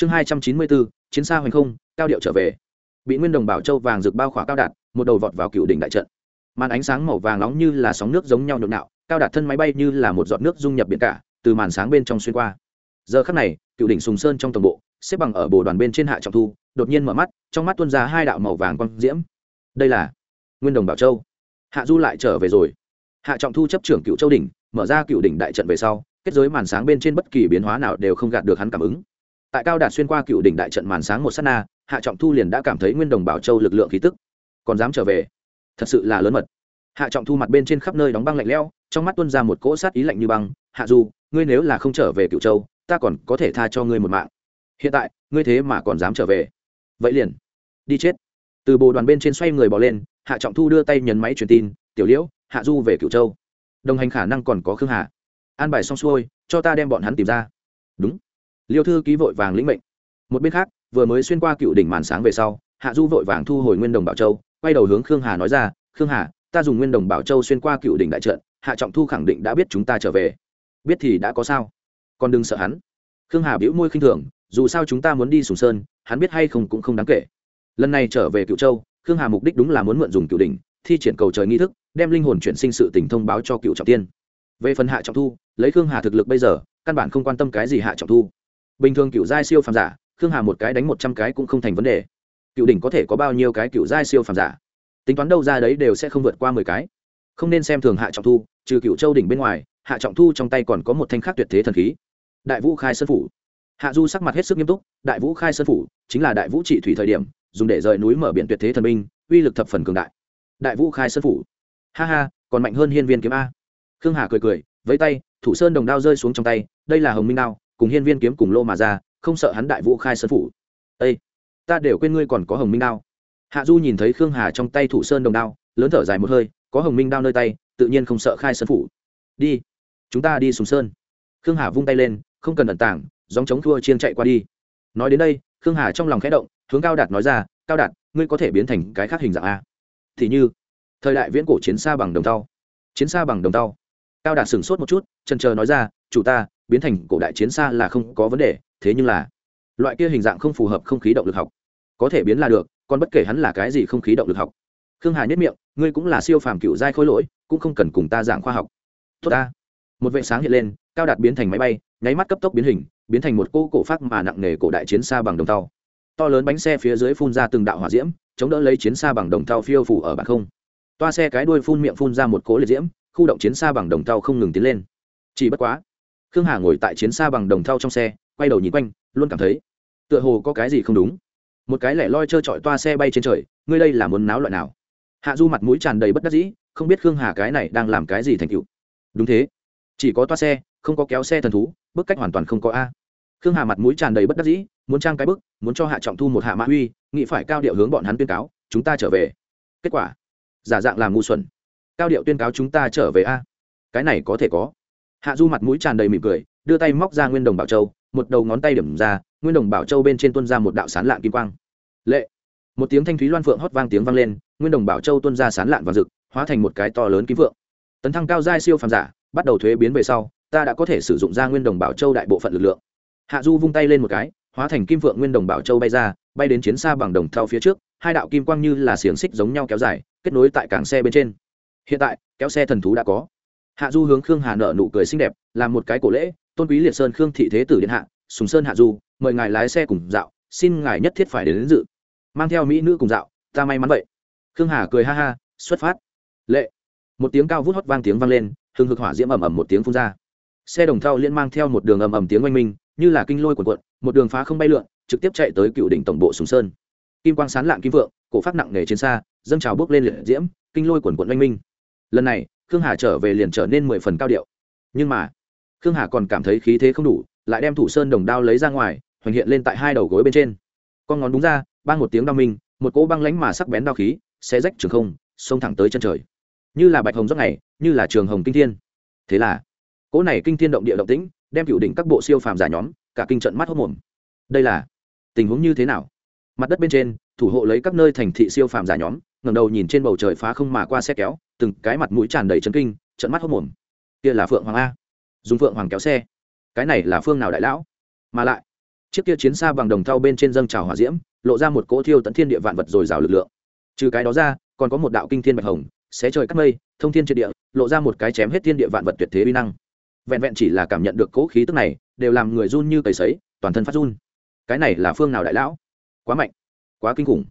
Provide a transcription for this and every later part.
chương hai trăm chín mươi bốn, chiến xa hoành không, cao điệu trở về. Bị nguyên đồng bảo châu vàng rực bao khỏa cao đạt một đầu vọt vào cựu đỉnh đại trận. Màn ánh sáng màu vàng nóng như là sóng nước giống nhau nhộn nạo, cao đạt thân máy bay như là một giọt nước dung nhập biển cả, từ màn sáng bên trong xuyên qua. Giờ khắc này, cựu đỉnh sùng sơn trong tổng bộ, xếp bằng ở bồ đoàn bên trên hạ trọng thu, đột nhiên mở mắt, trong mắt tuôn ra hai đạo màu vàng quang diễm. Đây là nguyên đồng bảo châu. Hạ du lại trở về rồi. Hạ trọng thu chấp trưởng cựu châu đỉnh, mở ra cựu đỉnh đại trận về sau, kết giới màn sáng bên trên bất kỳ biến hóa nào đều không gạt được hắn cảm ứng tại cao đạt xuyên qua cựu đỉnh đại trận màn sáng một s á t na, hạ trọng thu liền đã cảm thấy nguyên đồng bảo châu lực lượng khí tức còn dám trở về. Thật sự là lớn mật. Hạ trọng thu mặt bên trên khắp nơi đóng băng lạnh lẽo, trong mắt tuân ra một cỗ sát ý lạnh như băng, hạ du, ngươi nếu là không trở về cựu châu, ta còn có thể tha cho ngươi một mạng. Hiện tại, ngươi thế mà còn dám trở về. Vậy liền, đi chết. Từ bồ đoàn bên trên xoay người bỏ lên, hạ trọng thu đưa tay nhấn máy truyền tin, tiểu liễu, hạ du về cựu châu. Đồng hành khả năng còn có khương hạ an bài xong xuôi, cho ta đem bọn hắn tìm ra. Đúng liêu thư ký vội vàng lĩnh mệnh. Một bên khác, vừa mới xuyên qua cựu đỉnh màn sáng về sau, hạ du vội vàng thu hồi nguyên đồng bảo châu, quay đầu hướng khương hà nói ra, khương hà, ta dùng nguyên đồng bảo châu xuyên qua cựu đỉnh đại trận, hạ trọng thu khẳng định đã biết chúng ta trở về. Biết thì đã có sao? Còn đừng sợ hắn. Khương hà bĩu môi khinh thường, dù sao chúng ta muốn đi sùng sơn, hắn biết hay không cũng không đáng kể. Lần này trở về cựu châu, khương hà mục đích đúng là muốn mượn dùng cựu đỉnh, thi triển cầu trời nghi thức, đem linh hồn chuyển sinh sự tình thông báo cho cựu trọng tiên. Về phần hạ trọng thu, lấy khương hà thực lực bây giờ, căn bản không quan tâm cái gì hạ trọng thu bình thường cựu giai siêu phàm giả, khương hà một cái đánh một trăm cái cũng không thành vấn đề. Cựu đỉnh có thể có bao nhiêu cái cựu giai siêu phàm giả? Tính toán đâu ra đấy đều sẽ không vượt qua mười cái. Không nên xem thường hạ trọng thu, trừ cựu châu đỉnh bên ngoài, hạ trọng thu trong tay còn có một thanh khắc tuyệt thế thần khí. Đại vũ khai sơn phủ. Hạ du sắc mặt hết sức nghiêm túc, đại vũ khai sơn phủ chính là đại vũ trị thủy thời điểm, dùng để rời núi mở biển tuyệt thế thần binh, uy lực thập phần cường đại. Đại vũ khai sơn phủ. Ha ha, còn mạnh hơn hiên viên kiếm a. Khương hà cười cười với tay, thủ sơn đồng đao rơi xuống trong tay, đây là hồng minh đao cùng hiên viên kiếm cùng lô mà ra, không sợ hắn đại vũ khai sơn phủ. Ây ta đều quên ngươi còn có hồng minh đao. Hạ du nhìn thấy khương hà trong tay thủ sơn đồng đao, lớn thở dài một hơi, có hồng minh đao nơi tay, tự nhiên không sợ khai sơn phủ. Đi, chúng ta đi xuống sơn. Khương hà vung tay lên, không cần ẩn tảng dòng chống thua chiên chạy qua đi. Nói đến đây, khương hà trong lòng khẽ động, hướng cao đạt nói ra, cao đạt, ngươi có thể biến thành cái khác hình dạng a? Thì như, thời đại viễn cổ chiến xa bằng đồng tàu chiến xa bằng đồng tàu cao đạt sửng sốt một chút trần chờ nói ra, chủ ta biến thành cổ đại chiến xa là không có vấn đề, thế nhưng là, loại kia hình dạng không phù hợp không khí động lực học. Có thể biến là được, còn bất kể hắn là cái gì không khí động lực học. Khương hà nhất miệng, ngươi cũng là siêu phàm cựu giai khối lỗi, cũng không cần cùng ta giảng khoa học. Tốt ta. Một vệ sáng hiện lên, cao đạt biến thành máy bay, nháy mắt cấp tốc biến hình, biến thành một cô cổ phát mà nặng nề cổ đại chiến xa bằng đồng tàu to lớn bánh xe phía dưới phun ra từng đạo hỏa diễm, chống đỡ lấy chiến xa bằng đồng tàu phiêu phủ ở bàn không. Toa xe cái đuôi phun miệng phun ra một cỗ liệt diễm, khu động chiến xa bằng đồng tàu không ngừng tiến lên. Chỉ bất quá khương hà ngồi tại chiến xa bằng đồng thau trong xe, quay đầu nhìn quanh, luôn cảm thấy tựa hồ có cái gì không đúng. Một cái lẻ loi trơ trọi toa xe bay trên trời, ngươi đây là muốn náo loại nào? Hạ du mặt mũi tràn đầy bất đắc dĩ, không biết khương hà cái này đang làm cái gì thành cựu đúng thế. Chỉ có toa xe, không có kéo xe thần thú, bức cách hoàn toàn không có a. Khương hà mặt mũi tràn đầy bất đắc dĩ, muốn trang cái bức, muốn cho hạ trọng thu một hạ mã uy, nghĩ phải cao điệu hướng bọn hắn tuyên cáo, chúng ta trở về. Kết quả, giả dạng làm ngu xuẩn. Cao điệu tuyên cáo, chúng ta trở về a. Cái này có thể có hạ du mặt mũi tràn đầy mỉm cười, đưa tay móc ra nguyên đồng bảo châu, một đầu ngón tay điểm ra, nguyên đồng bảo châu bên trên tuân ra một đạo sán lạn kim quang. Lệ! Một tiếng thanh thúy loan phượng hót vang tiếng vang lên, nguyên đồng bảo châu tuân ra sán lạn và rực, hóa thành một cái to lớn kim phượng tấn thăng cao giai siêu phàm giả, bắt đầu thuế biến về sau, ta đã có thể sử dụng ra nguyên đồng bảo châu đại bộ phận lực lượng. Hạ du vung tay lên một cái, hóa thành kim phượng nguyên đồng bảo châu bay ra, bay đến chiến xa bằng đồng theo phía trước, hai đạo kim quang như là xiềng xích giống nhau kéo dài, kết nối tại cảng xe bên trên. Hiện tại, kéo xe thần thú đã có hạ du hướng khương hà nợ nụ cười xinh đẹp làm một cái cổ lễ tôn quý liệt sơn khương thị thế tử điện hạ sùng sơn hạ du mời ngài lái xe cùng dạo xin ngài nhất thiết phải đến, đến dự. Mang theo mỹ nữ cùng dạo ta may mắn vậy. Khương hà cười ha ha xuất phát. Lệ. Một tiếng cao vút hót vang tiếng vang lên hừng hực hỏa diễm ầm ầm một tiếng phun ra. Xe đồng thau liên mang theo một đường ầm ầm tiếng oanh minh như là kinh lôi cuộn cuộn một đường phá không bay lượn trực tiếp chạy tới cựu đỉnh tổng bộ sùng sơn. Kim quang sán lạng kim vượng cổ phát nặng nề trên xa dâng trào bước lên liệt diễm kinh lôi cuộn cuộn oanh minh. Lần này khương hà trở về liền trở nên mười phần cao điệu. Nhưng mà, khương hà còn cảm thấy khí thế không đủ, lại đem thủ sơn đồng đao lấy ra ngoài, hoành hiện lên tại hai đầu gối bên trên. Con ngón đúng ra ban một tiếng đao minh, một cỗ băng lánh mà sắc bén đao khí sẽ rách trường không, xông thẳng tới chân trời. Như là bạch hồng giấc này như là trường hồng kinh thiên. Thế là, cỗ này kinh thiên động địa động tĩnh, đem cựu đỉnh các bộ siêu phàm giả nhóm, cả kinh trận mắt hốc mồm. Đây là tình huống như thế nào? Mặt đất bên trên, thủ hộ lấy các nơi thành thị siêu phàm giả nhóm, ngẩng đầu nhìn trên bầu trời phá không mà qua xe kéo từng cái mặt mũi tràn đầy chấn kinh trận mắt hốc mồm. Kia là phượng hoàng a. Dùng phượng hoàng kéo xe. Cái này là phương nào đại lão? Mà lại, chiếc kia chiến xa bằng đồng thau bên trên dâng trào hỏa diễm, lộ ra một cỗ thiêu tận thiên địa vạn vật dồi dào lực lượng. Trừ cái đó ra, còn có một đạo kinh thiên bạch hồng, xé trời cắt mây, thông thiên trên địa, lộ ra một cái chém hết thiên địa vạn vật tuyệt thế uy năng. Vẹn vẹn chỉ là cảm nhận được cỗ khí tức này, đều làm người run như cầy sấy, toàn thân phát run. Cái này là phương nào đại lão? Quá mạnh, quá kinh khủng.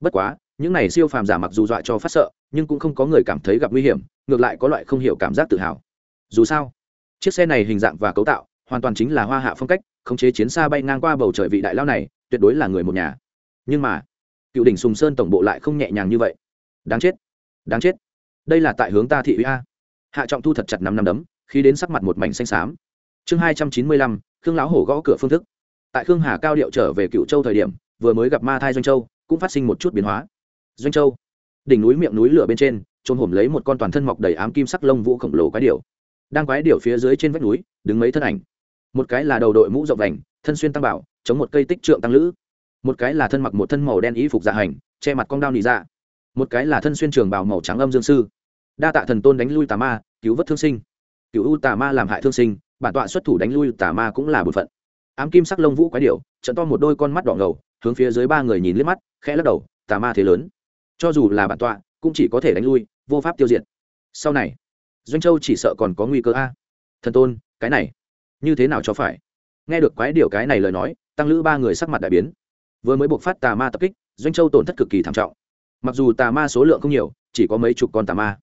Bất quá những này siêu phàm giả mặc dù dọa cho phát sợ, nhưng cũng không có người cảm thấy gặp nguy hiểm, ngược lại có loại không hiểu cảm giác tự hào. Dù sao, chiếc xe này hình dạng và cấu tạo hoàn toàn chính là hoa hạ phong cách, khống chế chiến xa bay ngang qua bầu trời vị đại lao này, tuyệt đối là người một nhà. Nhưng mà, cựu đỉnh sùng sơn tổng bộ lại không nhẹ nhàng như vậy. Đáng chết đáng chết. Đây là tại hướng ta thị uy a. Hạ trọng thu thật chặt năm năm đấm, khi đến sắc mặt một mảnh xanh xám. Chương hai trăm chín mươi lăm, khương lão hổ gõ cửa phương thức. Tại khương hà cao điệu trở về cựu châu thời điểm, vừa mới gặp ma thai doanh châu, cũng phát sinh một chút biến hóa doanh châu. Đỉnh núi miệng núi lửa bên trên trôn hổm lấy một con toàn thân mọc đầy ám kim sắc lông vũ khổng lồ quái điểu. Đang quái điểu phía dưới trên vách núi, đứng mấy thân ảnh. Một cái là đầu đội mũ rộng vành, thân xuyên tăng bảo, chống một cây tích trượng tăng lữ. Một cái là thân mặc một thân màu đen y phục dạ hành, che mặt cong đao nị dạ. Một cái là thân xuyên trường bào màu trắng âm dương sư. Đa tạ thần tôn đánh lui tà ma, cứu vớt thương sinh. Cựu u tà ma làm hại thương sinh, bản tọa xuất thủ đánh lui tà ma cũng là bổn phận. Ám kim sắc lông vũ quái điểu, trận to một đôi con mắt đỏ ngầu, hướng phía dưới ba người nhìn liếc mắt, khẽ lắc đầu, tà ma thế lớn cho dù là bản tọa, cũng chỉ có thể đánh lui, vô pháp tiêu diệt. Sau này, doanh châu chỉ sợ còn có nguy cơ a. Thần tôn, cái này, như thế nào cho phải? Nghe được quái điều cái này lời nói, tăng lữ ba người sắc mặt đại biến. Vừa mới buộc phát tà ma tập kích, doanh châu tổn thất cực kỳ thảm trọng. Mặc dù tà ma số lượng không nhiều, chỉ có mấy chục con tà ma.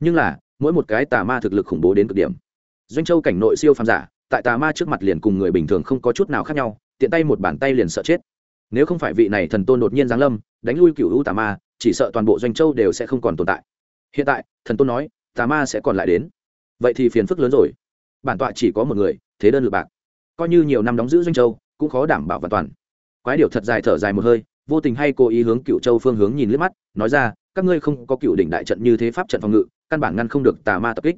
Nhưng là, mỗi một cái tà ma thực lực khủng bố đến cực điểm. Doanh châu cảnh nội siêu phàm giả, tại tà ma trước mặt liền cùng người bình thường không có chút nào khác nhau, tiện tay một bàn tay liền sợ chết. Nếu không phải vị này thần tôn đột nhiên giáng lâm, đánh lui cựu hữu tà ma chỉ sợ toàn bộ doanh châu đều sẽ không còn tồn tại. Hiện tại, thần tôn nói, tà ma sẽ còn lại đến. Vậy thì phiền phức lớn rồi. Bản tọa chỉ có một người, thế đơn lượt bạc. Coi như nhiều năm đóng giữ doanh châu, cũng khó đảm bảo và toàn. Quái điều thật dài thở dài một hơi, vô tình hay cố ý hướng cựu châu phương hướng nhìn liếc mắt, nói ra, các ngươi không có cựu đỉnh đại trận như thế pháp trận phòng ngự, căn bản ngăn không được tà ma tập kích.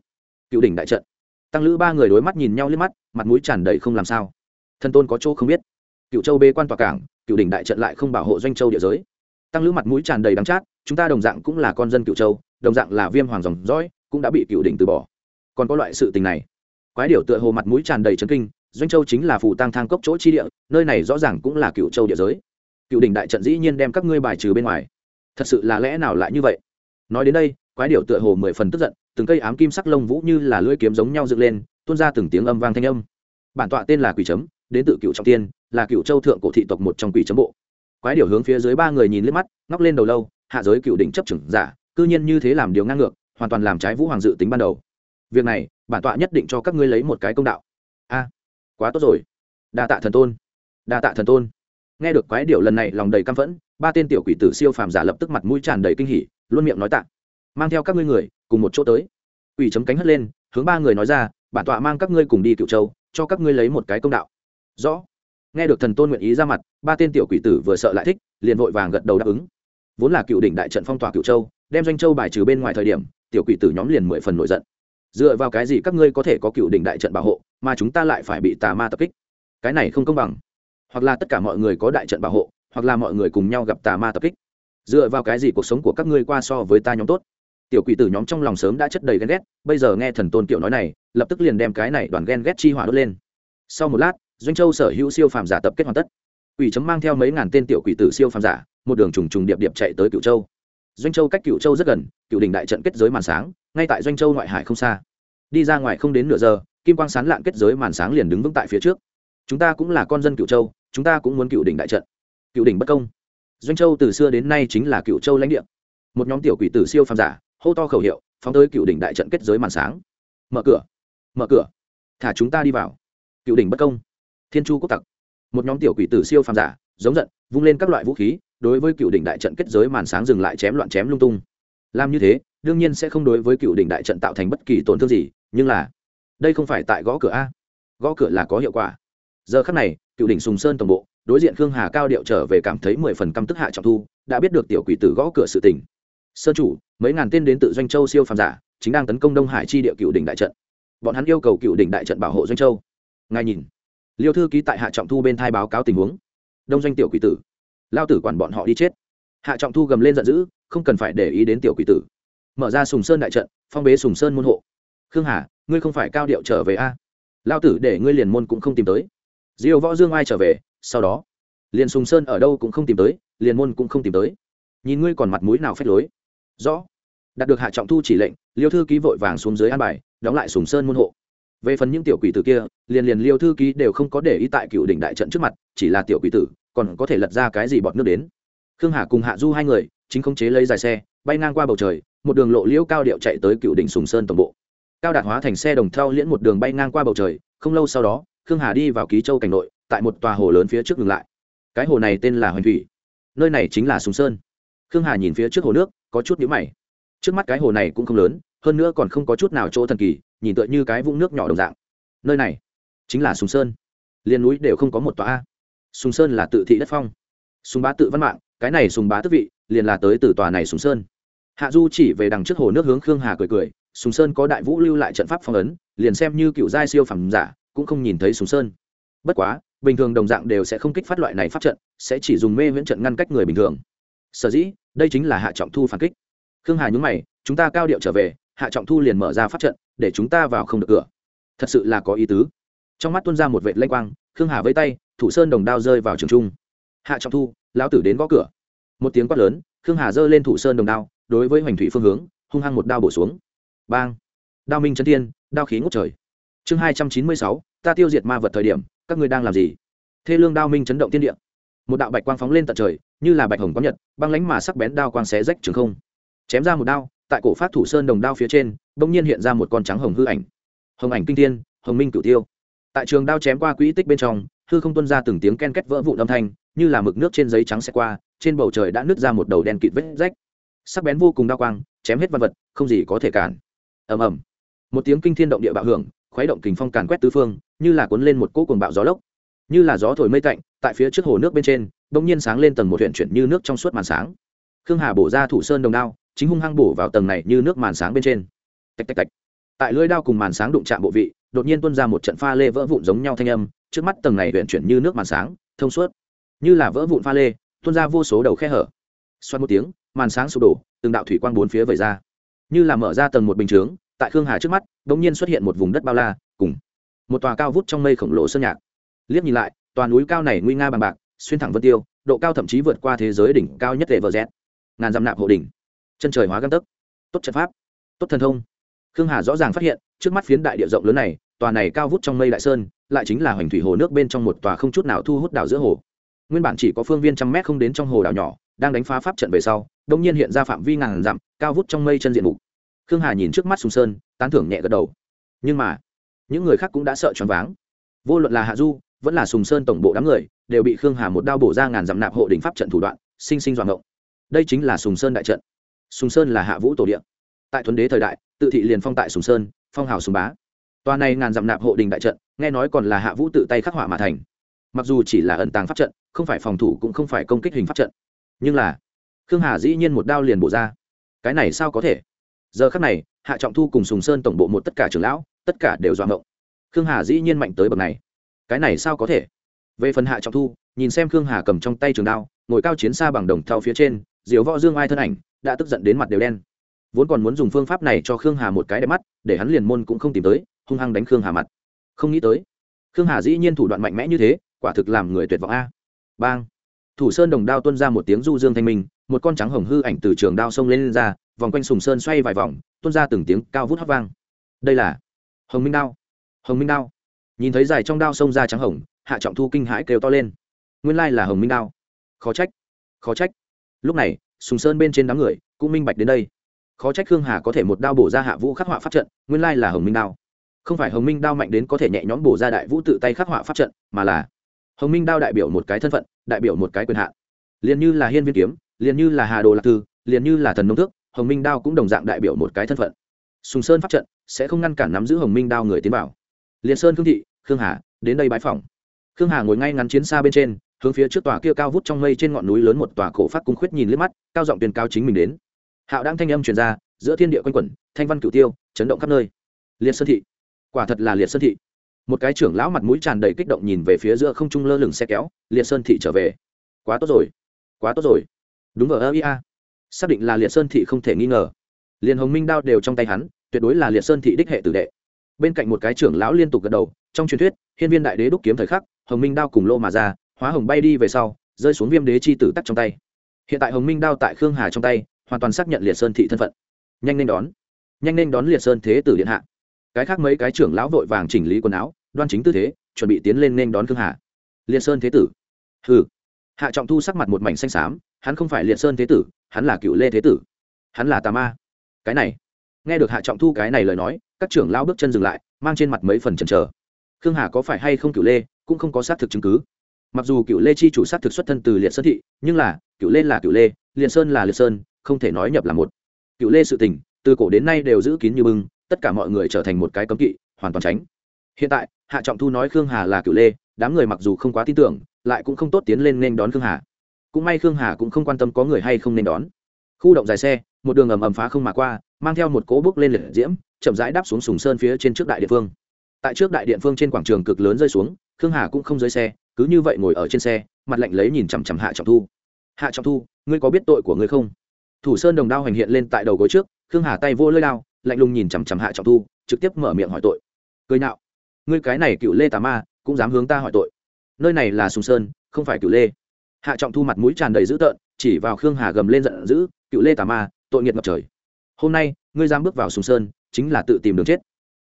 Cựu đỉnh đại trận. Tăng lữ ba người đối mắt nhìn nhau liếc mắt, mặt mũi tràn đầy không làm sao. Thân tôn có chỗ không biết. Cựu châu bê quan tòa cảng, cựu đỉnh đại trận lại không bảo hộ doanh châu địa giới tăng lữ mặt mũi tràn đầy đắng chát, chúng ta đồng dạng cũng là con dân cựu châu, đồng dạng là viêm hoàng dòng dõi, cũng đã bị cựu đỉnh từ bỏ. Còn có loại sự tình này. Quái điểu tựa hồ mặt mũi tràn đầy trấn kinh, doanh châu chính là phù tăng thang cốc chỗ chi địa, nơi này rõ ràng cũng là cựu châu địa giới. Cựu đỉnh đại trận dĩ nhiên đem các ngươi bài trừ bên ngoài. Thật sự là lẽ nào lại như vậy? Nói đến đây, quái điểu tựa hồ mười phần tức giận, từng cây ám kim sắc lông vũ như là lưỡi kiếm giống nhau dựng lên, tuôn ra từng tiếng âm vang thanh âm. Bản tọa tên là quỷ chấm, đến từ cựu trọng tiên, là cựu châu thượng cổ thị tộc một trong quỷ chấm bộ quái điểu hướng phía dưới ba người nhìn liếc mắt, ngóc lên đầu lâu, hạ giới cựu đỉnh chấp trưởng giả, cư nhiên như thế làm điều ngang ngược, hoàn toàn làm trái vũ hoàng dự tính ban đầu. Việc này, bản tọa nhất định cho các ngươi lấy một cái công đạo. A, quá tốt rồi. Đa tạ thần tôn. Đa tạ thần tôn. Nghe được quái điệu lần này lòng đầy căm phẫn, ba tên tiểu quỷ tử siêu phàm giả lập tức mặt mũi tràn đầy kinh hỉ, luôn miệng nói tạ. Mang theo các ngươi người, cùng một chỗ tới. Quỷ chấm cánh hất lên, hướng ba người nói ra, bản tọa mang các ngươi cùng đi cựu châu, cho các ngươi lấy một cái công đạo. Rõ nghe được thần tôn nguyện ý ra mặt, ba tên tiểu quỷ tử vừa sợ lại thích, liền vội vàng gật đầu đáp ứng. Vốn là cựu đỉnh đại trận phong tỏa cựu châu, đem doanh châu bài trừ bên ngoài thời điểm, tiểu quỷ tử nhóm liền mười phần nổi giận. Dựa vào cái gì các ngươi có thể có cựu đỉnh đại trận bảo hộ, mà chúng ta lại phải bị tà ma tập kích? Cái này không công bằng. Hoặc là tất cả mọi người có đại trận bảo hộ, hoặc là mọi người cùng nhau gặp tà ma tập kích. Dựa vào cái gì cuộc sống của các ngươi qua so với ta nhóm tốt? Tiểu quỷ tử nhóm trong lòng sớm đã chất đầy ghen ghét, bây giờ nghe thần tôn kiểu nói này, lập tức liền đem cái này đoàn ghen ghét chi hỏa đốt lên. Sau một lát doanh châu sở hữu siêu phàm giả tập kết hoàn tất. Quỷ chấm mang theo mấy ngàn tên tiểu quỷ tử siêu phàm giả, một đường trùng trùng điệp điệp chạy tới cựu châu. Doanh châu cách cựu châu rất gần cựu đỉnh đại trận kết giới màn sáng, ngay tại doanh châu ngoại hải không xa. Đi ra ngoài không đến nửa giờ, kim quang sán Lạng kết giới màn sáng liền đứng vững tại phía trước. Chúng ta cũng là con dân cựu châu, chúng ta cũng muốn cựu đỉnh đại trận. Cựu đỉnh bất công. Doanh châu từ xưa đến nay chính là cựu châu lãnh địa. Một nhóm tiểu quỷ tử siêu phàm giả, hô to khẩu hiệu, phóng tới cựu đỉnh đại trận kết giới màn sáng. Mở cửa. Mở cửa. Thả chúng ta đi vào. Cựu đỉnh bất công thiên chu quốc tặc. Một nhóm tiểu quỷ tử siêu phàm giả, giống giận, vung lên các loại vũ khí, đối với cựu đỉnh đại trận kết giới màn sáng dừng lại chém loạn chém lung tung. Làm như thế, đương nhiên sẽ không đối với cựu đỉnh đại trận tạo thành bất kỳ tổn thương gì, nhưng là, đây không phải tại gõ cửa a. Gõ cửa là có hiệu quả. Giờ khắc này, cựu đỉnh sùng sơn tổng bộ, đối diện khương hà cao điệu trở về cảm thấy mười phần căm tức hạ trọng thu, đã biết được tiểu quỷ tử gõ cửa sự tình. Sơn chủ, mấy ngàn tên đến tự doanh châu siêu phàm giả, chính đang tấn công đông hải chi địa cựu đỉnh đại trận. Bọn hắn yêu cầu cựu đỉnh đại trận bảo hộ doanh châu. Ngài nhìn liêu thư ký tại hạ trọng thu bên thai báo cáo tình huống. Đông doanh tiểu quỷ tử. Lao tử quản bọn họ đi chết. Hạ trọng thu gầm lên giận dữ, không cần phải để ý đến tiểu quỷ tử. Mở ra sùng sơn đại trận, phong bế sùng sơn môn hộ. Khương hà, ngươi không phải cao điệu trở về a? Lao tử để ngươi liền môn cũng không tìm tới. Diêu võ dương ai trở về, sau đó. Liền sùng sơn ở đâu cũng không tìm tới, liền môn cũng không tìm tới. Nhìn ngươi còn mặt mũi nào phép lối. Rõ. Đạt được hạ trọng thu chỉ lệnh, liêu thư ký vội vàng xuống dưới an bài, đóng lại sùng sơn môn hộ về phần những tiểu quỷ tử kia, liền liền liêu thư ký đều không có để ý tại cựu đỉnh đại trận trước mặt, chỉ là tiểu quỷ tử, còn có thể lật ra cái gì bọt nước đến. Khương hà cùng hạ du hai người, chính khống chế lấy dài xe, bay ngang qua bầu trời, một đường lộ liễu cao điệu chạy tới cựu đỉnh sùng sơn tổng bộ. Cao đạt hóa thành xe đồng thau liễn một đường bay ngang qua bầu trời, không lâu sau đó, khương hà đi vào ký châu cảnh nội, tại một tòa hồ lớn phía trước ngừng lại. Cái hồ này tên là hoành thủy. Nơi này chính là sùng sơn. Khương hà nhìn phía trước hồ nước, có chút nhữ mày. Trước mắt cái hồ này cũng không lớn hơn nữa còn không có chút nào chỗ thần kỳ, nhìn tựa như cái vũng nước nhỏ đồng dạng. Nơi này chính là sùng sơn. Liên núi đều không có một tòa a. Sùng sơn là tự thị đất phong. Sùng bá tự văn mạng, cái này sùng bá tức vị, liền là tới từ tòa này sùng sơn. Hạ du chỉ về đằng trước hồ nước hướng khương hà cười cười, sùng sơn có đại vũ lưu lại trận pháp phong ấn, liền xem như cựu giai siêu phẩm giả, cũng không nhìn thấy sùng sơn. Bất quá, bình thường đồng dạng đều sẽ không kích phát loại này pháp trận, sẽ chỉ dùng mê viễn trận ngăn cách người bình thường. Sở dĩ, đây chính là hạ trọng thu phản kích. Khương hà nhúng mày, chúng ta cao điệu trở về hạ trọng thu liền mở ra pháp trận, để chúng ta vào không được cửa. Thật sự là có ý tứ. Trong mắt tuân ra một vệ lanh quang, khương hà vây tay, thủ sơn đồng đao rơi vào trường trung. Hạ trọng thu, lão tử đến gõ cửa. Một tiếng quát lớn, khương hà giơ lên thủ sơn đồng đao, đối với hoành thủy phương hướng, hung hăng một đao bổ xuống. Bang! Đao minh Trấn thiên, đao khí ngút trời. Chương hai trăm chín mươi sáu, ta tiêu diệt ma vật thời điểm, các ngươi đang làm gì? Thê lương đao minh chấn động tiên địa. Một đạo bạch quang phóng lên tận trời, như là bạch hồng quang nhật, băng lánh mà sắc bén đao quang xé rách trường không. Chém ra một đao tại cổ phát thủ sơn đồng đao phía trên, bỗng nhiên hiện ra một con trắng hồng hư ảnh. Hồng ảnh kinh thiên, hồng minh cửu tiêu. Tại trường đao chém qua quỹ tích bên trong, hư không tuân ra từng tiếng ken két vỡ vụn âm thanh, như là mực nước trên giấy trắng xe qua, trên bầu trời đã nứt ra một đầu đen kịt vết rách. Sắc bén vô cùng đao quang, chém hết văn vật, không gì có thể cản. Ầm ầm. Một tiếng kinh thiên động địa bạo hưởng, khuấy động kình phong càn quét tứ phương, như là cuốn lên một cỗ cuồng bạo gió lốc. Như là gió thổi mây tạnh, tại phía trước hồ nước bên trên, bỗng nhiên sáng lên tầng một huyện chuyển như nước trong suốt màn sáng. Khương hà bổ ra thủ sơn đồng đao chính hung hăng bổ vào tầng này như nước màn sáng bên trên. Tạch tạch tạch. Tại lưỡi đao cùng màn sáng đụng chạm bộ vị, đột nhiên tuôn ra một trận pha lê vỡ vụn giống nhau thanh âm, trước mắt tầng này huyện chuyển như nước màn sáng, thông suốt. Như là vỡ vụn pha lê, tuôn ra vô số đầu khe hở. Xoắn một tiếng, màn sáng sụp đổ, từng đạo thủy quang bốn phía vẩy ra. Như là mở ra tầng một bình chướng, tại khương hà trước mắt đ ỗ n g nhiên xuất hiện một vùng đất bao la, cùng một tòa cao vút trong mây khổng lồ sơn nhạc. Liếc nhìn lại toàn núi cao này nguy nga bằng bạc, xuyên thẳng vân tiêu, độ cao thậm chí vượt qua thế giới đỉnh cao nhất tệ vợ z ngàn dặm nạp hộ đỉnh chân trời hóa găng tấc. Tốt trận pháp. Tốt thần thông. Khương hà rõ ràng phát hiện, trước mắt phiến đại địa rộng lớn này, tòa này cao vút trong mây đại sơn, lại chính là hoành thủy hồ nước bên trong một tòa không chút nào thu hút đảo giữa hồ. Nguyên bản chỉ có phương viên trăm mét không đến trong hồ đảo nhỏ, đang đánh phá pháp trận về sau đông nhiên hiện ra phạm vi ngàn dặm, cao vút trong mây chân diện mục. Khương hà nhìn trước mắt sùng sơn, tán thưởng nhẹ gật đầu. Nhưng mà, những người khác cũng đã sợ choáng váng. Vô luận là hạ du, vẫn là sùng sơn tổng bộ đám người, đều bị khương hà một đao bổ ra ngàn dặm nạp hộ đỉnh pháp trận thủ đoạn, sinh sinh dọn ngộng. Đây chính là sùng sơn đại trận sùng sơn là hạ vũ tổ điện tại thuấn đế thời đại, tự thị liền phong tại sùng sơn, phong hào sùng bá. Tòa này ngàn dặm nạp hộ đình đại trận, nghe nói còn là hạ vũ tự tay khắc họa mà thành. Mặc dù chỉ là ẩn tàng pháp trận, không phải phòng thủ cũng không phải công kích hình pháp trận. Nhưng là, khương hà dĩ nhiên một đao liền bổ ra. Cái này sao có thể? Giờ khắc này, hạ trọng thu cùng sùng sơn tổng bộ một tất cả trưởng lão, tất cả đều dọa ngộng. Khương hà dĩ nhiên mạnh tới bậc này. Cái này sao có thể? Về phần hạ trọng thu, nhìn xem khương hà cầm trong tay trường đao, ngồi cao chiến xa bằng đồng thau phía trên, diều võ dương ai thân ảnh đã tức giận đến mặt đều đen. Vốn còn muốn dùng phương pháp này cho khương hà một cái đẹp mắt để hắn liền môn cũng không tìm tới hung hăng đánh khương hà mặt. Không nghĩ tới khương hà dĩ nhiên thủ đoạn mạnh mẽ như thế quả thực làm người tuyệt vọng a. Bang! Thủ sơn đồng đao tuân ra một tiếng du dương thanh minh một con trắng hồng hư ảnh từ trường đao sông lên, lên ra vòng quanh sùng sơn xoay vài vòng tuân ra từng tiếng cao vút hót vang. Đây là hồng minh đao. Hồng minh đao. Nhìn thấy dài trong đao sông ra trắng hồng hạ trọng thu kinh hãi kêu to lên. Nguyên lai là hồng minh đao. Khó trách khó trách. Lúc này sùng sơn bên trên đám người cũng minh bạch đến đây khó trách khương hà có thể một đao bổ ra hạ vũ khắc họa pháp trận nguyên lai là hồng minh đao không phải hồng minh đao mạnh đến có thể nhẹ nhõm bổ ra đại vũ tự tay khắc họa pháp trận mà là hồng minh đao đại biểu một cái thân phận đại biểu một cái quyền hạn liền như là hiên viên kiếm liền như là hà đồ lạc Tư, liền như là thần nông thước hồng minh đao cũng đồng dạng đại biểu một cái thân phận sùng sơn pháp trận sẽ không ngăn cản nắm giữ hồng minh đao người tiến vào liền sơn khương thị khương hà đến đây bãi phòng khương hà ngồi ngay ngắn chiến xa bên trên hướng phía trước tòa kia cao vút trong mây trên ngọn núi lớn một tòa cổ phát cung khuyết nhìn liếc mắt, cao giọng tuyên cao chính mình đến. Hạo đang thanh âm truyền ra, giữa thiên địa quanh quẩn, thanh văn cửu tiêu, chấn động khắp nơi. Liệt sơn thị. Quả thật là liệt sơn thị. Một cái trưởng lão mặt mũi tràn đầy kích động nhìn về phía giữa không trung lơ lửng xe kéo, liệt sơn thị trở về. Quá tốt rồi. Quá tốt rồi. Đúng vào ơ ia xác định là liệt sơn thị không thể nghi ngờ. Liền hồng minh đao đều trong tay hắn, tuyệt đối là liệt sơn thị đích hệ tử đệ. Bên cạnh một cái trưởng lão liên tục gật đầu, trong truyền thuyết, hiên viên đại đế đúc kiếm thời khắc, hồng minh đao cùng lô mà ra hóa hồng bay đi về sau, rơi xuống viêm đế chi tử tắc trong tay. Hiện tại hồng minh đao tại khương hà trong tay, hoàn toàn xác nhận liệt sơn thị thân phận. Nhanh nên đón. Nhanh nên đón liệt sơn thế tử điện hạ. Cái khác mấy cái trưởng lão vội vàng chỉnh lý quần áo, đoan chính tư thế, chuẩn bị tiến lên nên đón khương hà. Liệt sơn thế tử. Hừ. Hạ trọng thu sắc mặt một mảnh xanh xám, hắn không phải liệt sơn thế tử, hắn là cựu lê thế tử. Hắn là tà ma. Cái này. Nghe được hạ trọng thu cái này lời nói, các trưởng lão bước chân dừng lại, mang trên mặt mấy phần chần chờ. Khương hà có phải hay không cựu lê, cũng không có xác thực chứng cứ mặc dù cựu lê chi chủ sát thực xuất thân từ liệt sơn thị, nhưng là cựu lê là cựu lê, liệt sơn là liệt sơn, không thể nói nhập là một. Cựu lê sự tình, từ cổ đến nay đều giữ kín như bưng, tất cả mọi người trở thành một cái cấm kỵ, hoàn toàn tránh. Hiện tại, hạ trọng thu nói khương hà là cựu lê, đám người mặc dù không quá tin tưởng, lại cũng không tốt tiến lên nên đón khương hà. Cũng may khương hà cũng không quan tâm có người hay không nên đón. Khu động dài xe, một đường ầm ầm phá không mà qua, mang theo một cỗ bước lên liệt diễm, chậm rãi đáp xuống sùng sơn phía trên trước đại địa phương. Tại trước đại điện phương trên quảng trường cực lớn rơi xuống, khương hà cũng không rơi xe cứ như vậy ngồi ở trên xe, mặt lạnh lấy nhìn chằm chằm hạ trọng thu. Hạ trọng thu, ngươi có biết tội của ngươi không? Thủ sơn đồng đao hành hiện lên tại đầu gối trước, khương hà tay vô lơi đao lạnh lùng nhìn chằm chằm hạ trọng thu, trực tiếp mở miệng hỏi tội. Cười nạo ngươi cái này cựu lê tà ma, cũng dám hướng ta hỏi tội. Nơi này là sùng sơn, không phải cựu lê. Hạ trọng thu mặt mũi tràn đầy dữ tợn, chỉ vào khương hà gầm lên giận dữ, cựu lê tà ma, tội nghiệt ngập trời. Hôm nay, ngươi dám bước vào sùng sơn, chính là tự tìm đường chết.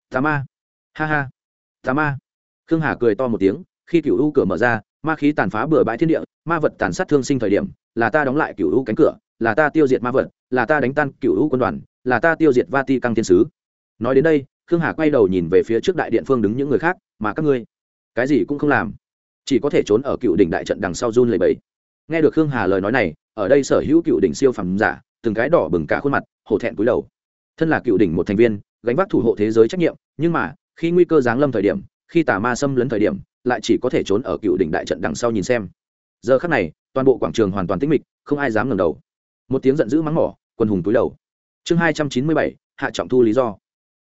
Tà ma, ha ha, tà ma. Khương hà cười to một tiếng khi cựu u cửa mở ra, ma khí tàn phá bừa bãi thiên địa, ma vật tàn sát thương sinh thời điểm, là ta đóng lại cựu u cánh cửa, là ta tiêu diệt ma vật, là ta đánh tan cựu u quân đoàn, là ta tiêu diệt va ti căng thiên sứ. Nói đến đây, khương hà quay đầu nhìn về phía trước đại điện phương đứng những người khác, mà các ngươi, cái gì cũng không làm. Chỉ có thể trốn ở cựu đỉnh đại trận đằng sau run lầy bẫy nghe được khương hà lời nói này, ở đây sở hữu cựu đỉnh siêu phẩm giả, từng cái đỏ bừng cả khuôn mặt, hổ thẹn cúi đầu. Thân là cựu đỉnh một thành viên, gánh vác thủ hộ thế giới trách nhiệm, nhưng mà, khi nguy cơ giáng lâm thời điểm khi tà ma xâm lấn thời điểm, lại chỉ có thể trốn ở cựu đỉnh đại trận đằng sau nhìn xem. Giờ khắc này, toàn bộ quảng trường hoàn toàn tĩnh mịch, không ai dám ngẩng đầu. Một tiếng giận dữ mắng mỏ, quân hùng túi đầu. Chương hai trăm chín mươi bảy, hạ trọng thu lý do.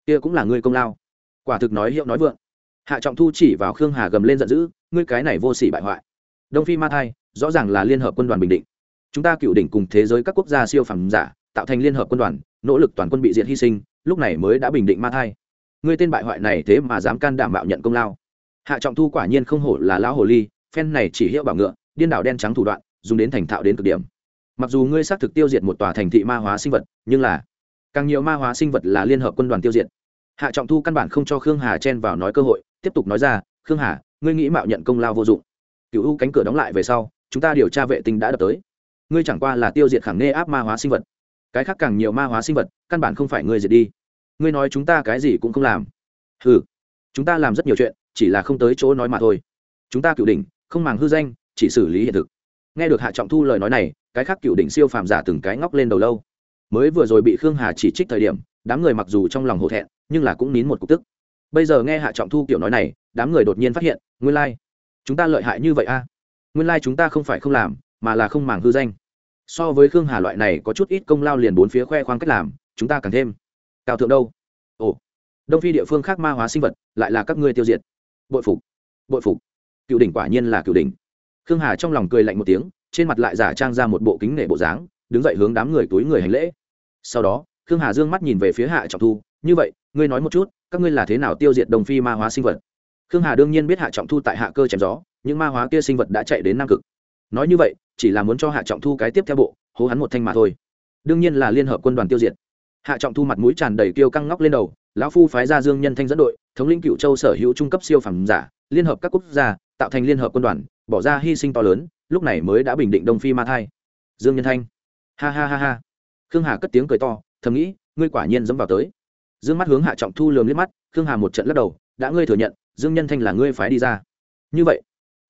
Kia cũng là ngươi công lao. Quả thực nói hiệu nói vượng. Hạ trọng thu chỉ vào khương hà gầm lên giận dữ, ngươi cái này vô sỉ bại hoại. Đông phi ma thai, rõ ràng là liên hợp quân đoàn bình định. Chúng ta cựu đỉnh cùng thế giới các quốc gia siêu phẩm giả, tạo thành liên hợp quân đoàn, nỗ lực toàn quân bị diệt hy sinh, lúc này mới đã bình định ma thai ngươi tên bại hoại này thế mà dám can đảm bạo nhận công lao. Hạ trọng thu quả nhiên không hổ là lão hồ ly, phen này chỉ hiệu bảo ngựa, điên đảo đen trắng thủ đoạn, dùng đến thành thạo đến cực điểm. Mặc dù ngươi xác thực tiêu diệt một tòa thành thị ma hóa sinh vật, nhưng là càng nhiều ma hóa sinh vật là liên hợp quân đoàn tiêu diệt. Hạ trọng thu căn bản không cho khương hà chen vào nói cơ hội, tiếp tục nói ra, khương hà, ngươi nghĩ mạo nhận công lao vô dụng. Cựu u cánh cửa đóng lại về sau, chúng ta điều tra vệ tinh đã đập tới. Ngươi chẳng qua là tiêu diệt khẳng nê áp ma hóa sinh vật. Cái khác càng nhiều ma hóa sinh vật, căn bản không phải ngươi diệt đi ngươi nói chúng ta cái gì cũng không làm. Ừ chúng ta làm rất nhiều chuyện, chỉ là không tới chỗ nói mà thôi. Chúng ta cựu đỉnh, không màng hư danh, chỉ xử lý hiện thực. Nghe được hạ trọng thu lời nói này, cái khác cựu đỉnh siêu phàm giả từng cái ngóc lên đầu lâu. Mới vừa rồi bị khương hà chỉ trích thời điểm, đám người mặc dù trong lòng hổ thẹn, nhưng là cũng nín một cục tức. Bây giờ nghe hạ trọng thu kiểu nói này, đám người đột nhiên phát hiện, nguyên lai、like. chúng ta lợi hại như vậy a. Nguyên lai、like、chúng ta không phải không làm, mà là không màng hư danh. So với khương hà loại này có chút ít công lao liền bốn phía khoe khoang cách làm, chúng ta càng thêm cao thượng đâu? Ồ, đông phi địa phương khác ma hóa sinh vật, lại là các ngươi tiêu diệt. Bội phục bội phục. Cựu đỉnh quả nhiên là cựu đỉnh. Khương hà trong lòng cười lạnh một tiếng, trên mặt lại giả trang ra một bộ kính nể bộ dáng, đứng dậy hướng đám người túi người hành lễ. Sau đó, khương hà dương mắt nhìn về phía hạ trọng thu, như vậy, ngươi nói một chút, các ngươi là thế nào tiêu diệt đồng phi ma hóa sinh vật? Khương hà đương nhiên biết hạ trọng thu tại hạ cơ chém gió, những ma hóa kia sinh vật đã chạy đến nam cực. Nói như vậy, chỉ là muốn cho hạ trọng thu cái tiếp theo bộ, hố hắn một thanh mà thôi. Đương nhiên là liên hợp quân đoàn tiêu diệt hạ trọng thu mặt mũi tràn đầy kiêu căng ngóc lên đầu, lão phu phái ra dương nhân thanh dẫn đội, thống lĩnh cựu châu sở hữu trung cấp siêu phẩm giả, liên hợp các quốc gia, tạo thành liên hợp quân đoàn, bỏ ra hy sinh to lớn, lúc này mới đã bình định đông phi ma thai. Dương nhân thanh, ha ha ha ha. Khương hà cất tiếng cười to, thầm nghĩ, ngươi quả nhiên dẫm vào tới. Dương mắt hướng hạ trọng thu lườm liếc mắt, khương hà một trận lắc đầu, đã ngươi thừa nhận, dương nhân thanh là ngươi phái đi ra. Như vậy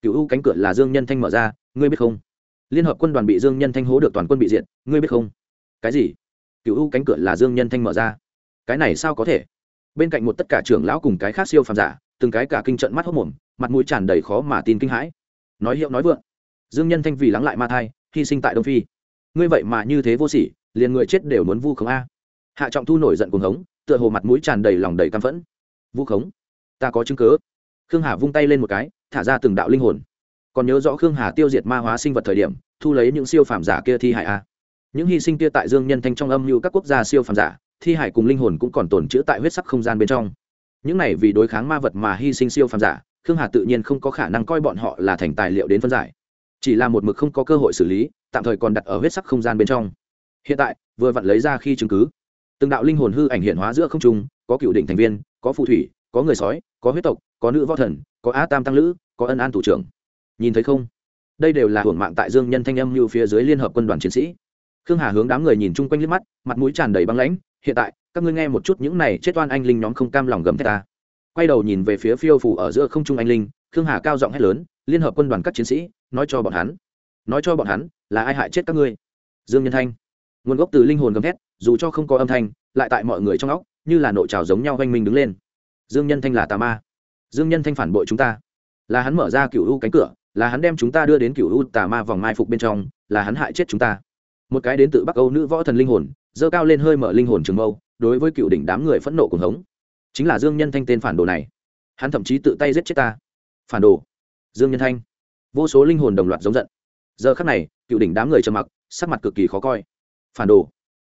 cựu u cánh cửa là dương nhân thanh mở ra, ngươi biết không? Liên hợp quân đoàn bị dương nhân thanh hố được toàn quân bị diệt, ngươi biết không? Cái gì? Cựu u cánh cửa là dương nhân thanh mở ra. Cái này sao có thể? Bên cạnh một tất cả trưởng lão cùng cái khác siêu phàm giả, từng cái cả kinh trận mắt hốc mồm, mặt mũi tràn đầy khó mà tin kinh hãi. Nói hiệu nói vượng, dương nhân thanh vì lắng lại ma thai, hy sinh tại đông phi. Ngươi vậy mà như thế vô sỉ, liền người chết đều muốn vu khống a. Hạ trọng thu nổi giận cuồng hống, tựa hồ mặt mũi tràn đầy lòng đầy căm phẫn. Vu khống? Ta có chứng cứ. khương hà vung tay lên một cái, thả ra từng đạo linh hồn. Còn nhớ rõ khương hà tiêu diệt ma hóa sinh vật thời điểm, thu lấy những siêu phàm giả kia thi hại a những hy sinh kia tại dương nhân thanh trong âm mưu các quốc gia siêu phàm giả, thi hải cùng linh hồn cũng còn tồn chữ tại huyết sắc không gian bên trong. Những này vì đối kháng ma vật mà hy sinh siêu phàm giả, khương hà tự nhiên không có khả năng coi bọn họ là thành tài liệu đến phân giải. Chỉ là một mực không có cơ hội xử lý, tạm thời còn đặt ở huyết sắc không gian bên trong. Hiện tại, vừa vặn lấy ra khi chứng cứ. Từng đạo linh hồn hư ảnh hiện hóa giữa không trung, có cựu đỉnh thành viên, có phù thủy, có người sói, có huyết tộc, có nữ võ thần, có á tam tăng lữ, có ân an thủ trưởng. Nhìn thấy không? Đây đều là hưởng mạng tại dương nhân thanh âm như phía dưới liên hợp quân đoàn chiến sĩ khương hà hướng đám người nhìn chung quanh liếc mắt, mặt mũi tràn đầy băng lãnh, hiện tại, các ngươi nghe một chút những này chết oan anh linh nhóm không cam lòng gầm thét ta. Quay đầu nhìn về phía phiêu phủ ở giữa không trung anh linh, khương hà cao giọng hét lớn, liên hợp quân đoàn các chiến sĩ, nói cho bọn hắn, nói cho bọn hắn là ai hại chết các ngươi? Dương nhân thanh, nguồn gốc từ linh hồn gầm thét, dù cho không có âm thanh, lại tại mọi người trong óc, như là nội trào giống nhau oanh minh đứng lên. Dương nhân thanh là tà ma. Dương nhân thanh phản bội chúng ta. Là hắn mở ra cựu u cánh cửa, là hắn đem chúng ta đưa đến cựu u tà ma vòng mai phục bên trong, là hắn hại chết chúng ta một cái đến từ bắc âu nữ võ thần linh hồn dơ cao lên hơi mở linh hồn trường mâu, đối với cựu đỉnh đám người phẫn nộ cùng hống. Chính là dương nhân thanh tên phản đồ này. Hắn thậm chí tự tay giết chết ta. Phản đồ. Dương nhân thanh. Vô số linh hồn đồng loạt giống giận. Giờ khắc này, cựu đỉnh đám người trầm mặc, sắc mặt cực kỳ khó coi. Phản đồ.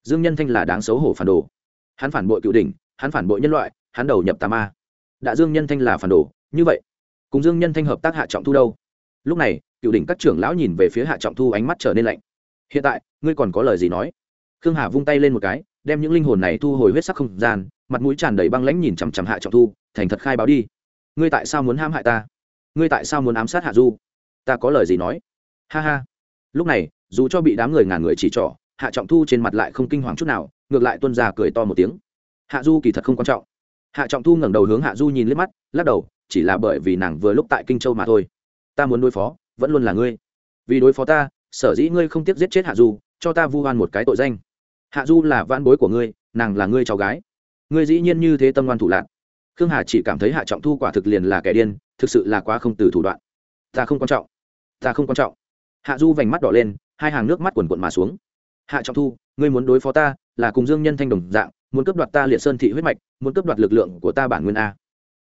Dương nhân thanh là đáng xấu hổ phản đồ. Hắn phản bội cựu đỉnh, hắn phản bội nhân loại, hắn đầu nhập tà ma. Đã dương nhân thanh là phản đồ, như vậy, cùng dương nhân thanh hợp tác hạ trọng thu đâu? Lúc này, cựu đỉnh các trưởng lão nhìn về phía hạ trọng thu ánh mắt trở nên lạnh hiện tại, ngươi còn có lời gì nói? Khương hà vung tay lên một cái, đem những linh hồn này thu hồi huyết sắc không gian, mặt mũi tràn đầy băng lãnh nhìn chằm chằm hạ trọng thu, thành thật khai báo đi. Ngươi tại sao muốn ham hại ta? Ngươi tại sao muốn ám sát hạ du? Ta có lời gì nói? Ha ha. Lúc này, dù cho bị đám người ngàn người chỉ trỏ, hạ trọng thu trên mặt lại không kinh hoàng chút nào, ngược lại tuân ra cười to một tiếng. Hạ du kỳ thật không quan trọng. Hạ trọng thu ngẩng đầu hướng hạ du nhìn liếc mắt, lắc đầu, chỉ là bởi vì nàng vừa lúc tại kinh châu mà thôi. Ta muốn đối phó, vẫn luôn là ngươi. Vì đối phó ta sở dĩ ngươi không tiếc giết chết hạ du, cho ta vu oan một cái tội danh. Hạ du là van bối của ngươi, nàng là ngươi cháu gái. Ngươi dĩ nhiên như thế tâm ngoan thủ lạc. Khương hà chỉ cảm thấy hạ trọng thu quả thực liền là kẻ điên, thực sự là quá không từ thủ đoạn. Ta không quan trọng. Ta không quan trọng. Hạ du vành mắt đỏ lên, hai hàng nước mắt quần quận mà xuống. Hạ trọng thu, ngươi muốn đối phó ta, là cùng dương nhân thanh đồng dạng, muốn cướp đoạt ta liệt sơn thị huyết mạch, muốn cướp đoạt lực lượng của ta bản nguyên a.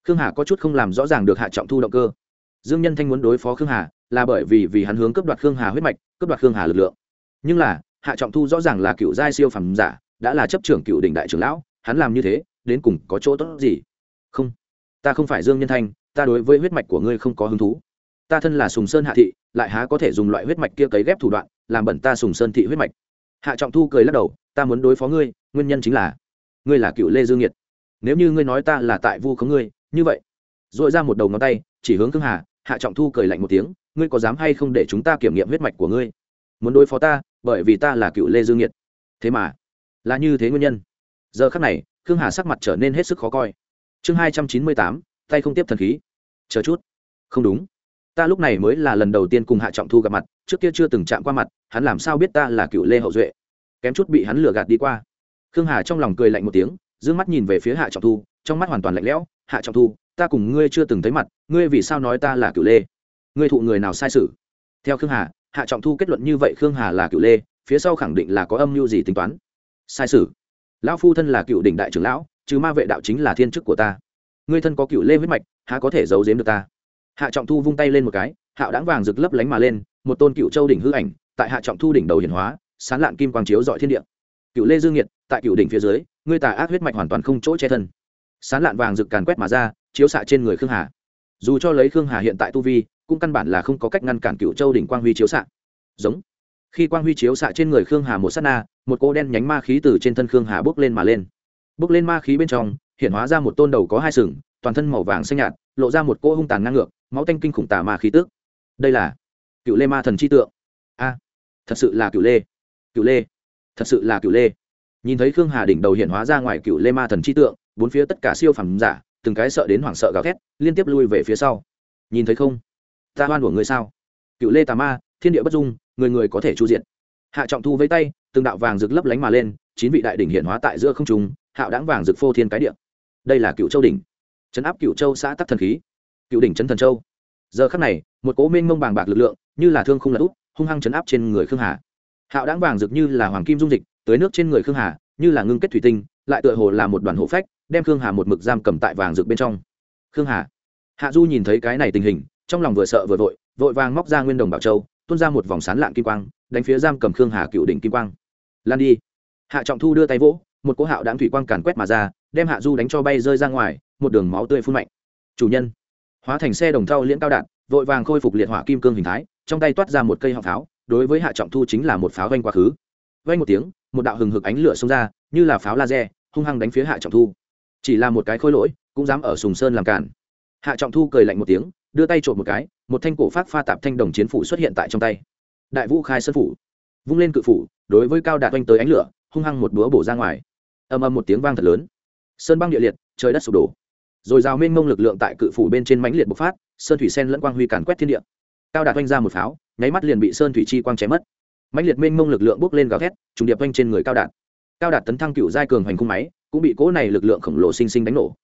Khương hà có chút không làm rõ ràng được hạ trọng thu động cơ. Dương nhân thanh muốn đối phó khương hà là bởi vì vì hắn hướng cướp đoạt khương hà huyết mạch, cướp đoạt khương hà lực lượng. Nhưng là, hạ trọng thu rõ ràng là cựu giai siêu phẩm giả, đã là chấp trưởng cựu đỉnh đại trưởng lão, hắn làm như thế, đến cùng có chỗ tốt gì? Không, ta không phải dương nhân thanh, ta đối với huyết mạch của ngươi không có hứng thú. Ta thân là sùng sơn hạ thị, lại há có thể dùng loại huyết mạch kia cấy ghép thủ đoạn, làm bẩn ta sùng sơn thị huyết mạch. Hạ trọng thu cười lắc đầu, ta muốn đối phó ngươi, nguyên nhân chính là, ngươi là cựu lê dương nhiệt. Nếu như ngươi nói ta là tại vu khống ngươi, như vậy. Dội ra một đầu ngón tay, chỉ hướng khương hà, hạ trọng thu cười lạnh một tiếng ngươi có dám hay không để chúng ta kiểm nghiệm huyết mạch của ngươi? Muốn đối phó ta, bởi vì ta là cựu lê dương nhiệt. Thế mà, là như thế nguyên nhân. Giờ khắc này, khương hà sắc mặt trở nên hết sức khó coi. Chương hai trăm chín mươi tám, tay không tiếp thần khí. Chờ chút. Không đúng. Ta lúc này mới là lần đầu tiên cùng hạ trọng thu gặp mặt, trước kia chưa từng chạm qua mặt, hắn làm sao biết ta là cựu lê hậu duệ? Kém chút bị hắn lừa gạt đi qua. Khương hà trong lòng cười lạnh một tiếng d ư ơ n g mắt nhìn về phía hạ trọng thu, trong mắt hoàn toàn lạnh lẽo. Hạ trọng thu, ta cùng ngươi chưa từng thấy mặt, ngươi vì sao nói ta là cựu lê? Ngươi thụ người nào sai sự? Theo khương hà, hạ trọng thu kết luận như vậy khương hà là cựu lê, phía sau khẳng định là có âm mưu gì tính toán. Sai sự. Lão phu thân là cựu đỉnh đại trưởng lão chứ ma vệ đạo chính là thiên chức của ta. Ngươi thân có cựu lê huyết mạch, há có thể giấu giếm được ta? Hạ trọng thu vung tay lên một cái, hạo đáng vàng rực lấp lánh mà lên, một tôn cựu châu đỉnh hư ảnh, tại hạ trọng thu đỉnh đầu hiển hóa, sán lạn kim quang chiếu dọi thiên địa. Cựu lê dương nhiệt, tại cựu đỉnh phía dưới, ngươi tà ác huyết mạch hoàn toàn không chỗ che thân. Sán lạn vàng rực càn quét mà ra, chiếu xạ trên người khương hà dù cho lấy khương hà hiện tại tu vi, cũng căn bản là không có cách ngăn cản cựu châu đỉnh quang huy chiếu xạ. Giống. Khi quang huy chiếu xạ trên người khương hà một s á t na, một cô đen nhánh ma khí từ trên thân khương hà bước lên mà lên. Bước lên ma khí bên trong, hiện hóa ra một tôn đầu có hai sừng, toàn thân màu vàng xanh nhạt, lộ ra một cô hung tàn ngang ngược, máu tanh kinh khủng tà ma khí tước đây là cựu lê ma thần chi tượng. A, thật sự là cựu lê. Cựu lê. Thật sự là cựu lê. Nhìn thấy khương hà đỉnh đầu hiện hóa ra ngoài cựu lê ma thần chi tượng, bốn phía tất cả siêu phẩm giả từng cái sợ đến hoảng sợ gào thét, liên tiếp lui về phía sau. Nhìn thấy không? Ta hoan của người sao? Cựu lê tà ma, thiên địa bất dung, người người có thể chu diện hạ trọng thu với tay, từng đạo vàng rực lấp lánh mà lên, chín vị đại đỉnh hiện hóa tại giữa không trung, hạo đáng vàng rực phô thiên cái địa. Đây là cựu châu đỉnh. Trấn áp cựu châu xã tắc thần khí. Cựu đỉnh trấn thần châu. Giờ khắc này, một cố minh mông bàng bạc lực lượng, như là thương không là út hung hăng chấn áp trên người khương hà. Hạo đáng vàng rực như là hoàng kim dung dịch tới nước trên người khương hà, như là ngưng kết thủy tinh, lại tựa hồ là một đoàn hộ phách đem khương hà một mực giam cầm tại vàng rực bên trong. Khương hà. Hạ du nhìn thấy cái này tình hình, trong lòng vừa sợ vừa vội vội vàng móc ra nguyên đồng bảo châu, tuôn ra một vòng sán lạng kim quang, đánh phía giam cầm khương hà cựu đỉnh kim quang. Lan đi. Hạ trọng thu đưa tay vỗ, một cỗ hạo đáng thủy quang càn quét mà ra, đem hạ du đánh cho bay rơi ra ngoài, một đường máu tươi phun mạnh. Chủ nhân. Hóa thành xe đồng thau liễn cao đạn, vội vàng khôi phục liệt hỏa kim cương hình thái, trong tay toát ra một cây họng pháo, đối với hạ trọng thu chính là một pháo vanh quá khứ. Vanh một tiếng, một đạo hừng hực ánh lửa xông ra, như là pháo laser, hung hăng đánh phía hạ trọng thu chỉ là một cái khôi lỗi, cũng dám ở sùng sơn làm cản hạ trọng thu cười lạnh một tiếng, đưa tay trộm một cái, một thanh cổ phát pha tạp thanh đồng chiến phủ xuất hiện tại trong tay. Đại vũ khai sơn phủ. Vung lên cự phủ, đối với cao đạt oanh tới ánh lửa, hung hăng một búa bổ ra ngoài. Ầm ầm một tiếng vang thật lớn. Sơn băng địa liệt, trời đất sụp đổ. Rồi rào mênh mông lực lượng tại cự phủ bên trên mãnh liệt bộc phát, sơn thủy sen lẫn quang huy càn quét thiên địa. Cao đạt oanh ra một pháo, nháy mắt liền bị sơn thủy chi quang chém mất. Mãnh liệt mênh mông lực lượng bốc lên gào thét, trùng điệp oanh trên người cao đạt. Cao đạt tấn thăng cựu giai cường hoành khung máy cũng bị cỗ này lực lượng khổng lồ sinh sinh đánh nổ.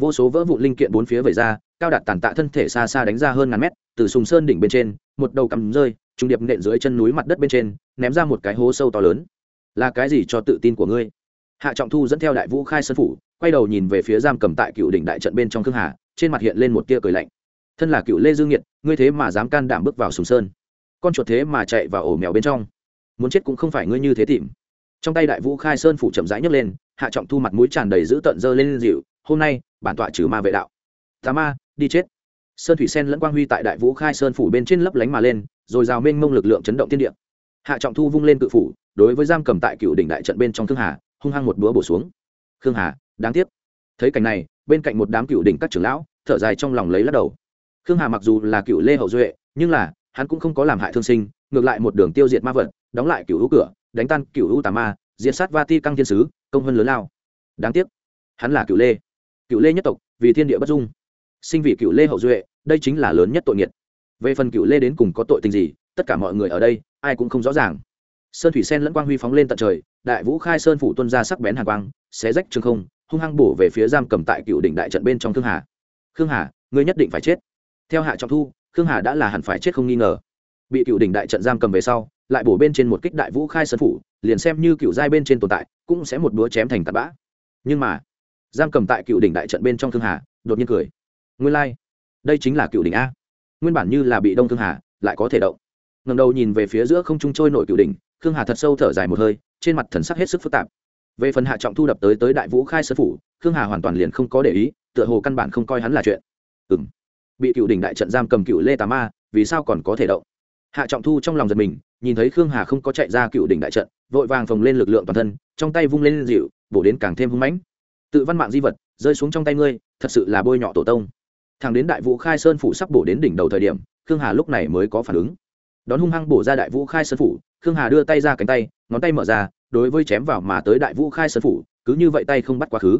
Vô số vỡ vụn linh kiện bốn phía vẩy ra, cao đạt tàn tạ thân thể xa xa đánh ra hơn ngàn mét, từ sùng sơn đỉnh bên trên, một đầu cắm rơi, trung điệp nện dưới chân núi mặt đất bên trên, ném ra một cái hố sâu to lớn. Là cái gì cho tự tin của ngươi? Hạ trọng thu dẫn theo đại vũ khai sơn phủ, quay đầu nhìn về phía giam cầm tại cựu đỉnh đại trận bên trong khương hà, trên mặt hiện lên một tia cười lạnh. Thân là cựu lê dương nhiệt ngươi thế mà dám can đảm bước vào sùng sơn? Con chuột thế mà chạy vào ổ mèo bên trong. Muốn chết cũng không phải ngươi như thế tìm. Trong tay đại vũ khai sơn phủ chậm rãi nhấc lên hạ trọng thu mặt mũi tràn đầy dữ tận dơ lên dịu, hôm nay, bản tọa trừ ma vệ đạo. Tà ma, đi chết. Sơn thủy sen lẫn quang huy tại đại vũ khai sơn phủ bên trên lấp lánh mà lên, rồi rào mênh mông lực lượng chấn động thiên địa. Hạ trọng thu vung lên cự phủ, đối với giam cầm tại cựu đỉnh đại trận bên trong khương hà, hung hăng một búa bổ xuống. Khương hà, đáng tiếc. Thấy cảnh này, bên cạnh một đám cựu đỉnh các trưởng lão, thở dài trong lòng lấy lắc đầu. Khương hà mặc dù là cựu lê hậu duệ, nhưng là, hắn cũng không có làm hại thương sinh, ngược lại một đường tiêu diệt ma vật, đóng lại cựu hữu cửa, đánh tan cựu hữu tà ma, diệt sát va ti căng thiên sứ công hơn lớn lao. Đáng tiếc, hắn là cựu lê. Cựu lê nhất tộc, vì thiên địa bất dung. Sinh vị cựu lê hậu duệ, đây chính là lớn nhất tội nghiệt. Về phần cựu lê đến cùng có tội tình gì, tất cả mọi người ở đây, ai cũng không rõ ràng. Sơn thủy sen lẫn quang huy phóng lên tận trời, đại vũ khai sơn phủ tuân ra sắc bén hàng quang, xé rách trường không, hung hăng bổ về phía giam cầm tại cựu đỉnh đại trận bên trong khương hà. Khương hà, ngươi nhất định phải chết. Theo hạ trọng thu, khương hà đã là hẳn phải chết không nghi ngờ. Bị cựu đỉnh đại trận giam cầm về sau, lại bổ bên trên một kích đại vũ khai sơn phủ, liền xem như cựu giai bên trên tồn tại cũng sẽ một búa chém thành tạt bã. Nhưng mà, giam cầm tại cựu đỉnh đại trận bên trong thương hà, đột nhiên cười. Nguyên lai、like. đây chính là cựu đỉnh a. Nguyên bản như là bị đông thương hà, lại có thể động. Ngầm đầu nhìn về phía giữa không trung trôi nổi cựu đỉnh khương hà thật sâu thở dài một hơi, trên mặt thần sắc hết sức phức tạp. Về phần hạ trọng thu đập tới tới đại vũ khai sơ phủ khương hà hoàn toàn liền không có để ý, tựa hồ căn bản không coi hắn là chuyện. Ừ m bị cựu đỉnh đại trận giam cầm cựu lê tà ma, vì sao còn có thể động? Hạ trọng thu trong lòng giật mình, nhìn thấy khương hà không có chạy ra cựu đỉnh đại trận vội vàng phồng lên lực lượng toàn thân, trong tay vung lên dịu, bổ đến càng thêm hung mãnh. Tự văn mạng di vật rơi xuống trong tay ngươi, thật sự là bôi nhọ tổ tông. Thằng đến đại vũ khai sơn phủ sắp bổ đến đỉnh đầu thời điểm, khương hà lúc này mới có phản ứng. Đón hung hăng bổ ra đại vũ khai sơn phủ, khương hà đưa tay ra cánh tay, ngón tay mở ra, đối với chém vào mà tới đại vũ khai sơn phủ, cứ như vậy tay không bắt quá khứ.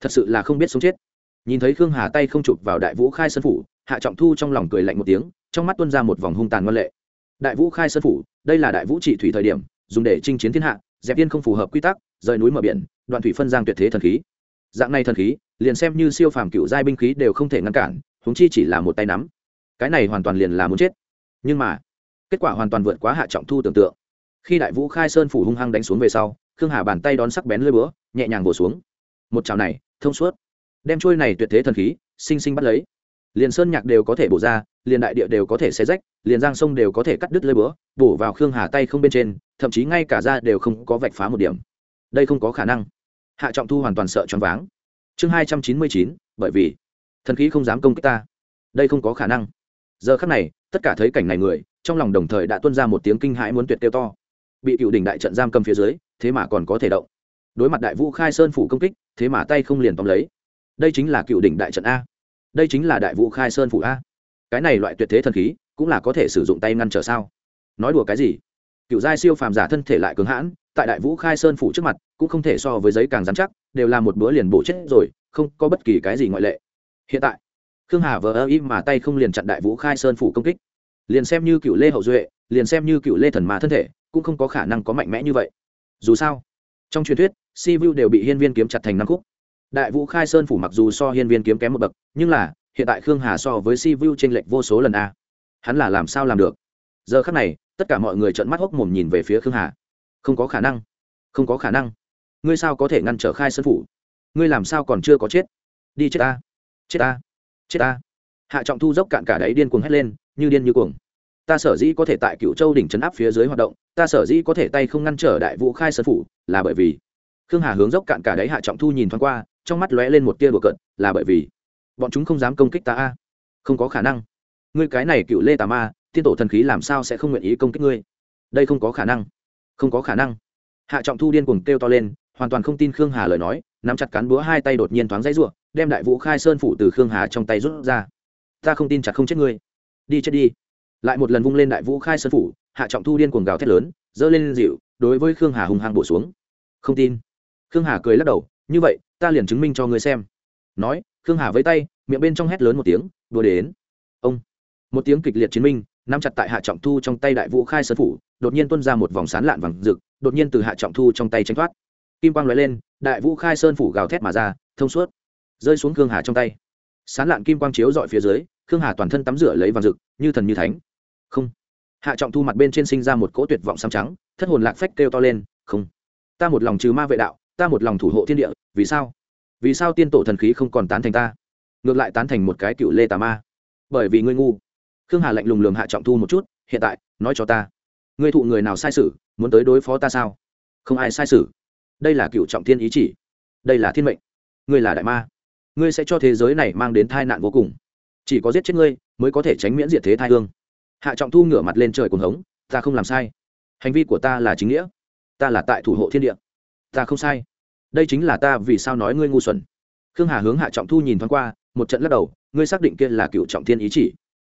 Thật sự là không biết sống chết. Nhìn thấy khương hà tay không chụp vào đại vũ khai sơn phủ, hạ trọng thu trong lòng cười lạnh một tiếng, trong mắt tuân ra một vòng hung tàn ngân lệ. Đại vũ khai sơn phủ, đây là đại vũ trị thủy thời điểm dùng để chinh chiến thiên hạ, dẹp tiên không phù hợp quy tắc, rời núi mở biển, đoạn thủy phân giang tuyệt thế thần khí. Dạng này thần khí, liền xem như siêu phàm cựu giai binh khí đều không thể ngăn cản húng chi chỉ là một tay nắm. Cái này hoàn toàn liền là muốn chết. Nhưng mà, kết quả hoàn toàn vượt quá hạ trọng thu tưởng tượng. Khi đại vũ khai sơn phủ hung hăng đánh xuống về sau, khương hà bàn tay đón sắc bén lơi búa, nhẹ nhàng vỗ xuống. Một chảo này, thông suốt. Đem trôi này tuyệt thế thần khí, sinh sinh bắt lấy liền sơn nhạc đều có thể bổ ra, liền đại địa đều có thể xé rách, liền giang sông đều có thể cắt đứt lơi búa, bổ vào khương hà tay không bên trên, thậm chí ngay cả ra đều không có vạch phá một điểm. Đây không có khả năng. Hạ trọng thu hoàn toàn sợ choáng váng. Chương hai trăm chín mươi chín, bởi vì thần khí không dám công kích ta. Đây không có khả năng. Giờ khắc này, tất cả thấy cảnh này người, trong lòng đồng thời đã tuân ra một tiếng kinh hãi muốn tuyệt tiêu to. Bị cựu đỉnh đại trận giam cầm phía dưới, thế mà còn có thể động. Đối mặt đại vũ khai sơn phủ công kích, thế mà tay không liền tóm lấy. Đây chính là cựu đỉnh đại trận a đây chính là đại vũ khai sơn phủ a. Cái này loại tuyệt thế thần khí, cũng là có thể sử dụng tay ngăn trở sao? Nói đùa cái gì? Cựu giai siêu phàm giả thân thể lại cứng hãn, tại đại vũ khai sơn phủ trước mặt, cũng không thể so với giấy càng dán chắc, đều là một bữa liền bổ chết rồi, không có bất kỳ cái gì ngoại lệ. Hiện tại, khương hà vờ ơ im mà tay không liền chặn đại vũ khai sơn phủ công kích. Liền xem như cựu lê hậu duệ, liền xem như cựu lê thần mà thân thể, cũng không có khả năng có mạnh mẽ như vậy. Dù sao, trong truyền thuyết, si vu đều bị hiên viên kiếm chặt thành năm khúc đại vũ khai sơn phủ mặc dù so hiên viên kiếm kém một bậc, nhưng là, hiện tại khương hà so với si vu t r ê n lệch vô số lần a. Hắn là làm sao làm được? Giờ khắc này, tất cả mọi người trợn mắt hốc mồm nhìn về phía khương hà. Không có khả năng. Không có khả năng. Ngươi sao có thể ngăn trở khai sơn phủ? Ngươi làm sao còn chưa có chết? Đi chết ta. Chết ta. Chết ta. Hạ trọng thu dốc cạn cả đáy điên cuồng hét lên, như điên như cuồng. Ta sở dĩ có thể tại cựu châu đỉnh trấn áp phía dưới hoạt động, ta sở dĩ có thể tay không ngăn trở đại vũ khai sơn phủ, là bởi vì khương hà hướng dốc cạn cả đáy hạ trọng thu nhìn thoáng qua trong mắt lóe lên một tia bừa cận là bởi vì bọn chúng không dám công kích ta a. Không có khả năng. Ngươi cái này cựu lê tà ma, tiên tổ thần khí làm sao sẽ không nguyện ý công kích ngươi? Đây không có khả năng. Không có khả năng. Hạ trọng thu điên cuồng kêu to lên, hoàn toàn không tin khương hà lời nói, nắm chặt cán búa hai tay đột nhiên thoáng dãy ruộng, đem đại vũ khai sơn phủ từ khương hà trong tay rút ra. Ta không tin chặt không chết ngươi. Đi chết đi. Lại một lần vung lên đại vũ khai sơn phủ, hạ trọng thu điên cuồng gào thét lớn, giơ lên dịu đối với khương hà hùng hăng bổ xuống. Không tin. Khương hà cười lắc đầu như vậy, ta liền chứng minh cho ngươi xem. Nói, khương hà với tay, miệng bên trong hét lớn một tiếng, đùa đến. Ông, một tiếng kịch liệt chiến minh, nắm chặt tại hạ trọng thu trong tay đại vũ khai sơn phủ, đột nhiên tuôn ra một vòng sán lạn vàng rực, đột nhiên từ hạ trọng thu trong tay tranh thoát. Kim quang lóe lên, đại vũ khai sơn phủ gào thét mà ra, thông suốt, rơi xuống khương hà trong tay. Sán lạn kim quang chiếu dọi phía dưới, khương hà toàn thân tắm rửa lấy vàng rực, như thần như thánh. Không. Hạ trọng thu mặt bên trên sinh ra một cỗ tuyệt vọng xám trắng, thất hồn lạc phách kêu to lên, không. Ta một lòng trừ ma vệ đạo ta một lòng thủ hộ thiên địa vì sao? Vì sao tiên tổ thần khí không còn tán thành ta? Ngược lại tán thành một cái cựu lê tà ma. Bởi vì ngươi ngu. Khương hà lạnh lùng lường hạ trọng thu một chút hiện tại nói cho ta. Ngươi thụ người nào sai sử, muốn tới đối phó ta sao? Không ai sai sử. đây là cựu trọng thiên ý chỉ. Đây là thiên mệnh. Ngươi là đại ma. Ngươi sẽ cho thế giới này mang đến tai nạn vô cùng. Chỉ có giết chết ngươi mới có thể tránh miễn diệt thế thai hương. Hạ trọng thu ngửa mặt lên trời cuồng hống ta không làm sai. Hành vi của ta là chính nghĩa. Ta là tại thủ hộ thiên địa. Ta không sai đây chính là ta vì sao nói ngươi ngu xuẩn. Khương hà hướng hạ trọng thu nhìn thoáng qua, một trận lắc đầu, ngươi xác định kia là cựu trọng thiên ý chỉ.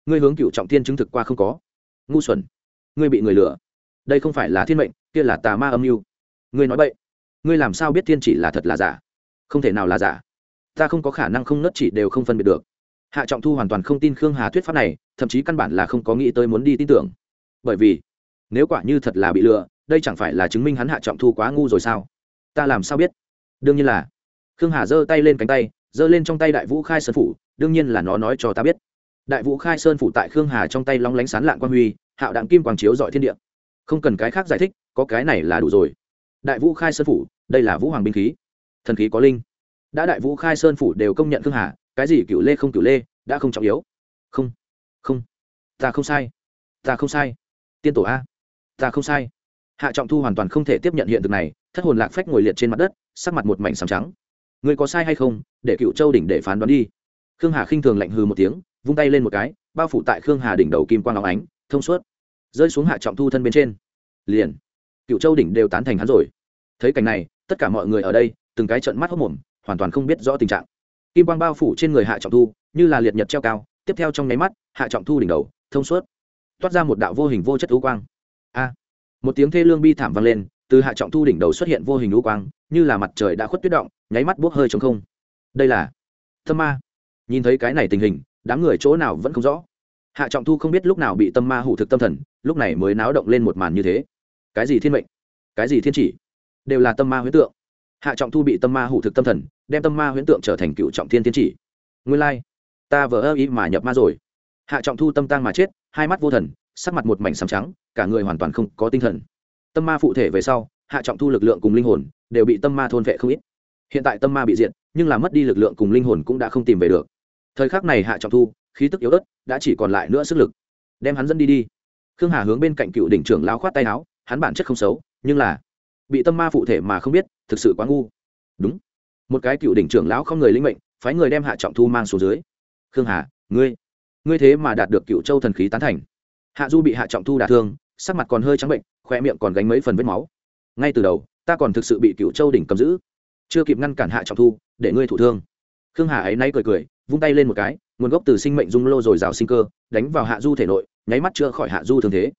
Ngươi hướng cựu trọng thiên chứng thực qua không có. Ngu xuẩn. Ngươi bị người lừa. Đây không phải là thiên mệnh, kia là tà ma âm mưu. Ngươi nói vậy ngươi làm sao biết thiên chỉ là thật là giả? Không thể nào là giả. Ta không có khả năng không nớt chỉ đều không phân biệt được. Hạ trọng thu hoàn toàn không tin khương hà thuyết pháp này, thậm chí căn bản là không có nghĩ tới muốn đi tin tưởng. Bởi vì, nếu quả như thật là bị lừa, đây chẳng phải là chứng minh hắn hạ trọng thu quá ngu rồi sao? Ta làm sao biết? Đương nhiên là. Khương hà giơ tay lên cánh tay, giơ lên trong tay đại vũ khai sơn phủ, đương nhiên là nó nói cho ta biết. Đại vũ khai sơn phủ tại khương hà trong tay long lánh sán lạng quang huy, hạo đạm kim quang chiếu dọi thiên địa. Không cần cái khác giải thích, có cái này là đủ rồi. Đại vũ khai sơn phủ, đây là vũ hoàng binh khí. Thần khí có linh. Đã đại vũ khai sơn phủ đều công nhận khương hà, cái gì cựu lê không cựu lê, đã không trọng yếu. Không. Không. Ta không sai. Ta không sai. Tiên tổ a. Ta không sai. Hạ trọng thu hoàn toàn không thể tiếp nhận hiện thực này, thất hồn lạc phách ngồi liệt trên mặt đất sắc mặt một mảnh sàm trắng. Người có sai hay không? Để cựu châu đỉnh để phán đoán đi. Khương hà khinh thường lạnh hừ một tiếng, vung tay lên một cái, bao phủ tại khương hà đỉnh đầu kim quang áo ánh, thông suốt. Rơi xuống hạ trọng thu thân bên trên. Liền. Cựu châu đỉnh đều tán thành hắn rồi. Thấy cảnh này, tất cả mọi người ở đây, từng cái trận mắt hốc mồm, hoàn toàn không biết rõ tình trạng. Kim quang bao phủ trên người hạ trọng thu, như là liệt nhật treo cao, tiếp theo trong nháy mắt, hạ trọng thu đỉnh đầu, thông suốt. Toát ra một đạo vô hình vô chất ưu quang. A. Một tiếng thê lương bi thảm vang lên, từ hạ trọng thu đỉnh đầu xuất hiện vô hình ưu quang như là mặt trời đã khuất tuyết động, nháy mắt buốc hơi chống không. Đây là tâm ma. Nhìn thấy cái này tình hình, đám người chỗ nào vẫn không rõ. Hạ trọng thu không biết lúc nào bị tâm ma hủ thực tâm thần, lúc này mới náo động lên một màn như thế. Cái gì thiên mệnh? Cái gì thiên chỉ? Đều là tâm ma huyễn tượng. Hạ trọng thu bị tâm ma hủ thực tâm thần, đem tâm ma huyễn tượng trở thành cựu trọng thiên thiên chỉ. Nguyên lai、like. ta vờ ơ ý mà nhập ma rồi. Hạ trọng thu tâm tang mà chết, hai mắt vô thần, sắc mặt một mảnh sầm trắng, cả người hoàn toàn không có tinh thần. Tâm ma phụ thể về sau, hạ trọng thu lực lượng cùng linh hồn đều bị tâm ma thôn vệ không ít. Hiện tại tâm ma bị diện nhưng là mất đi lực lượng cùng linh hồn cũng đã không tìm về được. Thời khắc này hạ trọng thu, khí tức yếu ớt, đã chỉ còn lại nữa sức lực. Đem hắn dẫn đi đi. Khương hà hướng bên cạnh cựu đỉnh trưởng lao khoát tay áo, hắn bản chất không xấu, nhưng là bị tâm ma phụ thể mà không biết, thực sự quá ngu. Đúng. Một cái cựu đỉnh trưởng lão không người linh mệnh, phái người đem hạ trọng thu mang xuống dưới. Khương hà, ngươi ngươi thế mà đạt được cựu châu thần khí tán thành. Hạ du bị hạ trọng thu đả thương, sắc mặt còn hơi trắng bệnh khoe miệng còn gánh mấy phần vết máu. Ngay từ đầu ta còn thực sự bị cựu châu đỉnh cầm giữ. Chưa kịp ngăn cản hạ trọng thu, để ngươi thụ thương. Khương hà ấy nay cười cười, vung tay lên một cái, nguồn gốc từ sinh mệnh dung lô dồi dào sinh cơ, đánh vào hạ du thể nội, nháy mắt chữa khỏi hạ du thương thế.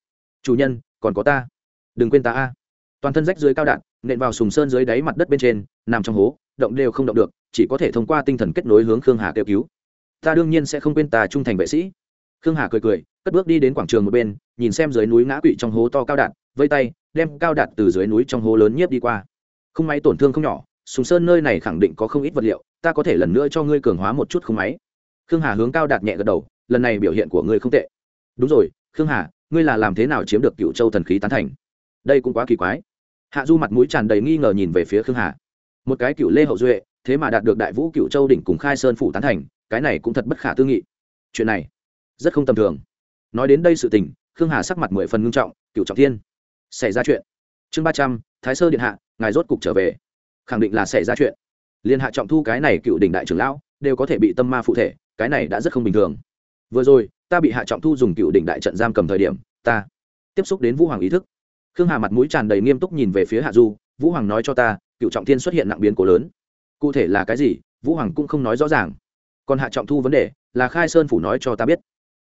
Chủ nhân, còn có ta. Đừng quên ta a. Toàn thân rách dưới cao đạn, nện vào sùng sơn dưới đáy mặt đất bên trên, nằm trong hố, động đều không động được, chỉ có thể thông qua tinh thần kết nối hướng khương hà kêu cứu. Ta đương nhiên sẽ không quên ta, trung thành vệ sĩ. Khương hà cười cười, cất bước đi đến quảng trường một bên, nhìn xem dưới núi ngã quỵ trong hố to cao đạn, vây tay đem cao đạt từ dưới núi trong hố lớn nhiếp đi qua. Không máy tổn thương không nhỏ, sùng sơn nơi này khẳng định có không ít vật liệu, ta có thể lần nữa cho ngươi cường hóa một chút không máy. Khương hà hướng cao đạt nhẹ gật đầu, lần này biểu hiện của ngươi không tệ. Đúng rồi, khương hà, ngươi là làm thế nào chiếm được cựu châu thần khí tán thành? Đây cũng quá kỳ quái. Hạ du mặt mũi tràn đầy nghi ngờ nhìn về phía khương hà. Một cái cựu lê hậu duệ, thế mà đạt được đại vũ cựu châu đỉnh cùng khai sơn phủ tán thành, cái này cũng thật bất khả tư nghị. Chuyện này rất không tầm thường. Nói đến đây sự tình, khương hà sắc mặt mười phần ngưng trọng cựu trọng thiên xảy ra chuyện. Chương ba trăm, thái sơ điện hạ, ngài rốt cục trở về. Khẳng định là xảy ra chuyện. Liên hạ trọng thu cái này cựu đỉnh đại trưởng lão, đều có thể bị tâm ma phụ thể, cái này đã rất không bình thường. Vừa rồi, ta bị hạ trọng thu dùng cựu đỉnh đại trận giam cầm thời điểm, ta tiếp xúc đến vũ hoàng ý thức. Khương hà mặt mũi tràn đầy nghiêm túc nhìn về phía hạ du, vũ hoàng nói cho ta, cựu trọng thiên xuất hiện nặng biến cố lớn. Cụ thể là cái gì, vũ hoàng cũng không nói rõ ràng. Còn hạ trọng thu vấn đề, là khai sơn phủ nói cho ta biết.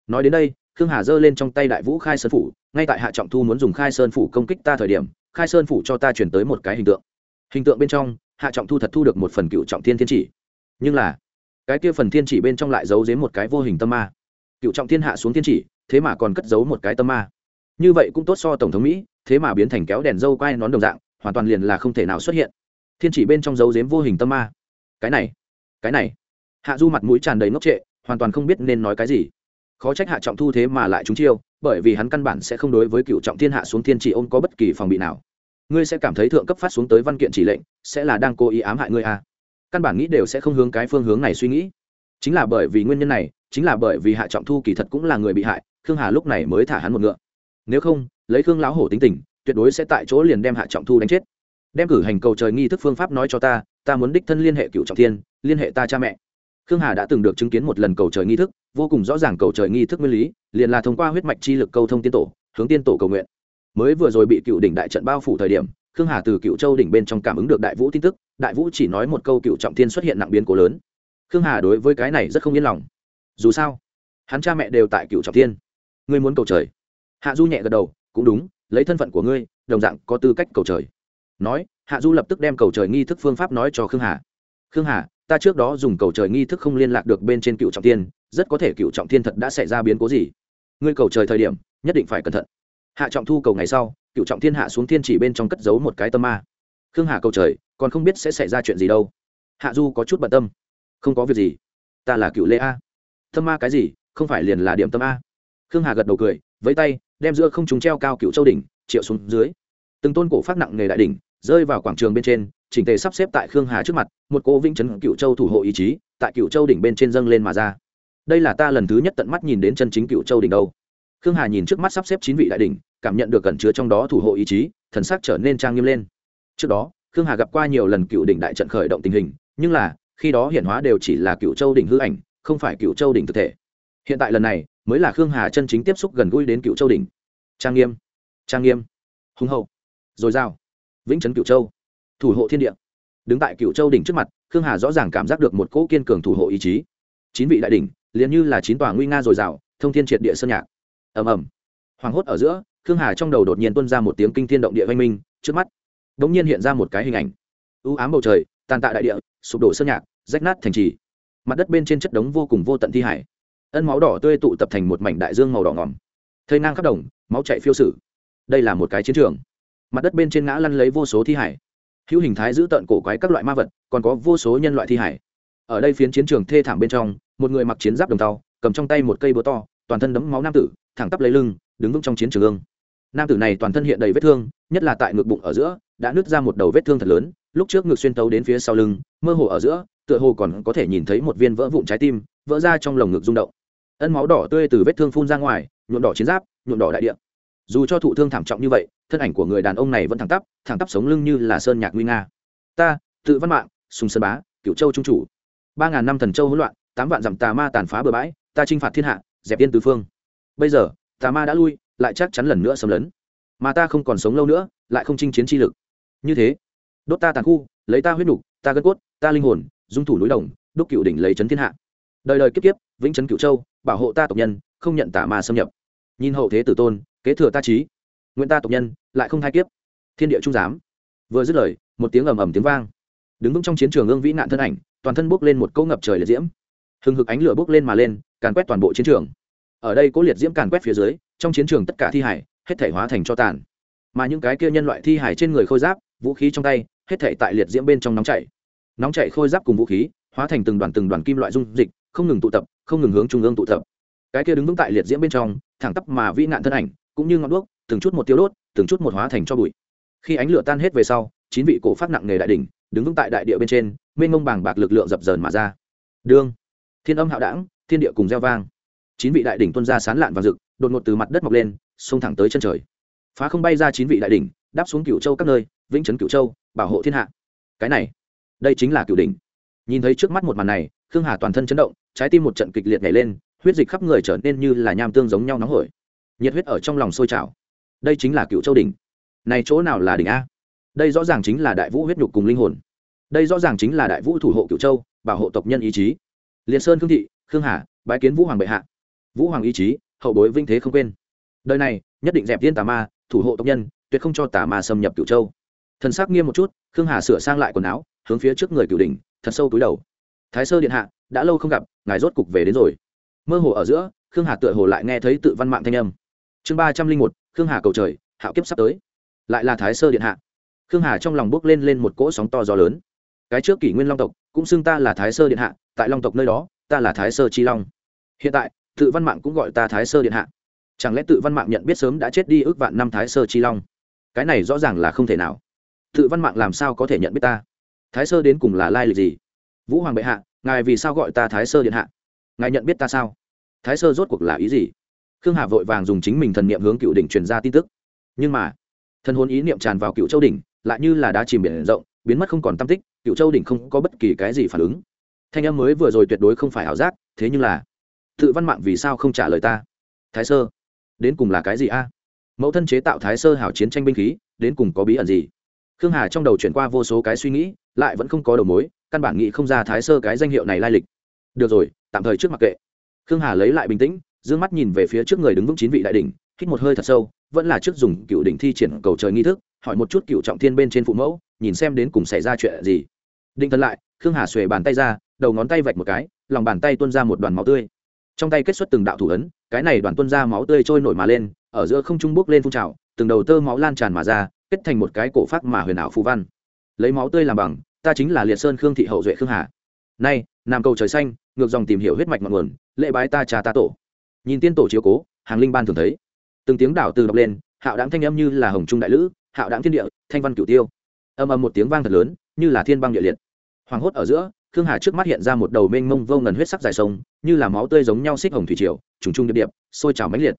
Nói đến đây khương hà giơ lên trong tay đại vũ khai sơn phủ, ngay tại hạ trọng thu muốn dùng khai sơn phủ công kích ta thời điểm, khai sơn phủ cho ta chuyển tới một cái hình tượng. Hình tượng bên trong, hạ trọng thu thật thu được một phần cựu trọng thiên thiên chỉ. Nhưng là, cái kia phần thiên chỉ bên trong lại giấu dếm một cái vô hình tâm ma. Cựu trọng thiên hạ xuống thiên chỉ, thế mà còn cất giấu một cái tâm ma. Như vậy cũng tốt so tổng thống mỹ, thế mà biến thành kéo đèn dâu quai nón đồng dạng, hoàn toàn liền là không thể nào xuất hiện. Thiên chỉ bên trong dấu dếm vô hình tâm ma. Cái này cái này. Hạ du mặt mũi tràn đầy ngốc trệ, hoàn toàn không biết nên nói cái gì khó trách hạ trọng thu thế mà lại trúng chiêu, bởi vì hắn căn bản sẽ không đối với cựu trọng thiên hạ xuống thiên chỉ ôm có bất kỳ phòng bị nào. Ngươi sẽ cảm thấy thượng cấp phát xuống tới văn kiện chỉ lệnh, sẽ là đang cố ý ám hại ngươi à. căn bản nghĩ đều sẽ không hướng cái phương hướng này suy nghĩ. Chính là bởi vì nguyên nhân này, chính là bởi vì hạ trọng thu kỳ thật cũng là người bị hại, khương hà lúc này mới thả hắn một ngựa. Nếu không, lấy khương lão hổ tính tình, tuyệt đối sẽ tại chỗ liền đem hạ trọng thu đánh chết. Đem cử hành cầu trời nghi thức phương pháp nói cho ta ta muốn đích thân liên hệ cựu trọng thiên, liên hệ ta cha mẹ khương hà đã từng được chứng kiến một lần cầu trời nghi thức, vô cùng rõ ràng cầu trời nghi thức nguyên lý, liền là thông qua huyết mạch chi lực câu thông tiên tổ, hướng tiên tổ cầu nguyện. Mới vừa rồi bị cựu đỉnh đại trận bao phủ thời điểm, khương hà từ cựu châu đỉnh bên trong cảm ứng được đại vũ tin tức, đại vũ chỉ nói một câu cựu trọng thiên xuất hiện nặng biến cố lớn. Khương hà đối với cái này rất không yên lòng. Dù sao, hắn cha mẹ đều tại cựu trọng thiên. Ngươi muốn cầu trời? Hạ du nhẹ gật đầu, cũng đúng, lấy thân phận của ngươi, đồng dạng có tư cách cầu trời. Nói, hạ du lập tức đem cầu trời nghi thức phương pháp nói cho khương hà. Khương hà ta trước đó dùng cầu trời nghi thức không liên lạc được bên trên cựu trọng thiên, rất có thể cựu trọng thiên thật đã xảy ra biến cố gì. Ngươi cầu trời thời điểm, nhất định phải cẩn thận. Hạ trọng thu cầu ngày sau, cựu trọng thiên hạ xuống thiên chỉ bên trong cất giấu một cái tâm ma. Khương hà cầu trời, còn không biết sẽ xảy ra chuyện gì đâu. Hạ du có chút bận tâm. Không có việc gì. Ta là cựu lê a. Tâm ma cái gì? Không phải liền là điểm tâm a. Khương hà gật đầu cười với tay, đem giữa không chúng treo cao cựu châu đỉnh, triệu xuống dưới. Từng tôn cổ phát nặng nghề đại đỉnh rơi vào quảng trường bên trên, chỉnh tề sắp xếp tại khương hà trước mặt, một cô vĩnh chấn cựu châu thủ hộ ý chí, tại cựu châu đỉnh bên trên dâng lên mà ra. Đây là ta lần thứ nhất tận mắt nhìn đến chân chính cựu châu đỉnh đâu. Khương hà nhìn trước mắt sắp xếp chín vị đại đỉnh, cảm nhận được cẩn chứa trong đó thủ hộ ý chí, thần sắc trở nên trang nghiêm lên. Trước đó, khương hà gặp qua nhiều lần cựu đỉnh đại trận khởi động tình hình, nhưng là, khi đó hiện hóa đều chỉ là cựu châu đỉnh hư ảnh, không phải cựu châu đỉnh thực thể. Hiện tại lần này, mới là khương hà chân chính tiếp xúc gần gũi đến cựu châu đỉnh. Trang nghiêm trang nghiêm, hùng hậu dồi dào vĩnh trấn cửu châu thủ hộ thiên địa đứng tại cửu châu đỉnh trước mặt khương hà rõ ràng cảm giác được một cỗ kiên cường thủ hộ ý chí chín vị đại đỉnh liền như là chín tòa nguy nga dồi dào thông thiên triệt địa sơn nhạc ầm ầm hoàng hốt ở giữa khương hà trong đầu đột nhiên tuân ra một tiếng kinh thiên động địa văn minh trước mắt đ ỗ n g nhiên hiện ra một cái hình ảnh ưu ám bầu trời tàn tạ đại địa sụp đổ sơn nhạc rách nát thành trì mặt đất bên trên chất đống vô cùng vô tận thi hải ân máu đỏ tươi tụ tập thành một mảnh đại dương màu đỏ ngòm thây nang khắp đồng máu chạy phiêu sử đây là một cái chiến trường mặt đất bên trên ngã lăn lấy vô số thi hải. Hữu hình thái giữ tợn cổ quái các loại ma vật, còn có vô số nhân loại thi hải. Ở đây phiến chiến trường thê thảm bên trong, một người mặc chiến giáp đồng tàu, cầm trong tay một cây búa to, toàn thân đấm máu nam tử, thẳng tắp lấy lưng, đứng vững trong chiến trường ương. Nam tử này toàn thân hiện đầy vết thương, nhất là tại ngực bụng ở giữa, đã nứt ra một đầu vết thương thật lớn, lúc trước ngực xuyên tấu đến phía sau lưng, mơ hồ ở giữa, tựa hồ còn có thể nhìn thấy một viên vỡ vụn trái tim, vỡ ra trong lồng ngực rung động. Ân máu đỏ tươi từ vết thương phun ra ngoài, nhuộm đỏ chiến giáp, nhuộm đỏ đại địa. Dù cho thụ thương thảm trọng như vậy thân ảnh của người đàn ông này vẫn thẳng tắp thẳng tắp sống lưng như là sơn nhạc nguy nga. Ta, tự văn mạng, sùng sơn bá cựu châu trung chủ. Ba ngàn năm thần châu hỗn loạn, tám vạn dặm tà ma tàn phá bừa bãi, ta chinh phạt thiên hạ, dẹp tiên tứ phương. Bây giờ, tà ma đã lui, lại chắc chắn lần nữa xâm lấn. Mà ta không còn sống lâu nữa, lại không chinh chiến chi lực. Như thế, đốt ta tàn khu, lấy ta huyết nục, ta gân cốt, ta linh hồn, dung thủ núi đồng, đúc cựu đỉnh lấy trấn thiên hạ. Đời đời kiếp kiếp, vĩnh trấn cựu châu, bảo hộ ta tộc nhân, không nhận tà ma xâm nhập. Nhìn hậu thế tử tôn, kế thừa ta trí. Nguyện ta tộc nhân lại không hai kiếp. Thiên địa trung giám. Vừa dứt lời, một tiếng ầm ầm tiếng vang. Đứng vững trong chiến trường ương vĩ nạn thân ảnh, toàn thân bốc lên một câu ngập trời liệt diễm. Hừng hực ánh lửa bốc lên mà lên, càn quét toàn bộ chiến trường. Ở đây có liệt diễm càn quét phía dưới, trong chiến trường tất cả thi hải, hết thể hóa thành cho tàn. Mà những cái kia nhân loại thi hải trên người khôi giáp, vũ khí trong tay, hết thể tại liệt diễm bên trong nóng chảy. Nóng chảy khôi giáp cùng vũ khí, hóa thành từng đoàn từng đoàn kim loại dung dịch, không ngừng tụ tập, không ngừng hướng trung ương tụ tập. Cái kia đứng vững tại liệt diễm bên trong, thẳng tắp mà vĩ nạn thân ảnh, cũng như ngọn đuốc, từng chút một tiêu đốt từng chút một hóa thành cho bụi. Khi ánh lửa tan hết về sau, chín vị cổ phát nặng nghề đại đỉnh, đứng vững tại đại địa bên trên, mênh mông bàng bạc lực lượng dập dờn mà ra. Đương, thiên âm hạo đảng, thiên địa cùng gieo vang. Chín vị đại đỉnh tuân ra sán lạn và rực, đột ngột từ mặt đất mọc lên, xông thẳng tới chân trời. Phá không bay ra chín vị đại đỉnh, đáp xuống cửu châu các nơi, vĩnh trấn cửu châu, bảo hộ thiên hạ. Cái này, đây chính là cửu đỉnh. Nhìn thấy trước mắt một màn này, khương hà toàn thân chấn động, trái tim một trận kịch liệt nhảy lên, huyết dịch khắp người trở nên như là nham tương giống nhau nóng hổi. Nhiệt huyết ở trong lòng sôi trào đây chính là cựu châu đỉnh. Này chỗ nào là đỉnh a? Đây rõ ràng chính là đại vũ huyết nhục cùng linh hồn. Đây rõ ràng chính là đại vũ thủ hộ cựu châu, bảo hộ tộc nhân ý chí. Liệt sơn, khương thị, khương hà, bái kiến vũ hoàng bệ hạ. Vũ hoàng ý chí, hậu bối vinh thế không quên. Đời này, nhất định dẹp viên tà ma, thủ hộ tộc nhân, tuyệt không cho tà ma xâm nhập cựu châu. Thần sắc nghiêm một chút, khương hà sửa sang lại quần áo, hướng phía trước người cựu đỉnh, thật sâu túi đầu. Thái sơ điện hạ, đã lâu không gặp, ngài rốt cục về đến rồi. Mơ hồ ở giữa, khương hà tựa hồ lại nghe thấy tự văn mạng thanh âm chương ba trăm linh một, khương hà cầu trời, hạo kiếp sắp tới. Lại là thái sơ điện hạ. Khương hà trong lòng bước lên lên một cỗ sóng to gió lớn. Cái trước kỷ nguyên long tộc, cũng xưng ta là thái sơ điện hạ, tại long tộc nơi đó, ta là thái sơ chi long. Hiện tại, tự văn mạng cũng gọi ta thái sơ điện hạ. Chẳng lẽ tự văn mạng nhận biết sớm đã chết đi ước vạn năm thái sơ chi long? Cái này rõ ràng là không thể nào. Tự văn mạng làm sao có thể nhận biết ta? Thái sơ đến cùng là lai lịch gì? Vũ hoàng bệ hạ, ngài vì sao gọi ta thái sơ điện hạ? Ngài nhận biết ta sao? Thái sơ rốt cuộc là ý gì? Khương hà vội vàng dùng chính mình thần niệm hướng cựu đỉnh truyền ra tin tức. Nhưng mà, thần hồn ý niệm tràn vào cựu châu đỉnh, lại như là đá chìm biển rộng, biến mất không còn tam tích, cựu châu đỉnh không có bất kỳ cái gì phản ứng. Thanh em mới vừa rồi tuyệt đối không phải ảo giác, thế nhưng là, tự văn mạng vì sao không trả lời ta? Thái sơ, đến cùng là cái gì a? Mẫu thân chế tạo thái sơ hảo chiến tranh binh khí, đến cùng có bí ẩn gì? Khương hà trong đầu chuyển qua vô số cái suy nghĩ, lại vẫn không có đầu mối, căn bản nghĩ không ra thái sơ cái danh hiệu này lai lịch. Được rồi, tạm thời trước mặc kệ. Khương hà lấy lại bình tĩnh d ư ơ n g mắt nhìn về phía trước người đứng vững chín vị đại đ ỉ n h hít một hơi thật sâu, vẫn là trước dùng cựu đỉnh thi triển cầu trời nghi thức, hỏi một chút cựu trọng thiên bên trên phụ mẫu, nhìn xem đến cùng xảy ra chuyện gì. Định thân lại, khương hà xuề bàn tay ra, đầu ngón tay vạch một cái, lòng bàn tay tuôn ra một đoàn máu tươi. Trong tay kết xuất từng đạo thủ ấn, cái này đoàn tuôn ra máu tươi trôi nổi mà lên, ở giữa không trung bốc lên phun trào, từng đầu tơ máu lan tràn mà ra, kết thành một cái cổ phát mà huyền ảo phù văn. Lấy máu tươi làm bằng, ta chính là liệt sơn khương thị hậu duệ khương hà. Nay, nam cầu trời xanh, ngược dòng tìm hiểu huyết mạch ngọn nguồn, lễ bái ta trà ta tổ nhìn tiên tổ chiếu cố, hàng linh ban thường thấy. Từng tiếng đảo từ đọc lên, hạo đáng thanh âm như là hồng trung đại lữ, hạo đáng thiên địa, thanh văn cửu tiêu. Âm âm một tiếng vang thật lớn, như là thiên băng địa liệt. Hoàng hốt ở giữa, khương hà trước mắt hiện ra một đầu mênh mông vô ngần huyết sắc dài sông, như là máu tươi giống nhau xích hồng thủy triều, trùng trung điệp điệp, sôi trào mãnh liệt.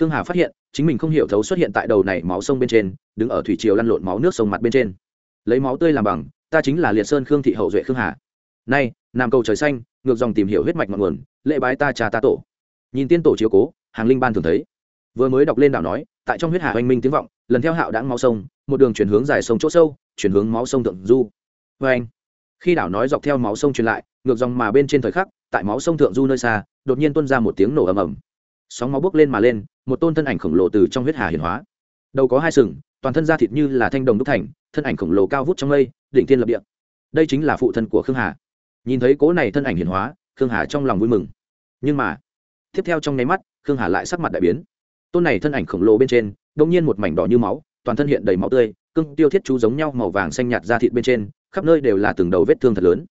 Khương hà phát hiện, chính mình không hiểu thấu xuất hiện tại đầu này máu sông bên trên, đứng ở thủy triều lăn lộn máu nước sông mặt bên trên. Lấy máu tươi làm bằng, ta chính là liệt sơn khương thị hậu duệ khương hà. Nay, nam cầu trời xanh, ngược dòng tìm hiểu huyết mạch ngọn nguồn, lễ bái ta trà ta tổ nhìn tiên tổ chiếu cố, hàng linh ban thường thấy. Vừa mới đọc lên đảo nói, tại trong huyết hà oanh minh tiếng vọng, lần theo hạo đáng máu sông, một đường chuyển hướng dài sông chỗ sâu, chuyển hướng máu sông thượng du. Vê anh khi đảo nói dọc theo máu sông truyền lại, ngược dòng mà bên trên thời khắc, tại máu sông thượng du nơi xa, đột nhiên tuôn ra một tiếng nổ ầm ầm. Sóng máu bốc lên mà lên, một tôn thân ảnh khổng lồ từ trong huyết hà hiển hóa. Đầu có hai sừng, toàn thân da thịt như là thanh đồng đúc thành, thân ảnh khổng lồ cao vút trong mây, đỉnh thiên lập địa. Đây chính là phụ thân của khương hà. Nhìn thấy cố này thân ảnh hiển hóa, khương hà trong lòng vui mừng. Nhưng mà tiếp theo trong nháy mắt, khương hà lại sắc mặt đại biến. Tôn này thân ảnh khổng lồ bên trên đông nhiên một mảnh đỏ như máu, toàn thân hiện đầy máu tươi cưng tiêu thiết chú giống nhau màu vàng xanh nhạt ra thịt bên trên, khắp nơi đều là từng đầu vết thương thật lớn.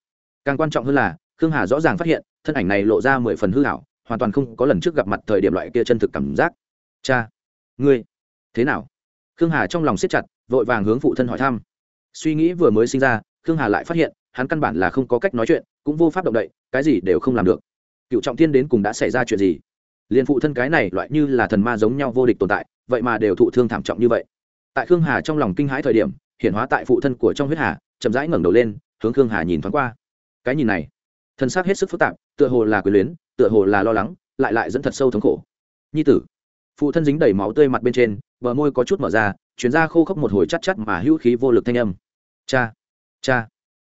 Càng quan trọng hơn là, khương hà rõ ràng phát hiện, thân ảnh này lộ ra mười phần hư hảo hoàn toàn không có lần trước gặp mặt thời điểm loại kia chân thực cảm giác. Cha, ngươi, thế nào? Khương hà trong lòng siết chặt, vội vàng hướng phụ thân hỏi thăm. Suy nghĩ vừa mới sinh ra, khương hà lại phát hiện, hắn căn bản là không có cách nói chuyện, cũng vô pháp động đậy, cái gì đều không làm được cựu trọng thiên đến cùng đã xảy ra chuyện gì? Liền phụ thân cái này loại như là thần ma giống nhau vô địch tồn tại, vậy mà đều thụ thương thảm trọng như vậy. Tại khương hà trong lòng kinh hãi thời điểm hiện hóa tại phụ thân của trong huyết hà, chậm rãi ngẩng đầu lên, hướng khương hà nhìn thoáng qua. Cái nhìn này thân xác hết sức phức tạp, tựa hồ là quyền luyến, tựa hồ là lo lắng, lại lại dẫn thật sâu thống khổ. Nhi tử, phụ thân dính đầy máu tươi mặt bên trên, bờ môi có chút mở ra chuyến ra khô khốc một hồi chắc chắc mà hữu khí vô lực thanh âm. Cha cha,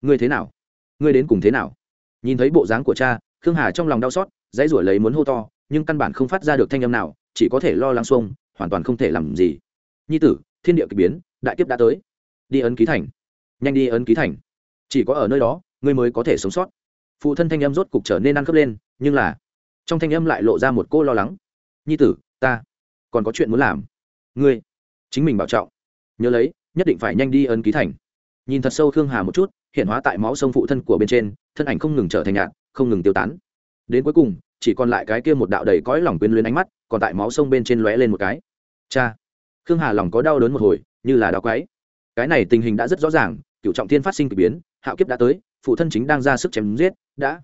ngươi thế nào? Ngươi đến cùng thế nào? Nhìn thấy bộ dáng của cha khương hà trong lòng đau xót, dãy ruổi lấy muốn hô to, nhưng căn bản không phát ra được thanh âm nào, chỉ có thể lo lắng xuông, hoàn toàn không thể làm gì. Nhi tử, thiên địa k ỳ biến, đại kiếp đã tới. Đi ấn ký thành. Nhanh đi ấn ký thành. Chỉ có ở nơi đó, ngươi mới có thể sống sót. Phụ thân thanh âm rốt cục trở nên ăn khớp lên, nhưng là, trong thanh âm lại lộ ra một cô lo lắng. Nhi tử, ta còn có chuyện muốn làm. Ngươi, chính mình bảo trọng. Nhớ lấy, nhất định phải nhanh đi ấn ký thành. Nhìn thật sâu Thương hà một chút, hiện hóa tại máu sông phụ thân của bên trên, thân ảnh không ngừng trở thành nhạt không ngừng tiêu tán. Đến cuối cùng, chỉ còn lại cái kia một đạo đầy cõi lòng quyến luyến ánh mắt, còn tại máu sông bên trên lóe lên một cái. Cha! Khương hà lòng có đau đớn một hồi, như là đau quái. Cái này tình hình đã rất rõ ràng, cựu trọng thiên phát sinh k ỳ biến, hạo kiếp đã tới, phụ thân chính đang ra sức chém giết, đã.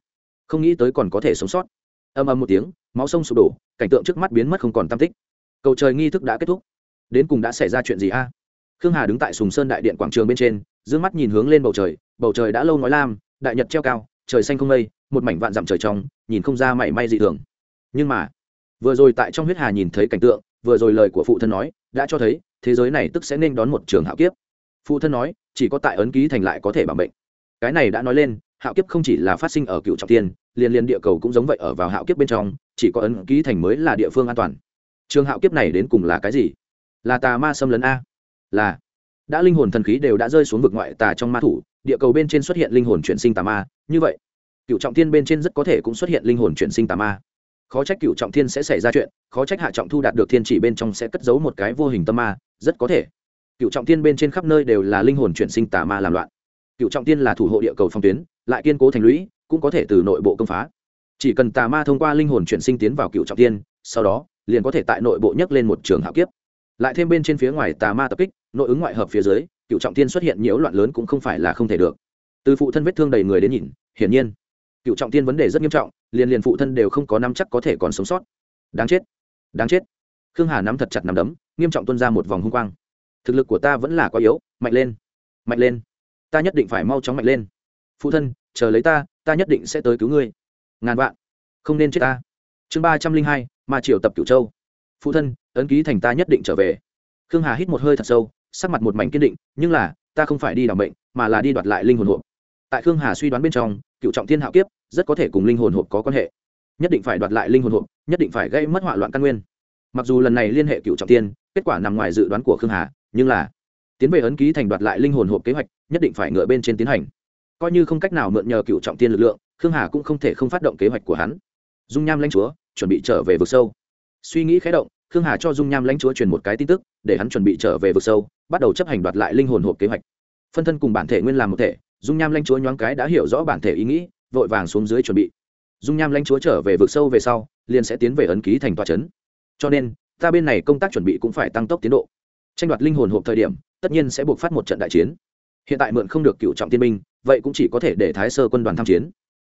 Không nghĩ tới còn có thể sống sót. Âm âm một tiếng, máu sông sụp đổ, cảnh tượng trước mắt biến mất không còn tam tích. Cầu trời nghi thức đã kết thúc. Đến cùng đã xảy ra chuyện gì a? Khương hà đứng tại sùng sơn đại điện quảng trường bên trên d mắt nhìn hướng lên bầu trời bầu trời đã lâu nói lam, đại nhật treo cao, trời xanh không mây một mảnh vạn dặm trời trong, nhìn không ra mảy may dị thường. Nhưng mà, vừa rồi tại trong huyết hà nhìn thấy cảnh tượng, vừa rồi lời của phụ thân nói, đã cho thấy, thế giới này tức sẽ nên đón một trường hạo kiếp. Phụ thân nói, chỉ có tại ấn ký thành lại có thể bảo mệnh cái này đã nói lên, hạo kiếp không chỉ là phát sinh ở cựu trọng tiên, liền liền địa cầu cũng giống vậy ở vào hạo kiếp bên trong, chỉ có ấn ký thành mới là địa phương an toàn. Trường hạo kiếp này đến cùng là cái gì? Là tà ma xâm lấn a. Là, đã linh hồn thần khí đều đã rơi xuống vực ngoại tà trong ma thủ, địa cầu bên trên xuất hiện linh hồn chuyển sinh tà ma, như vậy cựu trọng thiên bên trên rất có thể cũng xuất hiện linh hồn chuyển sinh tà ma. Khó trách cựu trọng thiên sẽ xảy ra chuyện, khó trách hạ trọng thu đạt được thiên chỉ bên trong sẽ cất giấu một cái vô hình tâm ma, rất có thể. Cựu trọng thiên bên trên khắp nơi đều là linh hồn chuyển sinh tà ma làm loạn. Cựu trọng thiên là thủ hộ địa cầu phong tuyến, lại kiên cố thành lũy, cũng có thể từ nội bộ công phá. Chỉ cần tà ma thông qua linh hồn chuyển sinh tiến vào cựu trọng thiên, sau đó, liền có thể tại nội bộ nhấc lên một trường hạo kiếp. Lại thêm bên trên phía ngoài tà ma tập kích, nội ứng ngoại hợp phía dưới, cựu trọng thiên xuất hiện nhiễu loạn lớn cũng không phải là không thể được. Từ phụ thân vết thương đầy người đến nhìn, hiển nhiên cựu trọng thiên vấn đề rất nghiêm trọng, liền liền phụ thân đều không có năm chắc có thể còn sống sót. Đáng chết đáng chết. Khương hà nắm thật chặt nắm đấm, nghiêm trọng tuân ra một vòng hung quang. Thực lực của ta vẫn là quá yếu, mạnh lên mạnh lên. Ta nhất định phải mau chóng mạnh lên. Phụ thân, chờ lấy ta ta nhất định sẽ tới cứu ngươi. Ngàn vạn, không nên chết ta. Chương ba trăm linh hai, ma triều tập cửu châu. Phụ thân, ấn ký thành ta nhất định trở về. Khương hà hít một hơi thật sâu, sắc mặt một mảnh kiên định, nhưng là, ta không phải đi đảm bệnh mà là đi đoạt lại linh hồn hộp tại khương hà suy đoán bên trong, cựu trọng thiên hạo kiếp rất có thể cùng linh hồn hộp có quan hệ. Nhất định phải đoạt lại linh hồn hộp, nhất định phải gây mất hỏa loạn căn nguyên. Mặc dù lần này liên hệ cựu trọng thiên, kết quả nằm ngoài dự đoán của khương hà, nhưng là tiến về ấn ký thành đoạt lại linh hồn hộp kế hoạch, nhất định phải ngựa bên trên tiến hành. Coi như không cách nào mượn nhờ cựu trọng tiên lực lượng, khương hà cũng không thể không phát động kế hoạch của hắn. Dung nham lãnh chúa chuẩn bị trở về vực sâu. Suy nghĩ khé động, khương hà cho dung nham lãnh chúa truyền một cái tin tức, để hắn chuẩn bị trở về vực sâu, bắt đầu chấp hành đoạt lại linh hồn hộp kế hoạch. Phân thân cùng bản thể nguyên làm một thể dung nham lãnh chúa nhoáng cái đã hiểu rõ bản thể ý nghĩ, vội vàng xuống dưới chuẩn bị. Dung nham lãnh chúa trở về vực sâu về sau, liền sẽ tiến về ấn ký thành tòa trấn cho nên, ta bên này công tác chuẩn bị cũng phải tăng tốc tiến độ. Tranh đoạt linh hồn hộp thời điểm, tất nhiên sẽ buộc phát một trận đại chiến. Hiện tại mượn không được cựu trọng tiên minh vậy cũng chỉ có thể để thái sơ quân đoàn tham chiến.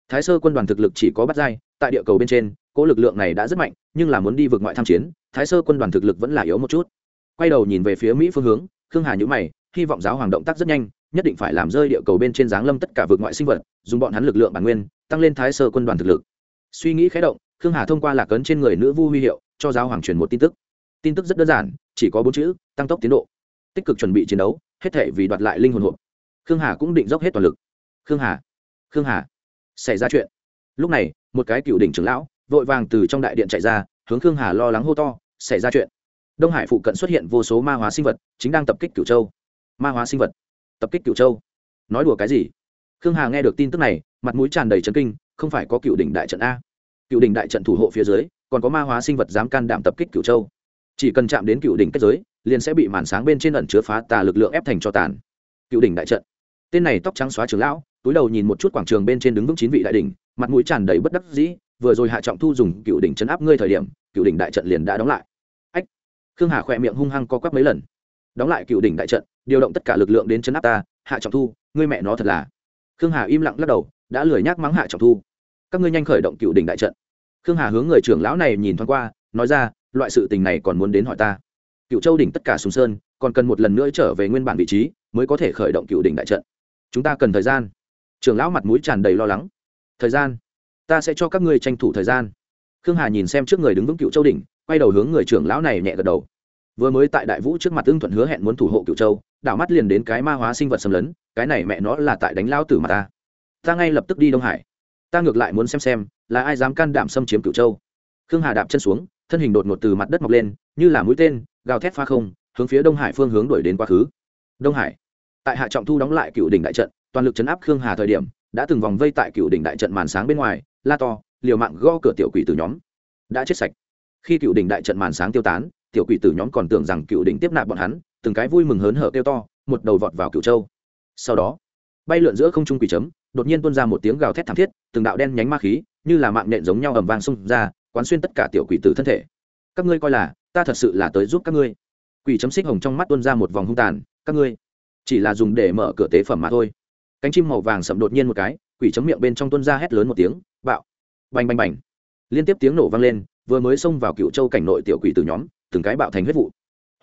Thái sơ quân đoàn thực lực chỉ có bắt giai, tại địa cầu bên trên, cỗ lực lượng này đã rất mạnh, nhưng là muốn đi vượt ngoại tham chiến, thái sơ quân đoàn thực lực vẫn là yếu một chút. Quay đầu nhìn về phía mỹ phương hướng, khương hà nhữ mày, hy vọng giáo hoàng động tác rất nhanh nhất định phải làm rơi địa cầu bên trên giáng lâm tất cả vượt ngoại sinh vật, dùng bọn hắn lực lượng bản nguyên, tăng lên thái sơ quân đoàn thực lực. Suy nghĩ khé động, khương hà thông qua lạc ấn trên người nữ vu huy hiệu, cho giáo hoàng truyền một tin tức. Tin tức rất đơn giản, chỉ có bốn chữ, tăng tốc tiến độ. Tích cực chuẩn bị chiến đấu, hết thể vì đoạt lại linh hồn hộp. Khương hà cũng định dốc hết toàn lực. Khương hà khương hà, xảy ra chuyện. Lúc này, một cái cựu đỉnh trưởng lão, vội vàng từ trong đại điện chạy ra, hướng khương hà lo lắng hô to, xảy ra chuyện. Đông hải phụ cận xuất hiện vô số ma hóa sinh vật, chính đang tập kích cửu châu. Ma hóa sinh vật tập kích cựu châu. Nói đùa cái gì? Khương hà nghe được tin tức này, mặt mũi tràn đầy trấn kinh, không phải có cựu đỉnh đại trận a. Cựu đỉnh đại trận thủ hộ phía dưới, còn có ma hóa sinh vật dám can đảm tập kích cựu châu. Chỉ cần chạm đến cựu đỉnh kết giới, liền sẽ bị màn sáng bên trên ẩn chứa phá tà lực lượng ép thành cho tàn. Cựu đỉnh đại trận. Tên này tóc trắng xóa trường lão, túi đầu nhìn một chút quảng trường bên trên đứng vững chín vị đại đỉnh, mặt mũi tràn đầy bất đắc dĩ, vừa rồi hạ trọng thu dùng cựu đỉnh chấn áp ngươi thời điểm, cựu đỉnh đại trận liền đã đóng lại. Ách. Khương hà khỏe miệng hung hăng co quắp mấy lần. Đóng lại cựu đỉnh đại trận điều động tất cả lực lượng đến chấn áp ta, hạ trọng thu, ngươi mẹ nó thật là. Khương hà im lặng lắc đầu, đã lười nhác mắng hạ trọng thu. Các ngươi nhanh khởi động cựu đỉnh đại trận. Khương hà hướng người trưởng lão này nhìn thoáng qua, nói ra, loại sự tình này còn muốn đến hỏi ta. Cựu châu đỉnh tất cả sùng sơn, còn cần một lần nữa trở về nguyên bản vị trí, mới có thể khởi động cựu đỉnh đại trận. Chúng ta cần thời gian. Trưởng lão mặt mũi tràn đầy lo lắng. Thời gian. Ta sẽ cho các ngươi tranh thủ thời gian. Khương hà nhìn xem trước người đứng vững cựu châu đỉnh, quay đầu hướng người trưởng lão này nhẹ gật đầu vừa mới tại đại vũ trước mặt ưng thuận hứa hẹn muốn thủ hộ cựu châu, đảo mắt liền đến cái ma hóa sinh vật xâm lấn, cái này mẹ nó là tại đánh lao tử mà ta. Ta ngay lập tức đi đông hải. Ta ngược lại muốn xem xem, là ai dám can đảm xâm chiếm cựu châu. Khương hà đạp chân xuống, thân hình đột ngột từ mặt đất mọc lên, như là mũi tên, gào thét pha không, hướng phía đông hải phương hướng đuổi đến quá khứ. Đông hải. Tại hạ trọng thu đóng lại cựu đỉnh đại trận, toàn lực chấn áp khương hà thời điểm, đã từng vòng vây tại cựu đỉnh đại trận màn sáng bên ngoài, la to, liều mạng go cửa tiểu quỷ từ nhóm. Đã chết sạch. Khi cựu đỉnh đại trận màn sáng tiêu tán tiểu quỷ tử nhóm còn tưởng rằng cựu đỉnh tiếp nạp bọn hắn, từng cái vui mừng hớn hở kêu to, một đầu vọt vào cựu châu. Sau đó, bay lượn giữa không trung quỷ chấm, đột nhiên tuôn ra một tiếng gào thét thảm thiết, từng đạo đen nhánh ma khí, như là mạng nện giống nhau ầm vang xông ra, quán xuyên tất cả tiểu quỷ tử thân thể. Các ngươi coi là, ta thật sự là tới giúp các ngươi. Quỷ chấm xích hồng trong mắt tuôn ra một vòng hung tàn, các ngươi, chỉ là dùng để mở cửa tế phẩm mà thôi. Cánh chim màu vàng sậm đột nhiên một cái, quỷ chấm miệng bên trong tuôn ra hét lớn một tiếng, bạo, bành bành bành. Liên tiếp tiếng nổ vang lên, vừa mới xông vào cựu châu cảnh nội tiểu quỷ từ nhóm từng cái bạo thành huyết vụ.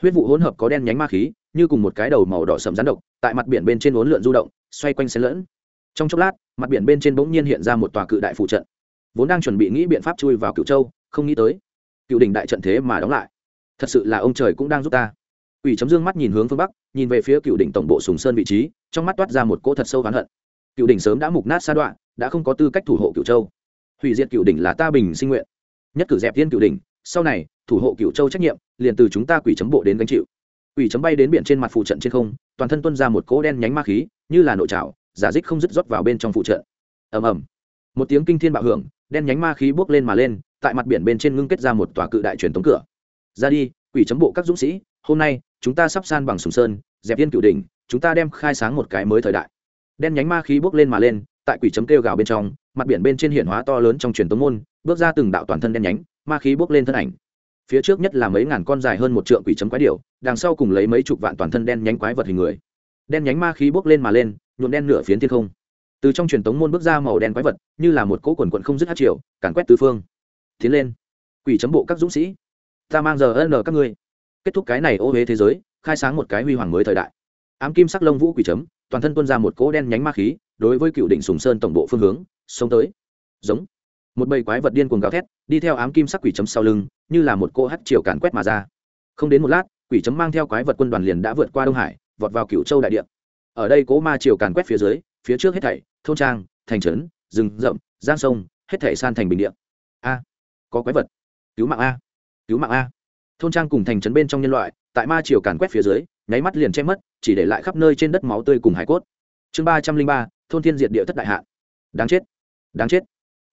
Huyết vụ hỗn hợp có đen nhánh ma khí, như cùng một cái đầu màu đỏ sầm rắn độc, tại mặt biển bên trên uốn lượn du động, xoay quanh xen lẫn. Trong chốc lát, mặt biển bên trên bỗng nhiên hiện ra một tòa cự đại phụ trận. Vốn đang chuẩn bị nghĩ biện pháp chui vào cựu châu, không nghĩ tới, cựu đỉnh đại trận thế mà đóng lại. Thật sự là ông trời cũng đang giúp ta. Quỷ chấm dương mắt nhìn hướng phương bắc, nhìn về phía cựu đỉnh tổng bộ sùng sơn vị trí, trong mắt toát ra một cỗ thật sâu oán hận. Cựu đỉnh sớm đã mục nát xa đoạn, đã không có tư cách thủ hộ cựu châu. Hủy diệt cựu đỉnh là ta bình sinh nguyện. Nhất cử dẹp tiên cựu đỉnh sau này thủ hộ cựu châu trách nhiệm liền từ chúng ta quỷ chấm bộ đến gánh chịu. Quỷ chấm bay đến biển trên mặt phụ trận trên không toàn thân tuân ra một cỗ đen nhánh ma khí như là nội trào giả dích không dứt rót vào bên trong phụ trận. Ầm ầm. Một tiếng kinh thiên bạo hưởng đen nhánh ma khí bước lên mà lên tại mặt biển bên trên ngưng kết ra một tòa cự đại truyền tống cửa. Ra đi quỷ chấm bộ các dũng sĩ hôm nay chúng ta sắp san bằng sùng sơn dẹp yên cựu đình, chúng ta đem khai sáng một cái mới thời đại. Đen nhánh ma khí bước lên mà lên tại quỷ chấm kêu gào bên trong mặt biển bên trên hiện hóa to lớn trong truyền tống môn bước ra từng đạo toàn thân đen nhánh ma khí bốc lên thân ảnh. Phía trước nhất là mấy ngàn con dài hơn một trượng quỷ chấm quái điệu đằng sau cùng lấy mấy chục vạn toàn thân đen nhánh quái vật hình người. Đen nhánh ma khí bốc lên mà lên, nhuộm đen nửa phiến thiên không. Từ trong truyền tống môn bước ra màu đen quái vật, như là một cỗ quần quận không dứt hát triệu càn quét tứ phương. Tiến lên. Quỷ chấm bộ các dũng sĩ. Ta mang giờ ân các ngươi. Kết thúc cái này ô huế thế giới, khai sáng một cái huy hoàng mới thời đại. Ám kim sắc lông vũ quỷ chấm, toàn thân tuôn ra một cỗ đen nhánh ma khí, đối với cựu định sùng sơn tổng bộ phương hướng sống tới. Giống một bầy quái vật điên cuồng gào thét, đi theo ám kim sắc quỷ chấm sau lưng, như là một cô hắt chiều càn quét mà ra. Không đến một lát, quỷ chấm mang theo quái vật quân đoàn liền đã vượt qua đông hải, vọt vào cựu châu đại địa. Ở đây cỗ ma chiều càn quét phía dưới, phía trước hết thảy, thôn trang, thành trấn, rừng rậm, giang sông, hết thảy san thành bình địa. A, có quái vật. Cứu mạng a, cứu mạng a. Thôn trang cùng thành trấn bên trong nhân loại, tại ma chiều càn quét phía dưới, nháy mắt liền che mất, chỉ để lại khắp nơi trên đất máu tươi cùng hải cốt. Chương ba trăm linh ba, thôn thiên diệt địa thất đại hạ. Đáng chết đáng chết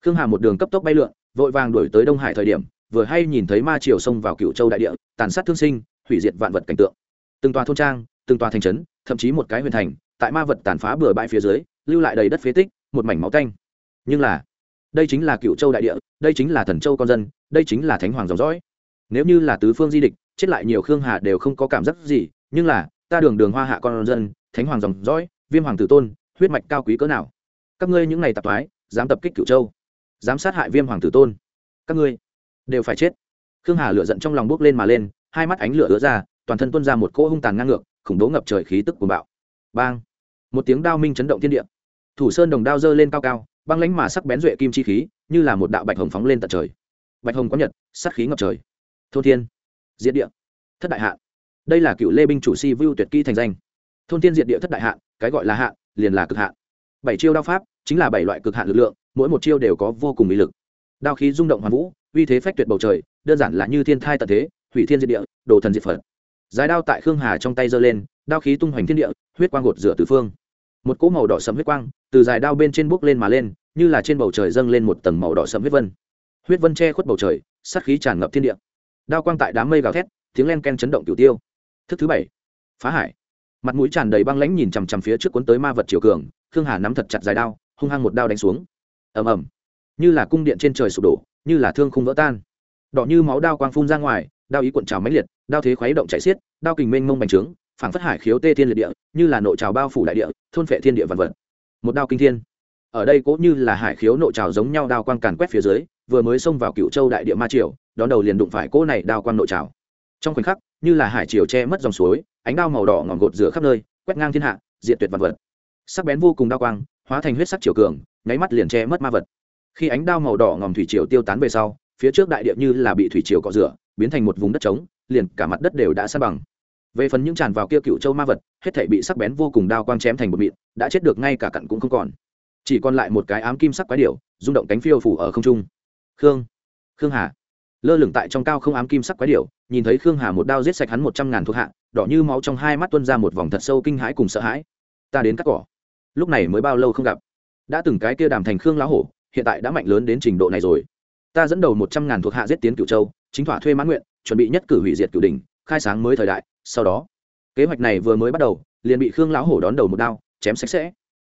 khương hà một đường cấp tốc bay lượn, vội vàng đuổi tới đông hải thời điểm, vừa hay nhìn thấy ma triều xông vào cựu châu đại địa, tàn sát thương sinh, hủy diệt vạn vật cảnh tượng. Từng tòa thôn trang, từng tòa thành trấn, thậm chí một cái huyền thành, tại ma vật tàn phá bừa bãi phía dưới, lưu lại đầy đất phế tích, một mảnh máu canh nhưng là, đây chính là cựu châu đại địa, đây chính là thần châu con dân, đây chính là thánh hoàng dòng dõi. Nếu như là tứ phương di địch, chết lại nhiều khương hà đều không có cảm giác gì, nhưng là, ta đường đường hoa hạ con dân, thánh hoàng dòng dõi, viêm hoàng tử tôn, huyết mạch cao quý cỡ nào. Các ngươi những ngày tạp thoái, dám tập kích cựu châu dám sát hại viêm hoàng tử tôn. Các ngươi đều phải chết. Khương hà lửa giận trong lòng bước lên mà lên, hai mắt ánh lửa ứa ra, toàn thân tuôn ra một cỗ hung tàn ngang ngược, khủng bố ngập trời khí tức của bạo. Bang! Một tiếng đao minh chấn động thiên địa. Thủ sơn đồng đao dơ lên cao cao, băng lánh mà sắc bén duệ kim chi khí, như là một đạo bạch hồng phóng lên tận trời. Bạch hồng có nhật sắc khí ngập trời. Thôn thiên, diệt địa, thất đại hạ. Đây là cựu lê binh chủ si vưu tuyệt kỹ thành danh. Thôn thiên diệt địa thất đại hạ, cái gọi là hạ, liền là cực hạ. Bảy chiêu đao pháp, chính là bảy loại cực hạ lực lượng mỗi một chiêu đều có vô cùng uy lực. Đao khí rung động hoàn vũ, uy thế phách tuyệt bầu trời, đơn giản là như thiên thai tận thế, hủy thiên diệt địa, đồ thần diệt phật. Dài đao tại khương hà trong tay giơ lên, đao khí tung hoành thiên địa, huyết quang gột rửa tứ phương. Một cỗ màu đỏ sẫm huyết quang từ dài đao bên trên bước lên mà lên, như là trên bầu trời dâng lên một tầng màu đỏ sẫm huyết vân. Huyết vân che khuất bầu trời, sát khí tràn ngập thiên địa. Đao quang tại đám mây gào thét, tiếng len ken chấn động tiểu tiêu. Thức thứ bảy, phá hải. Mặt mũi tràn đầy băng lãnh nhìn chằm chằm phía trước cuốn tới ma vật triều cường, khương hà nắm thật chặt dài đao, hung hăng một đao đánh xuống ầm ầm. Như là cung điện trên trời sụp đổ, như là thương khung vỡ tan. Đỏ như máu đao quang phun ra ngoài, đao ý cuộn trào mãnh liệt, đao thế khuấy động chạy xiết, đao kình mênh mông bành trướng, phảng phất hải khiếu tê thiên liệt địa, như là nội trào bao phủ đại địa, thôn phệ thiên địa vạn vật. Một đao kinh thiên. Ở đây cũng như là hải khiếu nội trào giống nhau đao quang càn quét phía dưới, vừa mới xông vào cựu châu đại địa ma triều, đón đầu liền đụng phải cỗ này đao quang nội trào. Trong khoảnh khắc, như là hải triều che mất dòng suối, ánh đao màu đỏ ngọn gột rửa khắp nơi, quét ngang thiên hạ, diệt tuyệt vật vật. Sắc bén vô cùng đao quang hóa thành huyết sắc chiều cường, nháy mắt liền che mất ma vật. Khi ánh đao màu đỏ ngòm thủy triều tiêu tán về sau, phía trước đại địa như là bị thủy triều cọ rửa, biến thành một vùng đất trống, liền cả mặt đất đều đã san bằng. Về phần những tràn vào kia cựu châu ma vật, hết thể bị sắc bén vô cùng đao quang chém thành một mịn, đã chết được ngay cả cặn cũng không còn. Chỉ còn lại một cái ám kim sắc quái điểu, rung động cánh phiêu phủ ở không trung. Khương khương hà. Lơ lửng tại trong cao không ám kim sắc quái điểu, nhìn thấy khương hà một đao giết sạch hắn một trăm ngàn thuộc hạ, đỏ như máu trong hai mắt tuân ra một vòng thật sâu kinh hãi cùng sợ hãi. Ta đến cắt cỏ lúc này mới bao lâu không gặp. Đã từng cái kia đàm thành khương lão hổ, hiện tại đã mạnh lớn đến trình độ này rồi. Ta dẫn đầu một trăm ngàn thuộc hạ giết tiến cửu châu, chính thỏa thuê mãn nguyện, chuẩn bị nhất cử hủy diệt cửu đình, khai sáng mới thời đại, sau đó, kế hoạch này vừa mới bắt đầu, liền bị khương lão hổ đón đầu một đao, chém sạch sẽ.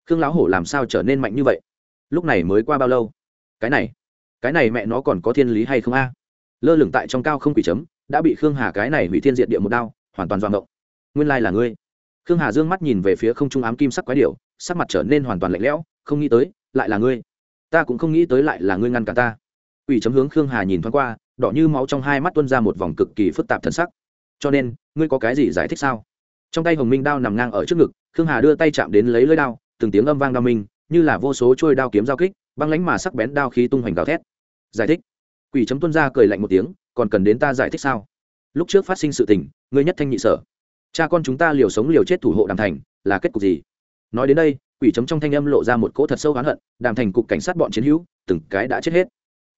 Khương lão hổ làm sao trở nên mạnh như vậy? Lúc này mới qua bao lâu? Cái này cái này mẹ nó còn có thiên lý hay không a? Lơ lửng tại trong cao không quỷ chấm, đã bị khương hà cái này hủy thiên diệt địa một đao, hoàn toàn doạng động. Nguyên lai là ngươi. Khương hà dương mắt nhìn về phía không trung ám kim sắc quái điệu sắc mặt trở nên hoàn toàn lạnh lẽo, không nghĩ tới, lại là ngươi. Ta cũng không nghĩ tới lại là ngươi ngăn cả ta. Ủy chấm hướng khương hà nhìn thoáng qua, đỏ như máu trong hai mắt tuân ra một vòng cực kỳ phức tạp thân sắc. Cho nên, ngươi có cái gì giải thích sao? Trong tay hồng minh đao nằm ngang ở trước ngực, khương hà đưa tay chạm đến lấy lưỡi đao, từng tiếng âm vang đao minh, như là vô số trôi đao kiếm giao kích, băng lánh mà sắc bén đao khí tung hoành gào thét. Giải thích. Quỷ chấm tuân ra cười lạnh một tiếng, còn cần đến ta giải thích sao? Lúc trước phát sinh sự tình, ngươi nhất thanh nhị sở. Cha con chúng ta liều sống liều chết thủ hộ đàm thành, là kết cục gì? Nói đến đây, quỷ chấm trong thanh âm lộ ra một cỗ thật sâu oán hận, đàm thành cục cảnh sát bọn chiến hữu, từng cái đã chết hết.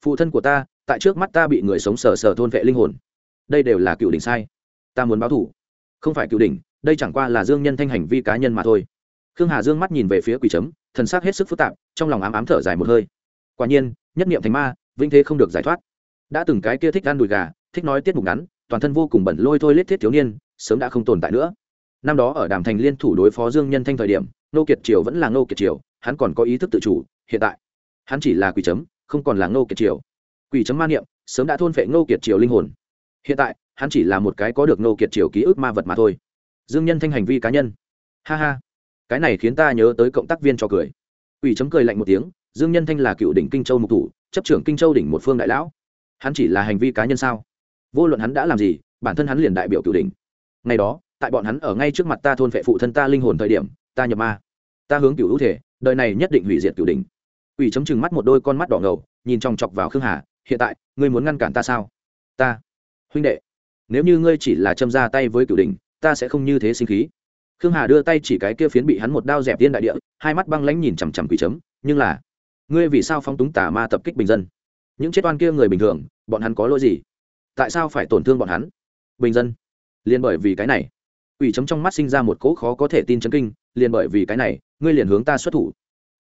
Phụ thân của ta, tại trước mắt ta bị người sống sờ sờ thôn vệ linh hồn. Đây đều là cựu đỉnh sai. Ta muốn báo thủ. Không phải cựu đỉnh, đây chẳng qua là dương nhân thanh hành vi cá nhân mà thôi. Khương hà dương mắt nhìn về phía quỷ chấm, thần sắc hết sức phức tạp, trong lòng ám ám thở dài một hơi. Quả nhiên, nhất niệm thành ma vinh thế không được giải thoát. Đã từng cái kia thích ăn đùi gà, thích nói tiết mục ngắn, toàn thân vô cùng bẩn lôi thôi lết thiết thiếu niên, sớm đã không tồn tại nữa. Năm đó ở đàm thành liên thủ đối phó dương nhân thanh thời điểm nô kiệt triều vẫn là nô kiệt triều, hắn còn có ý thức tự chủ, hiện tại. Hắn chỉ là quỷ chấm, không còn là nô kiệt triều. Quỷ chấm ma niệm, sớm đã thôn phệ nô kiệt triều linh hồn. Hiện tại, hắn chỉ là một cái có được nô kiệt triều ký ức ma vật mà thôi. Dương nhân thanh hành vi cá nhân. Ha ha. Cái này khiến ta nhớ tới cộng tác viên cho cười. Quỷ chấm cười lạnh một tiếng, dương nhân thanh là cựu đỉnh kinh châu mục thủ, chấp trưởng kinh châu đỉnh một phương đại lão. Hắn chỉ là hành vi cá nhân sao? Vô luận hắn đã làm gì, bản thân hắn liền đại biểu cựu đỉnh. Ngày đó, tại bọn hắn ở ngay trước mặt ta thôn vệ phụ thân ta linh hồn thời điểm ta nhập ma. Ta hướng cựu hữu thể, đời này nhất định hủy diệt cựu đỉnh. Ủy chấm chừng mắt một đôi con mắt đỏ ngầu, nhìn chòng chọc vào khương hà, hiện tại, ngươi muốn ngăn cản ta sao? Ta. Huynh đệ, nếu như ngươi chỉ là châm ra tay với cựu đỉnh, ta sẽ không như thế sinh khí. Khương hà đưa tay chỉ cái kia phiến bị hắn một đao dẹp tiên đại địa, hai mắt băng lãnh nhìn chằm chằm quỷ chấm, nhưng là, ngươi vì sao phóng túng tà ma tập kích bình dân? Những chết oan kia người bình thường, bọn hắn có lỗi gì? Tại sao phải tổn thương bọn hắn? Bình dân. Liền bởi vì cái này, Quỷ chấm trong mắt sinh ra một cỗ khó có thể tin chấn kinh liền bởi vì cái này, ngươi liền hướng ta xuất thủ.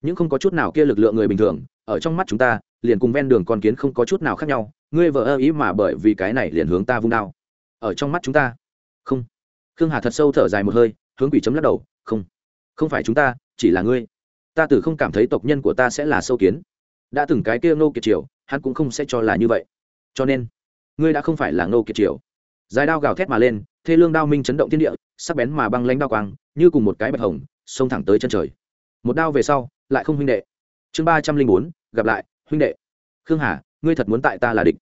Những không có chút nào kia lực lượng người bình thường, ở trong mắt chúng ta, liền cùng ven đường con kiến không có chút nào khác nhau, ngươi vợ ơ ý mà bởi vì cái này liền hướng ta vung đao. Ở trong mắt chúng ta. Không. Khương hà thật sâu thở dài một hơi, hướng quỷ chấm lắc đầu, không. Không phải chúng ta, chỉ là ngươi. Ta từ không cảm thấy tộc nhân của ta sẽ là sâu kiến. Đã từng cái kia ngô kiệt triều, hắn cũng không sẽ cho là như vậy. Cho nên, ngươi đã không phải là ngô kiệt triều. Dài đao gào thét mà lên, thê lương đao minh chấn động thiên địa sắc bén mà băng lãnh đao quang, như cùng một cái bạch hồng, xông thẳng tới chân trời. Một đao về sau, lại không huynh đệ. Chương ba trăm linh bốn, gặp lại, huynh đệ. Khương hà, ngươi thật muốn tại ta là địch.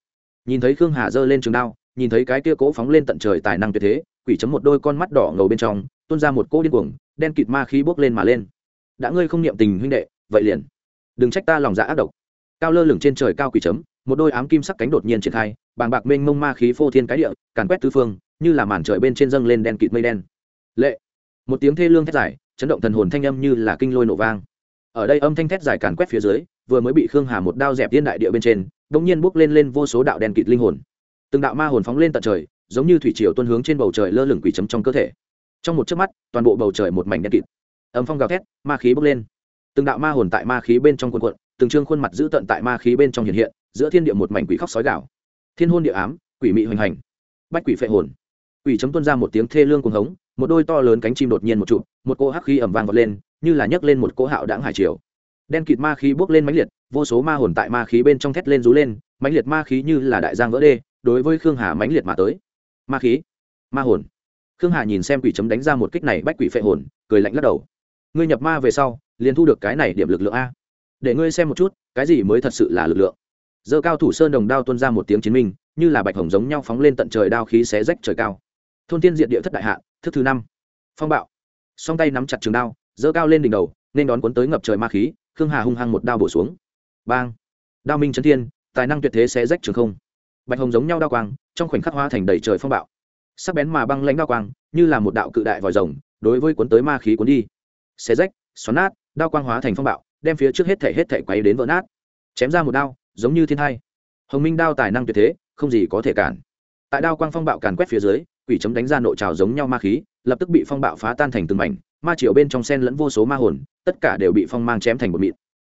Nhìn thấy khương hà giơ lên trường đao, nhìn thấy cái kia cố phóng lên tận trời tài năng tuyệt thế, quỷ chấm một đôi con mắt đỏ ngầu bên trong, tuôn ra một cỗ điên cuồng, đen kịt ma khí bốc lên mà lên. Đã ngươi không niệm tình huynh đệ, vậy liền. Đừng trách ta lòng dạ ác độc. Cao lơ lửng trên trời cao quỷ chấm, một đôi ám kim sắc cánh đột nhiên triển khai, bàng bạc mênh mông ma khí phô thiên cái địa, càn quét tứ phương như là màn trời bên trên dâng lên đen kịt mây đen. Lệ. Một tiếng thê lương thét dài, chấn động thần hồn thanh âm như là kinh lôi nổ vang. Ở đây âm thanh thét dài càn quét phía dưới, vừa mới bị khương hà một đao dẹp tiên đại địa bên trên đ nhiên bốc lên lên vô số đạo đen kịt linh hồn. Từng đạo ma hồn phóng lên tận trời, giống như thủy triều tuôn hướng trên bầu trời lơ lửng quỷ chấm trong cơ thể. Trong một chớp mắt, toàn bộ bầu trời một mảnh đen kịt. Âm phong gào thét, ma khí bốc lên. Từng đạo ma hồn tại ma khí bên trong quần quận từng trương khuôn mặt giữ tận tại ma khí bên trong hiện hiện, giữa thiên địa một mảnh quỷ khóc sói gạo thiên hôn địa ám, quỷ mị hoành hành. Bách quỷ phệ hồn quỷ chấm tuôn ra một tiếng thê lương cuồng hống, một đôi to lớn cánh chim đột nhiên một trụ một cỗ hắc khí ẩm vang vọt lên, như là nhấc lên một cỗ hạo đãng hải triều. Đen kịt ma khí bước lên mãnh liệt, vô số ma hồn tại ma khí bên trong thét lên rú lên, mãnh liệt ma khí như là đại giang vỡ đê, đối với khương hà mãnh liệt mà tới. Ma khí, ma hồn. Khương hà nhìn xem quỷ chấm đánh ra một kích này bách quỷ phệ hồn, cười lạnh lắc đầu. Ngươi nhập ma về sau, liền thu được cái này điểm lực lượng a. Để ngươi xem một chút, cái gì mới thật sự là lực lượng. Giờ cao thủ sơn đồng đao tuôn ra một tiếng chiến minh, như là bạch hồng giống nhau phóng lên tận trời, đao khí xé rách trời cao thôn tiên diện địa thất đại hạ, thức thứ năm. Phong bạo. Song tay nắm chặt trường đao, giơ cao lên đỉnh đầu, nên đón cuốn tới ngập trời ma khí, khương hà hung hăng một đao bổ xuống. Bang. Đao minh trấn thiên, tài năng tuyệt thế xé rách trường không. Bạch hồng giống nhau đao quang, trong khoảnh khắc hoa thành đầy trời phong bạo. Sắc bén mà băng lãnh đao quang, như là một đạo cự đại vòi rồng, đối với cuốn tới ma khí cuốn đi. Xé rách, xoắn nát, đao quang hóa thành phong bạo, đem phía trước hết thể hết thể quấy đến vỡ nát. Chém ra một đao, giống như thiên hai. Hồng minh đao tài năng tuyệt thế, không gì có thể cản. Tại đao quang phong bạo càn quét phía dưới quỷ chấm đánh ra nội trào giống nhau ma khí, lập tức bị phong bạo phá tan thành từng mảnh, ma triều bên trong sen lẫn vô số ma hồn, tất cả đều bị phong mang chém thành một mịn.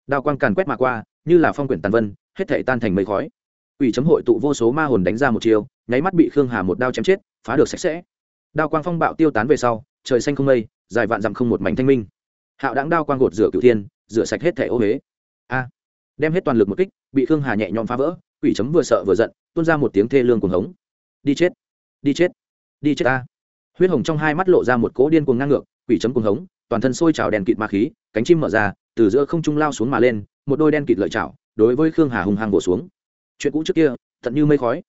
Đao quang càn quét mà qua, như là phong quyển tàn vân, hết thể tan thành mây khói. Quỷ chấm hội tụ vô số ma hồn đánh ra một chiều nháy mắt bị khương hà một đao chém chết, phá được sạch sẽ. Đao quang phong bạo tiêu tán về sau, trời xanh không mây, dài vạn dặm không một mảnh thanh minh. Hạo đáng đao quang gột rửa cửu thiên, rửa sạch hết thẻ ô huế a! Đem hết toàn lực một kích, bị khương hà nhẹ nhõm phá vỡ, quỷ chấm vừa sợ vừa giận, tuôn ra một tiếng thê lương cuồng hống. Đi chết! Đi chết! Đi chết ta. Huyết hồng trong hai mắt lộ ra một cỗ điên cuồng ngang ngược, quỷ chấm cuồng hống, toàn thân sôi trào đèn kịt ma khí, cánh chim mở ra, từ giữa không trung lao xuống mà lên, một đôi đen kịt lợi chảo, đối với khương hà hùng hàng bổ xuống. Chuyện cũ trước kia, tận như mây khói.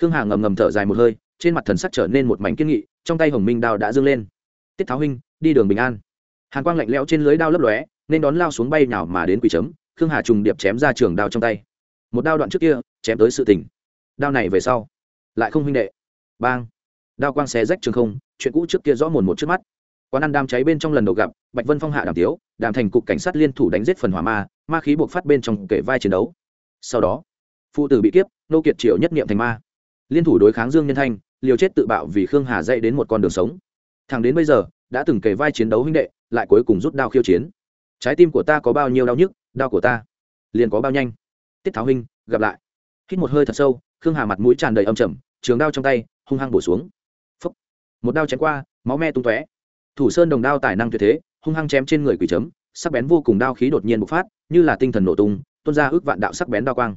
Khương hà ngầm ngầm thở dài một hơi, trên mặt thần sắc trở nên một mảnh kiên nghị, trong tay hồng minh đao đã dâng lên. Tiết tháo huynh, đi đường bình an. Hàn quang lạnh lẽo trên lưới đao lấp lóe, nên đón lao xuống bay nào mà đến quỷ chấm, khương hà trùng điệp chém ra trường đao trong tay. Một đao đoạn trước kia, chém tới sự tình. Đao này về sau, lại không huynh đệ. Bang đao quang xé rách trường không, chuyện cũ trước kia rõ mồn một trước mắt. Quán ăn đám cháy bên trong lần đầu gặp, bạch vân phong hạ đàm tiếu, đàm thành cục cảnh sát liên thủ đánh giết phần hỏa ma ma khí buộc phát bên trong kể vai chiến đấu. Sau đó, phụ tử bị kiếp, nô kiệt triệu nhất niệm thành ma. Liên thủ đối kháng dương nhân thanh, liều chết tự bạo vì khương hà dạy đến một con đường sống. Thằng đến bây giờ, đã từng kể vai chiến đấu huynh đệ, lại cuối cùng rút đao khiêu chiến. Trái tim của ta có bao nhiêu đau nhức, đau của ta liền có bao nhanh. Tiết tháo huynh, gặp lại. Hít một hơi thật sâu, khương hà mặt mũi tràn đầy âm trầm, trường đao trong tay, hung hăng bổ xuống một đao chém qua, máu me tung tóe. Thủ sơn đồng đao tài năng tuyệt thế, hung hăng chém trên người quỷ chấm, sắc bén vô cùng đao khí đột nhiên bộc phát, như là tinh thần nổ tung, tuôn ra ước vạn đạo sắc bén đao quang.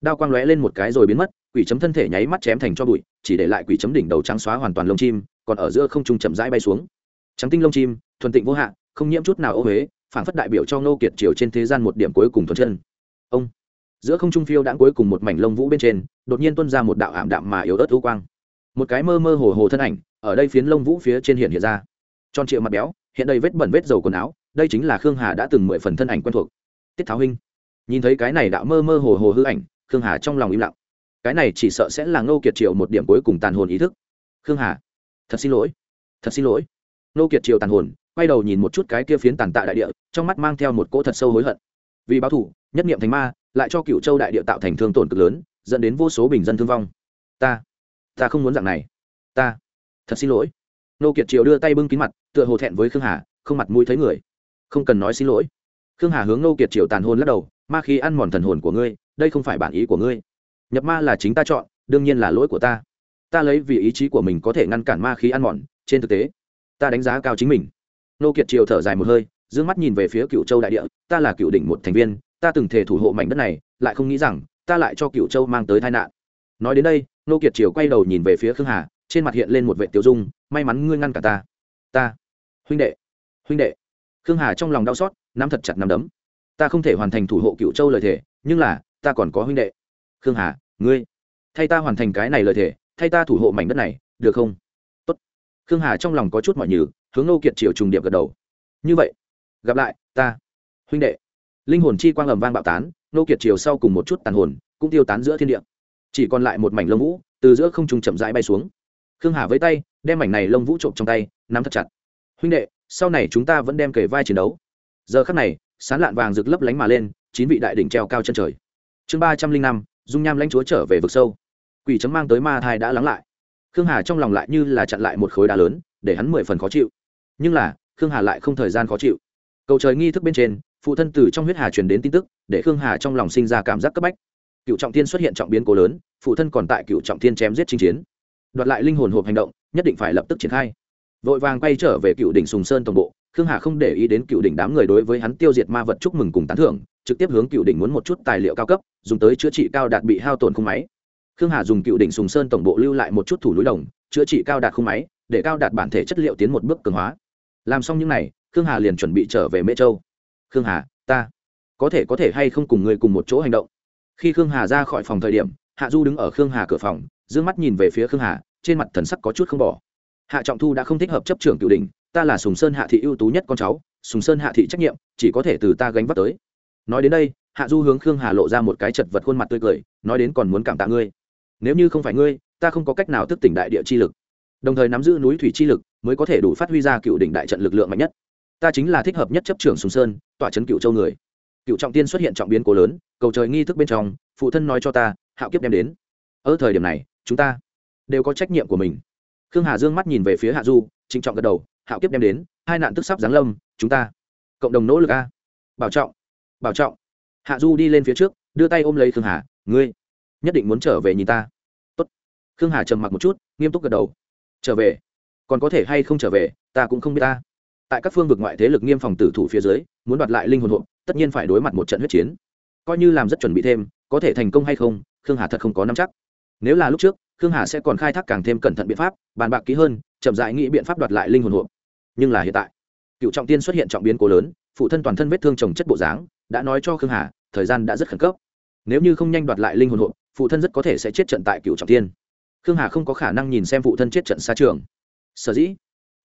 Đao quang lóe lên một cái rồi biến mất, quỷ chấm thân thể nháy mắt chém thành cho bụi, chỉ để lại quỷ chấm đỉnh đầu trắng xóa hoàn toàn lông chim, còn ở giữa không trung chậm rãi bay xuống. Trắng tinh lông chim, thuần tịnh vô hạn không nhiễm chút nào ô huế phản phất đại biểu cho nô kiệt triều trên thế gian một điểm cuối cùng thuần chân. Ông, giữa không trung phiêu đã cuối cùng một mảnh lông vũ bên trên, đột nhiên tuôn ra một đạo ảm đạm mà yếu ớt u quang một cái mơ mơ hồ hồ thân ảnh ở đây phiến lông vũ phía trên hiện hiện ra. Tròn trịa mặt béo, hiện đầy vết bẩn vết dầu quần áo, đây chính là khương hà đã từng mười phần thân ảnh quen thuộc. Tiết tháo Hinh nhìn thấy cái này đạo mơ mơ hồ hồ hư ảnh, khương hà trong lòng im lặng. Cái này chỉ sợ sẽ là ngô kiệt triều một điểm cuối cùng tàn hồn ý thức. Khương hà, thật xin lỗi, thật xin lỗi. Ngô kiệt triều tàn hồn, quay đầu nhìn một chút cái kia phiến tàn tạ đại địa, trong mắt mang theo một cỗ thật sâu hối hận. Vì báo thủ nhất niệm thành ma, lại cho cựu châu đại địa tạo thành thương tổn cực lớn, dẫn đến vô số bình dân thương vong. Ta ta không muốn dạng này. Ta, thật xin lỗi. Nô kiệt triều đưa tay bưng kín mặt, tựa hồ thẹn với khương hà, không mặt mũi thấy người. Không cần nói xin lỗi. Khương hà hướng nô kiệt triều tàn hôn lắc đầu, ma khi ăn mòn thần hồn của ngươi, đây không phải bản ý của ngươi. Nhập ma là chính ta chọn, đương nhiên là lỗi của ta. Ta lấy vì ý chí của mình có thể ngăn cản ma khí ăn mòn, trên thực tế, ta đánh giá cao chính mình. Nô kiệt triều thở dài một hơi d ư ơ n g mắt nhìn về phía cựu châu đại địa, ta là cựu đỉnh một thành viên, ta từng thể thủ hộ mảnh đất này, lại không nghĩ rằng ta lại cho cựu châu mang tới tai nạn nói đến đây nô kiệt triều quay đầu nhìn về phía khương hà, trên mặt hiện lên một vệ tiêu dung, may mắn ngươi ngăn cả ta. Ta, huynh đệ huynh đệ. Khương hà trong lòng đau xót, nắm thật chặt nắm đấm. Ta không thể hoàn thành thủ hộ cựu châu lời thề, nhưng là, ta còn có huynh đệ. Khương hà, ngươi, thay ta hoàn thành cái này lời thề, thay ta thủ hộ mảnh đất này, được không? Tốt. khương hà trong lòng có chút mọi nhừ, hướng nô kiệt triều trùng điệp gật đầu. Như vậy, gặp lại, ta, huynh đệ. Linh hồn chi quang ầm vang bạo tán nô kiệt triều sau cùng một chút tàn hồn, cũng tiêu tán giữa thiên địa chỉ còn lại một mảnh lông vũ, từ giữa không trung chậm rãi bay xuống. Khương hà với tay, đem mảnh này lông vũ trộm trong tay, nắm thật chặt. Huynh đệ, sau này chúng ta vẫn đem kể vai chiến đấu. Giờ khắc này, sán lạn vàng rực lấp lánh mà lên, chín vị đại đỉnh treo cao chân trời. Chương ba trăm linh năm, dung nham lãnh chúa trở về vực sâu. Quỷ chấm mang tới ma thai đã lắng lại. Khương hà trong lòng lại như là chặn lại một khối đá lớn, để hắn mười phần khó chịu. Nhưng là, khương hà lại không thời gian khó chịu. Cầu trời nghi thức bên trên, phụ thân từ trong huyết hà truyền đến tin tức, để khương hà trong lòng sinh ra cảm giác cấp bách cựu trọng thiên xuất hiện trọng biến cố lớn, phụ thân còn tại cựu trọng thiên chém giết chinh chiến. Đoạt lại linh hồn hộp hành động, nhất định phải lập tức triển khai. Vội vàng quay trở về cựu đỉnh sùng sơn tổng bộ, khương hà không để ý đến cựu đỉnh đám người đối với hắn tiêu diệt ma vật chúc mừng cùng tán thưởng, trực tiếp hướng cựu đỉnh muốn một chút tài liệu cao cấp, dùng tới chữa trị cao đạt bị hao tổn khung máy. Khương hà dùng cựu đỉnh sùng sơn tổng bộ lưu lại một chút thủ núi đồng, chữa trị cao đạt khung máy, để cao đạt bản thể chất liệu tiến một bước cường hóa. Làm xong những n à y khương hà liền chuẩn bị trở về mễ châu. Khương hà, ta có thể có thể hay không cùng người cùng một chỗ hành động? Khi khương hà ra khỏi phòng thời điểm, hạ du đứng ở khương hà cửa phòng d ư ơ n g mắt nhìn về phía khương hà, trên mặt thần sắc có chút không bỏ. Hạ trọng thu đã không thích hợp chấp trưởng cựu đình ta là sùng sơn hạ thị ưu tú nhất con cháu, sùng sơn hạ thị trách nhiệm, chỉ có thể từ ta gánh vác tới. Nói đến đây, hạ du hướng khương hà lộ ra một cái chật vật khuôn mặt tươi cười, nói đến còn muốn cảm tạ ngươi. Nếu như không phải ngươi, ta không có cách nào thức tỉnh đại địa chi lực. Đồng thời nắm giữ núi thủy chi lực mới có thể đủ phát huy ra cựu đỉnh đại trận lực lượng mạnh nhất. Ta chính là thích hợp nhất chấp trưởng sùng sơn, tọa trấn cựu châu người cựu trọng tiên xuất hiện trọng biến cố lớn, cầu trời nghi thức bên trong, phụ thân nói cho ta, hạo kiếp đem đến. Ở thời điểm này, chúng ta đều có trách nhiệm của mình. Khương hà dương mắt nhìn về phía hạ du, trịnh trọng gật đầu, hạo kiếp đem đến, hai nạn tức sắp giáng lâm, chúng ta cộng đồng nỗ lực a. Bảo trọng bảo trọng. Hạ du đi lên phía trước, đưa tay ôm lấy khương hà, ngươi nhất định muốn trở về nhìn ta. Tốt. khương hà trầm mặc một chút, nghiêm túc gật đầu. Trở về. Còn có thể hay không trở về, ta cũng không biết ta tại các phương vực ngoại thế lực nghiêm phòng tử thủ phía dưới, muốn đoạt lại linh hồn hộ, tất nhiên phải đối mặt một trận huyết chiến. Coi như làm rất chuẩn bị thêm, có thể thành công hay không, khương hà thật không có nắm chắc. Nếu là lúc trước, khương hà sẽ còn khai thác càng thêm cẩn thận biện pháp, bàn bạc kỹ hơn, chậm dại nghĩ biện pháp đoạt lại linh hồn hộ. Nhưng là hiện tại, cựu trọng tiên xuất hiện trọng biến cố lớn, phụ thân toàn thân vết thương trồng chất bộ dáng, đã nói cho khương hà, thời gian đã rất khẩn cấp. Nếu như không nhanh đoạt lại linh hồn hộ, phụ thân rất có thể sẽ chết trận tại cựu trọng tiên. Khương hà không có khả năng nhìn xem phụ thân chết trận xa trường. Sở dĩ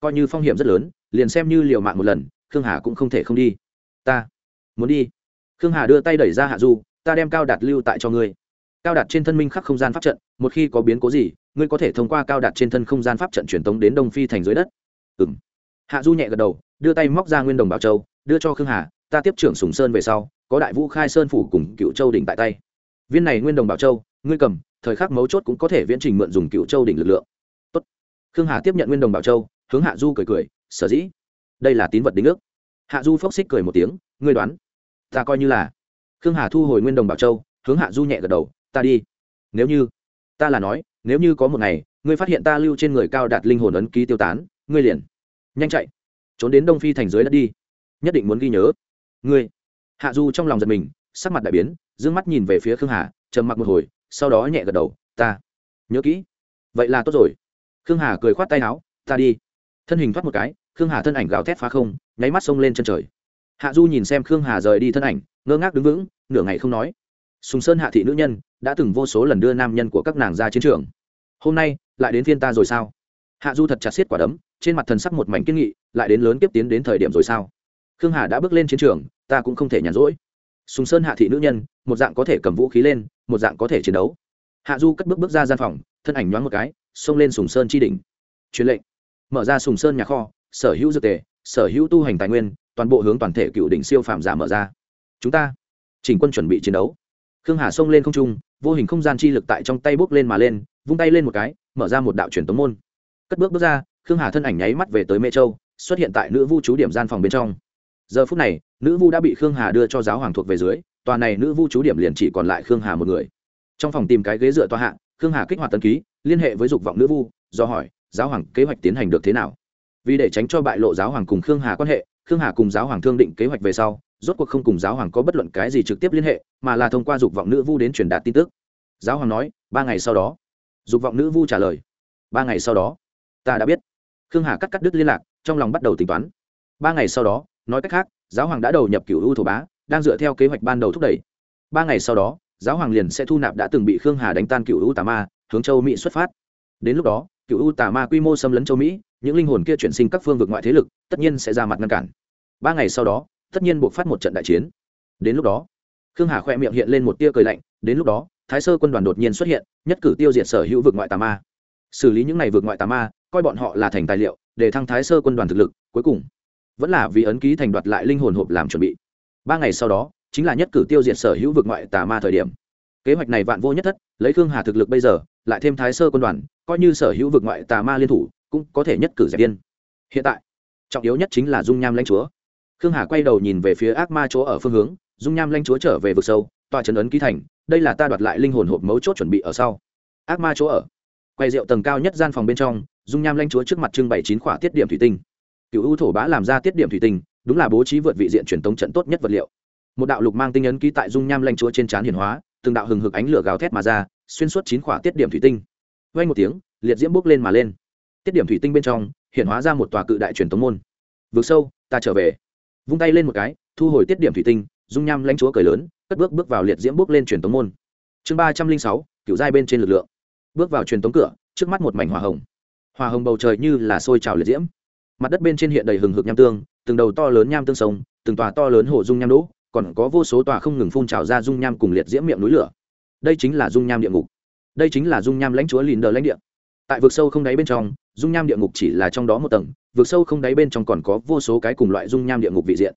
coi như phong hiểm rất lớn, liền xem như liều mạng một lần, khương hà cũng không thể không đi. Ta muốn đi. Khương hà đưa tay đẩy ra hạ du, ta đem cao đạt lưu tại cho ngươi. Cao đạt trên thân minh khắc không gian pháp trận, một khi có biến cố gì, ngươi có thể thông qua cao đạt trên thân không gian pháp trận truyền tống đến đông phi thành dưới đất. Ừ m hạ du nhẹ gật đầu, đưa tay móc ra nguyên đồng bảo châu, đưa cho khương hà, ta tiếp trưởng sùng sơn về sau, có đại vũ khai sơn phủ cùng cựu châu đỉnh tại tay. Viên này nguyên đồng bảo châu, ngươi cầm, thời khắc mấu chốt cũng có thể viễn trình mượn dùng cựu châu đỉnh lực lượng. Tốt. khương hà tiếp nhận nguyên đồng bảo châu hướng hạ du cười cười, sở dĩ? Đây là tín vật đính ước. Hạ du phốc xích cười một tiếng, ngươi đoán, ta coi như là. Khương hà thu hồi nguyên đồng bảo châu, hướng hạ du nhẹ gật đầu, ta đi. Nếu như, ta là nói, nếu như có một ngày, ngươi phát hiện ta lưu trên người cao đạt linh hồn ấn ký tiêu tán, ngươi liền nhanh chạy, trốn đến đông phi thành dưới đất đi. Nhất định muốn ghi nhớ. Ngươi? Hạ du trong lòng giật mình, sắc mặt đại biến d ư ơ n g mắt nhìn về phía khương hà, trầm mặc một hồi, sau đó nhẹ gật đầu, ta nhớ kỹ. Vậy là tốt rồi. Khương hà cười khoát tay áo, ta đi thân hình thoát một cái, khương hà thân ảnh gào thét phá không, nháy mắt xông lên chân trời. Hạ du nhìn xem khương hà rời đi thân ảnh, ngơ ngác đứng vững, nửa ngày không nói. Sùng sơn hạ thị nữ nhân, đã từng vô số lần đưa nam nhân của các nàng ra chiến trường. Hôm nay, lại đến phiên ta rồi sao? Hạ du thật chặt xiết quả đấm, trên mặt thần sắc một mảnh kiên nghị, lại đến lớn kiếp tiến đến thời điểm rồi sao? Khương hà đã bước lên chiến trường, ta cũng không thể nhàn rỗi. Sùng sơn hạ thị nữ nhân, một dạng có thể cầm vũ khí lên, một dạng có thể chiến đấu. Hạ du cất bước bước ra gian phòng, thân ảnh nhoáng một cái, xông lên sùng sơn chi đỉnh. Truyền lệnh mở ra sùng sơn nhà kho, sở hữu dược tề, sở hữu tu hành tài nguyên, toàn bộ hướng toàn thể cựu đỉnh siêu phạm giả mở ra. Chúng ta chỉnh quân chuẩn bị chiến đấu. Khương hà xông lên không trung, vô hình không gian chi lực tại trong tay bước lên mà lên, vung tay lên một cái, mở ra một đạo truyền tống môn. Cất bước bước ra, khương hà thân ảnh nháy mắt về tới mê châu, xuất hiện tại nữ vu chú điểm gian phòng bên trong. Giờ phút này, nữ vu đã bị khương hà đưa cho giáo hoàng thuộc về dưới, tòa này nữ vu chú điểm liền chỉ còn lại khương hà một người. Trong phòng tìm cái ghế dựa tòa hạ, khương hà kích hoạt tân ký, liên hệ với dục vọng nữ vu, do hỏi giáo hoàng kế hoạch tiến hành được thế nào. Vì để tránh cho bại lộ giáo hoàng cùng khương hà quan hệ, khương hà cùng giáo hoàng thương định kế hoạch về sau, rốt cuộc không cùng giáo hoàng có bất luận cái gì trực tiếp liên hệ, mà là thông qua dục vọng nữ vu đến truyền đạt tin tức. Giáo hoàng nói, ba ngày sau đó. Dục vọng nữ vu trả lời, ba ngày sau đó. Ta đã biết. Khương hà cắt cắt đứt liên lạc, trong lòng bắt đầu tính toán. Ba ngày sau đó, nói cách khác, giáo hoàng đã đầu nhập cựu u thổ bá, đang dựa theo kế hoạch ban đầu thúc đẩy. Ba ngày sau đó, giáo hoàng liền sẽ thu nạp đã từng bị khương hà đánh tan cựu u tà ma, hướng châu mỹ xuất phát. Đến lúc đó cựu u tà ma quy mô xâm lấn châu mỹ, những linh hồn kia chuyển sinh các phương vực ngoại thế lực, tất nhiên sẽ ra mặt ngăn cản. Ba ngày sau đó, tất nhiên buộc phát một trận đại chiến. Đến lúc đó, khương hà khoe miệng hiện lên một tia cười lạnh, đến lúc đó, thái sơ quân đoàn đột nhiên xuất hiện, nhất cử tiêu diệt sở hữu vực ngoại tà ma. Xử lý những n à y vực ngoại tà ma, coi bọn họ là thành tài liệu, để thăng thái sơ quân đoàn thực lực, cuối cùng, vẫn là vì ấn ký thành đoạt lại linh hồn hộp làm chuẩn bị. Ba ngày sau đó, chính là nhất cử tiêu diệt sở hữu vực ngoại tà ma thời điểm kế hoạch này vạn vô nhất thất, lấy khương hà thực lực bây giờ, lại thêm thái sơ quân đoàn, coi như sở hữu vực ngoại tà ma liên thủ, cũng có thể nhất cử giải viên hiện tại, trọng yếu nhất chính là dung nham lãnh chúa. Khương hà quay đầu nhìn về phía ác ma chỗ ở phương hướng, dung nham lãnh chúa trở về vực sâu, tòa trấn ấn ký thành, đây là ta đoạt lại linh hồn hộp mấu chốt chuẩn bị ở sau. Ác ma chỗ ở. Quay rượu tầng cao nhất gian phòng bên trong, dung nham lãnh chúa trước mặt trưng bày chín khỏa tiết điểm thủy tinh. Cựu ưu thổ bá làm ra tiết điểm thủy tinh, đúng là bố trí vượt vị diện truyền tống trận tốt nhất vật liệu. Một đạo lục mang tinh ấn ký tại dung nham lanh chúa trên trán hiển hóa từng đạo hừng hực ánh lửa gào thét mà ra, xuyên suốt chín khỏa tiết điểm thủy tinh. Vay một tiếng, liệt diễm bốc lên mà lên. Tiết điểm thủy tinh bên trong, hiện hóa ra một tòa cự đại truyền tống môn. Vượt sâu, ta trở về. Vung tay lên một cái, thu hồi tiết điểm thủy tinh, dung nham lãnh chúa cười lớn, cất bước bước vào liệt diễm bước lên truyền tống môn. Chương ba trăm linh sáu kiểu giai bên trên lực lượng. Bước vào truyền tống cửa, trước mắt một mảnh hỏa hồng. Hỏa hồng bầu trời như là sôi trào liệt diễm. Mặt đất bên trên hiện đầy hừng hực nham tương, từng đầu to lớn nham tương sông, từng tòa to lớn hồ dung nham đỗ còn có vô số tòa không ngừng phun trào ra dung nham cùng liệt diễm miệng núi lửa. Đây chính là dung nham địa ngục. Đây chính là dung nham lãnh chúa lìn đờ lãnh địa. Tại vực sâu không đáy bên trong, dung nham địa ngục chỉ là trong đó một tầng, vực sâu không đáy bên trong còn có vô số cái cùng loại dung nham địa ngục vị diện.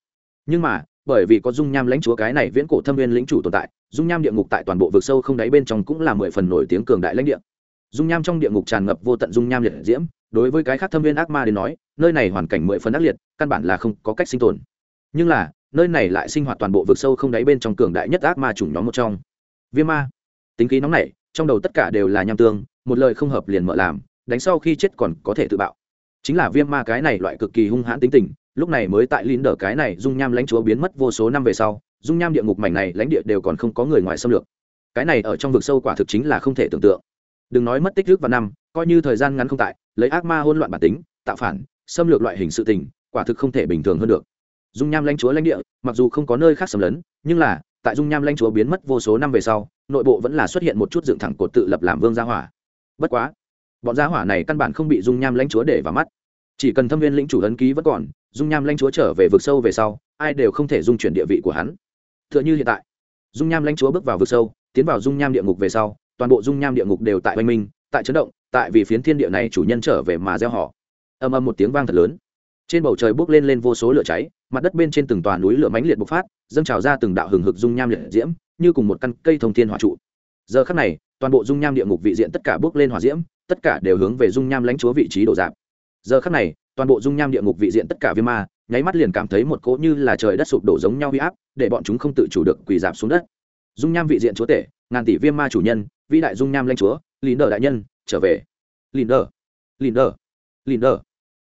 Nhưng mà, bởi vì có dung nham lãnh chúa cái này viễn cổ thâm viên lĩnh chủ tồn tại, dung nham địa ngục tại toàn bộ vực sâu không đáy bên trong cũng là mười phần nổi tiếng cường đại lãnh địa. Dung nham trong địa ngục tràn ngập vô tận dung nham liệt diễm, đối với cái khác thâm viên ác ma đến nói, nơi này hoàn cảnh mười phần ác liệt, căn bản là không có cách sinh tồn. Nhưng là nơi này lại sinh hoạt toàn bộ vực sâu không đáy bên trong cường đại nhất ác ma chủng nhóm một trong. Viêm ma. Tính khí nóng nảy, trong đầu tất cả đều là nham tương, một lời không hợp liền mở làm, đánh sau khi chết còn có thể tự bạo. Chính là viêm ma cái này loại cực kỳ hung hãn tính tình, lúc này mới tại lín đờ cái này dung nham lãnh chúa biến mất vô số năm về sau, dung nham địa ngục mảnh này lãnh địa đều còn không có người ngoài xâm lược. Cái này ở trong vực sâu quả thực chính là không thể tưởng tượng. Đừng nói mất tích trước và năm, coi như thời gian ngắn không tại, lấy ác ma hỗn loạn bản tính, tạo phản, xâm lược loại hình sự tình, quả thực không thể bình thường hơn được dung nham lãnh chúa lãnh địa, mặc dù không có nơi khác xâm lấn, nhưng là, tại dung nham lãnh chúa biến mất vô số năm về sau, nội bộ vẫn là xuất hiện một chút dựng thẳng cột tự lập làm vương gia hỏa. Bất quá, bọn gia hỏa này căn bản không bị dung nham lãnh chúa để vào mắt. Chỉ cần thâm viên lĩnh chủ ấn ký vẫn còn, dung nham lãnh chúa trở về vực sâu về sau, ai đều không thể dung chuyển địa vị của hắn. T h ư ợ n h ư hiện tại, dung nham lãnh chúa bước vào vực sâu, tiến vào dung nham địa ngục về sau, toàn bộ dung nham địa ngục đều tại oanh minh, tại chấn động, tại vì phiến thiên địa này chủ nhân trở về mà gieo họ. Âm âm một tiếng vang thật lớn trên bầu trời bốc lên lên vô số lửa cháy, mặt đất bên trên từng tòa núi lửa mãnh liệt bộc phát, dâng trào ra từng đạo hừng hực dung nham liệt diễm, như cùng một căn cây thông thiên hỏa trụ. Giờ khắc này, toàn bộ dung nham địa ngục vị diện tất cả bước lên hỏa diễm, tất cả đều hướng về dung nham lãnh chúa vị trí đổ dạp. Giờ khắc này, toàn bộ dung nham địa ngục vị diện tất cả viêm ma, nháy mắt liền cảm thấy một cỗ như là trời đất sụp đổ giống nhau huy áp, để bọn chúng không tự chủ được quỳ dạp xuống đất. Dung nham vị diện chúa tể, ngàn tỷ viêm ma chủ nhân, vĩ đại dung nham lãnh chúa lìn đờ đại nhân, trở về. Lìn đờ lìn đờ lìn đờ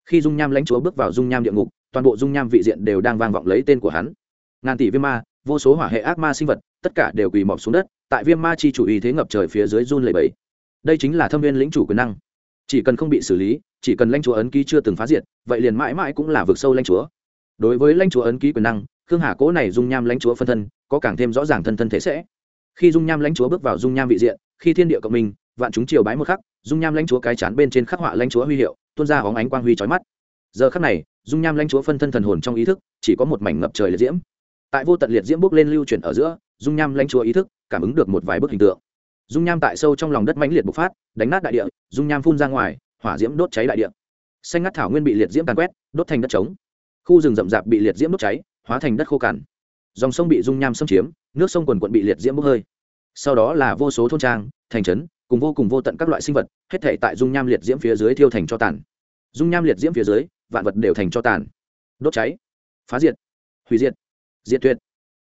khi dung nham lãnh chúa bước vào dung nham địa ngục, toàn bộ dung nham vị diện đều đang vang vọng lấy tên của hắn. Ngàn tỷ viêm ma, vô số hỏa hệ ác ma sinh vật, tất cả đều quỳ mọc xuống đất, tại viêm ma chi chủ ý thế ngập trời phía dưới run lầy bẫy đây chính là thâm viên lĩnh chủ quyền năng. Chỉ cần không bị xử lý, chỉ cần lãnh chúa ấn ký chưa từng phá diệt, vậy liền mãi mãi cũng là vực sâu lãnh chúa. Đối với lãnh chúa ấn ký quyền năng, khương hà cố này dung nham lãnh chúa phân thân, có càng thêm rõ ràng thân thân thể sẽ. Khi dung nham lãnh chúa bước vào dung nham vị diện, khi thiên địa cộng minh, vạn chúng triều bái một khắc, dung nham lãnh chúa cái chán bên trên khắc họa lãnh chúa huy hiệu tuôn ra óng ánh quang huy chói mắt. Giờ khắc này, dung nham lãnh chúa phân thân thần hồn trong ý thức, chỉ có một mảnh ngập trời liệt diễm. Tại vô tận liệt diễm bước lên lưu chuyển ở giữa, dung nham lãnh chúa ý thức cảm ứng được một vài bức hình tượng. Dung nham tại sâu trong lòng đất mãnh liệt bộc phát, đánh nát đại địa, dung nham phun ra ngoài, hỏa diễm đốt cháy đại địa. Xanh ngắt thảo nguyên bị liệt diễm tàn quét, đốt thành đất trống. Khu rừng rậm rạp bị liệt diễm đốt cháy, hóa thành đất khô cằn. Dòng sông bị dung nham xâm chiếm, nước sông quần quận bị liệt diễm bốc hơi. Sau đó là vô số thôn trang, thành trấn, cùng vô cùng vô tận các loại sinh vật, hết thể tại dung nham liệt diễm phía dưới thiêu thành cho tàn dung nham liệt diễm phía dưới, vạn vật đều thành cho tàn. Đốt cháy, phá diệt, hủy diệt diệt tuyệt.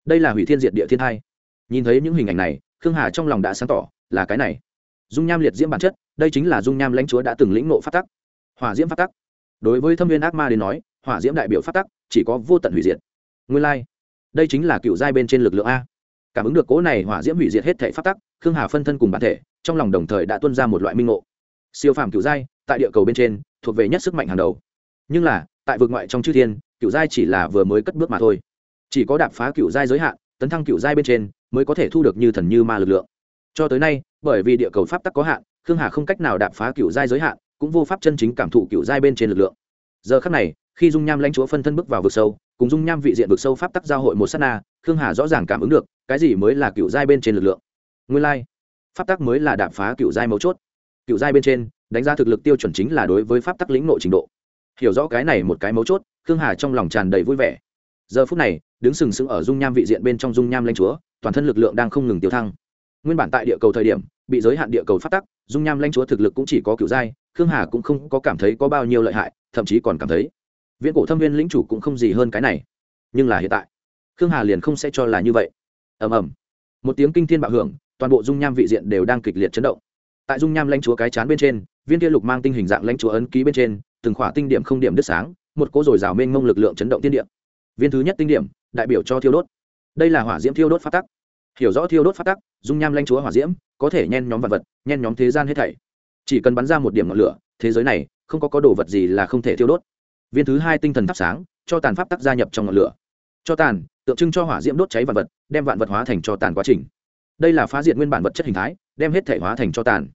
Đây là hủy thiên diệt địa thiên hai. Nhìn thấy những hình ảnh này, khương hà trong lòng đã sáng tỏ, là cái này. Dung nham liệt diễm bản chất, đây chính là dung nham lãnh chúa đã từng lĩnh nộ phát tắc. Hỏa diễm phát tắc. Đối với thâm viên ác ma đến nói, hỏa diễm đại biểu phát tắc, chỉ có vô tận hủy diệt. Nguyên lai、like. đây chính là cựu giai bên trên lực lượng a. Cảm ứng được cố này hỏa diễm hủy diệt hết thể phát tắc, khương hà phân thân cùng bản thể, trong lòng đồng thời đã tuân ra một loại minh ngộ. Siêu phàm cựu giai tại địa cầu bên trên, thuộc về nhất sức mạnh hàng đầu. Nhưng là, tại vực ngoại trong chư thiên, cựu giai chỉ là vừa mới cất bước mà thôi. Chỉ có đạp phá cựu giai giới hạn, tấn thăng cựu giai bên trên, mới có thể thu được như thần như ma lực lượng. Cho tới nay, bởi vì địa cầu pháp tắc có hạn, khương hà không cách nào đạp phá cựu giai giới hạn, cũng vô pháp chân chính cảm thụ cựu giai bên trên lực lượng. Giờ khắc này, khi dung nham lãnh chúa phân thân bước vào vực sâu, cùng dung nham vị diện vực sâu pháp tắc giao hội một s á t na, khương hà rõ ràng cảm ứng được, cái gì mới là cựu giai bên trên lực lượng. Nguyên lai、like. pháp tắc mới là đạp phá cựu giai mấu chốt. Cựu giai bên trên đánh giá thực lực tiêu chuẩn chính là đối với pháp tắc lĩnh nội trình độ. Hiểu rõ cái này một cái mấu chốt, khương hà trong lòng tràn đầy vui vẻ. Giờ phút này, đứng sừng sững ở dung nham vị diện bên trong dung nham lãnh chúa, toàn thân lực lượng đang không ngừng tiêu thăng. Nguyên bản tại địa cầu thời điểm, bị giới hạn địa cầu phát tắc, dung nham lãnh chúa thực lực cũng chỉ có kiểu giai khương hà cũng không có cảm thấy có bao nhiêu lợi hại, thậm chí còn cảm thấy viễn cổ thâm viên lĩnh chủ cũng không gì hơn cái này. Nhưng là hiện tại, khương hà liền không sẽ cho là như vậy. Ầm ầm. Một tiếng kinh thiên bạo hưởng, toàn bộ dung nham vị diện đều đang kịch liệt chấn động tại dung nham lãnh chúa cái chán bên trên, viên kia lục mang tinh hình dạng lãnh chúa ấn ký bên trên, từng khỏa tinh điểm không điểm đứt sáng, một cỗ dồi dào mênh mông lực lượng chấn động tiên điểm viên thứ nhất tinh điểm, đại biểu cho thiêu đốt. Đây là hỏa diễm thiêu đốt phát tắc. Hiểu rõ thiêu đốt phát tắc, dung nham lãnh chúa hỏa diễm, có thể nhen nhóm vật vật, nhen nhóm thế gian hết thảy. Chỉ cần bắn ra một điểm ngọn lửa, thế giới này không có có đồ vật gì là không thể thiêu đốt. Viên thứ hai tinh thần thắp sáng, cho tàn pháp tắc gia nhập trong ngọn lửa. Cho tàn, tượng trưng cho hỏa diễm đốt cháy vạn vật, đem vạn vật hóa thành cho tàn quá trình. Đây là phá diệt nguyên bản vật chất hình thái, đem hết thể hóa thành cho tàn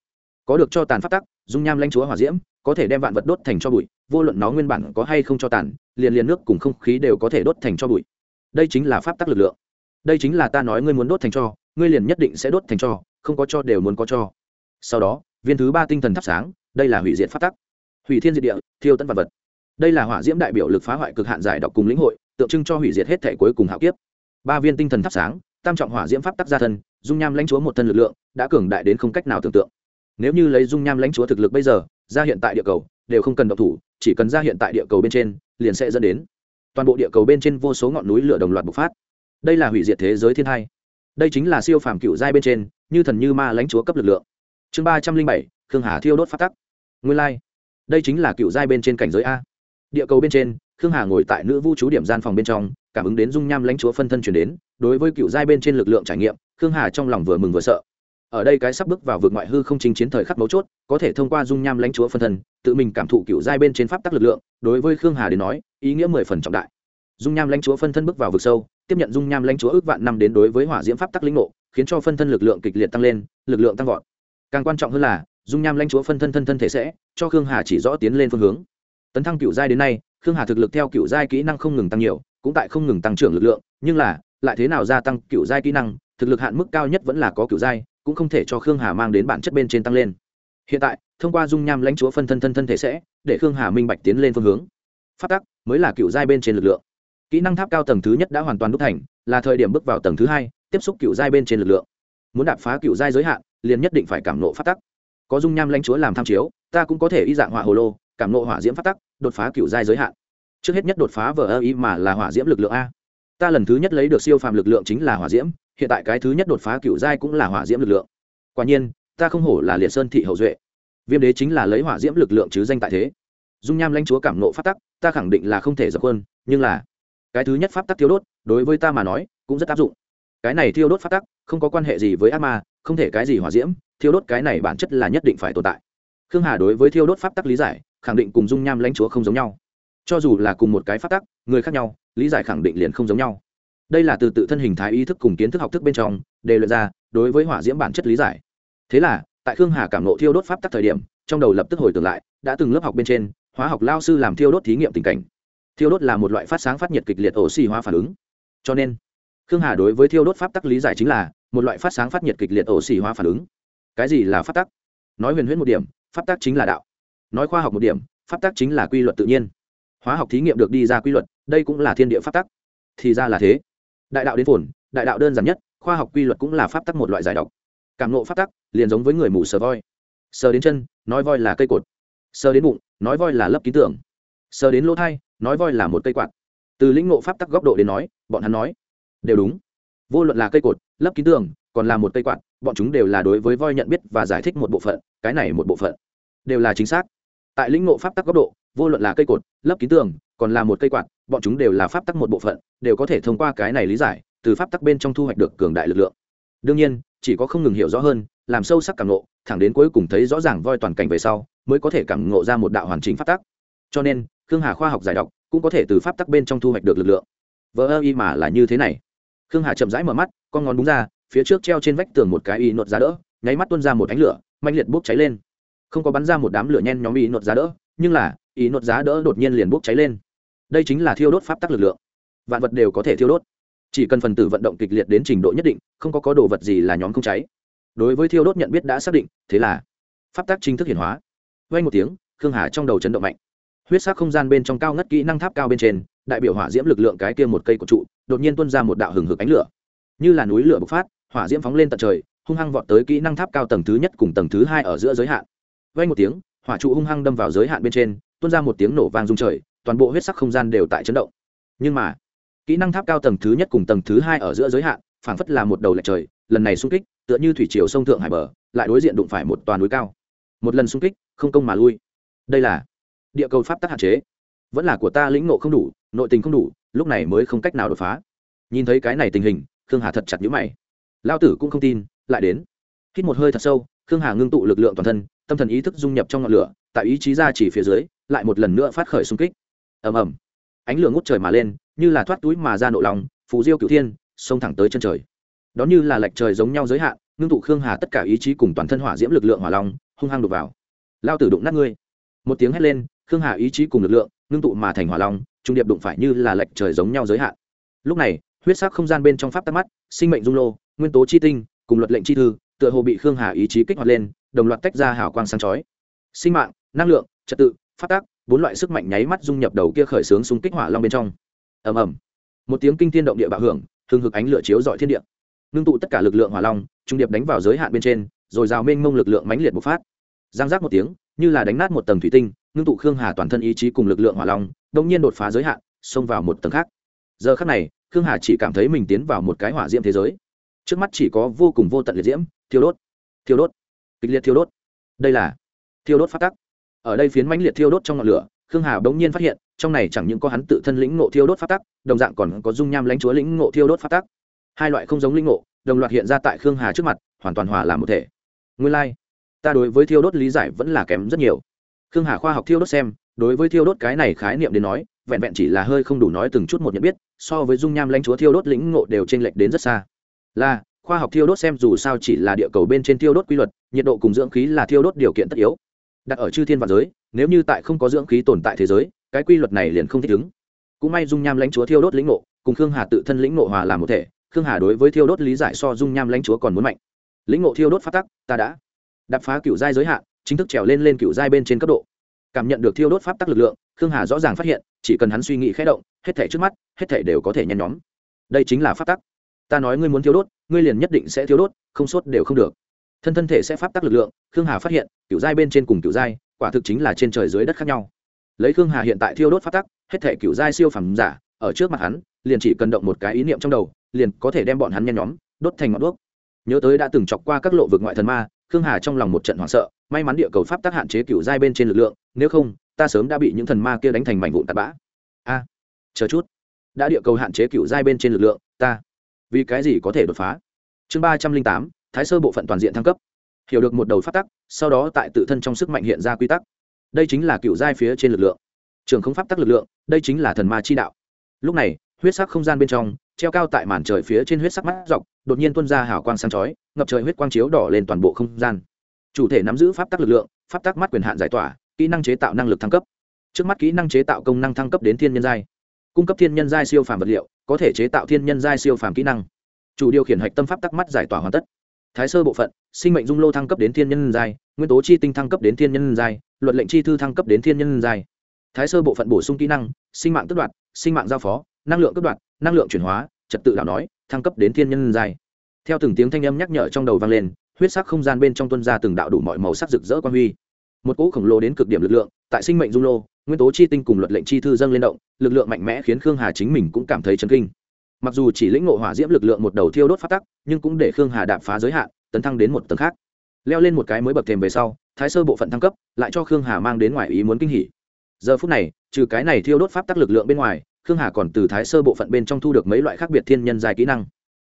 có được cho tàn pháp tắc, dung nham lanh chúa hỏa diễm, có thể đem vạn vật đốt thành cho bụi, vô luận nó nguyên bản có hay không cho tàn, liền liền nước cùng không khí đều có thể đốt thành cho bụi. Đây chính là pháp tắc lực lượng. Đây chính là ta nói ngươi muốn đốt thành cho, ngươi liền nhất định sẽ đốt thành cho, không có cho đều muốn có cho. Sau đó, viên thứ ba tinh thần thắp sáng, đây là hủy diệt pháp tắc. Hủy thiên diệt địa, thiêu tân vạn vật. Đây là hỏa diễm đại biểu lực phá hoại cực hạn giải độc cùng lĩnh hội, tượng trưng cho hủy diệt hết thể cuối cùng hạo kiếp. Ba viên tinh thần thắp sáng, tam trọng hỏa diễm pháp tắc gia thân, dung nham lãnh chúa một thân lực lượng, đã cường đại đến không cách nào tưởng tượng nếu như lấy dung nham lãnh chúa thực lực bây giờ ra hiện tại địa cầu đều không cần độc thủ, chỉ cần ra hiện tại địa cầu bên trên, liền sẽ dẫn đến. Toàn bộ địa cầu bên trên vô số ngọn núi lửa đồng loạt bộc phát. Đây là hủy diệt thế giới thiên hai. Đây chính là siêu phàm cựu giai bên trên, như thần như ma lãnh chúa cấp lực lượng. Chương ba trăm linh bảy, khương hà thiêu đốt phát tắc. Nguyên lai、like. đây chính là cựu giai bên trên cảnh giới a. Địa cầu bên trên, khương hà ngồi tại nữ vũ trú điểm gian phòng bên trong, cảm ứng đến dung nham lãnh chúa phân thân chuyển đến. Đối với cựu giai bên trên lực lượng trải nghiệm, khương hà trong lòng vừa mừng vừa sợ ở đây cái sắp bước vào vượt ngoại hư không chính chiến thời khắc mấu chốt, có thể thông qua dung nham lãnh chúa phân thân, tự mình cảm thụ cựu giai bên trên pháp tắc lực lượng, đối với khương hà đến nói, ý nghĩa mười phần trọng đại. Dung nham lãnh chúa phân thân bước vào vực sâu, tiếp nhận dung nham lãnh chúa ước vạn năm đến đối với hỏa diễm pháp tắc linh ngộ, khiến cho phân thân lực lượng kịch liệt tăng lên, lực lượng tăng vọt. Càng quan trọng hơn là, dung nham lãnh chúa phân thân thân thân thể sẽ, cho khương hà chỉ rõ tiến lên phương hướng. Tấn thăng cựu giai đến nay, khương hà thực lực theo cựu giai kỹ năng không ngừng tăng nhiều, cũng tại không ngừng tăng trưởng lực lượng, nhưng là, lại thế nào gia tăng cựu giai kỹ năng, thực lực hạn mức cao nhất vẫn là có cựu giai cũng không thể cho khương hà mang đến bản chất bên trên tăng lên. Hiện tại, thông qua dung nham lãnh chúa phân thân thân thân thể sẽ, để khương hà minh bạch tiến lên phương hướng. Phát tắc mới là cựu giai bên trên lực lượng. Kỹ năng tháp cao tầng thứ nhất đã hoàn toàn đúc thành, là thời điểm bước vào tầng thứ hai, tiếp xúc cựu giai bên trên lực lượng. Muốn đạp phá cựu giai giới hạn, liền nhất định phải cảm nộ phát tắc. Có dung nham lãnh chúa làm tham chiếu, ta cũng có thể y dạng hỏa hồ lô, cảm nộ hỏa diễm phát tắc, đột phá cựu giai giới hạn. Trước hết nhất đột phá vờ ơ ý mà là hỏa diễm lực lượng a. Ta lần thứ nhất lấy được siêu phàm lực lượng chính là hỏa diễm hiện tại cái thứ nhất đột phá cựu giai cũng là hỏa diễm lực lượng. Quả nhiên, ta không hổ là liệt sơn thị hậu duệ. Viêm đế chính là lấy hỏa diễm lực lượng chứ danh tại thế. Dung nham lãnh chúa cảm nộ phát tắc, ta khẳng định là không thể dập hơn nhưng là cái thứ nhất pháp tắc thiêu đốt, đối với ta mà nói, cũng rất áp dụng. Cái này thiêu đốt phát tắc, không có quan hệ gì với ác ma, không thể cái gì hỏa diễm, thiêu đốt cái này bản chất là nhất định phải tồn tại. Khương hà đối với thiêu đốt pháp tắc lý giải, khẳng định cùng dung nham lãnh chúa không giống nhau. Cho dù là cùng một cái pháp tắc, người khác nhau, lý giải khẳng định liền không giống nhau đây là từ tự thân hình thái ý thức cùng kiến thức học thức bên trong đề luyện ra, đối với hỏa diễm bản chất lý giải. Thế là, tại khương hà cảm nộ thiêu đốt pháp tắc thời điểm, trong đầu lập tức hồi tưởng lại, đã từng lớp học bên trên, hóa học lao sư làm thiêu đốt thí nghiệm tình cảnh. Thiêu đốt là một loại phát sáng phát nhiệt kịch liệt ổ xì hóa phản ứng. Cho nên, khương hà đối với thiêu đốt pháp tắc lý giải chính là, một loại phát sáng phát nhiệt kịch liệt ổ xì hóa phản ứng. Cái gì là pháp tắc? Nói huyền huyễn một điểm, pháp tắc chính là đạo. Nói khoa học một điểm, pháp tắc chính là quy luật tự nhiên. Hóa học thí nghiệm được đi ra quy luật, đây cũng là thiên địa pháp tắc. Thì ra là thế đại đạo đến phồn, đại đạo đơn giản nhất, khoa học quy luật cũng là pháp tắc một loại giải độc. Cảm nộ pháp tắc, liền giống với người mù sờ voi. Sờ đến chân, nói voi là cây cột. Sờ đến bụng, nói voi là lớp ký tưởng sờ đến lỗ thai, nói voi là một cây quạt. Từ lĩnh ngộ pháp tắc góc độ đến nói, bọn hắn nói, đều đúng. Vô luận là cây cột, lớp kín tường, còn là một cây quạt, bọn chúng đều là đối với voi nhận biết và giải thích một bộ phận, cái này một bộ phận, đều là chính xác. Tại lĩnh ngộ pháp tắc góc độ, vô luận là cây cột, lớp kín tường còn là một cây quạt, bọn chúng đều là pháp tắc một bộ phận, đều có thể thông qua cái này lý giải, từ pháp tắc bên trong thu hoạch được cường đại lực lượng. Đương nhiên, chỉ có không ngừng hiểu rõ hơn, làm sâu sắc cảm ngộ, thẳng đến cuối cùng thấy rõ ràng voi toàn cảnh về sau, mới có thể cảm ngộ ra một đạo hoàn chỉnh pháp tắc. Cho nên, khương hà khoa học giải đọc cũng có thể từ pháp tắc bên trong thu hoạch được lực lượng. Vỡ ơ y mà là như thế này. Khương hà chậm rãi mở mắt, con ngón đúng ra, phía trước treo trên vách tường một cái y nột giá đỡ, nháy mắt tuôn ra một ánh lửa mạnh liệt bốc cháy lên. Không có bắn ra một đám lửa nhen nhóm y nột giá đỡ, nhưng là, y nột giá đỡ đột nhiên liền bốc cháy lên đây chính là thiêu đốt pháp tắc lực lượng. Vạn vật đều có thể thiêu đốt. Chỉ cần phần tử vận động kịch liệt đến trình độ nhất định, không có có đồ vật gì là nhóm không cháy. Đối với thiêu đốt nhận biết đã xác định, thế là pháp tắc chính thức hiển hóa. Vay một tiếng, khương hà trong đầu chấn động mạnh. Huyết sắc không gian bên trong cao ngất kỹ năng tháp cao bên trên, đại biểu hỏa diễm lực lượng cái kia một cây của trụ, đột nhiên tuôn ra một đạo hừng hực ánh lửa. Như là núi lửa bộc phát, hỏa diễm phóng lên tận trời, hung hăng vọt tới kỹ năng tháp cao tầng thứ nhất cùng tầng thứ hai ở giữa giới hạn. Vay một tiếng, hỏa trụ hung hăng đâm vào giới hạn bên trên, tuôn ra một tiếng nổ vang rung trời toàn bộ huyết sắc không gian đều tại chấn động. Nhưng mà, kỹ năng tháp cao tầng thứ nhất cùng tầng thứ hai ở giữa giới hạn, phảng phất là một đầu lệch trời, lần này xung kích, tựa như thủy triều sông thượng hải bờ, lại đối diện đụng phải một toàn núi cao. Một lần xung kích, không công mà lui. Đây là địa cầu pháp tắc hạn chế. Vẫn là của ta lĩnh nộ không đủ, nội tình không đủ, lúc này mới không cách nào đột phá. Nhìn thấy cái này tình hình, khương hà thật chặt nhữ mày. Lao tử cũng không tin, lại đến. Hít một hơi thật sâu, khương hà ngưng tụ lực lượng toàn thân, tâm thần ý thức dung nhập trong ngọn lửa, tại ý chí ra chỉ phía dưới, lại một lần nữa phát khởi xung kích ầm ầm. Ánh lửa ngút trời mà lên, như là thoát túi mà ra nộ lòng, phù diêu cửu thiên, xông thẳng tới chân trời. Đó như là lệch trời giống nhau giới hạn, ngưng tụ khương hà tất cả ý chí cùng toàn thân hỏa diễm lực lượng hỏa long, hung hăng đục vào. Lao tử đụng nát ngươi. Một tiếng hét lên, khương hà ý chí cùng lực lượng, ngưng tụ mà thành hỏa long, trung điệp đụng phải như là lệch trời giống nhau giới hạn. Lúc này, huyết sắc không gian bên trong pháp tắc mắt, sinh mệnh dung lô, nguyên tố chi tinh, cùng luật lệnh chi thư, tựa hồ bị khương hà ý chí kích hoạt lên, đồng loạt tách ra hào quang sáng chói. Sinh mạng, năng lượng, trật tự phát tác bốn loại sức mạnh nháy mắt dung nhập đầu kia khởi sướng xung kích hỏa long bên trong. Ầm ầm. Một tiếng kinh thiên động địa bạo hưởng, hừng hực ánh lửa chiếu dọi thiên địa. Ngưng tụ tất cả lực lượng hỏa long, trung điệp đánh vào giới hạn bên trên, rồi rào mênh mông lực lượng mãnh liệt bộc phát. Giang giác một tiếng, như là đánh nát một tầng thủy tinh, ngưng tụ khương hà toàn thân ý chí cùng lực lượng hỏa long đông nhiên đột phá giới hạn, xông vào một tầng khác. Giờ khắc này, khương hà chỉ cảm thấy mình tiến vào một cái hỏa diễm thế giới. Trước mắt chỉ có vô cùng vô tận liệt diễm, thiêu đốt thiêu đốt, kịch liệt thiêu đốt. Đây là thiêu đốt phát tắc ở đây phiến mãnh liệt thiêu đốt trong ngọn lửa khương hà bỗng nhiên phát hiện trong này chẳng những có hắn tự thân lĩnh ngộ thiêu đốt phát tắc đồng dạng còn có dung nham lãnh chúa lĩnh ngộ thiêu đốt phát tắc hai loại không giống lĩnh ngộ đồng loạt hiện ra tại khương hà trước mặt hoàn toàn hòa làm một thể nguyên lai、like. ta đối với thiêu đốt lý giải vẫn là kém rất nhiều khương hà khoa học thiêu đốt xem đối với thiêu đốt cái này khái niệm đến nói vẹn vẹn chỉ là hơi không đủ nói từng chút một nhận biết so với dung nham lãnh chúa thiêu đốt lĩnh ngộ đều t r ê n lệch đến rất xa là khoa học thiêu đốt xem dù sao chỉ là địa cầu bên trên thiêu đốt quy luật nhiệt độ cùng dưỡng khí là thiêu đốt điều kiện tất yếu đặt ở chư thiên và giới nếu như tại không có dưỡng khí tồn tại thế giới cái quy luật này liền không thích ứng. Cũng may dung nham lãnh chúa thiêu đốt lĩnh nộ, cùng khương hà tự thân lĩnh nộ hòa làm một thể khương hà đối với thiêu đốt lý giải so dung nham lãnh chúa còn muốn mạnh. Lĩnh nộ thiêu đốt phát tắc ta đã đập phá cựu giai giới hạn chính thức trèo lên lên cựu giai bên trên cấp độ. Cảm nhận được thiêu đốt pháp tắc lực lượng khương hà rõ ràng phát hiện chỉ cần hắn suy nghĩ khẽ động hết thể trước mắt hết thể đều có thể nhen nhóm. Đây chính là pháp tắc. Ta nói ngươi muốn thiêu đốt ngươi liền nhất định sẽ thiêu đốt không sốt đều không được thân thân thể sẽ pháp tắc lực lượng, khương hà phát hiện cựu giai bên trên cùng cựu giai, quả thực chính là trên trời dưới đất khác nhau. Lấy khương hà hiện tại thiêu đốt pháp tắc, hết thể cựu giai siêu phẩm giả, ở trước mặt hắn, liền chỉ cần động một cái ý niệm trong đầu, liền có thể đem bọn hắn nhen nhóm, đốt thành ngọn đuốc. Nhớ tới đã từng chọc qua các lộ vực ngoại thần ma, khương hà trong lòng một trận hoảng sợ, may mắn địa cầu pháp tác hạn chế cựu giai bên trên lực lượng, nếu không, ta sớm đã bị những thần ma kia đánh thành mảnh vụn tạt bã. A, chờ chút. Đã địa cầu hạn chế cựu giai bên trên lực lượng, ta. Vì cái gì có thể đột phá? Chương ba trăm linh tám thái sơ bộ phận toàn diện thăng cấp. Hiểu được một đầu phát tắc, sau đó tại tự thân trong sức mạnh hiện ra quy tắc. Đây chính là cựu giai phía trên lực lượng. Trường không pháp tắc lực lượng, đây chính là thần ma chi đạo. Lúc này, huyết sắc không gian bên trong, treo cao tại màn trời phía trên huyết sắc mắt dọc, đột nhiên tuôn ra hào quang sáng chói, ngập trời huyết quang chiếu đỏ lên toàn bộ không gian. Chủ thể nắm giữ pháp tắc lực lượng, pháp tắc mắt quyền hạn giải tỏa, kỹ năng chế tạo năng lực thăng cấp. Trước mắt kỹ năng chế tạo công năng thăng cấp đến thiên nhân giai. Cung cấp thiên nhân giai siêu phàm vật liệu, có thể chế tạo thiên nhân giai siêu phàm kỹ năng. Chủ điều khiển hạch tâm pháp tắc mắt giải tỏa hoàn tất thái sơ bộ phận, sinh mệnh dung lô thăng cấp đến thiên nhân giai, nguyên tố chi tinh thăng cấp đến thiên nhân giai, luật lệnh chi thư thăng cấp đến thiên nhân giai. Thái sơ bộ phận bổ sung kỹ năng, sinh mạng tức đoạt sinh mạng giao phó, năng lượng cấp đoạt năng lượng chuyển hóa, trật tự đạo nói, thăng cấp đến thiên nhân giai. Theo từng tiếng thanh âm nhắc nhở trong đầu vang lên, huyết sắc không gian bên trong tuân ra từng đạo đủ mọi màu sắc rực rỡ quan huy. Một cỗ khổng lồ đến cực điểm lực lượng, tại sinh mệnh dung lô, nguyên tố chi tinh cùng luật lệnh chi thư dâng lên động, lực lượng mạnh mẽ khiến khương hà chính mình cũng cảm thấy chấn kinh mặc dù chỉ lĩnh ngộ hỏa diễm lực lượng một đầu thiêu đốt phát tắc, nhưng cũng để khương hà đạp phá giới hạn, tấn thăng đến một tầng khác. Leo lên một cái mới bậc thềm về sau, thái sơ bộ phận thăng cấp, lại cho khương hà mang đến ngoài ý muốn kinh hỉ. Giờ phút này, trừ cái này thiêu đốt pháp tắc lực lượng bên ngoài, khương hà còn từ thái sơ bộ phận bên trong thu được mấy loại khác biệt thiên nhân dài kỹ năng.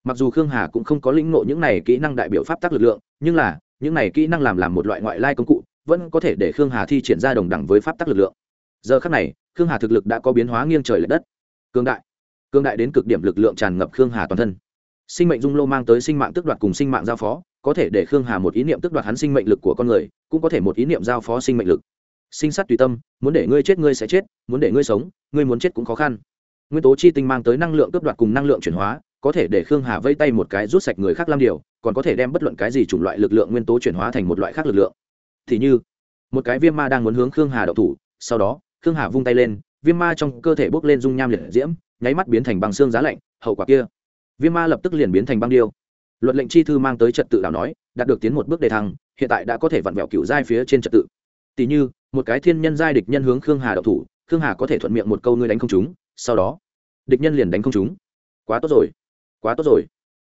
Mặc dù khương hà cũng không có lĩnh ngộ những này kỹ năng đại biểu pháp tắc lực lượng, nhưng là, những này kỹ năng làm làm một loại ngoại lai công cụ, vẫn có thể để khương hà thi triển ra đồng đẳng với pháp tắc lực lượng. Giờ khác này, khương hà thực lực đã có biến hóa nghiêng trời l ệ đất. Cương đại cương đại đến cực điểm lực lượng tràn ngập khương hà toàn thân. Sinh mệnh dung lô mang tới sinh mạng tức đoạt cùng sinh mạng giao phó, có thể để khương hà một ý niệm tức đoạt hắn sinh mệnh lực của con người, cũng có thể một ý niệm giao phó sinh mệnh lực. Sinh sát tùy tâm, muốn để ngươi chết ngươi sẽ chết, muốn để ngươi sống, ngươi muốn chết cũng khó khăn. Nguyên tố chi tinh mang tới năng lượng cướp đoạt cùng năng lượng chuyển hóa, có thể để khương hà vây tay một cái rút sạch người khác làm điều, còn có thể đem bất luận cái gì chủng loại lực lượng nguyên tố chuyển hóa thành một loại khác lực lượng. Thì như, một cái viêm ma đang muốn hướng khương hà đậu thủ, sau đó, khương hà vung tay lên, viêm ma trong cơ thể bốc lên dung nham liệt diễm nháy mắt biến thành băng xương giá lạnh, hậu quả kia. Viêm ma lập tức liền biến thành băng điêu. Luật lệnh chi thư mang tới trật tự đảo nói, đạt được tiến một bước đề thăng, hiện tại đã có thể vặn vẹo cựu giai phía trên trật tự. Tỷ như, một cái thiên nhân giai địch nhân hướng khương hà đậu thủ, khương hà có thể thuận miệng một câu ngươi đánh không chúng sau đó, địch nhân liền đánh không chúng quá tốt rồi, quá tốt rồi.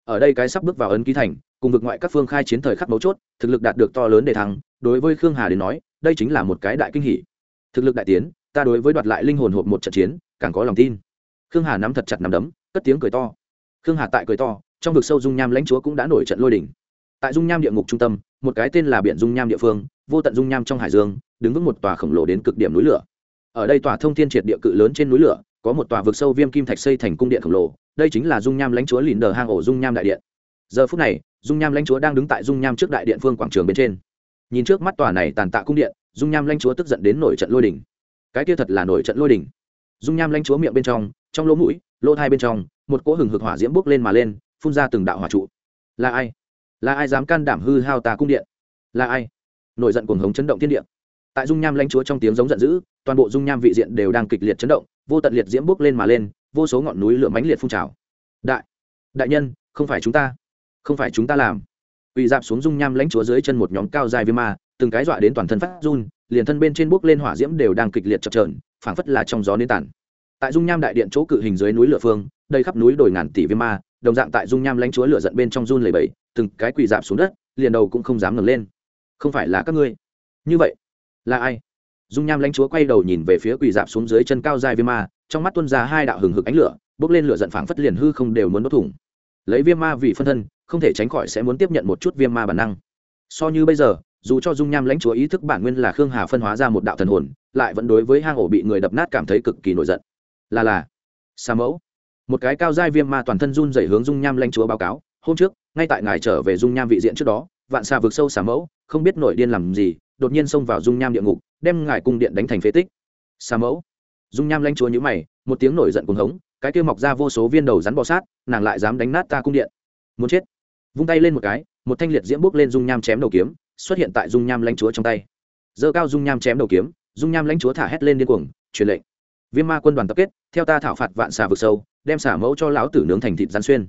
Ở đây cái sắp bước vào ấn ký thành, cùng vực ngoại các phương khai chiến thời khắc mấu chốt, thực lực đạt được to lớn để thắng đối với khương hà đến nói, đây chính là một cái đại kinh hỷ thực lực đại tiến, ta đối với đoạt lại linh hồn hộp một trận chiến, càng có lòng tin khương hà nắm thật chặt nắm đấm, cất tiếng cười to. Khương hà tại cười to, trong vực sâu dung nham lãnh chúa cũng đã nổi trận lôi đỉnh tại dung nham địa ngục trung tâm, một cái tên là biển dung nham địa phương, vô tận dung nham trong hải dương, đứng vững một tòa khổng lồ đến cực điểm núi lửa. Ở đây tòa thông thiên triệt địa cự lớn trên núi lửa, có một tòa vực sâu viêm kim thạch xây thành cung điện khổng lồ, đây chính là dung nham lãnh chúa lìn đờ hang ổ dung nham đại điện. Giờ phút này, dung nham lãnh chúa đang đứng tại dung nham trước đại điện phương quảng trường bên trên. Nhìn trước mắt tòa này tàn tạ cung điện, dung nham lãnh chúa tức giận đến nổi trận lôi đỉnh cái kia thật là nổi trận lôi đỉnh dung nham lãnh chúa miệng bên trong trong lỗ mũi, lỗ thai bên trong, một cỗ hừng hực hỏa diễm bốc lên mà lên, phun ra từng đạo hỏa trụ. Là ai? Là ai dám can đảm hư hao tà cung điện? Là ai? Nổi giận cuồng hống chấn động thiên địa. Tại dung nham lãnh chúa trong tiếng giống giận dữ, toàn bộ dung nham vị diện đều đang kịch liệt chấn động, vô tận liệt diễm bốc lên mà lên, vô số ngọn núi lửa mãnh liệt phun trào. Đại đại nhân, không phải chúng ta, không phải chúng ta làm. Quỳ dạp xuống dung nham lãnh chúa dưới chân một nhóm cao dài viêm ma từng cái dọa đến toàn thân phát run, liền thân bên trên bốc lên hỏa diễm đều đang kịch liệt chập trờn phảng phất là trong gió nến tản. Tại dung nham đại điện chỗ cự hình dưới núi lửa phương đây khắp núi đồi ngàn tỷ viêm ma, đồng dạng tại dung nham lãnh chúa lửa giận bên trong run lầy bẫy từng cái quỳ dạp xuống đất, liền đầu cũng không dám ngẩng lên. Không phải là các ngươi. Như vậy, là ai? Dung nham lãnh chúa quay đầu nhìn về phía quỳ dạp xuống dưới chân cao dài viêm ma, trong mắt tuân ra hai đạo hừng hực ánh lửa bốc lên lửa giận phảng phất liền hư không đều muốn đốt thủng. Lấy viêm ma vì phân thân, không thể tránh khỏi sẽ muốn tiếp nhận một chút viêm ma bản năng. So như bây giờ dù cho dung nham lãnh chúa ý thức bản nguyên là khương hà phân hóa ra một đạo thần hồn, lại vẫn đối với hang ổ bị người đập nát cảm thấy cực kỳ nổi giận. Là là, sa mẫu, một cái cao giai viêm ma toàn thân run dày hướng dung nham lãnh chúa báo cáo, hôm trước, ngay tại ngài trở về dung nham vị diện trước đó, vạn xà vượt sâu xà mẫu, không biết nổi điên làm gì, đột nhiên xông vào dung nham địa ngục, đem ngài cung điện đánh thành phế tích. Xà mẫu, dung nham lãnh chúa nhữ mày, một tiếng nổi giận cuồng hống, cái kia mọc ra vô số viên đầu rắn bò sát, nàng lại dám đánh nát ta cung điện. Muốn chết. Vung tay lên một cái, một thanh liệt diễm bước lên dung nham chém đầu kiếm xuất hiện tại dung nham lãnh chúa trong tay. Giơ cao dung nham chém đầu kiếm, dung nham lãnh chúa thả hét lên điên cuồng, truyền lệnh. Viêm ma quân đoàn tập kết, theo ta thảo phạt vạn xà vực sâu, đem xả mẫu cho lão tử nướng thành thịt gián xuyên.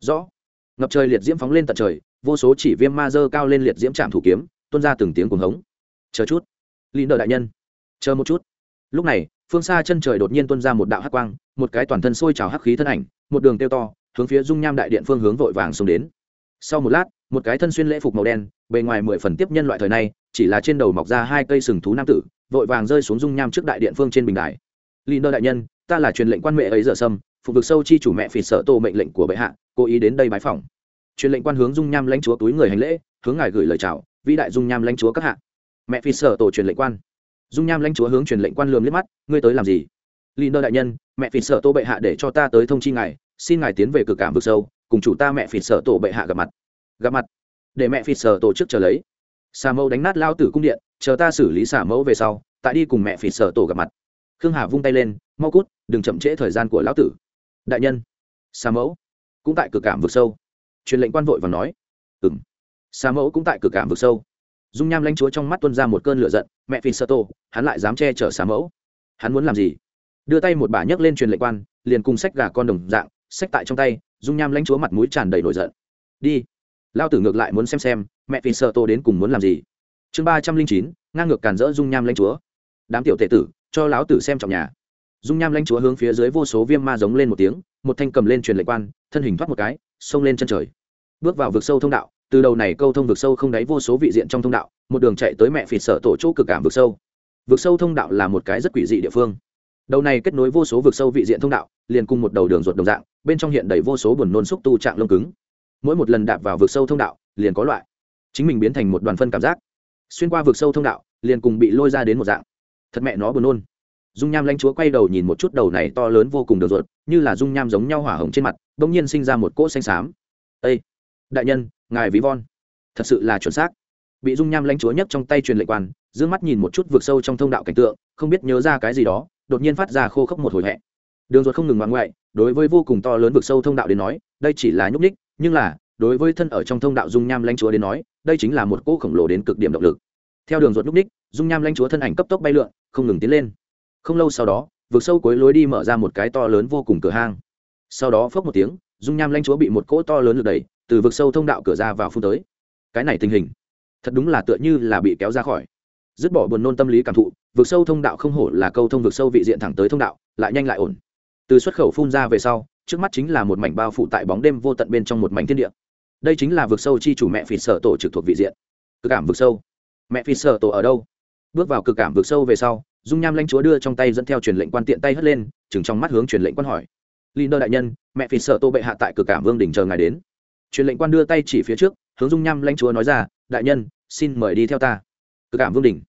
Rõ. Ngập trời liệt diễm phóng lên tận trời, vô số chỉ viêm ma dơ cao lên liệt diễm chạm thủ kiếm, tuôn ra từng tiếng cuồng hống. Chờ chút. Lý nợ đại nhân. Chờ một chút. Lúc này, phương xa chân trời đột nhiên tuôn ra một đạo hắc quang, một cái toàn thân sôi trào hắc khí thân ảnh, một đường tiêu to, hướng phía dung nham đại điện phương hướng vội vàng xông đến. Sau một lát một cái thân xuyên lễ phục màu đen, bề ngoài mười phần tiếp nhân loại thời này chỉ là trên đầu mọc ra hai cây sừng thú nam tử, vội vàng rơi xuống dung nham trước đại điện phương trên bình đài. Lì nơ đại nhân, ta là truyền lệnh quan mẹ ấy giờ sâm, phục vực sâu chi chủ mẹ phì sợ tô mệnh lệnh của bệ hạ, cố ý đến đây bái phòng truyền lệnh quan hướng dung nham lãnh chúa túi người hành lễ, hướng ngài gửi lời chào, vĩ đại dung nham lãnh chúa các hạ. Mẹ phi sở tổ truyền lệnh quan. Dung nham lãnh chúa hướng truyền lệnh quan lườm liếc mắt, ngươi tới làm gì? Lì nơ đại nhân, mẹ phi sở tô bệ hạ để cho ta tới thông chi ngài, xin ngài tiến về cực cảm vực sâu, cùng chủ ta mẹ phi sở tổ bệ hạ gặp mặt gặp mặt. Để mẹ phi sở tổ chức chờ lấy. Xà mẫu đánh nát lao tử cung điện chờ ta xử lý xà mẫu về sau tại đi cùng mẹ phi sở tổ gặp mặt. Khương hà vung tay lên mau cút đừng chậm trễ thời gian của lão tử. Đại nhân. Xà mẫu cũng tại cực cảm vực sâu. Truyền lệnh quan vội và nói ừ m xà mẫu cũng tại cực cảm vực sâu. Dung nham lãnh chúa trong mắt tuân ra một cơn lửa giận mẹ phi sở tổ, hắn lại dám che chở xà mẫu? Hắn muốn làm gì? Đưa tay một bà nhấc lên truyền lệnh quan liền cùng sách gà con đồng dạng sách tại trong tay dung nham lãnh chúa mặt mũi tràn đầy nổi giận. Đi lao tử ngược lại muốn xem xem, mẹ phi sợ tô đến cùng muốn làm gì. Chương ba trăm linh chín, ngang ngược càn rỡ dung nham lãnh chúa. Đám tiểu tệ tử, cho lão tử xem trọng nhà. Dung nham lãnh chúa hướng phía dưới vô số viêm ma giống lên một tiếng, một thanh cầm lên truyền lệnh quan, thân hình thoát một cái, xông lên chân trời. Bước vào vực sâu thông đạo, từ đầu này câu thông vực sâu không đáy vô số vị diện trong thông đạo, một đường chạy tới mẹ phỉ sở tổ chỗ cực cảm vực sâu. Vực sâu thông đạo là một cái rất quỷ dị địa phương. Đầu này kết nối vô số vực sâu vị diện thông đạo, liền cùng một đầu đường ruột đồng dạng, bên trong hiện đầy vô số buồn nôn xúc tu trạng lông cứng mỗi một lần đạp vào vực sâu thông đạo, liền có loại chính mình biến thành một đoàn phân cảm giác. Xuyên qua vực sâu thông đạo, liền cùng bị lôi ra đến một dạng. Thật mẹ nó buồn nôn. Dung nham lãnh chúa quay đầu nhìn một chút đầu này to lớn vô cùng đường ruột, như là dung nham giống nhau hỏa hồng trên mặt đ ỗ n g nhiên sinh ra một cỗ xanh xám. Â đại nhân, ngài ví von, thật sự là chuẩn xác. Bị dung nham lãnh chúa nhấc trong tay truyền lệnh quan d ư ơ n g mắt nhìn một chút vượt sâu trong thông đạo cảnh tượng, không biết nhớ ra cái gì đó, đột nhiên phát ra khô khốc một hồi hẹ đường ruột không ngừng ngoan ngoại, đối với vô cùng to lớn vực sâu thông đạo đến nói, đây chỉ là nhúc ních nhưng là, đối với thân ở trong thông đạo dung nham lãnh chúa đến nói, đây chính là một cỗ khổng lồ đến cực điểm động lực. Theo đường ruột nhúc ních dung nham lãnh chúa thân ảnh cấp tốc bay lượn, không ngừng tiến lên. Không lâu sau đó, vực sâu cuối lối đi mở ra một cái to lớn vô cùng cửa hang. Sau đó phốc một tiếng, dung nham lãnh chúa bị một cỗ to lớn lượt đẩy, từ vực sâu thông đạo cửa ra vào phun tới. Cái này tình hình, thật đúng là tựa như là bị kéo ra khỏi. Dứt bỏ buồn nôn tâm lý cảm thụ, vực sâu thông đạo không hổ là câu thông vực sâu vị diện thẳng tới thông đạo, lại nhanh lại ổn từ xuất khẩu phun ra về sau, trước mắt chính là một mảnh bao phủ tại bóng đêm vô tận bên trong một mảnh thiên địa. Đây chính là vực sâu chi chủ mẹ phì sở tổ trực thuộc vị diện. Cực cảm vực sâu. Mẹ phì sở tổ ở đâu? Bước vào cực cảm vực sâu về sau, dung nham lãnh chúa đưa trong tay dẫn theo truyền lệnh quan tiện tay hất lên, chừng trong mắt hướng truyền lệnh quan hỏi. Linh nơ đại nhân, mẹ phì sở tổ bệ hạ tại cực cảm vương đỉnh chờ ngài đến. Truyền lệnh quan đưa tay chỉ phía trước, hướng dung nham lãnh chúa nói ra, đại nhân, xin mời đi theo ta. Cực cảm vương đỉnh.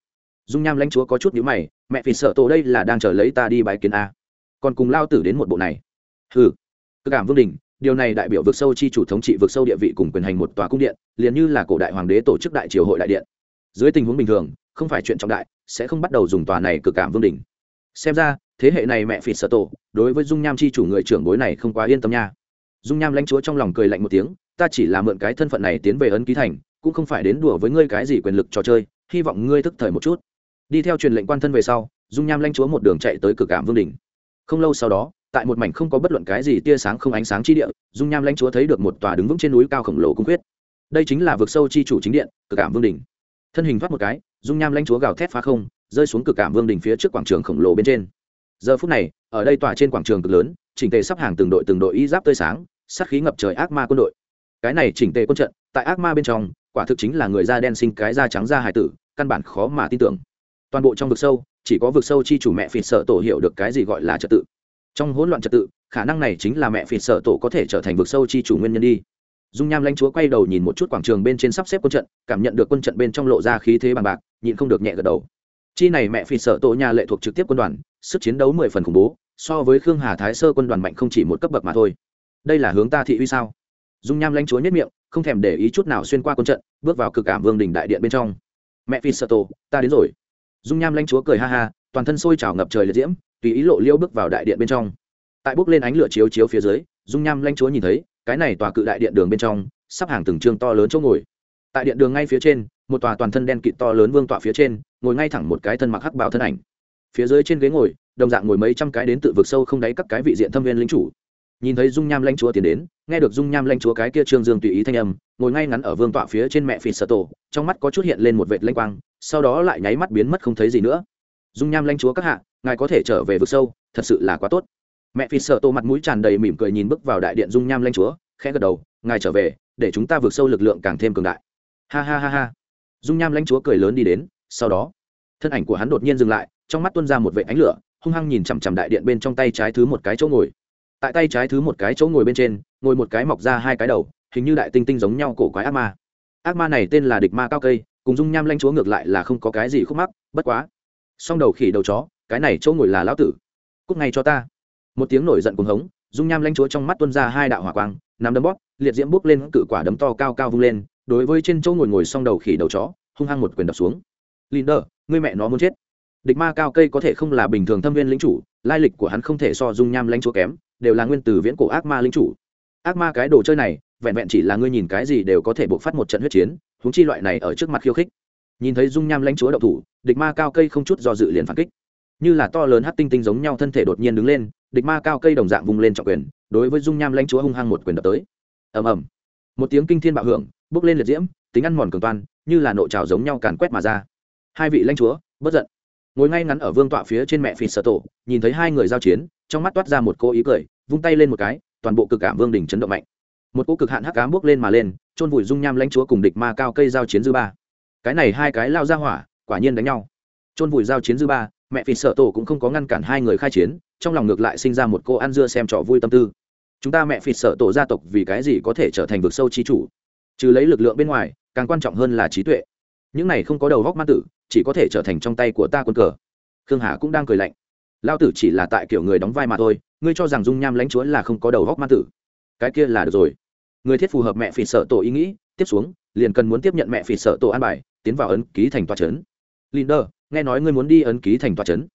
Dung nham lãnh chúa có chút nhíu mày, mẹ phì sở tổ đây là đang chờ lấy ta đi bái kiến a? Còn cùng lao tử đến một bộ này. Hừ. Cực cảm vương đỉnh điều này đại biểu vực sâu chi chủ thống trị vực sâu địa vị cùng quyền hành một tòa cung điện, liền như là cổ đại hoàng đế tổ chức đại triều hội đại điện. Dưới tình huống bình thường, không phải chuyện trọng đại, sẽ không bắt đầu dùng tòa này cực cảm vương đỉnh xem ra, thế hệ này mẹ phì sợ tổ, đối với dung nham chi chủ người trưởng bối này không quá yên tâm nha. Dung nham lãnh chúa trong lòng cười lạnh một tiếng, ta chỉ là mượn cái thân phận này tiến về ấn ký thành, cũng không phải đến đùa với ngươi cái gì quyền lực trò chơi, hy vọng ngươi thức thời một chút. Đi theo truyền lệnh quan thân về sau, dung nham lãnh chúa một đường chạy tới cực cảm vương đình không lâu sau đó, tại một mảnh không có bất luận cái gì tia sáng không ánh sáng chi địa, dung nham lãnh chúa thấy được một tòa đứng vững trên núi cao khổng lồ cung quyết đây chính là vực sâu chi chủ chính điện, cực cảm vương đình thân hình thoát một cái, dung nham lãnh chúa gào thét phá không, rơi xuống cực cảm vương đình phía trước quảng trường khổng lồ bên trên. Giờ phút này, ở đây tòa trên quảng trường cực lớn, chỉnh tề sắp hàng từng đội từng đội y giáp tươi sáng, sát khí ngập trời ác ma quân đội. Cái này chỉnh tề quân trận, tại ác ma bên trong, quả thực chính là người da đen sinh cái da trắng da hải tử, căn bản khó mà tin tưởng toàn bộ trong vực sâu, chỉ có vực sâu chi chủ mẹ phịt sợ tổ hiểu được cái gì gọi là trật tự. Trong hỗn loạn trật tự, khả năng này chính là mẹ phịt sợ tổ có thể trở thành vực sâu chi chủ nguyên nhân đi. Dung nham lãnh chúa quay đầu nhìn một chút quảng trường bên trên sắp xếp quân trận, cảm nhận được quân trận bên trong lộ ra khí thế bằng bạc, nhịn không được nhẹ gật đầu. Chi này mẹ phịt sợ tổ nhà lệ thuộc trực tiếp quân đoàn, sức chiến đấu mười phần khủng bố, so với khương hà thái sơ quân đoàn mạnh không chỉ một cấp bậc mà thôi. Đây là hướng ta thị uy sao? Dung nham lãnh chúa nhất miệng, không thèm để ý chút nào xuyên qua quân trận, bước vào cực cảm vương đình đại điện bên trong. Mẹ phi sợ tổ, ta đến rồi dung nham lanh chúa cười ha ha, toàn thân sôi trào ngập trời liệt diễm, tùy ý lộ liêu bước vào đại điện bên trong. Tại bước lên ánh lửa chiếu chiếu phía dưới, dung nham lanh chúa nhìn thấy, cái này tòa cự đại điện đường bên trong, sắp hàng từng trường to lớn chỗ ngồi. Tại điện đường ngay phía trên, một tòa toàn thân đen kịt to lớn vương tọa phía trên, ngồi ngay thẳng một cái thân mặc hắc bào thân ảnh. Phía dưới trên ghế ngồi, đồng dạng ngồi mấy trăm cái đến tự vực sâu không đáy các cái vị diện thâm viên lính chủ. Nhìn thấy dung nham lanh chúa tiến đến, nghe được dung nham lanh chúa cái kia trương dương tùy ý thanh âm ngồi ngay ngắn ở vương tọa phía trên mẹ phì sợ tổ, trong mắt có chút hiện lên một vệt lanh quang, sau đó lại nháy mắt biến mất không thấy gì nữa. Dung nham lãnh chúa các hạ, ngài có thể trở về vực sâu, thật sự là quá tốt. Mẹ phì sợ tổ mặt mũi tràn đầy mỉm cười nhìn bước vào đại điện dung nham lãnh chúa, khẽ gật đầu, ngài trở về, để chúng ta vượt sâu lực lượng càng thêm cường đại. Ha ha ha ha. Dung nham lãnh chúa cười lớn đi đến, sau đó, thân ảnh của hắn đột nhiên dừng lại, trong mắt tuôn ra một vệ ánh lửa, hung hăng nhìn chằm chằm đại điện bên trong tay trái thứ một cái chỗ ngồi. Tại tay trái thứ một cái chỗ ngồi bên trên, ngồi một cái mọc ra hai cái đầu hình như đại tinh tinh giống nhau cổ quái ác ma. Ác ma này tên là địch ma cao cây, cùng dung nham lanh chúa ngược lại là không có cái gì khúc mắc, bất quá. Song đầu khỉ đầu chó, cái này chỗ ngồi là lão tử. Cúc ngay cho ta. Một tiếng nổi giận cuồng hống, dung nham lanh chúa trong mắt tuôn ra hai đạo hỏa quang, nắm đấm bóp, liệt diễm bốc lên cự quả đấm to cao cao vung lên, đối với trên chỗ ngồi ngồi song đầu khỉ đầu chó, hung hăng một quyền đập xuống. Linder, ngươi mẹ nó muốn chết. Địch ma cao cây có thể không là bình thường thâm viên lính chủ, lai lịch của hắn không thể so dung nham lãnh chúa kém, đều là nguyên từ viễn cổ ác ma lính chủ ác ma cái đồ chơi này, vẹn vẹn chỉ là ngươi nhìn cái gì đều có thể buộc phát một trận huyết chiến húng chi loại này ở trước mặt khiêu khích. Nhìn thấy dung nham lãnh chúa đậu thủ, địch ma cao cây không chút do dự liền phản kích. Như là to lớn hát tinh tinh giống nhau thân thể đột nhiên đứng lên, địch ma cao cây đồng dạng vùng lên trọng quyền, đối với dung nham lãnh chúa hung hăng một quyền đập tới. Ầm ầm. Một tiếng kinh thiên bạo hưởng bước lên liệt diễm, tính ăn mòn cường toan như là nộ trào giống nhau càn quét mà ra. Hai vị lãnh chúa, bất giận. Ngồi ngay ngắn ở vương tọa phía trên mẹ phì sở tổ, nhìn thấy hai người giao chiến, trong mắt toát ra một cô ý cười, vung tay lên một cái toàn bộ cực cảm vương đỉnh chấn động mạnh. Một cỗ cực hạn hắc cám bước lên mà lên trôn vùi dung nham lãnh chúa cùng địch ma cao cây giao chiến dư ba. Cái này hai cái lao ra hỏa, quả nhiên đánh nhau. Trôn vùi giao chiến dư ba, mẹ phi sợ tổ cũng không có ngăn cản hai người khai chiến, trong lòng ngược lại sinh ra một cô ăn dưa xem trò vui tâm tư. Chúng ta mẹ phi sợ tổ gia tộc vì cái gì có thể trở thành vực sâu trí chủ? Trừ lấy lực lượng bên ngoài, càng quan trọng hơn là trí tuệ. Những này không có đầu góc man tử, chỉ có thể trở thành trong tay của ta quân cờ. Khương hà cũng đang cười lạnh lao tử chỉ là tại kiểu người đóng vai mà thôi, ngươi cho rằng dung nham lãnh chúa là không có đầu góc ma tử. Cái kia là được rồi. Người thiết phù hợp mẹ phì sợ tổ ý nghĩ, tiếp xuống, liền cần muốn tiếp nhận mẹ phì sợ tổ an bài, tiến vào ấn ký thành toa trấn. Linder, nghe nói ngươi muốn đi ấn ký thành toa trấn.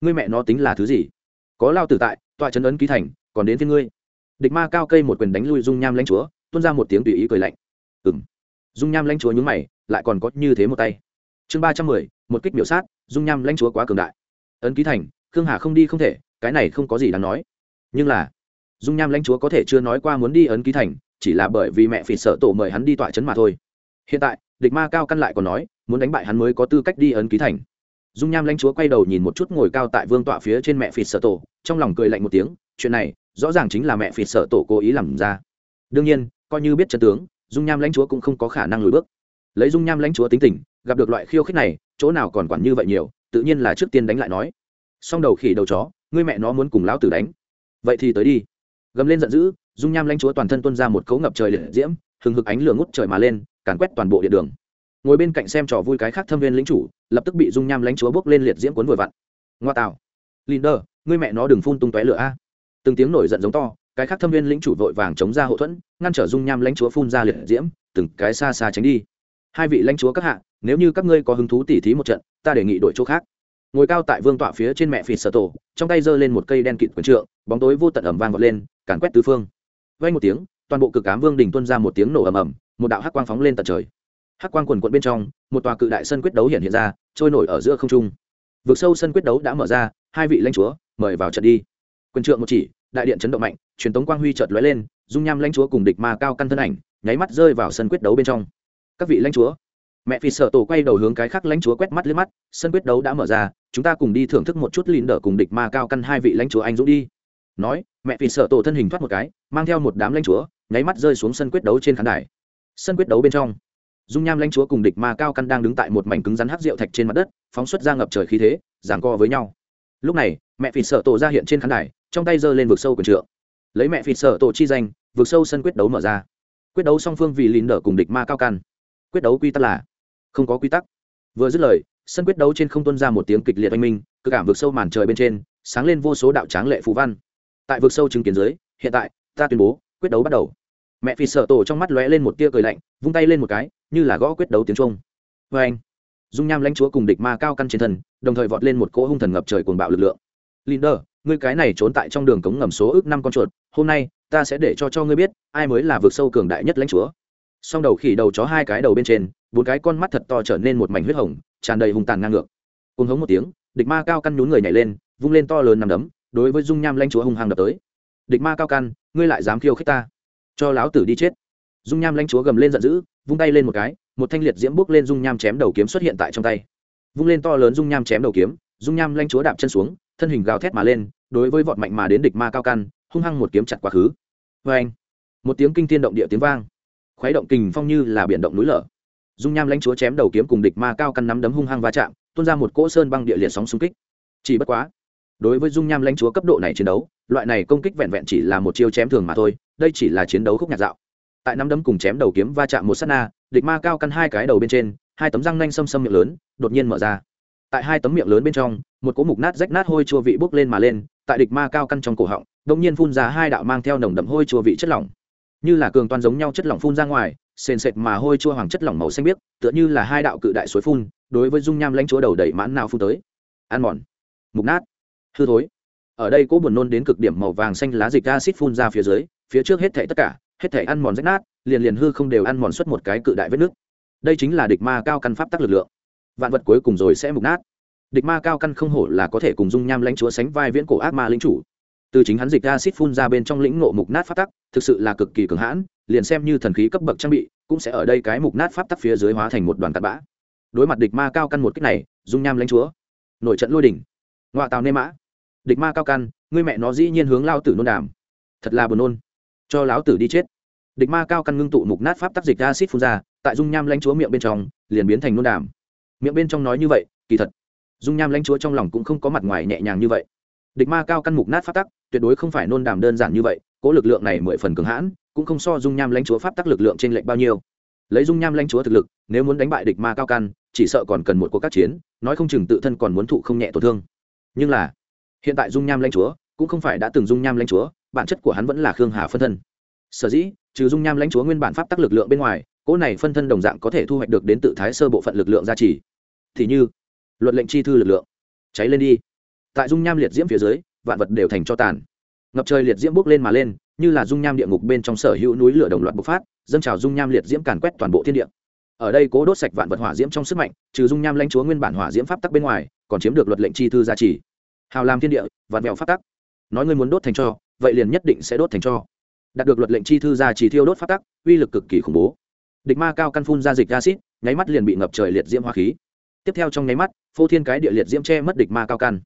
Ngươi mẹ nó tính là thứ gì? Có lao tử tại toa trấn ấn ký thành, còn đến với ngươi. Địch ma cao cây một quyền đánh lui dung nham lãnh chúa, tuôn ra một tiếng tùy ý cười lạnh. Ừng dung nham lãnh chúa nhúng mày, lại còn có như thế một tay. Chương ba trăm mười, một kích biểu sát, dung nham lãnh chúa quá cường đại. Ấn ký thành khương hà không đi không thể, cái này không có gì đáng nói. Nhưng là, dung nham lãnh chúa có thể chưa nói qua muốn đi ấn ký thành, chỉ là bởi vì mẹ phỉ sợ tổ mời hắn đi tọa chấn mà thôi. Hiện tại, địch ma cao căn lại còn nói, muốn đánh bại hắn mới có tư cách đi ấn ký thành. Dung nham lãnh chúa quay đầu nhìn một chút ngồi cao tại vương tọa phía trên mẹ phỉ sợ tổ, trong lòng cười lạnh một tiếng, chuyện này, rõ ràng chính là mẹ phỉ sợ tổ cố ý làm ra. Đương nhiên, coi như biết chân tướng, dung nham lãnh chúa cũng không có khả năng lùi bước. Lấy dung nham lãnh chúa tính tình, gặp được loại khiêu khích này, chỗ nào còn quản như vậy nhiều, tự nhiên là trước tiên đánh lại nói xong đầu khỉ đầu chó, ngươi mẹ nó muốn cùng lão tử đánh. Vậy thì tới đi. Gầm lên giận dữ, dung nham lãnh chúa toàn thân tuân ra một cấu ngập trời liệt diễm, hừng hực ánh lửa ngút trời mà lên, càn quét toàn bộ địa đường. Ngồi bên cạnh xem trò vui cái khác thâm viên lính chủ, lập tức bị dung nham lãnh chúa bốc lên liệt diễm cuốn vừa vặn. Ngoa tạo linder, ngươi mẹ nó đừng phun tung tóe lửa a. Từng tiếng nổi giận giống to, cái khác thâm viên lính chủ vội vàng chống ra hậu thuẫn, ngăn trở dung nham lãnh chúa phun ra liệt diễm, từng cái xa xa tránh đi. Hai vị lãnh chúa các hạ, nếu như các ngươi có hứng thú tỉ thí một trận, ta đề nghị đổi chỗ khác ngồi cao tại vương tọa phía trên mẹ phì sở tổ, trong tay giơ lên một cây đen kịt quần trượng, bóng tối vô tận ẩm vang vọt lên, càn quét tứ phương. Vay một tiếng, toàn bộ cực cám vương đình tuân ra một tiếng nổ ầm ầm, một đạo hắc quang phóng lên tận trời. Hắc quang quần quận bên trong, một tòa cự đại sân quyết đấu hiện hiện ra, trôi nổi ở giữa không trung. Vực sâu sân quyết đấu đã mở ra, hai vị lãnh chúa, mời vào trận đi. Quyền trượng một chỉ, đại điện chấn động mạnh, truyền tống quang huy chợt lóe lên, dung nham lãnh chúa cùng địch ma cao căn thân ảnh, nháy mắt rơi vào sân quyết đấu bên trong. Các vị lãnh chúa mẹ phi sợ tổ quay đầu hướng cái khác lãnh chúa quét mắt lên mắt, sân quyết đấu đã mở ra, chúng ta cùng đi thưởng thức một chút lìn đỡ cùng địch ma cao căn hai vị lãnh chúa anh dũng đi. Nói, mẹ phi sợ tổ thân hình thoát một cái, mang theo một đám lãnh chúa, nháy mắt rơi xuống sân quyết đấu trên khán đài. Sân quyết đấu bên trong, dung nham lãnh chúa cùng địch ma cao căn đang đứng tại một mảnh cứng rắn hắc rượu thạch trên mặt đất, phóng xuất ra ngập trời khí thế giảng co với nhau. Lúc này, mẹ phi sợ tổ ra hiện trên khán đài, trong tay giơ lên vực sâu quần trượng. Lấy mẹ phi sợ tổ chi danh, vực sâu sân quyết đấu mở ra. Quyết đấu song phương vì lìn đỡ cùng địch ma cao căn. Quyết đấu quy tắc là không có quy tắc. Vừa dứt lời, sân quyết đấu trên không tuân ra một tiếng kịch liệt oanh minh, cứ cảm vực sâu màn trời bên trên, sáng lên vô số đạo tráng lệ phú văn. Tại vực sâu chứng kiến dưới, hiện tại, ta tuyên bố, quyết đấu bắt đầu. Mẹ phi sợ tổ trong mắt lóe lên một tia cười lạnh, vung tay lên một cái, như là gõ quyết đấu tiếng trung vê anh, dung nham lãnh chúa cùng địch ma cao căn trên thần đồng thời vọt lên một cỗ hung thần ngập trời cuồng bạo lực lượng. Linder, ngươi cái này trốn tại trong đường cống ngầm số ước năm con chuột, hôm nay, ta sẽ để cho cho ngươi biết, ai mới là vực sâu cường đại nhất lãnh chúa. Song đầu khỉ đầu chó hai cái đầu bên trên bốn cái con mắt thật to trở nên một mảnh huyết hồng, tràn đầy hung tàn ngang ngược. Cùng hống một tiếng, địch ma cao căn nhún người nhảy lên, vung lên to lớn nằm đấm, đối với dung nham lãnh chúa hung hăng đập tới. Địch ma cao căn, ngươi lại dám khiêu khích ta? Cho láo tử đi chết. Dung nham lãnh chúa gầm lên giận dữ, vung tay lên một cái, một thanh liệt diễm bước lên dung nham chém đầu kiếm xuất hiện tại trong tay. Vung lên to lớn dung nham chém đầu kiếm, dung nham lãnh chúa đạp chân xuống, thân hình gào thét mà lên, đối với vọt mạnh mà đến địch ma cao căn, hung hăng một kiếm chặt quá khứ. Vê anh một tiếng kinh tiên động địa tiếng vang. Khuấy động kình phong như là biển động núi lở dung nham lãnh chúa chém đầu kiếm cùng địch ma cao căn nắm đấm hung hăng va chạm, tuôn ra một cỗ sơn băng địa liệt sóng xung kích. Chỉ bất quá, đối với dung nham lãnh chúa cấp độ này chiến đấu, loại này công kích vẹn vẹn chỉ là một chiêu chém thường mà thôi, đây chỉ là chiến đấu khúc nhạt dạo. Tại nắm đấm cùng chém đầu kiếm va chạm một sát na, địch ma cao căn hai cái đầu bên trên, hai tấm răng nanh xâm xâm miệng lớn, đột nhiên mở ra. Tại hai tấm miệng lớn bên trong, một cỗ mục nát rách nát hôi chua vị bốc lên mà lên, tại địch ma cao căn trong cổ họng, đột nhiên phun ra hai đạo mang theo nồng đậm hôi chua vị chất lỏng. Như là cường toàn giống nhau chất lỏng phun ra ngoài sền sệt mà hôi chua hoàng chất lỏng màu xanh biếc, tựa như là hai đạo cự đại suối phun, đối với dung nham lãnh chúa đầu đầy mãn nào phun tới. Ăn mòn. Mục nát. Hư thối. Ở đây cỗ buồn nôn đến cực điểm màu vàng xanh lá dịch acid phun ra phía dưới, phía trước hết thảy tất cả, hết thảy ăn mòn rách nát, liền liền hư không đều ăn mòn xuất một cái cự đại vết nước. Đây chính là địch ma cao căn pháp tắc lực lượng. Vạn vật cuối cùng rồi sẽ mục nát. Địch ma cao căn không hổ là có thể cùng dung nham lãnh chúa sánh vai viễn cổ ác ma lính chủ từ chính hắn dịch acid phun ra bên trong lĩnh ngộ mục nát pháp tắc, thực sự là cực kỳ cường hãn, liền xem như thần khí cấp bậc trang bị, cũng sẽ ở đây cái mục nát pháp tắc phía dưới hóa thành một đoàn cặn bã. Đối mặt địch ma cao căn một cách này, dung nham lãnh chúa nổi trận lôi đỉnh. Ngoại tàu nê mã, địch ma cao căn, ngươi mẹ nó dĩ nhiên hướng lao tử nôn đàm. Thật là buồn nôn. Cho lão tử đi chết. Địch ma cao căn ngưng tụ mục nát pháp tắc dịch acid phun ra, tại dung nham lãnh chúa miệng bên trong, liền biến thành nôn đàm. Miệng bên trong nói như vậy, kỳ thật. Dung nham lãnh chúa trong lòng cũng không có mặt ngoài nhẹ nhàng như vậy địch ma cao căn mục nát pháp tắc, tuyệt đối không phải nôn đàm đơn giản như vậy cỗ lực lượng này mười phần cường hãn, cũng không so dung nham lãnh chúa pháp tắc lực lượng trên lệnh bao nhiêu. Lấy dung nham lãnh chúa thực lực, nếu muốn đánh bại địch ma cao căn, chỉ sợ còn cần một cuộc các chiến, nói không chừng tự thân còn muốn thụ không nhẹ tổn thương. Nhưng là, hiện tại dung nham lãnh chúa, cũng không phải đã từng dung nham lãnh chúa, bản chất của hắn vẫn là khương hà phân thân. Sở dĩ, trừ dung nham lãnh chúa nguyên bản pháp tắc lực lượng bên ngoài cỗ này phân thân đồng dạng có thể thu hoạch được đến tự thái sơ bộ phận lực lượng gia trì. Thì như, luật lệnh chi thư lực lượng. Cháy lên đi tại dung nham liệt diễm phía dưới, vạn vật đều thành cho tàn. Ngập trời liệt diễm bốc lên mà lên, như là dung nham địa ngục bên trong sở hữu núi lửa đồng loạt bộc phát, dâng trào dung nham liệt diễm càn quét toàn bộ thiên địa. Ở đây cố đốt sạch vạn vật hỏa diễm trong sức mạnh, trừ dung nham lãnh chúa nguyên bản hỏa diễm pháp tắc bên ngoài, còn chiếm được luật lệnh chi thư gia trì. Hào làm thiên địa, vạn mẹo pháp tắc. Nói ngươi muốn đốt thành cho, vậy liền nhất định sẽ đốt thành cho. Đạt được luật lệnh chi thư gia trì thiêu đốt pháp tắc, uy lực cực kỳ khủng bố. Địch ma cao căn phun ra dịch acid, nháy mắt liền bị ngập trời liệt diễm hoa khí. Tiếp theo trong nháy mắt, phô thiên cái địa liệt diễm che mất địch ma cao căn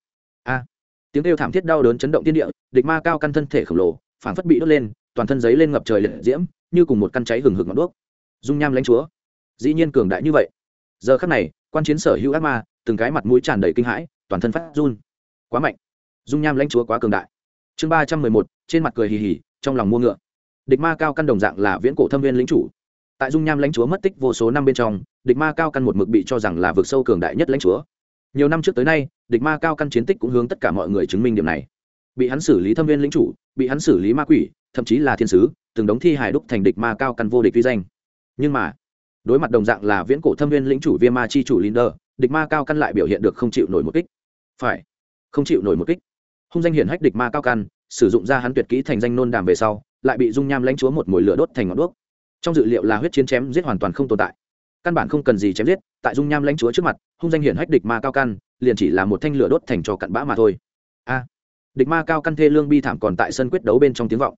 a. Tiếng kêu thảm thiết đau đớn chấn động thiên địa, địch ma cao căn thân thể khổng lồ phản phất bị đốt lên, toàn thân giấy lên ngập trời liệt diễm, như cùng một căn cháy hừng hực ngọn đuốc. Dung nham lãnh chúa. Dĩ nhiên cường đại như vậy. Giờ khắc này, quan chiến sở hữu ác ma, từng cái mặt mũi tràn đầy kinh hãi, toàn thân phát run. Quá mạnh. Dung nham lãnh chúa quá cường đại. Chương ba trăm mười một, trên mặt cười hì hì, trong lòng mua ngựa. Địch ma cao căn đồng dạng là viễn cổ thâm viên lính chủ. Tại dung nham lãnh chúa mất tích vô số năm bên trong, địch ma cao căn một mực bị cho rằng là vực sâu cường đại nhất lãnh chúa nhiều năm trước tới nay, địch ma cao căn chiến tích cũng hướng tất cả mọi người chứng minh điểm này. Bị hắn xử lý thâm viên lính chủ, bị hắn xử lý ma quỷ, thậm chí là thiên sứ, từng đống thi hài đúc thành địch ma cao căn vô địch vi danh. Nhưng mà, đối mặt đồng dạng là viễn cổ thâm viên lĩnh chủ viêm ma chi chủ linder, địch ma cao căn lại biểu hiện được không chịu nổi một kích. Phải, không chịu nổi một kích. Hung danh hiển hách địch ma cao căn, sử dụng ra hắn tuyệt kỹ thành danh nôn đàm về sau, lại bị dung nham lãnh chúa một mồi lửa đốt thành ngọn đuốc. Trong dự liệu là huyết chiến chém giết hoàn toàn không tồn tại căn bản không cần gì chém giết, tại dung nham lãnh chúa trước mặt, hung danh hiển hách địch ma cao căn, liền chỉ là một thanh lửa đốt thành cho cặn bã mà thôi. A, địch ma cao căn thê lương bi thảm còn tại sân quyết đấu bên trong tiếng vọng.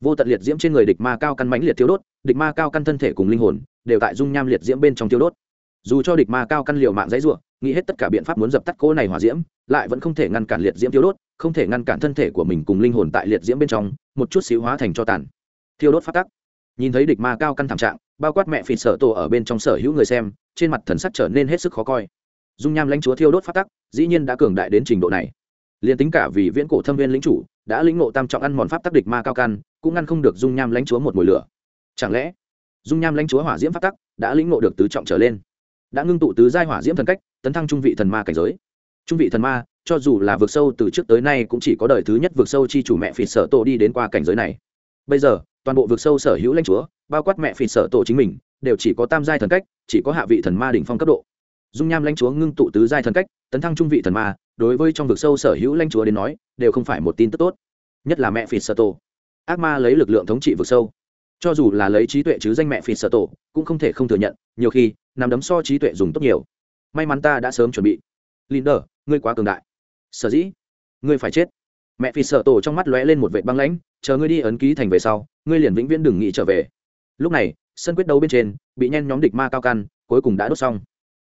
Vô tận liệt diễm trên người địch ma cao căn mãnh liệt thiếu đốt, địch ma cao căn thân thể cùng linh hồn đều tại dung nham liệt diễm bên trong tiêu đốt. Dù cho địch ma cao căn liều mạng dãy ruộng nghĩ hết tất cả biện pháp muốn dập tắt cỗ này hỏa diễm, lại vẫn không thể ngăn cản liệt diễm tiêu đốt, không thể ngăn cản thân thể của mình cùng linh hồn tại liệt diễm bên trong, một chút xíu hóa thành cho tàn. Thiêu đốt phát tắc nhìn thấy địch ma cao căn thảm trạng, bao quát mẹ phì sợ tổ ở bên trong sở hữu người xem, trên mặt thần sắc trở nên hết sức khó coi. Dung nham lãnh chúa thiêu đốt phát tắc, dĩ nhiên đã cường đại đến trình độ này. Liền tính cả vì viễn cổ thâm viên lính chủ, đã lĩnh ngộ tam trọng ăn mòn pháp tắc địch ma cao căn, cũng ngăn không được dung nham lãnh chúa một mùi lửa. Chẳng lẽ, dung nham lãnh chúa hỏa diễm pháp tắc đã lĩnh ngộ được tứ trọng trở lên? Đã ngưng tụ tứ giai hỏa diễm thần cách, tấn thăng trung vị thần ma cảnh giới. Trung vị thần ma, cho dù là vượt sâu từ trước tới nay cũng chỉ có đời thứ nhất vượt sâu chi chủ mẹ phì sợ tổ đi đến qua cảnh giới này. Bây giờ toàn bộ vực sâu sở hữu lãnh chúa, bao quát mẹ phì sở tổ chính mình, đều chỉ có tam giai thần cách, chỉ có hạ vị thần ma đỉnh phong cấp độ. Dung nham lãnh chúa ngưng tụ tứ giai thần cách, tấn thăng trung vị thần ma, đối với trong vực sâu sở hữu lãnh chúa đến nói, đều không phải một tin tức tốt. Nhất là mẹ phì sở tổ. Ác ma lấy lực lượng thống trị vực sâu. Cho dù là lấy trí tuệ chứ danh mẹ phì sở tổ, cũng không thể không thừa nhận, nhiều khi nằm đấm so trí tuệ dùng tốt nhiều. May mắn ta đã sớm chuẩn bị. Linder ngươi quá cường đại. Sở dĩ, ngươi phải chết mẹ phi sợ tổ trong mắt lóe lên một vệ băng lãnh, chờ ngươi đi ấn ký thành về sau, ngươi liền vĩnh viễn đừng nghĩ trở về. Lúc này, sân quyết đấu bên trên, bị nhen nhóm địch ma cao căn, cuối cùng đã đốt xong.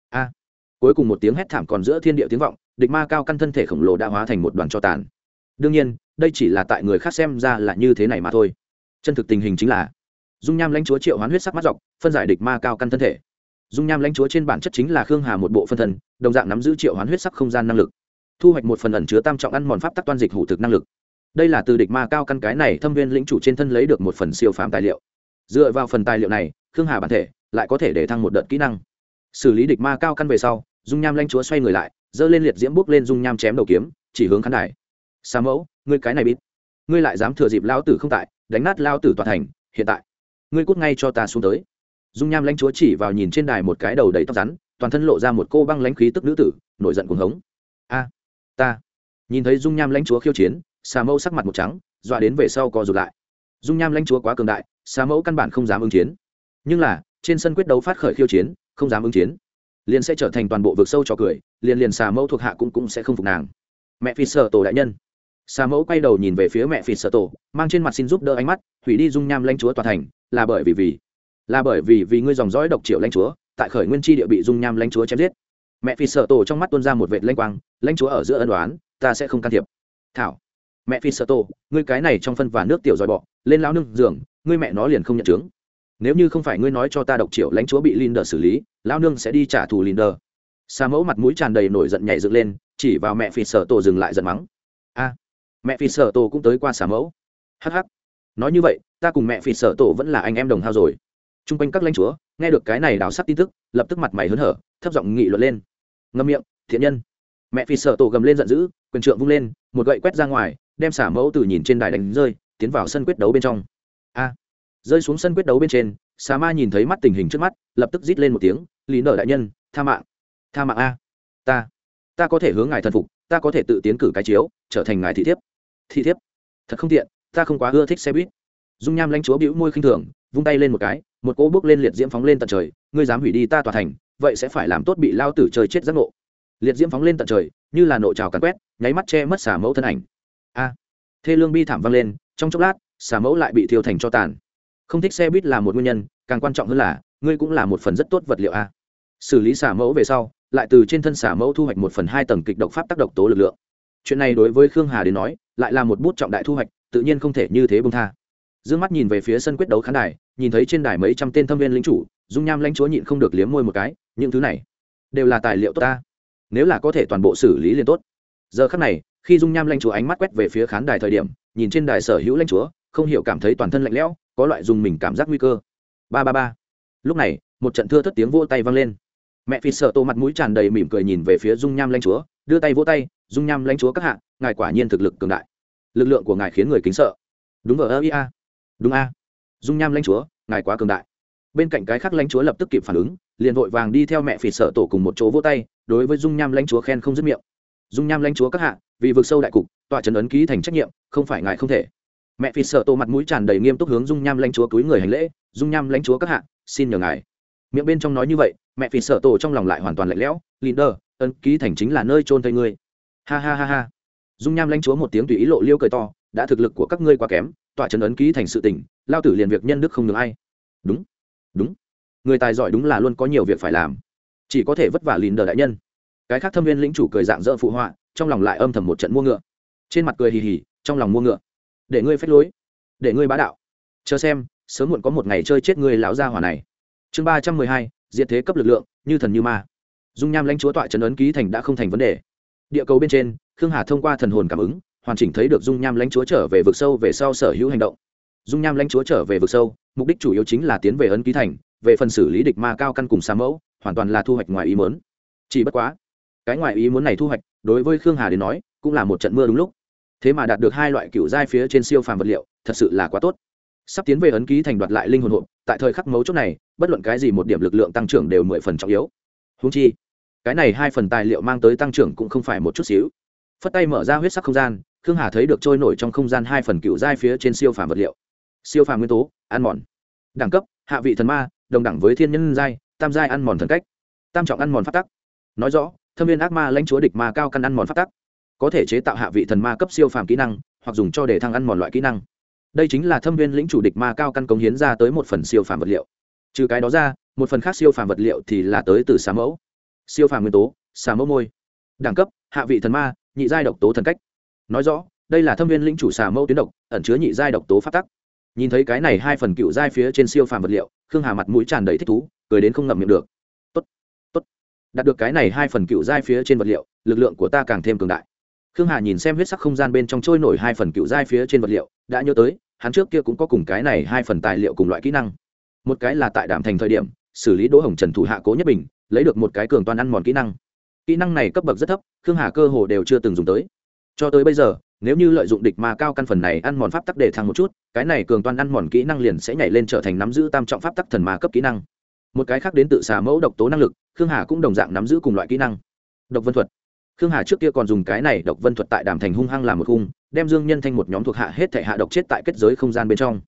A! Cuối cùng một tiếng hét thảm còn giữa thiên địa tiếng vọng, địch ma cao căn thân thể khổng lồ đã hóa thành một đoàn cho tàn. Đương nhiên, đây chỉ là tại người khác xem ra là như thế này mà thôi. Chân thực tình hình chính là, dung nham lãnh chúa triệu hoán huyết sắc mắt dọc, phân giải địch ma cao căn thân thể. Dung nham lãnh chúa trên bản chất chính là khương hà một bộ phân thần đồng dạng nắm giữ triệu hoán huyết sắc không gian năng lực thu hoạch một phần ẩn chứa tam trọng ăn mòn pháp tắc toan dịch hủ thực năng lực. Đây là từ địch ma cao căn cái này thâm viên lĩnh chủ trên thân lấy được một phần siêu phàm tài liệu. Dựa vào phần tài liệu này, khương hà bản thể lại có thể để thăng một đợt kỹ năng. Xử lý địch ma cao căn về sau, dung nham lanh chúa xoay người lại, giơ lên liệt diễm bước lên dung nham chém đầu kiếm, chỉ hướng khán đài. Xà mẫu, ngươi cái này bít ngươi lại dám thừa dịp lao tử không tại, đánh nát lao tử toàn thành, hiện tại, ngươi cút ngay cho ta xuống tới. Dung nham Lanh chúa chỉ vào nhìn trên đài một cái đầu đầy tóc rắn, toàn thân lộ ra một cô băng lãnh khí tức nữ tử, nổi giận cuồng hống. A ta nhìn thấy dung nham lãnh chúa khiêu chiến xà mẫu sắc mặt một trắng dọa đến về sau co rụt lại dung nham lãnh chúa quá cường đại xà mẫu căn bản không dám ứng chiến nhưng là trên sân quyết đấu phát khởi khiêu chiến không dám ứng chiến liền sẽ trở thành toàn bộ vực sâu trò cười liền liền xà mẫu thuộc hạ cũng cũng sẽ không phục nàng mẹ phi sợ tổ đại nhân xà mẫu quay đầu nhìn về phía mẹ phi sợ tổ mang trên mặt xin giúp đỡ ánh mắt hủy đi dung nham lãnh chúa toàn thành là bởi vì vì là bởi vì vì ngươi dòng dõi độc triệu lãnh chúa tại khởi nguyên tri địa bị dung nham lãnh chúa chém giết mẹ phi sợ tổ trong mắt tuôn ra một vệt lanh quang, lãnh chúa ở giữa ân đoán ta sẽ không can thiệp. Thảo, mẹ phi sợ tổ, ngươi cái này trong phân và nước tiểu dòi bọ, lên lao nương giường, ngươi mẹ nó liền không nhận chứng. Nếu như không phải ngươi nói cho ta độc triệu lãnh chúa bị linder xử lý lao nương sẽ đi trả thù linder. Xa mẫu mặt mũi tràn đầy nổi giận nhảy dựng lên, chỉ vào mẹ phi sợ tổ dừng lại giận mắng. A, mẹ phi sợ tổ cũng tới qua xà mẫu. Hh nói như vậy, ta cùng mẹ phi sợ tổ vẫn là anh em đồng hao rồi. T r u n g quanh các lãnh chúa, nghe được cái này đào sắc tin tức, lập tức mặt mày hớn hở, thấp giọng nghị luận lên ngâm miệng, thiện nhân. Mẹ phi sợ tổ gầm lên giận dữ, quyền trượng vung lên, một gậy quét ra ngoài, đem xả mẫu từ nhìn trên đài đánh rơi, tiến vào sân quyết đấu bên trong. A! Rơi xuống sân quyết đấu bên trên, xà ma nhìn thấy mắt tình hình trước mắt, lập tức rít lên một tiếng, lý nở đại nhân, tha mạng tha mạng a. Ta ta có thể hướng ngài thần phục, ta có thể tự tiến cử cái chiếu, trở thành ngài thị thiếp. Thị thiếp? Thật không tiện, ta không quá ưa thích xe buýt. Dung nham lãnh chúa bĩu môi khinh thường, vung tay lên một cái, một cỗ bước lên liệt diễm phóng lên tận trời, ngươi dám hủy đi ta tòa thành vậy sẽ phải làm tốt bị lao tử trời chết giác ngộ. Liệt diễm phóng lên tận trời, như là nộ trào cắn quét, nháy mắt che mất xả mẫu thân ảnh. A! Thê lương bi thảm vang lên, trong chốc lát xả mẫu lại bị thiêu thành cho tàn. Không thích xe buýt là một nguyên nhân, càng quan trọng hơn là, ngươi cũng là một phần rất tốt vật liệu a. Xử lý xả mẫu về sau, lại từ trên thân xả mẫu thu hoạch một phần hai tầng kịch độc pháp tác độc tố lực lượng. Chuyện này đối với khương hà đến nói, lại là một bút trọng đại thu hoạch, tự nhiên không thể như thế bông tha. D ư ơ n g mắt nhìn về phía sân quyết đấu khán đài, nhìn thấy trên đài mấy trăm tên thâm viên lính chủ, dung nham lãnh chúa nhịn không được liếm môi một cái những thứ này đều là tài liệu tốt ta. Nếu là có thể toàn bộ xử lý liền tốt. Giờ khắc này, khi dung nham lãnh chúa ánh mắt quét về phía khán đài thời điểm, nhìn trên đài sở hữu lãnh chúa, không hiểu cảm thấy toàn thân lạnh lẽo, có loại dùng mình cảm giác nguy cơ. Ba ba ba. Lúc này, một trận thưa thất tiếng vỗ tay vang lên. Mẹ phi sợ tô mặt mũi tràn đầy mỉm cười nhìn về phía dung nham lãnh chúa, đưa tay vỗ tay, dung nham lãnh chúa các hạ, ngài quả nhiên thực lực cường đại. Lực lượng của ngài khiến người kính sợ. Đúng vờ ơ ia đúng a. Dung nham lãnh chúa, ngài quá cường đại bên cạnh cái khác lãnh chúa lập tức kịp phản ứng, liền vội vàng đi theo mẹ phỉ sợ tổ cùng một chỗ vỗ tay, đối với dung nham lãnh chúa khen không dứt miệng. Dung nham lãnh chúa các hạ, vì vực sâu đại cục, tọa trấn ấn ký thành trách nhiệm, không phải ngài không thể. Mẹ phỉ sợ tổ mặt mũi tràn đầy nghiêm túc hướng dung nham lãnh chúa túi người hành lễ, dung nham lãnh chúa các hạ, xin nhờ ngài. Miệng bên trong nói như vậy, mẹ phỉ sợ tổ trong lòng lại hoàn toàn lạnh lẽo, linder, ấn ký thành chính là nơi trôn thây ngươi. Ha ha ha ha. Dung nham lãnh chúa một tiếng tùy ý lộ liêu cười to, đã thực lực của các ngươi quá kém, tọa trấn ấn ký thành sự tình, lao tử liền việc nhân đức không được ai. Đúng đúng. Người tài giỏi đúng là luôn có nhiều việc phải làm. Chỉ có thể vất vả lìn đờ đại nhân. Cái khác thâm viên lĩnh chủ cười dạng dỡ phụ họa, trong lòng lại âm thầm một trận mua ngựa. Trên mặt cười hì hì, trong lòng mua ngựa. Để ngươi phách lối. Để ngươi bá đạo. Chờ xem, sớm muộn có một ngày chơi chết ngươi lão gia hỏa này. Chương ba trăm mười hai, diệt thế cấp lực lượng, như thần như ma. Dung nham lãnh chúa tọa trấn ấn ký thành đã không thành vấn đề. Địa cầu bên trên, khương hà thông qua thần hồn cảm ứng, hoàn chỉnh thấy được dung nham lãnh chúa trở về vực sâu về sau sở hữu hành động. Dung nham lãnh chúa trở về vực sâu mục đích chủ yếu chính là tiến về ấn ký thành, về phần xử lý địch ma cao căn cùng xa mẫu, hoàn toàn là thu hoạch ngoài ý muốn. Chỉ bất quá, cái ngoài ý muốn này thu hoạch, đối với khương hà đến nói, cũng là một trận mưa đúng lúc. Thế mà đạt được hai loại cựu giai phía trên siêu phàm vật liệu, thật sự là quá tốt. Sắp tiến về ấn ký thành đoạt lại linh hồn hộp, tại thời khắc mấu chốt này, bất luận cái gì một điểm lực lượng tăng trưởng đều mười phần trọng yếu. Húng chi, cái này hai phần tài liệu mang tới tăng trưởng cũng không phải một chút xíu. Phất tay mở ra huyết sắc không gian, khương hà thấy được trôi nổi trong không gian hai phần cựu giai phía trên siêu phàm vật liệu siêu phàm nguyên tố, ăn mòn. Đẳng cấp, hạ vị thần ma, đồng đẳng với thiên nhân giai, tam giai ăn mòn thần cách. Tam trọng ăn mòn phát tắc. Nói rõ, thâm viên ác ma lãnh chúa địch ma cao căn ăn mòn phát tắc. Có thể chế tạo hạ vị thần ma cấp siêu phàm kỹ năng, hoặc dùng cho để thăng ăn mòn loại kỹ năng. Đây chính là thâm viên lĩnh chủ địch ma cao căn cống hiến ra tới một phần siêu phàm vật liệu. Trừ cái đó ra, một phần khác siêu phàm vật liệu thì là tới từ xà mẫu. Siêu phàm nguyên tố, xà mẫu môi. Đẳng cấp, hạ vị thần ma, nhị giai độc tố thần cách. Nói rõ, đây là thâm viên lĩnh chủ xà mẫu tuyến độc, ẩn chứa nhị giai độc tố phát tắc nhìn thấy cái này hai phần cựu giai phía trên siêu phàm vật liệu, khương hà mặt mũi tràn đầy thích thú, cười đến không ngậm miệng được. Tốt tốt. Đạt được cái này hai phần cựu giai phía trên vật liệu, lực lượng của ta càng thêm cường đại. Khương hà nhìn xem huyết sắc không gian bên trong trôi nổi hai phần cựu giai phía trên vật liệu, đã nhớ tới, hắn trước kia cũng có cùng cái này hai phần tài liệu cùng loại kỹ năng. Một cái là tại đảm thành thời điểm, xử lý đỗ hồng trần thủ hạ cố nhất bình, lấy được một cái cường toàn ăn mòn kỹ năng. Kỹ năng này cấp bậc rất thấp, khương hà cơ hồ đều chưa từng dùng tới. Cho tới bây giờ nếu như lợi dụng địch ma cao căn phần này ăn mòn pháp tắc để thăng một chút, cái này cường toàn ăn mòn kỹ năng liền sẽ nhảy lên trở thành nắm giữ tam trọng pháp tắc thần ma cấp kỹ năng. Một cái khác đến tự xà mẫu độc tố năng lực, khương hà cũng đồng dạng nắm giữ cùng loại kỹ năng. Độc vân thuật. Khương hà trước kia còn dùng cái này độc vân thuật tại đàm thành hung hăng làm một khung, đem dương nhân thanh một nhóm thuộc hạ hết thể hạ độc chết tại kết giới không gian bên trong.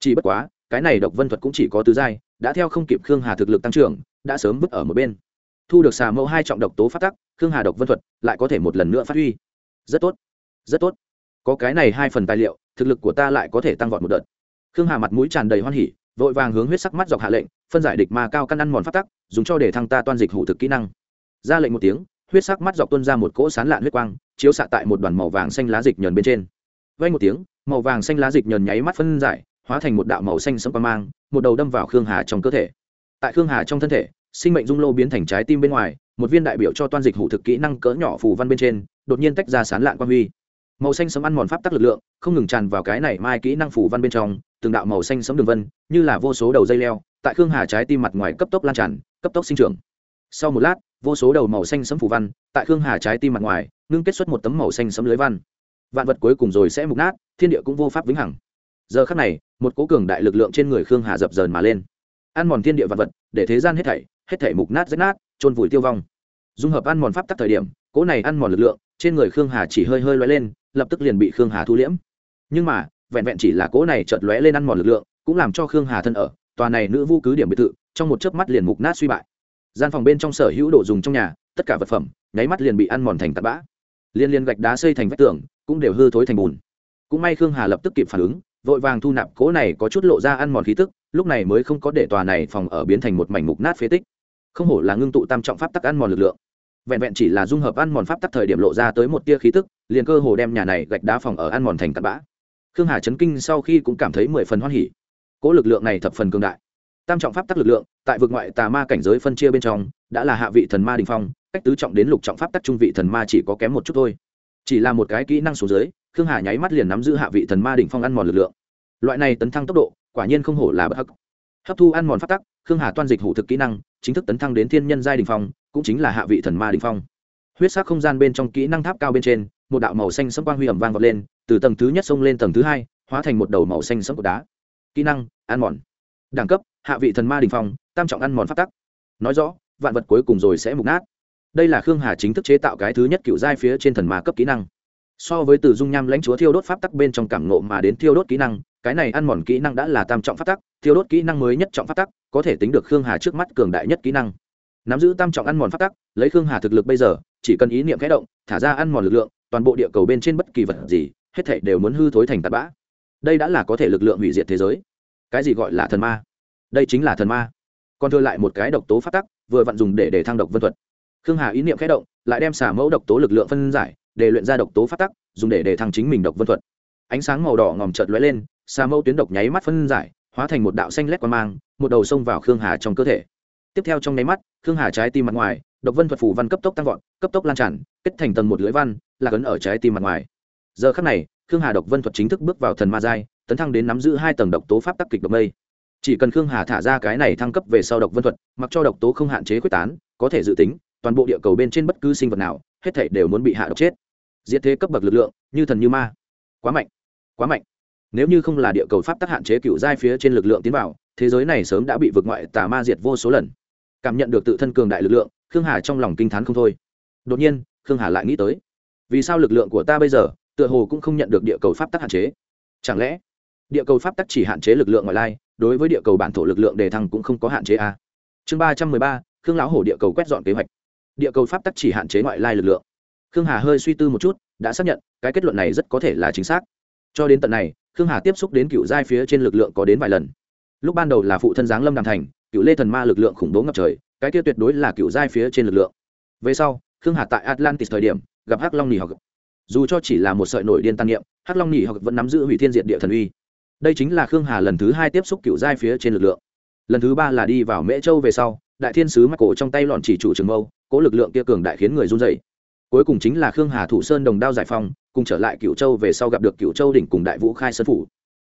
Chỉ bất quá, cái này độc vân thuật cũng chỉ có tứ giai, đã theo không kịp khương hà thực lực tăng trưởng, đã sớm vứt ở một bên. Thu được xà mẫu hai trọng độc tố phát tắc, khương hà độc vân thuật lại có thể một lần nữa phát huy. Rất tốt rất tốt. Có cái này hai phần tài liệu, thực lực của ta lại có thể tăng vọt một đợt. Khương hà mặt mũi tràn đầy hoan hỉ, vội vàng hướng huyết sắc mắt dọc hạ lệnh, phân giải địch ma cao căn ăn mòn phát tắc, dùng cho để thăng ta toan dịch hủ thực kỹ năng. Ra lệnh một tiếng, huyết sắc mắt dọc tuân ra một cỗ sán lạn huyết quang, chiếu xạ tại một đoàn màu vàng xanh lá dịch nhờn bên trên. Vay một tiếng, màu vàng xanh lá dịch nhờn nháy mắt phân giải, hóa thành một đạo màu xanh sẫm quang mang, một đầu đâm vào khương hà trong cơ thể. Tại khương hà trong thân thể, sinh mệnh dung lô biến thành trái tim bên ngoài, một viên đại biểu cho toan dịch hủ thực kỹ năng cỡ nhỏ phù văn bên trên, đột nhiên tách ra sán lạn quang huy màu xanh sấm ăn mòn pháp tắc lực lượng, không ngừng tràn vào cái này mai kỹ năng phủ văn bên trong, từng đạo màu xanh sấm đường vân, như là vô số đầu dây leo, tại khương hà trái tim mặt ngoài cấp tốc lan tràn, cấp tốc sinh trưởng. Sau một lát, vô số đầu màu xanh sấm phủ văn, tại khương hà trái tim mặt ngoài, ngưng kết xuất một tấm màu xanh sấm lưới văn. Vạn vật cuối cùng rồi sẽ mục nát, thiên địa cũng vô pháp vĩnh hằng. Giờ khắc này, một cố cường đại lực lượng trên người khương hà dập dờn mà lên. Ăn mòn thiên địa vạn vật, để thế gian hết thảy hết thảy mục nát rách nát trôn vùi tiêu vong. Dung hợp ăn mòn pháp tắc thời điểm, cố này ăn mòn lực lượng, trên người khương hà chỉ hơi hơi loay lên lập tức liền bị khương hà thu liễm. Nhưng mà, vẹn vẹn chỉ là cố này chợt lóe lên ăn mòn lực lượng, cũng làm cho khương hà thân ở, tòa này nữ vu cứ điểm biệt thự, trong một chớp mắt liền mục nát suy bại. Gian phòng bên trong sở hữu đồ dùng trong nhà, tất cả vật phẩm, nháy mắt liền bị ăn mòn thành tạt bã. Liên liên gạch đá xây thành vách tường, cũng đều hư thối thành bùn. Cũng may khương hà lập tức kịp phản ứng, vội vàng thu nạp cố này có chút lộ ra ăn mòn khí tức, lúc này mới không có để tòa này phòng ở biến thành một mảnh mục nát phế tích. Không hổ là ngưng tụ tam trọng pháp tắc ăn mòn lực lượng vẹn vẹn chỉ là dung hợp ăn mòn pháp tắc thời điểm lộ ra tới một tia khí tức, liền cơ hồ đem nhà này gạch đá phòng ở ăn mòn thành tạt bã. Khương hà chấn kinh sau khi cũng cảm thấy mười phần hoan hỉ. Cỗ lực lượng này thập phần cường đại. Tam trọng pháp tắc lực lượng, tại vực ngoại tà ma cảnh giới phân chia bên trong, đã là hạ vị thần ma đình phong, cách tứ trọng đến lục trọng pháp tắc trung vị thần ma chỉ có kém một chút thôi. Chỉ là một cái kỹ năng số dưới, khương hà nháy mắt liền nắm giữ hạ vị thần ma đỉnh phong ăn mòn lực lượng. Loại này tấn thăng tốc độ, quả nhiên không hổ là bất hắc. Hấp thu ăn mòn pháp tắc, khương hà toan dịch hủ thực kỹ năng, chính thức tấn thăng đến thiên nhân giai đình phong cũng chính là hạ vị thần ma đình phong. Huyết sắc không gian bên trong kỹ năng tháp cao bên trên, một đạo màu xanh sẫm quang huy ẩm vang vọt lên, từ tầng thứ nhất sông lên tầng thứ hai, hóa thành một đầu màu xanh sẫm của đá. Kỹ năng, ăn mòn. Đẳng cấp, hạ vị thần ma đình phong, tam trọng ăn mòn phát tắc. Nói rõ, vạn vật cuối cùng rồi sẽ mục nát. Đây là khương hà chính thức chế tạo cái thứ nhất cựu giai phía trên thần ma cấp kỹ năng. So với từ dung nham lãnh chúa thiêu đốt pháp tắc bên trong cảm nộ mà đến thiêu đốt kỹ năng, cái này ăn mòn kỹ năng đã là tam trọng pháp tắc, thiêu đốt kỹ năng mới nhất trọng pháp tắc, có thể tính được khương hà trước mắt cường đại nhất kỹ năng nắm giữ tam trọng ăn mòn phát tắc, lấy khương hà thực lực bây giờ, chỉ cần ý niệm khẽ động, thả ra ăn mòn lực lượng, toàn bộ địa cầu bên trên bất kỳ vật gì, hết thể đều muốn hư thối thành tạt bã. Đây đã là có thể lực lượng hủy diệt thế giới. Cái gì gọi là thần ma? Đây chính là thần ma. Còn thừa lại một cái độc tố phát tắc, vừa vặn dùng để để thăng độc vân thuật. Khương hà ý niệm khẽ động, lại đem xả mẫu độc tố lực lượng phân giải, để luyện ra độc tố phát tắc, dùng để để thăng chính mình độc vân thuật. Ánh sáng màu đỏ ngòm chợt lóe lên xà mẫu tuyến độc nháy mắt phân giải, hóa thành một đạo xanh lét quang mang, một đầu xông vào khương hà trong cơ thể tiếp theo trong nháy mắt, khương hà trái tim mặt ngoài, độc vân thuật phủ văn cấp tốc tăng vọt, cấp tốc lan tràn, kết thành tầng một lưỡi văn, là cấn ở trái tim mặt ngoài. Giờ khắc này, khương hà độc vân thuật chính thức bước vào thần ma giai, tấn thăng đến nắm giữ hai tầng độc tố pháp tắc kịch độc mây. Chỉ cần khương hà thả ra cái này thăng cấp về sau độc vân thuật, mặc cho độc tố không hạn chế quyết tán, có thể dự tính, toàn bộ địa cầu bên trên bất cứ sinh vật nào, hết thể đều muốn bị hạ độc chết. Diệt thế cấp bậc lực lượng, như thần như ma. Quá mạnh quá mạnh. Nếu như không là địa cầu pháp tắc hạn chế cựu giai phía trên lực lượng tiến vào, thế giới này sớm đã bị vượt ngoại tà ma diệt vô số lần cảm nhận được tự thân cường đại lực lượng, khương hà trong lòng kinh t h á n không thôi. Đột nhiên, khương hà lại nghĩ tới, vì sao lực lượng của ta bây giờ, tựa hồ cũng không nhận được địa cầu pháp tắc hạn chế? Chẳng lẽ, địa cầu pháp tắc chỉ hạn chế lực lượng ngoại lai, đối với địa cầu bản thổ lực lượng đề thăng cũng không có hạn chế a à? chương ba trăm mười ba, khương lão hổ địa cầu quét dọn kế hoạch. Địa cầu pháp tắc chỉ hạn chế ngoại lai lực lượng. Khương hà hơi suy tư một chút, đã xác nhận, cái kết luận này rất có thể là chính xác. Cho đến tận này, khương hà tiếp xúc đến cựu giai phía trên lực lượng có đến vài lần. Lúc ban đầu là phụ thân giáng lâm đàm thành cựu lê thần ma lực lượng khủng bố ngập trời, cái kia tuyệt đối là cựu giai phía trên lực lượng. Về sau, khương hà tại atlantis thời điểm, gặp hắc long nỉ học dù cho chỉ là một sợi nổi điên tăng niệm, hắc long nỉ học vẫn nắm giữ hủy thiên diệt địa thần uy. Đây chính là khương hà lần thứ hai tiếp xúc cựu giai phía trên lực lượng. Lần thứ ba là đi vào mễ châu về sau, đại thiên sứ mắc cổ trong tay lọn chỉ chủ trường mâu, cố lực lượng kia cường đại khiến người run dày cuối cùng chính là khương hà thủ sơn đồng đao giải phong cùng trở lại cựu châu về sau gặp được cựu châu đỉnh cùng đại vũ khai sơn phủ.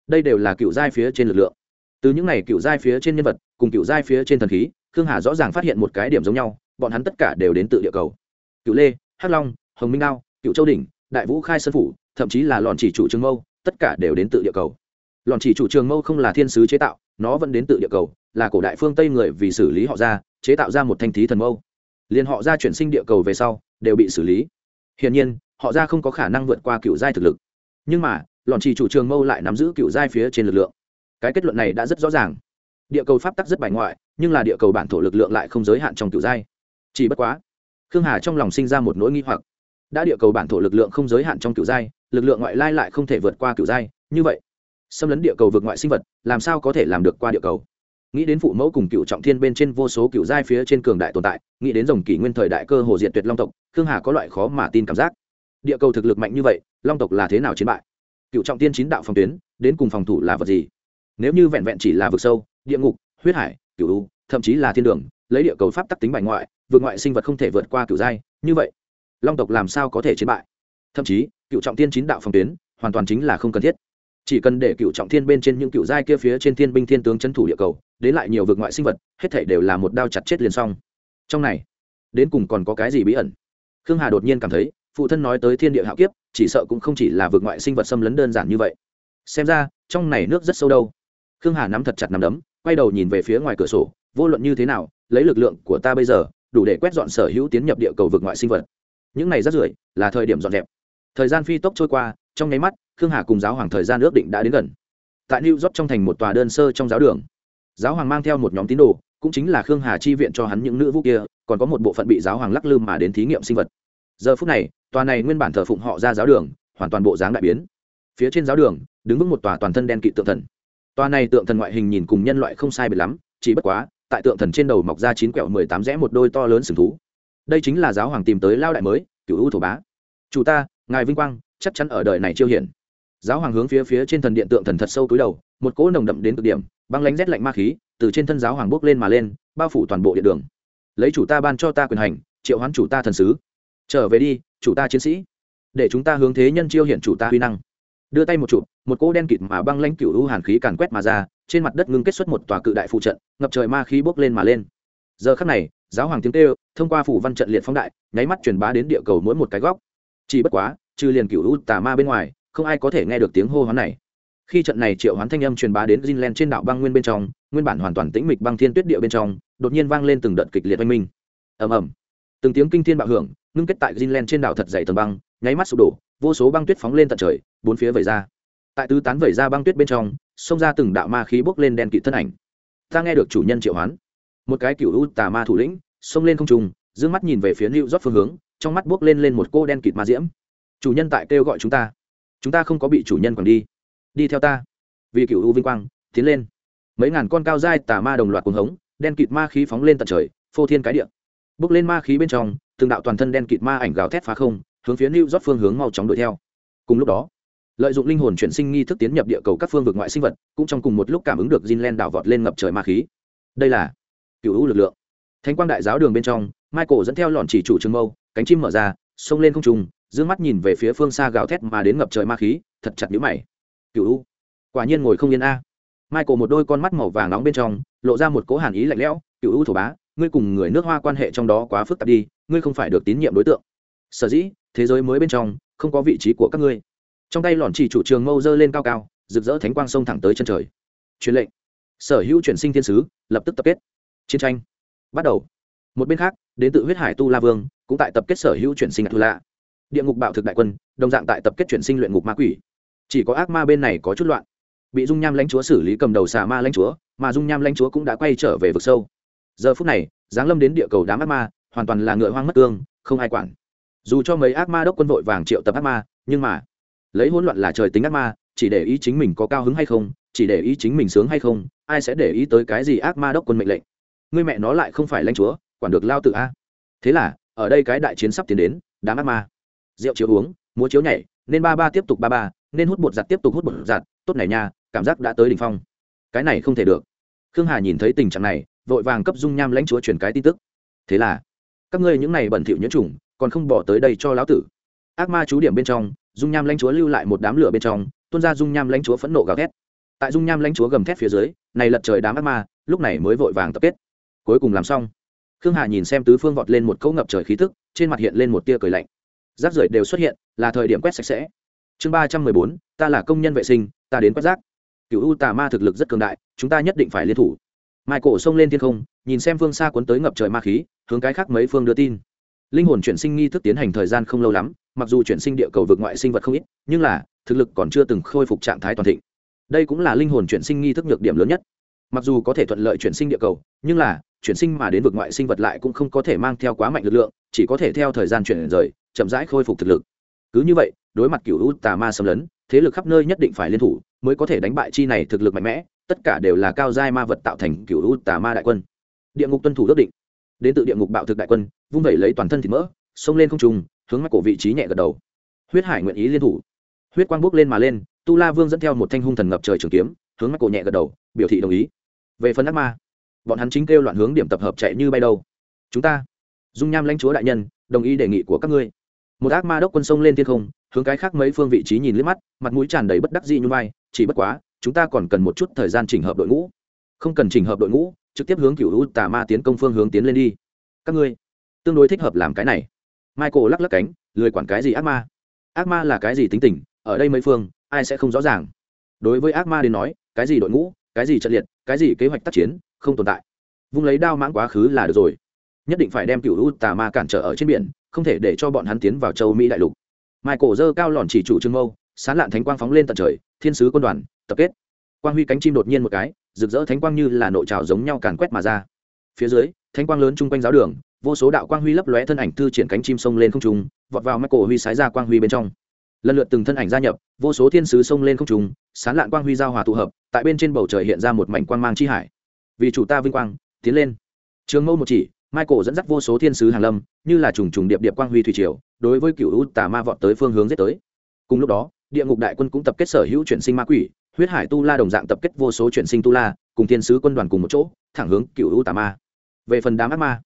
Đây đều là cựu giai phía trên lực lượng. Từ những này cựu giai phía trên nhân vật cùng cựu giai phía trên thần khí, khương hà rõ ràng phát hiện một cái điểm giống nhau, bọn hắn tất cả đều đến từ địa cầu. Cựu lê, hắc long, hồng minh đao, cựu châu đỉnh, đại vũ khai sơn phủ, thậm chí là lòn chỉ chủ trường mâu, tất cả đều đến từ địa cầu. Lòn chỉ chủ trường mâu không là thiên sứ chế tạo, nó vẫn đến từ địa cầu, là cổ đại phương tây người vì xử lý họ ra, chế tạo ra một thanh thí thần mâu. Liền họ ra chuyển sinh địa cầu về sau, đều bị xử lý. Hiển nhiên, họ ra không có khả năng vượt qua cựu giai thực lực. Nhưng mà lòn chỉ chủ trường mâu lại nắm giữ cựu giai phía trên lực lượng. Cái kết luận này đã rất rõ ràng địa cầu pháp tắc rất bài ngoại, nhưng là địa cầu bản thổ lực lượng lại không giới hạn trong cựu giai. Chỉ bất quá, khương hà trong lòng sinh ra một nỗi nghi hoặc. Đã địa cầu bản thổ lực lượng không giới hạn trong cựu giai, lực lượng ngoại lai lại không thể vượt qua cựu giai, như vậy, xâm lấn địa cầu vượt ngoại sinh vật, làm sao có thể làm được qua địa cầu? Nghĩ đến phụ mẫu cùng cựu trọng thiên bên trên vô số cựu giai phía trên cường đại tồn tại, nghĩ đến dòng kỷ nguyên thời đại cơ hồ diện tuyệt long tộc, khương hà có loại khó mà tin cảm giác. Địa cầu thực lực mạnh như vậy, long tộc là thế nào chiến bại? Cựu trọng tiên chín đạo phòng tuyến, đến cùng phòng thủ là vật gì? Nếu như vẹn vẹn chỉ là vực sâu địa ngục, huyết hải, cửu u, thậm chí là thiên đường, lấy địa cầu pháp tắc tính bài ngoại, vượt ngoại sinh vật không thể vượt qua cửu giai, như vậy, long tộc làm sao có thể chiến bại? Thậm chí, cựu trọng thiên chín đạo phòng tuyến, hoàn toàn chính là không cần thiết. Chỉ cần để cựu trọng thiên bên trên những cựu giai kia phía trên thiên binh thiên tướng c thủ địa cầu, đến lại nhiều vực ngoại sinh vật, hết thể đều là một đao chặt chết liền xong. Trong này, đến cùng còn có cái gì bí ẩn? Khương hà đột nhiên cảm thấy, phụ thân nói tới thiên địa hạo kiếp, chỉ sợ cũng không chỉ là vực ngoại sinh vật xâm lấn đơn giản như vậy. Xem ra, trong này nước rất sâu đâu. Khương hà nắm thật chặt nắm đấm quay đầu nhìn về phía ngoài cửa sổ, vô luận như thế nào, lấy lực lượng của ta bây giờ, đủ để quét dọn sở hữu tiến nhập địa cầu vực ngoại sinh vật. Những này rất rưởi là thời điểm dọn dẹp. Thời gian phi tốc trôi qua, trong nháy mắt, khương hà cùng giáo hoàng thời gian ước định đã đến gần. Tại new york trong thành một tòa đơn sơ trong giáo đường, giáo hoàng mang theo một nhóm tín đồ, cũng chính là khương hà chi viện cho hắn những nữ vũ kia, còn có một bộ phận bị giáo hoàng lắc lư mà đến thí nghiệm sinh vật. Giờ phút này, tòa này nguyên bản thờ phụng họ ra giáo đường, hoàn toàn bộ dáng đại biến. Phía trên giáo đường, đứng vững một tòa toàn thân đen kỵ tượng thần. Toa này tượng thần ngoại hình nhìn cùng nhân loại không sai biệt lắm, chỉ bất quá, tại tượng thần trên đầu mọc ra chín quẹo mười tám rẽ một đôi to lớn sừng thú. Đây chính là giáo hoàng tìm tới lao đại mới Cửu Vũ thổ bá. Chủ ta, ngài vinh quang, chắc chắn ở đời này chiêu hiển. Giáo hoàng hướng phía phía trên thần điện tượng thần thật sâu túi đầu, một cỗ nồng đậm đến cực điểm, băng lãnh rét lạnh ma khí, từ trên thân giáo hoàng bốc lên mà lên, bao phủ toàn bộ điện đường. Lấy chủ ta ban cho ta quyền hành, triệu hoán chủ ta thần sứ. Trở về đi, chủ ta chiến sĩ. Để chúng ta hướng thế nhân chiêu hiện chủ ta huy năng đưa tay một chụp một cỗ đen kịt mà băng lanh cựu u hàn khí càn quét mà ra trên mặt đất ngưng kết xuất một tòa cự đại phụ trận ngập trời ma khí bốc lên mà lên giờ khắc này giáo hoàng tiếng kêu thông qua phủ văn trận liệt phóng đại nháy mắt truyền bá đến địa cầu mỗi một cái góc chỉ bất quá trừ liền cựu u tà ma bên ngoài không ai có thể nghe được tiếng hô hoán này khi trận này triệu hoán thanh âm truyền bá đến Greenland trên đảo băng nguyên bên trong, nguyên bản hoàn toàn tĩnh mịch băng thiên tuyết địa bên trong, đột nhiên vang lên từng đợt kịch liệt oanh minh. Ầm ầm. Từng tiếng kinh thiên bạo hưởng, ngưng kết tại Greenland trên đảo thật dày tầng băng, nháy mắt sụp đổ, vô số băng tuyết phóng lên tận trời, bốn phía vẩy ra. Tại tứ tán vẩy ra băng tuyết bên trong, xông ra từng đạo ma khí bốc lên đen kịt thân ảnh. Ta nghe được chủ nhân triệu hoán. Một cái cựu u tà ma thủ lĩnh, xông lên không trung, dương mắt nhìn về phía New rót phương hướng, trong mắt bốc lên lên một cô đen kịt ma diễm. Chủ nhân tại kêu gọi chúng ta. Chúng ta không có bị chủ nhân quẳng đi. Đi theo ta vì cựu u vinh quang tiến lên mấy ngàn con cao dai tà ma đồng loạt cuồng hống đen kịt ma khí phóng lên tận trời phô thiên cái địa bước lên ma khí bên trong từng đạo toàn thân đen kịt ma ảnh gào thét phá không hướng phía new york phương hướng mau chóng đuổi theo. Cùng lúc đó, lợi dụng linh hồn chuyển sinh nghi thức tiến nhập địa cầu các phương vực ngoại sinh vật, cũng trong cùng một lúc cảm ứng được Jinlen đảo vọt lên ngập trời ma khí. Đây là cựu u lực lượng. Thánh quang đại giáo đường bên trong, michael dẫn theo lọn chỉ chủ trường mâu, cánh chim mở ra, xông lên không trùng d mắt nhìn về phía phương xa gào thét mà đến ngập trời ma khí, thật chặt nhũ mày. Cựu u quả nhiên ngồi không yên a. Michael một đôi con mắt màu vàng nóng bên trong, lộ ra một cố hàn ý lạnh lẽo. Cựu U thổ bá, ngươi cùng người nước hoa quan hệ trong đó quá phức tạp đi, ngươi không phải được tín nhiệm đối tượng. Sở dĩ thế giới mới bên trong, không có vị trí của các ngươi. Trong tay lọn chỉ chủ trường mâu dơ lên cao cao, rực rỡ thánh quang sông thẳng tới chân trời. Truyền lệnh. Sở hữu chuyển sinh thiên sứ, lập tức tập kết. Chiến tranh bắt đầu. Một bên khác, đến tự huyết hải tu la vương, cũng tại tập kết sở hữu chuyển sinh thu lạ địa ngục bạo thực đại quân, đồng dạng tại tập kết chuyển sinh luyện ngục ma quỷ. Chỉ có ác ma bên này có chút loạn. Bị dung nham lãnh chúa xử lý cầm đầu xà ma lãnh chúa, mà dung nham lãnh chúa cũng đã quay trở về vực sâu. Giờ phút này, giáng lâm đến địa cầu đám ác ma, hoàn toàn là ngựa hoang mất tương không ai quản dù cho mấy ác ma đốc quân vội vàng triệu tập ác ma, nhưng mà, lấy hỗn loạn là trời tính ác ma, chỉ để ý chính mình có cao hứng hay không, chỉ để ý chính mình sướng hay không, ai sẽ để ý tới cái gì ác ma đốc quân mệnh lệnh. Người mẹ nó lại không phải lãnh chúa, quản được lao tự a. Thế là, ở đây cái đại chiến sắp tiến đến, đám ác ma, rượu chiếu uống, múa chiếu nhảy, nên ba ba tiếp tục ba ba, nên hút bột giặt tiếp tục hút bột giặt, tốt này nha, cảm giác đã tới đỉnh phong. Cái này không thể được. Khương hà nhìn thấy tình trạng này, vội vàng cấp dung nham lãnh chúa truyền cái tin tức. Thế là, các ngươi những này bẩn thỉu nhiễm trùng còn không bỏ tới đây cho lão tử. Ác ma chú điểm bên trong, dung nham lãnh chúa lưu lại một đám lửa bên trong, tuôn ra dung nham lãnh chúa phẫn nộ gào thét. Tại dung nham lãnh chúa gầm thét phía dưới, này lật trời đám ác ma, lúc này mới vội vàng tập kết. Cuối cùng làm xong. Khương hà nhìn xem tứ phương vọt lên một câu ngập trời khí thức trên mặt hiện lên một tia cười lạnh. Rác rưởi đều xuất hiện, là thời điểm quét sạch sẽ. Chương ba trăm mười bốn, ta là công nhân vệ sinh, ta đến quét rác. Cựu u tà ma thực lực rất cường đại, chúng ta nhất định phải liên thủ. Mai cổ xông lên thiên không, nhìn xem phương xa cuốn tới ngập trời ma khí, hướng cái khác mấy phương đưa tin linh hồn chuyển sinh nghi thức tiến hành thời gian không lâu lắm, mặc dù chuyển sinh địa cầu vực ngoại sinh vật không ít, nhưng là, thực lực còn chưa từng khôi phục trạng thái toàn thịnh. Đây cũng là linh hồn chuyển sinh nghi thức nhược điểm lớn nhất. Mặc dù có thể thuận lợi chuyển sinh địa cầu, nhưng là, chuyển sinh mà đến vực ngoại sinh vật lại cũng không có thể mang theo quá mạnh lực lượng, chỉ có thể theo thời gian chuyển rời, chậm rãi khôi phục thực lực. Cứ như vậy, đối mặt cựu u tà ma xâm lấn, thế lực khắp nơi nhất định phải liên thủ mới có thể đánh bại chi này thực lực mạnh mẽ, tất cả đều là cao giai ma vật tạo thành cựu u tà ma đại quân. Địa ngục tuân thủ ước định. Đến từ địa ngục bạo thực đại quân vung vẩy lấy toàn thân thịt mỡ, xông lên không trùng hướng mắt cổ vị trí nhẹ gật đầu. Huyết hải nguyện ý liên thủ. Huyết quang bốc lên mà lên, tu la vương dẫn theo một thanh hung thần ngập trời trường kiếm, hướng mắt cổ nhẹ gật đầu, biểu thị đồng ý. Về phần ác ma, bọn hắn chính kêu loạn hướng điểm tập hợp chạy như bay đâu. Chúng ta, dung nham lãnh chúa đại nhân, đồng ý đề nghị của các ngươi. Một ác ma đốc quân sông lên thiên không, hướng cái khác mấy phương vị trí nhìn liếc mắt, mặt mũi tràn đầy bất đắc dĩ như bay chỉ bất quá, chúng ta còn cần một chút thời gian chỉnh hợp đội ngũ. Không cần chỉnh hợp đội ngũ, trực tiếp hướng cựu u tà ma tiến công phương hướng tiến lên đi. Các ngươi tương đối thích hợp làm cái này. Michael lắc lắc cánh, lười quản cái gì ác ma. Ác ma là cái gì tính tình, ở đây mấy phương, ai sẽ không rõ ràng. Đối với ác ma đến nói, cái gì đội ngũ, cái gì trận liệt, cái gì kế hoạch tác chiến, không tồn tại. Vung lấy đao mãng quá khứ là được rồi. Nhất định phải đem cựu u tà ma cản trở ở trên biển, không thể để cho bọn hắn tiến vào châu mỹ đại lục. Michael dơ cao lòn chỉ chủ trương mâu, sán lạn thánh quang phóng lên tận trời, thiên sứ quân đoàn, tập kết. Quang huy cánh chim đột nhiên một cái, rực rỡ thánh quang như là nội trào giống nhau càn quét mà ra. Phía dưới, thánh quang lớn chung quanh giáo đường vô số đạo quang huy lấp lóe thân ảnh thư triển cánh chim sông lên không trung, vọt vào mắt cổ huy sái ra quang huy bên trong. Lần lượt từng thân ảnh gia nhập, vô số thiên sứ sông lên không trung, sán lạn quang huy giao hòa tụ hợp, tại bên trên bầu trời hiện ra một mảnh quang mang chi hải. Vì chủ ta vinh quang, tiến lên. Trường mâu một chỉ, michael dẫn dắt vô số thiên sứ hàng lâm, như là trùng trùng điệp điệp quang huy thủy triều, đối với cựu u tà ma vọt tới phương hướng giết tới. Cùng lúc đó, địa ngục đại quân cũng tập kết sở hữu chuyển sinh ma quỷ, huyết hải tu la đồng dạng tập kết vô số chuyển sinh tu la, cùng thiên sứ quân đoàn cùng một chỗ, thẳng hướng cựu u tà ma. Về phần đám ác ma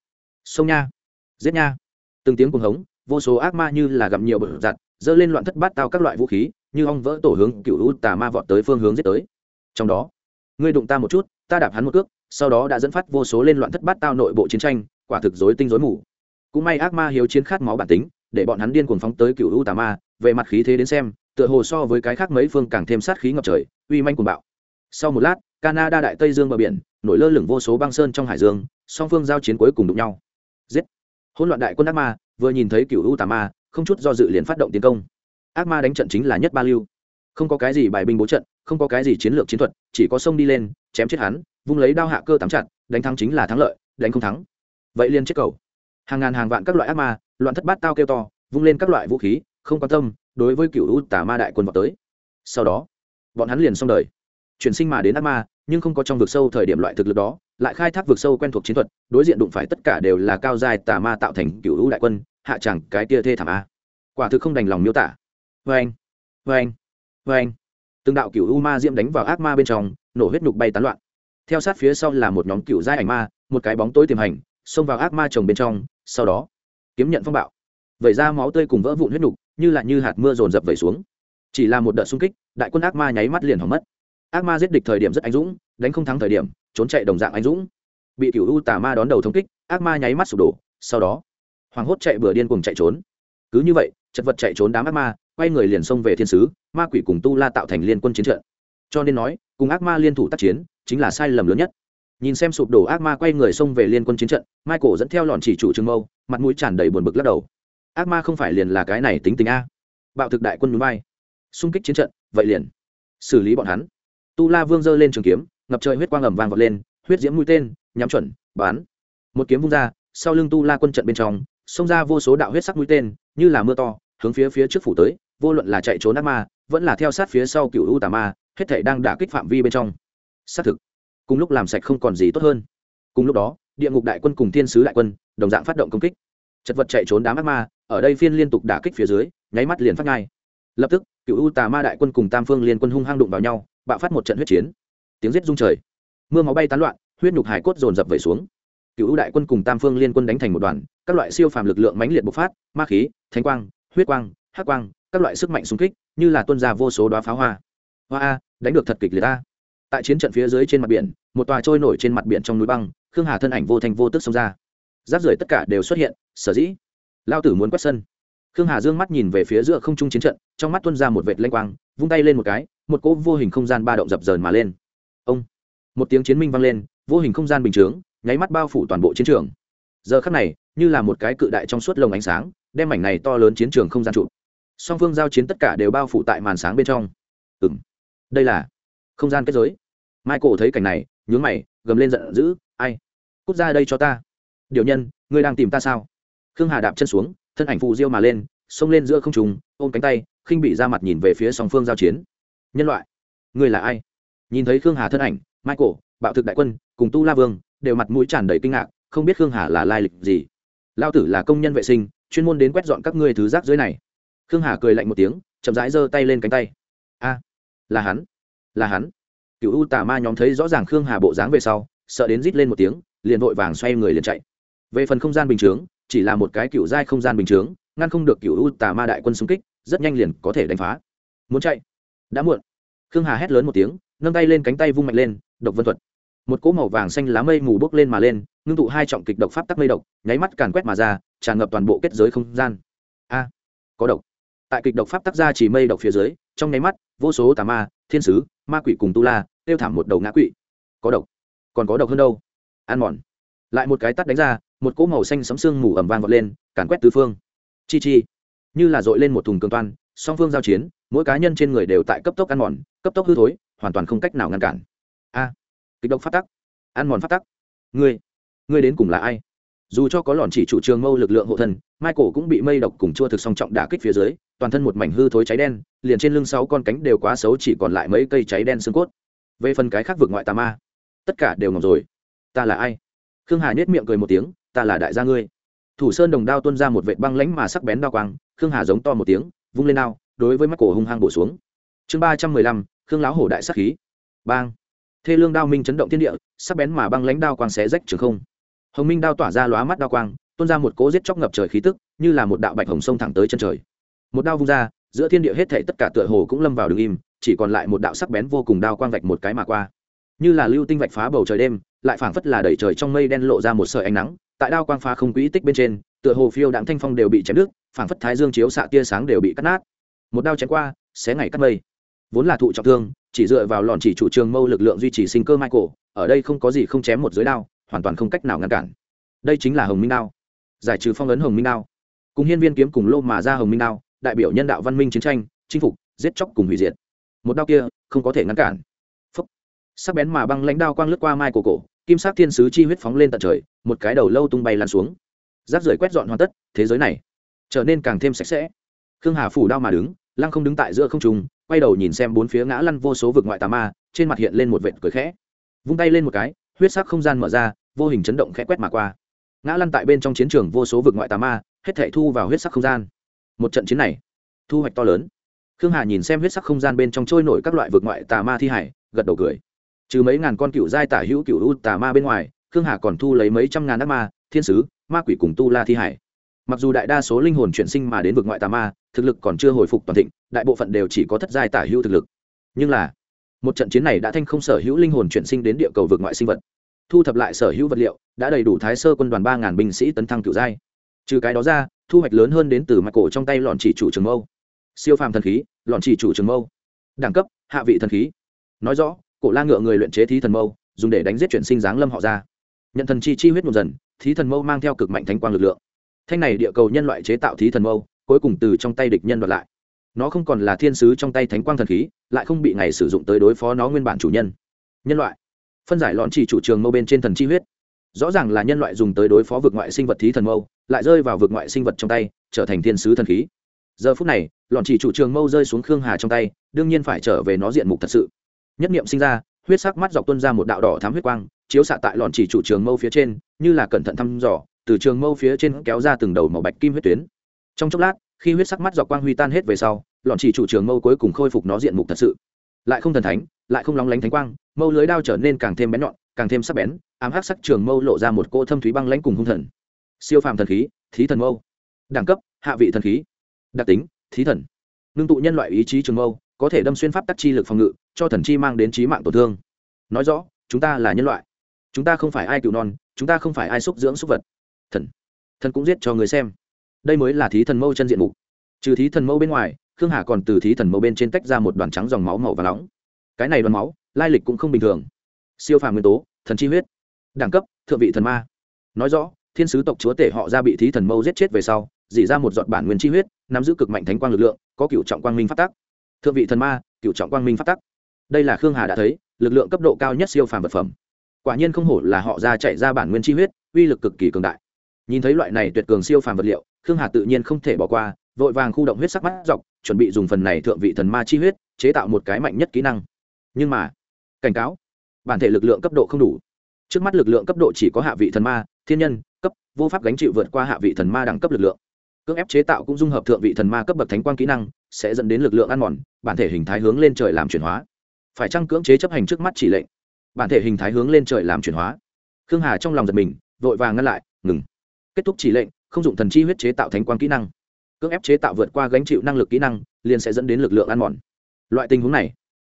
sông nha. Giết nha. Từng tiếng cuồng hống, vô số ác ma như là gặm nhiều bờ giặt, dơ lên loạn thất bát tao các loại vũ khí, như ong vỡ tổ hướng cựu u tà ma vọt tới phương hướng giết tới. Trong đó, ngươi đụng ta một chút, ta đạp hắn một cước, sau đó đã dẫn phát vô số lên loạn thất bát tao nội bộ chiến tranh, quả thực dối tinh dối mù. Cũng may ác ma hiếu chiến khát máu bản tính, để bọn hắn điên cuồng phóng tới cựu u tà ma, về mặt khí thế đến xem, tựa hồ so với cái khác mấy phương càng thêm sát khí ngập trời, uy manh cuồng bạo. Sau một lát, canada đại tây dương bờ biển, nổi lơ lửng vô số băng sơn trong hải dương, song phương giao chiến cuối cùng đụng nhau giết. Hỗn loạn đại quân ác ma, vừa nhìn thấy cựu u tà ma, không chút do dự liền phát động tiến công. Ác ma đánh trận chính là nhất ba lưu. Không có cái gì bài binh bố trận, không có cái gì chiến lược chiến thuật, chỉ có sông đi lên, chém chết hắn, vung lấy đao hạ cơ tám chặt, đánh thắng chính là thắng lợi, đánh không thắng. Vậy liền chết cầu. Hàng ngàn hàng vạn các loại ác ma, loạn thất bát tao kêu to, vung lên các loại vũ khí, không quan tâm, đối với cựu u tà ma đại quân vào tới. Sau đó, bọn hắn liền xong đời. Chuyển sinh mà đến ác ma, nhưng không có trong vực sâu thời điểm loại thực lực đó lại khai thác vực sâu quen thuộc chiến thuật, đối diện đụng phải tất cả đều là cao dài tà ma tạo thành cựu u đại quân, hạ chẳng cái tia thê thảm a. Quả thực không đành lòng miêu tả. Vê anh vê anh vê anh từng đạo cựu u ma diễm đánh vào ác ma bên trong, nổ huyết nhục bay tán loạn. Theo sát phía sau là một nhóm cựu giai ảnh ma, một cái bóng tối tiềm hành, xông vào ác ma chồng bên trong, sau đó, kiếm nhận phong bạo. Vẩy ra máu tươi cùng vỡ vụn huyết nhục, như là như hạt mưa rồn rập vẩy xuống. Chỉ là một đợt xung kích, đại quân ác ma nháy mắt liền hỏng mất. Ác ma giết địch thời điểm rất anh dũng, đánh không thắng thời điểm trốn chạy đồng dạng anh dũng. Bị cựu u tà ma đón đầu thống kích, ác ma nháy mắt sụp đổ, sau đó, hoàng hốt chạy bừa điên cùng chạy trốn. Cứ như vậy, chật vật chạy trốn đám ác ma, quay người liền xông về thiên sứ, ma quỷ cùng tu la tạo thành liên quân chiến trận. Cho nên nói, cùng ác ma liên thủ tác chiến, chính là sai lầm lớn nhất. Nhìn xem sụp đổ ác ma quay người xông về liên quân chiến trận, michael dẫn theo lòn chỉ chủ trương mâu, mặt mũi tràn đầy buồn bực lắc đầu. Ác ma không phải liền là cái này tính tình a. Bạo thực đại quân núi bay. Xung kích chiến trận, vậy liền xử lý bọn hắn. Tu la vương giơ lên trường kiếm ngập trời huyết quang ầm vang vọt lên, huyết diễm mũi tên, nhắm chuẩn bán một kiếm vung ra, sau lưng tu la quân trận bên trong, xông ra vô số đạo huyết sắc mũi tên, như là mưa to, hướng phía phía trước phủ tới, vô luận là chạy trốn ác ma, vẫn là theo sát phía sau cựu u tà ma, hết thể đang đả kích phạm vi bên trong. Xác thực, cùng lúc làm sạch không còn gì tốt hơn. Cùng lúc đó, địa ngục đại quân cùng thiên sứ đại quân, đồng dạng phát động công kích. Chật vật chạy trốn đám ác ma, ở đây phiên liên tục đả kích phía dưới, nháy mắt liền phát ngay. Lập tức, cựu u tà ma đại quân cùng tam phương liên quân hung hăng đụng vào nhau, bạo phát một trận huyết chiến tiếng giết rung trời. Mưa máu bay tán loạn, huyết nhục hải cốt dồn dập vẩy xuống. Cựu u đại quân cùng tam phương liên quân đánh thành một đoàn, các loại siêu phàm lực lượng mãnh liệt bộc phát, ma khí, thánh quang, huyết quang, hắc quang, các loại sức mạnh xung kích, như là tuân ra vô số đoá pháo hoa. Hoa a, đánh được thật kịch liệt ta tại chiến trận phía dưới trên mặt biển, một tòa trôi nổi trên mặt biển trong núi băng, khương hà thân ảnh vô thành vô tức xông ra. Giáp rưởi tất cả đều xuất hiện, sở dĩ. Lao tử muốn quét sân. Khương hà dương mắt nhìn về phía giữa không trung chiến trận, trong mắt tuân ra một vệt lanh quang, vung tay lên một cái, một cỗ vô hình không gian ba động dập dờn mà lên ông. Một tiếng chiến minh vang lên, vô hình không gian bình chướng, nháy mắt bao phủ toàn bộ chiến trường. Giờ khắc này, như là một cái cự đại trong suốt lồng ánh sáng, đem mảnh này to lớn chiến trường không gian trụ. Song phương giao chiến tất cả đều bao phủ tại màn sáng bên trong. Ừ m đây là không gian kết giới. Michael thấy cảnh này, nhướng mày, gầm lên giận dữ, ai? Cút ra đây cho ta. Điều nhân, ngươi đang tìm ta sao? Khương hà đạp chân xuống, thân ảnh phù diêu mà lên, xông lên giữa không trùng ôm cánh tay, khinh bị ra mặt nhìn về phía song phương giao chiến. Nhân loại, ngươi là ai? Nhìn thấy khương hà thân ảnh, michael, bạo thực đại quân, cùng tu la vương, đều mặt mũi tràn đầy kinh ngạc, không biết khương hà là lai lịch gì. Lao tử là công nhân vệ sinh, chuyên môn đến quét dọn các ngươi thứ rác dưới này. Khương hà cười lạnh một tiếng, chậm rãi giơ tay lên cánh tay. A, là hắn là hắn. Cựu u tà ma nhóm thấy rõ ràng khương hà bộ dáng về sau, sợ đến rít lên một tiếng, liền vội vàng xoay người liền chạy. Về phần không gian bình chướng, chỉ là một cái cựu giai không gian bình chướng, ngăn không được cựu u tà ma đại quân xung kích, rất nhanh liền có thể đánh phá. Muốn chạy? Đã muộn. Khương hà hét lớn một tiếng nâng tay lên cánh tay vung mạnh lên, độc vân thuật. Một cỗ màu vàng xanh lá mây mù bốc lên mà lên, ngưng tụ hai trọng kịch độc pháp tắc mây độc, nháy mắt càn quét mà ra, tràn ngập toàn bộ kết giới không gian. A, có độc. Tại kịch độc pháp tắc ra chỉ mây độc phía dưới, trong nháy mắt, vô số tà ma, thiên sứ, ma quỷ cùng tu la, tiêu thảm một đầu ngã quỵ. có độc. Còn có độc hơn đâu? Ăn mòn. Lại một cái tắt đánh ra, một cỗ màu xanh sấm sương mù ẩm vang vọt lên, càn quét tứ phương. Chi chi. Như là dội lên một thùng cường toan, song phương giao chiến, mỗi cá nhân trên người đều tại cấp tốc ăn mòn, cấp tốc hư thối hoàn toàn không cách nào ngăn cản. A, kịch độc phát tắc, ăn mòn phát tắc. Ngươi ngươi đến cùng là ai? Dù cho có lòn chỉ chủ trường mâu lực lượng hộ thân, michael cũng bị mây độc cùng chua thực song trọng đả kích phía dưới, toàn thân một mảnh hư thối cháy đen, liền trên lưng sáu con cánh đều quá xấu chỉ còn lại mấy cây cháy đen xương cốt. Về phần cái khác vượt ngoại tà ma, tất cả đều ngọc rồi. Ta là ai? Khương hà nhếch miệng cười một tiếng, ta là đại gia ngươi. Thủ sơn đồng đao tuôn ra một vệ băng lãnh mà sắc bén đao quang, khương hà giống to một tiếng, vung lên đao, đối với mắt cổ hung hăng bổ xuống. Chương ba trăm mười lăm khương lão hổ đại sắc khí. Bang. Thê lương đao minh chấn động thiên địa sắc bén mà băng lãnh đao quang xé rách trường không. Hồng minh đao tỏa ra lóa mắt đao quang tuôn ra một cỗ giết chóc ngập trời khí tức như là một đạo bạch hồng sông thẳng tới chân trời. Một đao vung ra giữa thiên địa hết thảy tất cả tựa hồ cũng lâm vào đứng im chỉ còn lại một đạo sắc bén vô cùng đao quang vạch một cái mà qua. Như là lưu tinh vạch phá bầu trời đêm lại phảng phất là đẩy trời trong mây đen lộ ra một sợi ánh nắng tại đao quang phá không quỹ tích bên trên tựa hồ phiêu đạm thanh phong đều bị chém nước, phảng phất thái dương chiếu xạ tia sáng đều bị cắt nát. Một đao chém qua xé ngày cắt mây vốn là thụ trọng thương, chỉ dựa vào lòn chỉ chủ trường mâu lực lượng duy trì sinh cơ michael, ở đây không có gì không chém một giới đao, hoàn toàn không cách nào ngăn cản. Đây chính là hồng minh đao. Giải trừ phong ấn hồng minh đao. Cùng hiên viên kiếm cùng lô mà ra hồng minh đao, đại biểu nhân đạo văn minh chiến tranh, chinh phục, giết chóc cùng hủy diệt. Một đao kia, không có thể ngăn cản. Phúc. sắc bén mà băng lãnh đao quang lướt qua mai cổ cổ kim sắc thiên sứ chi huyết phóng lên tận trời, một cái đầu lâu tung bay lan xuống. Rác rưởi quét dọn hoàn tất, thế giới này trở nên càng thêm sạch sẽ. Khương hà phủ đao mà đứng, lăng không đứng tại giữa không trùng quay đầu nhìn xem bốn phía ngã lăn vô số vực ngoại tà ma, trên mặt hiện lên một vệt cười khẽ. Vung tay lên một cái, huyết sắc không gian mở ra, vô hình chấn động khẽ quét mà qua. Ngã lăn tại bên trong chiến trường vô số vực ngoại tà ma, hết thể thu vào huyết sắc không gian. Một trận chiến này, thu hoạch to lớn. Khương hà nhìn xem huyết sắc không gian bên trong trôi nổi các loại vực ngoại tà ma thi hải, gật đầu cười. Trừ mấy ngàn con cựu giai tả hữu cựu u tà ma bên ngoài, khương hà còn thu lấy mấy trăm ngàn ác ma, thiên sứ, ma quỷ cùng tu la thi hải mặc dù đại đa số linh hồn chuyển sinh mà đến vực ngoại tà ma, thực lực còn chưa hồi phục toàn thịnh, đại bộ phận đều chỉ có thất giai tả hữu thực lực. Nhưng là, một trận chiến này đã thanh không sở hữu linh hồn chuyển sinh đến địa cầu vực ngoại sinh vật. Thu thập lại sở hữu vật liệu, đã đầy đủ thái sơ quân đoàn ba ngàn binh sĩ tấn thăng cựu giai. Trừ cái đó ra, thu hoạch lớn hơn đến từ mặt cổ trong tay lọn chỉ chủ trường mâu. Siêu phàm thần khí, lọn chỉ chủ trường mâu. Đẳng cấp, hạ vị thần khí. Nói rõ, cổ la ngựa người luyện chế thí thần mâu, dùng để đánh giết chuyển sinh dáng lâm họ ra. Nhận thần chi chi huyết một dần, thí thần mâu mang theo cực mạnh thánh quang lực lượng thanh này địa cầu nhân loại chế tạo thí thần mâu, cuối cùng từ trong tay địch nhân đoạt lại. Nó không còn là thiên sứ trong tay thánh quang thần khí, lại không bị ngày sử dụng tới đối phó nó nguyên bản chủ nhân. Nhân loại. Phân giải lọn chỉ chủ trường mâu bên trên thần chi huyết. Rõ ràng là nhân loại dùng tới đối phó vực ngoại sinh vật thí thần mâu, lại rơi vào vực ngoại sinh vật trong tay, trở thành thiên sứ thần khí. Giờ phút này, lọn chỉ chủ trường mâu rơi xuống khương hà trong tay, đương nhiên phải trở về nó diện mục thật sự. Nhất niệm sinh ra, huyết sắc mắt dọc tuân ra một đạo đỏ thám huyết quang, chiếu xạ tại lọn chỉ chủ trường mâu phía trên, như là cẩn thận thăm dò từ trường mâu phía trên kéo ra từng đầu màu bạch kim huyết tuyến. Trong chốc lát, khi huyết sắc mắt dọc quang huy tan hết về sau, lọn chỉ chủ trường mâu cuối cùng khôi phục nó diện mục thật sự. Lại không thần thánh, lại không lóng lánh thánh quang, mâu lưới đao trở nên càng thêm bén nhọn, càng thêm sắc bén, ám hắc sắc trường mâu lộ ra một cô thâm thúy băng lãnh cùng hung thần. Siêu phàm thần khí, thí thần mâu. Đẳng cấp, hạ vị thần khí. Đặc tính, thí thần. Ngưng tụ nhân loại ý chí trường mâu, có thể đâm xuyên pháp tắc chi lực phòng ngự, cho thần chi mang đến trí mạng tổn thương. Nói rõ, chúng ta là nhân loại. Chúng ta không phải ai cựu non, chúng ta không phải ai xúc dưỡng xúc vật thần. Thần cũng giết cho người xem. Đây mới là thí thần mâu chân diện mục. Trừ thí thần mâu bên ngoài, khương hà còn từ thí thần mâu bên trên tách ra một đoàn trắng dòng máu màu và nóng. Cái này đoàn máu, lai lịch cũng không bình thường. Siêu phàm nguyên tố, thần chi huyết. Đẳng cấp, thượng vị thần ma. Nói rõ, thiên sứ tộc chúa tể họ ra bị thí thần mâu giết chết về sau, dỉ ra một giọt bản nguyên chi huyết, nắm giữ cực mạnh thánh quang lực lượng, có cựu trọng quang minh phát tắc. Thượng vị thần ma, cựu trọng quang minh phát tắc. Đây là khương hà đã thấy, lực lượng cấp độ cao nhất siêu phàm vật phẩm. Quả nhiên không hổ là họ ra chạy ra bản nguyên chi huyết, uy lực cực kỳ cường đại nhìn thấy loại này tuyệt cường siêu phàm vật liệu, khương hà tự nhiên không thể bỏ qua, vội vàng khu động huyết sắc mắt dọc, chuẩn bị dùng phần này thượng vị thần ma chi huyết, chế tạo một cái mạnh nhất kỹ năng. Nhưng mà, cảnh cáo, bản thể lực lượng cấp độ không đủ. Trước mắt lực lượng cấp độ chỉ có hạ vị thần ma, thiên nhân, cấp, vô pháp gánh chịu vượt qua hạ vị thần ma đẳng cấp lực lượng. Cưỡng ép chế tạo cũng dung hợp thượng vị thần ma cấp bậc thánh quang kỹ năng, sẽ dẫn đến lực lượng ăn mòn, bản thể hình thái hướng lên trời làm chuyển hóa. Phải chăng cưỡng chế chấp hành trước mắt chỉ lệnh? Bản thể hình thái hướng lên trời làm chuyển hóa. Khương hà trong lòng giật mình, vội vàng ngăn lại, ngừng kết thúc chỉ lệnh, không dụng thần chi huyết chế tạo thánh quang kỹ năng. Cưỡng ép chế tạo vượt qua gánh chịu năng lực kỹ năng, liền sẽ dẫn đến lực lượng ăn mòn. Loại tình huống này,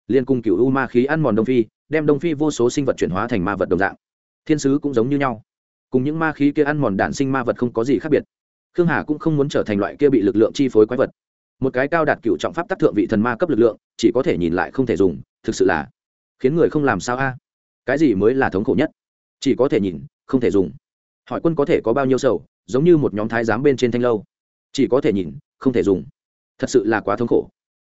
liền cùng cựu u ma khí ăn mòn đông phi, đem đông phi vô số sinh vật chuyển hóa thành ma vật đồng dạng. Thiên sứ cũng giống như nhau. Cùng những ma khí kia ăn mòn đạn sinh ma vật không có gì khác biệt. Khương hà cũng không muốn trở thành loại kia bị lực lượng chi phối quái vật. Một cái cao đạt cựu trọng pháp tác thượng vị thần ma cấp lực lượng, chỉ có thể nhìn lại không thể dùng, thực sự là khiến người không làm sao a? Cái gì mới là thống khổ nhất? Chỉ có thể nhìn, không thể dùng hỏi quân có thể có bao nhiêu sầu, giống như một nhóm thái giám bên trên thanh lâu. Chỉ có thể nhìn, không thể dùng. Thật sự là quá thống khổ.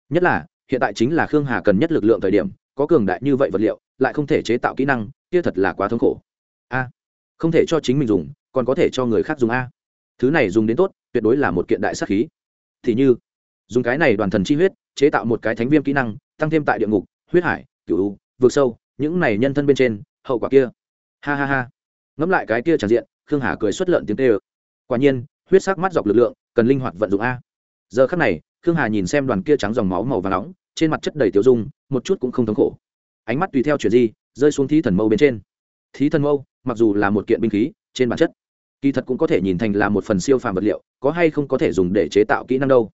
Nhất là, hiện tại chính là khương hà cần nhất lực lượng thời điểm, có cường đại như vậy vật liệu, lại không thể chế tạo kỹ năng, kia thật là quá thống khổ. A, không thể cho chính mình dùng, còn có thể cho người khác dùng a. Thứ này dùng đến tốt, tuyệt đối là một kiện đại sắc khí. Thì như, dùng cái này đoàn thần chi huyết, chế tạo một cái thánh viêm kỹ năng, tăng thêm tại địa ngục, huyết hải cựu vượt sâu, những này nhân thân bên trên, hậu quả kia. Ha ha ha. Ngẫm lại cái kia tràn diện khương hà cười xuất lợn tiếng tê ơ quả nhiên, huyết sắc mắt dọc lực lượng, cần linh hoạt vận dụng a. Giờ khắc này, khương hà nhìn xem đoàn kia trắng dòng máu màu và nóng, trên mặt chất đầy tiêu dung, một chút cũng không thống khổ. Ánh mắt tùy theo chuyện gì rơi xuống thí thần mâu bên trên. Thí thần mâu, mặc dù là một kiện binh khí, trên bản chất, kỳ thật cũng có thể nhìn thành là một phần siêu phàm vật liệu, có hay không có thể dùng để chế tạo kỹ năng đâu.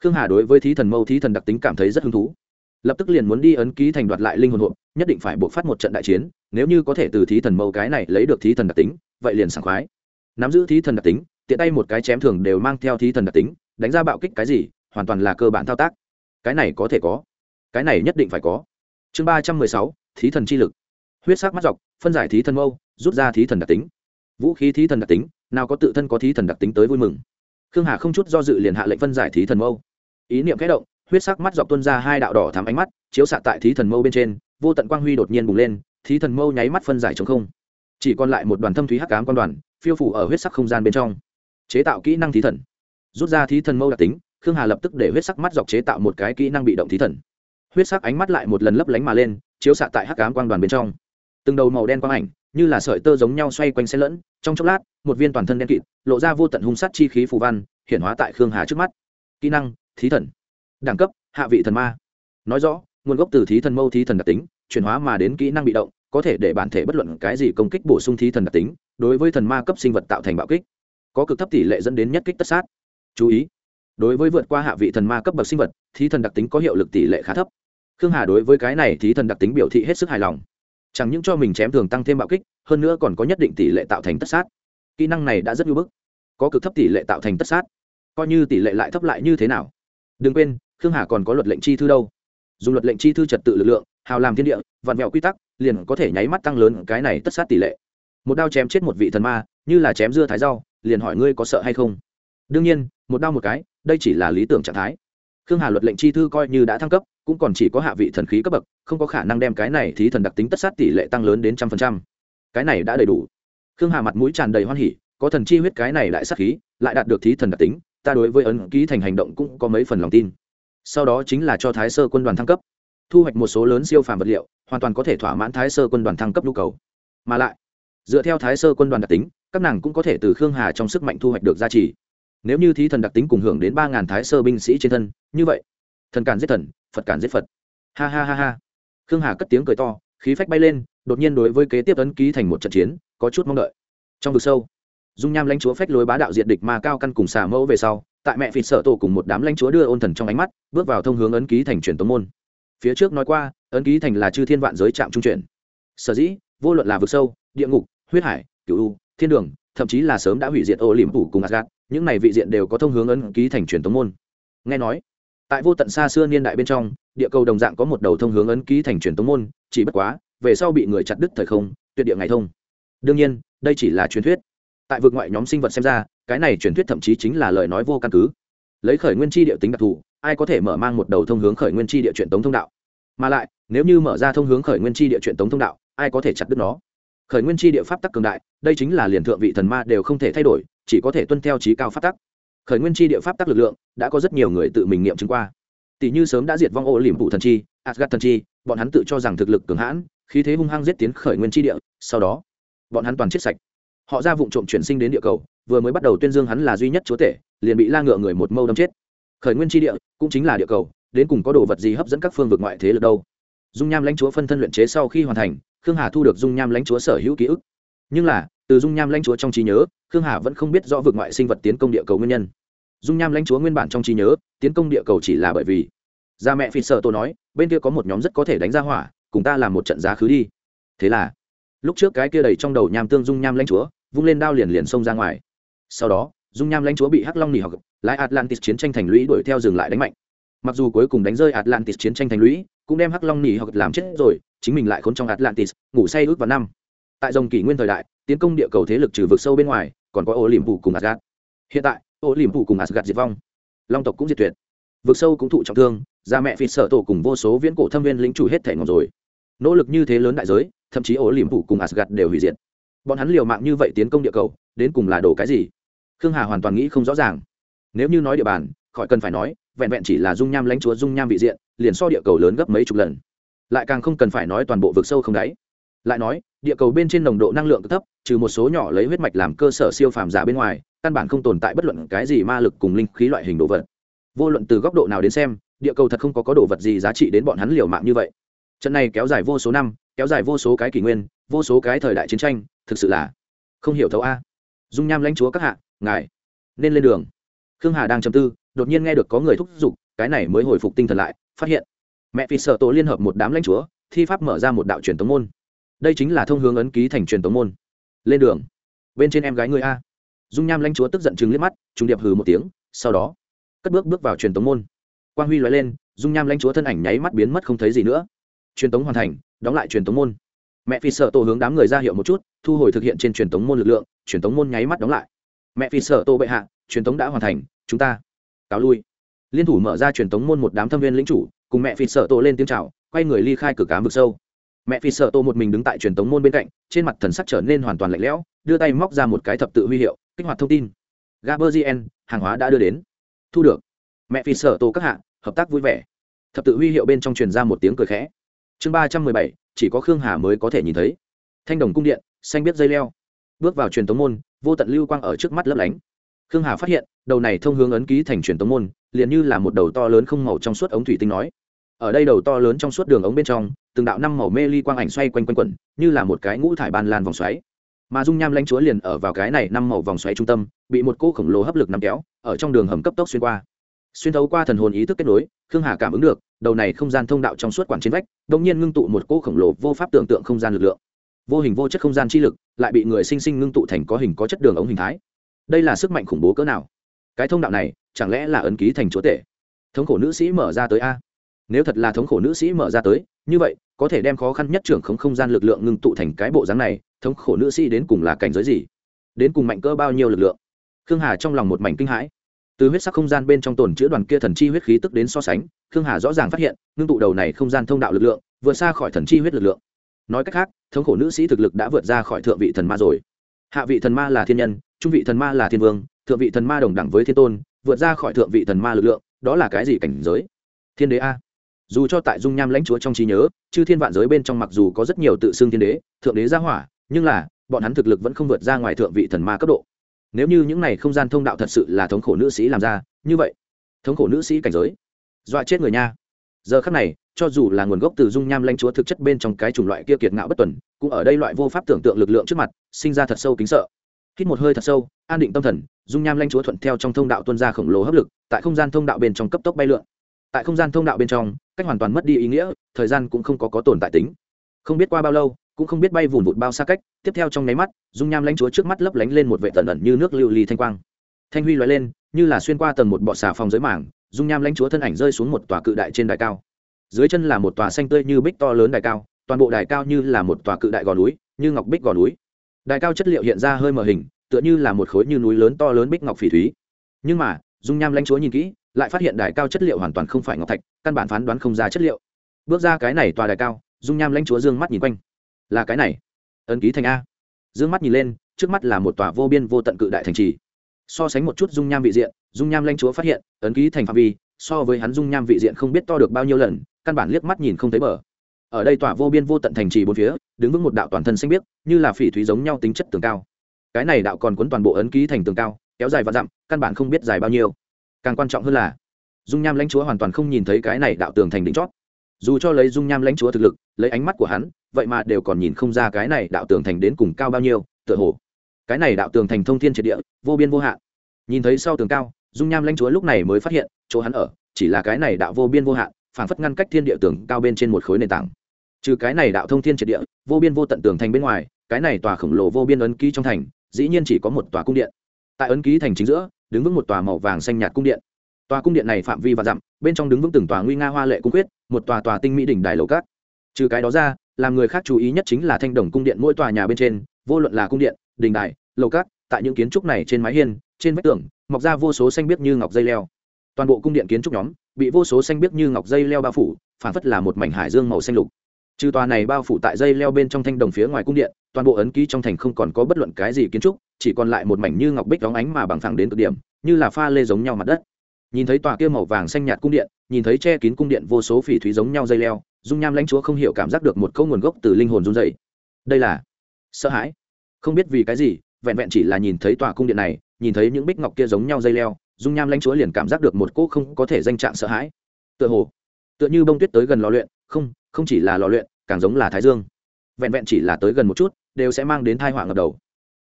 Khương hà đối với thí thần mâu, thí thần đặc tính cảm thấy rất hứng thú. Lập tức liền muốn đi ấn ký thành đoạt lại linh hồn hộp, nhất định phải buộc phát một trận đại chiến, nếu như có thể từ thí thần mâu cái này lấy được thí thần đặc tính vậy liền sảng khoái nắm giữ thí thần đặc tính tiện tay một cái chém thường đều mang theo thí thần đặc tính đánh ra bạo kích cái gì hoàn toàn là cơ bản thao tác cái này có thể có cái này nhất định phải có chương ba trăm mười sáu thí thần chi lực huyết sắc mắt dọc phân giải thí thần mâu rút ra thí thần đặc tính vũ khí thí thần đặc tính nào có tự thân có thí thần đặc tính tới vui mừng khương hà không chút do dự liền hạ lệnh phân giải thí thần mâu ý niệm kẽ động huyết sắc mắt dọc tuân ra hai đạo đỏ thắm ánh mắt chiếu xạ tại thí thần mâu bên trên vô tận quang huy đột nhiên bùng lên thí thần mâu nháy mắt phân giải chống không chỉ còn lại một đoàn thâm thúy hắc cám quan đoàn, phiêu phủ ở huyết sắc không gian bên trong. Chế tạo kỹ năng thí thần. Rút ra thí thần mâu đặc tính, khương hà lập tức để huyết sắc mắt dọc chế tạo một cái kỹ năng bị động thí thần. Huyết sắc ánh mắt lại một lần lấp lánh mà lên, chiếu xạ tại hắc cám quan đoàn bên trong. Từng đầu màu đen quang ảnh, như là sợi tơ giống nhau xoay quanh xe lẫn, trong chốc lát, một viên toàn thân đen kịt, lộ ra vô tận hung sát chi khí phù văn, hiển hóa tại khương hà trước mắt. Kỹ năng, thí thần. Đẳng cấp, hạ vị thần ma. Nói rõ, nguồn gốc từ thí thần mâu thí thần đặc tính, chuyển hóa mà đến kỹ năng bị động có thể để bản thể bất luận cái gì công kích bổ sung thí thần đặc tính, đối với thần ma cấp sinh vật tạo thành bạo kích, có cực thấp tỷ lệ dẫn đến nhất kích tất sát. Chú ý, đối với vượt qua hạ vị thần ma cấp bậc sinh vật, thí thần đặc tính có hiệu lực tỷ lệ khá thấp. Khương hà đối với cái này thí thần đặc tính biểu thị hết sức hài lòng. Chẳng những cho mình chém thường tăng thêm bạo kích, hơn nữa còn có nhất định tỷ lệ tạo thành tất sát. Kỹ năng này đã rất ngưỡng bức, có cực thấp tỷ lệ tạo thành tất sát. Coi như tỷ lệ lại thấp lại như thế nào? Đừng quên, khương hà còn có luật lệnh chi thư đâu. Dùng luật lệnh chi thư trật tự lực lượng, hào làm thiên địa, vặn vẹo quy tắc liền có thể nháy mắt tăng lớn cái này tất sát tỷ lệ. Một đao chém chết một vị thần ma, như là chém dưa thái rau, liền hỏi ngươi có sợ hay không? Đương nhiên, một đao một cái, đây chỉ là lý tưởng trạng thái. Khương hà luật lệnh chi thư coi như đã thăng cấp, cũng còn chỉ có hạ vị thần khí cấp bậc, không có khả năng đem cái này thí thần đặc tính tất sát tỷ lệ tăng lớn đến trăm phần trăm. Cái này đã đầy đủ. Khương hà mặt mũi tràn đầy hoan hỉ, có thần chi huyết cái này lại sát khí, lại đạt được thí thần đặc tính, ta đối với ấn ký thành hành động cũng có mấy phần lòng tin. Sau đó chính là cho thái sơ quân đoàn thăng cấp thu hoạch một số lớn siêu phàm vật liệu, hoàn toàn có thể thỏa mãn thái sơ quân đoàn thăng cấp nhu cầu. Mà lại, dựa theo thái sơ quân đoàn đặc tính, các nàng cũng có thể từ khương hà trong sức mạnh thu hoạch được giá trị nếu như thí thần đặc tính cùng hưởng đến ba ngàn thái sơ binh sĩ trên thân, như vậy, thần càn giết thần, phật càn giết phật. Ha ha ha ha. Khương hà cất tiếng cười to, khí phách bay lên, đột nhiên đối với kế tiếp ấn ký thành một trận chiến, có chút mong đợi. Trong vực sâu, dung nham lãnh chúa phách lối bá đạo diện địch mà cao căn cùng xà mẫu về sau, tại mẹ phịt sở tổ cùng một đám lãnh chúa đưa ôn thần trong ánh mắt, bước vào thông hướng ấn ký thành truyền tống môn phía trước nói qua, ấn ký thành là chư thiên vạn giới trạm trung chuyển. Sở dĩ, vô luận là vực sâu, địa ngục, huyết hải cựu u, thiên đường, thậm chí là sớm đã hủy diệt ô liềm phủ cùng asgad những này vị diện đều có thông hướng ấn ký thành truyền tống môn. Nghe nói, tại vô tận xa xưa niên đại bên trong, địa cầu đồng dạng có một đầu thông hướng ấn ký thành truyền tống môn, chỉ bất quá, về sau bị người chặt đứt thời không, tuyệt địa ngày thông. Đương nhiên, đây chỉ là truyền thuyết. Tại vực ngoại nhóm sinh vật xem ra, cái này truyền thuyết thậm chí chính là lời nói vô căn cứ. Lấy khởi nguyên chi địa tính đặc thù ai có thể mở mang một đầu thông hướng khởi nguyên chi địa truyền tống thông đạo? Mà lại, nếu như mở ra thông hướng khởi nguyên chi địa truyền tống thông đạo, ai có thể chặt đứt nó? Khởi nguyên chi địa pháp tắc cường đại, đây chính là liền thượng vị thần ma đều không thể thay đổi, chỉ có thể tuân theo trí cao pháp tắc. Khởi nguyên chi địa pháp tắc lực lượng đã có rất nhiều người tự mình nghiệm chứng qua. Tỷ như sớm đã diệt vong ô liềm phụ thần chi asgad thần chi, bọn hắn tự cho rằng thực lực cường hãn, khí thế hung hăng giết tiến khởi nguyên chi địa, sau đó, bọn hắn toàn chết sạch. Họ ra vụ trộm chuyển sinh đến địa cầu, vừa mới bắt đầu tuyên dương hắn là duy nhất chúa tể, liền bị la ngựa người một mâu đâm chết khởi nguyên chi địa cũng chính là địa cầu, đến cùng có đồ vật gì hấp dẫn các phương vực ngoại thế lực đâu. Dung nham lãnh chúa phân thân luyện chế sau khi hoàn thành, khương hà thu được dung nham lãnh chúa sở hữu ký ức. Nhưng là, từ dung nham lãnh chúa trong trí nhớ, khương hà vẫn không biết rõ vực ngoại sinh vật tiến công địa cầu nguyên nhân. Dung nham lãnh chúa nguyên bản trong trí nhớ, tiến công địa cầu chỉ là bởi vì, gia mẹ phi sợ tôi nói, bên kia có một nhóm rất có thể đánh ra hỏa, cùng ta làm một trận giá khứ đi. Thế là, lúc trước cái kia đầy trong đầu nham tương dung nham lãnh chúa, vung lên đao liền liền xông ra ngoài. Sau đó dung nham lãnh chúa bị hắc long nỉ học, lái atlantis chiến tranh thành lũy đuổi theo dừng lại đánh mạnh. Mặc dù cuối cùng đánh rơi atlantis chiến tranh thành lũy, cũng đem hắc long nỉ học làm chết rồi, chính mình lại khốn trong atlantis, ngủ say ước vào năm. Tại dòng kỷ nguyên thời đại, tiến công địa cầu thế lực trừ vực sâu bên ngoài, còn có ô liềm phủ cùng asgad hiện tại ô liềm phủ cùng asgad diệt vong. Long tộc cũng diệt tuyệt. Vực sâu cũng thụ trọng thương gia mẹ phi sợ tổ cùng vô số viễn cổ thâm viên lính chủ hết thể ngọc rồi. Nỗ lực như thế lớn đại giới, thậm chí ô liềm phủ cùng asgad đều hủy diệt. Bọn hắn liều mạng như vậy tiến công địa cầu, đến cùng là đổ cái gì? Khương hà hoàn toàn nghĩ không rõ ràng. Nếu như nói địa bàn, khỏi cần phải nói, vẹn vẹn chỉ là dung nham lãnh chúa dung nham vị diện, liền so địa cầu lớn gấp mấy chục lần. Lại càng không cần phải nói toàn bộ vực sâu không đáy. Lại nói, địa cầu bên trên nồng độ năng lượng thấp, trừ một số nhỏ lấy huyết mạch làm cơ sở siêu phàm giả bên ngoài, căn bản không tồn tại bất luận cái gì ma lực cùng linh khí loại hình đồ vật. Vô luận từ góc độ nào đến xem, địa cầu thật không có có đồ vật gì giá trị đến bọn hắn liều mạng như vậy. Trận này kéo dài vô số năm, kéo dài vô số cái kỷ nguyên, vô số cái thời đại chiến tranh, thực sự là không hiểu thấu a. Dung nham lãnh chúa các hạ ngài, nên lên đường. Khương hà đang chầm tư, đột nhiên nghe được có người thúc giục, cái này mới hồi phục tinh thần lại, phát hiện. Mẹ phi sợ tổ liên hợp một đám lãnh chúa, thi pháp mở ra một đạo truyền tống môn. Đây chính là thông hướng ấn ký thành truyền tống môn. Lên đường. Bên trên em gái người a. Dung nham lãnh chúa tức giận chừng liếc mắt trung điệp hừ một tiếng, sau đó, cất bước bước vào truyền tống môn. Quang huy loại lên, dung nham lãnh chúa thân ảnh nháy mắt biến mất không thấy gì nữa. Truyền tống hoàn thành, đóng lại truyền tống môn. Mẹ phi sợ tổ hướng đám người ra hiệu một chút, thu hồi thực hiện trên truyền tống môn lực lượng, truyền tống môn nháy mắt đóng lại mẹ phi sợ Tô bệ hạ, truyền thống đã hoàn thành, chúng ta cáo lui. Liên thủ mở ra truyền thống môn một đám thâm viên lĩnh chủ, cùng mẹ phi sợ Tô lên tiếng chào, quay người ly khai cửa cá vực sâu. Mẹ phi sợ Tô một mình đứng tại truyền tống môn bên cạnh, trên mặt thần sắc trở nên hoàn toàn lạnh lẽo, đưa tay móc ra một cái thập tự huy hiệu, kích hoạt thông tin. Gaberzien hàng hóa đã đưa đến. Thu được. Mẹ phi sợ Tô các hạ, hợp tác vui vẻ. Thập tự huy hiệu bên trong truyền ra một tiếng cười khẽ. Chương ba trăm mười bảy, chỉ có khương hà mới có thể nhìn thấy. Thanh đồng cung điện, xanh biết dây leo bước vào truyền tống môn, vô tận lưu quang ở trước mắt lấp lánh. Khương hà phát hiện, đầu này thông hướng ấn ký thành truyền tống môn, liền như là một đầu to lớn không màu trong suốt ống thủy tinh nói. Ở đây đầu to lớn trong suốt đường ống bên trong, từng đạo năm màu mê ly quang ảnh xoay quanh quanh quẩn, như là một cái ngũ thải ban lan vòng xoáy. Mà dung nham lãnh chúa liền ở vào cái này năm màu vòng xoáy trung tâm, bị một cỗ khổng lồ hấp lực nắm kéo, ở trong đường hầm cấp tốc xuyên qua. Xuyên thấu qua thần hồn ý thức kết nối, khương hà cảm ứng được, đầu này không gian thông đạo trong suốt quản trên vách đông nhiên ngưng tụ một cỗ khổng lồ vô pháp tưởng tượng không gian lực lượng vô hình vô chất không gian chi lực, lại bị người sinh sinh ngưng tụ thành có hình có chất đường ống hình thái. Đây là sức mạnh khủng bố cỡ nào? Cái thông đạo này, chẳng lẽ là ấn ký thành chúa tể? Thống khổ nữ sĩ mở ra tới a. Nếu thật là thống khổ nữ sĩ mở ra tới, như vậy, có thể đem khó khăn nhất trưởng không không gian lực lượng ngưng tụ thành cái bộ dáng này, thống khổ nữ sĩ đến cùng là cảnh giới gì? Đến cùng mạnh cỡ bao nhiêu lực lượng? Khương hà trong lòng một mảnh kinh hãi. Từ huyết sắc không gian bên trong tồn chữ đoàn kia thần chi huyết khí tức đến so sánh, khương hà rõ ràng phát hiện, ngưng tụ đầu này không gian thông đạo lực lượng, vượt xa khỏi thần chi huyết lực lượng nói cách khác, thống khổ nữ sĩ thực lực đã vượt ra khỏi thượng vị thần ma rồi. Hạ vị thần ma là thiên nhân, trung vị thần ma là thiên vương, thượng vị thần ma đồng đẳng với thiên tôn, vượt ra khỏi thượng vị thần ma lực lượng, đó là cái gì cảnh giới? Thiên đế a. Dù cho tại dung nham lãnh chúa trong trí nhớ, chư thiên vạn giới bên trong mặc dù có rất nhiều tự xưng thiên đế, thượng đế gia hỏa, nhưng là, bọn hắn thực lực vẫn không vượt ra ngoài thượng vị thần ma cấp độ. Nếu như những này không gian thông đạo thật sự là thống khổ nữ sĩ làm ra, như vậy, thống khổ nữ sĩ cảnh giới, dọa chết người nha giờ khắc này, cho dù là nguồn gốc từ dung nham lãnh chúa thực chất bên trong cái chủng loại kia kiệt ngạo bất tuần, cũng ở đây loại vô pháp tưởng tượng lực lượng trước mặt, sinh ra thật sâu kính sợ. Hít một hơi thật sâu, an định tâm thần, dung nham lãnh chúa thuận theo trong thông đạo tuân ra khổng lồ hấp lực, tại không gian thông đạo bên trong cấp tốc bay lượn. Tại không gian thông đạo bên trong, cách hoàn toàn mất đi ý nghĩa, thời gian cũng không có có tồn tại tính. Không biết qua bao lâu, cũng không biết bay vùn vụt bao xa cách, tiếp theo trong nháy mắt, dung nham lãnh chúa trước mắt lấp lánh lên một vệ tần ẩn như nước lưu ly thanh quang. Thanh huy loại lên, như là xuyên qua tầng một bọ xà phòng giới mảng dung nham lãnh chúa thân ảnh rơi xuống một tòa cự đại trên đài cao. Dưới chân là một tòa xanh tươi như bích to lớn đài cao, toàn bộ đài cao như là một tòa cự đại gò núi, như ngọc bích gò núi. Đài cao chất liệu hiện ra hơi mờ hình, tựa như là một khối như núi lớn to lớn bích ngọc phỉ thúy. Nhưng mà, dung nham lãnh chúa nhìn kỹ, lại phát hiện đài cao chất liệu hoàn toàn không phải ngọc thạch, căn bản phán đoán không ra chất liệu. Bước ra cái này tòa đài cao, dung nham lãnh chúa dương mắt nhìn quanh. Là cái này. Ấn ký thành a. Dương mắt nhìn lên, trước mắt là một tòa vô biên vô tận cự đại thành trì so sánh một chút dung nham vị diện, dung nham lãnh chúa phát hiện, ấn ký thành phạm vi, so với hắn dung nham vị diện không biết to được bao nhiêu lần, căn bản liếc mắt nhìn không thấy bờ. Ở đây tỏa vô biên vô tận thành trì bốn phía, đứng vững một đạo toàn thân xanh biếc, như là phỉ thúy giống nhau tính chất tường cao. Cái này đạo còn cuốn toàn bộ ấn ký thành tường cao, kéo dài và dặm, căn bản không biết dài bao nhiêu. Càng quan trọng hơn là, dung nham lãnh chúa hoàn toàn không nhìn thấy cái này đạo tường thành đỉnh chót. Dù cho lấy dung nham lãnh chúa thực lực, lấy ánh mắt của hắn, vậy mà đều còn nhìn không ra cái này đạo tường thành đến cùng cao bao nhiêu, tựa hồ cái này đạo tường thành thông thiên triệt địa, vô biên vô hạn. Nhìn thấy sau tường cao, dung nham lãnh chúa lúc này mới phát hiện, chỗ hắn ở, chỉ là cái này đạo vô biên vô hạn, phảng phất ngăn cách thiên địa tường cao bên trên một khối nền tảng. Trừ cái này đạo thông thiên triệt địa, vô biên vô tận tường thành bên ngoài, cái này tòa khổng lồ vô biên ấn ký trong thành, dĩ nhiên chỉ có một tòa cung điện. Tại ấn ký thành chính giữa, đứng vững một tòa màu vàng xanh nhạt cung điện. Tòa cung điện này phạm vi và dặm, bên trong đứng vững từng tòa nguy nga hoa lệ cung quyết, một tòa tòa tinh mỹ đỉnh đài lầu cát. Trừ cái đó ra, làm người khác chú ý nhất chính là thanh đồng cung điện mỗi tòa nhà bên trên, vô luận là cung điện đình đài lầu cát, tại những kiến trúc này trên mái hiên, trên vách tường, mọc ra vô số xanh biếc như ngọc dây leo. Toàn bộ cung điện kiến trúc nhóm, bị vô số xanh biếc như ngọc dây leo bao phủ phản phất là một mảnh hải dương màu xanh lục. Trừ tòa này bao phủ tại dây leo bên trong thanh đồng phía ngoài cung điện, toàn bộ ấn ký trong thành không còn có bất luận cái gì kiến trúc, chỉ còn lại một mảnh như ngọc bích đóng ánh mà bằng phẳng đến cực điểm, như là pha lê giống nhau mặt đất. Nhìn thấy tòa kia màu vàng xanh nhạt cung điện, nhìn thấy che kín cung điện vô số phỉ thúy giống nhau dây leo, dung nham lãnh chúa không hiểu cảm giác được một câu nguồn gốc từ linh hồn run dày đây là sợ hãi. Không biết vì cái gì vẹn vẹn chỉ là nhìn thấy tòa cung điện này, nhìn thấy những bích ngọc kia giống nhau dây leo, dung nham lãnh chúa liền cảm giác được một cỗ không có thể danh trạng sợ hãi. Tựa hồ, tựa như bông tuyết tới gần lò luyện, không không chỉ là lò luyện, càng giống là thái dương. Vẹn vẹn chỉ là tới gần một chút, đều sẽ mang đến thai họa ngập đầu.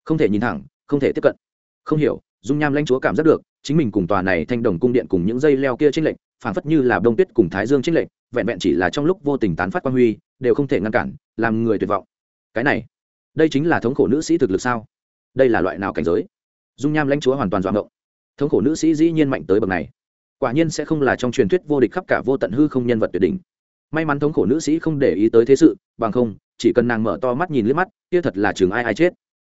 Không thể nhìn thẳng, không thể tiếp cận. Không hiểu, dung nham lãnh chúa cảm giác được, chính mình cùng tòa này thanh đồng cung điện cùng những dây leo kia trên lệnh phảng phất như là đông tuyết cùng thái dương trên lệnh vẹn vẹn chỉ là trong lúc vô tình tán phát quan huy, đều không thể ngăn cản, làm người tuyệt vọng. Cái này, đây chính là thống khổ nữ sĩ thực lực sao? Đây là loại nào cảnh giới? Dung nham lãnh chúa hoàn toàn dọa ngộng. Thống khổ nữ sĩ dĩ nhiên mạnh tới bậc này. Quả nhiên sẽ không là trong truyền thuyết vô địch khắp cả vô tận hư không nhân vật tuyệt đỉnh. May mắn thống khổ nữ sĩ không để ý tới thế sự, bằng không, chỉ cần nàng mở to mắt nhìn liếc mắt, kia thật là chừng ai ai chết.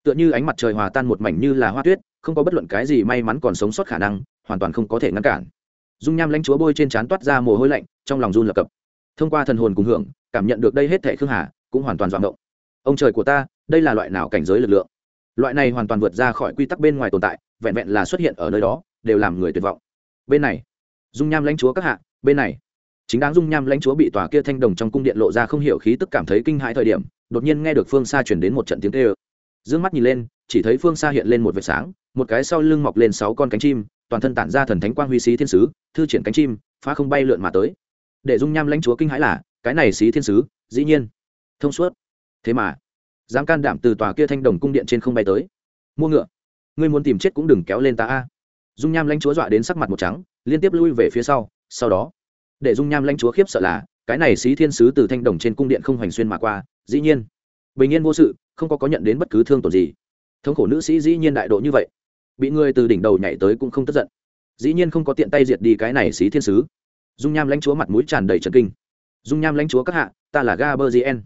Tựa như ánh mặt trời hòa tan một mảnh như là hoa tuyết, không có bất luận cái gì may mắn còn sống sót khả năng, hoàn toàn không có thể ngăn cản. Dung nham lãnh chúa bôi trên trán toát ra mồ hôi lạnh, trong lòng run lập cập. Thông qua thần hồn cùng hưởng, cảm nhận được đây hết thệ khương hà, cũng hoàn toàn dọn động ông trời của ta, đây là loại nào cảnh giới lực lượng? Loại này hoàn toàn vượt ra khỏi quy tắc bên ngoài tồn tại, vẹn vẹn là xuất hiện ở nơi đó, đều làm người tuyệt vọng. Bên này, dung nham lãnh chúa các hạ, bên này. Chính đáng dung nham lãnh chúa bị tòa kia thanh đồng trong cung điện lộ ra không hiểu khí tức cảm thấy kinh hãi thời điểm, đột nhiên nghe được phương xa chuyển đến một trận tiếng tê ơ d mắt nhìn lên, chỉ thấy phương xa hiện lên một vệt sáng, một cái sau lưng mọc lên sáu con cánh chim, toàn thân tản ra thần thánh quang huy xí thiên sứ, thư triển cánh chim, phá không bay lượn mà tới. Để dung nham lãnh chúa kinh hãi là, cái này xí thiên sứ, dĩ nhiên, thông suốt. Thế mà dám can đảm từ tòa kia thanh đồng cung điện trên không bay tới. Mua ngựa. Ngươi muốn tìm chết cũng đừng kéo lên ta a. Dung nham lãnh chúa dọa đến sắc mặt một trắng, liên tiếp lui về phía sau sau đó, để dung nham lãnh chúa khiếp sợ là, cái này xí thiên sứ từ thanh đồng trên cung điện không hoành xuyên mà qua, dĩ nhiên, bình yên vô sự, không có có nhận đến bất cứ thương tổn gì. Thống khổ nữ sĩ dĩ nhiên đại độ như vậy, bị người từ đỉnh đầu nhảy tới cũng không tức giận. Dĩ nhiên không có tiện tay diệt đi cái này xí thiên sứ. Dung nham lãnh chúa mặt mũi tràn đầy trần kinh. Dung nham lãnh chúa các hạ, ta là gaberzien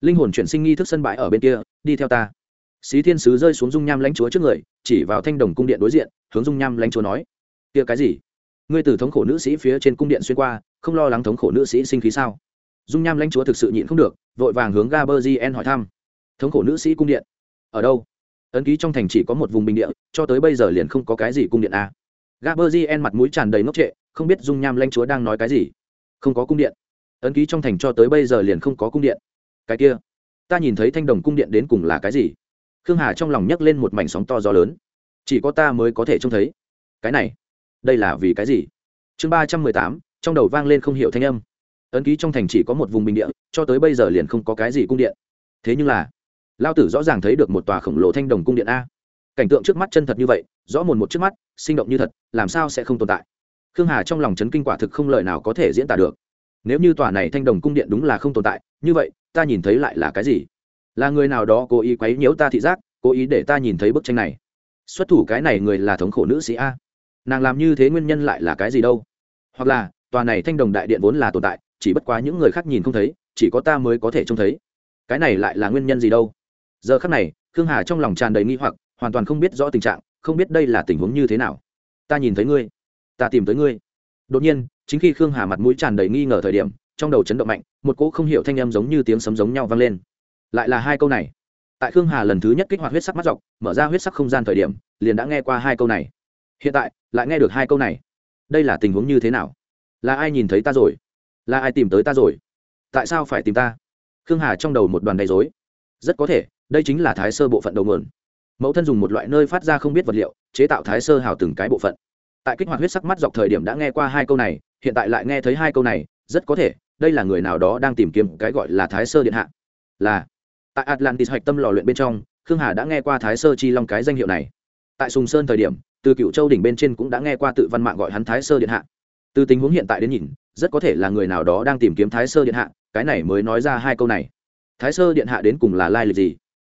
linh hồn chuyển sinh nghi thức sân bãi ở bên kia, đi theo ta. Xí thiên sứ rơi xuống dung nham lãnh chúa trước người, chỉ vào thanh đồng cung điện đối diện, hướng dung nham lãnh chúa nói, kia cái gì? Ngươi từ thống khổ nữ sĩ phía trên cung điện xuyên qua, không lo lắng thống khổ nữ sĩ sinh khí sao? Dung nham lãnh chúa thực sự nhịn không được, vội vàng hướng gaberzien hỏi thăm, thống khổ nữ sĩ cung điện, ở đâu? Ấn ký trong thành chỉ có một vùng bình địa, cho tới bây giờ liền không có cái gì cung điện à? a gaberzien mặt mũi tràn đầy ngốc trệ, không biết dung nham lãnh chúa đang nói cái gì. Không có cung điện. Ấn ký trong thành cho tới bây giờ liền không có cung điện cái kia, ta nhìn thấy thanh đồng cung điện đến cùng là cái gì? Khương hà trong lòng nhấc lên một mảnh sóng to gió lớn. Chỉ có ta mới có thể trông thấy. Cái này, đây là vì cái gì? Chương ba trăm mười tám, trong đầu vang lên không hiểu thanh âm. Ấn ký trong thành chỉ có một vùng bình địa, cho tới bây giờ liền không có cái gì cung điện. Thế nhưng là, lao tử rõ ràng thấy được một tòa khổng lồ thanh đồng cung điện a. Cảnh tượng trước mắt chân thật như vậy, rõ mồn một trước mắt, sinh động như thật, làm sao sẽ không tồn tại? Khương hà trong lòng chấn kinh quả thực không lời nào có thể diễn tả được nếu như tòa này thanh đồng cung điện đúng là không tồn tại, như vậy, ta nhìn thấy lại là cái gì? Là người nào đó cố ý quấy nhiễu ta thị giác, cố ý để ta nhìn thấy bức tranh này? Xuất thủ cái này người là thống khổ nữ sĩ a. Nàng làm như thế nguyên nhân lại là cái gì đâu? Hoặc là, tòa này thanh đồng đại điện vốn là tồn tại, chỉ bất quá những người khác nhìn không thấy, chỉ có ta mới có thể trông thấy. Cái này lại là nguyên nhân gì đâu? Giờ khắc này, khương hà trong lòng tràn đầy nghi hoặc, hoàn toàn không biết rõ tình trạng, không biết đây là tình huống như thế nào. Ta nhìn thấy ngươi. Ta tìm tới ngươi. Đột nhiên chính khi khương hà mặt mũi tràn đầy nghi ngờ thời điểm, trong đầu chấn động mạnh, một cỗ không hiểu thanh âm giống như tiếng sấm giống nhau vang lên. Lại là hai câu này. Tại khương hà lần thứ nhất kích hoạt huyết sắc mắt dọc, mở ra huyết sắc không gian thời điểm, liền đã nghe qua hai câu này. Hiện tại, lại nghe được hai câu này. Đây là tình huống như thế nào? Là ai nhìn thấy ta rồi? Là ai tìm tới ta rồi? Tại sao phải tìm ta? Khương hà trong đầu một đoàn đầy dối rất có thể, đây chính là thái sơ bộ phận đầu nguồn. Mẫu thân dùng một loại nơi phát ra không biết vật liệu, chế tạo thái sơ hào từng cái bộ phận. Tại kích hoạt huyết sắc mắt dọc thời điểm đã nghe qua hai câu này hiện tại lại nghe thấy hai câu này, rất có thể, đây là người nào đó đang tìm kiếm cái gọi là thái sơ điện hạ. Là, tại atlantis hạch tâm lò luyện bên trong, khương hà đã nghe qua thái sơ chi long cái danh hiệu này. Tại sùng sơn thời điểm, từ cựu châu đỉnh bên trên cũng đã nghe qua tự văn mạng gọi hắn thái sơ điện hạ. Từ tình huống hiện tại đến nhìn, rất có thể là người nào đó đang tìm kiếm thái sơ điện hạ, cái này mới nói ra hai câu này. Thái sơ điện hạ đến cùng là lai lịch gì?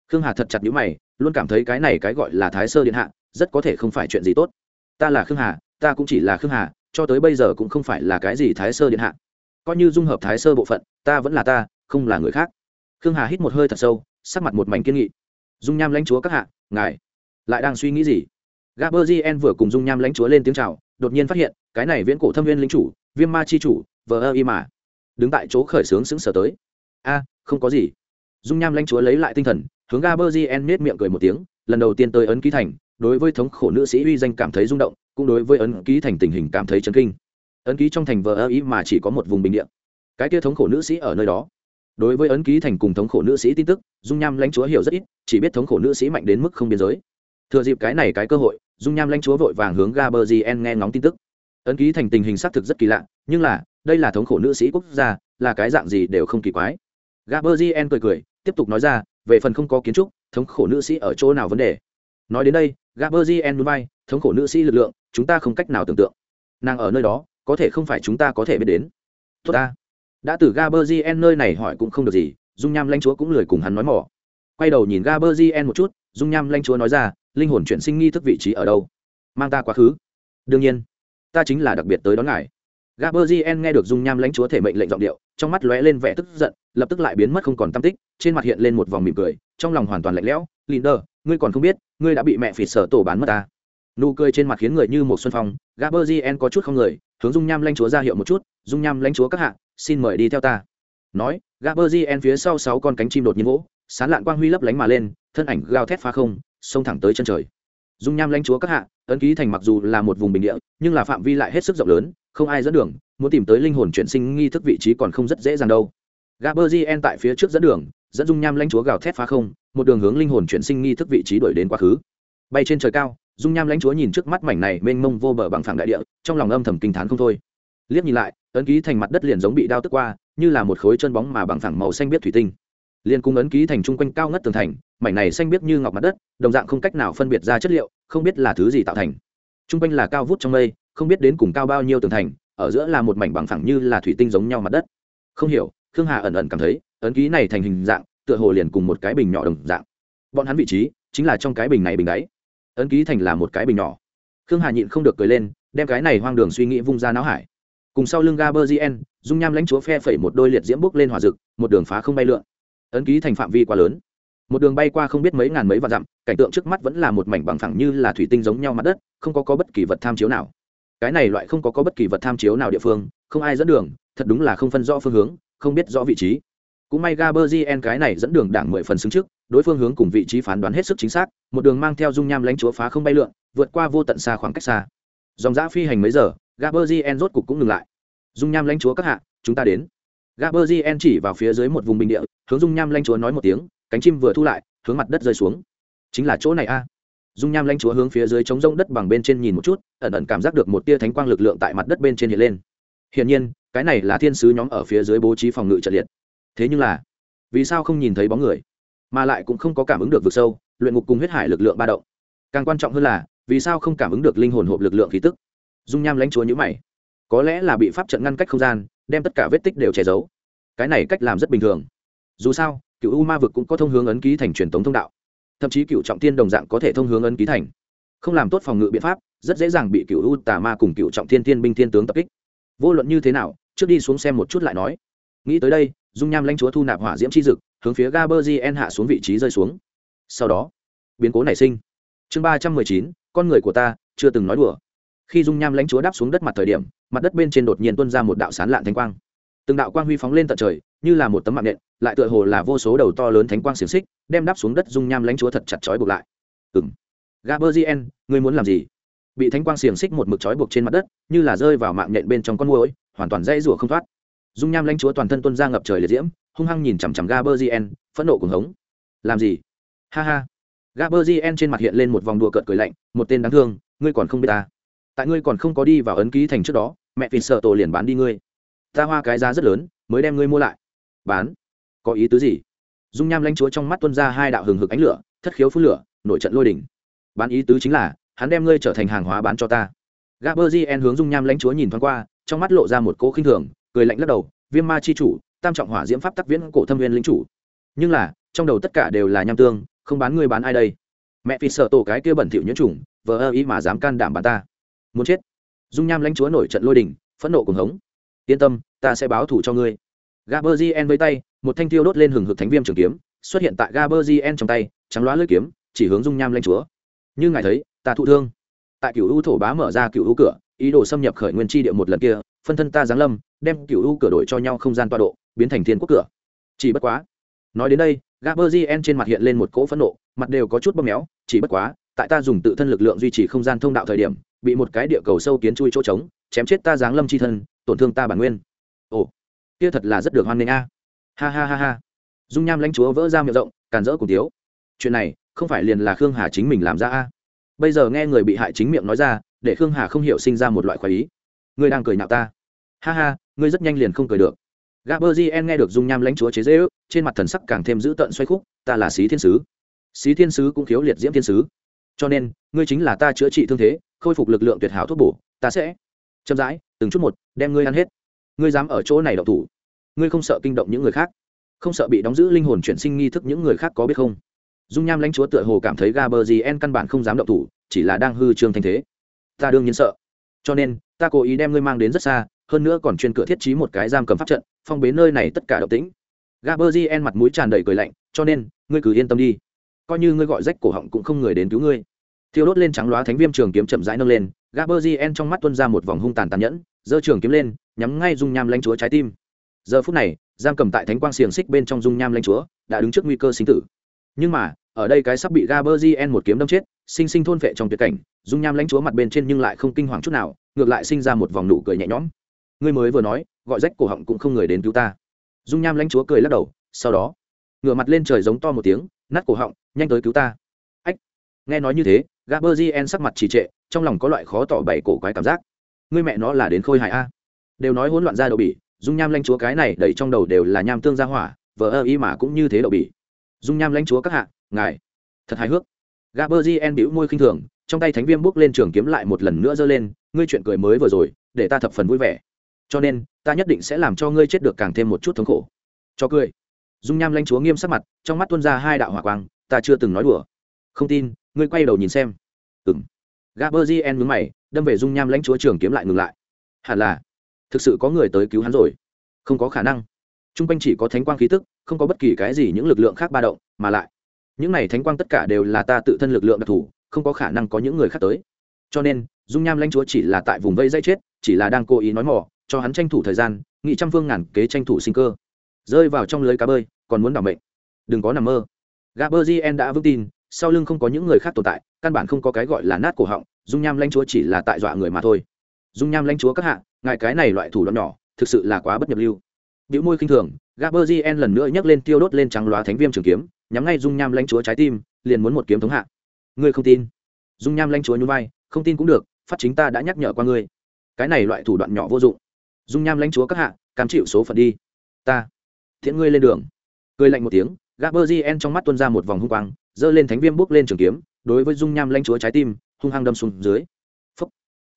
Khương hà thật chặt nhữ mày, luôn cảm thấy cái này cái gọi là thái sơ điện hạ, rất có thể không phải chuyện gì tốt. Ta là khương hà, ta cũng chỉ là khương hà cho tới bây giờ cũng không phải là cái gì thái sơ điện hạ. Coi như dung hợp thái sơ bộ phận, ta vẫn là ta, không là người khác. Khương hà hít một hơi thật sâu, sắc mặt một mảnh kiên nghị. Dung nham lãnh chúa các hạ, ngài lại đang suy nghĩ gì? Gaberzien vừa cùng dung nham lãnh chúa lên tiếng c h à o đột nhiên phát hiện, cái này viễn cổ thâm viên lính chủ, viêm ma chi chủ, vờ ơ y mà, đứng tại chỗ khởi xướng xứng sở tới. A, không có gì. Dung nham lãnh chúa lấy lại tinh thần, hướng gaberzien nết miệng cười một tiếng lần đầu tiên tới ấn ký thành, đối với thống khổ nữ sĩ uy danh cảm thấy rung động, cũng đối với ấn ký thành tình hình cảm thấy chấn kinh. Ấn ký trong thành vờ ơ ý mà chỉ có một vùng bình địa. Cái kia thống khổ nữ sĩ ở nơi đó. Đối với ấn ký thành cùng thống khổ nữ sĩ tin tức, dung nham lãnh chúa hiểu rất ít, chỉ biết thống khổ nữ sĩ mạnh đến mức không biên giới. Thừa dịp cái này cái cơ hội, dung nham lãnh chúa vội vàng hướng gaberzien nghe ngóng tin tức. Ấn ký thành tình hình xác thực rất kỳ lạ, nhưng là, đây là thống khổ nữ sĩ quốc gia, là cái dạng gì đều không kỳ quái. Gaberzien cười cười, tiếp tục nói ra về phần không có kiến trúc, thống khổ nữ sĩ ở chỗ nào vấn đề? Nói đến đây gaberzien núi bay thống khổ nữ sĩ lực lượng, chúng ta không cách nào tưởng tượng. Nàng ở nơi đó, có thể không phải chúng ta có thể biết đến. Tốt ta. Đã từ gaberzien nơi này hỏi cũng không được gì, dung nham lãnh chúa cũng lười cùng hắn nói mỏ. Quay đầu nhìn gaberzien một chút, dung nham lãnh chúa nói ra, linh hồn chuyển sinh nghi thức vị trí ở đâu? Mang ta quá khứ. Đương nhiên, ta chính là đặc biệt tới đón ngài gaberzien nghe được dung nham lãnh chúa thể mệnh lệnh giọng điệu, trong mắt lóe lên vẻ tức giận, lập tức lại biến mất không còn tâm tích, trên mặt hiện lên một vòng mỉm cười, trong lòng hoàn toàn lạnh lẽo, linder, ngươi còn không biết, ngươi đã bị mẹ phỉ sở tổ bán mất ta. Nụ cười trên mặt khiến người như một xuân phong gaberzien có chút không người, hướng dung nham lãnh chúa ra hiệu một chút, dung nham lãnh chúa các hạ, xin mời đi theo ta. Nói gaberzien phía sau sáu con cánh chim đột nhiên vỗ sáng lạn quang huy lấp lánh mà lên, thân ảnh gào thét phá không, xông thẳng tới chân trời dung nham lãnh chúa các hạ, ấn ký thành mặc dù là một vùng bình địa, nhưng là phạm vi lại hết sức rộng lớn, không ai dẫn đường, muốn tìm tới linh hồn chuyển sinh nghi thức vị trí còn không rất dễ dàng đâu. Gaberzien tại phía trước dẫn đường, dẫn dung nham lãnh chúa gào thét phá không, một đường hướng linh hồn chuyển sinh nghi thức vị trí đuổi đến quá khứ. Bay trên trời cao, dung nham lãnh chúa nhìn trước mắt mảnh này mênh mông vô bờ bằng phẳng đại địa, trong lòng âm thầm kinh thán không thôi. Liếc nhìn lại, ấn ký thành mặt đất liền giống bị đao tức qua, như là một khối chân bóng mà bằng phẳng màu xanh biết thủy tinh liên cung ấn ký thành chung quanh cao ngất tường thành, mảnh này xanh biết như ngọc mặt đất, đồng dạng không cách nào phân biệt ra chất liệu, không biết là thứ gì tạo thành. Chung quanh là cao vút trong mây, không biết đến cùng cao bao nhiêu tường thành, ở giữa là một mảnh bằng phẳng như là thủy tinh giống nhau mặt đất. Không hiểu, khương hà ẩn ẩn cảm thấy, ấn ký này thành hình dạng, tựa hồ liền cùng một cái bình nhỏ đồng dạng. Bọn hắn vị trí, chính là trong cái bình này bình đáy. Ấn ký thành là một cái bình nhỏ. Khương hà nhịn không được cười lên, đem cái này hoang đường suy nghĩ vung ra não hải. Cùng sau lưng gaberzien dung nham lãnh chúa phe phẩy một đôi liệt diễm bốc lên hỏa rực một đường phá không bay lượn ấn ký thành phạm vi quá lớn. Một đường bay qua không biết mấy ngàn mấy vạn dặm cảnh tượng trước mắt vẫn là một mảnh bằng phẳng như là thủy tinh giống nhau mặt đất không có, có bất kỳ vật tham chiếu nào. Cái này loại không có, có bất kỳ vật tham chiếu nào địa phương không ai dẫn đường thật đúng là không phân rõ phương hướng không biết rõ vị trí. Cũng may Gaberzien cái này dẫn đường đảng mười phần xứng trước đối phương hướng cùng vị trí phán đoán hết sức chính xác một đường mang theo dung nham lãnh chúa phá không bay lượn vượt qua vô tận xa khoảng cách xa. Dòng giã phi hành mấy giờ Gaberzien rốt cục cũng ngừng lại. Dung nham lãnh chúa các hạ chúng ta đến. Gaberzien chỉ vào phía dưới một vùng bình địa, hướng dung nham lãnh chúa nói một tiếng, cánh chim vừa thu lại, hướng mặt đất rơi xuống. Chính là chỗ này a. Dung nham lãnh chúa hướng phía dưới trống rỗng đất bằng bên trên nhìn một chút, ẩn ẩn cảm giác được một tia thánh quang lực lượng tại mặt đất bên trên hiện lên. Hiển nhiên, cái này là thiên sứ nhóm ở phía dưới bố trí phòng ngự trận liệt. Thế nhưng là, vì sao không nhìn thấy bóng người, mà lại cũng không có cảm ứng được vực sâu, luyện ngục cùng huyết hải lực lượng ba động. Càng quan trọng hơn là, vì sao không cảm ứng được linh hồn hộp lực lượng khí tức? Dung nham lãnh chúa nhíu mày. Có lẽ là bị pháp trận ngăn cách không gian đem tất cả vết tích đều che giấu. Cái này cách làm rất bình thường. Dù sao, cựu u ma vực cũng có thông hướng ấn ký thành truyền thống thông đạo. Thậm chí cựu trọng tiên đồng dạng có thể thông hướng ấn ký thành. Không làm tốt phòng ngự biện pháp, rất dễ dàng bị cựu u tà ma cùng cựu trọng thiên tiên binh thiên tướng tập kích. Vô luận như thế nào, trước đi xuống xem một chút lại nói. Nghĩ tới đây, dung nham lãnh chúa thu nạp hỏa diễm chi dực, hướng phía ga bơ gien hạ xuống vị trí rơi xuống. Sau đó, biến cố nảy sinh. Chương ba trăm mười chín, con người của ta, chưa từng nói đùa. Khi dung nham lãnh chúa đáp xuống đất mặt thời điểm mặt đất bên trên đột nhiên tuôn ra một đạo sán lạn thánh quang. Từng đạo quang huy phóng lên tận trời, như là một tấm mạng nện, lại tựa hồ là vô số đầu to lớn thánh quang xiềng xích, đem đắp xuống đất dung nham lãnh chúa thật chặt chói buộc lại. Ừ m gaberzien ngươi muốn làm gì? Bị thánh quang xiềng xích một mực chói buộc trên mặt đất, như là rơi vào mạng nhện bên trong con môi hoàn toàn dây rủa không thoát. Dung nham lãnh chúa toàn thân tuân ra ngập trời liệt diễm, hung hăng nhìn chằm chằm gaberzien phẫn nộ cùng hống. Làm gì? Ha ha. Gaberzien trên mặt hiện lên một vòng đùa cợt cười lạnh, một tên đáng thương, ngươi còn không biết ta tại ngươi còn không có đi vào ấn ký thành trước đó, mẹ vì sợ tổ liền bán đi ngươi. Ta hoa cái giá rất lớn, mới đem ngươi mua lại. Bán? Có ý tứ gì? Dung nham lãnh chúa trong mắt tuân ra hai đạo hừng hực ánh lửa, thất khiếu phun lửa, nổi trận lôi đỉnh bán ý tứ chính là, hắn đem ngươi trở thành hàng hóa bán cho ta. Gaberzien hướng dung nham lãnh chúa nhìn thoáng qua, trong mắt lộ ra một cỗ khinh thường, cười lạnh lắc đầu, viêm ma chi chủ, tam trọng hỏa diễm pháp tắc viễn cổ thâm viên lính chủ. Nhưng là, trong đầu tất cả đều là nham tương, không bán ngươi bán ai đây? Mẹ vì sợ tổ cái kia bẩn thỉu nhiễm trùng, vờ ơ ý mà dám can đảm bán ta muốn chết. Dung nham lãnh chúa nổi trận lôi đình, phẫn nộ cùng hống. Yên tâm, ta sẽ báo thủ cho ngươi. Gaberzien với tay, một thanh tiêu đốt lên hừng hực thánh viêm trường kiếm, xuất hiện tại gaberzien trong tay, trắng loá lưỡi kiếm, chỉ hướng dung nham lãnh chúa. Như ngài thấy, ta thụ thương. Tại cựu u thổ bá mở ra cựu u cửa, ý đồ xâm nhập khởi nguyên tri địa một lần kia, phân thân ta giáng lâm, đem cựu u cửa đổi cho nhau không gian tọa độ, biến thành thiên quốc cửa. Chỉ bất quá, nói đến đây gaberzien trên mặt hiện lên một cỗ phẫn nộ, mặt đều có chút bóp méo, chỉ bất quá tại ta dùng tự thân lực lượng duy trì không gian thông đạo thời điểm, bị một cái địa cầu sâu kiến chui chỗ trống, chém chết ta giáng lâm c h i thân, tổn thương ta bản nguyên. Ồ, kia thật là rất được hoan nghênh a. Ha ha ha ha. Dung nham lãnh chúa vỡ ra miệng rộng, càn rỡ cùng tiếu chuyện này, không phải liền là khương hà chính mình làm ra a? Bây giờ nghe người bị hại chính miệng nói ra, để khương hà không hiểu sinh ra một loại khoái ý. Ngươi đang cười nhạo ta. Ha ha ngươi rất nhanh liền không cười được. Gaberzien nghe được dung nham lãnh chúa chế dễ ước trên mặt thần sắc càng thêm dữ tợn xoay khúc, ta là sĩ thiên sứ. Sĩ thiên sứ cũng khiếu liệt diễm thiên sứ cho nên, ngươi chính là ta chữa trị thương thế, khôi phục lực lượng tuyệt hảo thuốc bổ, ta sẽ chậm rãi, từng chút một, đem ngươi ăn hết. Ngươi dám ở chỗ này đậu thủ. Ngươi không sợ kinh động những người khác. Không sợ bị đóng giữ linh hồn chuyển sinh nghi thức những người khác có biết không? Dung nham lãnh chúa tựa hồ cảm thấy gaberzien căn bản không dám động thủ, chỉ là đang hư trương thanh thế. Ta đương nhiên sợ. Cho nên, ta cố ý đem ngươi mang đến rất xa, hơn nữa còn chuyên cửa thiết trí một cái giam cầm pháp trận, phong bế nơi này tất cả động tĩnh. Gaberzien mặt mũi tràn đầy cười lạnh, cho nên, ngươi cứ yên tâm đi coi như ngươi gọi rách cổ họng cũng không người đến cứu ngươi. Thiêu đốt lên trắng loá thánh viêm trường kiếm chậm rãi nâng lên gaberzien trong mắt tuân ra một vòng hung tàn tàn nhẫn, giơ trường kiếm lên, nhắm ngay dung nham lãnh chúa trái tim. Giờ phút này, giam cầm tại thánh quang xiềng xích bên trong dung nham lãnh chúa, đã đứng trước nguy cơ sinh tử. Nhưng mà, ở đây cái sắp bị gaberzien một kiếm đâm chết, sinh sinh thôn phệ trong tuyệt cảnh, dung nham lãnh chúa mặt bên trên nhưng lại không kinh hoàng chút nào, ngược lại sinh ra một vòng nụ cười nhẹ nhõm. Ngươi mới vừa nói, gọi rách cổ họng cũng không người đến cứu ta. Dung nham lãnh chúa cười lắc đầu, sau đó, ngửa mặt lên trời giống to một tiếng, nát cổ họng nhanh tới cứu ta. Ách, nghe nói như thế gaberzien sắc mặt trì trệ, trong lòng có loại khó tỏ bày cổ quái cảm giác. Ngươi mẹ nó là đến khôi hài a. Đều nói hỗn loạn ra đậu bỉ, dung nham lãnh chúa cái này đẩy trong đầu đều là nham tương gia hỏa, vờ ơ y mà cũng như thế đậu bỉ. Dung nham lãnh chúa các hạ, ngài, thật hài hước. Gaberzien bĩu môi khinh thường, trong tay thánh viêm bước lên trường kiếm lại một lần nữa giơ lên, ngươi chuyện cười mới vừa rồi, để ta thập phần vui vẻ. Cho nên, ta nhất định sẽ làm cho ngươi chết được càng thêm một chút thống khổ. Cho cười. Dung nham lãnh chúa nghiêm sắc mặt, trong mắt tuôn ra hai đạo hỏa quang ta chưa từng nói đùa. Không tin ngươi quay đầu nhìn xem. Ừng gaberzien mướn mày đâm về dung nham lãnh chúa trường kiếm lại ngừng lại. Hẳn là thực sự có người tới cứu hắn rồi. Không có khả năng. T r u n g quanh chỉ có thánh quang khí tức không có bất kỳ cái gì những lực lượng khác ba động mà lại những này thánh quang tất cả đều là ta tự thân lực lượng đặc thù không có khả năng có những người khác tới. Cho nên dung nham lãnh chúa chỉ là tại vùng vây dây chết chỉ là đang cố ý nói mỏ cho hắn tranh thủ thời gian nghị trăm phương ngàn kế tranh thủ sinh cơ. Rơi vào trong lưới cá bơi còn muốn đảo mệnh, đừng có nằm mơ gaberzien đã vững tin sau lưng không có những người khác tồn tại căn bản không có cái gọi là nát cổ họng dung nham lãnh chúa chỉ là tại dọa người mà thôi dung nham lãnh chúa các hạ ngài cái này loại thủ đoạn nhỏ thực sự là quá bất nhập lưu Biểu môi khinh thường, Gaberzien lần nữa nhấc lên tiêu đốt lên trắng loá thánh viêm trường kiếm, nhắm ngay dung nham lãnh chúa trái tim, liền muốn một kiếm thống hạ. Ngươi không tin? Dung nham lãnh chúa nhún vai, không tin cũng được, phát chính ta đã nhắc nhở qua ngươi. Cái này loại thủ đoạn nhỏ vô dụng. Dung nham lãnh chúa các hạ, cam chịu số phận đi. Ta, thiện ngươi lên đường. Cười lạnh một tiếng, Gaberzien trong mắt tuôn ra một vòng hung quang, giơ lên thánh viêm bước lên trường kiếm, đối với dung nham lãnh chúa trái tim, hung hăng đâm xuống dưới. Phốc.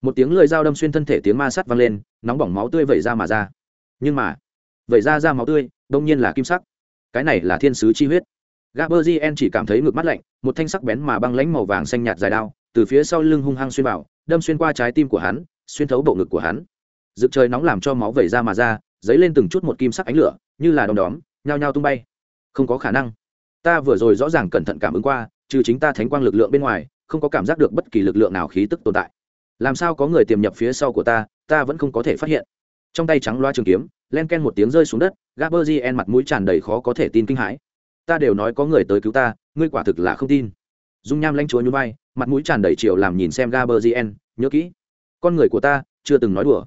Một tiếng lưỡi dao đâm xuyên thân thể tiếng ma sát vang lên, nóng bỏng máu tươi vẩy ra mà ra. Nhưng mà, vẩy ra ra máu tươi đương nhiên là kim sắc cái này là thiên sứ chi huyết gaberzien chỉ cảm thấy ngực mắt lạnh một thanh sắc bén mà băng lãnh màu vàng xanh nhạt dài đao từ phía sau lưng hung hăng xuyên vào đâm xuyên qua trái tim của hắn xuyên thấu bộ ngực của hắn Dực trời nóng làm cho máu vẩy ra mà ra dấy lên từng chút một kim sắc ánh lửa như là đom đóm nhao nhao tung bay không có khả năng. Ta vừa rồi rõ ràng cẩn thận cảm ứng qua, trừ chính ta thánh quang lực lượng bên ngoài, không có cảm giác được bất kỳ lực lượng nào khí tức tồn tại. Làm sao có người tiềm nhập phía sau của ta ta vẫn không có thể phát hiện. Trong tay trắng loa trường kiếm, len ken một tiếng rơi xuống đất gaberzien mặt mũi tràn đầy khó có thể tin kinh hãi. Ta đều nói có người tới cứu ta, ngươi quả thực là không tin. Dung nham lãnh chúa nhún vai, mặt mũi tràn đầy chiều làm nhìn xem gaberzien nhớ kỹ. Con người của ta, chưa từng nói đùa.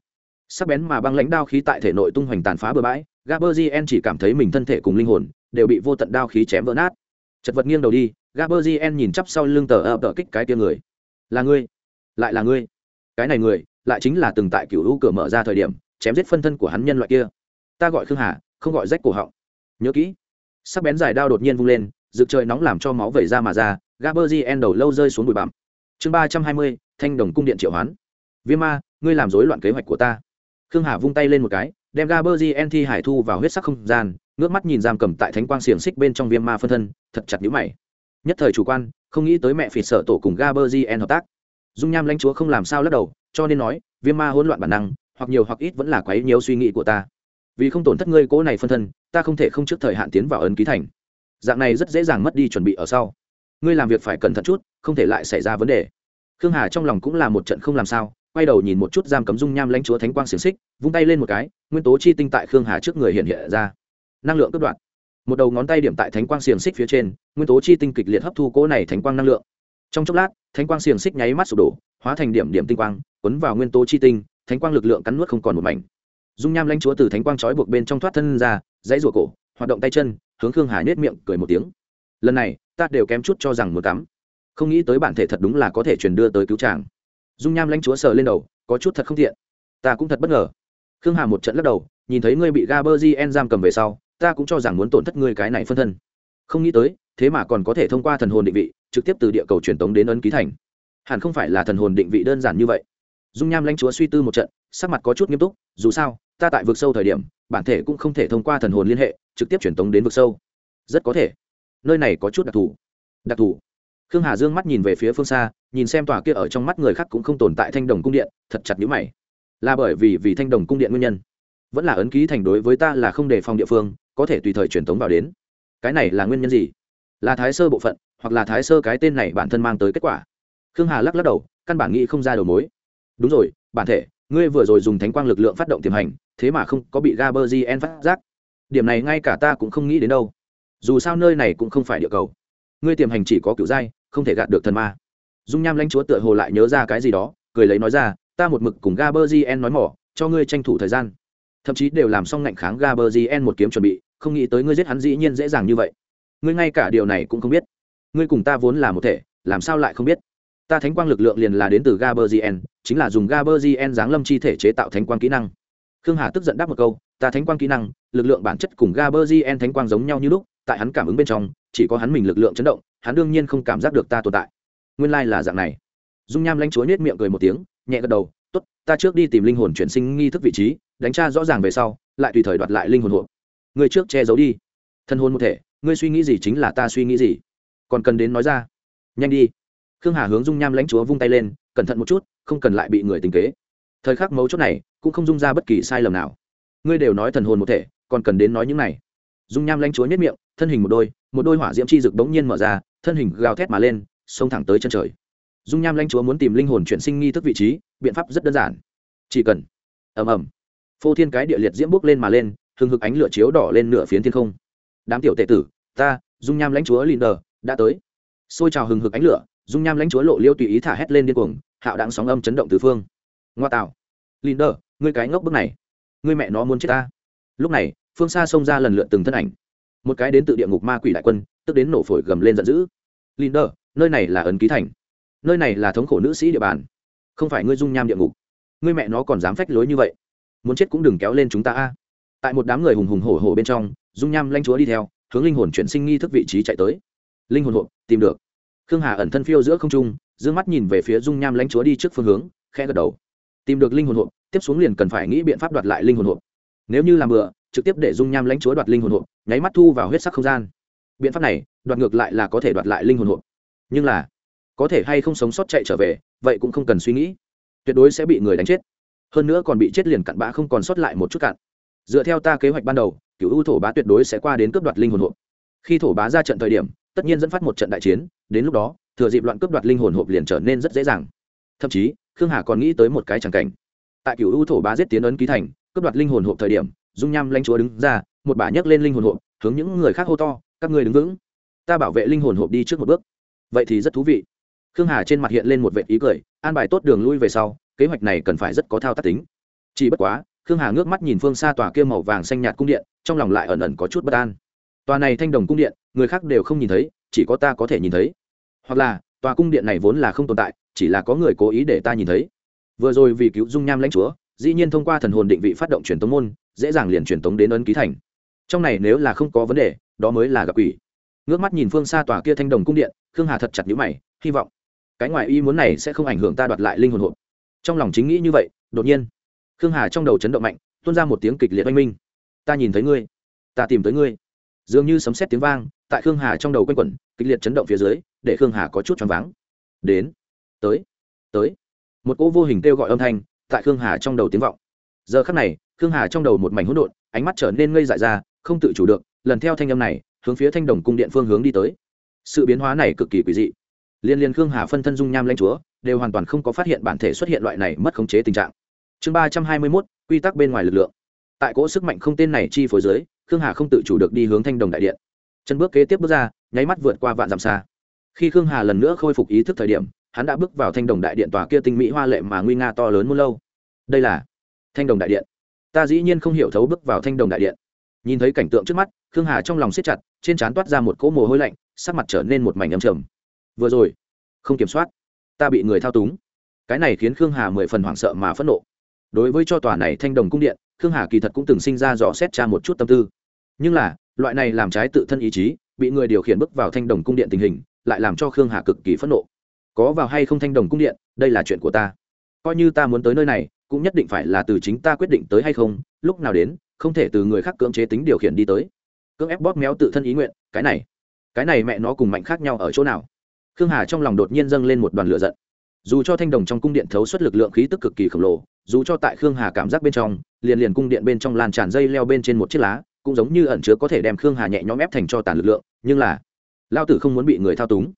Sắc bén mà băng lãnh đao khí tại thể nội tung hoành tàn phá bừa bãi gaberzien chỉ cảm thấy mình thân thể cùng linh hồn đều bị vô tận đao khí chém vỡ nát. Chật vật nghiêng đầu đi, gaberzien nhìn chắp sau lưng tờ ập tờ kích cái kia người. Là ngươi, lại là ngươi. Cái này người lại chính là từng tại cựu u cửa mở ra thời điểm chém giết phân thân của hắn nhân loại kia. Ta gọi khương hà, không gọi rách cổ họng. Nhớ kỹ. Sắc bén dài đao đột nhiên vung lên, rực trời nóng làm cho máu vẩy ra mà ra, gaberzien đầu lâu rơi xuống bụi bặm. Chương ba trăm hai mươi, thanh đồng cung điện triệu hoán. Viêm ma, ngươi làm rối loạn kế hoạch của ta. Khương hà vung tay lên một cái đem gaberzien thi hải thu vào huyết sắc không gian, ngước mắt nhìn giam cầm tại thánh quang xiển xích bên trong viêm ma phân thân, thật chặt nhíu mày. Nhất thời chủ quan, không nghĩ tới mẹ phỉ sợ tổ cùng gaberzien hợp tác. Dung nham lãnh chúa không làm sao lắc đầu, cho nên nói, viêm ma hỗn loạn bản năng, hoặc nhiều hoặc ít vẫn là quấy nhiều suy nghĩ của ta. Vì không tổn thất ngươi cố này phân thân, ta không thể không trước thời hạn tiến vào ấn ký thành. Dạng này rất dễ dàng mất đi chuẩn bị ở sau. Ngươi làm việc phải cẩn thận chút, không thể lại xảy ra vấn đề. Khương hà trong lòng cũng là một trận không làm sao quay đầu nhìn một chút giam cấm dung nham lãnh chúa thánh quang xiềng xích, vung tay lên một cái, nguyên tố chi tinh tại khương hà trước người hiện hiện ra. Năng lượng cướp đoạt. Một đầu ngón tay điểm tại thánh quang xiềng xích phía trên, nguyên tố chi tinh kịch liệt hấp thu cỗ này thánh quang năng lượng. Trong chốc lát, thánh quang xiềng xích nháy mắt sụp đổ, hóa thành điểm điểm tinh quang quấn vào nguyên tố chi tinh, thánh quang lực lượng cắn nuốt không còn một mảnh. Dung nham lãnh chúa từ thánh quang trói buộc bên trong thoát thân ra, dãy rủa cổ, hoạt động tay chân, hướng khương hà nhét miệng cười một tiếng. Lần này, ta đều kém chút cho rằng một tắm không nghĩ tới bản thể thật đúng là có thể truyền đưa tới cứu tràng dung nham lãnh chúa sờ lên đầu, có chút thật không thiện ta cũng thật bất ngờ. Khương hà một trận lắc đầu, nhìn thấy ngươi bị gaberzien en giam cầm về sau, ta cũng cho rằng muốn tổn thất ngươi cái này phân thân. Không nghĩ tới, thế mà còn có thể thông qua thần hồn định vị, trực tiếp từ địa cầu truyền tống đến ấn ký thành. Hẳn không phải là thần hồn định vị đơn giản như vậy. Dung nham lãnh chúa suy tư một trận, sắc mặt có chút nghiêm túc, dù sao, ta tại vực sâu thời điểm, bản thể cũng không thể thông qua thần hồn liên hệ, trực tiếp truyền tống đến vực sâu. Rất có thể. Nơi này có chút đặc thù. Đặc thù khương hà dương mắt nhìn về phía phương xa, nhìn xem tòa kia ở trong mắt người khác cũng không tồn tại thanh đồng cung điện, thật chặt nhữ mày. Là bởi vì vì thanh đồng cung điện nguyên nhân. Vẫn là ấn ký thành đối với ta là không đề phòng địa phương, có thể tùy thời truyền tống vào đến. Cái này là nguyên nhân gì? Là thái sơ bộ phận, hoặc là thái sơ cái tên này bản thân mang tới kết quả? Khương hà lắc lắc đầu, căn bản nghĩ không ra đầu mối. Đúng rồi, bản thể, ngươi vừa rồi dùng thánh quang lực lượng phát động tiềm hành, thế mà không có bị gaberzien phát giác. Điểm này ngay cả ta cũng không nghĩ đến đâu. Dù sao nơi này cũng không phải địa cầu ngươi tiềm hành chỉ có kiểu giai không thể gạt được thần ma. Dung nham lãnh chúa tựa hồ lại nhớ ra cái gì đó, cười lấy nói ra, ta một mực cùng gaberzien nói mỏ, cho ngươi tranh thủ thời gian. Thậm chí đều làm xong ngạnh kháng gaberzien một kiếm chuẩn bị, không nghĩ tới ngươi giết hắn dĩ nhiên dễ dàng như vậy. Ngươi ngay cả điều này cũng không biết. Ngươi cùng ta vốn là một thể, làm sao lại không biết? Ta thánh quang lực lượng liền là đến từ gaberzien chính là dùng gaberzien giáng lâm chi thể chế tạo thánh quang kỹ năng. Khương hà tức giận đáp một câu, ta thánh quang kỹ năng, lực lượng bản chất cùng gaberzien thánh quang giống nhau như lúc tại hắn cảm ứng bên trong, chỉ có hắn mình lực lượng chấn động, hắn đương nhiên không cảm giác được ta tồn tại. Nguyên lai là dạng này. Dung nham lãnh chúa nết miệng cười một tiếng, nhẹ gật đầu t ố t ta trước đi tìm linh hồn chuyển sinh nghi thức vị trí, đánh tra rõ ràng về sau, lại tùy thời đoạt lại linh hồn hộp người trước che giấu đi. Thân hôn một thể, ngươi suy nghĩ gì chính là ta suy nghĩ gì. Còn cần đến nói ra. Nhanh đi. Khương hà hướng dung nham lãnh chúa vung tay lên, cẩn thận một chút, không cần lại bị người tình kế. Thời khắc mấu chốt này, cũng không dung ra bất kỳ sai lầm nào. Ngươi đều nói thần hồn một thể, còn cần đến nói những này dung nham lanh chúa nhất miệng, thân hình một đôi một đôi hỏa diễm chi rực bỗng nhiên mở ra, thân hình gào thét mà lên, xông thẳng tới chân trời. Dung nham lanh chúa muốn tìm linh hồn chuyển sinh nghi thức vị trí, biện pháp rất đơn giản. Chỉ cần, ầm ầm, phô thiên cái địa liệt diễm bước lên mà lên, hừng hực ánh lửa chiếu đỏ lên nửa phiến thiên không. Đám tiểu tệ tử, ta, dung nham lãnh chúa linder, đã tới. Xôi trào hừng hực ánh lửa, dung nham lãnh chúa lộ liêu tùy ý thả hét lên điên cuồng, hạo đạn sóng âm chấn động từ phương. Ngoa tạo, linder, ngươi cái ngốc bước này, ngươi mẹ nó muốn chết ta. Lúc này phương xa xông ra lần lượt từng thân ảnh. Một cái đến từ địa ngục ma quỷ đại quân, tức đến nổ phổi gầm lên giận dữ. Linder, nơi này là ấn ký thành. Nơi này là thống khổ nữ sĩ địa bàn. Không phải ngươi dung nham địa ngục. Ngươi mẹ nó còn dám phách lối như vậy. Muốn chết cũng đừng kéo lên chúng ta a. Tại một đám người hùng hùng hổ hổ bên trong, dung nham lanh chúa đi theo, hướng linh hồn chuyển sinh nghi thức vị trí chạy tới. Linh hồn hộp, tìm được. Khương hà ẩn thân phiêu giữa không trung d ư ơ n g mắt nhìn về phía dung nham lanh chúa đi trước phương hướng khe gật đầu. Tìm được linh hồn hộp, tiếp xuống liền cần phải nghĩ biện pháp đoạt lại linh hồn hộp. Nếu như làm bừa trực tiếp để dung nham lãnh chúa đoạt linh hồn hộp, nháy mắt thu vào huyết sắc không gian. Biện pháp này, đoạt ngược lại là có thể đoạt lại linh hồn hộp. Nhưng là, có thể hay không sống sót chạy trở về, vậy cũng không cần suy nghĩ. Tuyệt đối sẽ bị người đánh chết. Hơn nữa còn bị chết liền cặn bã không còn sót lại một chút cặn. Dựa theo ta kế hoạch ban đầu, cựu ưu thổ bá tuyệt đối sẽ qua đến cướp đoạt linh hồn hộp. Khi thổ bá ra trận thời điểm, tất nhiên dẫn phát một trận đại chiến, đến lúc đó, thừa dịp loạn cướp đoạt linh hồn hộp liền trở nên rất dễ dàng. Thậm chí, khương hà còn nghĩ tới một cái chẳng cảnh. Tại cựu ưu thổ bá giết tiến ấn ký thành, cướp đoạt linh hồn hộp thời điểm dung nham lãnh chúa đứng ra, một bà nhấc lên linh hồn hộp, hướng những người khác hô to, các người đứng vững, ta bảo vệ linh hồn hộp đi trước một bước. Vậy thì rất thú vị. Khương hà trên mặt hiện lên một vệ ý cười, an bài tốt đường lui về sau, kế hoạch này cần phải rất có thao tác tính. Chỉ bất quá, khương hà ngước mắt nhìn phương xa tòa kia màu vàng xanh nhạt cung điện, trong lòng lại ẩn ẩn có chút bất an. Tòa này thanh đồng cung điện, người khác đều không nhìn thấy, chỉ có ta có thể nhìn thấy. Hoặc là, tòa cung điện này vốn là không tồn tại, chỉ là có người cố ý để ta nhìn thấy. Vừa rồi vì cứu dung nham lãnh chúa dĩ nhiên thông qua thần hồn định vị phát động truyền tống môn, dễ dàng liền truyền tống đến ấn ký thành. Trong này nếu là không có vấn đề, đó mới là gặp quỷ. Ngước mắt nhìn phương xa tòa kia thanh đồng cung điện, khương hà thật chặt nhữ mày, hy vọng cái ngoài ý muốn này sẽ không ảnh hưởng ta đoạt lại linh hồn hộp trong lòng chính nghĩ như vậy, đột nhiên, khương hà trong đầu chấn động mạnh, tuôn ra một tiếng kịch liệt oanh minh. Ta nhìn thấy ngươi, ta tìm tới ngươi. Dường như sấm xét tiếng vang, tại khương hà trong đầu quanh quẩn, kịch liệt chấn động phía dưới, để khương hà có chút choáng váng. Đến, tới tới. Một cỗ vô hình kêu gọi âm thanh tại khương hà trong đầu tiếng vọng. Giờ khắc này, khương hà trong đầu một mảnh hỗn độn, ánh mắt trở nên ngây dại ra, không tự chủ được, lần theo thanh âm này, hướng phía thanh đồng cung điện phương hướng đi tới. Sự biến hóa này cực kỳ quỷ dị. Liên liên khương hà phân thân dung nham lanh chúa, đều hoàn toàn không có phát hiện bản thể xuất hiện loại này mất khống chế tình trạng. Chương ba trăm hai mươi mốt, quy tắc bên ngoài lực lượng. Tại cỗ sức mạnh không tên này chi phối dưới, khương hà không tự chủ được đi hướng thanh đồng đại điện. Chân bước kế tiếp bước ra, nháy mắt vượt qua vạn dặm xa. Khi khương hà lần nữa khôi phục ý thức thời điểm hắn đã bước vào thanh đồng đại điện tòa kia tinh mỹ hoa lệ mà nguy nga to lớn muôn lâu. Đây là thanh đồng đại điện. Ta dĩ nhiên không hiểu thấu bước vào thanh đồng đại điện. Nhìn thấy cảnh tượng trước mắt, khương hà trong lòng siết chặt, trên trán toát ra một cỗ mồ hôi lạnh, sắc mặt trở nên một mảnh ấm trầm. Vừa rồi, không kiểm soát, ta bị người thao túng. Cái này khiến khương hà mười phần hoảng sợ mà phẫn nộ. Đối với cho tòa này thanh đồng cung điện, khương hà kỳ thật cũng từng sinh ra rõ xét cha một chút tâm tư. Nhưng là, loại này làm trái tự thân ý chí, bị người điều khiển bước vào thanh đồng cung điện tình hình, lại làm cho khương hà cực kỳ phẫn nộ có vào hay không thanh đồng cung điện, đây là chuyện của ta. Coi như ta muốn tới nơi này, cũng nhất định phải là từ chính ta quyết định tới hay không, lúc nào đến, không thể từ người khác cưỡng chế tính điều khiển đi tới. Cưỡng ép bóp méo tự thân ý nguyện, cái này cái này mẹ nó cùng mạnh khác nhau ở chỗ nào? Khương hà trong lòng đột nhiên dâng lên một đoàn lửa giận. Dù cho thanh đồng trong cung điện thấu suất lực lượng khí tức cực kỳ khổng lồ, dù cho tại khương hà cảm giác bên trong, liền liền cung điện bên trong làn tràn dây leo bên trên một chiếc lá, cũng giống như ẩn chứa có thể đem khương hà nhẹ nhõm ép thành cho tàn lực lượng, nhưng là, lao tử không muốn bị người thao túng.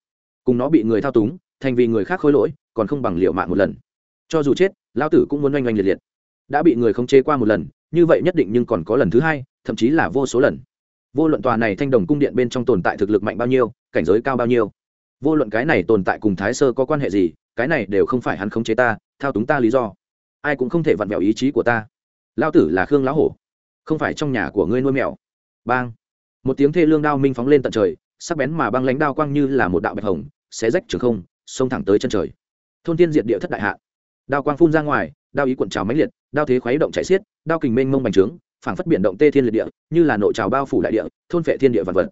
Cùng nó bị người thao túng thành vì người khác khôi lỗi, còn không bằng liệu mạng một lần. Cho dù chết lao tử cũng muốn oanh oanh liệt liệt. Đã bị người không chế qua một lần, như vậy nhất định nhưng còn có lần thứ hai, thậm chí là vô số lần. Vô luận tòa này thanh đồng cung điện bên trong tồn tại thực lực mạnh bao nhiêu, cảnh giới cao bao nhiêu, vô luận cái này tồn tại cùng thái sơ có quan hệ gì, cái này đều không phải hắn khống chế ta, thao túng ta lý do. Ai cũng không thể vặn vẹo ý chí của ta. Lao tử là khương lão hổ, không phải trong nhà của ngươi nuôi mèo. Bang. Một tiếng thê lương đao minh phóng lên tận trời, sắc bén mà băng lánh đao quang như là một đạo bạch hồng sẽ rách trường không xông thẳng tới chân trời. Thôn tiên diệt địa thất đại hạ. Đao quang phun ra ngoài, đao ý cuộn trào mãnh liệt, đao thế khuấy động chạy xiết, đao kình mênh mông bành trướng, phảng phất biển động tê thiên liệt địa, như là nội trào bao phủ đại địa, thôn phệ thiên địa vật vật.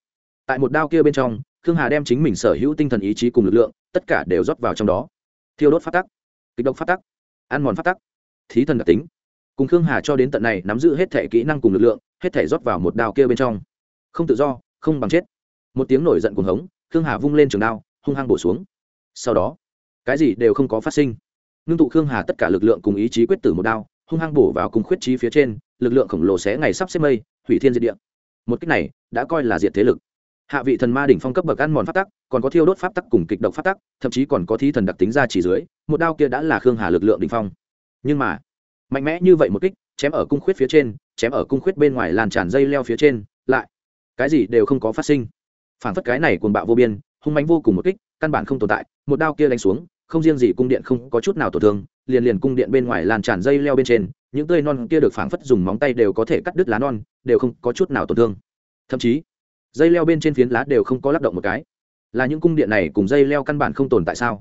Tại một đao kia bên trong, khương hà đem chính mình sở hữu tinh thần ý chí cùng lực lượng, tất cả đều rót vào trong đó. Thiêu đốt phát tắc, kịch độc phát tắc, ăn mòn phát tắc, thí thần đặc tính. Cùng khương hà cho đến tận này nắm giữ hết thể kỹ năng cùng lực lượng, hết thể rót vào một đao kia bên trong. Không tự do, không bằng chết. Một tiếng nổi giận cuồng hống, khương hà vung lên trường đao, hung hăng bổ xuống sau đó, cái gì đều không có phát sinh. Ngưng tụ khương hà tất cả lực lượng cùng ý chí quyết tử một đao, hung hăng bổ vào cùng khuyết trí phía trên, lực lượng khổng lồ xé ngày sắp xếp mây, hủy thiên diệt địa. Một cách này đã coi là diệt thế lực. Hạ vị thần ma đỉnh phong cấp bậc ăn mòn pháp tắc, còn có thiêu đốt pháp tắc cùng kịch độc pháp tắc, thậm chí còn có thi thần đặc tính ra chỉ dưới, một đao kia đã là khương hà lực lượng đỉnh phong. Nhưng mà, mạnh mẽ như vậy một kích, chém ở cung khuyết phía trên, chém ở cung khuyết bên ngoài làn tràn dây leo phía trên, lại, cái gì đều không có phát sinh. Phản phất cái này cuồng bạo vô biên, hung mánh vô cùng một kích căn bản không tồn tại, một đao kia đánh xuống, không riêng gì cung điện không có chút nào tổn thương, liền liền cung điện bên ngoài làn tràn dây leo bên trên, những tươi non kia được phảng phất dùng móng tay đều có thể cắt đứt lá non, đều không có chút nào tổn thương. Thậm chí, dây leo bên trên phiến lá đều không có lắc động một cái. Là những cung điện này cùng dây leo căn bản không tồn tại sao?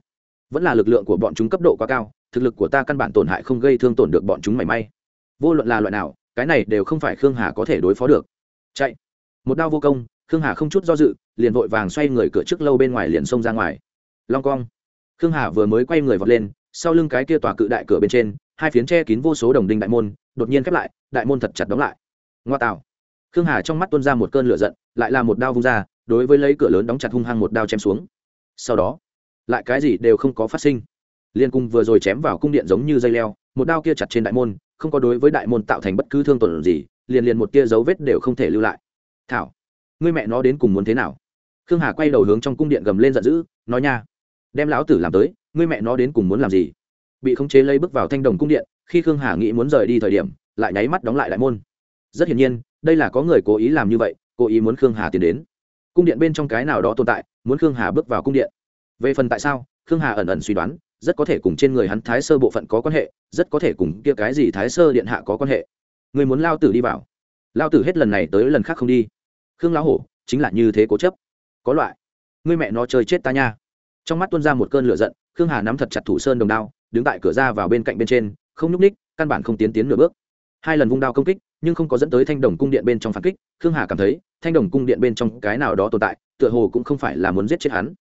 Vẫn là lực lượng của bọn chúng cấp độ quá cao, thực lực của ta căn bản tổn hại không gây thương tổn được bọn chúng mảy may. Vô luận là loại nào, cái này đều không phải khương hà có thể đối phó được. Chạy. Một đao vô công khương hà không chút do dự, liền vội vàng xoay người cửa trước lâu bên ngoài liền xông ra ngoài. Long cong. Khương hà vừa mới quay người vọt lên, sau lưng cái kia tòa cự đại cửa bên trên, hai phiến che kín vô số đồng đinh đại môn, đột nhiên khép lại, đại môn thật chặt đóng lại. Ngoa tạo. Khương hà trong mắt tuôn ra một cơn lửa giận, lại là một đao vung ra, đối với lấy cửa lớn đóng chặt hung hăng một đao chém xuống. Sau đó, lại cái gì đều không có phát sinh. Liên cung vừa rồi chém vào cung điện giống như dây leo, một đao kia chặt trên đại môn, không có đối với đại môn tạo thành bất cứ thương tổn gì, liền liền một tia dấu vết đều không thể lưu lại. Thảo ngươi mẹ nó đến cùng muốn thế nào? Khương hà quay đầu hướng trong cung điện gầm lên giận dữ, nói nha, đem lão tử làm tới, ngươi mẹ nó đến cùng muốn làm gì? Bị khống chế lấy bước vào thanh đồng cung điện, khi khương hà nghĩ muốn rời đi thời điểm, lại nháy mắt đóng lại đại môn. Rất hiển nhiên, đây là có người cố ý làm như vậy, cố ý muốn khương hà tiến đến. Cung điện bên trong cái nào đó tồn tại, muốn khương hà bước vào cung điện. Về phần tại sao, khương hà ẩn ẩn suy đoán, rất có thể cùng trên người hắn thái sơ bộ phận có quan hệ, rất có thể cùng kia cái gì thái sơ điện hạ có quan hệ. Người muốn lao tử đi vào. Lao tử hết lần này tới lần khác không đi khương lão hổ chính là như thế cố chấp. Có loại người mẹ nó chơi chết ta nha. Trong mắt tuôn ra một cơn lửa giận, khương hà nắm thật chặt thủ sơn đồng đao, đứng tại cửa ra vào bên cạnh bên trên, không nhúc ních căn bản không tiến tiến nửa bước. Hai lần vung đao công kích, nhưng không có dẫn tới thanh đồng cung điện bên trong phản kích, khương hà cảm thấy, thanh đồng cung điện bên trong cái nào đó tồn tại, tựa hồ cũng không phải là muốn giết chết hắn.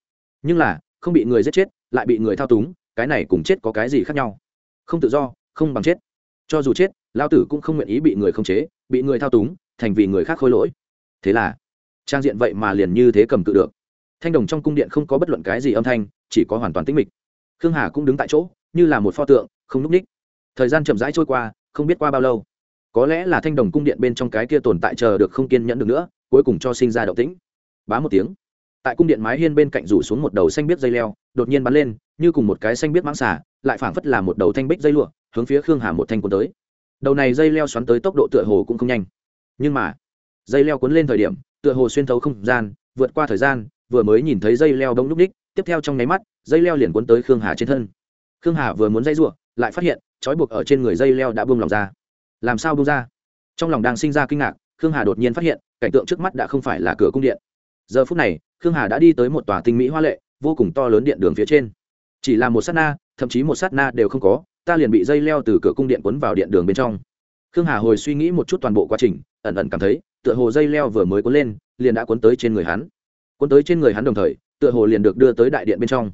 Nhưng là, không bị người giết chết, lại bị người thao túng, cái này cùng chết có cái gì khác nhau? Không tự do, không bằng chết. Cho dù chết lao tử cũng không nguyện ý bị người khống chế, bị người thao túng, thành vì người khác khôi lỗi thế là trang diện vậy mà liền như thế cầm cự được. Thanh đồng trong cung điện không có bất luận cái gì âm thanh, chỉ có hoàn toàn tĩnh mịch. Khương hà cũng đứng tại chỗ, như là một pho tượng, không núp ních. Thời gian chậm rãi trôi qua, không biết qua bao lâu. Có lẽ là thanh đồng cung điện bên trong cái kia tồn tại chờ được không kiên nhẫn được nữa, cuối cùng cho sinh ra động tĩnh. Bá một tiếng. Tại cung điện mái hiên bên cạnh rủ xuống một đầu xanh biết dây leo, đột nhiên bắn lên, như cùng một cái xanh biết mãng xả lại phảng phất là một đầu thanh bích dây lụa, hướng phía khương hà một thanh cuốn tới. Đầu này dây leo xoắn tới tốc độ tựa hồ cũng không nhanh. Nhưng mà dây leo cuốn lên thời điểm, tựa hồ xuyên thấu không gian, vượt qua thời gian, vừa mới nhìn thấy dây leo đông lúc ních tiếp theo trong nháy mắt, dây leo liền cuốn tới khương hà trên thân. Khương hà vừa muốn dây ruộng lại phát hiện, trói buộc ở trên người dây leo đã buông lòng ra. Làm sao buông ra? Trong lòng đang sinh ra kinh ngạc, khương hà đột nhiên phát hiện, cảnh tượng trước mắt đã không phải là cửa cung điện. Giờ phút này, khương hà đã đi tới một tòa tinh mỹ hoa lệ, vô cùng to lớn điện đường phía trên. Chỉ là một sát na, thậm chí một sát na đều không có, ta liền bị dây leo từ cửa cung điện quấn vào điện đường bên trong. Khương hà hồi suy nghĩ một chút toàn bộ quá trình, ẩn ẩn cảm thấy tựa hồ dây leo vừa mới cuốn lên, liền đã cuốn tới trên người hắn. Cuốn tới trên người hắn đồng thời, tựa hồ liền được đưa tới đại điện bên trong.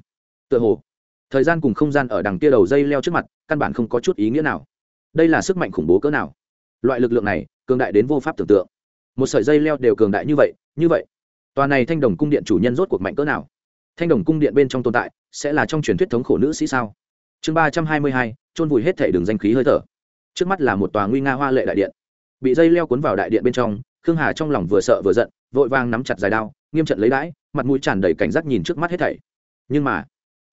Tựa hồ, thời gian cùng không gian ở đằng kia đầu dây leo trước mặt, căn bản không có chút ý nghĩa nào. Đây là sức mạnh khủng bố cỡ nào? Loại lực lượng này, cường đại đến vô pháp tưởng tượng. Một sợi dây leo đều cường đại như vậy như vậy. Tòa này thanh đồng cung điện chủ nhân rốt cuộc mạnh cỡ nào? Thanh đồng cung điện bên trong tồn tại, sẽ là trong truyền thuyết thống khổ nữ sĩ sao? Chương ba trăm hai mươi hai, chôn vùi hết thể đường danh khí hơi thở. Trước mắt là một tòa nguy nga hoa lệ đại điện. Bị dây leo cuốn vào đại điện bên trong khương hà trong lòng vừa sợ vừa giận, vội vang nắm chặt dài đao, nghiêm trận lấy đãi, mặt mũi tràn đầy cảnh giác nhìn trước mắt hết thảy. Nhưng mà,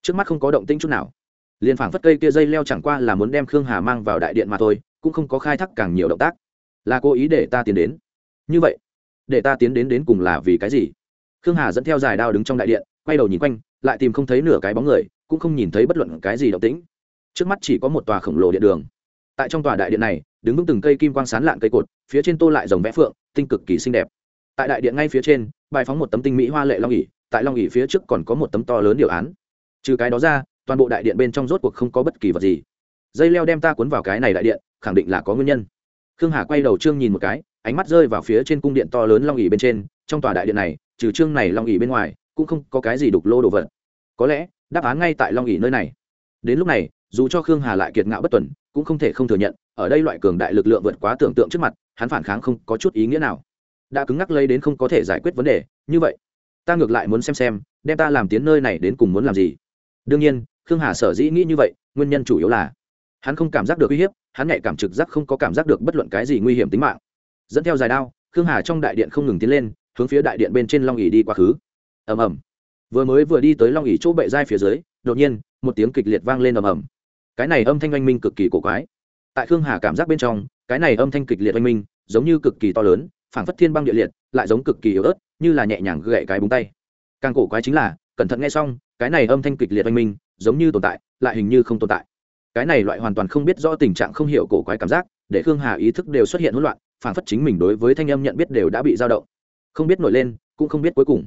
trước mắt không có động tĩnh chút nào. Liền phảng phất cây kia dây leo chẳng qua là muốn đem khương hà mang vào đại điện mà thôi, cũng không có khai thác càng nhiều động tác. Là cố ý để ta tiến đến. Như vậy, để ta tiến đến đến cùng là vì cái gì? Khương hà dẫn theo dài đao đứng trong đại điện, quay đầu nhìn quanh, lại tìm không thấy nửa cái bóng người, cũng không nhìn thấy bất luận cái gì động tĩnh. Trước mắt chỉ có một tòa khổng lồ điện đường. Tại trong tòa đại điện này, đứng vững từng cây kim quang sán lạn cây cột, phía trên tô lại dòng vẽ phượng tinh cực kỳ xinh đẹp. Tại đại điện ngay phía trên, bài phóng một tấm tinh mỹ hoa lệ long ỉ tại long ỉ phía trước còn có một tấm to lớn điều án. Trừ cái đó ra, toàn bộ đại điện bên trong rốt cuộc không có bất kỳ vật gì. Dây leo đem ta cuốn vào cái này đại điện, khẳng định là có nguyên nhân. Khương hà quay đầu trương nhìn một cái, ánh mắt rơi vào phía trên cung điện to lớn long ỉ bên trên, trong tòa đại điện này, trừ trương này long ỉ bên ngoài, cũng không có cái gì đục lô đồ vật. Có lẽ, đáp án ngay tại long ỉ nơi này. Đến lúc này, dù cho khương hà lại kiệt ngạo bất tuần cũng không thể không thừa nhận, ở đây loại cường đại lực lượng vượt quá tưởng tượng trước mặt, hắn phản kháng không có chút ý nghĩa nào. Đã cứng ngắc lấy đến không có thể giải quyết vấn đề, như vậy, ta ngược lại muốn xem xem, đem ta làm tiến nơi này đến cùng muốn làm gì. Đương nhiên, khương hà sở dĩ nghĩ như vậy, nguyên nhân chủ yếu là, hắn không cảm giác được uy hiếp, hắn nhạy cảm trực giác không có cảm giác được bất luận cái gì nguy hiểm tính mạng. Dẫn theo dài đao, khương hà trong đại điện không ngừng tiến lên, hướng phía đại điện bên trên long ỉ đi quá khứ. Ầm ầm. Vừa mới vừa đi tới long ỉ chỗ bệ giai phía dưới, đột nhiên, một tiếng kịch liệt vang lên ầm ầm cái này âm thanh oanh minh cực kỳ cổ quái. Tại khương hà cảm giác bên trong, cái này âm thanh kịch liệt oanh minh, giống như cực kỳ to lớn, phảng phất thiên băng địa liệt, lại giống cực kỳ yếu ớt, như là nhẹ nhàng gậy cái búng tay. Càng cổ quái chính là, cẩn thận nghe xong, cái này âm thanh kịch liệt oanh minh, giống như tồn tại, lại hình như không tồn tại. Cái này loại hoàn toàn không biết rõ tình trạng không hiểu cổ quái cảm giác, để khương hà ý thức đều xuất hiện hỗn loạn, phảng phất chính mình đối với thanh âm nhận biết đều đã bị dao động. Không biết nổi lên, cũng không biết cuối cùng.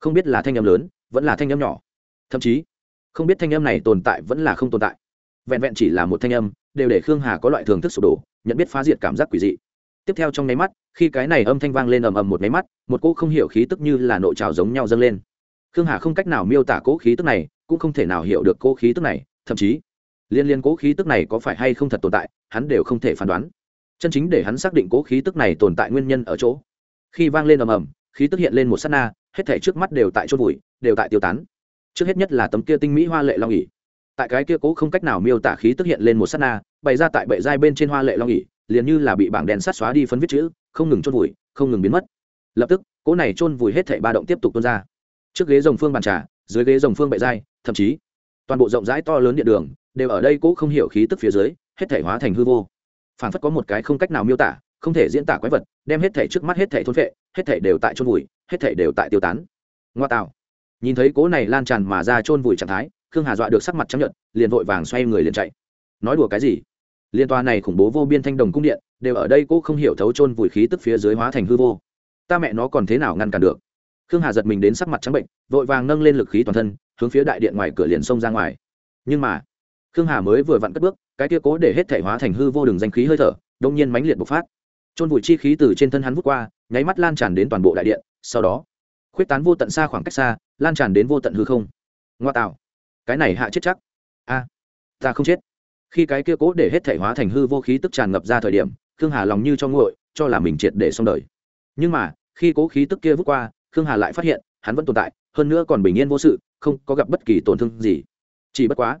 Không biết là thanh âm lớn, vẫn là thanh âm nhỏ. Thậm chí, không biết thanh âm này tồn tại vẫn là không tồn tại vẹn vẹn chỉ là một thanh âm, đều để khương hà có loại thường thức sụp đổ, nhận biết phá diệt cảm giác quỷ dị. Tiếp theo trong nháy mắt, khi cái này âm thanh vang lên ầm ầm một nháy mắt, một cỗ không hiểu khí tức như là nội trào giống nhau dâng lên. Khương hà không cách nào miêu tả cỗ khí tức này, cũng không thể nào hiểu được cỗ khí tức này, thậm chí, liên liên cỗ khí tức này có phải hay không thật tồn tại, hắn đều không thể phán đoán. Chân chính để hắn xác định cỗ khí tức này tồn tại nguyên nhân ở chỗ. Khi vang lên ầm ầm, khí tức hiện lên một s á t na, hết thể trước mắt đều tại chôn vùi, đều tại tiêu tán. Trước hết nhất là tấm kia tinh mỹ hoa lệ long ỉ tại cái kia cố không cách nào miêu tả khí tức hiện lên một s á t na, bày ra tại bệ giai bên trên hoa lệ long ỉ liền như là bị bảng đèn sát xóa đi phân viết chữ, không ngừng chôn vùi, không ngừng biến mất. Lập tức, cố này chôn vùi hết thảy ba động tiếp tục tuôn ra. Trước ghế rồng phương bàn trà, dưới ghế rồng phương bệ giai, thậm chí, toàn bộ rộng rãi to lớn điện đường, đều ở đây cố không hiểu khí tức phía dưới, hết thảy hóa thành hư vô. Phản phất có một cái không cách nào miêu tả, không thể diễn tả quái vật, đem hết thảy trước mắt hết thảy thôn vệ hết thảy đều tại chôn vùi, hết thảy đều tại tiêu tán. Ngoa tạo. Nhìn thấy cố này lan tràn mà ra chôn vùi trạng thái khương hà dọa được sắc mặt chấp nhận liền vội vàng xoay người liền chạy. Nói đùa cái gì? Liên toa này khủng bố vô biên thanh đồng cung điện, đều ở đây cô không hiểu thấu chôn vùi khí tức phía dưới hóa thành hư vô. Ta mẹ nó còn thế nào ngăn cản được? Khương hà giật mình đến sắc mặt trắng bệnh, vội vàng nâng lên lực khí toàn thân, hướng phía đại điện ngoài cửa liền xông ra ngoài. Nhưng mà, khương hà mới vừa vặn cất bước, cái kia cố để hết thể hóa thành hư vô đường danh khí hơi thở đông nhiên mãnh liệt bộc phát. Chôn vùi chi khí từ trên thân hắn vút qua, nháy mắt lan tràn đến toàn bộ đại điện. Sau đó, khuyết tán vô tận xa khoảng cách xa, lan tràn đến vô tận hư không. Ngoa tạo cái này hạ chết chắc. A, ta không chết. Khi cái kia cố để hết thể hóa thành hư vô khí tức tràn ngập ra thời điểm, khương hà lòng như cho nguội, cho là mình triệt để xong đời. Nhưng mà, khi cố khí tức kia vút qua, khương hà lại phát hiện, hắn vẫn tồn tại, hơn nữa còn bình yên vô sự, không có gặp bất kỳ tổn thương gì. Chỉ bất quá,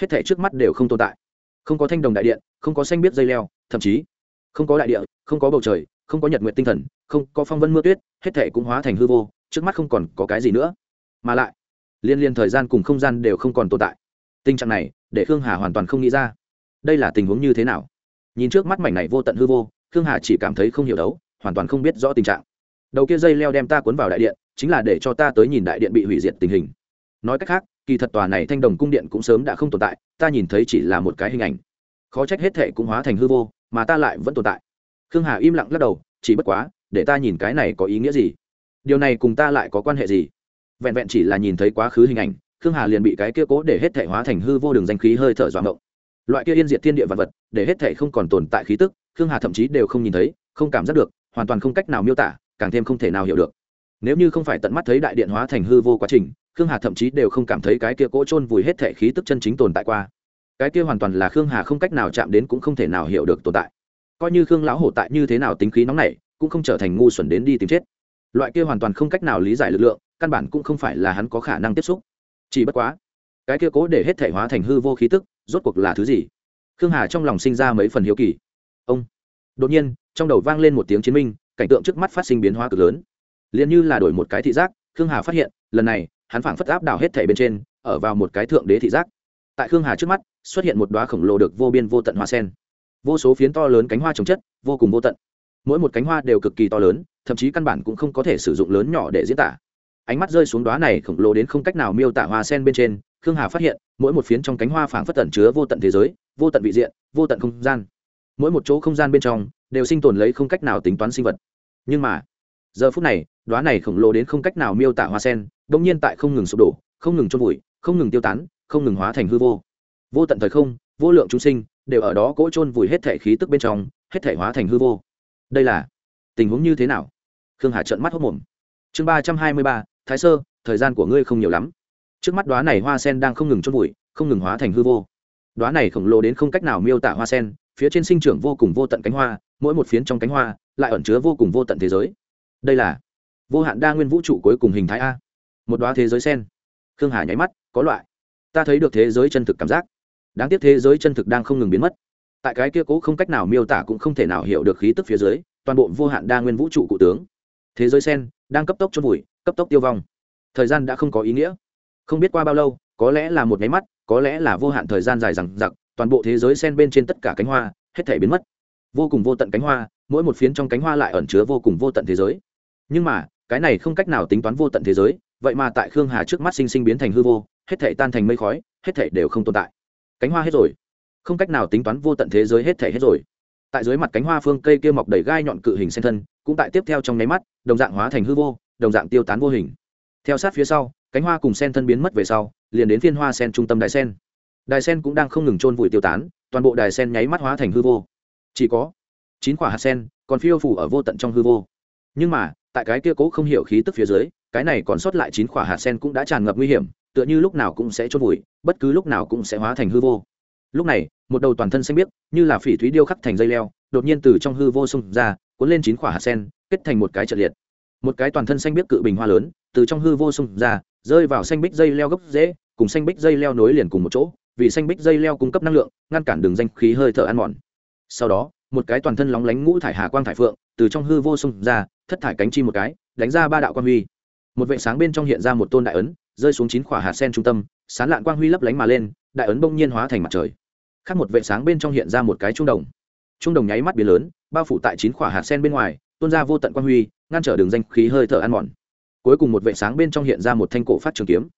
hết thể trước mắt đều không tồn tại. Không có thanh đồng đại điện, không có xanh biết dây leo, thậm chí, không có đại địa, không có bầu trời, không có nhật nguyện tinh thần, không có phong vân mưa tuyết, hết thể cũng hóa thành hư vô, trước mắt không còn có cái gì nữa. Mà lại liên liên thời gian cùng không gian đều không còn tồn tại. Tình trạng này, để khương hà hoàn toàn không nghĩ ra. Đây là tình huống như thế nào? Nhìn trước mắt mảnh này vô tận hư vô, khương hà chỉ cảm thấy không hiểu đấu, hoàn toàn không biết rõ tình trạng. Đầu kia dây leo đem ta cuốn vào đại điện, chính là để cho ta tới nhìn đại điện bị hủy diệt tình hình. Nói cách khác, kỳ thật tòa này thanh đồng cung điện cũng sớm đã không tồn tại, ta nhìn thấy chỉ là một cái hình ảnh. Khó trách hết thệ cũng hóa thành hư vô, mà ta lại vẫn tồn tại. Khương hà im lặng lắc đầu, chỉ bất quá, để ta nhìn cái này có ý nghĩa gì? Điều này cùng ta lại có quan hệ gì? Vẹn vẹn chỉ là nhìn thấy quá khứ hình ảnh, khương hà liền bị cái kia cố để hết thể hóa thành hư vô đường danh khí hơi thở doạng động loại kia yên diệt thiên địa vật vật, để hết thể không còn tồn tại khí tức, khương hà thậm chí đều không nhìn thấy, không cảm giác được, hoàn toàn không cách nào miêu tả, càng thêm không thể nào hiểu được. Nếu như không phải tận mắt thấy đại điện hóa thành hư vô quá trình, khương hà thậm chí đều không cảm thấy cái kia cỗ trôn vùi hết thể khí tức chân chính tồn tại qua. Cái kia hoàn toàn là khương hà không cách nào chạm đến cũng không thể nào hiểu được tồn tại. Coi như khương lão hổ tại như thế nào tính khí nóng này cũng không trở thành ngu xuẩn đến đi tìm chết. Loại kia hoàn toàn không cách nào lý giải lực lượng căn bản cũng không phải là hắn có khả năng tiếp xúc. Chỉ bất quá, cái kia cố để hết thể hóa thành hư vô khí tức, rốt cuộc là thứ gì? Khương hà trong lòng sinh ra mấy phần hiếu kỳ. Ông, đột nhiên, trong đầu vang lên một tiếng chiến minh, cảnh tượng trước mắt phát sinh biến hóa cực lớn. Liền như là đổi một cái thị giác, khương hà phát hiện, lần này, hắn phảng phất áp đảo hết thể bên trên, ở vào một cái thượng đế thị giác. Tại khương hà trước mắt, xuất hiện một đoá khổng lồ được vô biên vô tận hoa sen. Vô số phiến to lớn cánh hoa trồng chất, vô cùng vô tận. Mỗi một cánh hoa đều cực kỳ to lớn, thậm chí căn bản cũng không có thể sử dụng lớn nhỏ để diễn tả ánh mắt rơi xuống đóa này khổng lồ đến không cách nào miêu tả hoa sen bên trên, khương hà phát hiện, mỗi một phiến trong cánh hoa phảng phất tẩn chứa vô tận thế giới, vô tận vị diện, vô tận không gian. Mỗi một chỗ không gian bên trong, đều sinh tồn lấy không cách nào tính toán sinh vật. Nhưng mà, giờ phút này, đóa này khổng lồ đến không cách nào miêu tả hoa sen đ ỗ n g nhiên tại không ngừng sụp đổ, không ngừng trôn vùi, không ngừng tiêu tán, không ngừng hóa thành hư vô. Vô tận thời không, vô lượng chúng sinh, đều ở đó cỗ trôn vùi hết thể khí tức bên trong, hết thể hóa thành hư vô. Đây là tình huống như thế nào? Khương hà trợn mắt hốc mồm. Chương ba trăm hai mươi ba thái sơ, thời gian của ngươi không nhiều lắm. Trước mắt đoá này hoa sen đang không ngừng chôn vùi, không ngừng hóa thành hư vô. Đoá này khổng lồ đến không cách nào miêu tả hoa sen, phía trên sinh trưởng vô cùng vô tận cánh hoa, mỗi một phiến trong cánh hoa lại ẩn chứa vô cùng vô tận thế giới. Đây là vô hạn đa nguyên vũ trụ cuối cùng hình thái a. Một đoá thế giới sen. Khương hà nháy mắt, có loại. Ta thấy được thế giới chân thực cảm giác. Đáng tiếc thế giới chân thực đang không ngừng biến mất. Tại cái kia cố không cách nào miêu tả cũng không thể nào hiểu được khí tức phía dưới, toàn bộ vô hạn đa nguyên vũ trụ cụ tướng. Thế giới sen đang cấp tốc chôn vùi cấp tốc tiêu vong. Thời gian đã không có ý nghĩa. Không biết qua bao lâu, có lẽ là một nháy mắt, có lẽ là vô hạn thời gian dài rằng giặc toàn bộ thế giới sen bên trên tất cả cánh hoa, hết thể biến mất. Vô cùng vô tận cánh hoa, mỗi một phiến trong cánh hoa lại ẩn chứa vô cùng vô tận thế giới. Nhưng mà, cái này không cách nào tính toán vô tận thế giới, vậy mà tại khương hà trước mắt sinh sinh biến thành hư vô, hết thể tan thành mây khói, hết thể đều không tồn tại. Cánh hoa hết rồi. Không cách nào tính toán vô tận thế giới hết thể hết rồi. Tại dưới mặt cánh hoa phương cây kia mọc đầy gai nhọn cự hình sen thân, cũng tại tiếp theo trong nháy mắt, đồng dạng hóa thành hư vô đồng dạng tiêu tán vô hình. Theo sát phía sau, cánh hoa cùng sen thân biến mất về sau, liền đến phiên hoa sen trung tâm đài sen. Đài sen cũng đang không ngừng trôn vùi tiêu tán, toàn bộ đài sen nháy mắt hóa thành hư vô. Chỉ có chín quả hạt sen còn phiêu phủ ở vô tận trong hư vô. Nhưng mà, tại cái kia cố không hiểu khí tức phía dưới, cái này còn sót lại chín quả hạt sen cũng đã tràn ngập nguy hiểm, tựa như lúc nào cũng sẽ trôn vùi, bất cứ lúc nào cũng sẽ hóa thành hư vô. Lúc này, một đầu toàn thân xanh biếc, như là phỉ thúy điêu khắc thành dây leo, đột nhiên từ trong hư vô xông ra, cuốn lên chín quả hạt sen, kết thành một cái trận liệt một cái toàn thân xanh biếc cự bình hoa lớn, từ trong hư vô sung ra, rơi vào xanh bích dây leo gốc dễ cùng xanh bích dây leo nối liền cùng một chỗ, vì xanh bích dây leo cung cấp năng lượng, ngăn cản đường danh khí hơi thở ăn mòn. Sau đó, một cái toàn thân lóng lánh ngũ thải hà quang thải phượng, từ trong hư vô sung ra, thất thải cánh chi một cái, đánh ra ba đạo quan huy. Một vệ sáng bên trong hiện ra một tôn đại ấn, rơi xuống chín khỏa hạt sen trung tâm, sán lạn quang huy lấp lánh mà lên, đại ấn bỗng nhiên hóa thành mặt trời. Khác một vệ sáng bên trong hiện ra một cái trung đồng. Trung đồng nháy mắt biến lớn, bao phủ tại chín khỏa hạt sen bên ngoài, tuôn ra vô tận quang huy ngăn trở đường danh khí hơi thở ăn mòn. Cuối cùng một vệ sáng bên trong hiện ra một thanh cổ phát trường kiếm.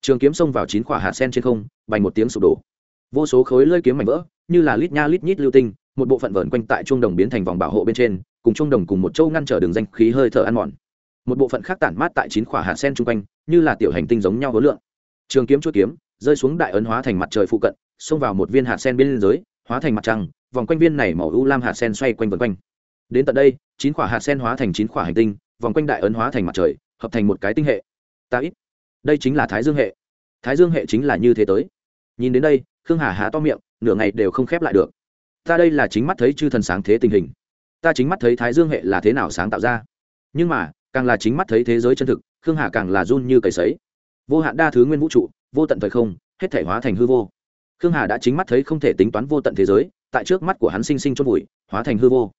Trường kiếm xông vào chín quả hạt sen trên không, bành một tiếng sụp đổ. Vô số khối lơi kiếm mảnh vỡ, như là lít nha lít nhít lưu tinh, một bộ phận vờn quanh tại trung đồng biến thành vòng bảo hộ bên trên, cùng trung đồng cùng một châu ngăn trở đường danh khí hơi thở ăn mòn. Một bộ phận khác tản mát tại chín quả hạt sen chung quanh, như là tiểu hành tinh giống nhau hối lượng trường kiếm chuỗi kiếm rơi xuống đại ấn hóa thành mặt trời phụ cận, xông vào một viên hạt sen bên dưới, hóa thành mặt trăng, vòng quanh viên này màu u lam hạt sen xoay quanh vần quanh đến tận đây, chín quả hạt sen hóa thành chín quả hành tinh, vòng quanh đại ấn hóa thành mặt trời, hợp thành một cái tinh hệ. Ta ít. Đây chính là thái dương hệ. Thái dương hệ chính là như thế tới. Nhìn đến đây, khương hà há to miệng, nửa ngày đều không khép lại được. Ta đây là chính mắt thấy chư thần sáng thế tình hình. Ta chính mắt thấy thái dương hệ là thế nào sáng tạo ra. Nhưng mà, càng là chính mắt thấy thế giới chân thực, khương hà càng là run như cầy sấy. Vô hạn đa thứ nguyên vũ trụ, vô tận thời không, hết thể hóa thành hư vô. Khương hà đã chính mắt thấy không thể tính toán vô tận thế giới, tại trước mắt của hắn sinh sinh chôn vùi, hóa thành hư vô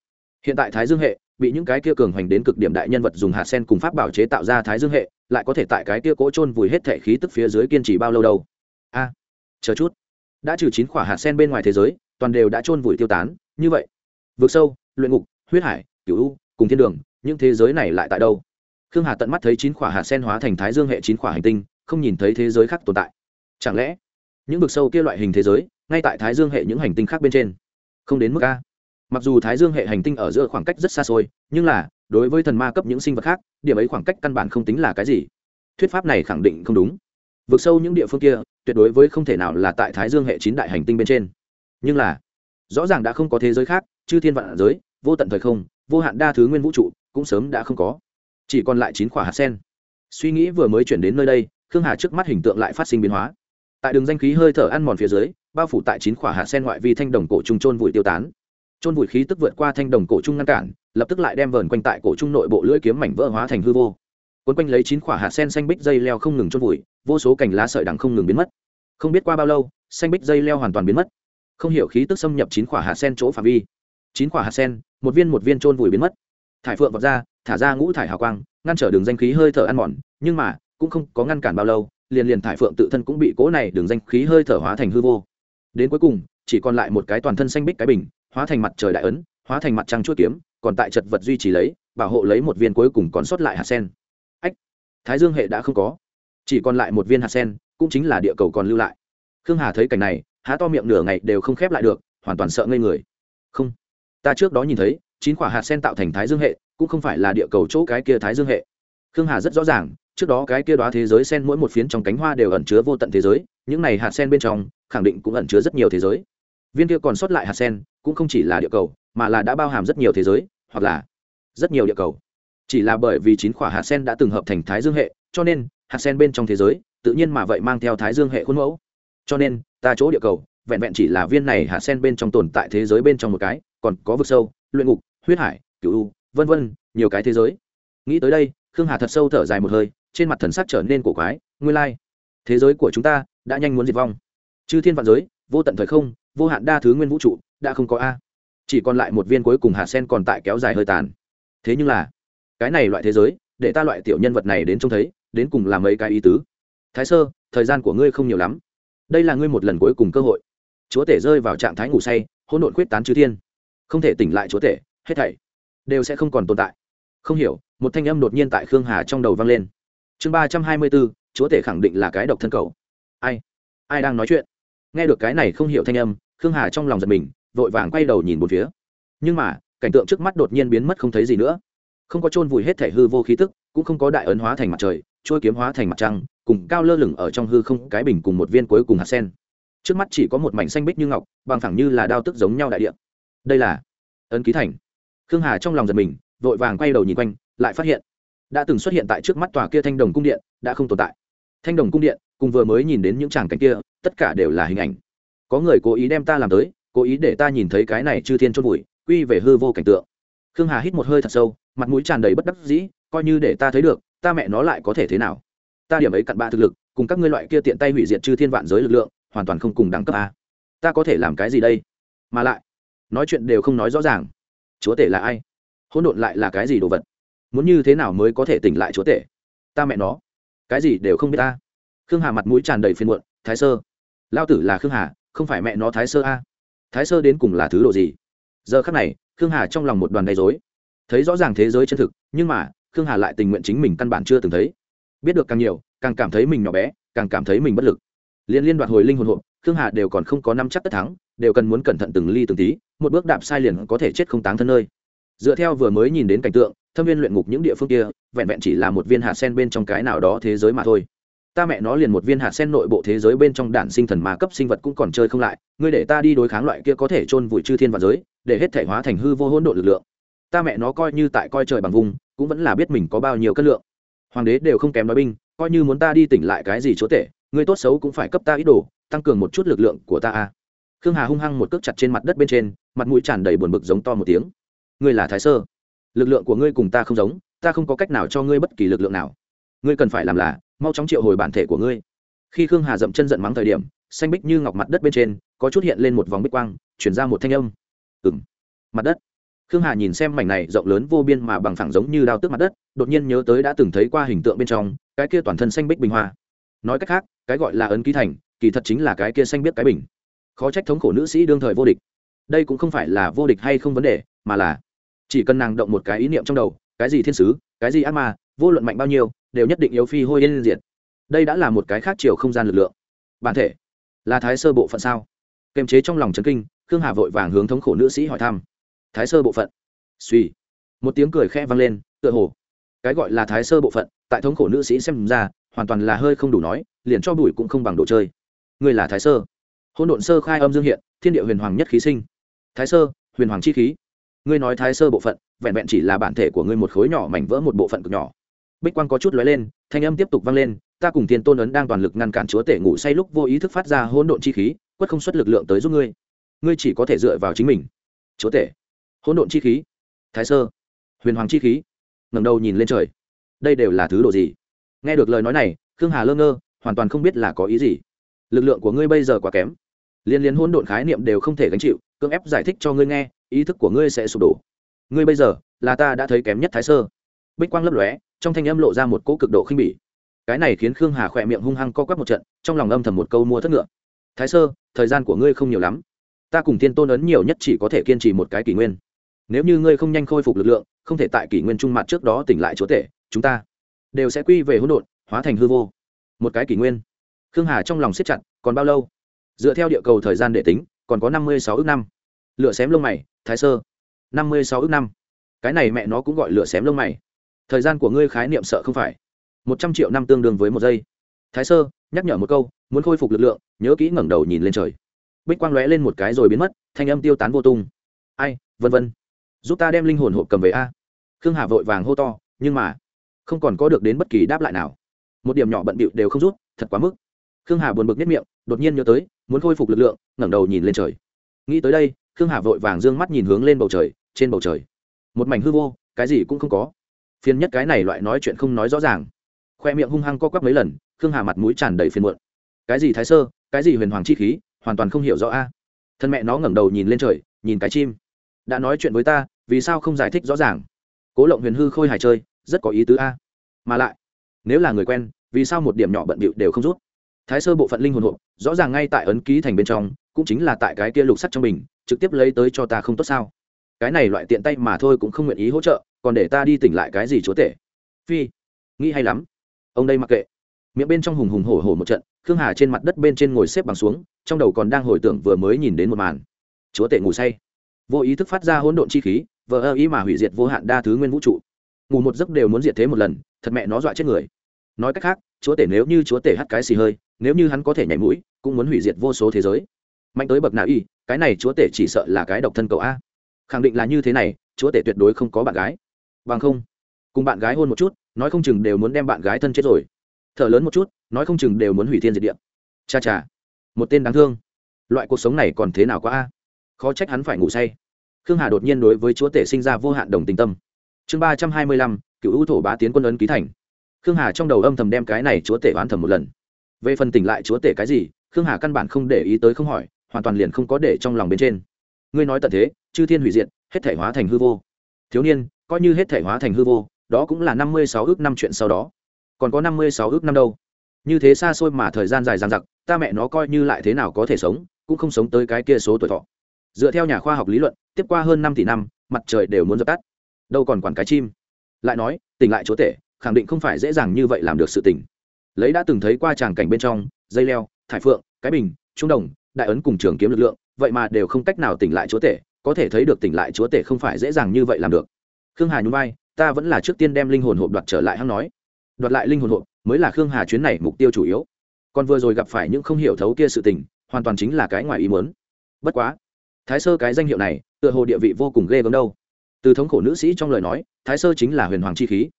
hiện tại thái dương hệ bị những cái kia cường hoành đến cực điểm đại nhân vật dùng hạt sen cùng pháp bảo chế tạo ra thái dương hệ, lại có thể tại cái kia cỗ trôn vùi hết thể khí tức phía dưới kiên trì bao lâu đâu? A, chờ chút. Đã trừ chín khỏa hạt sen bên ngoài thế giới, toàn đều đã trôn vùi tiêu tán, như vậy. Vượt sâu, luyện ngục, huyết hải, cửu u, cùng thiên đường, những thế giới này lại tại đâu? Khương hà tận mắt thấy chín khỏa hạt sen hóa thành thái dương hệ chín khỏa hành tinh, không nhìn thấy thế giới khác tồn tại. Chẳng lẽ, những vực sâu kia loại hình thế giới, ngay tại thái dương hệ những hành tinh khác bên trên, không đến mức a? Mặc dù thái dương hệ hành tinh ở giữa khoảng cách rất xa xôi, nhưng là, đối với thần ma cấp những sinh vật khác, điểm ấy khoảng cách căn bản không tính là cái gì. Thuyết pháp này khẳng định không đúng. Vượt sâu những địa phương kia, tuyệt đối với không thể nào là tại thái dương hệ chín đại hành tinh bên trên. Nhưng là, rõ ràng đã không có thế giới khác, chư thiên vạn giới, vô tận thời không, vô hạn đa thứ nguyên vũ trụ, cũng sớm đã không có. Chỉ còn lại chín quả hạt sen. Suy nghĩ vừa mới chuyển đến nơi đây, khương hà trước mắt hình tượng lại phát sinh biến hóa. Tại đường danh khí hơi thở ăn mòn phía dưới, bao phủ tại chín quả hạt sen ngoại vi thanh đồng cổ trùng trôn vùi tiêu tán chôn vùi khí tức vượt qua thanh đồng cổ trung ngăn cản, lập tức lại đem vờn quanh tại cổ trung nội bộ lưỡi kiếm mảnh vỡ hóa thành hư vô. Quấn quanh lấy chín quả hạt sen xanh bích dây leo không ngừng chôn vùi, vô số cành lá sợi đằng không ngừng biến mất. Không biết qua bao lâu, xanh bích dây leo hoàn toàn biến mất. Không hiểu khí tức xâm nhập chín quả hạt sen chỗ phạm vi. Chín quả hạt sen, một viên một viên chôn vùi biến mất. Thải phượng vọt ra, thả ra ngũ thải hào quang, ngăn trở đường danh khí hơi thở ăn mòn, nhưng mà, cũng không có ngăn cản bao lâu, liền liền thải phượng tự thân cũng bị cố này đường danh khí hơi thở hóa thành hư vô. Đến cuối cùng chỉ còn lại một cái toàn thân xanh bích cái bình, hóa thành mặt trời đại ấn, hóa thành mặt trăng chuỗi kiếm, còn tại chật vật duy trì lấy, bảo hộ lấy một viên cuối cùng còn sót lại hạt sen. Ách, thái dương hệ đã không có. Chỉ còn lại một viên hạt sen, cũng chính là địa cầu còn lưu lại. Khương hà thấy cảnh này, há to miệng nửa ngày đều không khép lại được, hoàn toàn sợ ngây người. Không, ta trước đó nhìn thấy, chín quả hạt sen tạo thành thái dương hệ, cũng không phải là địa cầu chỗ cái kia thái dương hệ. Khương hà rất rõ ràng, trước đó cái kia đoá thế giới sen mỗi một phiến trong cánh hoa đều ẩn chứa vô tận thế giới, những này hạt sen bên trong, khẳng định cũng ẩn chứa rất nhiều thế giới viên kia còn sót lại hạt sen, cũng không chỉ là địa cầu, mà là đã bao hàm rất nhiều thế giới, hoặc là rất nhiều địa cầu. Chỉ là bởi vì chín quả hạt sen đã từng hợp thành thái dương hệ, cho nên, hạt sen bên trong thế giới, tự nhiên mà vậy mang theo thái dương hệ khuôn mẫu. Cho nên, ta chỗ địa cầu, vẹn vẹn chỉ là viên này hạt sen bên trong tồn tại thế giới bên trong một cái, còn có vực sâu, luyện ngục, huyết hải cựu u, vân vân, nhiều cái thế giới. Nghĩ tới đây, khương hà thật sâu thở dài một hơi, trên mặt thần sắc trở nên cổ quái, nguyên lai, thế giới của chúng ta đã nhanh muốn diệt vong. Chư thiên vạn giới, vô tận thời không vô hạn đa thứ nguyên vũ trụ, đã không có a. Chỉ còn lại một viên cuối cùng hạt sen còn tại kéo dài hơi tàn. Thế nhưng là, cái này loại thế giới, để ta loại tiểu nhân vật này đến trông thấy, đến cùng làm mấy cái ý tứ. Thái sơ, thời gian của ngươi không nhiều lắm. Đây là ngươi một lần cuối cùng cơ hội. Chúa tể rơi vào trạng thái ngủ say, hỗn độn quyết tán chư thiên. Không thể tỉnh lại chúa tể, hết thảy đều sẽ không còn tồn tại. Không hiểu, một thanh âm đột nhiên tại khương hà trong đầu vang lên. Chương ba trăm hai mươi bốn, chúa tể khẳng định là cái độc thân cầu. Ai? Ai đang nói chuyện? Nghe được cái này không hiểu thanh âm khương hà trong lòng giật mình, vội vàng quay đầu nhìn một phía. Nhưng mà, cảnh tượng trước mắt đột nhiên biến mất không thấy gì nữa. Không có chôn vùi hết thể hư vô khí tức, cũng không có đại ấn hóa thành mặt trời, trôi kiếm hóa thành mặt trăng, cùng cao lơ lửng ở trong hư không, cái bình cùng một viên cuối cùng hạt sen. Trước mắt chỉ có một mảnh xanh bích như ngọc, bằng thẳng như là đao tức giống nhau đại địa. Đây là ấn ký thành. Khương hà trong lòng giật mình, vội vàng quay đầu nhìn quanh, lại phát hiện, đã từng xuất hiện tại trước mắt tòa kia thanh đồng cung điện, đã không tồn tại. Thanh đồng cung điện, cùng vừa mới nhìn đến những tràng cảnh kia, tất cả đều là hình ảnh có người cố ý đem ta làm tới, cố ý để ta nhìn thấy cái này chư thiên chôn vùi, quy về hư vô cảnh tượng. Khương hà hít một hơi thật sâu, mặt mũi tràn đầy bất đắc dĩ, coi như để ta thấy được, ta mẹ nó lại có thể thế nào? Ta điểm ấy cặn bạ thực lực, cùng các ngươi loại kia tiện tay hủy diệt chư thiên vạn giới lực lượng, hoàn toàn không cùng đẳng cấp a. Ta có thể làm cái gì đây? Mà lại, nói chuyện đều không nói rõ ràng. Chúa tể là ai? Hỗn độn lại là cái gì đồ vật? Muốn như thế nào mới có thể tỉnh lại chúa tể? Ta mẹ nó, cái gì đều không biết ta. Khương hà mặt mũi tràn đầy phiền muộn, thái sơ, lao tử là khương hà không phải mẹ nó thái sơ a. Thái sơ đến cùng là thứ độ gì? Giờ khắc này, khương hà trong lòng một đoàn đầy dối thấy rõ ràng thế giới chân thực, nhưng mà, khương hà lại tình nguyện chính mình căn bản chưa từng thấy. Biết được càng nhiều, càng cảm thấy mình nhỏ bé, càng cảm thấy mình bất lực. Liên liên đoạt hồi linh hồn hộp khương hà đều còn không có năm chắc tất thắng, đều cần muốn cẩn thận từng ly từng tí, một bước đạp sai liền có thể chết không táng thân nơi. Dựa theo vừa mới nhìn đến cảnh tượng, thâm viên luyện ngục những địa phương kia, vẹn vẹn chỉ là một viên hạ sen bên trong cái nào đó thế giới mà thôi ta mẹ nó liền một viên hạt sen nội bộ thế giới bên trong đản sinh thần ma cấp sinh vật cũng còn chơi không lại, ngươi để ta đi đối kháng loại kia có thể chôn vùi chư thiên và giới, để hết thể hóa thành hư vô hỗn độ lực lượng. Ta mẹ nó coi như tại coi trời bằng vùng, cũng vẫn là biết mình có bao nhiêu cân lượng. Hoàng đế đều không kém nói binh, coi như muốn ta đi tỉnh lại cái gì chúa tể, ngươi tốt xấu cũng phải cấp ta ít đồ, tăng cường một chút lực lượng của ta a. Khương hà hung hăng một cước chặt trên mặt đất bên trên, mặt mũi tràn đầy buồn bực giống to một tiếng. Ngươi là thái sơ. Lực lượng của ngươi cùng ta không giống, ta không có cách nào cho ngươi bất kỳ lực lượng nào. Ngươi cần phải làm là mau chóng triệu hồi bản thể của ngươi. Khi khương hà dậm chân giận mắng thời điểm, xanh bích như ngọc mặt đất bên trên, có chút hiện lên một vòng bích quang, chuyển ra một thanh âm. Ừ m mặt đất. Khương hà nhìn xem mảnh này rộng lớn vô biên mà bằng phẳng giống như đao tước mặt đất, đột nhiên nhớ tới đã từng thấy qua hình tượng bên trong, cái kia toàn thân xanh bích bình hoa. Nói cách khác, cái gọi là ấn ký thành, kỳ thật chính là cái kia xanh biết cái bình. Khó trách thống khổ nữ sĩ đương thời vô địch. Đây cũng không phải là vô địch hay không vấn đề, mà là chỉ cần nàng động một cái ý niệm trong đầu, cái gì thiên sứ, cái gì ác ma, vô luận mạnh bao nhiêu đều nhất định yếu phi hôi yên diệt. Đây đã là một cái khác chiều không gian lực lượng. Bản thể là thái sơ bộ phận sao? Kềm chế trong lòng trấn kinh, khương hà vội vàng hướng thống khổ nữ sĩ hỏi thăm. Thái sơ bộ phận? Suy. Một tiếng cười khẽ vang lên, tựa hồ. Cái gọi là thái sơ bộ phận, tại thống khổ nữ sĩ xem ra, hoàn toàn là hơi không đủ nói, liền cho bùi cũng không bằng đồ chơi. Người là thái sơ. Hôn độn sơ khai âm dương hiện, thiên địa huyền hoàng nhất khí sinh. Thái sơ, huyền hoàng chi khí. Ngươi nói thái sơ bộ phận, vẹn vẹn chỉ là bản thể của ngươi một khối nhỏ mảnh vỡ một bộ phận cực nhỏ bích quang có chút lóe lên, thanh âm tiếp tục vang lên, ta cùng Thiên tôn ấn đang toàn lực ngăn cản chúa tể ngủ say lúc vô ý thức phát ra hỗn độn chi khí, quất không xuất lực lượng tới giúp ngươi. Ngươi chỉ có thể dựa vào chính mình. Chúa tể. Hỗn độn chi khí. Thái sơ. Huyền hoàng chi khí. Ngầm đầu nhìn lên trời. Đây đều là thứ đồ gì? Nghe được lời nói này, khương hà lơ ngơ, hoàn toàn không biết là có ý gì. Lực lượng của ngươi bây giờ quá kém. Liên liên hỗn độn khái niệm đều không thể gánh chịu, cưỡng ép giải thích cho ngươi nghe, ý thức của ngươi sẽ sụp đổ. Ngươi bây giờ là ta đã thấy kém nhất thái sơ. Bích quang lấp lóe trong thanh âm lộ ra một cỗ cực độ khinh bỉ. Cái này khiến khương hà khỏe miệng hung hăng co quắp một trận, trong lòng âm thầm một câu mua thất ngựa. Thái sơ, thời gian của ngươi không nhiều lắm. Ta cùng tiên tôn ấn nhiều nhất chỉ có thể kiên trì một cái kỷ nguyên. Nếu như ngươi không nhanh khôi phục lực lượng, không thể tại kỷ nguyên trung mặt trước đó tỉnh lại chúa tể, chúng ta đều sẽ quy về hỗn độn, hóa thành hư vô. Một cái kỷ nguyên. Khương hà trong lòng siết chặt, còn bao lâu? Dựa theo địa cầu thời gian để tính, còn có năm mươi sáu ước năm. Lựa xém lông mày, thái sơ, năm mươi sáu ước năm. Cái này mẹ nó cũng gọi lựa xém lông mày thời gian của ngươi khái niệm sợ không phải. Một trăm triệu năm tương đương với một giây. Thái sơ, nhắc nhở một câu, muốn khôi phục lực lượng, nhớ kỹ ngẩng đầu nhìn lên trời. Bích quang lóe lên một cái rồi biến mất, thanh âm tiêu tán vô tung. Ai, vân vân. Giúp ta đem linh hồn hộp cầm về a. Khương hà vội vàng hô to, nhưng mà, không còn có được đến bất kỳ đáp lại nào. Một điểm nhỏ bận bịu đều không rút, thật quá mức. Khương hà buồn bực nhất miệng, đột nhiên nhớ tới, muốn khôi phục lực lượng, ngẩng đầu nhìn lên trời. Nghĩ tới đây, khương hà vội vàng d ư ơ n g mắt nhìn hướng lên bầu trời, trên bầu trời. Một mảnh hư vô, cái gì cũng không có phiền nhất cái này loại nói chuyện không nói rõ ràng. Khoe miệng hung hăng co quắp mấy lần khương hà mặt mũi tràn đầy phiền muộn. Cái gì thái sơ cái gì huyền hoàng chi khí hoàn toàn không hiểu rõ a. Thân mẹ nó ngẩng đầu nhìn lên trời nhìn cái chim. Đã nói chuyện với ta vì sao không giải thích rõ ràng? Cố lộng huyền hư khôi hài chơi rất có ý tứ a. Mà lại nếu là người quen vì sao một điểm nhỏ bận bịu đều không rút? Thái sơ bộ phận linh hồn hộ rõ ràng ngay tại ấn ký thành bên trong cũng chính là tại cái kia lục sắt trong mình, trực tiếp lấy tới cho ta không tốt sao? Cái này loại tiện tay mà thôi cũng không nguyện ý hỗ trợ còn để ta đi tỉnh lại cái gì chúa tể? Phi, nghĩ hay lắm. Ông đây mặc kệ. Miệng bên trong hùng hùng hổ hổ một trận, khương hà trên mặt đất bên trên ngồi xếp bằng xuống, trong đầu còn đang hồi tưởng vừa mới nhìn đến một màn. Chúa tể ngủ say. Vô ý thức phát ra hỗn độn chi khí, vờ ơ ý mà hủy diệt vô hạn đa thứ nguyên vũ trụ. Ngủ một giấc đều muốn diệt thế một lần, thật mẹ nó dọa chết người. Nói cách khác, chúa tể nếu như chúa tể hắt cái xì hơi, nếu như hắn có thể nhảy mũi, cũng muốn hủy diệt vô số thế giới. Mạnh tới bậc nào y, cái này chúa tể chỉ sợ là cái độc thân cậu a. Khẳng định là như thế này, chúa tể tuyệt đối không có bạn gái bằng không, cùng bạn gái hôn một chút, nói không chừng đều muốn đem bạn gái thân chết rồi. Thở lớn một chút, nói không chừng đều muốn hủy thiên diệt địa. Cha cha, một tên đáng thương. Loại cuộc sống này còn thế nào quá a? Khó trách hắn phải ngủ say. Khương hà đột nhiên đối với chúa tể sinh ra vô hạn đồng tình tâm. Chương ba trăm hai mươi lăm, cựu ưu thổ bá tiến quân ấn ký thành. Khương hà trong đầu âm thầm đem cái này chúa tể oán thầm một lần. Về phần tỉnh lại chúa tể cái gì, khương hà căn bản không để ý tới không hỏi, hoàn toàn liền không có để trong lòng bên trên. Ngươi nói tận thế, chư thiên hủy diệt, hết thể hóa thành hư vô. Thiếu niên coi như hết thể hóa thành hư vô, đó cũng là năm mươi sáu ước năm chuyện sau đó. Còn có năm mươi sáu ước năm đâu? Như thế xa xôi mà thời gian dài dằng dặc, ta mẹ nó coi như lại thế nào có thể sống, cũng không sống tới cái kia số tuổi thọ. Dựa theo nhà khoa học lý luận, tiếp qua hơn năm tỷ năm, mặt trời đều muốn dập tắt. Đâu còn quản cái chim? Lại nói, tỉnh lại chúa tể khẳng định không phải dễ dàng như vậy làm được sự tỉnh. Lấy đã từng thấy qua tràng cảnh bên trong, dây leo, thải phượng, cái bình, trung đồng, đại ấn cùng trường kiếm lực lượng, vậy mà đều không cách nào tỉnh lại chúa tể có thể thấy được tỉnh lại chúa tể không phải dễ dàng như vậy làm được khương hà nhún vai, ta vẫn là trước tiên đem linh hồn hộp đoạt trở lại, hắn nói. Đoạt lại linh hồn hộp mới là khương hà chuyến này mục tiêu chủ yếu. Còn vừa rồi gặp phải những không hiểu thấu kia sự tình, hoàn toàn chính là cái ngoài ý muốn. Bất quá, thái sơ cái danh hiệu này, tựa hồ địa vị vô cùng ghê gớm đâu. Từ thống khổ nữ sĩ trong lời nói, thái sơ chính là huyền hoàng chi khí.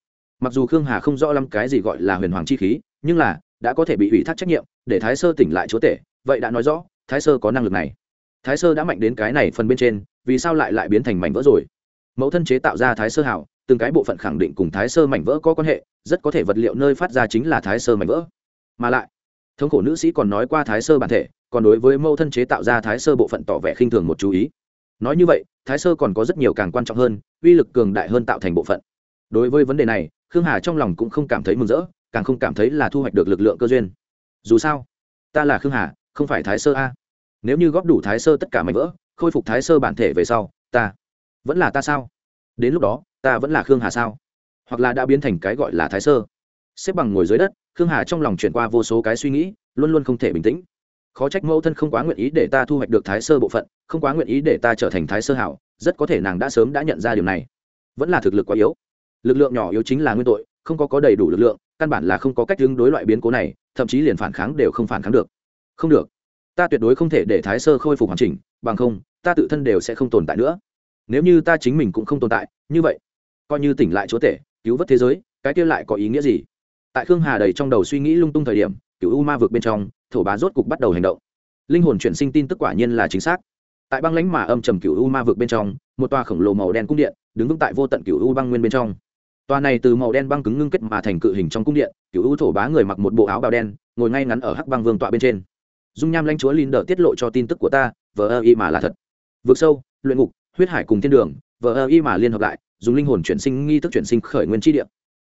Mặc dù khương hà không rõ lắm cái gì gọi là huyền hoàng chi khí, nhưng là, đã có thể bị ủy thác trách nhiệm, để thái sơ tỉnh lại chúa tể, vậy đã nói rõ, thái sơ có năng lực này. Thái sơ đã mạnh đến cái này phần bên trên, vì sao lại lại biến thành mảnh vỡ rồi? Mẫu thân chế tạo ra thái sơ hảo, từng cái bộ phận khẳng định cùng thái sơ mảnh vỡ có quan hệ, rất có thể vật liệu nơi phát ra chính là thái sơ mảnh vỡ. Mà lại, thống khổ nữ sĩ còn nói qua thái sơ bản thể, còn đối với mẫu thân chế tạo ra thái sơ bộ phận tỏ vẻ khinh thường một chú ý. Nói như vậy, thái sơ còn có rất nhiều càng quan trọng hơn, uy lực cường đại hơn tạo thành bộ phận. Đối với vấn đề này, khương hà trong lòng cũng không cảm thấy mừng rỡ, càng không cảm thấy là thu hoạch được lực lượng cơ duyên. Dù sao, ta là khương hà, không phải thái sơ a. Nếu như góp đủ thái sơ tất cả mảnh vỡ, khôi phục thái sơ bản thể về sau, ta vẫn là ta sao? Đến lúc đó, ta vẫn là khương hà sao? Hoặc là đã biến thành cái gọi là thái sơ. Xếp bằng ngồi dưới đất, khương hà trong lòng chuyển qua vô số cái suy nghĩ, luôn luôn không thể bình tĩnh. Khó trách mẫu thân không quá nguyện ý để ta thu hoạch được thái sơ bộ phận, không quá nguyện ý để ta trở thành thái sơ hảo, rất có thể nàng đã sớm đã nhận ra điều này. Vẫn là thực lực quá yếu. Lực lượng nhỏ yếu chính là nguyên tội, không có có đầy đủ lực lượng, căn bản là không có cách tương đối loại biến cố này, thậm chí liền phản kháng đều không phản kháng được. Không được. Ta tuyệt đối không thể để thái sơ khôi phục hoàn chỉnh, bằng không, ta tự thân đều sẽ không tồn tại nữa nếu như ta chính mình cũng không tồn tại, như vậy, coi như tỉnh lại chúa tể, cứu vớt thế giới, cái kia lại có ý nghĩa gì? Tại khương hà đầy trong đầu suy nghĩ lung tung thời điểm cựu u ma vượt bên trong, thổ bá rốt cục bắt đầu hành động. Linh hồn chuyển sinh tin tức quả nhiên là chính xác. Tại băng lãnh mà âm trầm cựu u ma vượt bên trong, một tòa khổng lồ màu đen cung điện, đứng vững tại vô tận cựu u băng nguyên bên trong. Tòa này từ màu đen băng cứng ngưng kết mà thành cự hình trong cung điện cựu u thổ bá người mặc một bộ áo bào đen, ngồi ngay ngắn ở hắc băng vương tọa bên trên. Dung nham lãnh chúa linh đỡ tiết lộ cho tin tức của ta, vờ ơ y mà là thật. Vượt sâu, luyện ngục huyết hải cùng thiên đường, vờ ơ y mà liên hợp lại, dùng linh hồn chuyển sinh nghi thức chuyển sinh khởi nguyên tri địa.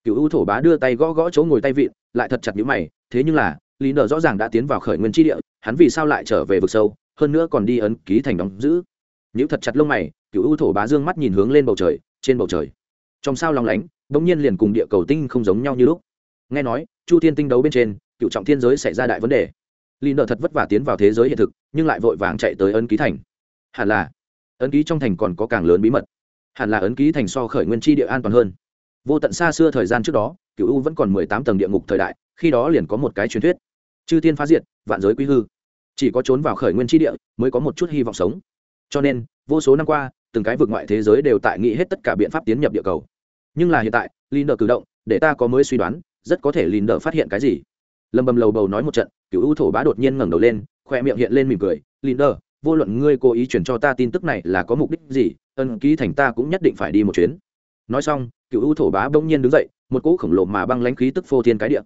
Cựu u thổ bá đưa tay gõ gõ chỗ ngồi tay vịn, lại thật chặt nhữ mày, thế nhưng là, lý nở rõ ràng đã tiến vào khởi nguyên tri địa, hắn vì sao lại trở về vực sâu, hơn nữa còn đi ấn ký thành đóng giữ. Nhữ thật chặt lông mày, cựu u thổ bá dương mắt nhìn hướng lên bầu trời, trên bầu trời. Trong sao lòng lánh đ ỗ n g nhiên liền cùng địa cầu tinh không giống nhau như lúc. Nghe nói, chu thiên tinh đấu bên trên, cựu trọng thiên giới xảy ra đại vấn đề. Lý nở thật vất vả tiến vào thế giới hiện thực, nhưng lại vội vàng chạy tới ấn ký thành. Hẳn là ấn ký trong thành còn có càng lớn bí mật. Hẳn là ấn ký thành so khởi nguyên tri địa an toàn hơn. Vô tận xa xưa thời gian trước đó cựu u vẫn còn mười tám tầng địa ngục thời đại, khi đó liền có một cái truyền thuyết. Chư tiên phá diệt, vạn giới quy hư. Chỉ có trốn vào khởi nguyên tri địa mới có một chút hy vọng sống. Cho nên, vô số năm qua, từng cái vực ngoại thế giới đều tại nghĩ hết tất cả biện pháp tiến nhập địa cầu. Nhưng là hiện tại, lin đờ cử động, để ta có mới suy đoán, rất có thể lin đờ phát hiện cái gì? Lầm bầm lầu bầu nói một trận cựu u thổ bá đột nhiên ngẩng đầu lên, khoe miệng hiện lên mỉm cười, lin đờ vô luận ngươi cố ý chuyển cho ta tin tức này là có mục đích gì, ân ký thành ta cũng nhất định phải đi một chuyến. Nói xong, cựu u thổ bá bỗng nhiên đứng dậy, một cỗ khổng lồ mà băng lãnh khí tức phô thiên cái địa.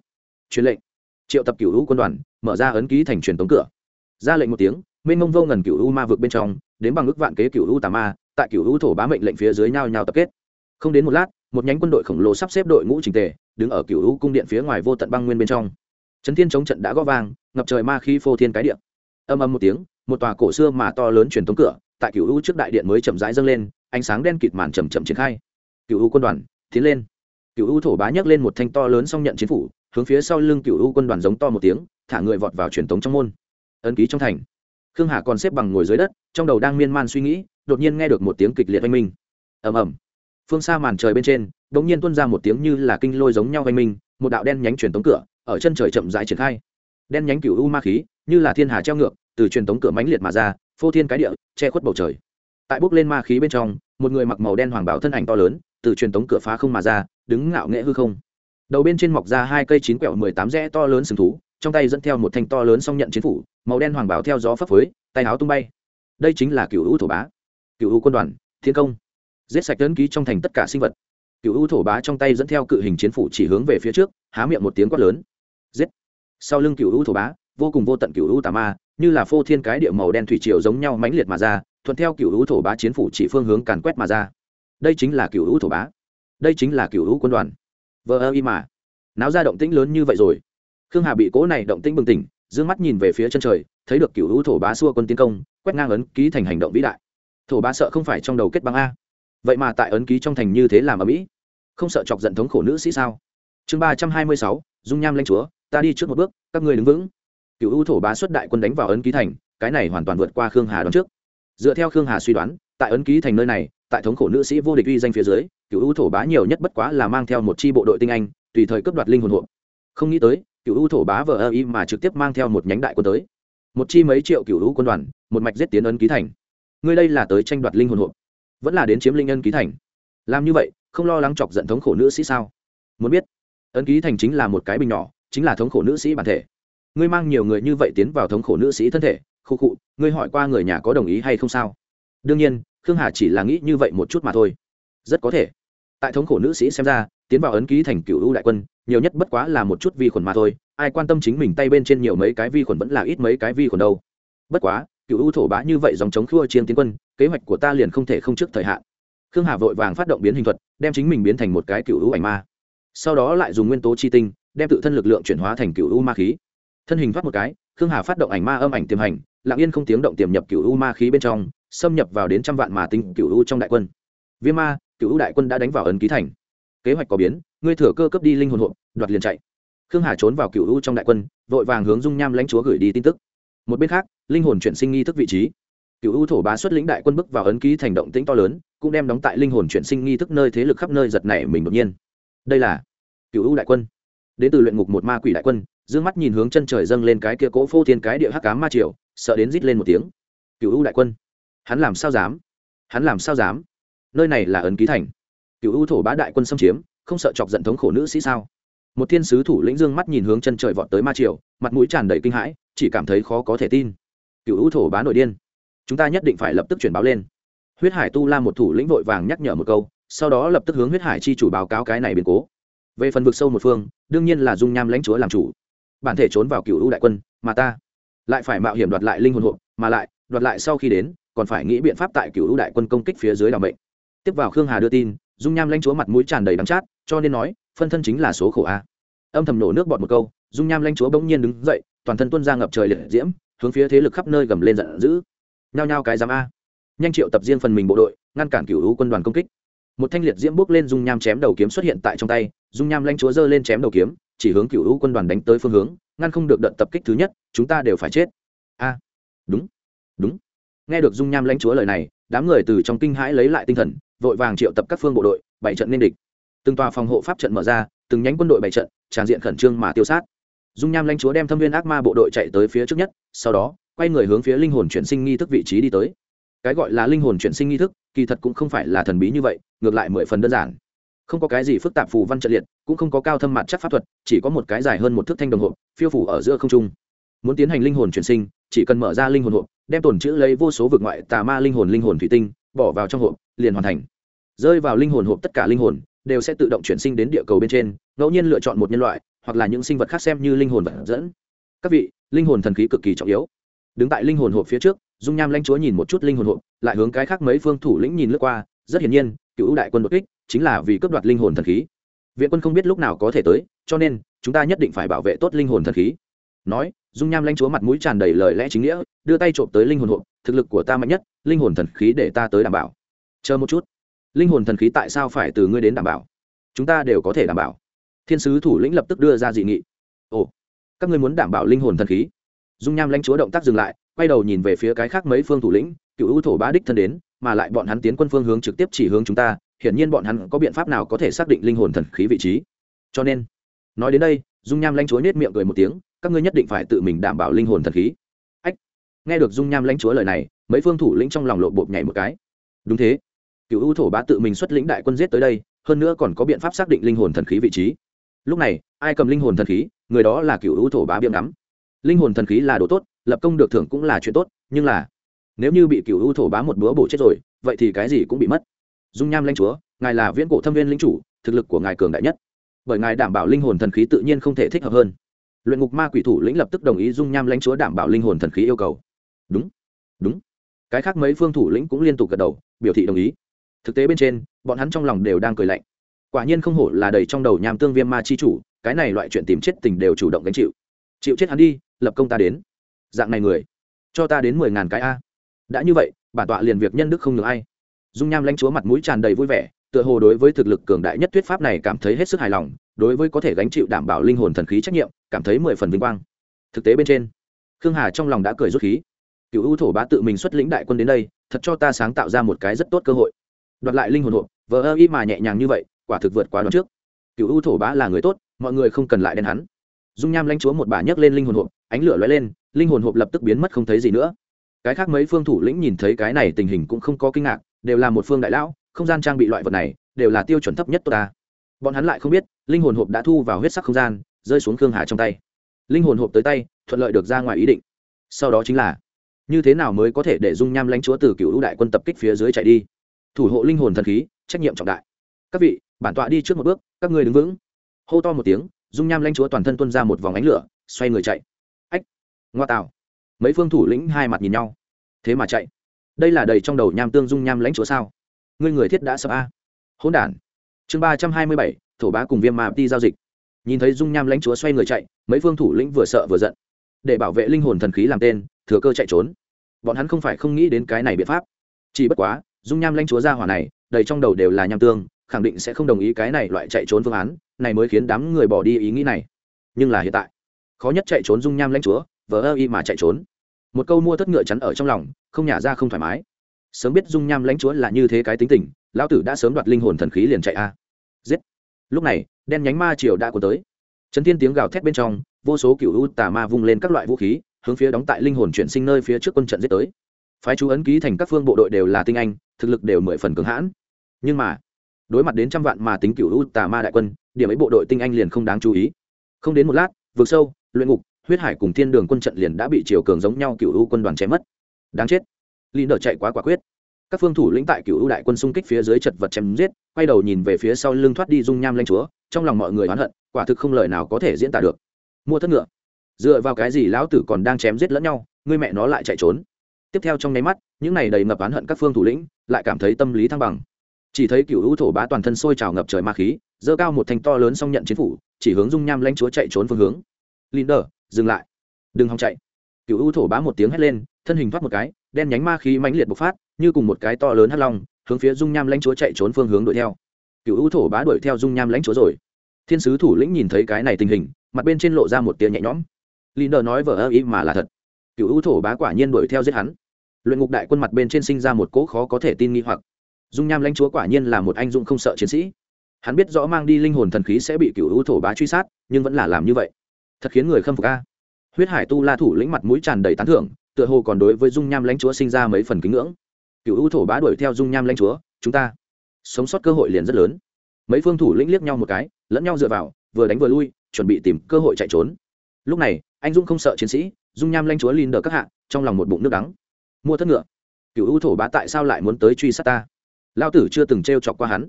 Truyền lệnh. Triệu tập cựu u quân đoàn, mở ra ấn ký thành truyền tống cửa. Ra lệnh một tiếng minh mông vô ngần cựu u ma vực bên trong, đến bằng ước vạn kế cựu u tà ma, tại cựu u thổ bá mệnh lệnh phía dưới nhau nhau tập kết. Không đến một lát, một nhánh quân đội khổng lồ sắp xếp đội ngũ trình tề, đứng ở cựu u cung điện phía ngoài vô tận băng nguyên bên trong. Trấn thiên chống trận đã gõ vang, ngập trời ma khí phô thiên cái địa. âm âm một tiếng một tòa cổ xưa mà to lớn truyền thống cửa, tại cựu u trước đại điện mới chậm rãi dâng lên, ánh sáng đen kịt màn chậm chậm triển khai. Cựu u quân đoàn tiến lên. Cựu u thổ bá nhấc lên một thanh to lớn song nhận chính phủ, hướng phía sau lưng cựu u quân đoàn giống to một tiếng, thả người vọt vào truyền thống trong môn. Ấn ký trong thành. Khương hà còn xếp bằng ngồi dưới đất, trong đầu đang miên man suy nghĩ, đột nhiên nghe được một tiếng kịch liệt oanh minh. Ầm ầm. Phương xa màn trời bên trên đ ỗ n g nhiên tuân ra một tiếng như là kinh lôi giống nhau oanh minh, một đạo đen nhánh truyền tống cửa, ở chân trời chậm rãi triển khai. Đen nhánh cựu u ma khí, như là thiên hà treo ngược từ truyền tống cửa mãnh liệt mà ra, phô thiên cái địa, che khuất bầu trời. Tại bốc lên ma khí bên trong, một người mặc màu đen hoàng bảo thân ảnh to lớn, từ truyền tống cửa phá không mà ra, đứng ngạo nghệ hư không. Đầu bên trên mọc ra hai cây chín quẹo mười tám rẽ to lớn sừng thú, trong tay dẫn theo một thanh to lớn song nhận chiến phủ, màu đen hoàng bảo theo gió phấp phới, tay áo tung bay. Đây chính là cựu u thổ bá, cựu u quân đoàn, thiên công. Giết sạch tấn ký trong thành tất cả sinh vật. Cựu u thổ bá trong tay dẫn theo cự hình chiến phủ chỉ hướng về phía trước, há miệng một tiếng quát lớn. Giết. Sau lưng cựu u thổ bá vô cùng vô tận cựu u tà ma, như là phô thiên cái địa màu đen thủy triều giống nhau mãnh liệt mà ra, thuận theo cựu u thổ bá chiến phủ chỉ phương hướng càn quét mà ra. Đây chính là cựu u thổ bá. Đây chính là cựu u quân đoàn. Vờ ơ y mà. Náo ra động tĩnh lớn như vậy rồi. Khương hà bị cố này động tĩnh bừng tỉnh d ư ơ n g mắt nhìn về phía chân trời, thấy được cựu hữu thổ bá xua quân tiến công, quét ngang ấn ký thành hành động vĩ đại. Thổ bá sợ không phải trong đầu kết băng a. Vậy mà tại ấn ký trong thành như thế làm ở mỹ? Không sợ chọc giận thống khổ nữ sĩ sao? Chương ba trăm hai mươi sáu, dung nham lanh chúa, ta đi trước một bước, các người đứng vững cựu ưu thổ bá xuất đại quân đánh vào ấn ký thành, cái này hoàn toàn vượt qua khương hà đón trước. Dựa theo khương hà suy đoán, tại ấn ký thành nơi này, tại thống khổ nữ sĩ vô địch uy danh phía dưới, cựu ưu thổ bá nhiều nhất bất quá là mang theo một chi bộ đội tinh anh, tùy thời cướp đoạt linh hồn hộ. Không nghĩ tới, cựu u thổ bá vờ ơ y mà trực tiếp mang theo một nhánh đại quân tới. Một chi mấy triệu cựu ưu quân đoàn, một mạch giết tiến ấn ký thành. Ngươi đây là tới tranh đoạt linh hồn hộ, vẫn là đến chiếm linh ân ký thành. Làm như vậy, không lo lắng chọc giận thống khổ nữ sĩ sao? Muốn biết, ấn ký thành chính là một cái bình nhỏ, chính là thống khổ nữ sĩ bản thể ngươi mang nhiều người như vậy tiến vào thống khổ nữ sĩ thân thể, khu khụ ngươi hỏi qua người nhà có đồng ý hay không sao? Đương nhiên, khương hà chỉ là nghĩ như vậy một chút mà thôi. Rất có thể. Tại thống khổ nữ sĩ xem ra, tiến vào ấn ký thành cựu ưu đại quân, nhiều nhất bất quá là một chút vi khuẩn mà thôi, ai quan tâm chính mình tay bên trên nhiều mấy cái vi khuẩn vẫn là ít mấy cái vi khuẩn đâu. Bất quá, cựu ưu thổ bá như vậy dòng chống khua chiên tiến quân, kế hoạch của ta liền không thể không trước thời hạn. Khương hà vội vàng phát động biến hình thuật, đem chính mình biến thành một cái cựu ưu ảnh ma. Sau đó lại dùng nguyên tố chi tinh, đem tự thân lực lượng chuyển hóa thành cựu ưu ma khí thân hình thoát một cái, khương hà phát động ảnh ma âm ảnh tiềm hành, lặng yên không tiếng động tiềm nhập cựu u ma khí bên trong, xâm nhập vào đến trăm vạn mà tinh cựu u trong đại quân. Viêm ma cựu u đại quân đã đánh vào ấn ký thành. Kế hoạch có biến, ngươi thừa cơ cấp đi linh hồn hộp đoạt liền chạy. Khương hà trốn vào cựu u trong đại quân, vội vàng hướng dung nham lãnh chúa gửi đi tin tức. Một bên khác, linh hồn chuyển sinh nghi thức vị trí. Cựu u thổ bá xuất lĩnh đại quân bước vào ấn ký thành động tĩnh to lớn, cũng đem đóng tại linh hồn chuyển sinh nghi thức nơi thế lực khắp nơi giật nảy mình đột nhiên. Đây là cựu u đại quân. Đến từ luyện ngục một ma quỷ đại quân dương mắt nhìn hướng chân trời dâng lên cái kia cỗ phô thiên cái địa hắc cám ma triều, sợ đến rít lên một tiếng. Cựu u đại quân, hắn làm sao dám? Hắn làm sao dám? Nơi này là ấn ký thành. Cựu u thổ bá đại quân xâm chiếm, không sợ chọc giận thống khổ nữ sĩ sao? Một thiên sứ thủ lĩnh dương mắt nhìn hướng chân trời vọt tới ma triều, mặt mũi tràn đầy kinh hãi, chỉ cảm thấy khó có thể tin. Cựu u thổ bá nội điên. Chúng ta nhất định phải lập tức chuyển báo lên. Huyết hải tu la một thủ lĩnh vội vàng nhắc nhở một câu, sau đó lập tức hướng huyết hải chi chủ báo cáo cái này biến cố. Về phần vực sâu một phương, đương nhiên là dung nham lãnh chúa làm chủ bản thể trốn vào cựu u đại quân, mà ta lại phải mạo hiểm đoạt lại linh hồn hộ, mà lại, đoạt lại sau khi đến, còn phải nghĩ biện pháp tại cựu u đại quân công kích phía dưới đ mệnh. Tiếp vào khương hà đưa tin, dung nham lãnh chúa mặt mũi tràn đầy đắng chát, cho nên nói, phân thân chính là số khổ a. Âm thầm nổ nước bọt một câu, dung nham lãnh chúa bỗng nhiên đứng dậy, toàn thân tuân ra ngập trời liệt diễm, hướng phía thế lực khắp nơi gầm lên giận dữ. Nhao nhao cái giám a. Nhanh triệu tập riêng phần mình bộ đội, ngăn cản cựu hữu quân đoàn công kích. Một thanh liệt diễm bước lên dung nham chém đầu kiếm xuất hiện tại trong tay, dung nham lãnh chúa giơ lên chém đầu kiếm chỉ hướng cựu hữu quân đoàn đánh tới phương hướng, ngăn không được đợt tập kích thứ nhất, chúng ta đều phải chết. A, đúng đúng. Nghe được dung nham lãnh chúa lời này, đám người từ trong kinh hãi lấy lại tinh thần, vội vàng triệu tập các phương bộ đội, bảy trận nên địch. Từng tòa phòng hộ pháp trận mở ra, từng nhánh quân đội bảy trận, tràn diện khẩn trương mà tiêu sát. Dung nham lãnh chúa đem thâm viên ác ma bộ đội chạy tới phía trước nhất, sau đó, quay người hướng phía linh hồn chuyển sinh nghi thức vị trí đi tới. Cái gọi là linh hồn chuyển sinh nghi thức, kỳ thật cũng không phải là thần bí như vậy, ngược lại mười phần đơn giản không có cái gì phức tạp phù văn trận liệt, cũng không có cao thâm mặt chắc pháp thuật, chỉ có một cái dài hơn một thước thanh đồng hộp, phiêu phủ ở giữa không trung. Muốn tiến hành linh hồn chuyển sinh, chỉ cần mở ra linh hồn hộp, đem tổn chữ lấy vô số vực ngoại tà ma linh hồn linh hồn thủy tinh, bỏ vào trong hộp, liền hoàn thành. Rơi vào linh hồn hộp tất cả linh hồn, đều sẽ tự động chuyển sinh đến địa cầu bên trên, ngẫu nhiên lựa chọn một nhân loại, hoặc là những sinh vật khác xem như linh hồn vật dẫn. Các vị, linh hồn thần khí cực kỳ trọng yếu. Đứng tại linh hồn hộp phía trước, dung nham lanh chúa nhìn một chút linh hồn hộp, lại hướng cái khác mấy phương thủ lĩnh nhìn lướt qua rất hiển nhiên, cựu ưu đại quân đột kích chính là vì cướp đoạt linh hồn thần khí. Viện quân không biết lúc nào có thể tới, cho nên chúng ta nhất định phải bảo vệ tốt linh hồn thần khí. Nói, dung nham lanh chúa mặt mũi tràn đầy lời lẽ chính nghĩa, đưa tay trộm tới linh hồn hộp, thực lực của ta mạnh nhất, linh hồn thần khí để ta tới đảm bảo. Chờ một chút. Linh hồn thần khí tại sao phải từ ngươi đến đảm bảo? Chúng ta đều có thể đảm bảo. Thiên sứ thủ lĩnh lập tức đưa ra dị nghị. Ồ, các ngươi muốn đảm bảo linh hồn thần khí? Dung nham lãnh chúa động tác dừng lại, quay đầu nhìn về phía cái khác mấy phương thủ lĩnh cựu ưu thổ bá đích thân đến, mà lại bọn hắn tiến quân phương hướng trực tiếp chỉ hướng chúng ta, hiển nhiên bọn hắn có biện pháp nào có thể xác định linh hồn thần khí vị trí. Cho nên, nói đến đây, dung nham lãnh chúa nết miệng cười một tiếng, các ngươi nhất định phải tự mình đảm bảo linh hồn thần khí. Ách, nghe được dung nham lãnh chúa lời này, mấy phương thủ lĩnh trong lòng lộ bột nhảy một cái. Đúng thế, cựu ưu thổ bá tự mình xuất lĩnh đại quân giết tới đây, hơn nữa còn có biện pháp xác định linh hồn thần khí vị trí. Lúc này, ai cầm linh hồn thần khí, người đó là cựu ưu thổ bá biếm ngắm. Linh hồn thần khí là đồ tốt, lập công được thưởng cũng là chuyện tốt, nhưng là nếu như bị cựu u thổ bá một búa bổ chết rồi, vậy thì cái gì cũng bị mất. Dung nham lãnh chúa, ngài là viễn cổ thâm viên lính chủ, thực lực của ngài cường đại nhất. Bởi ngài đảm bảo linh hồn thần khí tự nhiên không thể thích hợp hơn. Luyện ngục ma quỷ thủ lĩnh lập tức đồng ý dung nham lãnh chúa đảm bảo linh hồn thần khí yêu cầu. Đúng đúng. Cái khác mấy phương thủ lĩnh cũng liên tục gật đầu, biểu thị đồng ý. Thực tế bên trên, bọn hắn trong lòng đều đang cười lạnh. Quả nhiên không hổ là đầy trong đầu nham tương viêm ma chi chủ, cái này loại chuyện tìm chết tình đều chủ động gánh chịu. Chịu chết hắn đi, lập công ta đến. Dạng này người, cho ta đến mười ngàn cái a đã như vậy, bản tọa liền việc nhân đức không ngừng ai. Dung nham lãnh chúa mặt mũi tràn đầy vui vẻ, tựa hồ đối với thực lực cường đại nhất thuyết pháp này cảm thấy hết sức hài lòng, đối với có thể gánh chịu đảm bảo linh hồn thần khí trách nhiệm, cảm thấy mười phần vinh quang. Thực tế bên trên, khương hà trong lòng đã cười rút khí. Cựu ưu thổ bá tự mình xuất lĩnh đại quân đến đây, thật cho ta sáng tạo ra một cái rất tốt cơ hội. Đoạt lại linh hồn hộp vờ ơ y mà nhẹ nhàng như vậy, quả thực vượt quá đoạn trước. Cựu ưu thổ bá là người tốt, mọi người không cần lại đen hắn. Dung nham lãnh chúa một bà nhấc lên linh hồn hộp ánh lửa lóe lên, linh hồn hộp lập tức biến mất không thấy gì nữa cái khác mấy phương thủ lĩnh nhìn thấy cái này tình hình cũng không có kinh ngạc, đều là một phương đại lão, không gian trang bị loại vật này, đều là tiêu chuẩn thấp nhất tốt ta. Bọn hắn lại không biết, linh hồn hộp đã thu vào huyết sắc không gian, rơi xuống khương hà trong tay. Linh hồn hộp tới tay, thuận lợi được ra ngoài ý định. Sau đó chính là, như thế nào mới có thể để dung nham lãnh chúa từ cựu đại quân tập kích phía dưới chạy đi? Thủ hộ linh hồn thần khí, trách nhiệm trọng đại. Các vị, bản tọa đi trước một bước, các người đứng vững. Hô to một tiếng, dung nham lãnh chúa toàn thân tuân ra một vòng ánh lửa, xoay người chạy. Ách, ngoa tạo mấy phương thủ lĩnh hai mặt nhìn nhau. Thế mà chạy. Đây là đầy trong đầu nham tương dung nham lãnh chúa sao? Ngươi người thiết đã sập a. Hỗn đản. Chương ba trăm hai mươi bảy, thổ bá cùng viêm ma đi giao dịch. Nhìn thấy dung nham lãnh chúa xoay người chạy, mấy phương thủ lĩnh vừa sợ vừa giận. Để bảo vệ linh hồn thần khí làm tên, thừa cơ chạy trốn. Bọn hắn không phải không nghĩ đến cái này biện pháp. Chỉ bất quá, dung nham lãnh chúa ra hỏa này, đầy trong đầu đều là nham tương, khẳng định sẽ không đồng ý cái này loại chạy trốn phương án, này mới khiến đám người bỏ đi ý nghĩ này. Nhưng là hiện tại, khó nhất chạy trốn dung nham lãnh chúa vờ ơ y mà chạy trốn. Một câu mua thất ngựa chắn ở trong lòng, không nhả ra không thoải mái. Sớm biết dung nham lãnh chúa là như thế cái tính tình, lão tử đã sớm đoạt linh hồn thần khí liền chạy a. Giết. Lúc này, đen nhánh ma triều đã cuốn tới. Chấn thiên tiếng gào thét bên trong, vô số cựu u tà ma vung lên các loại vũ khí, hướng phía đóng tại linh hồn chuyển sinh nơi phía trước quân trận giết tới. Phái chú ấn ký thành các phương bộ đội đều là tinh anh, thực lực đều mười phần cường hãn. Nhưng mà, đối mặt đến trăm vạn mà tính cựu u tà ma đại quân, điểm ấy bộ đội tinh anh liền không đáng chú ý. Không đến một lát vượt sâu, luyện ngục huyết hải cùng thiên đường quân trận liền đã bị triều cường giống nhau cựu u quân đoàn chém mất. Đáng chết. Lý nở chạy quá quả quyết. Các phương thủ lĩnh tại cựu u đại quân xung kích phía dưới chật vật chém giết, quay đầu nhìn về phía sau lưng thoát đi dung nham lanh chúa, trong lòng mọi người oán hận, quả thực không lời nào có thể diễn tả được. Mua thất ngựa. Dựa vào cái gì lão tử còn đang chém giết lẫn nhau, ngươi mẹ nó lại chạy trốn. Tiếp theo trong nháy mắt, những này đầy ngập oán hận các phương thủ lĩnh lại cảm thấy tâm lý thăng bằng. Chỉ thấy cựu hữu thổ bá toàn thân sôi trào ngập trời ma khí dơ cao một thanh to lớn song nhận chiến phủ, chỉ hướng dung nham lãnh chúa chạy trốn phương hướng. Linder dừng lại. Đừng hòng chạy. Cựu ưu thổ bá một tiếng hét lên, thân hình thoát một cái, đen nhánh ma khí mãnh liệt bộc phát, như cùng một cái to lớn hắt long, hướng phía dung nham lãnh chúa chạy trốn phương hướng đuổi theo. Cựu ưu thổ bá đuổi theo dung nham lãnh chúa rồi. Thiên sứ thủ lĩnh nhìn thấy cái này tình hình, mặt bên trên lộ ra một tia nhẹ nhõm. Linder nói vờ ơ ý mà là thật. Cựu ưu thổ bá quả nhiên đuổi theo giết hắn. Luyện ngục đại quân mặt bên trên sinh ra một cỗ khó có thể tin nghi hoặc. Dung nham lãnh chúa quả nhiên là một anh dũng không sợ chiến sĩ. Hắn biết rõ mang đi linh hồn thần khí sẽ bị cựu ưu thổ bá truy sát, nhưng vẫn là làm như vậy thật khiến người khâm phục a. Huyết hải tu la thủ lĩnh mặt mũi tràn đầy tán thưởng, tựa hồ còn đối với dung nham lãnh chúa sinh ra mấy phần kính ngưỡng. Cựu ưu thổ bá đuổi theo dung nham lãnh chúa, chúng ta sống sót cơ hội liền rất lớn. Mấy phương thủ lĩnh liếc nhau một cái, lẫn nhau dựa vào, vừa đánh vừa lui, chuẩn bị tìm cơ hội chạy trốn. Lúc này, anh dung không sợ chiến sĩ, dung nham lãnh chúa lin đờ các hạ, trong lòng một bụng nước đắng. Mua thất ngựa. Cựu ưu thổ bá tại sao lại muốn tới truy sát ta? Lao tử chưa từng t chọc qua hắn.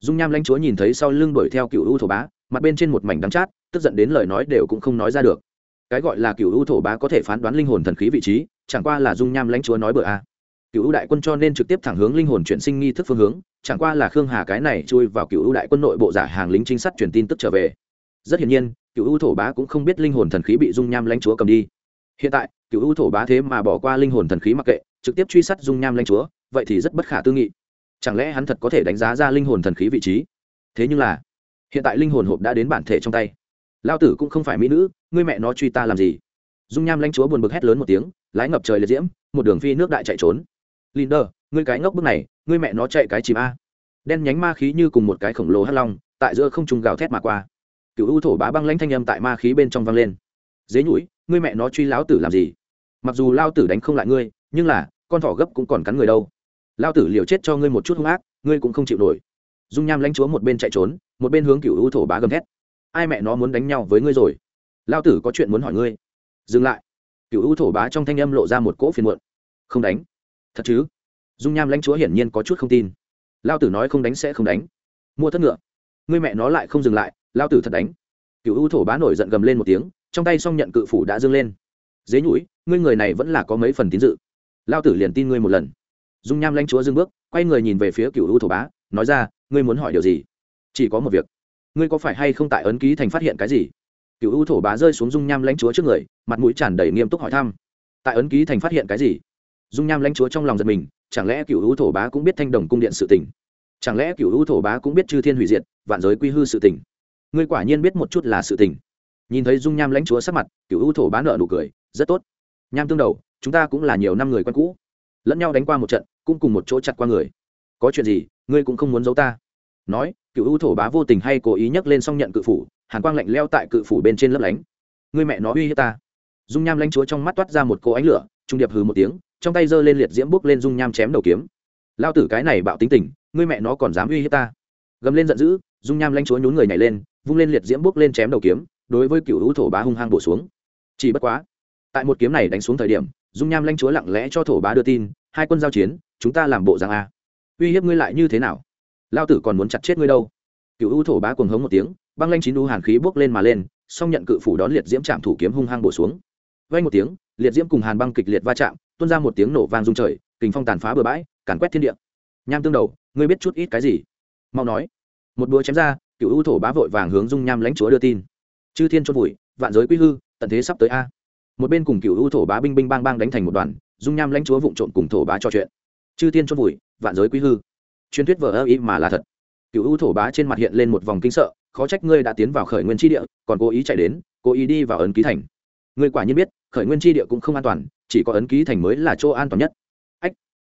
Dung nham lãnh chúa nhìn thấy sau lưng đuổi theo cựu ưu thổ bá mặt bên trên một mảnh đắng chát, tức giận đến lời nói đều cũng không nói ra được. Cái gọi là cựu ưu thổ bá có thể phán đoán linh hồn thần khí vị trí, chẳng qua là dung nham lãnh chúa nói bừa a. Cựu ưu đại quân cho nên trực tiếp thẳng hướng linh hồn chuyển sinh nghi thức phương hướng, chẳng qua là khương hà cái này chui vào cựu ưu đại quân nội bộ giả hàng lính trinh sát truyền tin tức trở về. Rất hiển nhiên cựu ưu thổ bá cũng không biết linh hồn thần khí bị dung nham lãnh chúa cầm đi. Hiện tại cựu ưu thổ bá thế mà bỏ qua linh hồn thần khí mặc kệ, trực tiếp truy sát dung nham lãnh chúa, vậy thì rất bất khả tư nghị. Chẳng lẽ hắn thật có thể đánh giá ra linh hồn thần khí vị trí? Thế nhưng là hiện tại linh hồn hộp đã đến bản thể trong tay. Lao tử cũng không phải mỹ nữ, ngươi mẹ nó truy ta làm gì? Dung nham lãnh chúa buồn bực hét lớn một tiếng, lái ngập trời liệt diễm, một đường phi nước đại chạy trốn. Linder, ngươi cái ngốc bước này, ngươi mẹ nó chạy cái chìm a. Đen nhánh ma khí như cùng một cái khổng lồ hắt long, tại giữa không trung gào thét mà qua. Cựu ưu thổ bá băng lãnh thanh âm tại ma khí bên trong vang lên. Dế nhũi, ngươi mẹ nó truy lão tử làm gì? Mặc dù lao tử đánh không lại ngươi, nhưng là, con thỏ gấp cũng còn cắn người đâu. Lao tử liều chết cho ngươi một chút hung ác, ngươi cũng không chịu nổi dung nham lãnh chúa một bên chạy trốn, một bên hướng cựu ưu thổ bá gầm thét. Ai mẹ nó muốn đánh nhau với ngươi rồi? Lao tử có chuyện muốn hỏi ngươi. Dừng lại. Cựu ưu thổ bá trong thanh âm lộ ra một cỗ phiền muộn. Không đánh. Thật chứ? Dung nham lãnh chúa hiển nhiên có chút không tin. Lao tử nói không đánh sẽ không đánh. Mua thất ngựa. Ngươi mẹ nó lại không dừng lại lao tử thật đánh. Cựu ưu thổ bá nổi giận gầm lên một tiếng, trong tay xong nhận cự phủ đã dâng lên. Dế nhũi ngươi người này vẫn là có mấy phần tín dự. Lao tử liền tin ngươi một lần. Dung nham lãnh chúa dưng bước, quay người nhìn về phía cựu ưu thổ bá, nói ra ngươi muốn hỏi điều gì? Chỉ có một việc. Ngươi có phải hay không tại ấn ký thành phát hiện cái gì? Cựu ưu thổ bá rơi xuống dung nham lãnh chúa trước người, mặt mũi tràn đầy nghiêm túc hỏi thăm. Tại ấn ký thành phát hiện cái gì? Dung nham lãnh chúa trong lòng giật mình, chẳng lẽ cựu ưu thổ bá cũng biết thanh đồng cung điện sự tình? chẳng lẽ cựu ưu thổ bá cũng biết chư thiên hủy diệt, vạn giới quy hư sự tình? ngươi quả nhiên biết một chút là sự tình. nhìn thấy dung nham lãnh chúa sắc mặt, cựu ưu thổ bá nợ nụ cười, rất tốt. Nham tương đầu, chúng ta cũng là nhiều năm người quen cũ. Lẫn nhau đánh qua một trận, cũng cùng một chỗ chặt qua người có chuyện gì, ngươi cũng không muốn giấu ta. Nói, cựu ưu thổ bá vô tình hay cố ý nhắc lên xong nhận cự phủ, hàn quang lạnh leo tại cự phủ bên trên lấp lánh. Ngươi mẹ nó uy hiếp ta. Dung nham lanh chúa trong mắt toát ra một cỗ ánh lửa, trung điệp hừ một tiếng, trong tay giơ lên liệt diễm bốc lên dung nham chém đầu kiếm. Lao tử cái này bạo tính tình, ngươi mẹ nó còn dám uy hiếp ta. Gầm lên giận dữ, dung nham lanh chúa nhún người nhảy lên, vung lên liệt diễm bốc lên chém đầu kiếm, đối với cựu hữu thổ bá hung hăng bổ xuống. Chỉ bất quá, tại một kiếm này đánh xuống thời điểm, dung nham lanh chúa lặng lẽ cho thổ bá đưa tin, hai quân giao chiến, chúng ta làm bộ rằng a uy hiếp ngươi lại như thế nào? Lao tử còn muốn chặt chết ngươi đâu? Cựu ưu thổ bá cuồng hống một tiếng, băng lanh chín đu hàn khí bốc lên mà lên, song nhận cự phủ đón liệt diễm chạm thủ kiếm hung hăng bổ xuống. Vay một tiếng, liệt diễm cùng hàn băng kịch liệt va chạm, tuôn ra một tiếng nổ vang rung trời, kình phong tàn phá bừa bãi, càn quét thiên địa. Nham tương đầu, ngươi biết chút ít cái gì? Mau nói. Một búa chém ra, cựu ưu thổ bá vội vàng hướng dung nham lãnh chúa đưa tin. Chư thiên chôn vùi, vạn giới quy hư, tận thế sắp tới a. Một bên cùng cựu ưu thổ bá binh binh bang bang đánh thành một đoàn, dung nham lãnh chúa vụng trộn cùng thổ bá trò chuyện chư thiên chôn vùi, vạn giới quý hư. Truyền thuyết vờ ơ ý mà là thật. Cựu ưu thổ bá trên mặt hiện lên một vòng kinh sợ, khó trách ngươi đã tiến vào khởi nguyên tri địa, còn cố ý chạy đến, cố ý đi vào ấn ký thành. Ngươi quả nhiên biết, khởi nguyên tri địa cũng không an toàn, chỉ có ấn ký thành mới là chỗ an toàn nhất. Ách,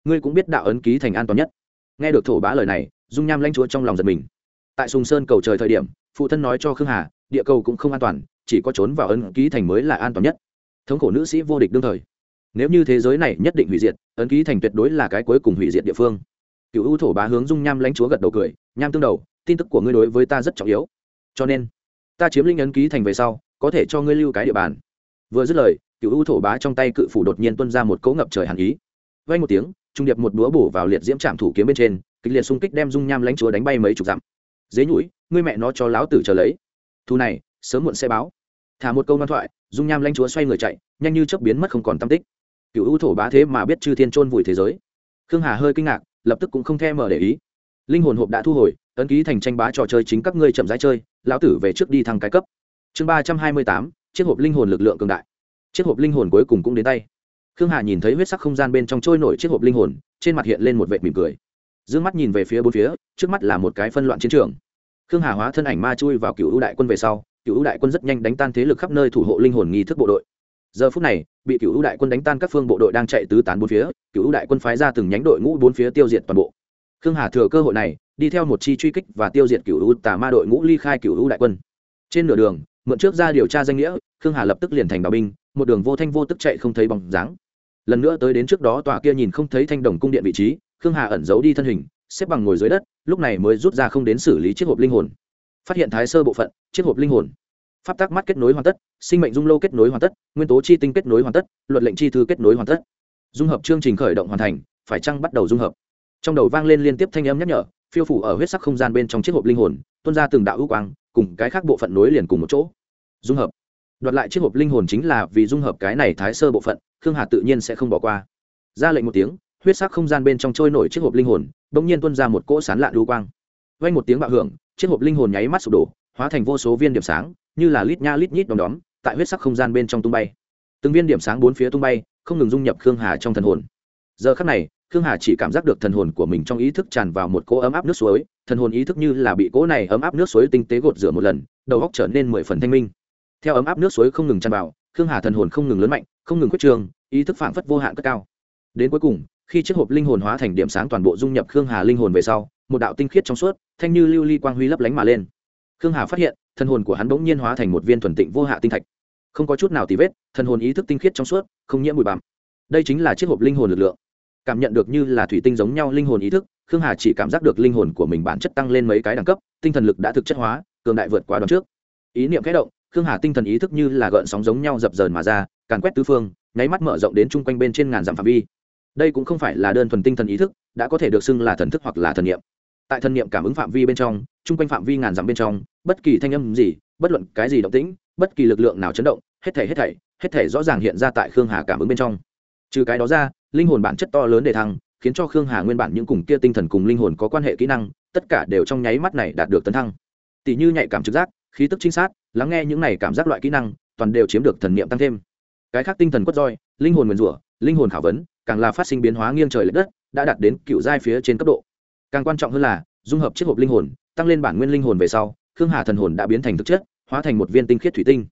ngươi cũng biết đạo ấn ký thành an toàn nhất. Nghe được thổ bá lời này, dung nham lãnh chúa trong lòng giật mình. Tại sùng sơn cầu trời thời điểm, phụ thân nói cho khương hà, địa cầu cũng không an toàn, chỉ có trốn vào ấn ký thành mới là an toàn nhất. Thống khổ nữ sĩ vô địch đương thời nếu như thế giới này nhất định hủy diệt, ấn ký thành tuyệt đối là cái cuối cùng hủy diệt địa phương. Cựu ưu thổ bá hướng dung nham lãnh chúa gật đầu cười, nham tương đầu, tin tức của ngươi đối với ta rất trọng yếu. Cho nên, ta chiếm linh ấn ký thành về sau, có thể cho ngươi lưu cái địa bàn. Vừa dứt lời, cựu ưu thổ bá trong tay cự phủ đột nhiên tuân ra một cỗ ngập trời hàn ý. Vay một tiếng, trung điệp một búa bổ vào liệt diễm trạm thủ kiếm bên trên, kịch liệt xung kích đem dung nham lãnh chúa đánh bay mấy chục dặm. Dế nhũi ngươi mẹ nó cho láo tử chờ lấy. Thu này, sớm muộn sẽ báo. Thả một câu ngoan thoại, dung nham lãnh chúa xoay người chạy, nhanh như chớp biến mất không còn tâm tích cựu ưu thổ bá thế mà biết chư thiên trôn vùi thế giới. Khương hà hơi kinh ngạc, lập tức cũng không thèm mở để ý. Linh hồn hộp đã thu hồi, ấn ký thành tranh bá trò chơi chính các ngươi chậm rãi chơi, lão tử về trước đi thăng cái cấp. Chương ba trăm hai mươi tám, chiếc hộp linh hồn lực lượng cường đại. Chiếc hộp linh hồn cuối cùng cũng đến tay. Khương hà nhìn thấy huyết sắc không gian bên trong trôi nổi chiếc hộp linh hồn, trên mặt hiện lên một vệ mỉm cười. D ư ơ n g mắt nhìn về phía bốn phía, trước mắt là một cái phân loạn chiến trường. Khương hà hóa thân ảnh ma chui vào cựu ưu đại quân về sau cựu ưu đại quân rất nhanh đánh tan thế lực khắp nơi thủ hộ linh hồn nghi thức bộ đội giờ phút này, bị cựu ưu đại quân đánh tan các phương bộ đội đang chạy tứ tán bốn phía, cựu ưu đại quân phái ra từng nhánh đội ngũ bốn phía tiêu diệt toàn bộ. Khương hà thừa cơ hội này, đi theo một chi truy kích và tiêu diệt cựu ưu tà ma đội ngũ ly khai cựu ưu đại quân. Trên nửa đường, mượn trước ra điều tra danh nghĩa, khương hà lập tức liền thành đạo binh, một đường vô thanh vô tức chạy không thấy bóng dáng. Lần nữa tới đến trước đó tòa kia nhìn không thấy thanh đồng cung điện vị trí, khương hà ẩn giấu đi thân hình, xếp bằng ngồi dưới đất, lúc này mới rút ra không đến xử lý chiếc hộp linh hồn. Phát hiện thái sơ bộ phận, chiếc hộp linh hồn pháp tác mắt kết nối hoàn tất, sinh mệnh dung lô kết nối hoàn tất, nguyên tố chi tinh kết nối hoàn tất, luật lệnh chi thư kết nối hoàn tất. Dung hợp chương trình khởi động hoàn thành, phải chăng bắt đầu dung hợp? Trong đầu vang lên liên tiếp thanh âm nhắc nhở, phiêu phủ ở huyết sắc không gian bên trong chiếc hộp linh hồn, tuôn ra từng đạo ưu quang, cùng cái khác bộ phận nối liền cùng một chỗ. Dung hợp. Đoạt lại chiếc hộp linh hồn chính là vì dung hợp cái này thái sơ bộ phận, khương hà tự nhiên sẽ không bỏ qua. Ra lệnh một tiếng, huyết sắc không gian bên trong trôi nổi chiếc hộp linh hồn, bỗng nhiên tuôn ra một cỗ sán lạ đu quang. Vang một tiếng bạo hưởng, chiếc hộp linh hồn nháy mắt sụp đổ, hóa thành vô số viên điểm sáng như là lít nha lít nhít đom đóm, tại huyết sắc không gian bên trong tung bay. Từng viên điểm sáng bốn phía tung bay, không ngừng dung nhập khương hà trong thần hồn. Giờ khắc này, khương hà chỉ cảm giác được thần hồn của mình trong ý thức tràn vào một cỗ ấm áp nước suối, thần hồn ý thức như là bị cỗ này ấm áp nước suối tinh tế gột rửa một lần, đầu góc trở nên mười phần thanh minh. Theo ấm áp nước suối không ngừng tràn vào, khương hà thần hồn không ngừng lớn mạnh, không ngừng quyết trường ý thức phảng phất vô hạn cất cao. Đến cuối cùng, khi chiếc hộp linh hồn hóa thành điểm sáng toàn bộ dung nhập khương hà linh hồn về sau, một đạo tinh khiết trong suốt, thanh như lưu ly quang huy lấp lánh mà lên. Khương hà phát hiện thần hồn của hắn bỗng nhiên hóa thành một viên thuần tịnh vô hạ tinh thạch. Không có chút nào tì vết thần hồn ý thức tinh khiết trong suốt, không nhiễm bụi bặm. Đây chính là chiếc hộp linh hồn lực lượng. Cảm nhận được như là thủy tinh giống nhau linh hồn ý thức, khương hà chỉ cảm giác được linh hồn của mình bản chất tăng lên mấy cái đẳng cấp, tinh thần lực đã thực chất hóa, cường đại vượt qua đoạn trước. Ý niệm kẽ động, khương hà tinh thần ý thức như là gợn sóng giống nhau dập dờn mà ra, càn quét tứ phương, nháy mắt mở rộng đến chung quanh bên trên ngàn dặm phạm vi. Đây cũng không phải là đơn thuần tinh thần ý thức, đã có thể được xưng là thần thức hoặc là thần niệm tại thần niệm cảm ứng phạm vi bên trong chung quanh phạm vi ngàn dặm bên trong bất kỳ thanh âm gì bất luận cái gì động tĩnh bất kỳ lực lượng nào chấn động hết thể hết thể, hết thể rõ ràng hiện ra tại khương hà cảm ứng bên trong. Trừ cái đó ra linh hồn bản chất to lớn để thăng khiến cho khương hà nguyên bản những cùng kia tinh thần cùng linh hồn có quan hệ kỹ năng tất cả đều trong nháy mắt này đạt được tấn thăng. Tỷ như nhạy cảm trực giác khí tức chính xác lắng nghe những này cảm giác loại kỹ năng toàn đều chiếm được thần niệm tăng thêm. Cái khác tinh thần quất roi linh hồn nguyền rủa linh hồn khảo vấn càng là phát sinh biến hóa nghiêng trời l ệ đất đã đạt đến cựu giai phía trên cấp độ càng quan trọng hơn là, dung hợp chiếc hộp linh hồn, tăng lên bản nguyên linh hồn về sau, khương hà thần hồn đã biến thành thực chất, hóa thành một viên tinh khiết thủy tinh.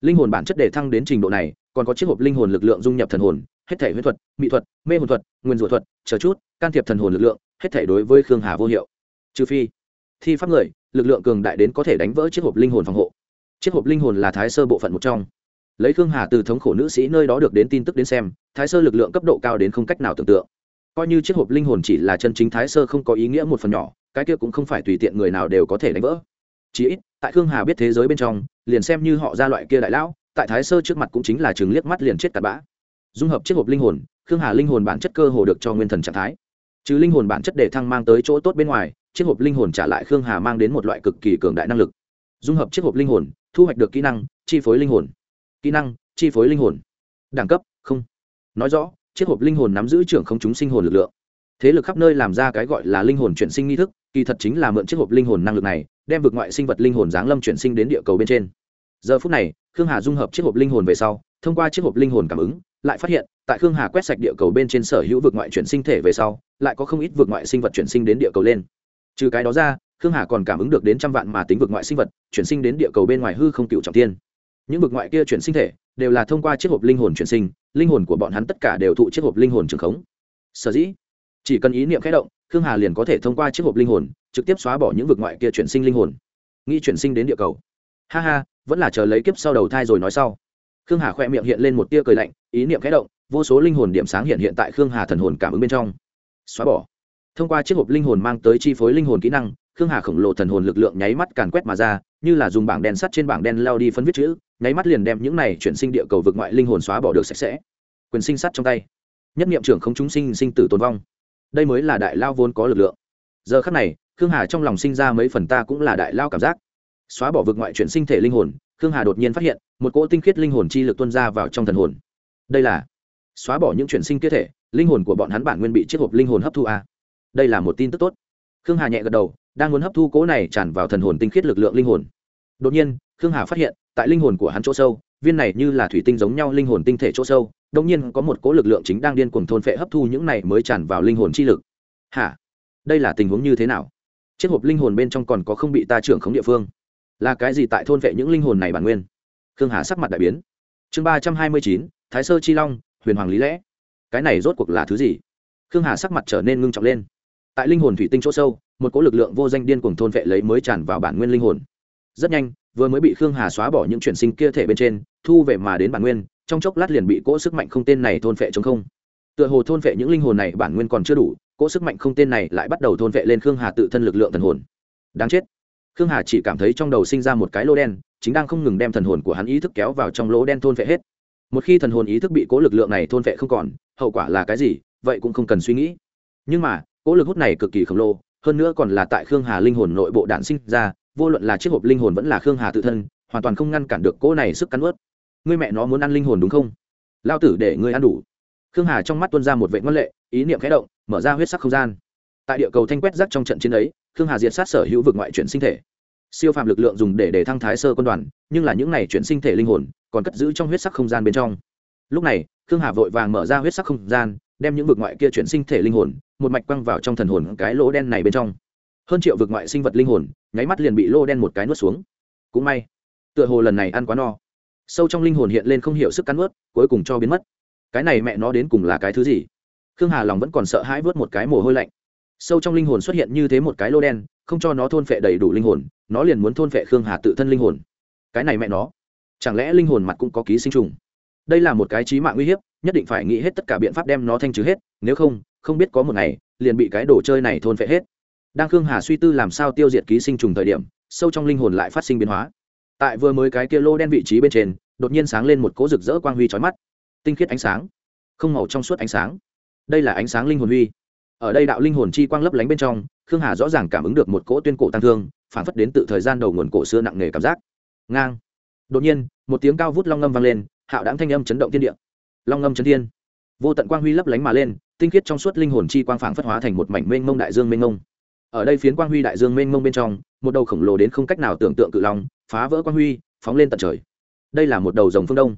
Linh hồn bản chất để thăng đến trình độ này, còn có chiếc hộp linh hồn lực lượng dung nhập thần hồn, hết thể huyết thuật mỹ thuật, mê hồn thuật, nguyên rủa thuật, chờ chút, can thiệp thần hồn lực lượng, hết thể đối với khương hà vô hiệu. Trừ phi, thi pháp người, lực lượng cường đại đến có thể đánh vỡ chiếc hộp linh hồn phòng hộ. Chiếc hộp linh hồn là thái sơ bộ phận một trong. Lấy khương hà từ thống khổ nữ sĩ nơi đó được đến tin tức đến xem, thái sơ lực lượng cấp độ cao đến không cách nào tưởng tượng coi như chiếc hộp linh hồn chỉ là chân chính thái sơ không có ý nghĩa một phần nhỏ, cái kia cũng không phải tùy tiện người nào đều có thể đánh vỡ. Chí ít, tại khương hà biết thế giới bên trong, liền xem như họ ra loại kia đại lão, tại thái sơ trước mặt cũng chính là chừng liếc mắt liền chết cặn bã. Dung hợp chiếc hộp linh hồn, khương hà linh hồn bản chất cơ hồ được cho nguyên thần trạng thái. Chứ linh hồn bản chất để thăng mang tới chỗ tốt bên ngoài, chiếc hộp linh hồn trả lại khương hà mang đến một loại cực kỳ cường đại năng lực. Dung hợp chiếc hộp linh hồn, thu hoạch được kỹ năng, chi phối linh hồn. Kỹ năng, chi phối linh hồn. Đẳng cấp, không. Nói rõ chiếc hộp linh hồn nắm giữ trưởng không chúng sinh hồn lực lượng. Thế lực khắp nơi làm ra cái gọi là linh hồn chuyển sinh nghi thức, kỳ thật chính là mượn chiếc hộp linh hồn năng lực này, đem vực ngoại sinh vật linh hồn giáng lâm chuyển sinh đến địa cầu bên trên. Giờ phút này, khương hà dung hợp chiếc hộp linh hồn về sau, thông qua chiếc hộp linh hồn cảm ứng, lại phát hiện, tại khương hà quét sạch địa cầu bên trên sở hữu vực ngoại chuyển sinh thể về sau, lại có không ít vực ngoại sinh vật chuyển sinh đến địa cầu lên. Trừ cái đó ra, khương hà còn cảm ứng được đến trăm vạn mà tính vực ngoại sinh vật chuyển sinh đến địa cầu bên ngoài hư không cựu trọng tiên những vực ngoại kia chuyển sinh thể đều là thông qua chiếc hộp linh hồn chuyển sinh, linh hồn của bọn hắn tất cả đều thụ chiếc hộp linh hồn trường khống. Sở dĩ, chỉ cần ý niệm khẽ động, khương hà liền có thể thông qua chiếc hộp linh hồn, trực tiếp xóa bỏ những vực ngoại kia chuyển sinh linh hồn. Nghĩ chuyển sinh đến địa cầu. Ha ha, vẫn là chờ lấy kiếp sau đầu thai rồi nói sau. Khương hà khoe miệng hiện lên một tia cười lạnh, ý niệm khẽ động, vô số linh hồn điểm sáng hiện hiện tại khương hà thần hồn cảm ứng bên trong. Xóa bỏ. Thông qua chiếc hộp linh hồn mang tới chi phối linh hồn kỹ năng khương hà khổng lồ thần hồn lực lượng nháy mắt càn quét mà ra, như là dùng bảng đen sắt trên bảng đen lao đi phân viết chữ, nháy mắt liền đem những này chuyển sinh địa cầu vực ngoại linh hồn xóa bỏ được sạch sẽ. Quyền sinh sắt trong tay. Nhất nghiệm trưởng không chúng sinh sinh tử tồn vong. Đây mới là đại lao vốn có lực lượng. Giờ khắc này, khương hà trong lòng sinh ra mấy phần ta cũng là đại lao cảm giác. Xóa bỏ vực ngoại chuyển sinh thể linh hồn, khương hà đột nhiên phát hiện, một cỗ tinh khiết linh hồn chi lực tuân ra vào trong thần hồn. Đây là xóa bỏ những chuyển sinh kia thể, linh hồn của bọn hắn bản nguyên bị chiếc hộp linh hồn hấp thu a. À? đây là một tin tức tốt khương hà nhẹ gật đầu, đang muốn hấp thu cỗ này tràn vào thần hồn tinh khiết lực lượng linh hồn. Đột nhiên, khương hà phát hiện, tại linh hồn của hắn chỗ sâu, viên này như là thủy tinh giống nhau linh hồn tinh thể chỗ sâu đông nhiên có một cỗ lực lượng chính đang điên cuồng thôn phệ hấp thu những này mới tràn vào linh hồn chi lực. Hả? Đây là tình huống như thế nào? Chiếc hộp linh hồn bên trong còn có không bị ta trưởng khống địa phương? Là cái gì tại thôn vệ những linh hồn này bản nguyên? Khương hà sắc mặt đại biến. Chương ba trăm hai mươi chín, thái sơ chi long, huyền hoàng lý lẽ. Cái này rốt cuộc là thứ gì? Khương hà sắc mặt trở nên ngưng trọng lên tại linh hồn thủy tinh chỗ sâu, một cỗ lực lượng vô danh điên cuồng thôn vệ lấy mới tràn vào bản nguyên linh hồn. Rất nhanh, vừa mới bị khương hà xóa bỏ những chuyển sinh kia thể bên trên, thu về mà đến bản nguyên, trong chốc lát liền bị cỗ sức mạnh không tên này thôn vệ chống không. Tựa hồ thôn vệ những linh hồn này bản nguyên còn chưa đủ, cỗ sức mạnh không tên này lại bắt đầu thôn vệ lên khương hà tự thân lực lượng thần hồn. Đáng chết. Khương hà chỉ cảm thấy trong đầu sinh ra một cái lỗ đen, chính đang không ngừng đem thần hồn của hắn ý thức kéo vào trong lỗ đen thôn vệ hết. Một khi thần hồn ý thức bị cố lực lượng này thôn vệ không còn, hậu quả là cái gì, vậy cũng không cần suy nghĩ. Nhưng mà Cỗ lực hút này cực kỳ khổng lồ, hơn nữa còn là tại khương hà linh hồn nội bộ đạn sinh ra, vô luận là chiếc hộp linh hồn vẫn là khương hà tự thân, hoàn toàn không ngăn cản được cỗ này sức cắn ướt ngươi mẹ nó muốn ăn linh hồn đúng không? Lao tử để ngươi ăn đủ. Khương hà trong mắt tuân ra một vệ ngân lệ, ý niệm khẽ động, mở ra huyết sắc không gian. Tại địa cầu thanh quét rác trong trận chiến ấy, khương hà diệt sát sở hữu vực ngoại chuyển sinh thể. Siêu phàm lực lượng dùng để để thăng thái sơ quân đoàn, nhưng là những này chuyển sinh thể linh hồn, còn cất giữ trong huyết sắc không gian bên trong. Lúc này, khương hà vội vàng mở ra huyết sắc không gian đem những vực ngoại kia chuyển sinh thể linh hồn, một mạch quăng vào trong thần hồn cái lỗ đen này bên trong. Hơn triệu vực ngoại sinh vật linh hồn, nháy mắt liền bị lô đen một cái nuốt xuống. Cũng may, tựa hồ lần này ăn quá no. Sâu trong linh hồn hiện lên không hiểu sức cắn ướt cuối cùng cho biến mất. Cái này mẹ nó đến cùng là cái thứ gì? Khương hà lòng vẫn còn sợ hãi vớt một cái mồ hôi lạnh. Sâu trong linh hồn xuất hiện như thế một cái lô đen, không cho nó thôn phệ đầy đủ linh hồn, nó liền muốn thôn phệ khương hà tự thân linh hồn. Cái này mẹ nó, chẳng lẽ linh hồn mặt cũng có ký sinh trùng? Đây là một cái trí mạng uy hiếp nhất định phải nghĩ hết tất cả biện pháp đem nó thanh trừ hết, nếu không không biết có một ngày, liền bị cái đồ chơi này thôn phệ hết. Đang khương hà suy tư làm sao tiêu diệt ký sinh trùng thời điểm, sâu trong linh hồn lại phát sinh biến hóa. Tại vừa mới cái kia lô đen vị trí bên trên, đột nhiên sáng lên một cỗ rực rỡ quang huy trói mắt. Tinh khiết ánh sáng, không màu trong suốt ánh sáng. Đây là ánh sáng linh hồn huy. Ở đây đạo linh hồn chi quang lấp lánh bên trong, khương hà rõ ràng cảm ứng được một cỗ tuyên cổ tăng thương phản phất đến từ thời gian đầu nguồn cổ xưa nặng nề cảm giác. Ngang. Đột nhiên, một tiếng cao vút long ngâm vang lên, hạo đáng thanh âm chấn động thiên địa long ngâm chân thiên. Vô tận quang huy lấp lánh mà lên, tinh khiết trong suốt linh hồn chi quang phảng phất hóa thành một mảnh mênh mông đại dương mênh mông. Ở đây phiến quang huy đại dương mênh mông bên trong, một đầu khổng lồ đến không cách nào tưởng tượng cự long, phá vỡ quang huy, phóng lên tận trời. Đây là một đầu rồng phương đông.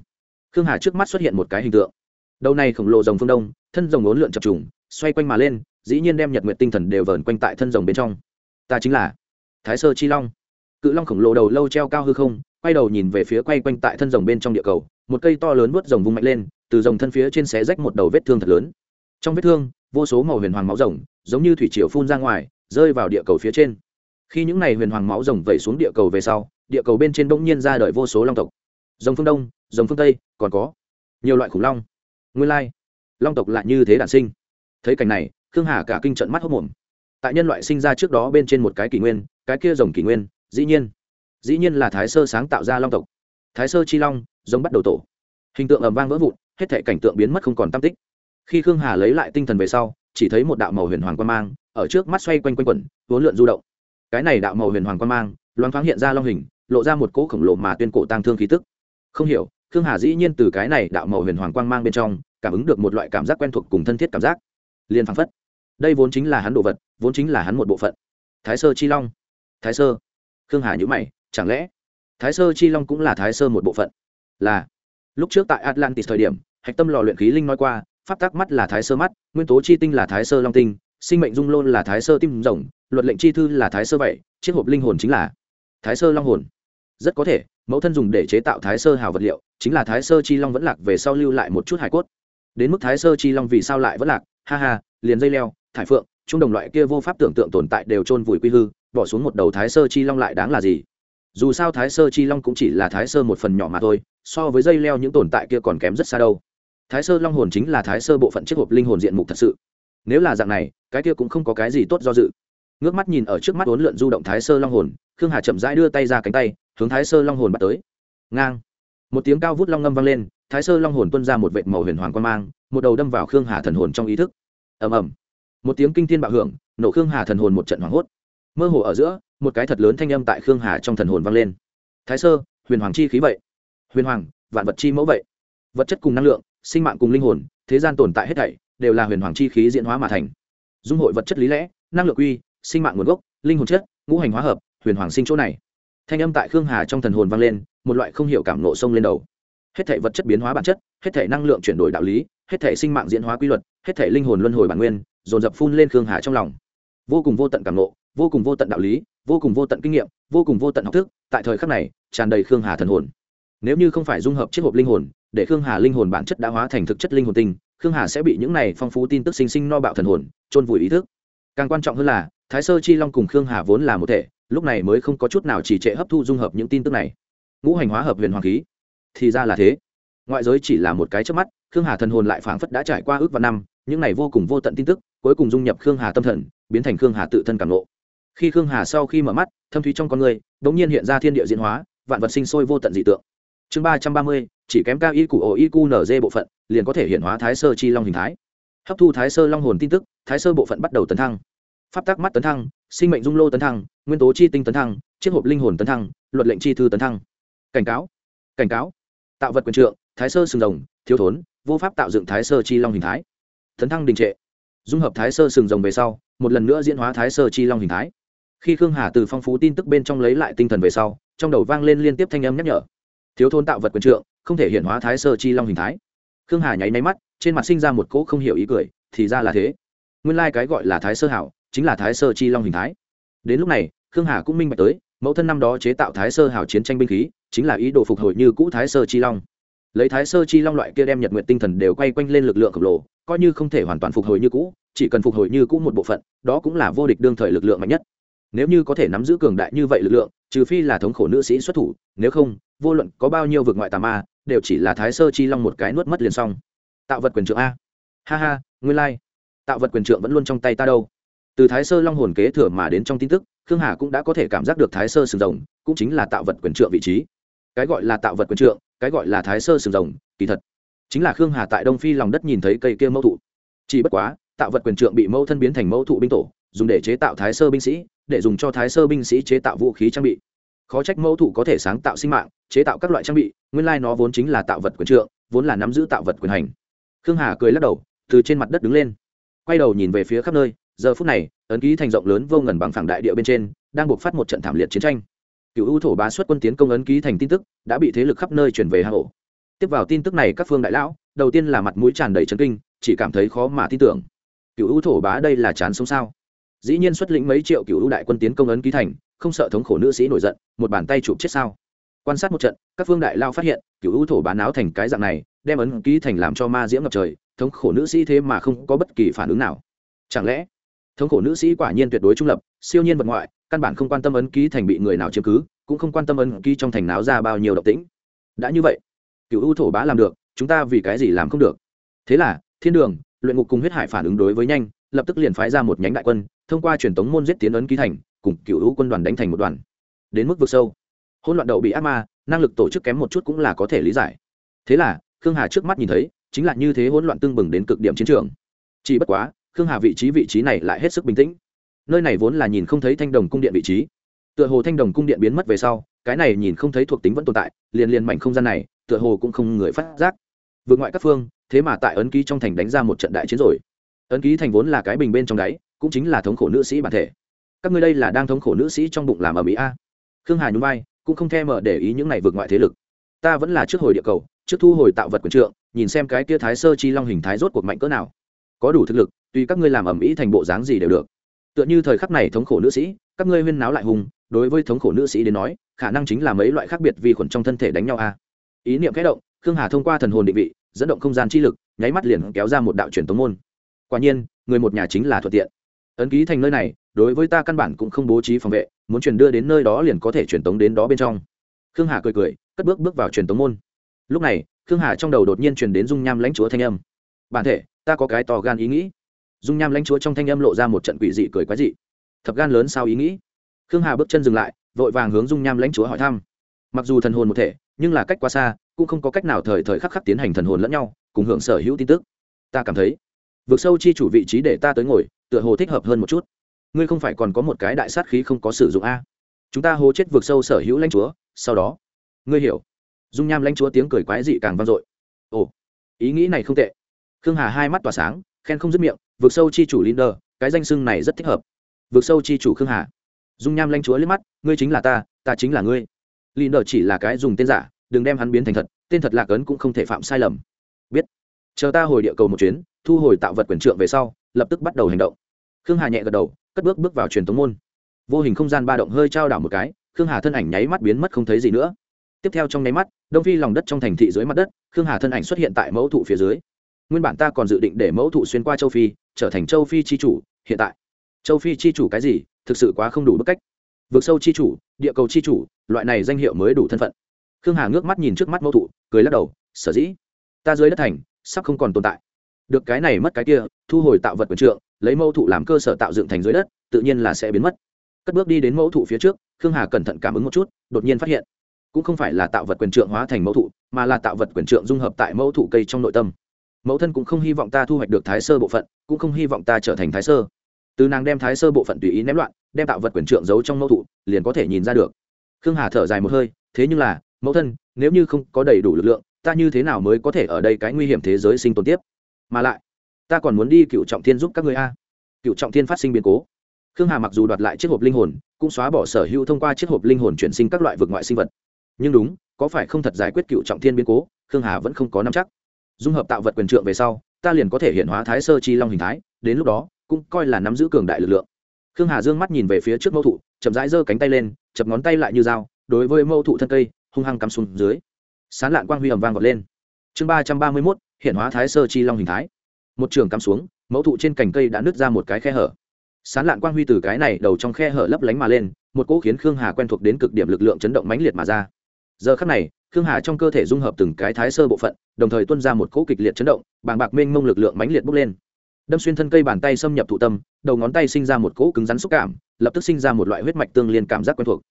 Khương hà trước mắt xuất hiện một cái hình tượng. Đầu này khổng lồ rồng phương đông, thân rồng ốn lượn chập trùng, xoay quanh mà lên, dĩ nhiên đem nhật nguyện tinh thần đều vờn quanh tại thân rồng bên trong. Ta chính là thái sơ chi long. Cự long khổng lồ đầu lâu treo cao hư không, quay đầu nhìn về phía quay quanh tại thân rồng bên trong địa cầu, một cây to lớn vớt rồng vung mạnh lên từ rồng thân phía trên xé rách một đầu vết thương thật lớn. Trong vết thương, vô số màu huyền hoàng máu rồng, giống như thủy triều phun ra ngoài, rơi vào địa cầu phía trên. Khi những này huyền hoàng máu rồng vẩy xuống địa cầu về sau, địa cầu bên trên bỗng nhiên ra đời vô số long tộc. Rồng phương đông, rồng phương tây, còn có nhiều loại khủng long. Nguyên lai, long tộc lại như thế đản sinh. Thấy cảnh này, khương hà cả kinh trận mắt hốc mồm tại nhân loại sinh ra trước đó bên trên một cái kỷ nguyên, cái kia rồng kỷ nguyên, dĩ nhiên dĩ nhiên là thái sơ sáng tạo ra long tộc. Thái sơ chi long rồng bắt đầu tổ. Hình tượng ầm vang vỡ vụn hết thể cảnh tượng biến mất không còn tam tích. Khi khương hà lấy lại tinh thần về sau, chỉ thấy một đạo màu huyền hoàng quan mang ở trước mắt xoay quanh quanh quẩn, vốn lượn du động. Cái này đạo màu huyền hoàng quan mang, loáng thoáng hiện ra long hình, lộ ra một cỗ khổng lồ mà tuyên cổ tăng thương khí tức. Không hiểu, khương hà dĩ nhiên từ cái này đạo màu huyền hoàng quang mang bên trong, cảm ứng được một loại cảm giác quen thuộc cùng thân thiết cảm giác. Liền phăng phất. Đây vốn chính là hắn đồ vật, vốn chính là hắn một bộ phận. Thái sơ chi long. Thái sơ. Khương hà nhữ mày, chẳng lẽ thái sơ chi long cũng là thái sơ một bộ phận? Là lúc trước tại atlantis thời điểm hạch tâm lò luyện khí linh nói qua pháp tắc mắt là thái sơ mắt nguyên tố chi tinh là thái sơ long tinh sinh mệnh dung lôn là thái sơ tim rồng luật lệnh chi thư là thái sơ vậy chiếc hộp linh hồn chính là thái sơ long hồn rất có thể mẫu thân dùng để chế tạo thái sơ hào vật liệu chính là thái sơ chi long vẫn lạc về sau lưu lại một chút hải cốt đến mức thái sơ chi long vì sao lại vẫn lạc ha ha liền dây leo thải phượng chung đồng loại kia vô pháp tưởng tượng tồn tại đều chôn vùi quy hư bỏ xuống một đầu thái sơ chi long lại đáng là gì dù sao thái sơ chi long cũng chỉ là thái sơ một phần nhỏ mà thôi so với dây leo những tồn tại kia còn kém rất xa đâu. Thái sơ long hồn chính là thái sơ bộ phận chiếc hộp linh hồn diện mục thật sự. Nếu là dạng này, cái kia cũng không có cái gì tốt do dự. Ngước mắt nhìn ở trước mắt uốn lượn du động thái sơ long hồn, khương hà chậm rãi đưa tay ra cánh tay, hướng thái sơ long hồn bắt tới. Ngang. Một tiếng cao vút long ngâm vang lên, thái sơ long hồn tuân ra một vệt màu huyền hoàng quan mang, một đầu đâm vào khương hà thần hồn trong ý thức. Ầm ầm. Một tiếng kinh thiên bạo hưởng, nổ khương hà thần hồn một trận hoảng hốt. Mơ hồ ở giữa, một cái thật lớn thanh âm tại khương hà trong thần hồn vang lên. Thái sơ, huyền hoàng chi khí vậy huyền hoàng, vạn vật chi mẫu vậy. Vật chất cùng năng lượng, sinh mạng cùng linh hồn, thế gian tồn tại hết thảy, đều là huyền hoàng chi khí diễn hóa mà thành. Dung hội vật chất lý lẽ, năng lượng quy, sinh mạng nguồn gốc, linh hồn chất, ngũ hành hóa hợp, huyền hoàng sinh chỗ này. Thanh âm tại khương hà trong thần hồn vang lên, một loại không hiểu cảm nộ sông lên đầu. Hết thể vật chất biến hóa bản chất, hết thể năng lượng chuyển đổi đạo lý, hết thể sinh mạng diễn hóa quy luật, hết thể linh hồn luân hồi bản nguyên, dồn dập phun lên khương hà trong lòng. Vô cùng vô tận cảm nộ, vô cùng vô tận đạo lý, vô cùng vô tận kinh nghiệm, vô cùng vô tận học thức, tại thời khắc này, tràn đầy khương hà thần hồn nếu như không phải dung hợp chiếc hộp linh hồn, để khương hà linh hồn bản chất đã hóa thành thực chất linh hồn tinh, khương hà sẽ bị những này phong phú tin tức sinh sinh no bạo thần hồn trôn vùi ý thức. Càng quan trọng hơn là, thái sơ chi long cùng khương hà vốn là một thể, lúc này mới không có chút nào chỉ trệ hấp thu dung hợp những tin tức này. Ngũ hành hóa hợp huyền hoàng khí, thì ra là thế. Ngoại giới chỉ là một cái trước mắt, khương hà thần hồn lại phảng phất đã trải qua ước và năm, những này vô cùng vô tận tin tức, cuối cùng dung nhập khương hà tâm thần, biến thành khương hà tự thân cảm lộ khi khương hà sau khi mở mắt, thâm thúy trong con người đ ỗ n g nhiên hiện ra thiên địa diễn hóa, vạn vật sinh sôi vô tận dị tượng chương ba trăm ba mươi, chỉ kém cao y cụ ổ y cu nz bộ phận, liền có thể hiện hóa thái sơ chi long hình thái. Hấp thu thái sơ long hồn tin tức, thái sơ bộ phận bắt đầu tấn thăng. Pháp tắc mắt tấn thăng, sinh mệnh dung lô tấn thăng, nguyên tố chi tinh tấn thăng chiếc hộp linh hồn tấn thăng, luật lệnh chi thư tấn thăng. Cảnh cáo cảnh cáo. Tạo vật quyền trượng, thái sơ sừng rồng, thiếu thốn, vô pháp tạo dựng thái sơ chi long hình thái. Tấn thăng đình trệ. Dung hợp thái sơ sừng rồng về sau, một lần nữa diễn hóa thái sơ chi long hình thái. Khi khương hà từ phong phú tin tức bên trong lấy lại tinh thần về sau, trong đầu vang lên liên tiếp thanh âm nhắc nhở thiếu thôn tạo vật quyền trượng, không thể hiện hóa thái sơ chi long hình thái. Khương hà nháy máy mắt, trên mặt sinh ra một cỗ không hiểu ý cười, thì ra là thế. Nguyên lai、like、cái gọi là thái sơ hảo, chính là thái sơ chi long hình thái. Đến lúc này, khương hà cũng minh bạch tới, mẫu thân năm đó chế tạo thái sơ hảo chiến tranh binh khí, chính là ý đồ phục hồi như cũ thái sơ chi long. Lấy thái sơ chi long loại kia đem nhật nguyện tinh thần đều quay quanh lên lực lượng khổng lồ, coi như không thể hoàn toàn phục hồi như cũ, chỉ cần phục hồi như cũ một bộ phận, đó cũng là vô địch đương thời lực lượng mạnh nhất. Nếu như có thể nắm giữ cường đại như vậy lực lượng, trừ phi là thống khổ nữ sĩ xuất thủ, nếu không vô luận có bao nhiêu vực ngoại tà ma, đều chỉ là thái sơ chi long một cái nuốt mất liền xong. Tạo vật quyền trượng a. Ha ha nguyên lai、like. tạo vật quyền trượng vẫn luôn trong tay ta đâu. Từ thái sơ long hồn kế thừa mà đến trong tin tức, khương hà cũng đã có thể cảm giác được thái sơ sừng rồng, cũng chính là tạo vật quyền trượng vị trí. Cái gọi là tạo vật quyền trượng, cái gọi là thái sơ sừng rồng, kỳ thật, chính là khương hà tại đông phi lòng đất nhìn thấy cây kia mẫu thụ. Chỉ bất quá, tạo vật quyền trượng bị mẫu thân biến thành mẫu thụ binh tổ, dùng để chế tạo thái sơ binh sĩ, để dùng cho thái sơ binh sĩ chế tạo vũ khí trang bị khó trách mẫu thụ có thể sáng tạo sinh mạng, chế tạo các loại trang bị, nguyên lai nó vốn chính là tạo vật quyền trượng, vốn là nắm giữ tạo vật quyền hành. Khương hà cười lắc đầu, từ trên mặt đất đứng lên. Quay đầu nhìn về phía khắp nơi, giờ phút này, ấn ký thành rộng lớn vô ngần bằng phẳng đại địa bên trên, đang buộc phát một trận thảm liệt chiến tranh. Cựu ưu thổ bá xuất quân tiến công ấn ký thành tin tức, đã bị thế lực khắp nơi chuyển về Hà hộ tiếp vào tin tức này, các phương đại lão, đầu tiên là mặt mũi tràn đầy trấn kinh, chỉ cảm thấy khó mà tin tưởng. Cựu ưu thổ bá đây là chán sống sao? Dĩ nhiên xuất lĩnh mấy triệu cựu ưu đại quân tiến công ấn ký thành không sợ thống khổ nữ sĩ nổi giận, một bàn tay chụp chết sao? Quan sát một trận, các phương đại lao phát hiện, cựu ưu thổ bán áo thành cái dạng này, đem ấn ký thành làm cho ma diễm ngập trời, thống khổ nữ sĩ thế mà không có bất kỳ phản ứng nào. Chẳng lẽ, thống khổ nữ sĩ quả nhiên tuyệt đối trung lập, siêu nhiên vật ngoại, căn bản không quan tâm ấn ký thành bị người nào chiếm cứ, cũng không quan tâm ấn ký trong thành náo ra bao nhiêu độc tĩnh. Đã như vậy, cựu ưu thổ bá làm được, chúng ta vì cái gì làm không được? Thế là, thiên đường, luyện ngục cùng huyết hải phản ứng đối với nhanh, lập tức liền phái ra một nhánh đại quân, thông qua truyền tống môn giết tiến ấn ký thành cùng cựu hữu quân đoàn đánh thành một đoàn. Đến mức vực sâu, hỗn loạn đậu bị ác ma, năng lực tổ chức kém một chút cũng là có thể lý giải. Thế là, khương hà trước mắt nhìn thấy, chính là như thế hỗn loạn tương bừng đến cực điểm chiến trường. Chỉ bất quá, khương hà vị trí vị trí này lại hết sức bình tĩnh. Nơi này vốn là nhìn không thấy thanh đồng cung điện vị trí. Tựa hồ thanh đồng cung điện biến mất về sau, cái này nhìn không thấy thuộc tính vẫn tồn tại, liền liền mảnh không gian này, tựa hồ cũng không người phát giác. Vượt ngoại các phương, thế mà tại ấn ký trong thành đánh ra một trận đại chiến rồi. Ấn ký thành vốn là cái bình bên trong đáy, cũng chính là thống khổ nữ sĩ bản thể các ngươi đây là đang thống khổ nữ sĩ trong bụng làm ở mỹ a khương hà nhún vai cũng không thèm mở để ý những này vượt ngoại thế lực ta vẫn là trước hồi địa cầu trước thu hồi tạo vật quyền trượng nhìn xem cái kia thái sơ chi long hình thái rốt cuộc mạnh cỡ nào có đủ thực lực tùy các ngươi làm ẩm ý thành bộ dáng gì đều được tựa như thời khắc này thống khổ nữ sĩ các ngươi huyên náo lại hùng đối với thống khổ nữ sĩ đến nói khả năng chính là mấy loại khác biệt vi khuẩn trong thân thể đánh nhau a ý niệm kẽ động khương hà thông qua thần hồn định vị dẫn động không gian chi lực nháy mắt liền kéo ra một đạo truyền tống môn quả nhiên người một nhà chính là thuận tiện ấn ký thành nơi này đối với ta căn bản cũng không bố trí phòng vệ, muốn truyền đưa đến nơi đó liền có thể truyền tống đến đó bên trong. Khương hà cười cười, cất bước bước vào truyền tống môn. Lúc này, khương hà trong đầu đột nhiên truyền đến dung nham lãnh chúa thanh âm. Bản thể, ta có cái to gan ý nghĩ. Dung nham lãnh chúa trong thanh âm lộ ra một trận quỷ dị cười quái dị. Thập gan lớn sao ý nghĩ? Khương hà bước chân dừng lại, vội vàng hướng dung nham lãnh chúa hỏi thăm. Mặc dù thần hồn một thể, nhưng là cách quá xa, cũng không có cách nào thời thời khắc khắc tiến hành thần hồn lẫn nhau, cùng hưởng sở hữu tin tức. Ta cảm thấy vượt sâu chi chủ vị trí để ta tới ngồi, tựa hồ thích hợp hơn một chút ngươi không phải còn có một cái đại sát khí không có sử dụng a? Chúng ta hố chết vượt sâu sở hữu lãnh chúa, sau đó, ngươi hiểu. Dung nham lãnh chúa tiếng cười quái dị càng vang dội. Ồ, ý nghĩ này không tệ. Khương hà hai mắt tỏa sáng, khen không dứt miệng vượt sâu chi chủ linder cái danh xưng này rất thích hợp. Vượt sâu chi chủ khương hà. Dung nham lãnh chúa liếc mắt, ngươi chính là ta ta chính là ngươi. Linder chỉ là cái dùng tên giả, đừng đem hắn biến thành thật, tên thật lạc ấn cũng không thể phạm sai lầm. Biết. Chờ ta hồi địa cầu một chuyến, thu hồi tạo vật quyền trượng về sau, lập tức bắt đầu hành động khương hà nhẹ gật đầu, cất bước bước vào truyền thống môn. Vô hình không gian ba động hơi trao đảo một cái, khương hà thân ảnh nháy mắt biến mất không thấy gì nữa. Tiếp theo trong nháy mắt, đông phi lòng đất trong thành thị dưới mặt đất, khương hà thân ảnh xuất hiện tại mẫu thụ phía dưới. Nguyên bản ta còn dự định để mẫu thụ xuyên qua châu phi, trở thành châu phi c h i chủ, hiện tại. Châu phi c h i chủ cái gì, thực sự quá không đủ bức cách. Vượt sâu c h i chủ, địa cầu c h i chủ, loại này danh hiệu mới đủ thân phận. Khương hà ngước mắt nhìn trước mắt mẫu thụ, cười lắc đầu, sở dĩ? Ta dưới đất thành, sắp không còn tồn tại. Được cái này mất cái kia, thu hồi tạo vật quần trượng lấy mẫu thụ làm cơ sở tạo dựng thành dưới đất, tự nhiên là sẽ biến mất. Cất bước đi đến mẫu thụ phía trước, khương hà cẩn thận cảm ứng một chút, đột nhiên phát hiện, cũng không phải là tạo vật quyền trượng hóa thành mẫu thụ, mà là tạo vật quyền trượng dung hợp tại mẫu thụ cây trong nội tâm. Mẫu thân cũng không hy vọng ta thu hoạch được thái sơ bộ phận, cũng không hy vọng ta trở thành thái sơ. Từ nàng đem thái sơ bộ phận tùy ý ném loạn, đem tạo vật quyền trượng giấu trong mẫu thụ, liền có thể nhìn ra được. Khương hà thở dài một hơi, thế nhưng là, mẫu thân, nếu như không có đầy đủ lực lượng, ta như thế nào mới có thể ở đây cái nguy hiểm thế giới sinh tồn tiếp? Mà lại ta còn muốn đi cựu trọng thiên giúp các người a. Cựu trọng thiên phát sinh biến cố. Khương hà mặc dù đoạt lại chiếc hộp linh hồn, cũng xóa bỏ sở hữu thông qua chiếc hộp linh hồn chuyển sinh các loại vực ngoại sinh vật. Nhưng đúng, có phải không thật giải quyết cựu trọng thiên biến cố, khương hà vẫn không có nắm chắc. Dung hợp tạo vật quyền trượng về sau, ta liền có thể hiện hóa thái sơ chi long hình thái, đến lúc đó, cũng coi là nắm giữ cường đại lực lượng. Khương hà dương mắt nhìn về phía trước mẫu thụ, chậm rãi giơ cánh tay lên, chập ngón tay lại như dao, đối với mẫu thụ thân cây, hung hăng cắm xuống dưới. Sán lạn quang huy ầm vang vọt lên. Chương ba trăm ba mươi mốt, hiện hóa thái sơ chi long hình thái một trường cắm xuống, mẫu thụ trên cành cây đã nứt ra một cái khe hở. Sán lạn quang huy từ cái này đầu trong khe hở lấp lánh mà lên, một cỗ khiến khương hà quen thuộc đến cực điểm lực lượng chấn động mãnh liệt mà ra. Giờ khắc này, khương hà trong cơ thể dung hợp từng cái thái sơ bộ phận, đồng thời tuân ra một cỗ kịch liệt chấn động, bàng bạc mênh mông lực lượng mãnh liệt bốc lên. Đâm xuyên thân cây bàn tay xâm nhập thụ tâm, đầu ngón tay sinh ra một cỗ cứng rắn xúc cảm, lập tức sinh ra một loại huyết mạch tương liên cảm giác quen thuộc.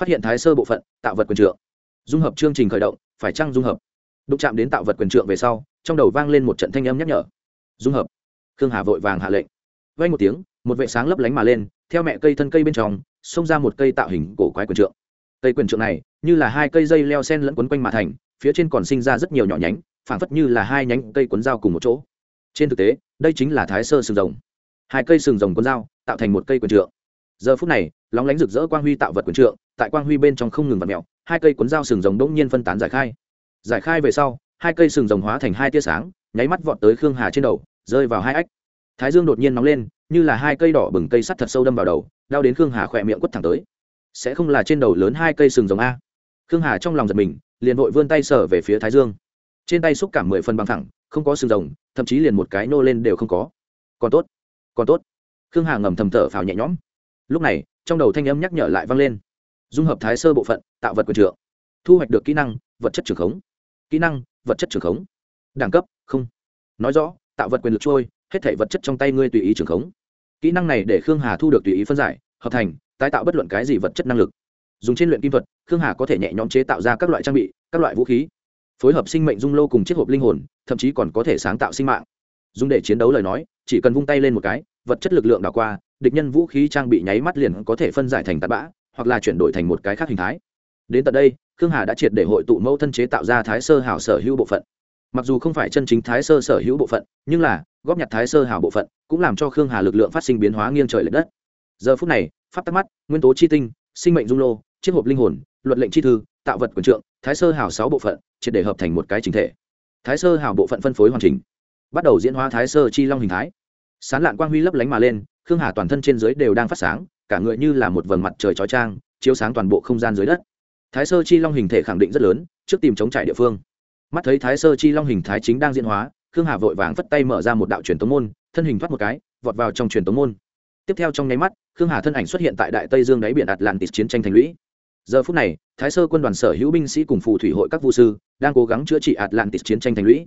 Phát hiện thái sơ bộ phận, tạo vật quyền trượng. Dung hợp chương trình khởi động, phải chăng dung hợp? Đụng chạm đến tạo vật quyền trượng về sau, trong đầu vang lên một trận thanh âm nhắc nhở dung hợp. Khương hà vội vàng hạ lệnh. Vay một tiếng, một vệ sáng lấp lánh mà lên, theo mẹ cây thân cây bên trong, xông ra một cây tạo hình cổ quái quyền trượng. Cây quyền trượng này, như là hai cây dây leo sen lẫn quấn quanh mà thành, phía trên còn sinh ra rất nhiều nhỏ nhánh, phảng phất như là hai nhánh cây cuốn dao cùng một chỗ. Trên thực tế, đây chính là thái sơ sừng rồng. Hai cây sừng rồng cuốn dao, tạo thành một cây quyền trượng. Giờ phút này, lóng lánh rực rỡ quang huy tạo vật quyền trượng, tại quang huy bên trong không ngừng vặt mẹo hai cây cuốn dao sừng rồng đỗng nhiên phân tán giải khai. Giải khai về sau, hai cây sừng rồng hóa thành hai tia sáng nháy mắt vọt tới khương hà trên đầu, rơi vào hai ách. Thái dương đột nhiên nóng lên, như là hai cây đỏ bừng cây sắt thật sâu đâm vào đầu, đau đến khương hà khỏe miệng quất thẳng tới. Sẽ không là trên đầu lớn hai cây sừng rồng a. Khương hà trong lòng giật mình, liền vội vươn tay sở về phía thái dương. Trên tay xúc cảm mười phần bằng thẳng, không có sừng rồng, thậm chí liền một cái nô lên đều không có. Còn tốt còn tốt. Khương hà ngầm thầm thở phào nhẹ nhõm. Lúc này, trong đầu thanh âm nhắc nhở lại vang lên. Dung hợp thái sơ bộ phận, tạo vật quyền trượng. Thu hoạch được kỹ năng, vật chất trường khống. Kỹ năng, vật chất trường khống. Đẳng cấp không. Nói rõ, tạo vật quyền lực trôi, hết thể vật chất trong tay ngươi tùy ý trường khống. Kỹ năng này để khương hà thu được tùy ý phân giải, hợp thành, tái tạo bất luận cái gì vật chất năng lực. Dùng trên luyện kim thuật, khương hà có thể nhẹ nhõm chế tạo ra các loại trang bị, các loại vũ khí. Phối hợp sinh mệnh dung lô cùng chiếc hộp linh hồn, thậm chí còn có thể sáng tạo sinh mạng. Dùng để chiến đấu lời nói, chỉ cần vung tay lên một cái, vật chất lực lượng đảo qua, địch nhân vũ khí trang bị nháy mắt liền có thể phân giải thành tạt bã, hoặc là chuyển đổi thành một cái khác hình thái. Đến tận đây, khương hà đã triệt để hội tụ mẫu thân chế tạo ra thái sơ hảo sở hữu bộ phận mặc dù không phải chân chính thái sơ sở hữu bộ phận, nhưng là, góp nhặt thái sơ hảo bộ phận, cũng làm cho khương hà lực lượng phát sinh biến hóa nghiêng trời l ệ đất. Giờ phút này, pháp tắc mắt, nguyên tố chi tinh, sinh mệnh dung lô, chiếc hộp linh hồn, luật lệnh chi thư, tạo vật quần trượng, thái sơ hảo sáu bộ phận, triệt để hợp thành một cái chính thể. Thái sơ hảo bộ phận phân phối hoàn chỉnh, bắt đầu diễn hóa thái sơ chi long hình thái. Sán lạn quang huy lấp lánh mà lên, khương hà toàn thân trên dưới đều đang phát sáng, cả người như là một vầng mặt trời chói trang chiếu sáng toàn bộ không gian dưới đất. Thái sơ chi long hình thể khẳng định rất lớn, trước tìm chống trải địa phương mắt thấy thái sơ chi long hình thái chính đang diễn hóa, khương hà vội vàng phất tay mở ra một đạo truyền tống môn, thân hình thoát một cái, vọt vào trong truyền tống môn. Tiếp theo trong nháy mắt, khương hà thân ảnh xuất hiện tại đại tây dương đáy biển atlantis chiến tranh thành lũy. Giờ phút này, thái sơ quân đoàn sở hữu binh sĩ cùng phù thủy hội các vũ sư đang cố gắng chữa trị atlantis chiến tranh thành lũy.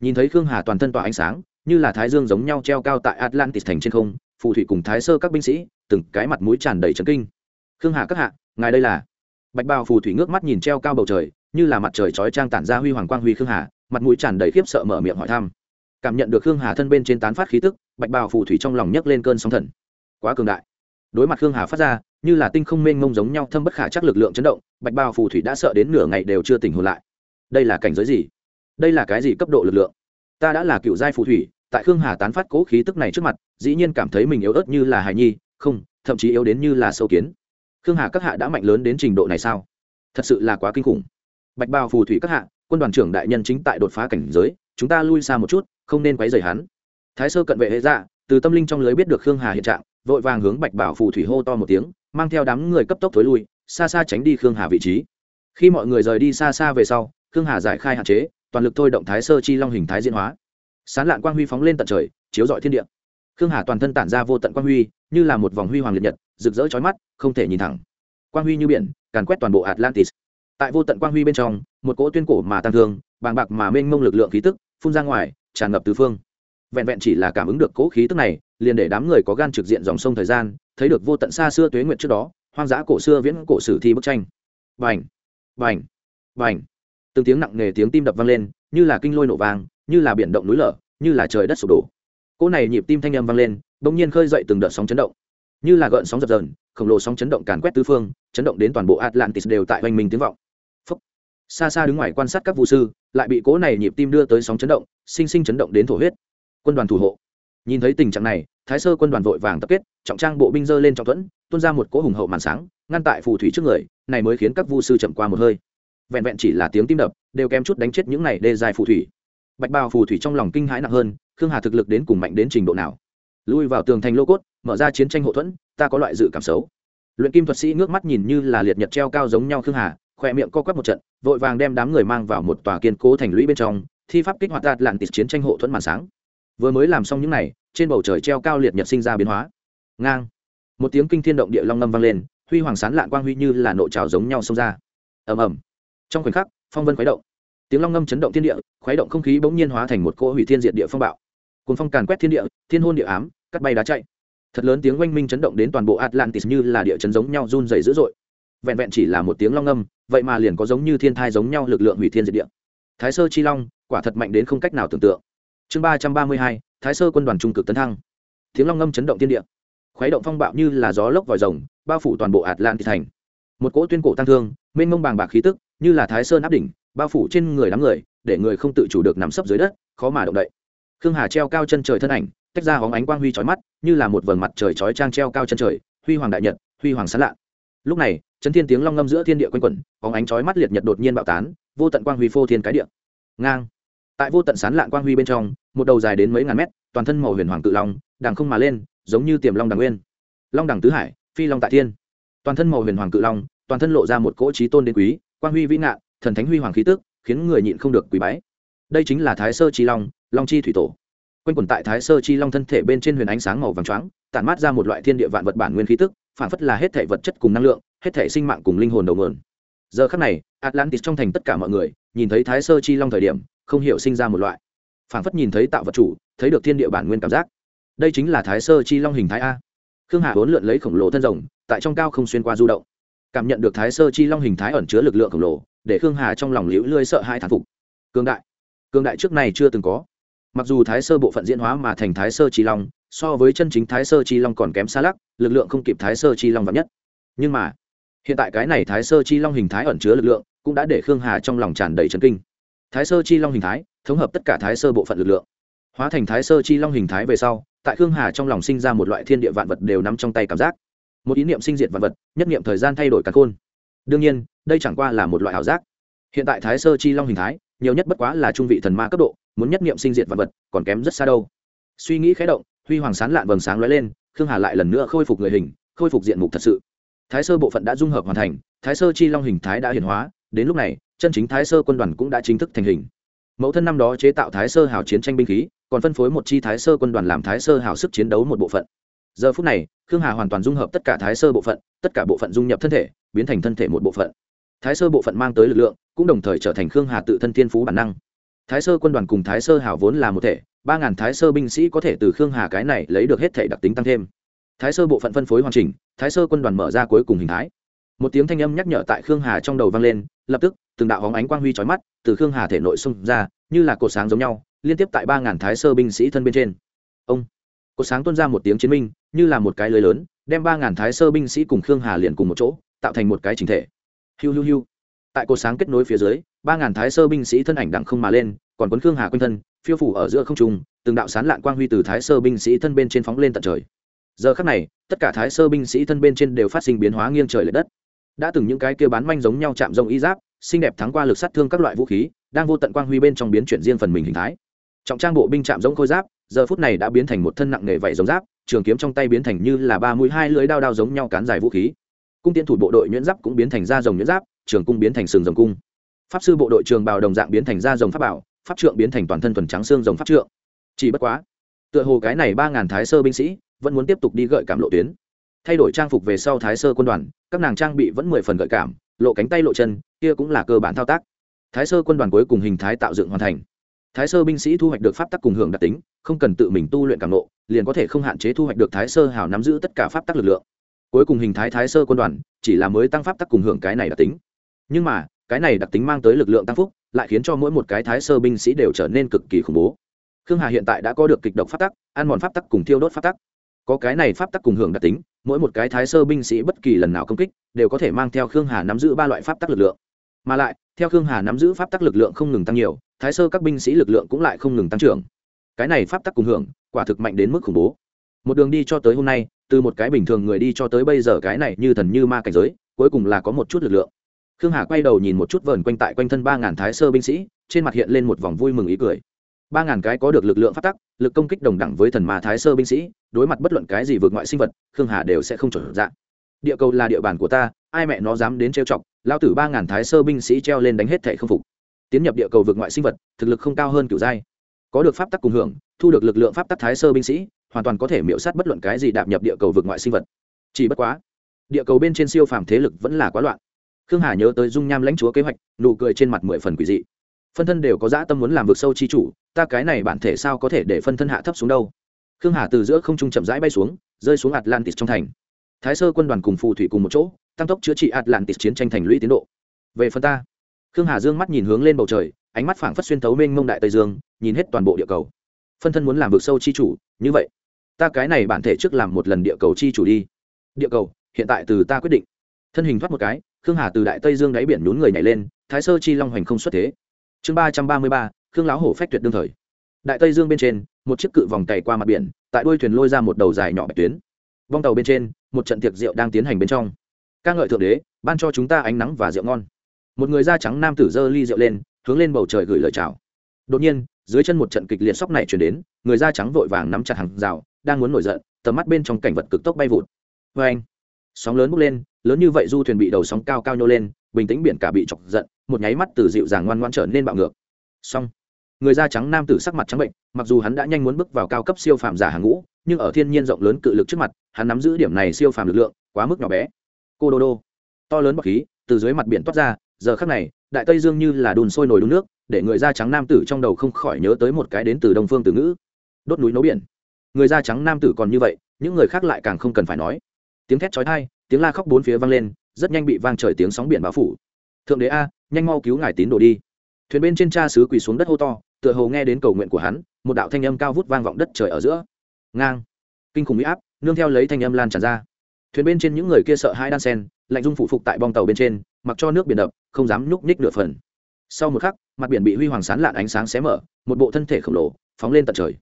Nhìn thấy khương hà toàn thân tỏa ánh sáng, như là thái dương giống nhau treo cao tại atlantis thành trên không, phù thủy cùng thái sơ các binh sĩ, từng cái mặt mũi tràn đầy trấn kinh. Khương hà các hạ, ngài đây là? Bạch bào phù thủy ngước mắt nhìn treo cao bầu trời như là mặt trời chói trang tản ra huy hoàng quang huy khương hà, mặt mũi tràn đầy khiếp sợ mở miệng hỏi thăm. Cảm nhận được khương hà thân bên trên tán phát khí tức, bạch bào phù thủy trong lòng nhấc lên cơn sóng thần. Quá cường đại. Đối mặt khương hà phát ra, như là tinh không mênh mông giống nhau thâm bất khả chắc lực lượng chấn động, bạch bào phù thủy đã sợ đến nửa ngày đều chưa tỉnh hồn lại. Đây là cảnh giới gì? Đây là cái gì cấp độ lực lượng? Ta đã là cựu giai phù thủy, tại khương hà tán phát cố khí tức này trước mặt, dĩ nhiên cảm thấy mình yếu ớt như là hài nhi, không, thậm chí yếu đến như là sâu kiến. Khương hà các hạ đã mạnh lớn đến trình độ này sao? Thật sự là quá kinh khủng bạch bào phù thủy các hạ, quân đoàn trưởng đại nhân chính tại đột phá cảnh giới, chúng ta lui xa một chút, không nên quấy rầy hắn. Thái sơ cận vệ hệ dạ từ tâm linh trong lưới biết được khương hà hiện trạng, vội vàng hướng bạch bảo phù thủy hô to một tiếng, mang theo đám người cấp tốc thối lui, xa xa tránh đi khương hà vị trí. Khi mọi người rời đi xa xa về sau, khương hà giải khai hạn chế, toàn lực thôi động thái sơ chi long hình thái diễn hóa. Sán lạn quang huy phóng lên tận trời, chiếu dọi thiên địa. Khương hà toàn thân tản ra vô tận quang huy, như là một vòng huy hoàng liệt nhật, rực rỡ chói mắt, không thể nhìn thẳng. Quang huy như biển, càn quét toàn bộ atlantis tại vô tận quang huy bên trong, một cỗ tuyên cổ mà tăng thương, bàng bạc mà mênh mông lực lượng khí tức, phun ra ngoài, tràn ngập tứ phương. Vẹn vẹn chỉ là cảm ứng được cỗ khí tức này, liền để đám người có gan trực diện dòng sông thời gian, thấy được vô tận xa xưa tuế nguyện trước đó, hoang dã cổ xưa viễn cổ sử thi bức tranh. Vành vành vành từng tiếng nặng nề tiếng tim đập vang lên, như là kinh lôi nổ vang, như là biển động núi lở, như là trời đất sụp đổ. Cỗ này nhịp tim thanh âm vang lên, bỗng nhiên khơi dậy từng đợt sóng chấn động. Như là gợn sóng dập dờn, khổng lồ sóng chấn động càn quét tứ phương, chấn động đến toàn bộ atlantis đều tại hoành mình tiếng vọng xa xa đứng ngoài quan sát các vũ sư, lại bị cố này nhịp tim đưa tới sóng chấn động, sinh sinh chấn động đến thổ huyết. Quân đoàn thủ hộ. Nhìn thấy tình trạng này, thái sơ quân đoàn vội vàng tập kết, trọng trang bộ binh dơ lên trọng thuẫn, tuôn ra một cỗ hùng hậu màn sáng, ngăn tại phù thủy trước người, này mới khiến các vu sư chậm qua một hơi. Vẹn vẹn chỉ là tiếng tim đập, đều kém chút đánh chết những này đê dài phù thủy. Bạch bào phù thủy trong lòng kinh hãi nặng hơn, khương hà thực lực đến cùng mạnh đến trình độ nào? Lui vào tường thành lô cốt, mở ra chiến tranh hậu thuẫn, ta có loại dự cảm xấu. Luyện kim thuật sĩ ngước mắt nhìn như là liệt nhật treo cao giống nhau khương hà khỏe miệng co quắp một trận, vội vàng đem đám người mang vào một tòa kiên cố thành lũy bên trong, thi pháp kích hoạt đạt lạn tịt chiến tranh hộ thuẫn màn sáng. Vừa mới làm xong những này, trên bầu trời treo cao liệt nhật sinh ra biến hóa. Ngang. Một tiếng kinh thiên động địa long ngâm vang lên, huy hoàng sán lạn quang huy như là nộ trào giống nhau xông ra. Ầm ầm. Trong khoảnh khắc, phong vân khuấy động. Tiếng long ngâm chấn động thiên địa, khuấy động không khí bỗng nhiên hóa thành một cỗ hủy thiên diệt địa phong bạo. Cuốn phong càn quét thiên địa, thiên hôn địa ám, cắt bay đá chạy. Thật lớn tiếng oanh minh chấn động đến toàn bộ atlantis như là địa chấn giống nhau run dày dữ dội vẹn vẹn chỉ là một tiếng long ngâm vậy mà liền có giống như thiên thai giống nhau lực lượng hủy thiên diệt địa. Thái sơ chi long, quả thật mạnh đến không cách nào tưởng tượng. Chương ba trăm ba mươi hai, thái sơ quân đoàn trung cực tấn thăng. Tiếng long ngâm chấn động thiên địa. Khuấy động phong bạo như là gió lốc vòi rồng, bao phủ toàn bộ atlantis thành. Một cỗ tuyên cổ tăng thương, mênh mông bàng bạc khí tức, như là thái sơn áp đỉnh, bao phủ trên người đám người, để người không tự chủ được nằm sấp dưới đất, khó mà động đậy. Khương hà treo cao chân trời thân ảnh, tách ra hóng ánh quang huy trói mắt, như là một vầng mặt trời trói trang treo cao chân trời, huy hoàng đại nhật, huy hoàng sán lạ lúc này chân thiên tiếng long ngâm giữa thiên địa quanh quẩn có ánh chói mắt liệt nhật đột nhiên bạo tán, vô tận quang huy phô thiên cái địa. Ngang. Tại vô tận sán lạng quang huy bên trong, một đầu dài đến mấy ngàn mét, toàn thân màu huyền hoàng cự long, đằng không mà lên, giống như tiềm long đằng nguyên. Long đằng tứ hải, phi long tại thiên. Toàn thân màu huyền hoàng cự long, toàn thân lộ ra một cỗ trí tôn đến quý, quang huy vĩ ngạn, thần thánh huy hoàng khí tức, khiến người nhịn không được quý bái. Đây chính là thái sơ chi long long chi thủy tổ. Quanh quẩn tại thái sơ chi long thân thể bên trên huyền ánh sáng màu vàng choáng, tản mát ra một loại thiên địa vạn vật bản nguyên khí tức phản phất là hết thể vật chất cùng năng lượng, hết thể sinh mạng cùng linh hồn đầu nguồn. Giờ khắc này, atlantis trong thành tất cả mọi người, nhìn thấy thái sơ chi long thời điểm, không hiểu sinh ra một loại. Phản phất nhìn thấy tạo vật chủ, thấy được thiên địa bản nguyên cảm giác. Đây chính là thái sơ chi long hình thái a. Khương hà huấn lượn lấy khổng lồ thân rồng, tại trong cao không xuyên qua du động. Cảm nhận được thái sơ chi long hình thái ẩn chứa lực lượng khổng lồ, để khương hà trong lòng liễu lươi sợ hai thán phục. Cương đại. Cương đại trước này chưa từng có. Mặc dù thái sơ bộ phận diễn hóa mà thành thái sơ chi long so với chân chính thái sơ chi long còn kém xa lắc, lực lượng không kịp thái sơ chi long vắn nhất. Nhưng mà, hiện tại cái này thái sơ chi long hình thái ẩn chứa lực lượng, cũng đã để khương hà trong lòng tràn đầy trấn kinh. Thái sơ chi long hình thái, thống hợp tất cả thái sơ bộ phận lực lượng. Hóa thành thái sơ chi long hình thái về sau, tại khương hà trong lòng sinh ra một loại thiên địa vạn vật đều nắm trong tay cảm giác. Một ý niệm sinh diệt vạn vật, nhất niệm thời gian thay đổi cả khôn. Đương nhiên, đây chẳng qua là một loại ảo giác. Hiện tại thái sơ chi long hình thái, nhiều nhất bất quá là trung vị thần ma cấp độ, muốn nhất niệm sinh diệt vạn vật, còn kém rất xa đâu. Suy nghĩ khé động huy hoàng sán lạn vầng sáng lóe lên khương hà lại lần nữa khôi phục người hình khôi phục diện mục thật sự thái sơ bộ phận đã dung hợp hoàn thành thái sơ chi long hình thái đã hiển hóa đến lúc này chân chính thái sơ quân đoàn cũng đã chính thức thành hình mẫu thân năm đó chế tạo thái sơ hào chiến tranh binh khí còn phân phối một chi thái sơ quân đoàn làm thái sơ hào sức chiến đấu một bộ phận giờ phút này khương hà hoàn toàn dung hợp tất cả thái sơ bộ phận tất cả bộ phận dung nhập thân thể biến thành thân thể một bộ phận thái sơ bộ phận mang tới lực lượng cũng đồng thời trở thành khương hà tự thân thiên phú bản năng thái sơ quân đoàn cùng thái sơ hảo vốn là một thể ba ngàn thái sơ binh sĩ có thể từ khương hà cái này lấy được hết thể đặc tính tăng thêm. Thái sơ bộ phận phân phối hoàn chỉnh, thái sơ quân đoàn mở ra cuối cùng hình thái. Một tiếng thanh âm nhắc nhở tại khương hà trong đầu vang lên, lập tức, từng đạo hóng ánh quang huy trói mắt từ khương hà thể nội xung ra, như là cột sáng giống nhau, liên tiếp tại ba ngàn thái sơ binh sĩ thân bên trên. Ông, cột sáng tuôn ra một tiếng chiến minh, như là một cái lưới lớn, đem ba ngàn thái sơ binh sĩ cùng khương hà liền cùng một chỗ, tạo thành một cái chính thể. Hiu hiu hiu. Tại cột sáng kết nối phía dưới, ba ngàn thái sơ binh sĩ thân ảnh đặng không mà lên, còn quấn khương hà quanh thân phiêu phủ ở giữa không trung, từng đạo sán lạn quang huy từ thái sơ binh sĩ thân bên trên phóng lên tận trời. Giờ khắc này, tất cả thái sơ binh sĩ thân bên trên đều phát sinh biến hóa nghiêng trời l ệ đất. Đã từng những cái kia bán manh giống nhau chạm rông y giáp, xinh đẹp thắng qua lực sát thương các loại vũ khí, đang vô tận quang huy bên trong biến chuyển riêng phần mình hình thái. Trọng trang bộ binh chạm giống khôi giáp, giờ phút này đã biến thành một thân nặng nề vảy giống giáp, trường kiếm trong tay biến thành như là ba mũi hai lưới đao đao giống nhau cán dài vũ khí. Cung tiến thủ bộ đội nhuyễn giáp cũng biến thành da rồng nhuyễn giáp, trường cung biến thành sừng rồng cung. Pháp sư bộ đội trường bào đồng dạng biến thành da rồng pháp bảo pháp trượng biến thành toàn thân thuần trắng xương rồng pháp trượng. Chỉ bất quá, tựa hồ cái này ba ngàn thái sơ binh sĩ vẫn muốn tiếp tục đi gợi cảm lộ tuyến. Thay đổi trang phục về sau thái sơ quân đoàn, các nàng trang bị vẫn mười phần gợi cảm, lộ cánh tay lộ chân, kia cũng là cơ bản thao tác. Thái sơ quân đoàn cuối cùng hình thái tạo dựng hoàn thành. Thái sơ binh sĩ thu hoạch được pháp tắc cùng hưởng đặc tính, không cần tự mình tu luyện cảm nộ liền có thể không hạn chế thu hoạch được thái sơ hào nắm giữ tất cả pháp tắc lực lượng. Cuối cùng hình thái thái sơ quân đoàn chỉ là mới tăng pháp tắc cùng hưởng cái này đặc tính. Nhưng mà, cái này đặc tính mang tới lực lượng tăng phúc lại khiến cho mỗi một cái thái sơ binh sĩ đều trở nên cực kỳ khủng bố. Khương hà hiện tại đã có được kịch độc pháp tắc, ăn mòn pháp tắc cùng thiêu đốt pháp tắc. Có cái này pháp tắc cùng hưởng đặc tính, mỗi một cái thái sơ binh sĩ bất kỳ lần nào công kích, đều có thể mang theo khương hà nắm giữ ba loại pháp tắc lực lượng. Mà lại, theo khương hà nắm giữ pháp tắc lực lượng không ngừng tăng nhiều, thái sơ các binh sĩ lực lượng cũng lại không ngừng tăng trưởng. Cái này pháp tắc cùng hưởng, quả thực mạnh đến mức khủng bố. Một đường đi cho tới hôm nay, từ một cái bình thường người đi cho tới bây giờ cái này như thần như ma cảnh giới, cuối cùng là có một chút lực lượng khương hà quay đầu nhìn một chút vờn quanh tại quanh thân ba ngàn thái sơ binh sĩ, trên mặt hiện lên một vòng vui mừng ý cười. Ba ngàn cái có được lực lượng phát tắc, lực công kích đồng đẳng với thần ma thái sơ binh sĩ, đối mặt bất luận cái gì vượt ngoại sinh vật, khương hà đều sẽ không trở dạng địa cầu là địa bàn của ta, ai mẹ nó dám đến trêu chọc, lao tử ba ngàn thái sơ binh sĩ treo lên đánh hết thẻ không phục. Tiến nhập địa cầu vượt ngoại sinh vật, thực lực không cao hơn kiểu giai có được pháp tắc cùng hưởng, thu được lực lượng pháp tắc thái sơ binh sĩ, hoàn toàn có thể miễu sát bất luận cái gì đạp nhập địa cầu vượt ngoại sinh vật. Chỉ bất quá, địa cầu bên trên siêu phàm thế lực vẫn là quá loạn khương hà nhớ tới dung nham lãnh chúa kế hoạch, nụ cười trên mặt mười phần quỷ dị. Phân thân đều có dã tâm muốn làm vực sâu chi chủ, ta cái này bản thể sao có thể để phân thân hạ thấp xuống đâu? Khương hà từ giữa không trung chậm rãi bay xuống, rơi xuống atlantis trong thành. Thái sơ quân đoàn cùng phù thủy cùng một chỗ, tăng tốc chữa trị atlantis chiến tranh thành lũy tiến độ. Về phần ta. Khương hà dương mắt nhìn hướng lên bầu trời, ánh mắt phảng phất xuyên thấu mênh mông đại tây dương, nhìn hết toàn bộ địa cầu. Phân thân muốn làm vực sâu chi chủ, như vậy, ta cái này bản thể trước làm một lần địa cầu chi chủ đi. Địa cầu, hiện tại từ ta quyết định. Thân hình thoát một cái khương hà từ đại tây dương đáy biển nhún người nhảy lên, thái sơ chi long hoành không xuất thế. Chương ba trăm ba mươi ba, khương lão hổ phách tuyệt đương thời. Đại tây dương bên trên, một chiếc cự vòng cày qua mặt biển, tại đuôi thuyền lôi ra một đầu dài nhỏ bạch tuyến. Vong tàu bên trên, một trận tiệc rượu đang tiến hành bên trong. Ca ngợi thượng đế, ban cho chúng ta ánh nắng và rượu ngon. Một người da trắng nam tử dơ ly rượu lên, hướng lên bầu trời gửi lời chào. Đột nhiên, dưới chân một trận kịch liệt sóc này chuyển đến, người da trắng vội vàng nắm chặt hàng rào, đang muốn nổi giận, tầm mắt bên trong cảnh vật cực tốc bay vụt. Vê anh sóng lớn bốc lên, lớn như vậy du thuyền bị đầu sóng cao cao nhô lên, bình tĩnh biển cả bị chọc giận, một nháy mắt từ dịu dàng ngoan ngoan trở nên bạo ngược. Xong, người da trắng nam tử sắc mặt trắng bệnh, mặc dù hắn đã nhanh muốn bước vào cao cấp siêu phàm giả hàng ngũ, nhưng ở thiên nhiên rộng lớn cự lực trước mặt, hắn nắm giữ điểm này siêu phàm lực lượng, quá mức nhỏ bé. Cô đô đô, to lớn bọc khí, từ dưới mặt biển toát ra, giờ khắc này, đại tây dương như là đùn sôi nồi đun nước, để người da trắng nam tử trong đầu không khỏi nhớ tới một cái đến từ đông phương từ ngữ. Đốt núi nấu biển. Người da trắng nam tử còn như vậy, những người khác lại càng không cần phải nói tiếng thét chói tai, tiếng la khóc bốn phía vang lên, rất nhanh bị vang trời tiếng sóng biển bao phủ. Thượng đế a, nhanh mau cứu ngài tín đồ đi. Thuyền bên trên cha sứ quỳ xuống đất hô to, tựa hồ nghe đến cầu nguyện của hắn, một đạo thanh âm cao vút vang vọng đất trời ở giữa. Ngang. Kinh khủng huy áp, nương theo lấy thanh âm lan tràn ra. Thuyền bên trên những người kia sợ hai đan sen, lạnh dung phụ phục tại bong tàu bên trên, mặc cho nước biển đập, không dám nhúc nhích nửa phần. Sau một khắc, mặt biển bị huy hoàng sán lạn ánh sáng xé mở, một bộ thân thể khổng lồ, phóng lên tận trời.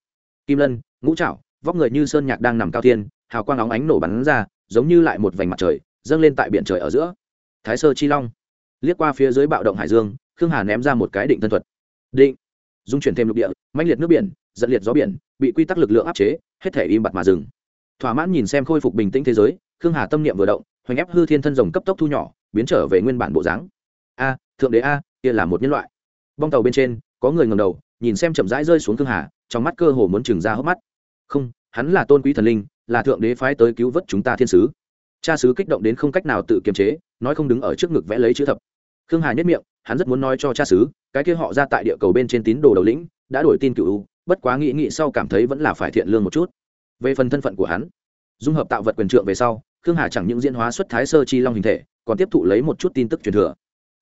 Kim lân, ngũ trảo, vóc người như sơn nhạc đang nằm cao thiên hào quang óng ánh nổ bắn ra, giống như lại một vành mặt trời, dâng lên tại biển trời ở giữa. Thái sơ chi long, liếc qua phía dưới bạo động hải dương, khương hà ném ra một cái định thân thuật. Định, dung chuyển thêm lục địa mạnh liệt nước biển dẫn liệt gió biển, bị quy tắc lực lượng áp chế, hết thể im bặt mà dừng. Thỏa mãn nhìn xem khôi phục bình tĩnh thế giới, khương hà tâm niệm vừa động, hoành ép hư thiên thân rồng cấp tốc thu nhỏ, biến trở về nguyên bản bộ dáng. A, thượng đế a, kia là một nhân loại. Bong tàu bên trên, có người ngầm đầu, nhìn xem chậm rãi rơi xuống khương hà, trong mắt cơ hồ muốn trừng ra hốc mắt. Không, hắn là tôn quý thần linh là thượng đế phái tới cứu vớt chúng ta thiên sứ. Cha sứ kích động đến không cách nào tự kiềm chế nói không đứng ở trước ngực vẽ lấy chữ thập. Khương hà nhất miệng hắn rất muốn nói cho cha sứ, cái kia họ ra tại địa cầu bên trên tín đồ đầu lĩnh đã đổi tin cựu bất quá nghĩ nghĩ sau cảm thấy vẫn là phải thiện lương một chút. Về phần thân phận của hắn dung hợp tạo vật quyền trượng về sau khương hà chẳng những diễn hóa xuất thái sơ chi long hình thể còn tiếp thụ lấy một chút tin tức truyền thừa.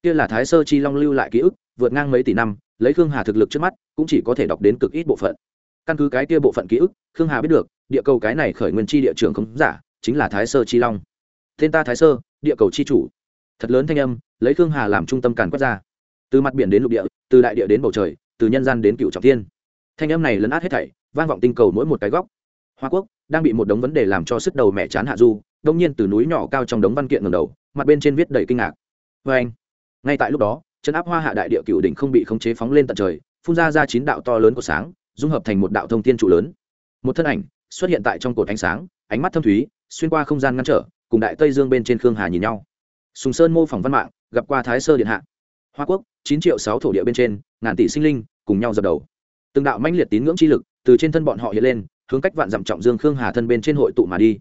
Kia là thái sơ chi long lưu lại ký ức vượt ngang mấy tỷ năm lấy khương hà thực lực trước mắt cũng chỉ có thể đọc đến cực ít bộ phận căn cứ cái kia bộ phận ký ức, khương hà biết được, địa cầu cái này khởi nguyên chi địa trường không giả, chính là thái sơ chi long. Tên ta thái sơ, địa cầu chi chủ. Thật lớn thanh âm, lấy khương hà làm trung tâm càn quét ra. Từ mặt biển đến lục địa, từ đại địa đến bầu trời, từ nhân gian đến cựu trọng thiên. Thanh âm này lấn át hết thảy, vang vọng tinh cầu mỗi một cái góc. Hoa quốc đang bị một đống vấn đề làm cho sức đầu mẹ chán hạ du, đông nhiên từ núi nhỏ cao trong đống văn kiện ngầm đầu, mặt bên trên viết đầy kinh ngạc. Vê anh, ngay tại lúc đó, chân áp hoa hạ đại địa cựu đỉnh không bị khống chế phóng lên tận trời, phun ra ra chín đạo to lớn của sáng dung hợp thành một đạo thông thiên trụ lớn. Một thân ảnh xuất hiện tại trong cột ánh sáng, ánh mắt thâm thúy, xuyên qua không gian ngăn trở, cùng đại tây dương bên trên khương hà nhìn nhau. Sùng sơn mô phỏng văn mạng, gặp qua thái sơ điện hạ. Hoa quốc, chín triệu sáu thổ địa bên trên, ngàn tỷ sinh linh cùng nhau dập đầu. Từng đạo mãnh liệt tín ngưỡng chi lực từ trên thân bọn họ hiện lên, hướng cách vạn dặm trọng dương khương hà thân bên trên hội tụ mà đi.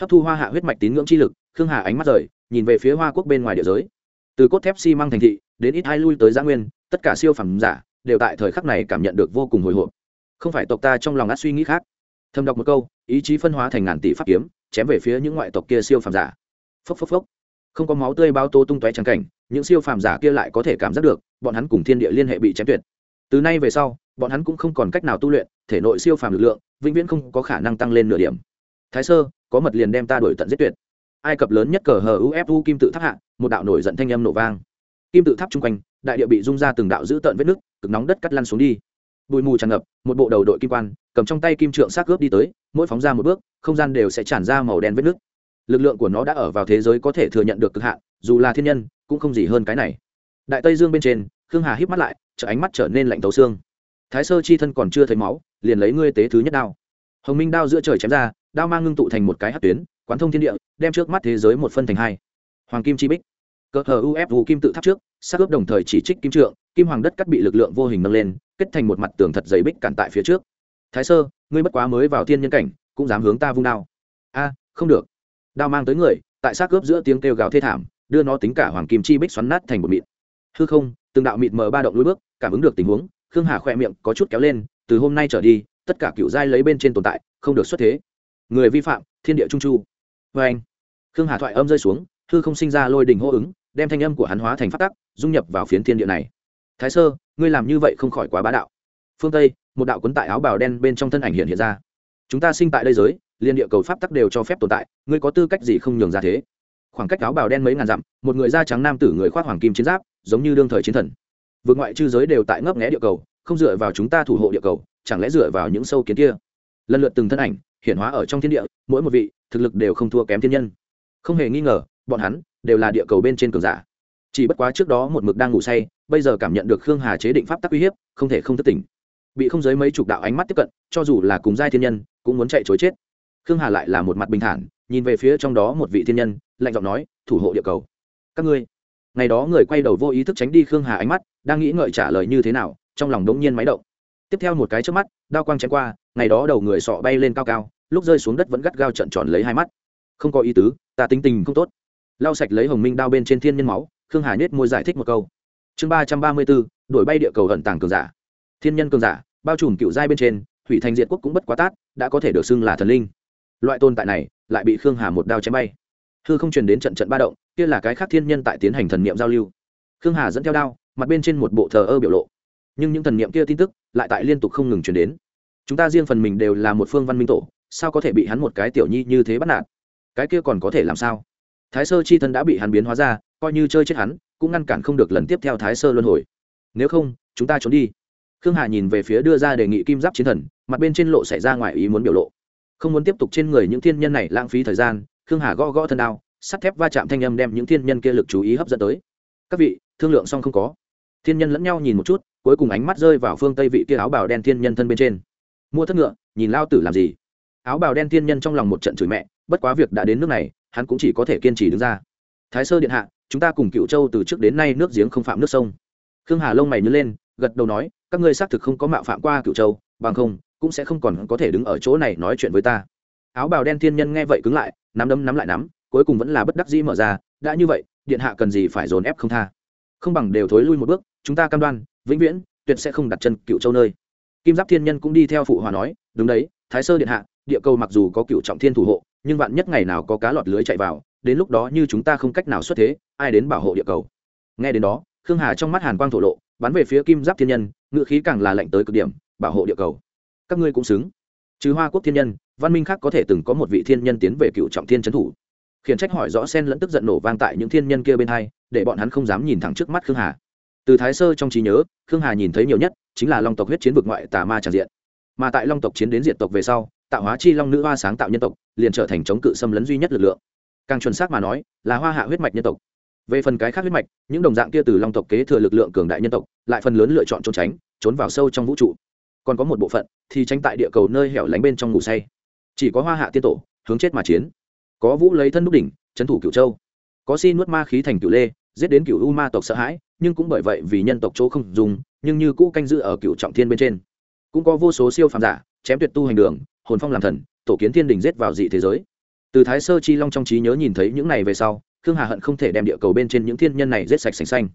Hấp thu hoa hạ huyết mạch tín ngưỡng chi lực, khương hà ánh mắt rời, nhìn về phía hoa quốc bên ngoài địa giới. Từ cốt thép xi、si、măng thành thị đến ít hai lui tới giã nguyên, tất cả siêu phẩm giả đều tại thời khắc này cảm nhận được vô cùng hồi hộp không phải tộc ta trong lòng át suy nghĩ khác. Thâm đọc một câu, ý chí phân hóa thành ngàn tỷ pháp kiếm, chém về phía những ngoại tộc kia siêu phàm giả. Phốc phốc phốc. Không có máu tươi bao tô tung tóe trắng cảnh, những siêu phàm giả kia lại có thể cảm giác được, bọn hắn cùng thiên địa liên hệ bị chém tuyệt. Từ nay về sau, bọn hắn cũng không còn cách nào tu luyện, thể nội siêu phàm lực lượng, vĩnh viễn không có khả năng tăng lên nửa điểm. Thái sơ, có mật liền đem ta đổi tận giết tuyệt. Ai cập lớn nhất cờ hờ ufu kim tự tháp hạ, một đạo nổi giận thanh âm nổ vang. Kim tự tháp chung quanh, đại địa bị rung ra từng đạo giữ tận vết nước cực nóng đất cắt lăn xuống đi bụi mù tràn ngập, một bộ đầu đội kim quan, cầm trong tay kim trượng xác ướp đi tới, mỗi phóng ra một bước, không gian đều sẽ tràn ra màu đen vết nước lực lượng của nó đã ở vào thế giới có thể thừa nhận được cực hạn, dù là thiên nhân, cũng không gì hơn cái này. Đại tây dương bên trên, khương hà híp mắt lại, chợ ánh mắt trở nên lạnh tấu xương. Thái sơ chi thân còn chưa thấy máu, liền lấy ngươi tế thứ nhất đao. Hồng minh đao giữa trời chém ra, đao mang ngưng tụ thành một cái hát tuyến, quán thông thiên địa, đem trước mắt thế giới một phân thành hai. Hoàng kim chi bích. Cờ hờ ufu kim tự tháp trước sát ướp đồng thời chỉ trích kim trượng, kim hoàng đất cắt bị lực lượng vô hình nâng lên kết thành một mặt tường thật dày bích cản tại phía trước. Thái sơ, ngươi bất quá mới vào thiên nhân cảnh, cũng dám hướng ta vung đao. A, không được. Đao mang tới người, tại sát cướp giữa tiếng kêu gào thê thảm, đưa nó tính cả hoàng kim chi bích xoắn nát thành một mịn. Hư không, từng đạo mịt mờ ba động lối bước, cảm ứng được tình huống, khương hà khỏe miệng có chút kéo lên, từ hôm nay trở đi, tất cả cựu giai lấy bên trên tồn tại, không được xuất thế. Người vi phạm, thiên địa trung chu. Vê anh, khương hà thoại âm rơi xuống, hư không sinh ra lôi đình hô ứng, đem thanh âm của hắn hóa thành phát tắc, dung nhập vào phiến thiên địa này thái sơ, ngươi làm như vậy không khỏi quá bá đạo. Phương tây, một đạo quấn tại áo bào đen bên trong thân ảnh hiện hiện ra. Chúng ta sinh tại đây giới, liên địa cầu pháp tắc đều cho phép tồn tại, ngươi có tư cách gì không nhường ra thế? Khoảng cách áo bào đen mấy ngàn dặm, một người da trắng nam tử người khoác hoàng kim chiến giáp, giống như đương thời chiến thần. Vượt ngoại chư giới đều tại ngấp nghẽ địa cầu, không dựa vào chúng ta thủ hộ địa cầu, chẳng lẽ dựa vào những sâu kiến kia? Lần lượt từng thân ảnh hiện hóa ở trong thiên địa, mỗi một vị, thực lực đều không thua kém thiên nhân. Không hề nghi ngờ, bọn hắn đều là địa cầu bên trên cường giả chỉ bất quá trước đó một mực đang ngủ say, bây giờ cảm nhận được khương hà chế định pháp tắc uy hiếp, không thể không thất tỉnh. Bị không giới mấy chục đạo ánh mắt tiếp cận, cho dù là cùng giai thiên nhân, cũng muốn chạy chối chết. Khương hà lại là một mặt bình thản, nhìn về phía trong đó một vị thiên nhân, lạnh giọng nói, thủ hộ địa cầu. Các ngươi? Ngày đó người quay đầu vô ý thức tránh đi khương hà ánh mắt, đang nghĩ ngợi trả lời như thế nào, trong lòng đống nhiên máy động. Tiếp theo một cái trước mắt, đao quang chém qua, ngày đó đầu người sọ bay lên cao cao, lúc rơi xuống đất vẫn gắt gao trận tròn lấy hai mắt. Không có ý tứ, ta tính tình không tốt. Lau sạch lấy hồng minh đao bên trên thiên nhân máu khương hà nết môi giải thích một câu. Chương ba trăm ba mươi bốn đổi bay địa cầu hận tàng cường giả. Thiên nhân cường giả, bao trùm cựu giai bên trên thủy thành diệt quốc cũng bất quá tát, đã có thể được xưng là thần linh. Loại tồn tại này, lại bị khương hà một đao chém bay. Hư không truyền đến trận trận ba động, kia là cái khác thiên nhân tại tiến hành thần niệm giao lưu. Khương hà dẫn theo đao, mặt bên trên một bộ thờ ơ biểu lộ. Nhưng những thần niệm kia tin tức, lại tại liên tục không ngừng truyền đến. Chúng ta riêng phần mình đều là một phương văn minh tổ, sao có thể bị hắn một cái tiểu nhi như thế bắt nạt? Cái kia còn có thể làm sao? Thái sơ chi thân đã bị hắn biến hóa ra coi như chơi chết hắn, cũng ngăn cản không được lần tiếp theo thái sơ luân hồi. Nếu không, chúng ta trốn đi. Khương hà nhìn về phía đưa ra đề nghị kim giáp chiến thần, mặt bên trên lộ xảy ra ngoài ý muốn biểu lộ. Không muốn tiếp tục trên người những thiên nhân này lãng phí thời gian, khương hà gõ gõ thân đao, sắt thép va chạm thanh âm đem những thiên nhân kia lực chú ý hấp dẫn tới. Các vị, thương lượng xong không có? Thiên nhân lẫn nhau nhìn một chút, cuối cùng ánh mắt rơi vào phương tây vị kia áo bào đen thiên nhân thân bên trên. Mua thất ngựa, nhìn lao tử làm gì? Áo bào đen thiên nhân trong lòng một trận chửi mẹ, bất quá việc đã đến nước này, hắn cũng chỉ có thể kiên trì đứng ra. Thái sơ điện hạ chúng ta cùng cựu châu từ trước đến nay nước giếng không phạm nước sông. Khương hà lông mày nhớ lên, gật đầu nói, các ngươi xác thực không có mạo phạm qua cựu châu, bằng không, cũng sẽ không còn có thể đứng ở chỗ này nói chuyện với ta. Áo bào đen thiên nhân nghe vậy cứng lại, nắm đấm nắm lại nắm, cuối cùng vẫn là bất đắc dĩ mở ra, đã như vậy, điện hạ cần gì phải dồn ép không tha. Không bằng đều thối lui một bước, chúng ta cam đoan, vĩnh viễn, tuyệt sẽ không đặt chân cựu châu nơi. Kim giáp thiên nhân cũng đi theo phụ hòa nói, đúng đấy, thái sơ điện hạ, địa cầu mặc dù có cựu trọng thiên thủ hộ, nhưng vạn nhất ngày nào có cá lọt lưới chạy vào, đến lúc đó như chúng ta không cách nào xuất thế ai đến bảo hộ địa cầu. Nghe đến đó, khương hà trong mắt hàn quang thổ lộ, bắn về phía kim giáp thiên nhân ngự khí càng là lệnh tới cực điểm, bảo hộ địa cầu. Các ngươi cũng xứng. Trừ hoa quốc thiên nhân, văn minh khác có thể từng có một vị thiên nhân tiến về cựu trọng thiên trấn thủ. Khiển trách hỏi rõ sen lẫn tức giận nổ vang tại những thiên nhân kia bên hai, để bọn hắn không dám nhìn thẳng trước mắt khương hà. Từ thái sơ trong trí nhớ, khương hà nhìn thấy nhiều nhất chính là long tộc huyết chiến vực ngoại tà ma tràn diện. Mà tại long tộc chiến đến diện tộc về sau, tạo hóa chi long nữ hoa sáng tạo nhân tộc, liền trở thành chống cự xâm lấn duy nhất lực lượng. Càng chuẩn xác mà nói, là hoa hạ huyết mạch nhân tộc về phần cái khác huyết mạch, những đồng dạng kia từ long tộc kế thừa lực lượng cường đại nhân tộc, lại phần lớn lựa chọn trốn tránh, trốn vào sâu trong vũ trụ. Còn có một bộ phận thì tránh tại địa cầu nơi hẻo lánh bên trong ngủ say. Chỉ có hoa hạ tiên tổ, hướng chết mà chiến. Có vũ lấy thân đúc đỉnh, trấn thủ cửu châu. Có si nuốt ma khí thành cửu lê, giết đến cửu u ma tộc sợ hãi, nhưng cũng bởi vậy vì nhân tộc chỗ không dùng, nhưng như cũ canh giữ ở cửu trọng thiên bên trên. Cũng có vô số siêu phàm giả, chém tuyệt tu hành đường, hồn phong làm thần, tổ kiến thiên đình giết vào dị thế giới. Từ thái sơ chi long trong trí nhớ nhìn thấy những này về sau khương hà hận không thể đem địa cầu bên trên những thiên nhân này rết sạch sành xanh.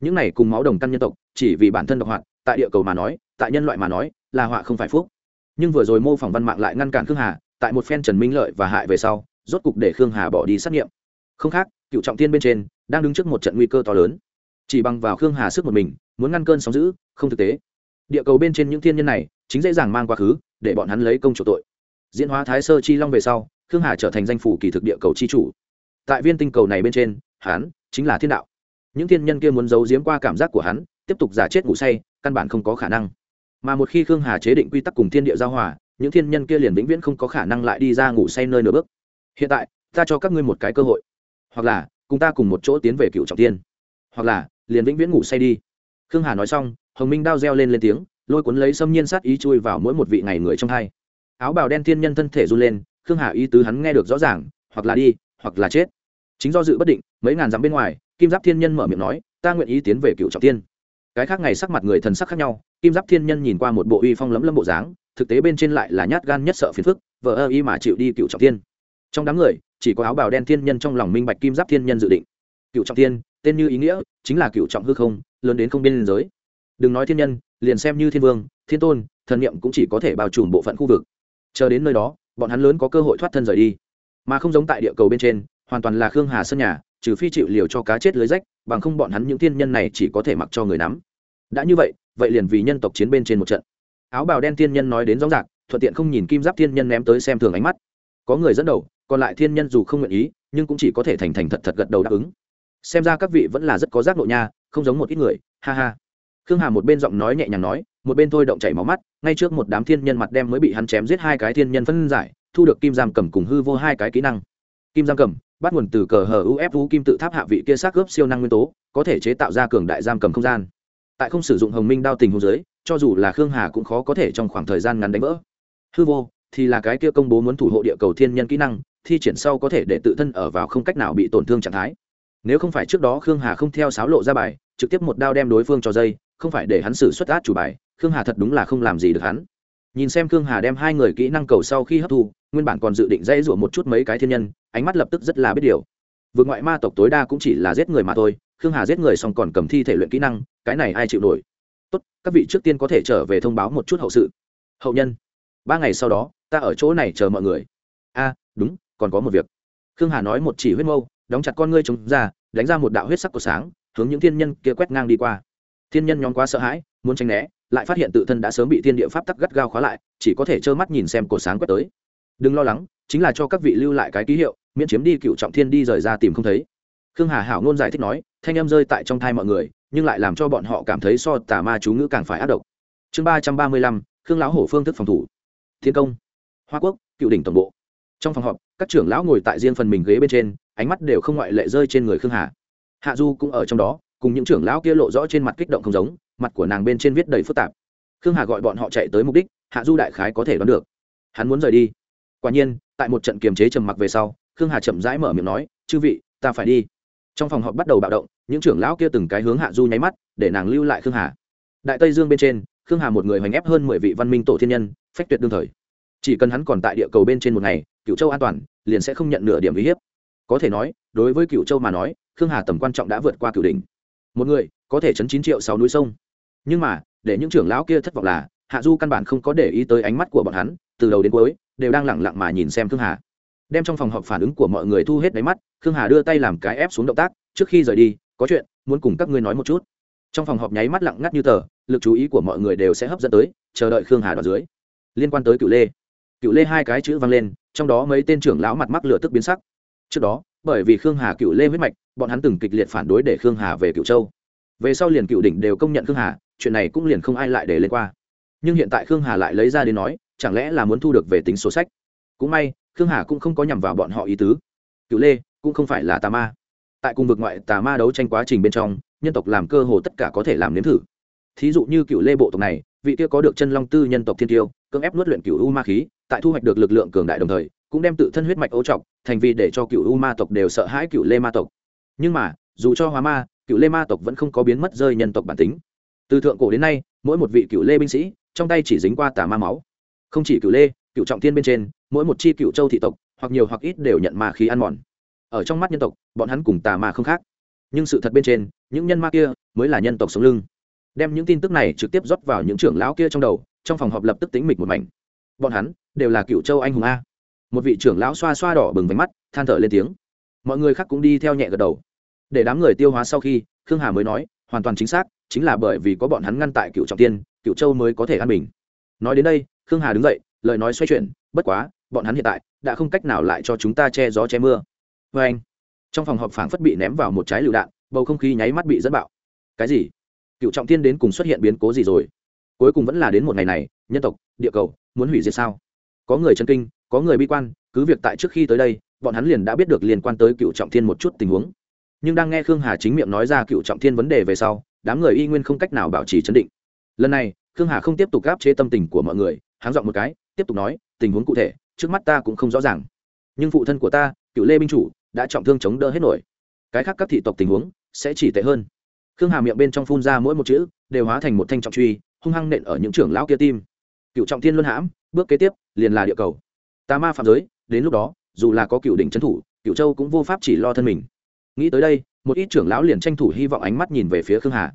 Những này cùng máu đồng căn nhân tộc, chỉ vì bản thân độc hoạt tại địa cầu mà nói, tại nhân loại mà nói, là họa không phải phúc. Nhưng vừa rồi mô phỏng văn mạng lại ngăn cản khương hà, tại một phen trần minh lợi và hại về sau, rốt cục để khương hà bỏ đi xét nghiệm. Không khác, cựu trọng thiên bên trên, đang đứng trước một trận nguy cơ to lớn. Chỉ bằng vào khương hà sức một mình, muốn ngăn cơn sóng giữ không thực tế. Địa cầu bên trên những thiên nhân này, chính dễ dàng mang quá khứ, để bọn hắn lấy công chủ tội. Diễn hóa thái sơ chi long về sau, khương hà trở thành danh phủ kỳ thực địa cầu chi chủ tại viên tinh cầu này bên trên, hắn chính là thiên đạo. Những thiên nhân kia muốn giấu giếm qua cảm giác của hắn, tiếp tục giả chết ngủ say, căn bản không có khả năng. Mà một khi khương hà chế định quy tắc cùng thiên địa giao hòa, những thiên nhân kia liền vĩnh viễn không có khả năng lại đi ra ngủ say nơi nửa bước. Hiện tại, ta cho các ngươi một cái cơ hội. Hoặc là, cùng ta cùng một chỗ tiến về cựu trọng tiên hoặc là, liền vĩnh viễn ngủ say đi. Khương hà nói xong, hồng minh đao reo lên lên tiếng, lôi cuốn lấy xâm nhiên sát ý chui vào mỗi một vị ngày người trong hai. Áo bào đen thiên nhân thân thể run lên, khương hà ý tứ hắn nghe được rõ ràng, hoặc là đi, hoặc là chết chính do dự bất định, mấy ngàn dặm bên ngoài, kim giáp thiên nhân mở miệng nói, ta nguyện ý tiến về cựu trọng tiên. Cái khác ngày sắc mặt người thần sắc khác nhau, kim giáp thiên nhân nhìn qua một bộ uy phong lấm lâm bộ dáng, thực tế bên trên lại là nhát gan nhất sợ phiền phức vợ ơ y mà chịu đi cựu trọng tiên. Trong đám người, chỉ có áo bào đen thiên nhân trong lòng minh bạch kim giáp thiên nhân dự định. Cựu trọng tiên, tên như ý nghĩa, chính là cựu trọng hư không, lớn đến không biên giới. Đừng nói thiên nhân, liền xem như thiên vương, thiên tôn, thần niệm cũng chỉ có thể bao trùm bộ phận khu vực. Chờ đến nơi đó, bọn hắn lớn có cơ hội thoát thân rời đi. Mà không giống tại địa cầu bên trên hoàn toàn là khương hà sân nhà, trừ phi chịu liều cho cá chết lưới rách, bằng không bọn hắn những thiên nhân này chỉ có thể mặc cho người nắm. Đã như vậy vậy liền vì nhân tộc chiến bên trên một trận. Áo bào đen thiên nhân nói đến rõ ràng, thuận tiện không nhìn kim giáp thiên nhân ném tới xem thường ánh mắt. Có người dẫn đầu, còn lại thiên nhân dù không nguyện ý, nhưng cũng chỉ có thể thành thành thật thật gật đầu đáp ứng. Xem ra các vị vẫn là rất có giác nội nha, không giống một ít người, ha ha. Khương hà một bên giọng nói nhẹ nhàng nói, một bên thôi động chảy máu mắt, ngay trước một đám thiên nhân mặt đem mới bị hắn chém giết hai cái thiên nhân phân giải, thu được kim giam cầm cùng hư vô hai cái kỹ năng. Kim giam cầm bắt nguồn từ cờ hờ ufu kim tự tháp hạ vị kia xác gớp siêu năng nguyên tố, có thể chế tạo ra cường đại giam cầm không gian. Tại không sử dụng hồng minh đao tình hồ dưới, cho dù là khương hà cũng khó có thể trong khoảng thời gian ngắn đánh vỡ. Hư vô, thì là cái kia công bố muốn thủ hộ địa cầu thiên nhân kỹ năng, thi triển sau có thể để tự thân ở vào không cách nào bị tổn thương trạng thái. Nếu không phải trước đó khương hà không theo sáo lộ ra bài, trực tiếp một đao đem đối phương cho dây, không phải để hắn xử xuất át chủ bài, khương hà thật đúng là không làm gì được hắn nhìn xem khương hà đem hai người kỹ năng cầu sau khi hấp thu, nguyên bản còn dự định dây rủa một chút mấy cái thiên nhân, ánh mắt lập tức rất là biết điều. Vượt ngoại ma tộc tối đa cũng chỉ là giết người mà thôi, khương hà giết người xong còn cầm thi thể luyện kỹ năng, cái này ai chịu nổi? Tốt, các vị trước tiên có thể trở về thông báo một chút hậu sự. Hậu nhân, ba ngày sau đó, ta ở chỗ này chờ mọi người. A, đúng, còn có một việc. Khương hà nói một chỉ huyết mâu, đóng chặt con ngươi chống ra, đánh ra một đạo huyết sắc của sáng, hướng những thiên nhân kia quét ngang đi qua. Thiên nhân nhóm quá sợ hãi, muốn tránh né lại phát hiện tự thân đã sớm bị thiên địa pháp tắc gắt gao khóa lại, chỉ có thể trơ mắt nhìn xem cổ sáng quét tới. Đừng lo lắng, chính là cho các vị lưu lại cái ký hiệu, miễn chiếm đi cựu trọng thiên đi rời ra tìm không thấy. Khương hà hảo ngôn giải thích nói, thanh em rơi tại trong thai mọi người, nhưng lại làm cho bọn họ cảm thấy so tà ma chú ngữ càng phải ác độc. Chương ba trăm ba mươi lăm, khương lão hổ phương thức phòng thủ. Thiên công. Hoa quốc, cựu đỉnh tổng bộ. Trong phòng họp, các trưởng lão ngồi tại riêng phần mình ghế bên trên, ánh mắt đều không ngoại lệ rơi trên người khương hà. Hạ du cũng ở trong đó, cùng những trưởng lão kia lộ rõ trên mặt kích động không giống mặt của nàng bên trên viết đầy phức tạp. Khương hà gọi bọn họ chạy tới mục đích, hạ du đại khái có thể đoán được. Hắn muốn rời đi. Quả nhiên, tại một trận kiềm chế trầm mặc về sau, khương hà chậm rãi mở miệng nói, chư vị, ta phải đi. Trong phòng họp bắt đầu bạo động, những trưởng lão kia từng cái hướng hạ du nháy mắt, để nàng lưu lại khương hà. Đại tây dương bên trên, khương hà một người hoành ép hơn mười vị văn minh tổ thiên nhân, phách tuyệt đương thời. Chỉ cần hắn còn tại địa cầu bên trên một ngày cựu châu an toàn, liền sẽ không nhận nửa điểm uy hiếp. Có thể nói, đối với cựu châu mà nói, khương hà tầm quan trọng đã vượt qua cựu đỉnh. Một người, có thể chấn chín triệu sáu núi sông nhưng mà, để những trưởng lão kia thất vọng là, hạ du căn bản không có để ý tới ánh mắt của bọn hắn, từ đầu đến cuối, đều đang lẳng lặng mà nhìn xem khương hà. Đem trong phòng họp phản ứng của mọi người thu hết đáy mắt, khương hà đưa tay làm cái ép xuống động tác, trước khi rời đi, có chuyện, muốn cùng các ngươi nói một chút. Trong phòng họp nháy mắt lặng ngắt như tờ, lực chú ý của mọi người đều sẽ hấp dẫn tới, chờ đợi khương hà đoạt dưới. Liên quan tới cựu lê. Cựu lê hai cái chữ vang lên, trong đó mấy tên trưởng lão mặt mắc lửa tức biến sắc. Trước đó, bởi vì khương hà cựu lê huyết mạch, bọn hắn từng kịch liệt phản đối để khương hà về cựu châu. Về sau liền cựu đỉnh đều công nhận khương hà chuyện này cũng liền không ai lại để lên qua. Nhưng hiện tại khương hà lại lấy ra đến nói, chẳng lẽ là muốn thu được về tính số sách? Cũng may, khương hà cũng không có nhằm vào bọn họ ý tứ. Cựu lê, cũng không phải là tà ma. Tại cùng vực ngoại tà ma đấu tranh quá trình bên trong, nhân tộc làm cơ hồ tất cả có thể làm nếm thử. Thí dụ như cựu lê bộ tộc này, vị kia có được chân long tư nhân tộc thiên tiêu, cưỡng ép nuốt luyện cựu u ma khí, tại thu hoạch được lực lượng cường đại đồng thời, cũng đem tự thân huyết mạch ô trọc, thành vì để cho cựu u ma tộc đều sợ hãi cựu lê ma tộc. Nhưng mà, dù cho hóa ma cựu lê ma tộc vẫn không có biến mất rơi nhân tộc bản tính từ thượng cổ đến nay, mỗi một vị cựu lê binh sĩ, trong tay chỉ dính qua tà ma máu. Không chỉ cựu lê, cựu trọng thiên bên trên, mỗi một chi cựu châu thị tộc, hoặc nhiều hoặc ít đều nhận ma khí ăn mòn. Ở trong mắt nhân tộc, bọn hắn cùng tà ma không khác. Nhưng sự thật bên trên, những nhân ma kia mới là nhân tộc sống lưng. Đem những tin tức này trực tiếp rót vào những trưởng lão kia trong đầu, trong phòng họp lập tức tính mịch một mảnh. Bọn hắn đều là cựu châu anh hùng a. Một vị trưởng lão xoa xoa đỏ bừng vánh mắt, than thở lên tiếng. Mọi người khác cũng đi theo nhẹ gật đầu. Để đám người tiêu hóa sau khi, khương hà mới nói, hoàn toàn chính xác chính là bởi vì có bọn hắn ngăn tại cựu trọng tiên, cựu châu mới có thể an bình. Nói đến đây, khương hà đứng dậy, lời nói xoay chuyển, bất quá, bọn hắn hiện tại đã không cách nào lại cho chúng ta che gió che mưa. Vê anh, trong phòng họp phảng phất bị ném vào một trái lựu đạn, bầu không khí nháy mắt bị dẫn bạo. Cái gì? Cựu trọng tiên đến cùng xuất hiện biến cố gì rồi? Cuối cùng vẫn là đến một ngày này, nhân tộc, địa cầu, muốn hủy diệt sao? Có người chân kinh, có người bi quan, cứ việc tại trước khi tới đây, bọn hắn liền đã biết được liên quan tới cựu trọng thiên một chút tình huống. Nhưng đang nghe khương hà chính miệng nói ra cựu trọng thiên vấn đề về sau đám người y nguyên không cách nào bảo trì chấn định. Lần này, khương hà không tiếp tục gáp chế tâm tình của mọi người háng dọn một cái, tiếp tục nói, tình huống cụ thể, trước mắt ta cũng không rõ ràng. Nhưng phụ thân của ta, cựu lê binh chủ, đã trọng thương chống đỡ hết nổi. Cái khác các thị tộc tình huống, sẽ chỉ tệ hơn. Khương hà miệng bên trong phun ra mỗi một chữ, đều hóa thành một thanh trọng truy, hung hăng nện ở những trưởng lão kia tim. Cựu trọng thiên luân hãm, bước kế tiếp, liền là địa cầu. Tà ma phạm giới, đến lúc đó, dù là có cựu đỉnh trấn thủ, cựu châu cũng vô pháp chỉ lo thân mình. Nghĩ tới đây một ít trưởng lão liền tranh thủ hy vọng ánh mắt nhìn về phía khương hà.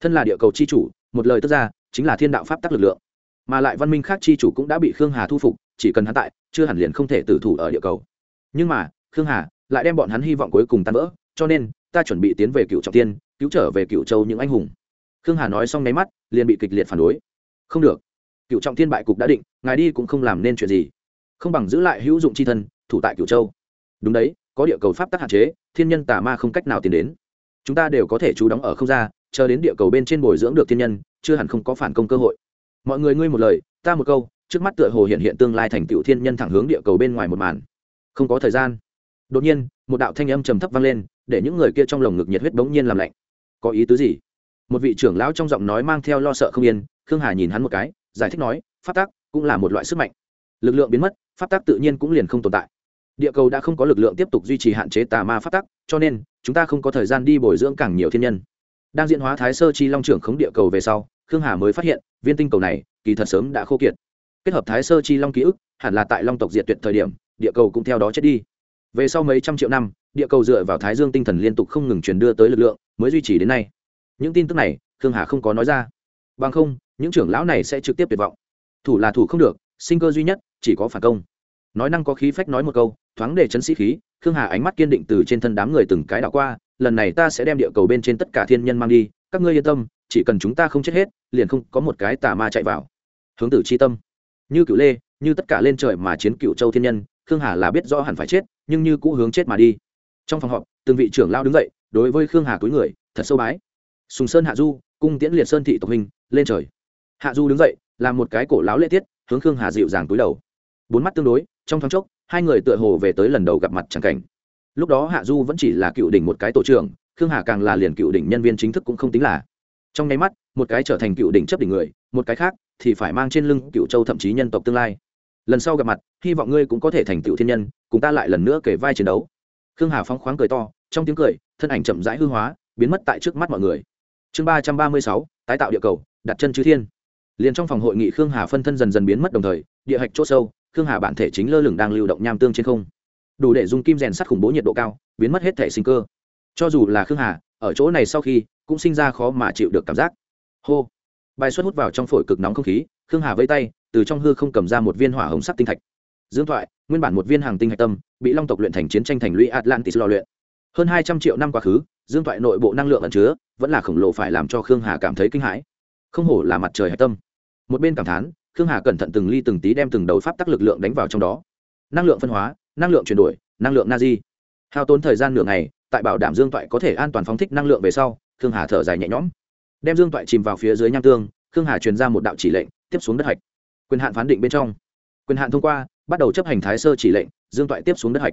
Thân là địa cầu c h i chủ, một lời tức ra, chính là thiên đạo pháp tắc lực lượng. Mà lại văn minh khác c h i chủ cũng đã bị khương hà thu phục, chỉ cần hắn tại, chưa hẳn liền không thể tử thủ ở địa cầu. Nhưng mà, khương hà lại đem bọn hắn hy vọng cuối cùng tan vỡ, cho nên, ta chuẩn bị tiến về cựu trọng tiên, cứu trở về cựu châu những anh hùng. Khương hà nói xong nháy mắt, liền bị kịch liệt phản đối. Không được. Cựu trọng thiên bại cục đã định, ngài đi cũng không làm nên chuyện gì. Không bằng giữ lại hữu dụng c h i thân, thủ tại cựu châu. Đúng đấy có địa cầu pháp tắc hạn chế, thiên nhân tà ma không cách nào tiến đến. Chúng ta đều có thể trú đóng ở không ra, chờ đến địa cầu bên trên bồi dưỡng được thiên nhân, chưa hẳn không có phản công cơ hội. Mọi người ngươi một lời, ta một câu, trước mắt tựa hồ hiện hiện tương lai thành tựu thiên nhân thẳng hướng địa cầu bên ngoài một màn. Không có thời gian. Đột nhiên, một đạo thanh âm trầm thấp vang lên, để những người kia trong lồng ngực nhiệt huyết bỗng nhiên làm lạnh. Có ý tứ gì? Một vị trưởng lão trong giọng nói mang theo lo sợ không yên, khương hà nhìn hắn một cái, giải thích nói, pháp tắc cũng là một loại sức mạnh. Lực lượng biến mất, pháp tắc tự nhiên cũng liền không tồn tại địa cầu đã không có lực lượng tiếp tục duy trì hạn chế tà ma pháp tắc, cho nên, chúng ta không có thời gian đi bồi dưỡng càng nhiều thiên nhân. Đang diễn hóa thái sơ chi long trưởng khống địa cầu về sau, khương hà mới phát hiện, viên tinh cầu này, kỳ thật sớm đã khô kiệt. Kết hợp thái sơ chi long ký ức, hẳn là tại long tộc diệt tuyệt thời điểm, địa cầu cũng theo đó chết đi. Về sau mấy trăm triệu năm, địa cầu dựa vào thái dương tinh thần liên tục không ngừng truyền đưa tới lực lượng, mới duy trì đến nay. Những tin tức này, khương hà không có nói ra. Bằng không, những trưởng lão này sẽ trực tiếp tuyệt vọng. Thủ là thủ không được, sinh cơ duy nhất, chỉ có phản công. Nói năng có khí phách nói một câu thoáng để chấn sĩ khí, khương hà ánh mắt kiên định từ trên thân đám người từng cái đảo qua, lần này ta sẽ đem địa cầu bên trên tất cả thiên nhân mang đi, các ngươi yên tâm, chỉ cần chúng ta không chết hết, liền không có một cái tà ma chạy vào. Hướng tử c h i tâm. Như cựu lê, như tất cả lên trời mà chiến cựu châu thiên nhân, khương hà là biết rõ hẳn phải chết, nhưng như cũ hướng chết mà đi. Trong phòng họp, từng vị trưởng lao đứng dậy, đối với khương hà túi người, thật sâu bái. Sùng sơn hạ du, cung tiễn liệt sơn thị tộc hình lên trời. Hạ du đứng dậy, làm một cái cổ láo lễ tiết, hướng khương hà dịu dàng túi đầu. Bốn mắt tương đối, trong thoáng chốc hai người tựa hồ về tới lần đầu gặp mặt chẳng cảnh. Lúc đó hạ du vẫn chỉ là cựu đỉnh một cái tổ trưởng, khương hà càng là liền cựu đỉnh nhân viên chính thức cũng không tính là. Trong nháy mắt, một cái trở thành cựu đỉnh chấp đỉnh người, một cái khác thì phải mang trên lưng cựu châu thậm chí nhân tộc tương lai. Lần sau gặp mặt, hy vọng ngươi cũng có thể thành cựu thiên nhân, cùng ta lại lần nữa kể vai chiến đấu. Khương hà phóng khoáng cười to, trong tiếng cười, thân ảnh chậm rãi hư hóa, biến mất tại trước mắt mọi người. Chương ba trăm ba mươi sáu, tái tạo địa cầu, đặt chân chư thiên. Liền trong phòng hội nghị khương hà phân thân dần dần biến mất đồng thời, địa hạch c h ỗ sâu khương hà bản thể chính lơ lửng đang lưu động nham tương trên không. Đủ để dùng kim rèn sắt khủng bố nhiệt độ cao, biến mất hết thể sinh cơ. Cho dù là khương hà, ở chỗ này sau khi, cũng sinh ra khó mà chịu được cảm giác. Hô. Bài xuất hút vào trong phổi cực nóng không khí, khương hà vây tay, từ trong hư không cầm ra một viên hỏa hồng sắc tinh thạch. Dương thoại, nguyên bản một viên hàng tinh hạch tâm, bị long tộc luyện thành chiến tranh thành lũy atlantis lò luyện. Hơn hai trăm triệu năm quá khứ, dương thoại nội bộ năng lượng ẩn chứa, vẫn là khổng lồ phải làm cho khương hà cảm thấy kinh hãi. Không hổ là mặt trời hạch tâm. Một bên cảm thán khương hà cẩn thận từng ly từng tí đem từng đầu pháp tắc lực lượng đánh vào trong đó. Năng lượng phân hóa, năng lượng chuyển đổi, năng lượng na di hao tốn thời gian nửa ngày, tại bảo đảm dương toại có thể an toàn phóng thích năng lượng về sau, khương hà thở dài nhẹ nhõm. Đem dương toại chìm vào phía dưới nham tương, khương hà truyền ra một đạo chỉ lệnh, tiếp xuống đất hạch. Quyền hạn phán định bên trong. Quyền hạn thông qua, bắt đầu chấp hành thái sơ chỉ lệnh, dương toại tiếp xuống đất hạch.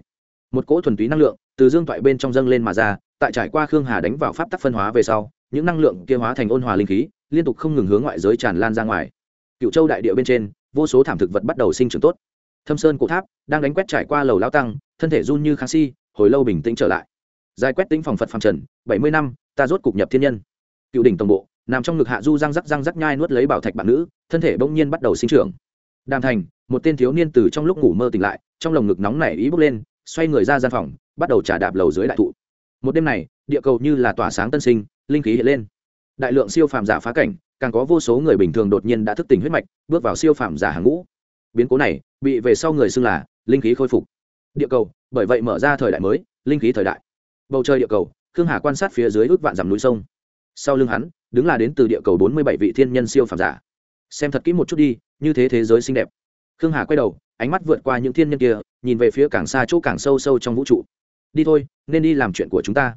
Một cỗ thuần túy năng lượng, từ dương toại bên trong dâng lên mà ra, tại trải qua khương hà đánh vào pháp tắc phân hóa về sau, những năng lượng kia hóa thành ôn hòa linh khí, liên tục không ngừng hướng ngoại giới tràn lan ra ngoài cựu châu đại địa bên trên, vô số thảm thực vật bắt đầu sinh trưởng tốt. Thâm sơn cổ tháp đang đánh quét trải qua lầu lao tăng, thân thể run như kháng si, hồi lâu bình tĩnh trở lại. Giải quét tính phòng phật phàm trần, bảy mươi năm, ta rốt cục nhập thiên nhân. Cựu đỉnh tổng bộ, nằm trong ngực hạ du răng rắc răng rắc nhai nuốt lấy bảo thạch bạn nữ, thân thể bỗng nhiên bắt đầu sinh trưởng. Đàm thành, một tên thiếu niên từ trong lúc ngủ mơ tỉnh lại, trong lồng ngực nóng nảy ý bốc lên, xoay người ra gian phòng, bắt đầu trả đạp lầu dưới đại thụ. Một đêm này, địa cầu như là tỏa sáng tân sinh, linh khí hiện lên. Đại lượng siêu phàm giả phá cảnh càng có vô số người bình thường đột nhiên đã thức tỉnh huyết mạch, bước vào siêu phạm giả hàng ngũ. Biến cố này bị về sau người xưng là linh khí khôi phục. Địa cầu, bởi vậy mở ra thời đại mới, linh khí thời đại. Bầu trời địa cầu, khương hà quan sát phía dưới ước vạn dặm núi sông. Sau lưng hắn, đứng là đến từ địa cầu bốn mươi bảy vị thiên nhân siêu phàm giả. Xem thật kỹ một chút đi, như thế thế giới xinh đẹp. Khương hà quay đầu, ánh mắt vượt qua những thiên nhân kia, nhìn về phía càng xa chỗ càng sâu sâu trong vũ trụ. Đi thôi, nên đi làm chuyện của chúng ta.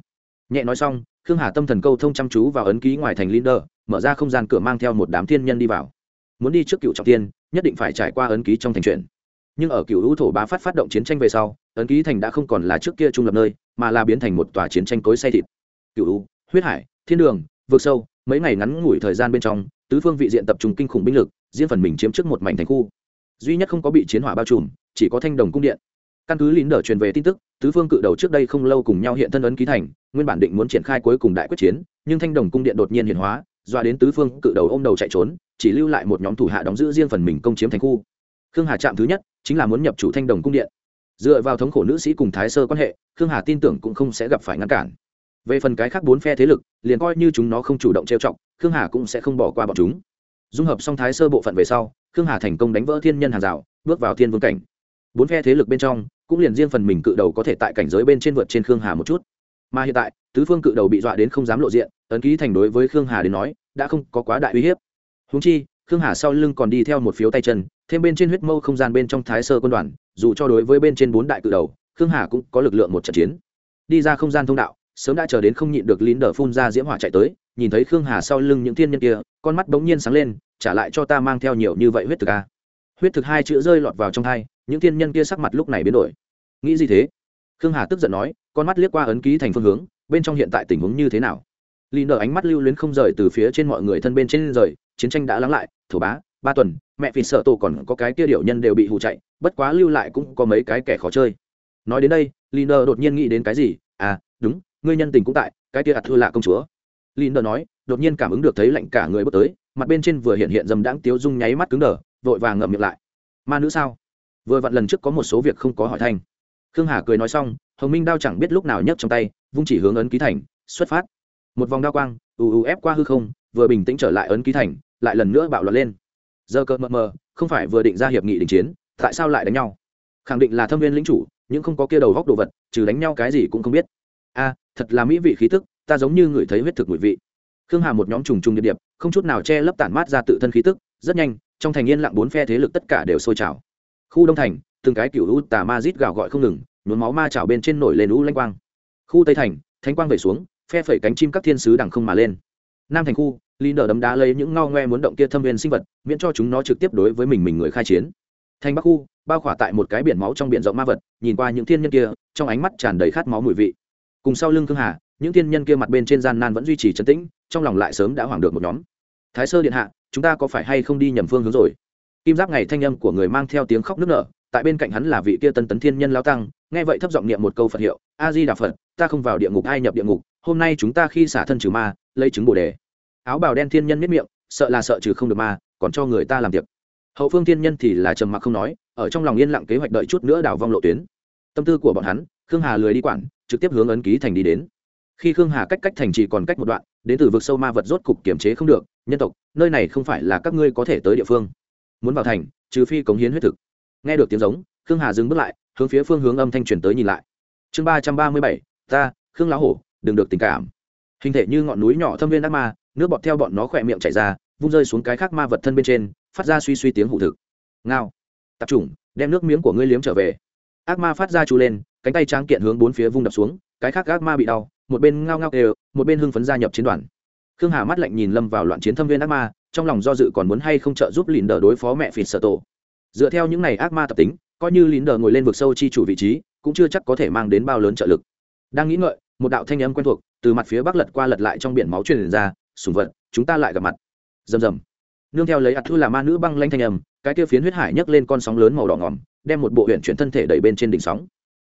Nhẹ nói xong, khương hà tâm thần câu thông chăm chú vào ấn ký ngoài thành linder mở ra không gian cửa mang theo một đám thiên nhân đi vào. Muốn đi trước cựu trọng tiên nhất định phải trải qua ấn ký trong thành truyện. Nhưng ở cựu hữu thổ bá phát phát động chiến tranh về sau, ấn ký thành đã không còn là trước kia trung lập nơi, mà là biến thành một tòa chiến tranh cối say thịt. Cựu hữu, huyết hải, thiên đường vượt sâu, mấy ngày ngắn ngủi thời gian bên trong, tứ phương vị diện tập trung kinh khủng binh lực, riêng phần mình chiếm trước một mảnh thành khu. Duy nhất không có bị chiến hỏa bao trùm, chỉ có thanh đồng cung điện. Căn cứ lín đờ truyền về tin tức, tứ phương cự đầu trước đây không lâu cùng nhau hiện thân ấn ký thành, nguyên bản định muốn triển khai cuối cùng đại quyết chiến, nhưng thanh đồng cung điện đột nhiên hiện hóa doa đến tứ phương cự đầu ôm đầu chạy trốn, chỉ lưu lại một nhóm thủ hạ đóng giữ riêng phần mình công chiếm thành khu. Khương hà chạm thứ nhất, chính là muốn nhập chủ thanh đồng cung điện. Dựa vào thống khổ nữ sĩ cùng thái sơ quan hệ, khương hà tin tưởng cũng không sẽ gặp phải ngăn cản. Về phần cái khác bốn phe thế lực, liền coi như chúng nó không chủ động trêu chọc, khương hà cũng sẽ không bỏ qua bọn chúng. Dung hợp song thái sơ bộ phận về sau, khương hà thành công đánh vỡ thiên nhân hàng rào, bước vào thiên vương cảnh. Bốn phe thế lực bên trong, cũng liền riêng phần mình cự đầu có thể tại cảnh giới bên trên vượt trên khương hà một chút. Mà hiện tại tứ phương cự đầu bị dọa đến không dám lộ diện, ấn ký thành đối với khương hà đến nói, đã không có quá đại uy hiếp. Húng chi, khương hà sau lưng còn đi theo một phiếu tay chân, thêm bên trên huyết mâu không gian bên trong thái sơ quân đoàn, dù cho đối với bên trên bốn đại cự đầu, khương hà cũng có lực lượng một trận chiến. Đi ra không gian thông đạo, sớm đã chờ đến không nhịn được lín đờ phun ra diễm hỏa chạy tới, nhìn thấy khương hà sau lưng những thiên nhân kia, con mắt bỗng nhiên sáng lên, trả lại cho ta mang theo nhiều như vậy huyết thực a. Huyết thực hai chữ rơi lọt vào trong thai những thiên nhân kia sắc mặt lúc này biến đổi. Nghĩ gì thế? Khương hà tức giận nói, con mắt liếc qua ấn ký thành phương hướng bên trong hiện tại tình huống như thế nào? Lì nở ánh mắt lưu luyến không rời từ phía trên mọi người thân bên trên rời, chiến tranh đã lắng lại, thổ bá, ba tuần, mẹ vì sợ tổ còn có cái kia điệu nhân đều bị hụ chạy, bất quá lưu lại cũng có mấy cái kẻ khó chơi. Nói đến đây lì nở đột nhiên nghĩ đến cái gì? À đúng, ngươi nhân tình cũng tại, cái kia ạt thưa lạ công chúa. Lì nở nói, đột nhiên cảm ứng được thấy lạnh cả người bước tới, mặt bên trên vừa hiện hiện dầm đãng tiếu dung nháy mắt cứng đờ, vội vàng ngậm miệng lại. Ma nữ sao? Vừa vặn lần trước có một số việc không có hỏi thanh khương hà cười nói xong hồng minh đao chẳng biết lúc nào nhấc trong tay, vung chỉ hướng ấn ký thành, xuất phát. Một vòng đao quang ù ù ép qua hư không, vừa bình tĩnh trở lại ấn ký thành, lại lần nữa bạo loạn lên. Giờ cờ mờ mờ, không phải vừa định ra hiệp nghị đình chiến, tại sao lại đánh nhau? Khẳng định là thâm viên lĩnh chủ nhưng không có kia đầu góc đồ vật, trừ đánh nhau cái gì cũng không biết. A, thật là mỹ vị khí tức, ta giống như người thấy huyết thực mùi vị. Khương hà một nhóm trùng trùng địa điệp, không chút nào che lấp tản mát ra tự thân khí tức, rất nhanh, trong thành yên lặng bốn phe thế lực tất cả đều sôi trào. Khu đông thành, từng cái cựu u tà ma rít gào gọi không ngừng nhuốm máu ma chảo bên trên nổi lên u lanh quang. Khu tây thành thanh quang vẩy xuống, phe phẩy cánh chim các thiên sứ đằng không mà lên. Nam thành khu ly nở đấm đá lấy những ngao ngoe muốn động kia thâm viên sinh vật, miễn cho chúng nó trực tiếp đối với mình mình người khai chiến. Thành bắc khu, bao khỏa tại một cái biển máu trong biển rộng ma vật, nhìn qua những thiên nhân kia, trong ánh mắt tràn đầy khát máu mùi vị. Cùng sau lưng khương hà, những thiên nhân kia mặt bên trên gian nan vẫn duy trì trấn tĩnh, trong lòng lại sớm đã hoảng được một nhóm. Thái sơ điện hạ, chúng ta có phải hay không đi nhầm phương hướng rồi? Kim giáp ngày thanh âm của người mang theo tiếng khóc nức nở tại bên cạnh hắn là vị kia tân tấn thiên nhân lao tăng, nghe vậy thấp giọng niệm một câu phật hiệu, a di đà phật, ta không vào địa ngục, ai nhập địa ngục, hôm nay chúng ta khi xả thân trừ ma, lấy chứng bồ đề. Áo bào đen thiên nhân miết miệng, sợ là sợ trừ không được ma, còn cho người ta làm tiệc. Hậu phương thiên nhân thì là trầm mặc không nói, ở trong lòng yên lặng kế hoạch đợi chút nữa đảo vong lộ tuyến. Tâm tư của bọn hắn, khương hà lười đi quản, trực tiếp hướng ấn ký thành đi đến. Khi khương hà cách cách thành chỉ còn cách một đoạn, đến từ vực sâu ma vật rốt cục kiểm chế không được, nhân tộc, nơi này không phải là các ngươi có thể tới địa phương. Muốn vào thành, trừ phi cống hiến huyết thực nghe được tiếng giống, khương hà dừng bước lại, hướng phía phương hướng âm thanh truyền tới nhìn lại. Chương ba trăm ba mươi bảy, ta, khương lão hổ, đừng được tình cảm. Hình thể như ngọn núi nhỏ thâm viên ác ma, nước bọt theo bọn nó khỏe miệng chảy ra, vung rơi xuống cái khác ma vật thân bên trên, phát ra suy suy tiếng hụ thực. Ngao. Tập trung, đem nước miếng của ngươi liếm trở về. Ác ma phát ra chú lên, cánh tay tráng kiện hướng bốn phía vung đập xuống, cái khác ác ma bị đau, một bên ngao ngao đều một bên hưng phấn gia nhập chiến đoàn. Khương hà mắt lạnh nhìn lâm vào loạn chiến thâm viên ác ma, trong lòng do dự còn muốn hay không trợ giúp lìn đờ đối phó mẹ phịt sở tổ dựa theo những n à y ác ma tập tính, coi như lín đờ ngồi lên vực sâu chi chủ vị trí, cũng chưa chắc có thể mang đến bao lớn trợ lực. Đang nghĩ ngợi, một đạo thanh âm quen thuộc từ mặt phía bắc lật qua lật lại trong biển máu truyền ra, sùng vật, chúng ta lại gặp mặt. Rầm rầm. Nương theo lấy ạt thư là ma nữ băng lanh thanh âm, cái kia phiến huyết hải nhấc lên con sóng lớn màu đỏ ngòm, đem một bộ huyện chuyển thân thể đẩy bên trên đỉnh sóng.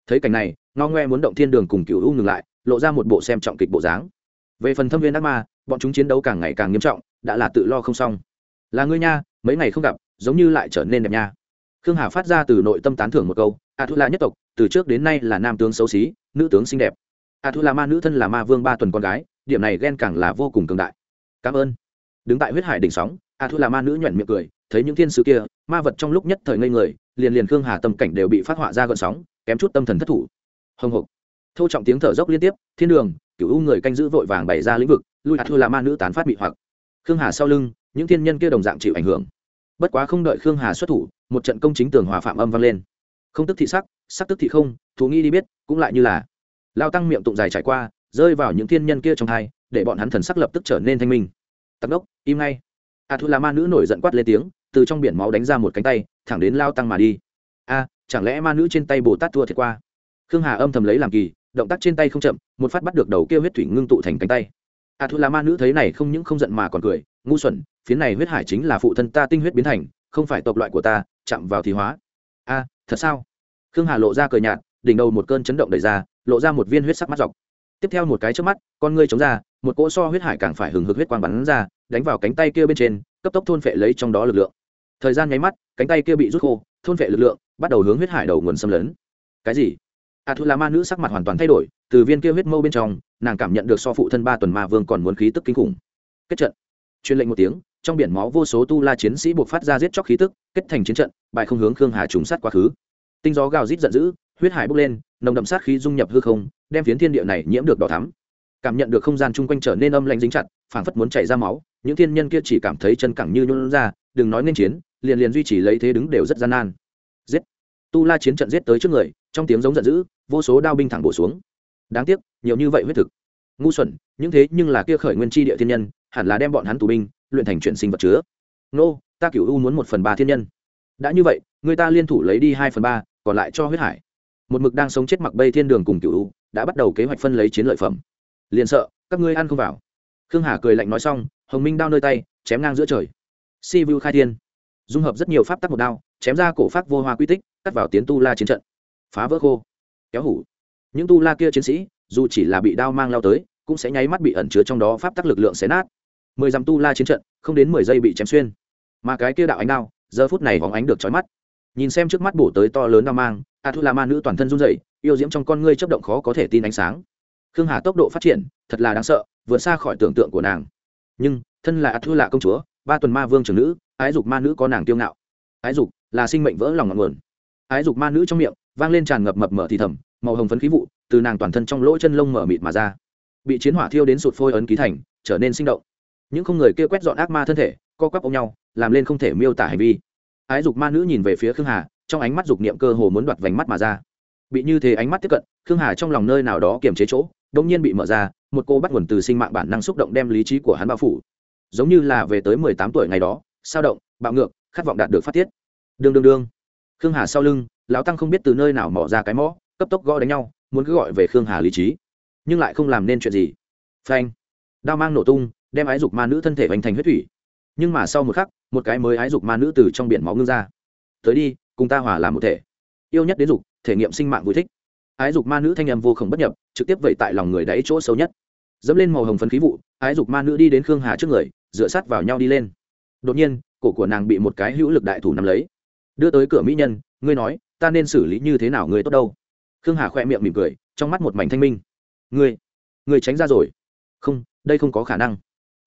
Thấy cảnh này ngao ngoe muốn động thiên đường cùng cựu u ngừng lại, lộ ra một bộ xem trọng kịch bộ dáng. Về phần thâm viên ác ma, bọn chúng chiến đấu càng ngày càng nghiêm trọng, đã là tự lo không xong. Là ngươi nha, mấy ngày không gặp, giống như lại trở nên đẹp nha khương hà phát ra từ nội tâm tán thưởng một câu a thu la nhất tộc, từ trước đến nay là nam tướng xấu xí, nữ tướng xinh đẹp. A thu la ma nữ thân là ma vương ba tuần con gái, điểm này ghen càng là vô cùng cường đại. Cảm ơn. Đứng tại huyết hải đỉnh sóng a thu la ma nữ nhuận miệng cười, thấy những thiên sứ kia, ma vật trong lúc nhất thời ngây người, liền liền khương hà tâm cảnh đều bị phát họa ra gợn sóng, kém chút tâm thần thất thủ. Hồng hộc thô trọng tiếng thở dốc liên tiếp, thiên đường cựu u người canh giữ vội vàng bày ra lĩnh vực, lui a thu là ma nữ tán phát bị hoặc. Khương hà sau lưng, những thiên nhân kia đồng dạng chịu ảnh hưởng bất quá không đợi khương hà xuất thủ, một trận công chính tường hòa phạm âm vang lên. Không tức thị sắc sắc tức thị không, thú nghi đi biết, cũng lại như là. Lao tăng miệng tụng dài trải qua, rơi vào những thiên nhân kia trong hai để bọn hắn thần sắc lập tức trở nên thanh minh. Tắc đốc im ngay. A thu là ma nữ nổi giận quát lên tiếng, từ trong biển máu đánh ra một cánh tay, thẳng đến lao tăng mà đi. A, chẳng lẽ ma nữ trên tay bồ tát thua thiệt qua? Khương hà âm thầm lấy làm kỳ, động tác trên tay không chậm, một phát bắt được đầu kia huyết thủy ngưng tụ thành cánh tay. A thu là ma nữ thấy này không những không giận mà còn cười ngu xuẩn, phiến này huyết hải chính là phụ thân ta tinh huyết biến thành, không phải tộc loại của ta, chạm vào thì hóa. A, thật sao? Khương hà lộ ra cờ nhạt, đỉnh đầu một cơn chấn động đầy ra, lộ ra một viên huyết sắc mắt dọc. Tiếp theo một cái trước mắt, con ngươi chống ra, một cỗ so huyết hải càng phải hừng hực huyết quang bắn ra, đánh vào cánh tay kia bên trên, cấp tốc thôn phệ lấy trong đó lực lượng. Thời gian nháy mắt, cánh tay kia bị rút khô, thôn phệ lực lượng, bắt đầu hướng huyết hải đầu nguồn xâm lấn. Cái gì? A thu là ma nữ sắc mặt hoàn toàn thay đổi, từ viên kia huyết mâu bên trong, nàng cảm nhận được so phụ thân ba tuần ma vương còn muốn khí tức kinh khủng. Kết trận truyền lệnh một tiếng, trong biển máu vô số tu la chiến sĩ buộc phát ra giết chóc khí tức, kết thành chiến trận, bài không hướng khương hà trùng sát quá khứ. Tinh gió gào rít giận dữ, huyết hải bốc lên, nồng đậm sát khí dung nhập hư không, đem phiến thiên địa này nhiễm được đỏ thắm. Cảm nhận được không gian chung quanh trở nên âm lạnh dính chặt, phảng phất muốn chảy ra máu, những thiên nhân kia chỉ cảm thấy chân cẳng như nhún ra, đừng nói nên chiến, liền liền duy trì lấy thế đứng đều rất gian nan. Giết! Tu la chiến trận giết tới trước người, trong tiếng giống giận dữ, vô số đao binh thẳng bổ xuống. Đáng tiếc, nhiều như vậy huyết thực. Ngu xuẩn, những thế nhưng là kia khởi nguyên chi địa thiên nhân hẳn là đem bọn hắn tù binh, luyện thành chuyển sinh vật chứa. Nô, ta cửu u muốn một phần ba thiên nhân. Đã như vậy, người ta liên thủ lấy đi hai phần ba, còn lại cho huyết hải. Một mực đang sống chết mặc bây thiên đường cùng cửu u, đã bắt đầu kế hoạch phân lấy chiến lợi phẩm. Liền sợ, các ngươi ăn không vào. Khương hà cười lạnh nói xong, hồng minh đao nơi tay, chém ngang giữa trời. Si vu khai thiên. Dung hợp rất nhiều pháp tắc một đao, chém ra cổ pháp vô hoa quy tích, cắt vào tiến tu la chiến trận. Phá vỡ khô. Kéo hủ. Những tu la kia chiến sĩ, dù chỉ là bị đao mang lao tới, cũng sẽ nháy mắt bị ẩn chứa trong đó pháp tắc lực lượng xé nát mười dặm tu la chiến trận, không đến mười giây bị chém xuyên. Mà cái kia đạo ánh đao, giờ phút này hóng ánh được trói mắt. Nhìn xem trước mắt bổ tới to lớn đao mang a thu la ma nữ toàn thân run rẩy, yêu diễm trong con ngươi chấp động khó có thể tin ánh sáng. Khương hà tốc độ phát triển, thật là đáng sợ, vượt xa khỏi tưởng tượng của nàng. Nhưng, thân là a thu lạ công chúa, ba tuần ma vương trưởng nữ, ái dục ma nữ có nàng tiêu ngạo. Ái dục là sinh mệnh vỡ lòng ngọn nguồn. Ái dục ma nữ trong miệng, vang lên tràn ngập mập mở thì thầm, màu hồng phấn khí vụ, từ nàng toàn thân trong lỗ chân lông mở mịt mà ra. Bị chiến hỏa thiêu đến sụt phôi ấn ký thành, trở nên sinh động những không người kia quét dọn ác ma thân thể, co quắp ôm nhau, làm lên không thể miêu tả hành vi. Ái dục ma nữ nhìn về phía khương hà, trong ánh mắt dục niệm cơ hồ muốn đoạt vành mắt mà ra. Bị như thế ánh mắt tiếp cận, khương hà trong lòng nơi nào đó kiềm chế chỗ đông nhiên bị mở ra, một cô bắt nguồn từ sinh mạng bản năng xúc động đem lý trí của hắn bao phủ. Giống như là về tới mười tám tuổi ngày đó, sao động, bạo ngược, khát vọng đạt được phát tiết. Đương đương đương. Khương hà sau lưng, lão tăng không biết từ nơi nào mỏ ra cái mõ, cấp tốc gõ đánh nhau, muốn cứ gọi về khương hà lý trí. Nhưng lại không làm nên chuyện gì. Phanh. Đao mang nổ tung đem ái dục ma nữ thân thể hoành thành huyết thủy. Nhưng mà sau một khắc, một cái mới ái dục ma nữ từ trong biển máu ngưng ra. Tới đi, cùng ta hòa làm một thể. Yêu nhất đến dục, thể nghiệm sinh mạng vui thích. Ái dục ma nữ thanh âm vô khổng bất nhập, trực tiếp vậy tại lòng người đáy chỗ sâu nhất. Dẫm lên màu hồng phấn khí vụ, ái dục ma nữ đi đến khương hà trước người, dựa sát vào nhau đi lên. Đột nhiên, cổ của nàng bị một cái hữu lực đại thủ nắm lấy. Đưa tới cửa mỹ nhân, ngươi nói, ta nên xử lý như thế nào ngươi tốt đâu? Khương hà khoe miệng mỉm cười, trong mắt một mảnh thanh minh. Ngươi ngươi tránh ra rồi. Không, đây không có khả năng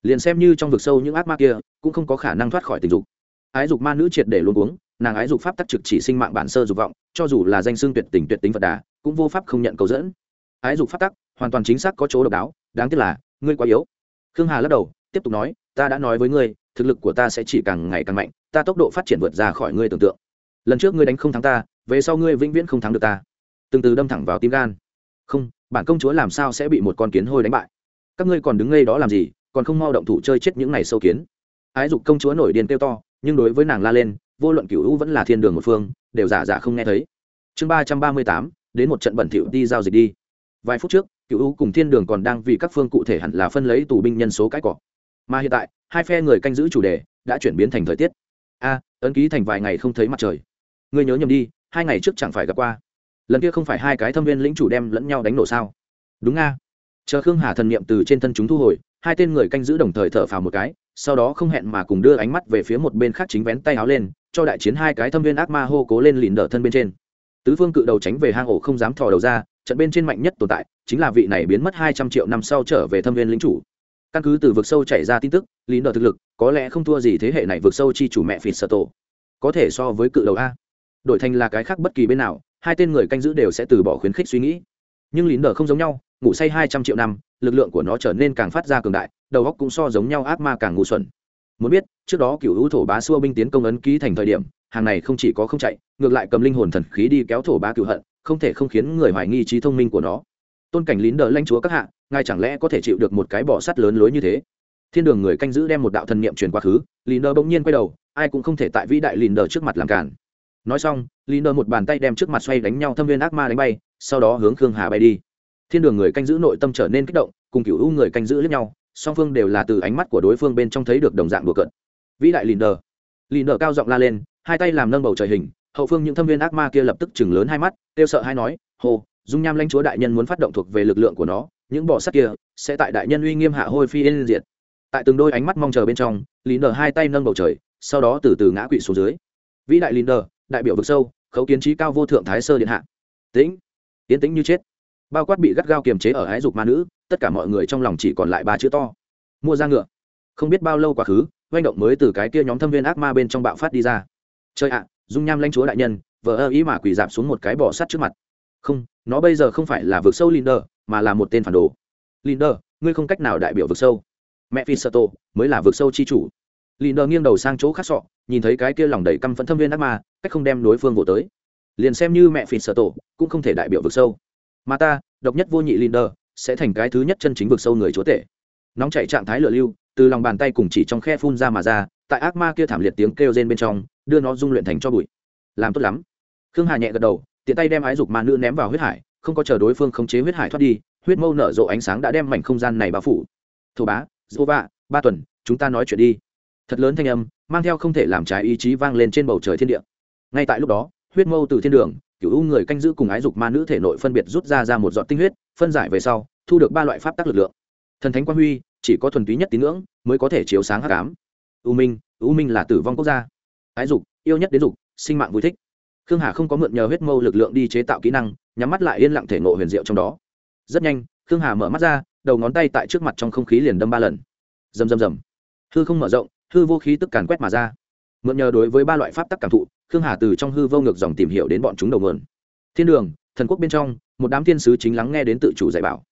liền xem như trong vực sâu những ác ma kia cũng không có khả năng thoát khỏi tình dục. Ái dục ma nữ triệt để luôn uống nàng ái dục pháp tắc trực chỉ sinh mạng bản sơ dục vọng, cho dù là danh xương tuyệt tình tuyệt tính phật đà, cũng vô pháp không nhận cầu dẫn. Ái dục pháp tắc hoàn toàn chính xác có chỗ độc đáo, đáng tiếc là, ngươi quá yếu. Khương hà lắc đầu, tiếp tục nói, ta đã nói với ngươi, thực lực của ta sẽ chỉ càng ngày càng mạnh, ta tốc độ phát triển vượt ra khỏi ngươi tưởng tượng. Lần trước ngươi đánh không thắng ta, về sau ngươi vĩnh viễn không thắng được ta. Từng từ đâm thẳng vào tim gan. Không, bản công chúa làm sao sẽ bị một con kiến hôi đánh bại? Các ngươi còn đứng ngây đó làm gì? Còn không mau động thủ chơi chết những này sâu kiến. Ái dục công chúa nổi điên kêu to, nhưng đối với nàng la lên, vô luận cửu U vẫn là thiên đường một phương, đều giả giả không nghe thấy. Chương ba trăm ba mươi tám, đến một trận bẩn thỉu đi giao dịch đi. Vài phút trước, cửu U cùng thiên đường còn đang vì các phương cụ thể hẳn là phân lấy tù binh nhân số cái cỏ mà hiện tại, hai phe người canh giữ chủ đề đã chuyển biến thành thời tiết. A, ấn ký thành vài ngày không thấy mặt trời. Ngươi nhớ nhầm đi, hai ngày trước chẳng phải gặp qua. Lần kia không phải hai cái thâm viên lĩnh chủ đem lẫn nhau đánh nổ sao? Đúng nga chờ khương hà thần niệm từ trên thân chúng thu hồi hai tên người canh giữ đồng thời thở phào một cái, sau đó không hẹn mà cùng đưa ánh mắt về phía một bên khác chính vén tay áo lên, cho đại chiến hai cái thâm viên ác ma hô cố lên lìn đỡ thân bên trên. Tứ phương cự đầu tránh về hang ổ không dám thò đầu ra, trận bên trên mạnh nhất tồn tại chính là vị này biến mất hai trăm triệu năm sau trở về thâm viên lính chủ. Căn cứ từ vực sâu chảy ra tin tức, lìn đỡ thực lực, có lẽ không thua gì thế hệ này vực sâu chi chủ mẹ phịt sợ tổ. Có thể so với cự đầu a. Đổi thành là cái khác bất kỳ bên nào, hai tên người canh giữ đều sẽ từ bỏ khuyến khích suy nghĩ. Nhưng lín đờ không giống nhau, ngủ say hai trăm triệu năm lực lượng của nó trở nên càng phát ra cường đại, đầu óc cũng so giống nhau ác ma càng ngu xuẩn. Muốn biết, trước đó cựu hữu thổ bá xua binh tiến công ấn ký thành thời điểm, hàng này không chỉ có không chạy, ngược lại cầm linh hồn thần khí đi kéo thổ bá cựu hận, không thể không khiến người hoài nghi trí thông minh của nó. Tôn cảnh lín đờ lanh chúa các hạ, ngài chẳng lẽ có thể chịu được một cái bỏ sắt lớn lối như thế? Thiên đường người canh giữ đem một đạo thần niệm truyền quá khứ, lín đờ bỗng nhiên quay đầu, ai cũng không thể tại vĩ đại lín đờ trước mặt làm cản. Nói xong, lín đỡ một bàn tay đem trước mặt xoay đánh nhau thâm viên ác ma đánh bay, sau đó hướng khương hà bay đi thiên đường người canh giữ nội tâm trở nên kích động, cùng cựu u người canh giữ lẫn nhau, song phương đều là từ ánh mắt của đối phương bên trong thấy được đồng dạng đùa cận vĩ đại lìn đờ. Lìn đờ cao giọng la lên, hai tay làm nâng bầu trời hình, hậu phương những thâm viên ác ma kia lập tức chừng lớn hai mắt, kêu sợ hay nói, hồ, dung nham lãnh chúa đại nhân muốn phát động thuộc về lực lượng của nó, những bọ sắt kia sẽ tại đại nhân uy nghiêm hạ hôi phi yên diệt. Tại từng đôi ánh mắt mong chờ bên trong lìn đờ hai tay nâng bầu trời, sau đó từ từ ngã quỵ xuống dưới. Vĩ đại lìn đờ, đại biểu vực sâu, khấu kiến trí cao vô thượng thái sơ điện hạ. Tĩnh. Tiến tĩnh như chết bao quát bị gắt gao kiềm chế ở ái dục ma nữ, tất cả mọi người trong lòng chỉ còn lại ba chữ to. Mua ra ngựa. Không biết bao lâu quá khứ doanh động mới từ cái kia nhóm thâm viên ác ma bên trong bạo phát đi ra. Chơi ạ, dung nham lanh chúa đại nhân vợ ơ ý mà quỳ dạp xuống một cái bỏ sắt trước mặt. Không, nó bây giờ không phải là vực sâu linder, mà là một tên phản đồ. Linder, ngươi không cách nào đại biểu vực sâu. Mẹ phi sơ mới là vực sâu chi chủ. Linder nghiêng đầu sang chỗ khác sọ, nhìn thấy cái kia lòng đầy căm phẫn thâm viên ác ma, cách không đem đối phương vỗ tới. Liền xem như mẹ phi sơ cũng không thể đại biểu vực sâu mà ta, độc nhất vô nhị linder, sẽ thành cái thứ nhất chân chính vực sâu người chúa tể. Nóng chạy trạng thái lựa lưu, từ lòng bàn tay cùng chỉ trong khe phun ra mà ra, tại ác ma kia thảm liệt tiếng kêu rên bên trong, đưa nó dung luyện thành cho bụi. Làm tốt lắm. Khương hà nhẹ gật đầu, tiện tay đem ái dục ma nữ ném vào huyết hải, không có chờ đối phương khống chế huyết hải thoát đi, huyết mâu nở rộ ánh sáng đã đem mảnh không gian này bao phủ. Thổ bá, dô vạ, ba tuần, chúng ta nói chuyện đi. Thật lớn thanh âm, mang theo không thể làm trái ý chí vang lên trên bầu trời thiên địa. Ngay tại lúc đó, huyết mâu từ thiên đường cựu u người canh giữ cùng ái dục ma nữ thể nội phân biệt rút ra ra một giọt tinh huyết, phân giải về sau, thu được ba loại pháp tắc lực lượng. Thần thánh quang huy, chỉ có thuần túy nhất tín ngưỡng, mới có thể chiếu sáng hắc ám. U minh u minh là tử vong quốc gia. Ái dục, yêu nhất đến dục, sinh mạng vui thích. Khương hà không có mượn nhờ huyết mâu lực lượng đi chế tạo kỹ năng, nhắm mắt lại yên lặng thể ngộ huyền diệu trong đó. Rất nhanh, khương hà mở mắt ra, đầu ngón tay tại trước mặt trong không khí liền đâm ba lần. Rầm rầm rầm. Hư không mở rộng, hư vô khí tức càn quét mà ra mượn nhờ đối với ba loại pháp tắc cảm thụ, khương hà từ trong hư vô ngược dòng tìm hiểu đến bọn chúng đầu mượn thiên đường, thần quốc bên trong, một đám thiên sứ chính lắng nghe đến tự chủ dạy bảo.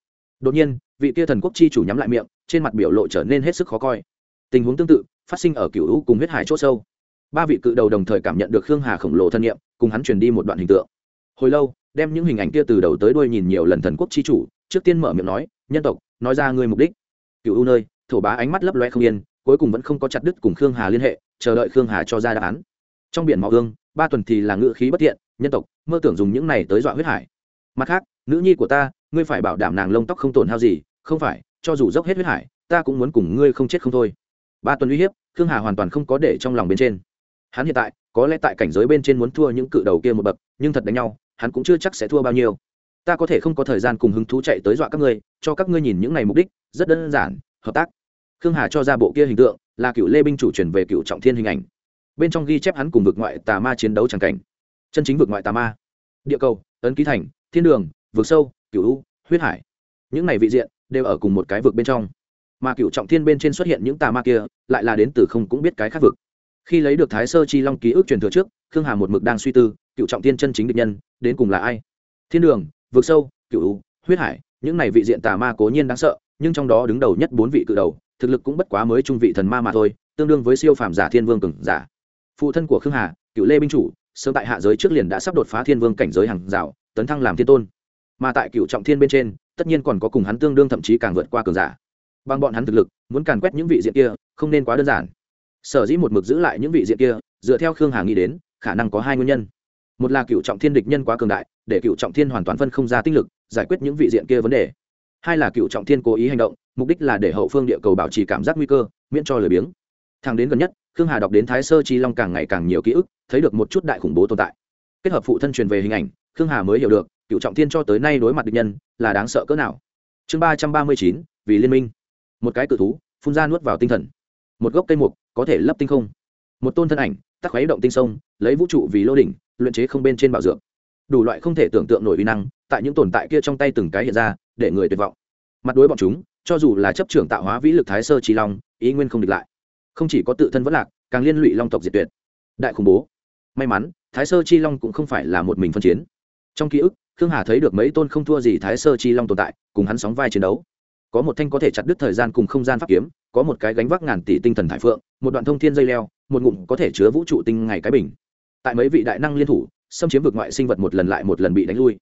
Đột nhiên, vị kia thần quốc chi chủ nhắm lại miệng, trên mặt biểu lộ trở nên hết sức khó coi. Tình huống tương tự, phát sinh ở cựu hữu cùng huyết hải c h ỗ sâu. Ba vị cự đầu đồng thời cảm nhận được khương hà khổng lồ thân nhiệm cùng hắn truyền đi một đoạn hình tượng. Hồi lâu, đem những hình ảnh kia từ đầu tới đuôi nhìn nhiều lần thần quốc chi chủ, trước tiên mở miệng nói, nhân tộc, nói ra ngươi mục đích. Cựu u nơi, thổ bá ánh mắt lấp loe không yên, cuối cùng vẫn không có chặt đứt cùng khương hà liên hệ chờ đợi khương hà cho ra đáp án. Trong biển mạo hương, ba tuần thì là ngự khí bất thiện, nhân tộc, mơ tưởng dùng những này tới dọa huyết hải. Mặt khác, nữ nhi của ta, ngươi phải bảo đảm nàng lông tóc không tổn hao gì, không phải, cho dù dốc hết huyết hải, ta cũng muốn cùng ngươi không chết không thôi. Ba tuần uy hiếp, khương hà hoàn toàn không có để trong lòng bên trên. Hắn hiện tại, có lẽ tại cảnh giới bên trên muốn thua những cự đầu kia một bậc, nhưng thật đánh nhau, hắn cũng chưa chắc sẽ thua bao nhiêu. Ta có thể không có thời gian cùng hứng thú chạy tới dọa các ngươi, cho các ngươi nhìn những ngày mục đích, rất đơn giản, hợp tác khương hà cho ra bộ kia hình tượng, là cựu lê binh chủ truyền về cựu trọng thiên hình ảnh. Bên trong ghi chép hắn cùng vực ngoại tà ma chiến đấu tràng cảnh. Chân chính vực ngoại tà ma. Địa cầu, ấn ký thành, thiên đường, vực sâu cựu u, huyết hải. Những này vị diện, đều ở cùng một cái vực bên trong. Mà cựu trọng thiên bên trên xuất hiện những tà ma kia, lại là đến từ không cũng biết cái khác vực. Khi lấy được thái sơ chi long ký ức truyền thừa trước, khương hà một mực đang suy tư, cựu trọng thiên chân chính định nhân, đến cùng là ai? Thiên đường, vực sâu cựu u, huyết hải. Những này vị diện tà ma cố nhiên đáng sợ, nhưng trong đó đứng đầu nhất bốn vị cự đầu thực lực cũng bất quá mới trung vị thần ma mà thôi, tương đương với siêu phàm giả thiên vương cường giả. Phụ thân của khương hà, cựu lê binh chủ, sớm tại hạ giới trước liền đã sắp đột phá thiên vương cảnh giới hàng rào, tấn thăng làm thiên tôn. Mà tại cựu trọng thiên bên trên, tất nhiên còn có cùng hắn tương đương thậm chí càng vượt qua cường giả. Bằng bọn hắn thực lực, muốn càn quét những vị diện kia, không nên quá đơn giản. Sở dĩ một mực giữ lại những vị diện kia, dựa theo khương hà nghĩ đến, khả năng có hai nguyên nhân. Một là cựu trọng thiên địch nhân quá cường đại, để cựu trọng thiên hoàn toàn phân không ra tinh lực, giải quyết những vị diện kia vấn đề hai là cựu trọng thiên cố ý hành động, mục đích là để hậu phương địa cầu bảo trì cảm giác nguy cơ, miễn cho lười biếng. Thang đến gần nhất, khương hà đọc đến thái sơ chi long càng ngày càng nhiều ký ức, thấy được một chút đại khủng bố tồn tại. Kết hợp phụ thân truyền về hình ảnh, khương hà mới hiểu được, cựu trọng thiên cho tới nay đối mặt địch nhân, là đáng sợ cỡ nào. Chương ba trăm ba mươi chín, vì liên minh. Một cái cự thú, phun ra nuốt vào tinh thần. Một gốc cây mục, có thể lấp tinh không. Một tôn thân ảnh, tắc khuấy động tinh sông, lấy vũ trụ vì lô đỉnh, luyện chế không bên trên bảo dược. Đủ loại không thể tưởng tượng nổi uy năng tại những tồn tại kia trong tay từng cái hiện ra, để người tuyệt vọng. Mặt đối bọn chúng, cho dù là chấp trưởng tạo hóa vĩ lực thái sơ trí long, ý nguyên không địch lại. Không chỉ có tự thân vất lạc, càng liên lụy long tộc diệt tuyệt. Đại khủng bố. May mắn, thái sơ chi long cũng không phải là một mình phân chiến. Trong ký ức, khương hà thấy được mấy tôn không thua gì thái sơ chi long tồn tại, cùng hắn sóng vai chiến đấu. Có một thanh có thể chặt đứt thời gian cùng không gian pháp kiếm, có một cái gánh vác ngàn tỷ tinh thần thải phượng, một đoạn thông thiên dây leo, một ngụm có thể chứa vũ trụ tinh ngày cái bình. Tại mấy vị đại năng liên thủ, xâm chiếm vực ngoại sinh vật một lần lại một lần bị đánh lui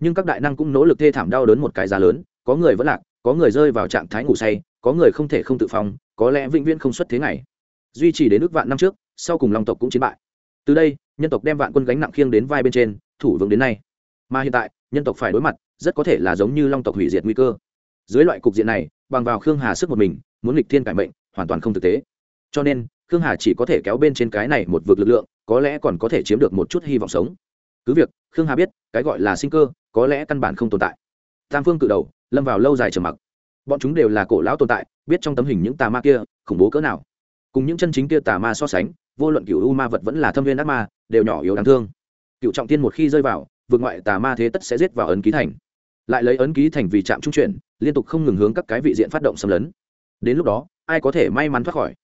nhưng các đại năng cũng nỗ lực thê thảm đau đớn một cái giá lớn, có người vẫn lạc, có người rơi vào trạng thái ngủ say, có người không thể không tự phòng có lẽ vĩnh viễn không xuất thế này duy trì đến ước vạn năm trước, sau cùng long tộc cũng chiến bại. Từ đây, nhân tộc đem vạn quân gánh nặng khiêng đến vai bên trên, thủ vững đến nay. Mà hiện tại, nhân tộc phải đối mặt, rất có thể là giống như long tộc hủy diệt nguy cơ. Dưới loại cục diện này, bằng vào khương hà sức một mình, muốn lịch thiên cải mệnh, hoàn toàn không thực tế. Cho nên, khương hà chỉ có thể kéo bên trên cái này một vực lực lượng, có lẽ còn có thể chiếm được một chút hy vọng sống. Cứ việc, khương hà biết, cái gọi là sinh cơ có lẽ căn bản không tồn tại. Tam phương cự đầu, lâm vào lâu dài trầm mặc. Bọn chúng đều là cổ lão tồn tại, biết trong tấm hình những tà ma kia, khủng bố cỡ nào. Cùng những chân chính kia tà ma so sánh, vô luận cựu u ma vật vẫn là thâm viên ác ma, đều nhỏ yếu đáng thương. Cựu trọng tiên một khi rơi vào, vượt ngoại tà ma thế tất sẽ giết vào ấn ký thành. Lại lấy ấn ký thành vì trạm trung chuyển, liên tục không ngừng hướng các cái vị diện phát động xâm lấn. Đến lúc đó, ai có thể may mắn thoát khỏi?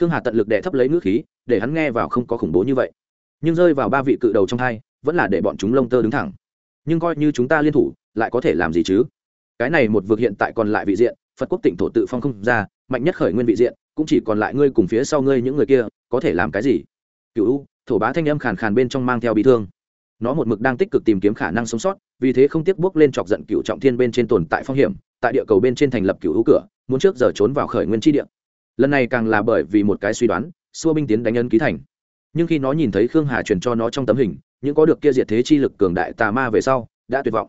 Khương hà tận lực đệ thấp lấy ngữ khí, để hắn nghe vào không có khủng bố như vậy. Nhưng rơi vào ba vị cự đầu trong hai, vẫn là để bọn chúng lông tơ đứng thẳng nhưng coi như chúng ta liên thủ, lại có thể làm gì chứ? Cái này một vực hiện tại còn lại vị diện, phật quốc tỉnh thổ tự phong không ra, mạnh nhất khởi nguyên vị diện, cũng chỉ còn lại ngươi cùng phía sau ngươi những người kia, có thể làm cái gì? Cựu u, thổ bá thanh âm khàn khàn bên trong mang theo bị thương. Nó một mực đang tích cực tìm kiếm khả năng sống sót, vì thế không tiếc bước lên chọc giận cựu trọng thiên bên trên tồn tại phong hiểm, tại địa cầu bên trên thành lập cựu hữu cửa, muốn trước giờ trốn vào khởi nguyên tri địa. Lần này càng là bởi vì một cái suy đoán, xua binh tiến đánh ân ký thành. Nhưng khi nó nhìn thấy khương hà truyền cho nó trong tấm hình những có được kia diệt thế chi lực cường đại tà ma về sau, đã tuyệt vọng.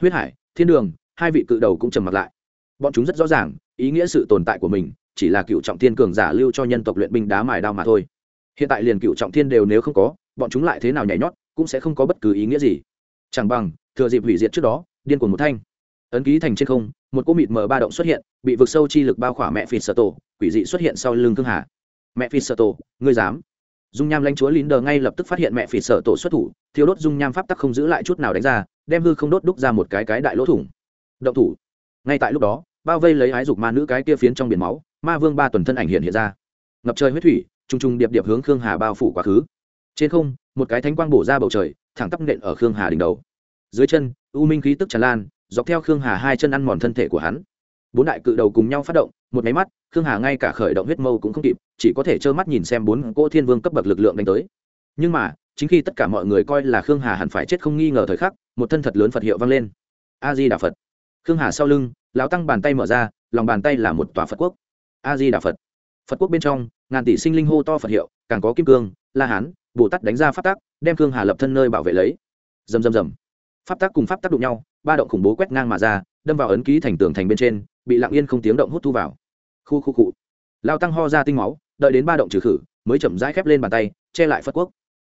Huyết hải, thiên đường, hai vị cự đầu cũng trầm mặt lại. Bọn chúng rất rõ ràng, ý nghĩa sự tồn tại của mình chỉ là cựu trọng thiên cường giả lưu cho nhân tộc luyện binh đá mài đao mà thôi. Hiện tại liền cựu trọng thiên đều nếu không có, bọn chúng lại thế nào nhảy nhót cũng sẽ không có bất cứ ý nghĩa gì. Chẳng bằng, thừa dịp hủy diệt trước đó, điên cuồng một thanh. Ấn ký thành trên không, một cỗ mịt mờ ba động xuất hiện, bị vực sâu chi lực bao khỏa mẹ phi sợ tổ, quỷ dị xuất hiện sau lưng thương hà. Mẹ phi sợ tổ, ngươi dám? Dung nham lãnh chúa lín đờ ngay lập tức phát hiện mẹ phỉ sợ tổ xuất thủ thiếu đốt dung nham pháp tắc không giữ lại chút nào đánh ra, đem hư không đốt đúc ra một cái cái đại lỗ thủng. Động thủ. Ngay tại lúc đó, bao vây lấy ái dục ma nữ cái kia phiến trong biển máu, ma vương ba tuần thân ảnh hiện hiện ra. Ngập trời huyết thủy t r u n g t r u n g điệp điệp hướng khương hà bao phủ quá khứ. Trên không, một cái thánh quang bổ ra bầu trời, thẳng tắp nện ở khương hà đỉnh đầu. Dưới chân, u minh khí tức tràn lan, dọc theo khương hà hai chân ăn mòn thân thể của hắn. Bốn đại cự đầu cùng nhau phát động một máy mắt khương hà ngay cả khởi động huyết mâu cũng không kịp chỉ có thể trơ mắt nhìn xem bốn cỗ thiên vương cấp bậc lực lượng đánh tới. Nhưng mà chính khi tất cả mọi người coi là khương hà hẳn phải chết không nghi ngờ thời khắc một thân thật lớn phật hiệu vang lên. A di đà phật. Khương hà sau lưng lão tăng bàn tay mở ra lòng bàn tay là một tòa phật quốc. A di đà phật. Phật quốc bên trong ngàn tỷ sinh linh hô to phật hiệu càng có kim cương la hán bồ tát đánh ra pháp tác, đem khương hà lập thân nơi bảo vệ lấy. Dầm dầm dầm pháp tác cùng pháp tác đụng nhau ba động khủng bố quét ngang mà ra đâm vào ấn ký thành tường thành bên trên bị lặng yên không tiếng động hút thu vào. Khu khu cụ lao tăng ho ra tinh máu, đợi đến ba động trừ khử, mới chậm rãi khép lên bàn tay, che lại phật quốc.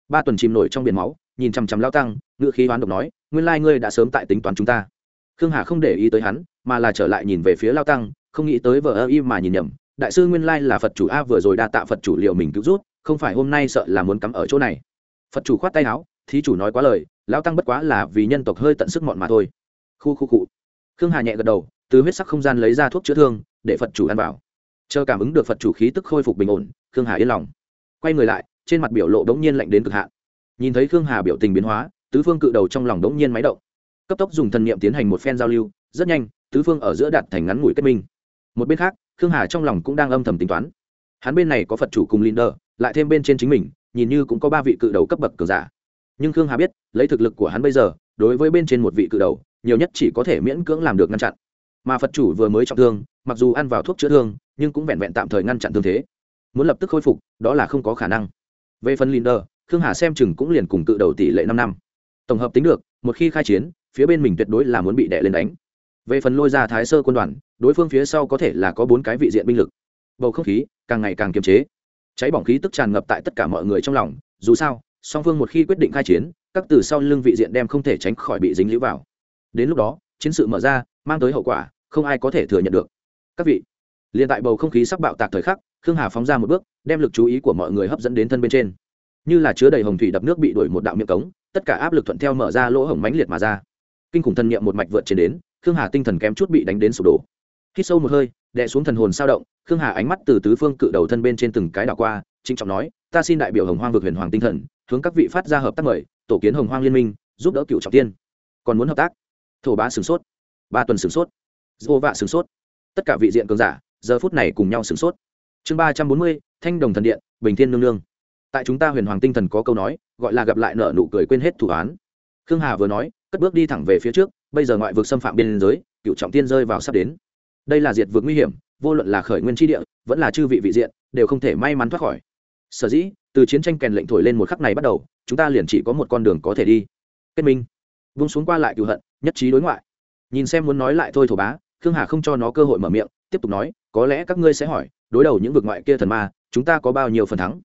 Ba tuần chìm nổi trong biển máu, nhìn chằm chằm lao tăng ngự khí hoán độc nói, nguyên lai ngươi đã sớm tại tính toán chúng ta. Khương hà không để ý tới hắn, mà là trở lại nhìn về phía lao tăng, không nghĩ tới vợ ơ y mà nhìn nhầm, đại sư nguyên lai là phật chủ a vừa rồi đa tạ phật chủ liệu mình cứu rút không phải hôm nay sợ là muốn cắm ở chỗ này. Phật chủ khoát tay áo, thí chủ nói quá lời, lao tăng bất quá là vì nhân tộc hơi tận sức mọn mà thôi. Khu khu cụ khương hà nhẹ gật đầu từ huyết sắc không gian lấy ra thuốc chữa thương, để phật chủ ăn vào. Chờ cảm ứng được phật chủ khí tức khôi phục bình ổn, khương hà yên lòng. Quay người lại, trên mặt biểu lộ đống nhiên lạnh đến cực hạn. Nhìn thấy khương hà biểu tình biến hóa, tứ phương cự đầu trong lòng đống nhiên máy động. Cấp tốc dùng thần niệm tiến hành một phen giao lưu, rất nhanh, tứ phương ở giữa đạt thành ngắn ngủi kết minh. Một bên khác, khương hà trong lòng cũng đang âm thầm tính toán. Hắn bên này có phật chủ cùng linder lại thêm bên trên chính mình, nhìn như cũng có ba vị cự đầu cấp bậc cường giả. Nhưng khương hà biết, lấy thực lực của hắn bây giờ, đối với bên trên một vị cự đầu, nhiều nhất chỉ có thể miễn cưỡng làm được ngăn chặn mà phật chủ vừa mới trọng thương, mặc dù ăn vào thuốc chữa thương, nhưng cũng vẹn vẹn tạm thời ngăn chặn thương thế. Muốn lập tức khôi phục, đó là không có khả năng. Về phần linder, khương hà xem chừng cũng liền cùng cự đầu tỷ lệ năm năm. Tổng hợp tính được, một khi khai chiến, phía bên mình tuyệt đối là muốn bị đè lên đánh. Về phần lôi ra thái sơ quân đoàn, đối phương phía sau có thể là có bốn cái vị diện binh lực. Bầu không khí càng ngày càng kiềm chế. Cháy bỏng khí tức tràn ngập tại tất cả mọi người trong lòng, dù sao, song phương một khi quyết định khai chiến, các từ sau lưng vị diện đem không thể tránh khỏi bị dính lũ vào. Đến lúc đó, chiến sự mở ra mang tới hậu quả, không ai có thể thừa nhận được. Các vị, liền tại bầu không khí sắc bạo tạc thời khắc, khương hà phóng ra một bước, đem lực chú ý của mọi người hấp dẫn đến thân bên trên. Như là chứa đầy hồng thủy đập nước bị đuổi một đạo miệng cống, tất cả áp lực thuận theo mở ra lỗ hổng mãnh liệt mà ra. Kinh khủng thần niệm một mạch vượt trên đến, khương hà tinh thần kém chút bị đánh đến sụp đổ. Khi sâu một hơi, đè xuống thần hồn sao động, khương hà ánh mắt từ tứ phương cự đầu thân bên trên từng cái đảo qua, trịnh trọng nói, ta xin đại biểu hồng hoang vực huyền hoàng tinh thần, hướng các vị phát ra hợp tác mời, tổ kiến hồng hoang liên minh, giúp đỡ cựu trọng tiên. Còn muốn hợp tác? Thổ bá sửng sốt ba tuần sửng sốt. Dô vạ sửng sốt. Tất cả vị diện cường giả, giờ phút này cùng nhau sửng sốt. Chương ba trăm bốn mươi, thanh đồng thần điện, bình thiên nương nương. Tại chúng ta huyền hoàng tinh thần có câu nói, gọi là gặp lại nợ nụ cười quên hết thủ án. Khương hà vừa nói, cất bước đi thẳng về phía trước, bây giờ ngoại vực xâm phạm biên giới, cựu trọng tiên rơi vào sắp đến. Đây là diệt vực nguy hiểm, vô luận là khởi nguyên tri địa, vẫn là chư vị vị diện, đều không thể may mắn thoát khỏi. Sở dĩ, từ chiến tranh kèn lệnh thổi lên một khắc này bắt đầu, chúng ta liền chỉ có một con đường có thể đi. Kết minh. Vung xuống qua lại cựu hận, nhất trí đối ngoại nhìn xem muốn nói lại thôi thổ bá, khương hà không cho nó cơ hội mở miệng, tiếp tục nói, có lẽ các ngươi sẽ hỏi, đối đầu những vực ngoại kia thần ma, chúng ta có bao nhiêu phần thắng?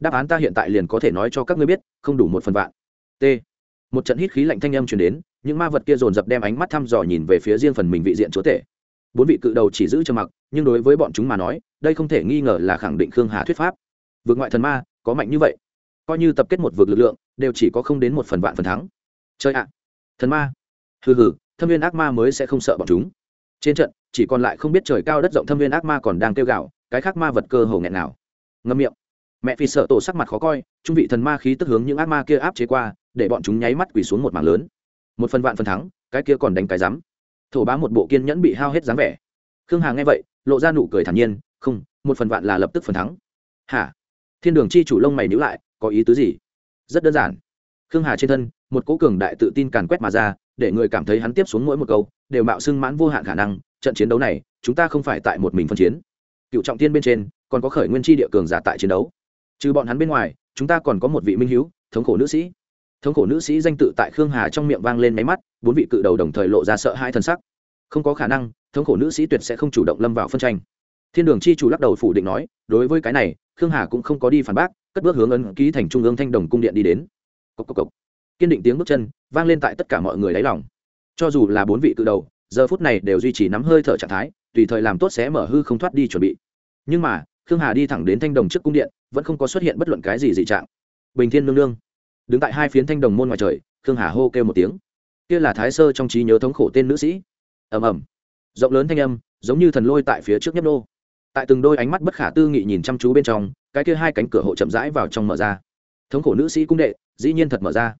Đáp án ta hiện tại liền có thể nói cho các ngươi biết, không đủ một phần vạn. T. Một trận hít khí lạnh thanh âm truyền đến, những ma vật kia dồn dập đem ánh mắt thăm dò nhìn về phía riêng phần mình vị diện chúa tể. Bốn vị cự đầu chỉ giữ cho mặc, nhưng đối với bọn chúng mà nói, đây không thể nghi ngờ là khẳng định khương hà thuyết pháp. Vượt ngoại thần ma, có mạnh như vậy, coi như tập kết một vực lực lượng, đều chỉ có không đến một phần vạn phần thắng. Chơi ạ. Thần ma. Hừ hừ thâm viên ác ma mới sẽ không sợ bọn chúng. Trên trận, chỉ còn lại không biết trời cao đất rộng thâm viên ác ma còn đang kêu gạo cái khác ma vật cơ hồ nghẹn nào. Ngâm miệng. Mẹ phi sợ tổ sắc mặt khó coi, trung vị thần ma khí tức hướng những ác ma kia áp chế qua, để bọn chúng nháy mắt quỳ xuống một mảng lớn. Một phần vạn phần thắng, cái kia còn đánh cái rắm. Thổ bá một bộ kiên nhẫn bị hao hết dáng vẻ. Khương hà nghe vậy, lộ ra nụ cười thản nhiên, không, một phần vạn là lập tức phần thắng. Hả? Thiên đường chi chủ lông mày nhữ lại, có ý tứ gì? Rất đơn giản. Khương hà trên thân, một cố cường đại tự tin càn quét mà ra để người cảm thấy hắn tiếp xuống mỗi một câu, đều mạo xưng mãn vô hạn khả năng, trận chiến đấu này, chúng ta không phải tại một mình phân chiến. Cựu trọng tiên bên trên, còn có khởi nguyên chi địa cường giả tại chiến đấu. Trừ bọn hắn bên ngoài, chúng ta còn có một vị minh hữu thống khổ nữ sĩ. Thống khổ nữ sĩ danh tự tại khương hà trong miệng vang lên máy mắt, bốn vị cự đầu đồng thời lộ ra sợ hai thân sắc. Không có khả năng, thống khổ nữ sĩ tuyệt sẽ không chủ động lâm vào phân tranh. Thiên đường chi chủ lắc đầu phủ định nói, đối với cái này, khương hà cũng không có đi phản bác, cất bước hướng ấn ký thành trung ương thanh đồng cung điện đi đến. Cốc cốc cốc kiên định tiếng bước chân, vang lên tại tất cả mọi người đáy lòng. Cho dù là bốn vị cự đầu, giờ phút này đều duy trì nắm hơi thở trạng thái, tùy thời làm tốt sẽ mở hư không thoát đi chuẩn bị. Nhưng mà, khương hà đi thẳng đến thanh đồng trước cung điện, vẫn không có xuất hiện bất luận cái gì dị trạng. Bình thiên nương nương. Đứng tại hai phiến thanh đồng môn ngoài trời, khương hà hô kêu một tiếng. Kia là thái sơ trong trí nhớ thống khổ tên nữ sĩ. Ầm ầm. Rộng lớn thanh âm, giống như thần lôi tại phía trước nhấp nô. Tại từng đôi ánh mắt bất khả tư nghị nhìn chăm chú bên trong, cái kia hai cánh cửa hộ chậm rãi vào trong mở ra. Thống khổ nữ sĩ cung đệ, dĩ nhiên thật mở ra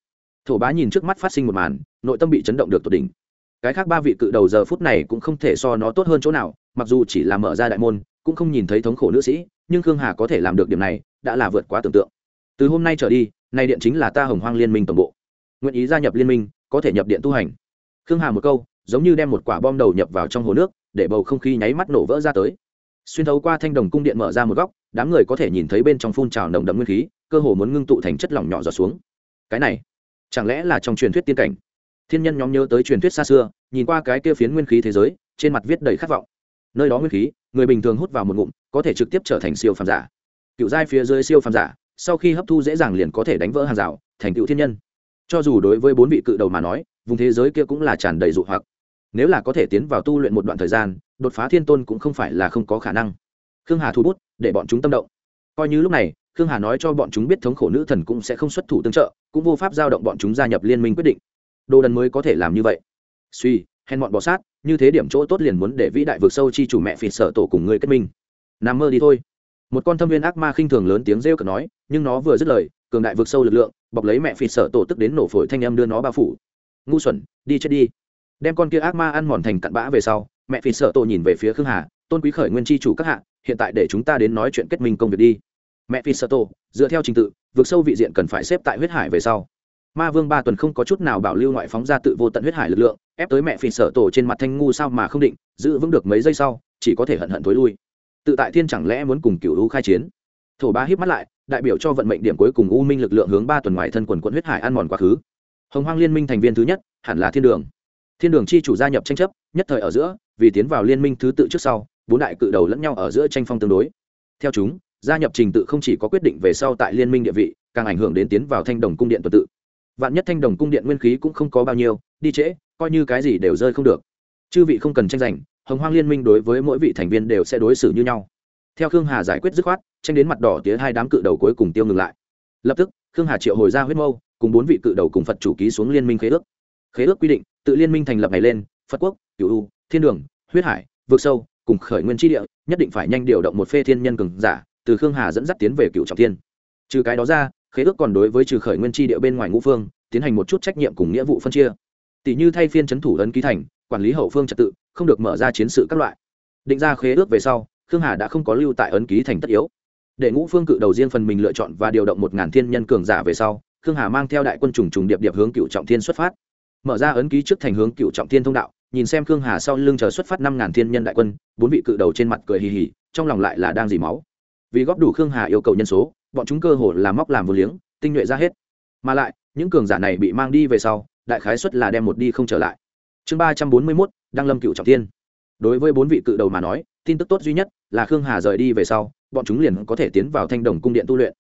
thổ bá nhìn trước mắt phát sinh một màn, nội tâm bị chấn động được tột đỉnh. Cái khác ba vị cự đầu giờ phút này cũng không thể so nó tốt hơn chỗ nào, mặc dù chỉ là mở ra đại môn, cũng không nhìn thấy thống khổ nữ sĩ, nhưng khương hà có thể làm được điểm này, đã là vượt quá tưởng tượng. Từ hôm nay trở đi, nay điện chính là ta hồng hoang liên minh tổng bộ. Nguyện ý gia nhập liên minh, có thể nhập điện tu hành. Khương hà một câu, giống như đem một quả bom đầu nhập vào trong hồ nước, để bầu không khí nháy mắt nổ vỡ ra tới. Xuyên thấu qua thanh đồng cung điện mở ra một góc, đám người có thể nhìn thấy bên trong phun trào nồng đậm nguyên khí, cơ hồ muốn ngưng tụ thành chất lỏng nhỏ giọt xuống. Cái này chẳng lẽ là trong truyền thuyết tiên cảnh? Thiên nhân nhóm nhớ tới truyền thuyết xa xưa, nhìn qua cái kia phiến nguyên khí thế giới, trên mặt viết đầy khát vọng. Nơi đó nguyên khí, người bình thường hút vào một ngụm, có thể trực tiếp trở thành siêu phàm giả. Cựu giai phía dưới siêu phàm giả, sau khi hấp thu dễ dàng liền có thể đánh vỡ hàng rào, thành cựu thiên nhân. Cho dù đối với bốn vị cự đầu mà nói, vùng thế giới kia cũng là tràn đầy dụ hoặc. Nếu là có thể tiến vào tu luyện một đoạn thời gian, đột phá thiên tôn cũng không phải là không có khả năng. Khương hà thu bút, để bọn chúng tâm động. Coi như lúc này, khương hà nói cho bọn chúng biết thống khổ nữ thần cũng sẽ không xuất thủ tương trợ cũng vô pháp giao động bọn chúng gia nhập liên minh quyết định. Đồ đần mới có thể làm như vậy. Suy, hèn bọn bọ sát, như thế điểm chỗ tốt liền muốn để vĩ đại vượt sâu chi chủ mẹ phì sở tổ cùng người kết minh. Nằm mơ đi thôi. Một con thâm viên ác ma khinh thường lớn tiếng rêu cực nói, nhưng nó vừa dứt lời, cường đại vượt sâu lực lượng, bọc lấy mẹ phì sở tổ tức đến nổ phổi thanh âm đưa nó bao phủ. Ngu xuẩn, đi chết đi. Đem con kia ác ma ăn mòn thành cặn bã về sau, mẹ phì sở tổ nhìn về phía khương hà, tôn quý khởi nguyên chi chủ các hạ, hiện tại để chúng ta đến nói chuyện kết minh công việc đi mẹ phi sơ tô dựa theo trình tự, vượt sâu vị diện cần phải xếp tại huyết hải về sau. Ma vương ba tuần không có chút nào bảo lưu ngoại phóng ra tự vô tận huyết hải lực lượng, ép tới mẹ phi sở tổ trên mặt thanh ngu sao mà không định, giữ vững được mấy giây sau, chỉ có thể hận hận thối lui. Tự tại thiên chẳng lẽ muốn cùng cựu lũ khai chiến? Thổ ba híp mắt lại, đại biểu cho vận mệnh điểm cuối cùng u minh lực lượng hướng ba tuần ngoài thân quần quận huyết hải ăn mòn quá khứ. Hồng hoang liên minh thành viên thứ nhất, hẳn là thiên đường. Thiên đường chi chủ gia nhập tranh chấp, nhất thời ở giữa, vì tiến vào liên minh thứ tự trước sau, bốn đại cự đầu lẫn nhau ở giữa tranh phong tương đối. Theo chúng gia nhập trình tự không chỉ có quyết định về sau tại liên minh địa vị, càng ảnh hưởng đến tiến vào thanh đồng cung điện tuần tự. Vạn nhất thanh đồng cung điện nguyên khí cũng không có bao nhiêu, đi trễ, coi như cái gì đều rơi không được. Chư vị không cần tranh giành, hồng hoang liên minh đối với mỗi vị thành viên đều sẽ đối xử như nhau. Theo khương hà giải quyết dứt khoát, tranh đến mặt đỏ tía hai đám cự đầu cuối cùng tiêu ngừng lại. Lập tức, khương hà triệu hồi ra huyết mâu, cùng bốn vị cự đầu cùng phật chủ ký xuống liên minh khế ước. Khế ước quy định, tự liên minh thành lập này lên, phật quốc cựu u, thiên đường, huyết hải vượt sâu, cùng khởi nguyên tri địa, nhất định phải nhanh điều động một phê thiên nhân cường giả từ khương hà dẫn dắt tiến về cựu trọng thiên. Trừ cái đó ra, khế ước còn đối với trừ khởi nguyên tri địa bên ngoài ngũ phương, tiến hành một chút trách nhiệm cùng nghĩa vụ phân chia. Tỷ như thay phiên c h ấ n thủ ấn ký thành, quản lý hậu phương trật tự, không được mở ra chiến sự các loại. Định ra khế ước về sau, khương hà đã không có lưu tại ấn ký thành tất yếu. Để ngũ phương cự đầu riêng phần mình lựa chọn và điều động một ngàn thiên nhân cường giả về sau, khương hà mang theo đại quân trùng trùng điệp điệp hướng cựu trọng thiên xuất phát. Mở ra ấn ký trước thành hướng cựu trọng thiên thông đạo, nhìn xem khương hà sau lưng chờ xuất phát năm ngàn thiên nhân đại quân, bốn vị cự đầu trên mặt cười hì hì, trong lòng lại là đang dì máu vì góp đủ khương hà yêu cầu nhân số, bọn chúng cơ hồ là móc làm vô liếng, tinh nhuệ ra hết. Mà lại, những cường giả này bị mang đi về sau, đại khái suất là đem một đi không trở lại. Chương ba trăm bốn mươi mốt, đăng lâm cựu trọng tiên đối với bốn vị cự đầu mà nói, tin tức tốt duy nhất là khương hà rời đi về sau, bọn chúng liền có thể tiến vào thanh đồng cung điện tu luyện.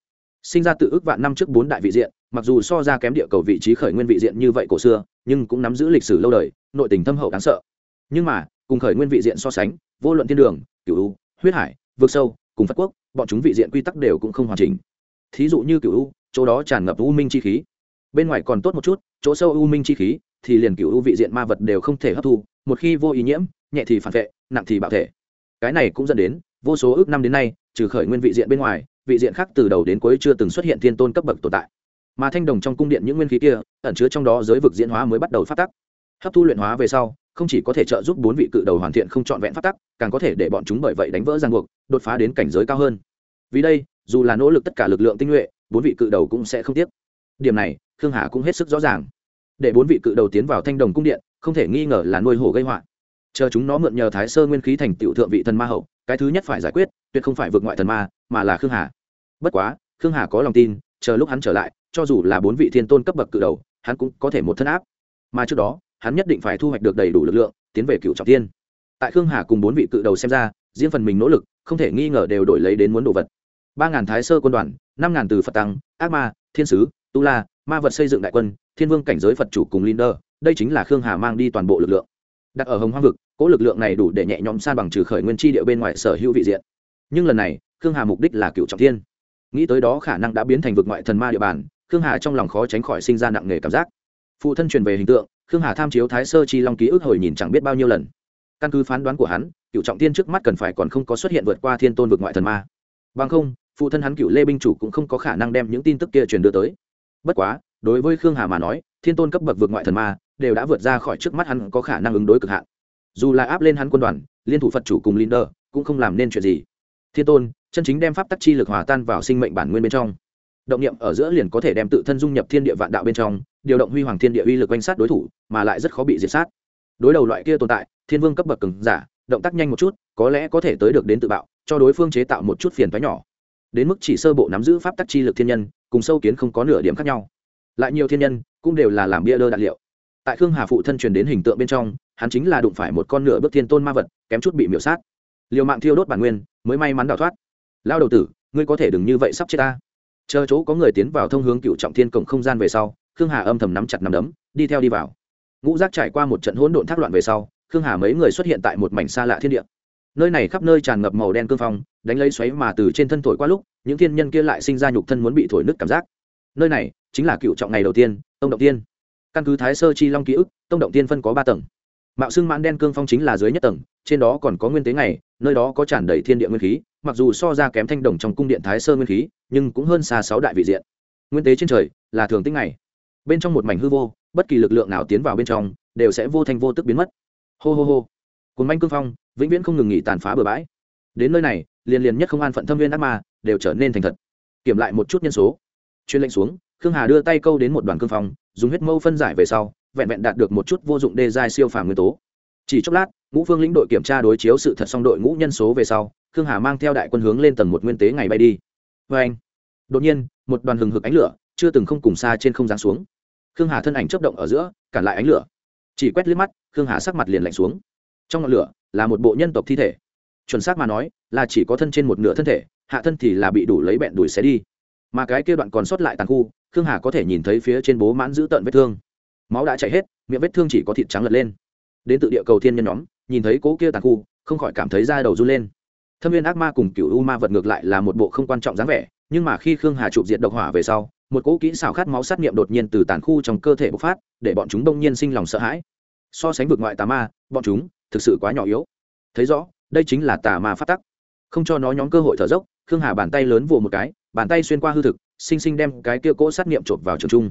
Sinh ra tự ước vạn năm trước bốn đại vị diện, mặc dù so ra kém địa cầu vị trí khởi nguyên vị diện như vậy cổ xưa, nhưng cũng nắm giữ lịch sử lâu đời, nội tình thâm hậu đáng sợ. Nhưng mà, cùng khởi nguyên vị diện so sánh, vô luận thiên đường cựu huyết hải vượt sâu, cùng phát quốc bọn chúng vị diện quy tắc đều cũng không hoàn chỉnh. Thí dụ như cựu u, chỗ đó tràn ngập u minh chi khí. Bên ngoài còn tốt một chút, chỗ sâu u minh chi khí, thì liền cựu u vị diện ma vật đều không thể hấp thu, một khi vô ý nhiễm, nhẹ thì phản vệ, nặng thì bạo thể. Cái này cũng dẫn đến, vô số ước năm đến nay, trừ khởi nguyên vị diện bên ngoài, vị diện khác từ đầu đến cuối chưa từng xuất hiện thiên tôn cấp bậc tồn tại. Mà thanh đồng trong cung điện những nguyên khí kia, ẩn chứa trong đó giới vực diễn hóa mới bắt đầu phát tắc. Hấp thu luyện hóa về sau, không chỉ có thể trợ giúp bốn vị cự đầu hoàn thiện không trọn vẹn phát tắc, càng có thể để bọn chúng bởi vậy đánh vỡ ràng buộc, đột phá đến cảnh giới cao hơn vì đây, dù là nỗ lực tất cả lực lượng tinh nhuệ, bốn vị cự đầu cũng sẽ không tiếc. Điểm này, khương hà cũng hết sức rõ ràng. Để bốn vị cự đầu tiến vào thanh đồng cung điện, không thể nghi ngờ là nuôi hổ gây họa. Chờ chúng nó mượn nhờ thái sơ nguyên khí thành tiểu thượng vị thần ma hậu, cái thứ nhất phải giải quyết, tuyệt không phải vượt ngoại thần ma, mà là khương hà. Bất quá, khương hà có lòng tin, chờ lúc hắn trở lại, cho dù là bốn vị thiên tôn cấp bậc cự đầu, hắn cũng có thể một thân áp. Mà trước đó, hắn nhất định phải thu hoạch được đầy đủ lực lượng, tiến về cựu trọng tiên tại khương hà cùng bốn vị cự đầu xem ra, riêng phần mình nỗ lực, không thể nghi ngờ đều đổi lấy đến muốn đồ vật ba ngàn thái sơ quân đoàn, năm ngàn từ phật tăng, ác ma, thiên sứ, tu la, ma vật xây dựng đại quân, thiên vương cảnh giới phật chủ cùng linder, đây chính là khương hà mang đi toàn bộ lực lượng. Đặt ở hồng hoang vực, cỗ lực lượng này đủ để nhẹ nhõm san bằng trừ khởi nguyên chi địa bên ngoài sở hữu vị diện. Nhưng lần này, khương hà mục đích là cựu trọng thiên. Nghĩ tới đó khả năng đã biến thành vực ngoại thần ma địa bàn, khương hà trong lòng khó tránh khỏi sinh ra nặng nề cảm giác. Phụ thân truyền về hình tượng, khương hà tham chiếu thái sơ chi long ký ức hồi nhìn chẳng biết bao nhiêu lần. Căn cứ phán đoán của hắn, cựu trọng tiên trước mắt cần phải còn không có xuất hiện vượt qua thiên tôn vực ngoại thần ma. Bằng không phụ thân hắn cựu lê binh chủ cũng không có khả năng đem những tin tức kia truyền đưa tới. Bất quá, đối với khương hà mà nói, thiên tôn cấp bậc vượt ngoại thần ma đều đã vượt ra khỏi trước mắt hắn có khả năng ứng đối cực hạn. Dù là áp lên hắn quân đoàn, liên thủ phật chủ cùng linder cũng không làm nên chuyện gì. Thiên tôn, chân chính đem pháp tắc chi lực hòa tan vào sinh mệnh bản nguyên bên trong. Động niệm ở giữa liền có thể đem tự thân dung nhập thiên địa vạn đạo bên trong, điều động huy hoàng thiên địa uy lực quanh sát đối thủ, mà lại rất khó bị diệt sát. Đối đầu loại kia tồn tại, thiên vương cấp bậc cứng giả, động tác nhanh một chút, có lẽ có thể tới được đến tự bạo, cho đối phương chế tạo một chút phiền toái nhỏ đến mức chỉ sơ bộ nắm giữ pháp tắc chi lực thiên nhân, cùng sâu kiến không có nửa điểm khác nhau. Lại nhiều thiên nhân, cũng đều là làm bia đơ đạn liệu. Tại khương hà phụ thân truyền đến hình tượng bên trong, hắn chính là đụng phải một con nửa bước thiên tôn ma vật, kém chút bị miểu sát. Liều mạng thiêu đốt bản nguyên, mới may mắn đào thoát. Lao đầu tử, ngươi có thể đừng như vậy sắp chết ta. Chờ chỗ có người tiến vào thông hướng cựu trọng thiên cổng không gian về sau, khương hà âm thầm nắm chặt nắm đấm, đi theo đi vào. Ngũ giác trải qua một trận hỗn độn thác loạn về sau, khương hà mấy người xuất hiện tại một mảnh xa lạ thiên địa. Nơi này khắp nơi tràn ngập màu đen cương phong đánh lấy xoáy mà từ trên thân thổi qua lúc, những thiên nhân kia lại sinh ra nhục thân muốn bị thổi nứt cảm giác. Nơi này chính là cựu trọng ngày đầu tiên, tông động tiên. Căn cứ thái sơ chi long ký ức, tông động tiên phân có ba tầng. Mạo xưng mãn đen cương phong chính là dưới nhất tầng, trên đó còn có nguyên tế ngày, nơi đó có tràn đầy thiên địa nguyên khí, mặc dù so ra kém thanh đồng trong cung điện thái sơ nguyên khí, nhưng cũng hơn xa sáu đại vị diện. Nguyên tế trên trời là thường tích ngày. Bên trong một mảnh hư vô, bất kỳ lực lượng nào tiến vào bên trong, đều sẽ vô thanh vô tức biến mất. Hô hô hô. Cồn manh cương phong, vĩnh viễn không ngừng nghỉ tàn phá bừa bãi đến nơi này, liền liền nhất không an phận thâm viên ác ma, đều trở nên thành thật. Kiểm lại một chút nhân số. Chuyên lệnh xuống, khương hà đưa tay câu đến một đoàn cương phong, dùng huyết mâu phân giải về sau, vẹn vẹn đạt được một chút vô dụng đê giai siêu phàm nguyên tố. Chỉ chốc lát, ngũ phương lĩnh đội kiểm tra đối chiếu sự thật xong đội ngũ nhân số về sau, khương hà mang theo đại quân hướng lên tầng một nguyên tế ngày bay đi. Vê anh, đột nhiên, một đoàn hừng hực ánh lửa, chưa từng không cùng xa trên không giáng xuống. Khương hà thân ảnh chấp động ở giữa, cản lại ánh lửa. Chỉ quét liếc mắt, khương hà sắc mặt liền lạnh xuống. Trong ngọn lửa là một bộ nhân tộc thi thể chuẩn xác mà nói, là chỉ có thân trên một nửa thân thể, hạ thân thì là bị đủ lấy bẹn đuổi xé đi. Mà cái kia đoạn còn sót lại tàn khu, khương hà có thể nhìn thấy phía trên bố mãn giữ tận vết thương. Máu đã chảy hết, miệng vết thương chỉ có thịt trắng lật lên. Đến tự địa cầu thiên nhân nhóm, nhìn thấy cố kia tàn khu, không khỏi cảm thấy da đầu run lên. Thâm viên ác ma cùng cựu u ma vật ngược lại là một bộ không quan trọng dáng vẻ, nhưng mà khi khương hà chụp diệt độc hỏa về sau, một cỗ kỹ xảo khát máu sát nghiệm đột nhiên từ tàn khu trong cơ thể bộc phát, để bọn chúng đông nhiên sinh lòng sợ hãi. So sánh vực ngoại tà ma, bọn chúng thực sự quá nhỏ yếu. Thấy rõ đây chính là tà ma phát tắc. Không cho nó nhóm cơ hội thở dốc, khương hà bàn tay lớn vồ một cái, bàn tay xuyên qua hư thực sinh sinh đem cái kia cỗ sát nghiệm chộp vào trường trung.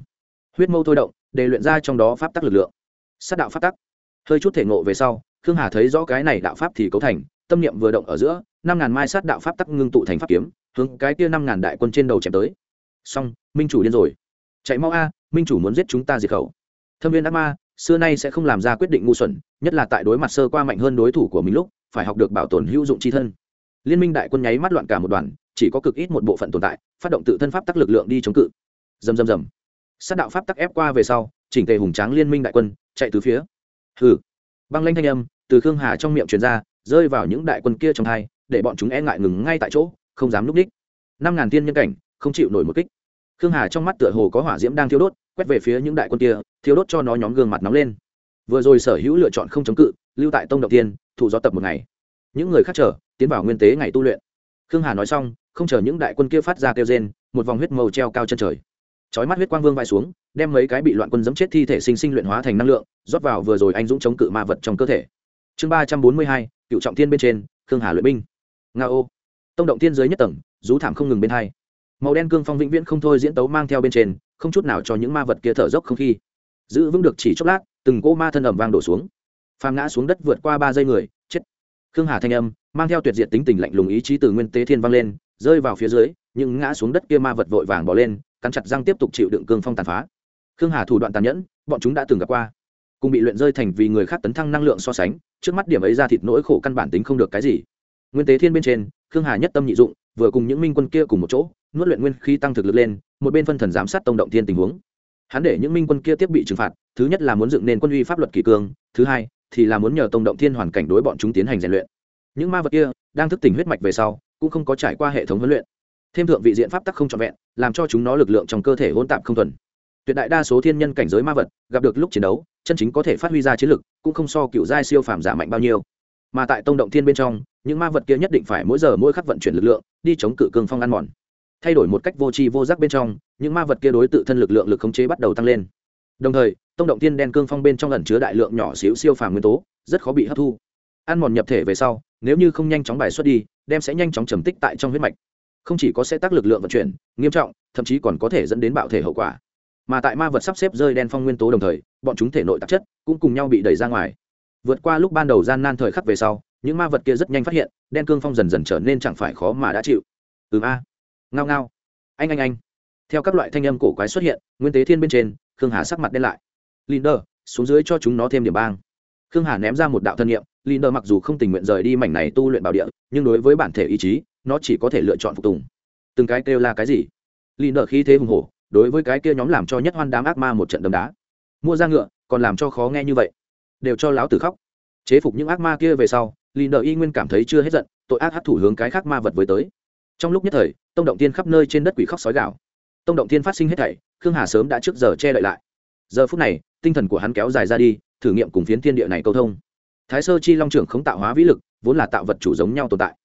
Huyết mâu thôi động, để luyện ra trong đó pháp tắc lực lượng. Sát đạo pháp tắc. Hơi chút thể ngộ về sau, khương hà thấy rõ cái này đạo pháp thì cấu thành, tâm niệm vừa động ở giữa, năm ngàn mai sát đạo pháp tắc ngưng tụ thành pháp kiếm, hướng cái kia năm ngàn đại quân trên đầu chém tới. Xong, minh chủ điên rồi. Chạy mau a, minh chủ muốn giết chúng ta diệt khẩu. Thâm viên ác ma, xưa nay sẽ không làm ra quyết định ngu xuẩn, nhất là tại đối mặt sơ qua mạnh hơn đối thủ của mình lúc phải học được bảo tồn hữu dụng chi thân. Liên minh đại quân nháy mắt loạn cả một đoàn chỉ có cực ít một bộ phận tồn tại phát động tự thân pháp tắc lực lượng đi chống cự. Dầm dầm dầm sát đạo pháp tắc ép qua về sau chỉnh tề hùng tráng liên minh đại quân chạy từ phía. Hừ. Băng lanh thanh âm từ khương hà trong miệng truyền ra rơi vào những đại quân kia trong tai, để bọn chúng e ngại ngừng ngay tại chỗ không dám núp đích. Năm ngàn tiên nhân cảnh không chịu nổi một kích. Khương hà trong mắt tựa hồ có hỏa diễm đang thiêu đốt quét về phía những đại quân kia thiêu đốt cho nó nhóm gương mặt nóng lên. Vừa rồi sở hữu lựa chọn không chống cự lưu tại tông động tiên thụ gió tập một ngày. Những người khác chờ, tiến vào nguyên tế ngày tu luyện. Khương hà nói xong, không chờ những đại quân kia phát ra kêu rên, một vòng huyết màu treo cao chân trời. Chói mắt huyết quang vương vai xuống, đem mấy cái bị loạn quân dẫm chết thi thể sinh sinh luyện hóa thành năng lượng, rót vào vừa rồi anh dũng chống cự ma vật trong cơ thể. Chương ba trăm bốn mươi hai, cựu trọng thiên bên trên, khương hà luyện binh. Nga ô. Tông động thiên dưới nhất tầng, rú thảm không ngừng bên hai. Màu đen cương phong vĩnh viễn không thôi diễn tấu mang theo bên trên, không chút nào cho những ma vật kia thở dốc không khí. Giữ vững được chỉ chốc lát, từng cỗ ma thân ẩm vang đổ xuống phàm ngã xuống đất vượt qua ba giây người, chết. Khương hà thanh âm, mang theo tuyệt diệt tính tình lạnh lùng ý chí từ nguyên tế thiên vang lên, rơi vào phía dưới, những ngã xuống đất kia ma vật vội vàng bỏ lên, cắn chặt răng tiếp tục chịu đựng cương phong tàn phá. Khương hà thủ đoạn tàn nhẫn, bọn chúng đã từng gặp qua. Cùng bị luyện rơi thành vì người khác tấn thăng năng lượng so sánh, trước mắt điểm ấy ra thịt nỗi khổ căn bản tính không được cái gì. Nguyên tế thiên bên trên, khương hà nhất tâm nhị dụng, vừa cùng những minh quân kia cùng một chỗ, nuốt luyện nguyên khí tăng thực lực lên, một bên phân thần giám sát tông động thiên tình huống. Hắn để những minh quân kia tiếp bị trừng phạt, thứ nhất là muốn dựng nên quân uy pháp luật kỷ cương, thứ hai thì là muốn nhờ tông động thiên hoàn cảnh đối bọn chúng tiến hành rèn luyện. Những ma vật kia đang thức tỉnh huyết mạch về sau, cũng không có trải qua hệ thống huấn luyện. Thêm thượng vị diện pháp tắc không trọn vẹn, làm cho chúng nó lực lượng trong cơ thể hỗn tạp không thuần. Tuyệt đại đa số thiên nhân cảnh giới ma vật, gặp được lúc chiến đấu, chân chính có thể phát huy ra chiến lực, cũng không so cựu giai siêu phàm giả mạnh bao nhiêu. Mà tại tông động thiên bên trong, những ma vật kia nhất định phải mỗi giờ mỗi khắc vận chuyển lực lượng, đi chống cự cương phong ăn mòn. Thay đổi một cách vô tri vô giác bên trong, những ma vật kia đối tự thân lực lượng lực khống chế bắt đầu tăng lên đồng thời, tông động tiên đen cương phong bên trong ẩn chứa đại lượng nhỏ xíu siêu phàm nguyên tố, rất khó bị hấp thu. Ăn mòn nhập thể về sau, nếu như không nhanh chóng bài xuất đi, đem sẽ nhanh chóng trầm tích tại trong huyết mạch. Không chỉ có sẽ tác lực lượng vận chuyển, nghiêm trọng, thậm chí còn có thể dẫn đến bạo thể hậu quả. Mà tại ma vật sắp xếp rơi đen phong nguyên tố đồng thời, bọn chúng thể nội tạp chất cũng cùng nhau bị đẩy ra ngoài. Vượt qua lúc ban đầu gian nan thời khắc về sau, những ma vật kia rất nhanh phát hiện, đen cương phong dần dần trở nên chẳng phải khó mà đã chịu. Ừ a. Ngao ngao. Anh anh anh. Theo các loại thanh âm cổ quái xuất hiện, nguyên tế thiên bên trên khương hà sắc mặt đen lại. Linder, xuống dưới cho chúng nó thêm điểm bang. Khương hà ném ra một đạo thân nhiệm linder mặc dù không tình nguyện rời đi mảnh này tu luyện bảo địa, nhưng đối với bản thể ý chí, nó chỉ có thể lựa chọn phục tùng. Từng cái kêu là cái gì? Linder khí thế hùng hổ, đối với cái kia nhóm làm cho nhất hoan đám ác ma một trận đấm đá. Mua ra ngựa, còn làm cho khó nghe như vậy. Đều cho láo tử khóc. Chế phục những ác ma kia về sau, linder y nguyên cảm thấy chưa hết giận, tội ác hát thủ hướng cái khác ma vật với tới. Trong lúc nhất thời, tông động tiên khắp nơi trên đất quỷ khóc sói gạo tông động tiên phát sinh hết thảy khương hà sớm đã trước giờ che đậy lại. Giờ phút này, tinh thần của hắn kéo dài ra đi, thử nghiệm cùng phiến thiên địa này câu thông. Thái sơ chi long trưởng không tạo hóa vĩ lực, vốn là tạo vật chủ giống nhau tồn tại.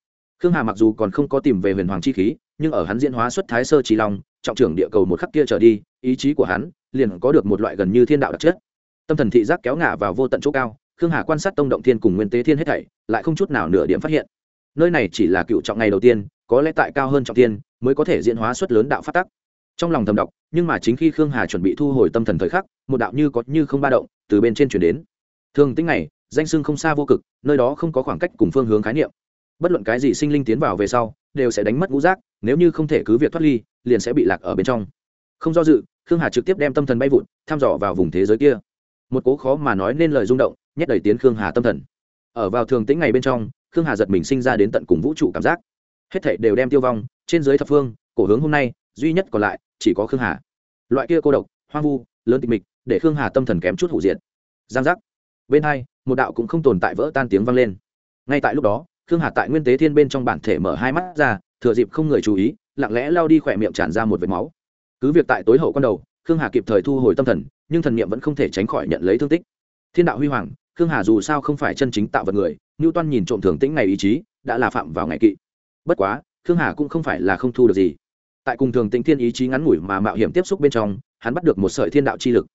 Khương hà mặc dù còn không có tìm về huyền hoàng chi khí, nhưng ở hắn diễn hóa xuất thái sơ chi long, trọng trưởng địa cầu một khắc kia trở đi, ý chí của hắn liền có được một loại gần như thiên đạo đặc chất. Tâm thần thị giác kéo ngả vào vô tận chỗ cao, khương hà quan sát tông động thiên cùng nguyên tế thiên hết thảy, lại không chút nào nửa điểm phát hiện. Nơi này chỉ là cựu trọng ngày đầu tiên, có lẽ tại cao hơn trọng thiên, mới có thể diễn hóa xuất lớn đạo phát tắc trong lòng thầm đọc, nhưng mà chính khi khương hà chuẩn bị thu hồi tâm thần thời khắc, một đạo như có như không ba động từ bên trên chuyển đến. Thường tính này danh sưng không xa vô cực, nơi đó không có khoảng cách cùng phương hướng khái niệm. Bất luận cái gì sinh linh tiến vào về sau, đều sẽ đánh mất ngũ giác, nếu như không thể cứ việc thoát ly, liền sẽ bị lạc ở bên trong. Không do dự, khương hà trực tiếp đem tâm thần bay vụt, thăm dò vào vùng thế giới kia. Một cố khó mà nói nên lời rung động, nhét đầy tiến khương hà tâm thần. Ở vào thường tĩnh ngày bên trong, khương hà giật mình sinh ra đến tận cùng vũ trụ cảm giác. Hết thảy đều đem tiêu vong, trên dưới thập phương, cổ hướng hôm nay duy nhất còn lại chỉ có khương hà. Loại kia cô độc, hoang vu, lớn tịch mịch, để khương hà tâm thần kém chút hủ diện giang giác. Bên hai, một đạo cũng không tồn tại vỡ tan tiếng vang lên. Ngay tại lúc đó, khương hà tại nguyên tế thiên bên trong bản thể mở hai mắt ra, thừa dịp không người chú ý, lặng lẽ lao đi khỏe miệng tràn ra một vệt máu. Cứ việc tại tối hậu con đầu, khương hà kịp thời thu hồi tâm thần, nhưng thần niệm vẫn không thể tránh khỏi nhận lấy thương tích. Thiên đạo huy hoàng, khương hà dù sao không phải chân chính tạo vật người ngưu toan nhìn trộm thường tĩnh ngày ý chí, đã là phạm vào ngày kỵ. Bất quá, khương hà cũng không phải là không thu được gì tại cùng thường tĩnh thiên ý chí ngắn ngủi mà mạo hiểm tiếp xúc bên trong, hắn bắt được một sợi thiên đạo chi lực.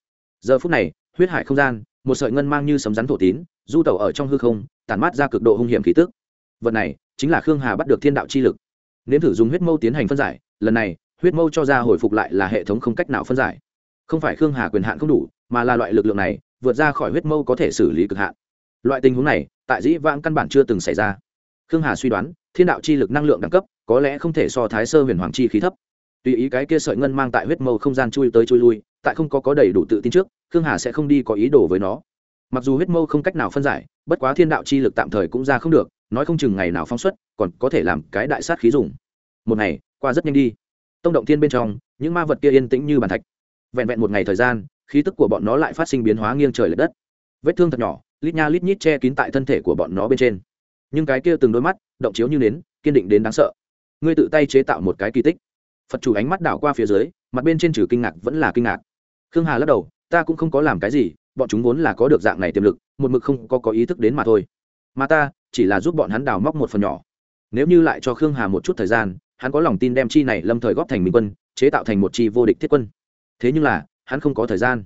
Giờ phút này, huyết hải không gian, một sợi ngân mang như sấm rắn thổ tín, du tẩu ở trong hư không, tản mát ra cực độ hung hiểm khí tức. Vật này chính là khương hà bắt được thiên đạo chi lực. Nếm thử dùng huyết mâu tiến hành phân giải, lần này, huyết mâu cho ra hồi phục lại là hệ thống không cách nào phân giải. Không phải khương hà quyền hạn không đủ, mà là loại lực lượng này, vượt ra khỏi huyết mâu có thể xử lý cực hạn. Loại tình huống này, tại dĩ vãng căn bản chưa từng xảy ra. Khương hà suy đoán thiên đạo chi lực năng lượng đẳng cấp, có lẽ không thể so thái sơ huyền hoàng chi khí thấp. Tùy ý cái kia sợi ngân mang tại huyết mâu không gian chui tới chui lui, tại không có có đầy đủ tự tin trước, khương hà sẽ không đi có ý đồ với nó. Mặc dù huyết mâu không cách nào phân giải, bất quá thiên đạo chi lực tạm thời cũng ra không được, nói không chừng ngày nào phóng xuất, còn có thể làm cái đại sát khí dùng. Một ngày, qua rất nhanh đi. Tông động thiên bên trong, những ma vật kia yên tĩnh như bàn thạch. Vẹn vẹn một ngày thời gian, khí tức của bọn nó lại phát sinh biến hóa nghiêng trời l ệ đất. Vết thương thật nhỏ, lít nha lít nhít che kín tại thân thể của bọn nó bên trên nhưng cái kia từng đôi mắt, động chiếu như nến, kiên định đến đáng sợ. Ngươi tự tay chế tạo một cái kỳ tích. Phật chủ ánh mắt đảo qua phía dưới, mặt bên trên trừ kinh ngạc vẫn là kinh ngạc. Khương hà lắc đầu, ta cũng không có làm cái gì, bọn chúng vốn là có được dạng này tiềm lực, một mực không có có ý thức đến mà thôi. Mà ta, chỉ là giúp bọn hắn đào móc một phần nhỏ. Nếu như lại cho khương hà một chút thời gian, hắn có lòng tin đem chi này lâm thời góp thành minh quân, chế tạo thành một chi vô địch thiết quân. Thế nhưng là, hắn không có thời gian.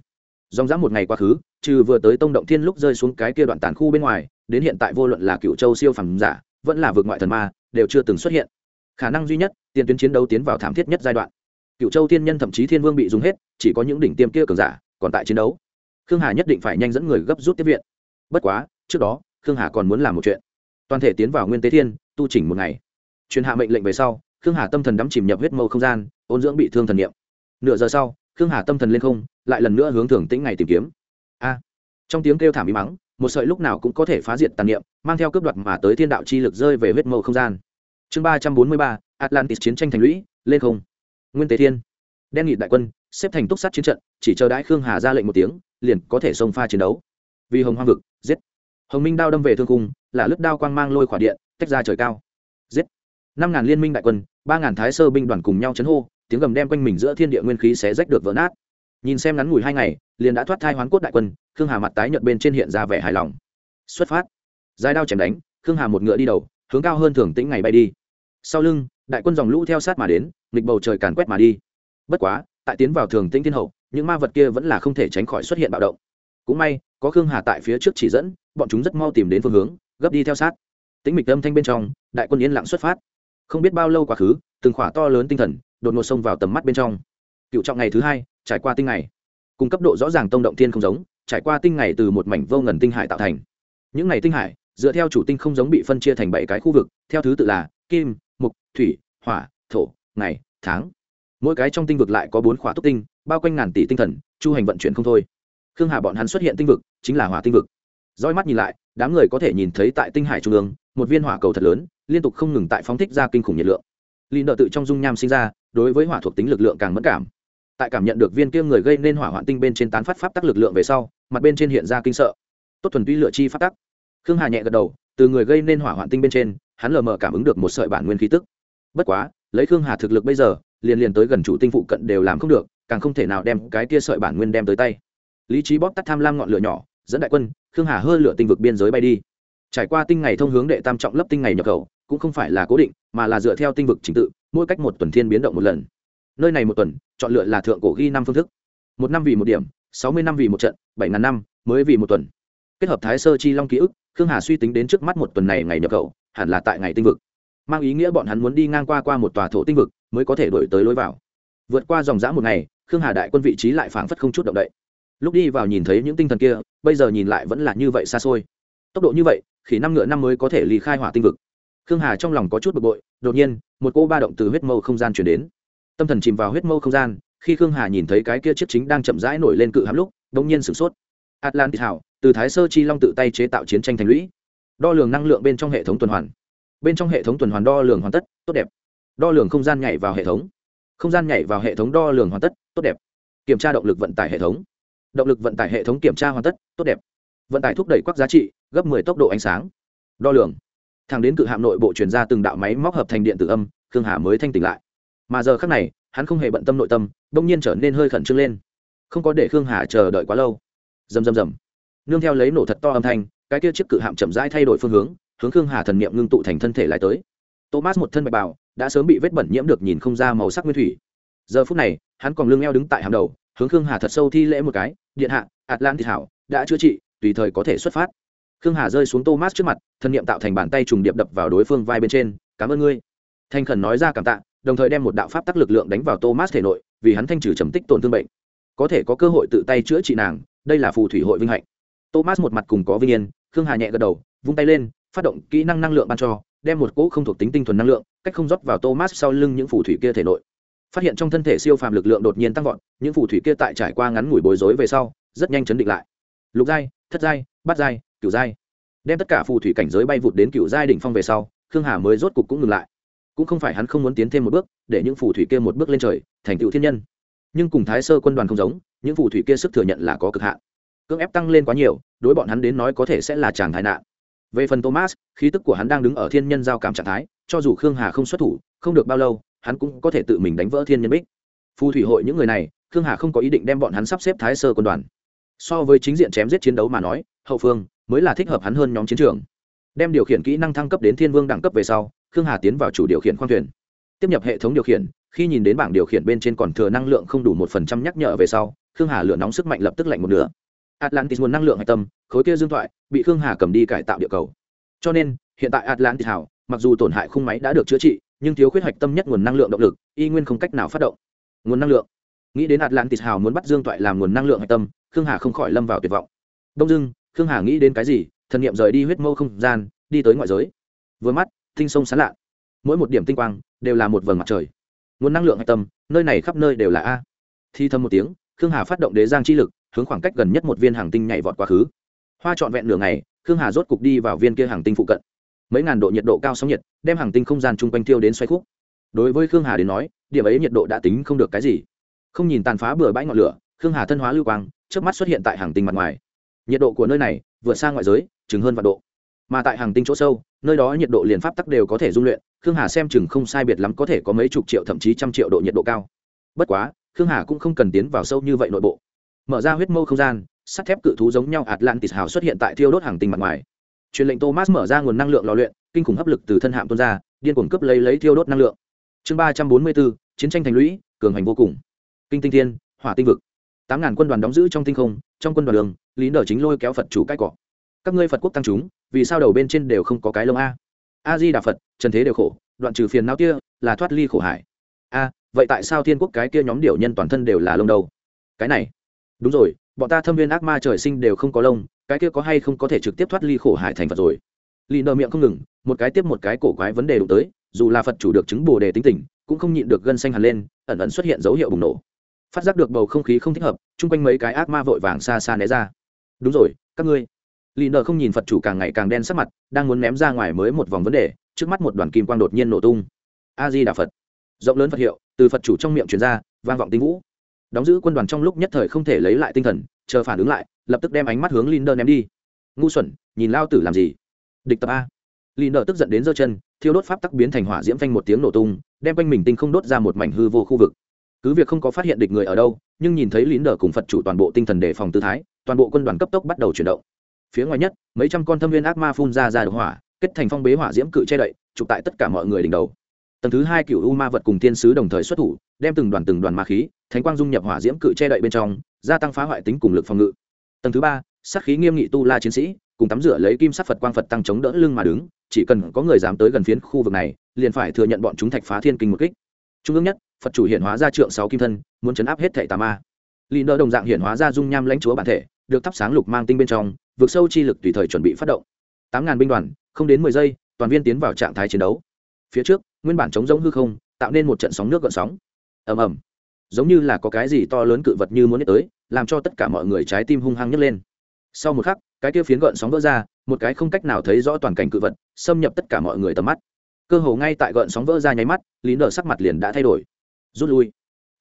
Dòng dã một ngày quá khứ, trừ vừa tới tông động thiên lúc rơi xuống cái kia đoạn tàn khu bên ngoài đến hiện tại vô luận là cựu châu siêu phẩm giả, vẫn là vượt ngoại thần ma, đều chưa từng xuất hiện. Khả năng duy nhất, tiền tuyến chiến đấu tiến vào thảm thiết nhất giai đoạn. Cựu châu thiên nhân thậm chí thiên vương bị dùng hết, chỉ có những đỉnh tiêm kia cường giả còn tại chiến đấu. Khương hà nhất định phải nhanh dẫn người gấp rút tiếp viện. Bất quá, trước đó, khương hà còn muốn làm một chuyện. Toàn thể tiến vào nguyên tế thiên, tu chỉnh một ngày. Truyền hạ mệnh lệnh về sau, khương hà tâm thần đắm chìm nhập huyết mâu không gian, ôn dưỡng bị thương thần niệm. Nửa giờ sau, khương hà tâm thần lên không, lại lần nữa hướng thường tĩnh ngày tìm kiếm. A! Trong tiếng kêu thảm ý mắng một sợi lúc nào cũng có thể phá diệt tàn niệm, mang theo cướp đoạt mà tới thiên đạo chi lực rơi về huyết mâu không gian. Chương ba trăm bốn mươi ba, atlantis chiến tranh thành lũy, lên không. Nguyên tế thiên. Đen nghị đại quân, xếp thành túc sát chiến trận, chỉ chờ đãi khương hà ra lệnh một tiếng, liền có thể xông pha chiến đấu. Vì hồng hoang vực, giết. Hồng minh đao đâm về thương cung, là lướt đao quang mang lôi khỏa điện, tách ra trời cao. Giết. Năm ngàn liên minh đại quân, ba ngàn thái sơ binh đoàn cùng nhau chấn hô, tiếng gầm đem quanh mình giữa thiên địa nguyên khí xé rách được vỡ nát nhìn xem ngắn ngủi hai ngày, liền đã thoát thai hoán cốt đại quân, khương hà mặt tái nhợt bên trên hiện ra vẻ hài lòng. Xuất phát. Dài đao chém đánh, khương hà một ngựa đi đầu, hướng cao hơn thường tĩnh ngày bay đi. Sau lưng, đại quân dòng lũ theo sát mà đến, nghịch bầu trời càn quét mà đi. Bất quá, tại tiến vào thường tĩnh thiên hậu, những ma vật kia vẫn là không thể tránh khỏi xuất hiện bạo động. Cũng may, có khương hà tại phía trước chỉ dẫn, bọn chúng rất mau tìm đến phương hướng, gấp đi theo sát. Tĩnh mịch âm thanh bên trong, đại quân yên lặng xuất phát. Không biết bao lâu quá khứ, từng khỏa to lớn tinh thần, đột ngột xông vào tầm mắt bên trong. Cựu trọng ngày thứ hai trải qua tinh ngày. Cùng cấp độ rõ ràng tông động thiên không giống, trải qua tinh ngày từ một mảnh vô ngần tinh hải tạo thành. Những ngày tinh hải, dựa theo chủ tinh không giống bị phân chia thành bảy cái khu vực, theo thứ tự là kim, mục, thủy, hỏa, thổ, ngày, tháng. Mỗi cái trong tinh vực lại có bốn khóa túc tinh, bao quanh ngàn tỷ tinh thần, chu hành vận chuyển không thôi. Khương hà bọn hắn xuất hiện tinh vực, chính là hỏa tinh vực. Roi mắt nhìn lại, đám người có thể nhìn thấy tại tinh hải trung ương, một viên hỏa cầu thật lớn, liên tục không ngừng tại phóng thích ra kinh khủng nhiệt lượng. Lì nợ tự trong dung nham sinh ra, đối với hỏa thuộc tính lực lượng càng mất cảm tại cảm nhận được viên kia người gây nên hỏa hoạn tinh bên trên tán phát pháp tắc lực lượng về sau, mặt bên trên hiện ra kinh sợ. Tốt thuần tuy lựa chi pháp tắc. Khương hà nhẹ gật đầu, từ người gây nên hỏa hoạn tinh bên trên, hắn lờ mờ cảm ứng được một sợi bản nguyên khí tức. Bất quá, lấy khương hà thực lực bây giờ, liền liền tới gần chủ tinh phụ cận đều làm không được, càng không thể nào đem cái tia sợi bản nguyên đem tới tay. Lý trí bóp tắt tham lam ngọn lửa nhỏ, dẫn đại quân, khương hà hơi lửa tinh vực biên giới bay đi. Trải qua tinh ngày thông hướng đệ tam trọng lấp tinh ngày nhập khẩu, cũng không phải là cố định, mà là dựa theo tinh vực trình tự, mỗi cách một tuần thiên biến động một lần nơi này một tuần, chọn lựa là thượng cổ ghi năm phương thức. Một năm vì một điểm, sáu mươi năm vì một trận, bảy ngàn năm mới vì một tuần. Kết hợp thái sơ chi long ký ức, khương hà suy tính đến trước mắt một tuần này ngày nhập khẩu, hẳn là tại ngày tinh vực. Mang ý nghĩa bọn hắn muốn đi ngang qua qua một tòa thổ tinh vực mới có thể đổi tới lối vào. Vượt qua dòng dã một ngày, khương hà đại quân vị trí lại phảng phất không chút động đậy. Lúc đi vào nhìn thấy những tinh thần kia, bây giờ nhìn lại vẫn là như vậy xa xôi. Tốc độ như vậy khi năm ngựa năm mới có thể lì khai hỏa tinh vực. Khương hà trong lòng có chút bực bội, đột nhiên, một cô ba động từ huyết mâu không gian chuyển đến tâm thần chìm vào huyết mâu không gian, khi khương hà nhìn thấy cái kia chiếc chính đang chậm rãi nổi lên cự hám lúc đ ỗ n g nhiên sửng sốt. Atlantis hảo, từ thái sơ chi long tự tay chế tạo chiến tranh thành lũy. Đo lường năng lượng bên trong hệ thống tuần hoàn. Bên trong hệ thống tuần hoàn đo lường hoàn tất, tốt đẹp. Đo lường không gian nhảy vào hệ thống. Không gian nhảy vào hệ thống đo lường hoàn tất, tốt đẹp. Kiểm tra động lực vận tải hệ thống. Động lực vận tải hệ thống kiểm tra hoàn tất, tốt đẹp. Vận tải thúc đẩy quắc giá trị, gấp 10 tốc độ ánh sáng. Đo lường. Thẳng đến cự hạm nội bộ truyền ra từng đạo máy móc hợp thành điện tử âm, khương hà mới thanh tỉnh lại mà giờ khác này, hắn không hề bận tâm nội tâm, bỗng nhiên trở nên hơi khẩn trương lên. Không có để khương hà chờ đợi quá lâu. Rầm rầm rầm. Nương theo lấy nổ thật to âm thanh, cái kia chiếc cự hạm chậm rãi thay đổi phương hướng hướng khương hà thần niệm ngưng tụ thành thân thể lại tới. Thomas một thân bạch bào, đã sớm bị vết bẩn nhiễm được nhìn không ra màu sắc nguyên thủy. Giờ phút này, hắn còn lưng eo đứng tại hàng đầu, hướng khương hà thật sâu thi lễ một cái, điện hạ, atlantis hảo, đã chữa trị, tùy thời có thể xuất phát. Khương hà rơi xuống thomas trước mặt thân niệm tạo thành bàn tay trùng điệp đập vào đối phương vai bên trên, cảm ơn ngươi. Thanh khẩn nói ra cảm tạ đồng thời đem một đạo pháp tắc lực lượng đánh vào thomas thể nội, vì hắn thanh trừ trầm tích tổn thương bệnh. Có thể có cơ hội tự tay chữa trị nàng, đây là phù thủy hội vinh hạnh. Thomas một mặt cùng có vinh yên, khương hà nhẹ gật đầu, vung tay lên, phát động kỹ năng năng lượng ban cho, đem một cỗ không thuộc tính tinh thuần năng lượng, cách không rót vào thomas sau lưng những phù thủy kia thể nội. Phát hiện trong thân thể siêu phàm lực lượng đột nhiên tăng vọt, những phù thủy kia tại trải qua ngắn ngủi bối rối về sau, rất nhanh chấn định lại. Lục giai, thất giai, bát giai, cửu giai. Đem tất cả phù thủy cảnh giới bay vụt đến cửu giai đỉnh phong về sau, khương hà mới rốt cục cũng ngừng lại cũng không phải hắn không muốn tiến thêm một bước, để những phù thủy kia một bước lên trời, thành tựu thiên nhân. Nhưng cùng thái sơ quân đoàn không giống, những phù thủy kia sức thừa nhận là có cực hạn. Cưỡng ép tăng lên quá nhiều, đối bọn hắn đến nói có thể sẽ là chàng thái nạn. Về phần thomas, khí tức của hắn đang đứng ở thiên nhân giao cảm trạng thái, cho dù khương hà không xuất thủ, không được bao lâu, hắn cũng có thể tự mình đánh vỡ thiên nhân bích. Phù thủy hội những người này, khương hà không có ý định đem bọn hắn sắp xếp thái sơ quân đoàn. So với chính diện chém giết chiến đấu mà nói, hậu phương mới là thích hợp hắn hơn nhóm chiến trường. Đem điều khiển kỹ năng thăng cấp đến thiên vương đẳng cấp về sau khương hà tiến vào chủ điều khiển khoang thuyền. Tiếp nhập hệ thống điều khiển, khi nhìn đến bảng điều khiển bên trên còn thừa năng lượng không đủ một phần trăm nhắc nhở về sau, khương hà lửa nóng sức mạnh lập tức lạnh một nửa. Atlantis nguồn năng lượng hạch tâm, khối kia dương thoại, bị khương hà cầm đi cải tạo địa cầu. Cho nên, hiện tại atlantis hảo mặc dù tổn hại khung máy đã được chữa trị, nhưng thiếu khuyết hạch tâm nhất nguồn năng lượng động lực, y nguyên không cách nào phát động. Nguồn năng lượng. Nghĩ đến atlantis hào muốn bắt dương toại làm nguồn năng lượng hạch tâm, khương hà không khỏi lâm vào tuyệt vọng. Đông dưng khương hà nghĩ đến cái gì? Thần nghiệm rời đi huyết mâu không gian, đi tới ngoại giới. Vừa mắt tinh sông sán lạ mỗi một điểm tinh quang đều là một vầng mặt trời. Nguồn năng lượng hạch tâm, nơi này khắp nơi đều là a. Thi thầm một tiếng, khương hà phát động đế giang chi lực, hướng khoảng cách gần nhất một viên hàng tinh nhảy vọt quá khứ. Hoa trọn vẹn nửa ngày, khương hà rốt cục đi vào viên kia hàng tinh phụ cận. Mấy ngàn độ nhiệt độ cao sóng nhiệt, đem hàng tinh không gian chung quanh tiêu đến xoay khúc. Đối với khương hà đến nói, điểm ấy nhiệt độ đã tính không được cái gì. Không nhìn tàn phá bừa bãi ngọn lửa, khương hà thân hóa lưu quang trước mắt xuất hiện tại hàng tinh mặt ngoài. Nhiệt độ của nơi này vượt xa ngoại giới, chừng hơn vạn độ mà tại hàng tinh chỗ sâu, nơi đó nhiệt độ liền pháp tắc đều có thể dung luyện, khương hà xem chừng không sai biệt lắm có thể có mấy chục triệu thậm chí trăm triệu độ nhiệt độ cao. Bất quá, khương hà cũng không cần tiến vào sâu như vậy nội bộ. Mở ra huyết mâu không gian, sắt thép cự thú giống nhau atlantis hào xuất hiện tại thiêu đốt hàng tinh mặt ngoài. Truyền lệnh thomas mở ra nguồn năng lượng lò luyện, kinh khủng hấp lực từ thân hạm tuôn ra, điên cuồng cướp lấy lấy thiêu đốt năng lượng. Chương ba trăm bốn mươi bốn, chiến tranh thành lũy, cường hành vô cùng. Kinh tinh thiên, hỏa tinh vực. Tám ngàn quân đoàn đóng giữ trong tinh không, trong quân đoàn đường lý nở chính lôi kéo phật chủ cái cọ các ngươi phật quốc tăng chúng vì sao đầu bên trên đều không có cái lông a a di đà phật trần thế đều khổ đoạn trừ phiền não kia là thoát ly khổ hải a vậy tại sao thiên quốc cái kia nhóm điệu nhân toàn thân đều là lông đâu cái này đúng rồi bọn ta thâm viên ác ma trời sinh đều không có lông cái kia có hay không có thể trực tiếp thoát ly khổ hải thành phật rồi lì nợ miệng không ngừng một cái tiếp một cái cổ quái vấn đề đụng tới dù là phật chủ được chứng bồ đề tính tình cũng không nhịn được gân xanh hẳn lên ẩn ẩn xuất hiện dấu hiệu bùng nổ phát giác được bầu không khí không thích hợp chung quanh mấy cái ác ma vội vàng xa xa né ra đúng rồi các ngươi lì nợ không nhìn phật chủ càng ngày càng đen sắc mặt đang muốn ném ra ngoài mới một vòng vấn đề trước mắt một đoàn kim quang đột nhiên nổ tung a di đà phật rộng lớn phật hiệu từ phật chủ trong miệng truyền ra vang vọng tinh vũ đóng giữ quân đoàn trong lúc nhất thời không thể lấy lại tinh thần chờ phản ứng lại lập tức đem ánh mắt hướng Linder ném đi. Ngu xuẩn, nhìn lao tử làm gì? Địch tập a. Linder tức giận đến giơ chân, thiêu đốt pháp tắc biến thành hỏa diễm phanh một tiếng nổ tung, đem quanh mình tinh không đốt ra một mảnh hư vô khu vực. Cứ việc không có phát hiện địch người ở đâu, nhưng nhìn thấy Linder cùng Phật chủ toàn bộ tinh thần đề phòng tư thái, toàn bộ quân đoàn cấp tốc bắt đầu chuyển động. Phía ngoài nhất, mấy trăm con thâm viên ác ma phun ra ra được hỏa, kết thành phong bế hỏa diễm cự che đậy, chụp tại tất cả mọi người đỉnh đầu. Tầng thứ hai cựu u ma vật cùng tiên sứ đồng thời xuất thủ, đem từng đoàn từng đoàn ma khí, thánh quang dung nhập hỏa diễm cự che đậy bên trong, gia tăng phá hoại tính cùng lực phòng ngự. Tầng thứ ba sát khí nghiêm nghị tu la chiến sĩ cùng tắm rửa lấy kim sắc phật quang phật tăng chống đỡ lưng mà đứng chỉ cần có người dám tới gần phiến khu vực này liền phải thừa nhận bọn chúng thạch phá thiên kinh một kích. Trung ương nhất phật chủ hiện hóa ra trượng sáu kim thân muốn chấn áp hết thệ tà ma. Lì nợ đồng dạng hiện hóa ra dung nham lãnh chúa bản thể được thắp sáng lục mang tinh bên trong vượt sâu chi lực tùy thời chuẩn bị phát động. Tám ngàn binh đoàn, không đến mười giây, toàn viên tiến vào trạng thái chiến đấu. Phía trước, nguyên bản chống giống hư không, tạo nên một trận sóng nước gợn sóng. Ầm ầm. Giống như là có cái gì to lớn cự vật như muốn tới, làm cho tất cả mọi người trái tim hung hăng nhấc lên. Sau một khắc, cái kia phiến gợn sóng vỡ ra, một cái không cách nào thấy rõ toàn cảnh cự vật, xâm nhập tất cả mọi người tầm mắt. Cơ hồ ngay tại gợn sóng vỡ ra nháy mắt, lý nở sắc mặt liền đã thay đổi. Rút lui.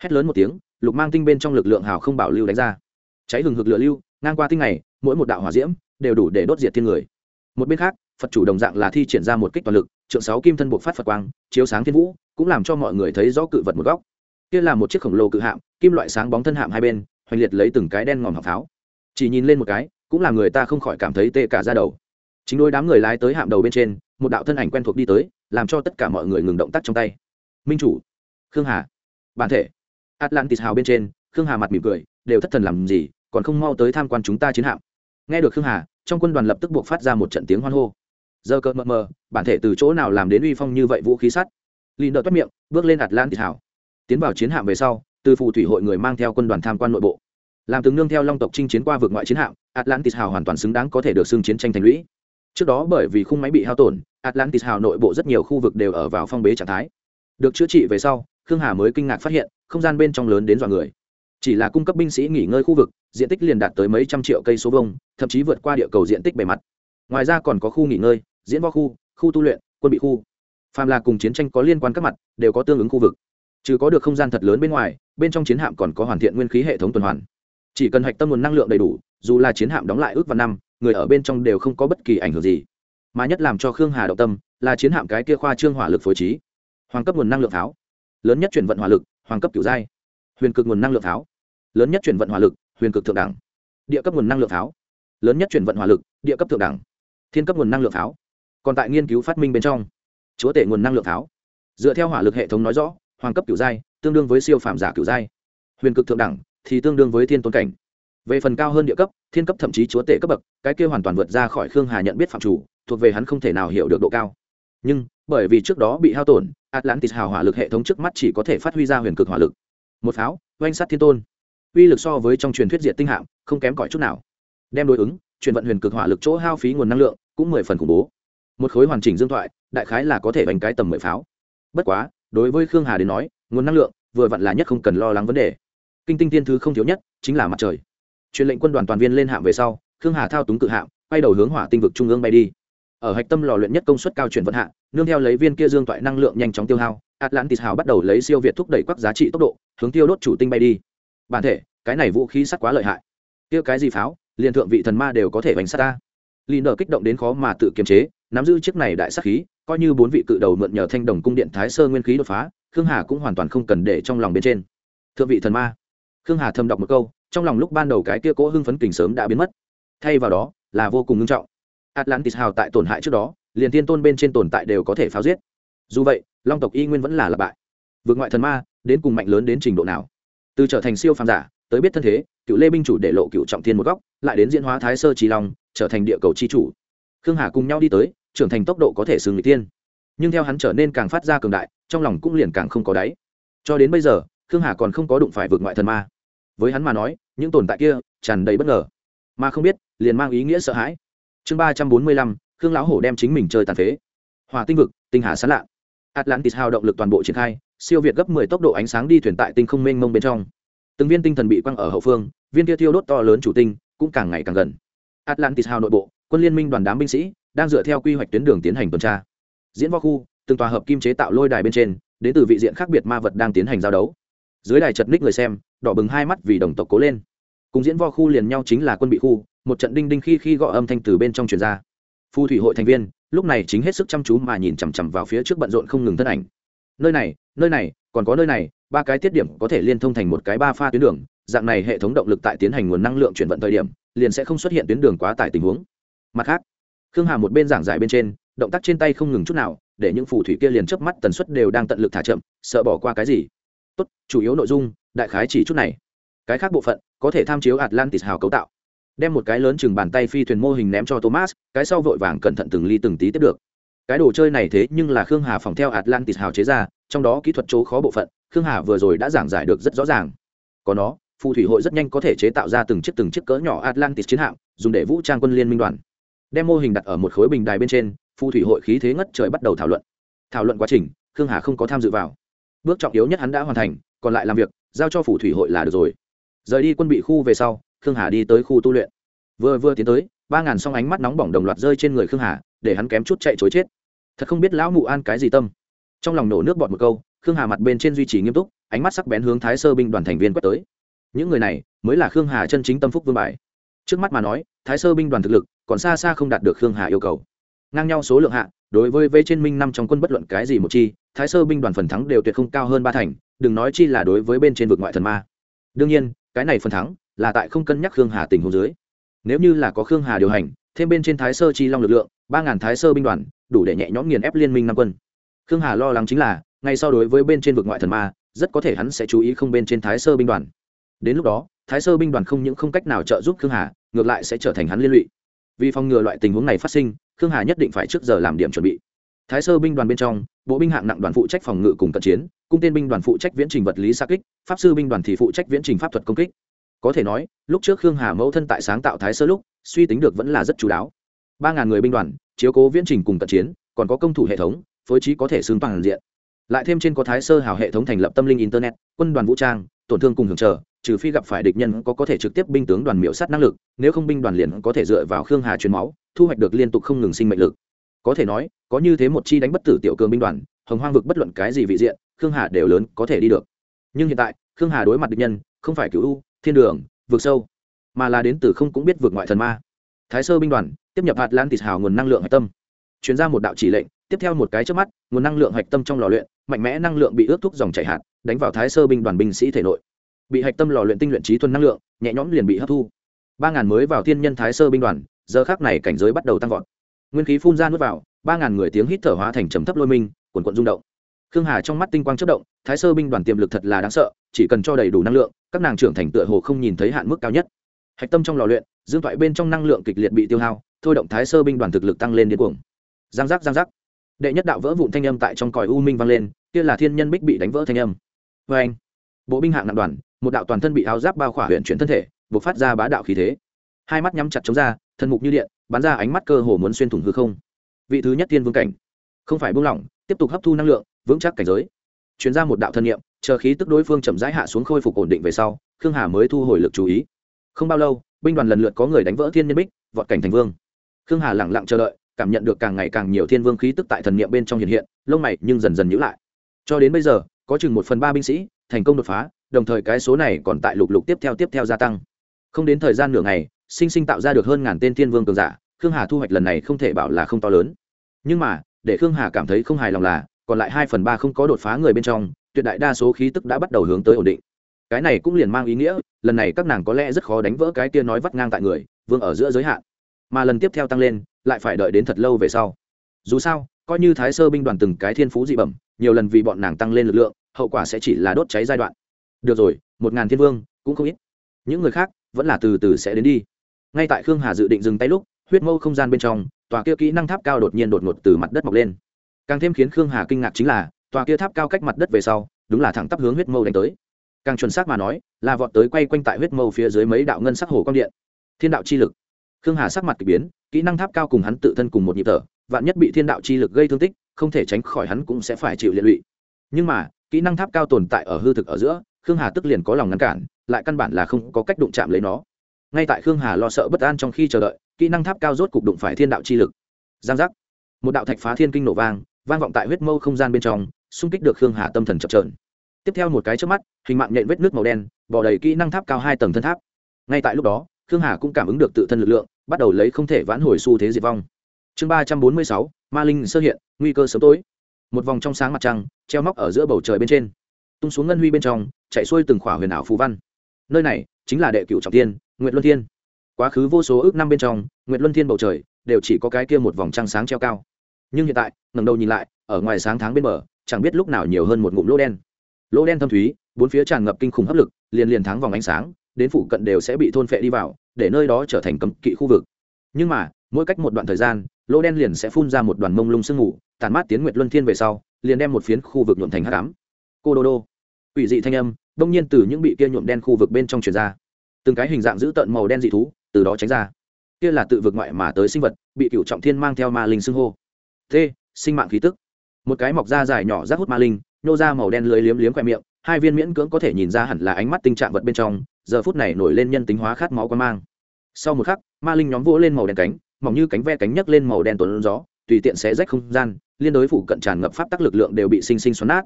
Hét lớn một tiếng, lục mang tinh bên trong lực lượng hào không bảo lưu đánh ra. Cháy hừng hực lửa lưu, ngang qua tinh này mỗi một đạo hỏa diễm đều đủ để đốt diệt thiên người. Một bên khác, phật chủ đồng dạng là thi triển ra một kích toàn lực, trượng sáu kim thân buộc phát phật quang, chiếu sáng thiên vũ, cũng làm cho mọi người thấy rõ cự vật một góc. Kia là một chiếc khổng lồ cự hạm, kim loại sáng bóng thân hạm hai bên, hoành liệt lấy từng cái đen ngòm hạng pháo. Chỉ nhìn lên một cái, cũng là người ta không khỏi cảm thấy tê cả ra đầu. Chính đôi đám người lái tới hạm đầu bên trên, một đạo thân ảnh quen thuộc đi tới, làm cho tất cả mọi người ngừng động tác trong tay. Minh chủ, khương hà, bản thể, atlantis hào bên trên, khương hà mặt mỉm cười, đều thất thần làm gì, còn không mau tới tham quan chúng ta chiến hạm nghe được khương hà, trong quân đoàn lập tức buộc phát ra một trận tiếng hoan hô. Giờ cợt mờ mờ, bản thể từ chỗ nào làm đến uy phong như vậy vũ khí sắt? Lì nợ toát miệng, bước lên atlantis hào tiến vào chiến hạm về sau, từ phù thủy hội người mang theo quân đoàn tham quan nội bộ. Làm từng nương theo long tộc chinh chiến qua vượt ngoại chiến hạm, atlantis hào hoàn toàn xứng đáng có thể được xưng chiến tranh thành lũy. Trước đó bởi vì khung máy bị hao tổn, atlantis hào nội bộ rất nhiều khu vực đều ở vào phong bế trạng thái. Được chữa trị về sau, khương hà mới kinh ngạc phát hiện, không gian bên trong lớn đến dọa người chỉ là cung cấp binh sĩ nghỉ ngơi khu vực, diện tích liền đạt tới mấy trăm triệu cây số vông thậm chí vượt qua địa cầu diện tích bề mặt. Ngoài ra còn có khu nghỉ ngơi, diễn võ khu khu tu luyện, quân bị khu. Phàm là cùng chiến tranh có liên quan các mặt, đều có tương ứng khu vực. Trừ có được không gian thật lớn bên ngoài, bên trong chiến hạm còn có hoàn thiện nguyên khí hệ thống tuần hoàn. Chỉ cần hạch tâm nguồn năng lượng đầy đủ, dù là chiến hạm đóng lại ước vào năm, người ở bên trong đều không có bất kỳ ảnh hưởng gì. Mà nhất làm cho khương hà động tâm, là chiến hạm cái kia khoa trương hỏa lực phối trí. Hoàng cấp nguồn năng lượng pháo. Lớn nhất chuyển vận hỏa lực, hoàng cấp kiểu giai huyền cực nguồn năng lượng pháo. Lớn nhất chuyển vận hỏa lực, huyền cực thượng đẳng. Địa cấp nguồn năng lượng pháo. Lớn nhất chuyển vận hỏa lực, địa cấp thượng đẳng. Thiên cấp nguồn năng lượng pháo. Còn tại nghiên cứu phát minh bên trong. Chúa tể nguồn năng lượng pháo. Dựa theo hỏa lực hệ thống nói rõ, hoàng cấp kiểu giai, tương đương với siêu phạm giả kiểu giai. Huyền cực thượng đẳng thì tương đương với thiên tôn cảnh. Về phần cao hơn địa cấp, thiên cấp thậm chí chúa tể cấp bậc, cái kia hoàn toàn vượt ra khỏi khương hà nhận biết phạm chủ, thuộc về hắn không thể nào hiểu được độ cao. Nhưng, bởi vì trước đó bị hao tổn, atlantis hào hỏa lực hệ thống trước mắt chỉ có thể phát huy ra huyền cực hỏa lực một pháo, oanh sát thiên tôn. Uy lực so với trong truyền thuyết diệt tinh hạm, không kém cỏi chút nào. Đem đối ứng chuyển vận huyền cực hỏa lực chỗ hao phí nguồn năng lượng, cũng mười phần khủng bố. Một khối hoàn chỉnh dương thoại, đại khái là có thể bành cái tầm mười pháo. Bất quá, đối với khương hà đến nói, nguồn năng lượng, vừa vặn là nhất không cần lo lắng vấn đề. Kinh tinh tiên thứ không thiếu nhất, chính là mặt trời. Truyền lệnh quân đoàn toàn viên lên hạm về sau, khương hà thao túng cự hạm, quay đầu hướng hỏa tinh vực trung ương bay đi ở hạch tâm lò luyện nhất công suất cao chuyển vận hạ, nương theo lấy viên kia dương toại năng lượng nhanh chóng tiêu hao, atlantis hào bắt đầu lấy siêu việt thúc đẩy các giá trị tốc độ, hướng tiêu đốt chủ tinh bay đi. Bản thể, cái này vũ khí sắt quá lợi hại. Kia cái gì pháo, liền thượng vị thần ma đều có thể bánh sát ta. Lì nở kích động đến khó mà tự kiềm chế, nắm giữ chiếc này đại sắc khí, coi như bốn vị cự đầu mượn nhờ thanh đồng cung điện thái sơ nguyên khí đột phá, khương hà cũng hoàn toàn không cần để trong lòng bên trên. Thượng vị thần ma. Khương hà thầm đọc một câu, trong lòng lúc ban đầu cái kia cỗ hưng phấn kình sớm đã biến mất. Thay vào đó, là vô cùng nghiêm trọng atlantis hào tại tổn hại trước đó, liền tiên tôn bên trên tồn tại đều có thể pháo giết. Dù vậy, long tộc y nguyên vẫn là lập bại. Vượt ngoại thần ma, đến cùng mạnh lớn đến trình độ nào? Từ trở thành siêu phàm giả, tới biết thân thế, cựu lê binh chủ để lộ cựu trọng thiên một góc, lại đến diễn hóa thái sơ trí long, trở thành địa cầu chi chủ. Khương hà cùng nhau đi tới, trưởng thành tốc độ có thể xưng người tiên nhưng theo hắn trở nên càng phát ra cường đại, trong lòng cũng liền càng không có đáy. Cho đến bây giờ, khương hà còn không có đụng phải vượt ngoại thần ma. Với hắn mà nói, những tồn tại kia tràn đầy bất ngờ. Mà không biết, liền mang ý nghĩa sợ hãi chương ba trăm bốn mươi lăm, khương lão hổ đem chính mình chơi tàn phế. Hòa tinh vực, tinh hà sán lạ. Atlantis hào động lực toàn bộ triển khai, siêu việt gấp mười tốc độ ánh sáng đi thuyền tại tinh không mênh mông bên trong. Từng viên tinh thần bị quăng ở hậu phương, viên kia tiêu đốt to lớn chủ tinh cũng càng ngày càng gần. Atlantis hào nội bộ, quân liên minh đoàn đám binh sĩ đang dựa theo quy hoạch tuyến đường tiến hành tuần tra. Diễn võ khu, từng tòa hợp kim chế tạo lôi đài bên trên, đến từ vị diện khác biệt ma vật đang tiến hành giao đấu. Dưới đài chật ních người xem, đỏ bừng hai mắt vì đồng tộc cố lên. Cùng diễn võ khu liền nhau chính là quân bị khu một trận đinh đinh khi khi gõ âm thanh từ bên trong truyền ra. Phù thủy hội thành viên, lúc này chính hết sức chăm chú mà nhìn chằm chằm vào phía trước bận rộn không ngừng thân ảnh. Nơi này nơi này, còn có nơi này, ba cái tiết điểm có thể liên thông thành một cái ba pha tuyến đường, dạng này hệ thống động lực tại tiến hành nguồn năng lượng chuyển vận thời điểm, liền sẽ không xuất hiện tuyến đường quá tải tình huống. Mặt khác, khương hà một bên giảng giải bên trên, động tác trên tay không ngừng chút nào, để những phù thủy kia liền chớp mắt tần suất đều đang tận lực thả chậm, sợ bỏ qua cái gì. Tốt, chủ yếu nội dung, đại khái chỉ chút này. Cái khác bộ phận, có thể tham chiếu atlantis hào cấu tạo đem một cái lớn chừng bàn tay phi thuyền mô hình ném cho thomas, cái sau vội vàng cẩn thận từng ly từng tí tiếp được. Cái đồ chơi này thế nhưng là khương hà phòng theo atlantis hào chế ra, trong đó kỹ thuật chỗ khó bộ phận, khương hà vừa rồi đã giảng giải được rất rõ ràng. Có nó, phù thủy hội rất nhanh có thể chế tạo ra từng chiếc từng chiếc cỡ nhỏ atlantis chiến hạm, dùng để vũ trang quân liên minh đoàn. Đem mô hình đặt ở một khối bình đài bên trên, phù thủy hội khí thế ngất trời bắt đầu thảo luận. Thảo luận quá trình, khương hà không có tham dự vào. Bước trọng yếu nhất hắn đã hoàn thành, còn lại làm việc, giao cho phù thủy hội là được rồi. Rời đi quân bị khu về sau khương hà đi tới khu tu luyện. Vừa vừa tiến tới, ba ngàn song ánh mắt nóng bỏng đồng loạt rơi trên người khương hà, để hắn kém chút chạy chối chết. Thật không biết lão mụ an cái gì tâm. Trong lòng nổ nước bọt một câu, khương hà mặt bên trên duy trì nghiêm túc, ánh mắt sắc bén hướng thái sơ binh đoàn thành viên quét tới. Những người này mới là khương hà chân chính tâm phúc vương bài. Trước mắt mà nói, thái sơ binh đoàn thực lực còn xa xa không đạt được khương hà yêu cầu. Ngang nhau số lượng hạ, đối với vây trên minh năm trong quân bất luận cái gì một chi, thái sơ binh đoàn phần thắng đều tuyệt không cao hơn ba thành, đừng nói chi là đối với bên trên vực ngoại thần ma. Đương nhiên, cái này phần thắng là tại không cân nhắc khương hà tình huống dưới. Nếu như là có khương hà điều hành, thêm bên trên thái sơ chi long lực lượng, ba ngàn thái sơ binh đoàn, đủ để nhẹ nhõm nghiền ép liên minh năm quân. Khương hà lo lắng chính là, ngay sau đối với bên trên vực ngoại thần ma, rất có thể hắn sẽ chú ý không bên trên thái sơ binh đoàn. Đến lúc đó, thái sơ binh đoàn không những không cách nào trợ giúp khương hà, ngược lại sẽ trở thành hắn liên lụy. Vì phòng ngừa loại tình huống này phát sinh, khương hà nhất định phải trước giờ làm điểm chuẩn bị. Thái sơ binh đoàn bên trong, bộ binh hạng nặng đoàn phụ trách phòng ngự cùng cận chiến, cung tên binh đoàn phụ trách viễn trình vật lý xa kích, pháp sư binh đoàn thì phụ trách viễn trình pháp thuật công kích có thể nói, lúc trước khương hà mẫu thân tại sáng tạo thái sơ lúc, suy tính được vẫn là rất chú đáo. Ba ngàn người binh đoàn, chiếu cố viễn trình cùng cận chiến, còn có công thủ hệ thống, phối trí có thể xương toàn diện. Lại thêm trên có thái sơ hào hệ thống thành lập tâm linh internet, quân đoàn vũ trang, tổn thương cùng hưởng trợ, trừ phi gặp phải địch nhân có có thể trực tiếp binh tướng đoàn miễu sát năng lực, nếu không binh đoàn liền có thể dựa vào khương hà truyền máu, thu hoạch được liên tục không ngừng sinh mệnh lực. Có thể nói, có như thế một chi đánh bất tử tiểu cường binh đoàn, hồng hoang vực bất luận cái gì vị diện, khương hà đều lớn có thể đi được. Nhưng hiện tại, khương hà đối mặt địch nhân, không phải cứu u thiên đường vượt sâu. Mà là đến từ không cũng biết vượt ngoại thần ma. Thái sơ binh đoàn, tiếp nhập phạt lan tịt hào nguồn năng lượng hạch tâm. Chuyển ra một đạo chỉ lệnh, tiếp theo một cái trước mắt, nguồn năng lượng hạch tâm trong lò luyện, mạnh mẽ năng lượng bị ướt thúc dòng chảy hạt, đánh vào thái sơ binh đoàn binh sĩ thể nội. Bị hạch tâm lò luyện tinh luyện trí thuần năng lượng, nhẹ nhõm liền bị hấp thu. Ba ngàn mới vào thiên nhân thái sơ binh đoàn, giờ khác này cảnh giới bắt đầu tăng vọt. Nguyên khí phun ra nước vào, ba ngàn người tiếng hít thở hóa thành trầm thấp lôi minh quần quận rung động. Khương hà trong mắt tinh quang chất động, thái sơ binh đoàn tiềm lực thật là đáng sợ chỉ cần cho đầy đủ năng lượng, các nàng trưởng thành tựa hồ không nhìn thấy hạn mức cao nhất. Hạch tâm trong lò luyện, dương thoại bên trong năng lượng kịch liệt bị tiêu hao, thôi động thái sơ binh đoàn thực lực tăng lên điên cuồng. Giang giác giang giác. Đệ nhất đạo vỡ vụn thanh âm tại trong còi u minh vang lên, kia là thiên nhân bích bị đánh vỡ thanh âm. Vê anh bộ binh hạng nặng đoàn, một đạo toàn thân bị áo giáp bao khỏa huyện chuyển thân thể buộc phát ra bá đạo khí thế. Hai mắt nhắm chặt chống ra, thân mục như điện, bắn ra ánh mắt cơ hồ muốn xuyên thủng hư không. Vị thứ nhất thiên vương cảnh. Không phải buông lỏng, tiếp tục hấp thu năng lượng, vững chắc cảnh giới. Chuyển ra một đạo thân nhiệm chờ khí tức đối phương chậm rãi hạ xuống khôi phục ổn định về sau, khương hà mới thu hồi lực chú ý. Không bao lâu, binh đoàn lần lượt có người đánh vỡ thiên nhân bích, vọt cảnh thành vương. Khương hà lẳng lặng chờ đợi, cảm nhận được càng ngày càng nhiều thiên vương khí tức tại thần niệm bên trong hiện hiện, lông mày nhưng dần dần nhữ lại. Cho đến bây giờ, có chừng một phần ba binh sĩ thành công đột phá, đồng thời cái số này còn tại lục lục tiếp theo tiếp theo gia tăng. Không đến thời gian nửa ngày, sinh sinh tạo ra được hơn ngàn tên thiên vương cường giả, khương hà thu hoạch lần này không thể bảo là không to lớn. Nhưng mà, để khương hà cảm thấy không hài lòng là, còn lại hai phần ba không có đột phá người bên trong tuyệt đại đa số khí tức đã bắt đầu hướng tới ổn định. Cái này cũng liền mang ý nghĩa, lần này các nàng có lẽ rất khó đánh vỡ cái kia nói vắt ngang tại người, vương ở giữa giới hạn. Mà lần tiếp theo tăng lên, lại phải đợi đến thật lâu về sau. Dù sao, coi như thái sơ binh đoàn từng cái thiên phú dị bẩm, nhiều lần vì bọn nàng tăng lên lực lượng, hậu quả sẽ chỉ là đốt cháy giai đoạn. Được rồi, một ngàn thiên vương, cũng không ít. Những người khác, vẫn là từ từ sẽ đến đi. Ngay tại khương hà dự định dừng tay lúc, huyết mâu không gian bên trong, tòa kia kỹ năng tháp cao đột nhiên đột ngột từ mặt đất mọc lên. Càng thêm khiến khương hà kinh ngạc chính là tòa kia tháp cao cách mặt đất về sau, đúng là thẳng tắp hướng huyết mâu đánh tới. Càng chuẩn xác mà nói, là vọt tới quay quanh tại huyết mâu phía dưới mấy đạo ngân sắc hồ quang điện. Thiên đạo chi lực. Khương hà sắc mặt k ỳ biến, kỹ năng tháp cao cùng hắn tự thân cùng một nhịp thở, vạn nhất bị thiên đạo chi lực gây thương tích, không thể tránh khỏi hắn cũng sẽ phải chịu liệt lụy. Nhưng mà, kỹ năng tháp cao tồn tại ở hư thực ở giữa, khương hà tức liền có lòng ngăn cản, lại căn bản là không có cách đụng chạm lấy nó. Ngay tại khương hà lo sợ bất an trong khi chờ đợi, kỹ năng tháp cao rốt cục đụng phải thiên đạo chi lực. Giang giác. Một đạo thạch phá thiên kinh nổ vang vang vọng tại huyết mâu không gian bên trong xung kích được khương hà tâm thần chập trờn tiếp theo một cái trước mắt, hình mạng nhện vết nước màu đen, bỏ đầy kỹ năng tháp cao hai tầng thân tháp. Ngay tại lúc đó, khương hà cũng cảm ứng được tự thân lực lượng, bắt đầu lấy không thể vãn hồi xu thế diệt vong. Chương ba trăm bốn mươi sáu, ma linh sơ hiện, nguy cơ sớm tối. Một vòng trong sáng mặt trăng, treo móc ở giữa bầu trời bên trên. Tung xuống ngân huy bên trong, chạy xuôi từng khỏa huyền ảo phú văn. Nơi này chính là đệ cựu trọng tiên nguyện luân thiên. Quá khứ vô số ước năm bên trong nguyện luân thiên bầu trời đều chỉ có cái kia một vòng trăng sáng treo cao. Nhưng hiện tại ngầm đầu nhìn lại, ở ngoài sáng tháng bên bờ chẳng biết lúc nào nhiều hơn một ngụm lỗ đen. Lỗ đen thâm thúy, bốn phía tràn ngập kinh khủng hấp lực, liền liền thắng vòng ánh sáng, đến phụ cận đều sẽ bị thôn phệ đi vào, để nơi đó trở thành cấm kỵ khu vực. Nhưng mà, mỗi cách một đoạn thời gian, lỗ đen liền sẽ phun ra một đoàn mông lung sương mù tàn mát tiến nguyệt luân thiên về sau, liền đem một phiến khu vực nhuộm thành hát cám cô đô đô. Ủy dị thanh âm, đông nhiên từ những bị kia nhuộm đen khu vực bên trong truyền ra. Từng cái hình dạng giữ tợn màu đen dị thú, từ đó tránh ra. Kia là tự vực ngoại mà tới sinh vật, bị cựu trọng thiên mang theo ma linh xưng hô. T sinh mạng khí tức một cái mọc da dài nhỏ rác hút ma linh nhô ra màu đen lưới liếm liếm khoe miệng, hai viên miễn cưỡng có thể nhìn ra hẳn là ánh mắt tình trạng vật bên trong, giờ phút này nổi lên nhân tính hóa khát máu quan mang. Sau một khắc, ma linh nhóm vỗ lên màu đen cánh, mỏng như cánh ve cánh nhấc lên màu đen tuấn gió, tùy tiện sẽ rách không gian, liên đối phủ cận tràn ngập pháp tắc lực lượng đều bị sinh sinh xoắn nát.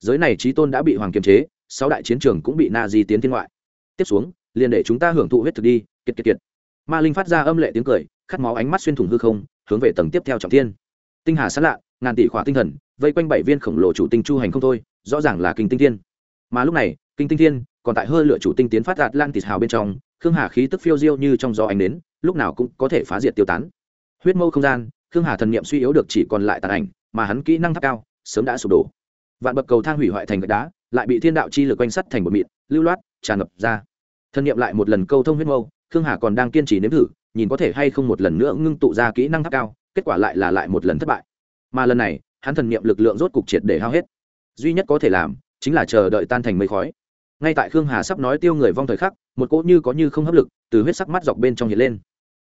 Giới này trí tôn đã bị hoàng kiềm chế, sáu đại chiến trường cũng bị na di tiến thiên ngoại. Tiếp xuống, liền để chúng ta hưởng thụ huyết thực đi, kiệt kiệt kiệt. Ma linh phát ra âm lệ tiếng cười, khát máu ánh mắt xuyên thủng hư không, hướng về tầng tiếp theo trọng thiên. Tinh hà sát lạ ngàn tỷ khỏa tinh thần, vây quanh bảy viên khổng lồ chủ tinh chu hành không thôi, rõ ràng là kinh tinh thiên. Mà lúc này, kinh tinh thiên còn tại hơi lựa chủ tinh tiến phát đạt lan tịt hào bên trong, khương hà khí tức phiêu diêu như trong gió ánh đến lúc nào cũng có thể phá diệt tiêu tán. Huyết mâu không gian, khương hà thần niệm suy yếu được chỉ còn lại tàn ảnh, mà hắn kỹ năng thấp cao, sớm đã sụp đổ. Vạn bậc cầu thang hủy hoại thành gạch đá, lại bị thiên đạo chi lực quanh sắt thành một mịn, lưu loát, tràn ngập ra. Thần niệm lại một lần câu thông huyết mâu, khương hà còn đang kiên trì nếm thử, nhìn có thể hay không một lần nữa ngưng tụ ra kỹ năng thấp cao, kết quả lại là lại một lần thất bại mà lần này, hắn thần niệm lực lượng rốt cục triệt để hao hết. Duy nhất có thể làm, chính là chờ đợi tan thành mây khói. Ngay tại khương hà sắp nói tiêu người vong thời khắc, một cỗ như có như không hấp lực từ huyết sắc mắt dọc bên trong hiện lên.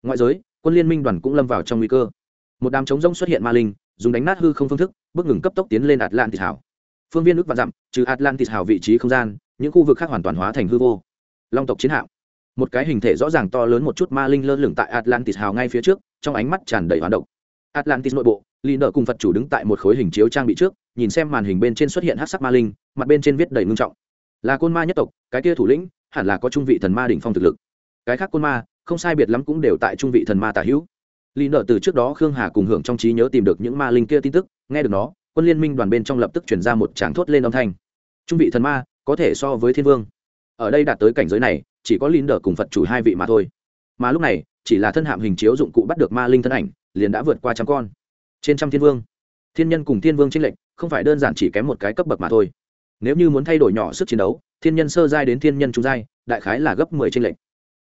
Ngoại giới, quân liên minh đoàn cũng lâm vào trong nguy cơ. Một đám trống rông xuất hiện ma linh, dùng đánh nát hư không phương thức, bước ngừng cấp tốc tiến lên atlantis hảo phương viên ước vạn dặm, trừ atlantis hảo vị trí không gian, những khu vực khác hoàn toàn hóa thành hư vô. Long tộc chiến hạm. Một cái hình thể rõ ràng to lớn một chút ma linh lơ lửng tại atlantis hào ngay phía trước, trong ánh mắt tràn đầy hoán động atlantis nội bộ lý nợ cùng phật chủ đứng tại một khối hình chiếu trang bị trước, nhìn xem màn hình bên trên xuất hiện hát sắc ma linh, mặt bên trên viết đầy ngưng trọng. Là côn ma nhất tộc, cái kia thủ lĩnh, hẳn là có trung vị thần ma đỉnh phong thực lực. Cái khác côn ma, không sai biệt lắm cũng đều tại trung vị thần ma tả hữu. Lý nợ từ trước đó khương hà cùng hưởng trong trí nhớ tìm được những ma linh kia tin tức, nghe được nó, quân liên minh đoàn bên trong lập tức chuyển ra một tràng thốt lên âm thanh. Trung vị thần ma, có thể so với thiên vương. Ở đây đạt tới cảnh giới này, chỉ có lý đờ cùng phật chủ hai vị mà thôi. Mà lúc này, chỉ là thân hạm hình chiếu dụng cụ bắt được ma linh thân ảnh, liền đã vượt qua trăm con trên trăm thiên vương. Thiên nhân cùng thiên vương tranh lệnh không phải đơn giản chỉ kém một cái cấp bậc mà thôi. Nếu như muốn thay đổi nhỏ sức chiến đấu, thiên nhân sơ giai đến thiên nhân trung giai, đại khái là gấp mười tranh lệnh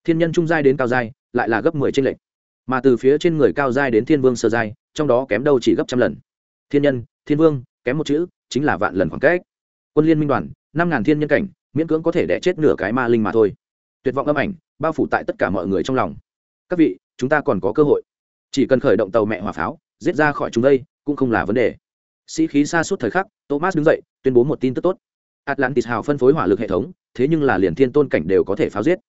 thiên nhân trung giai đến cao giai, lại là gấp mười tranh lệnh mà từ phía trên người cao giai đến thiên vương sơ giai, trong đó kém đâu chỉ gấp trăm lần. Thiên nhân, thiên vương, kém một chữ, chính là vạn lần khoảng cách. Quân liên minh đoàn, năm ngàn thiên nhân cảnh, miễn cưỡng có thể đẻ chết nửa cái ma linh mà thôi. Tuyệt vọng âm ảnh, bao phủ tại tất cả mọi người trong lòng. Các vị, chúng ta còn có cơ hội. Chỉ cần khởi động tàu mẹ hỏa pháo giết ra khỏi chúng đây, cũng không là vấn đề. Sĩ khí xa suốt thời khắc, thomas đứng dậy, tuyên bố một tin tức tốt. Atlantis hào phân phối hỏa lực hệ thống, thế nhưng là liền thiên tôn cảnh đều có thể pháo giết.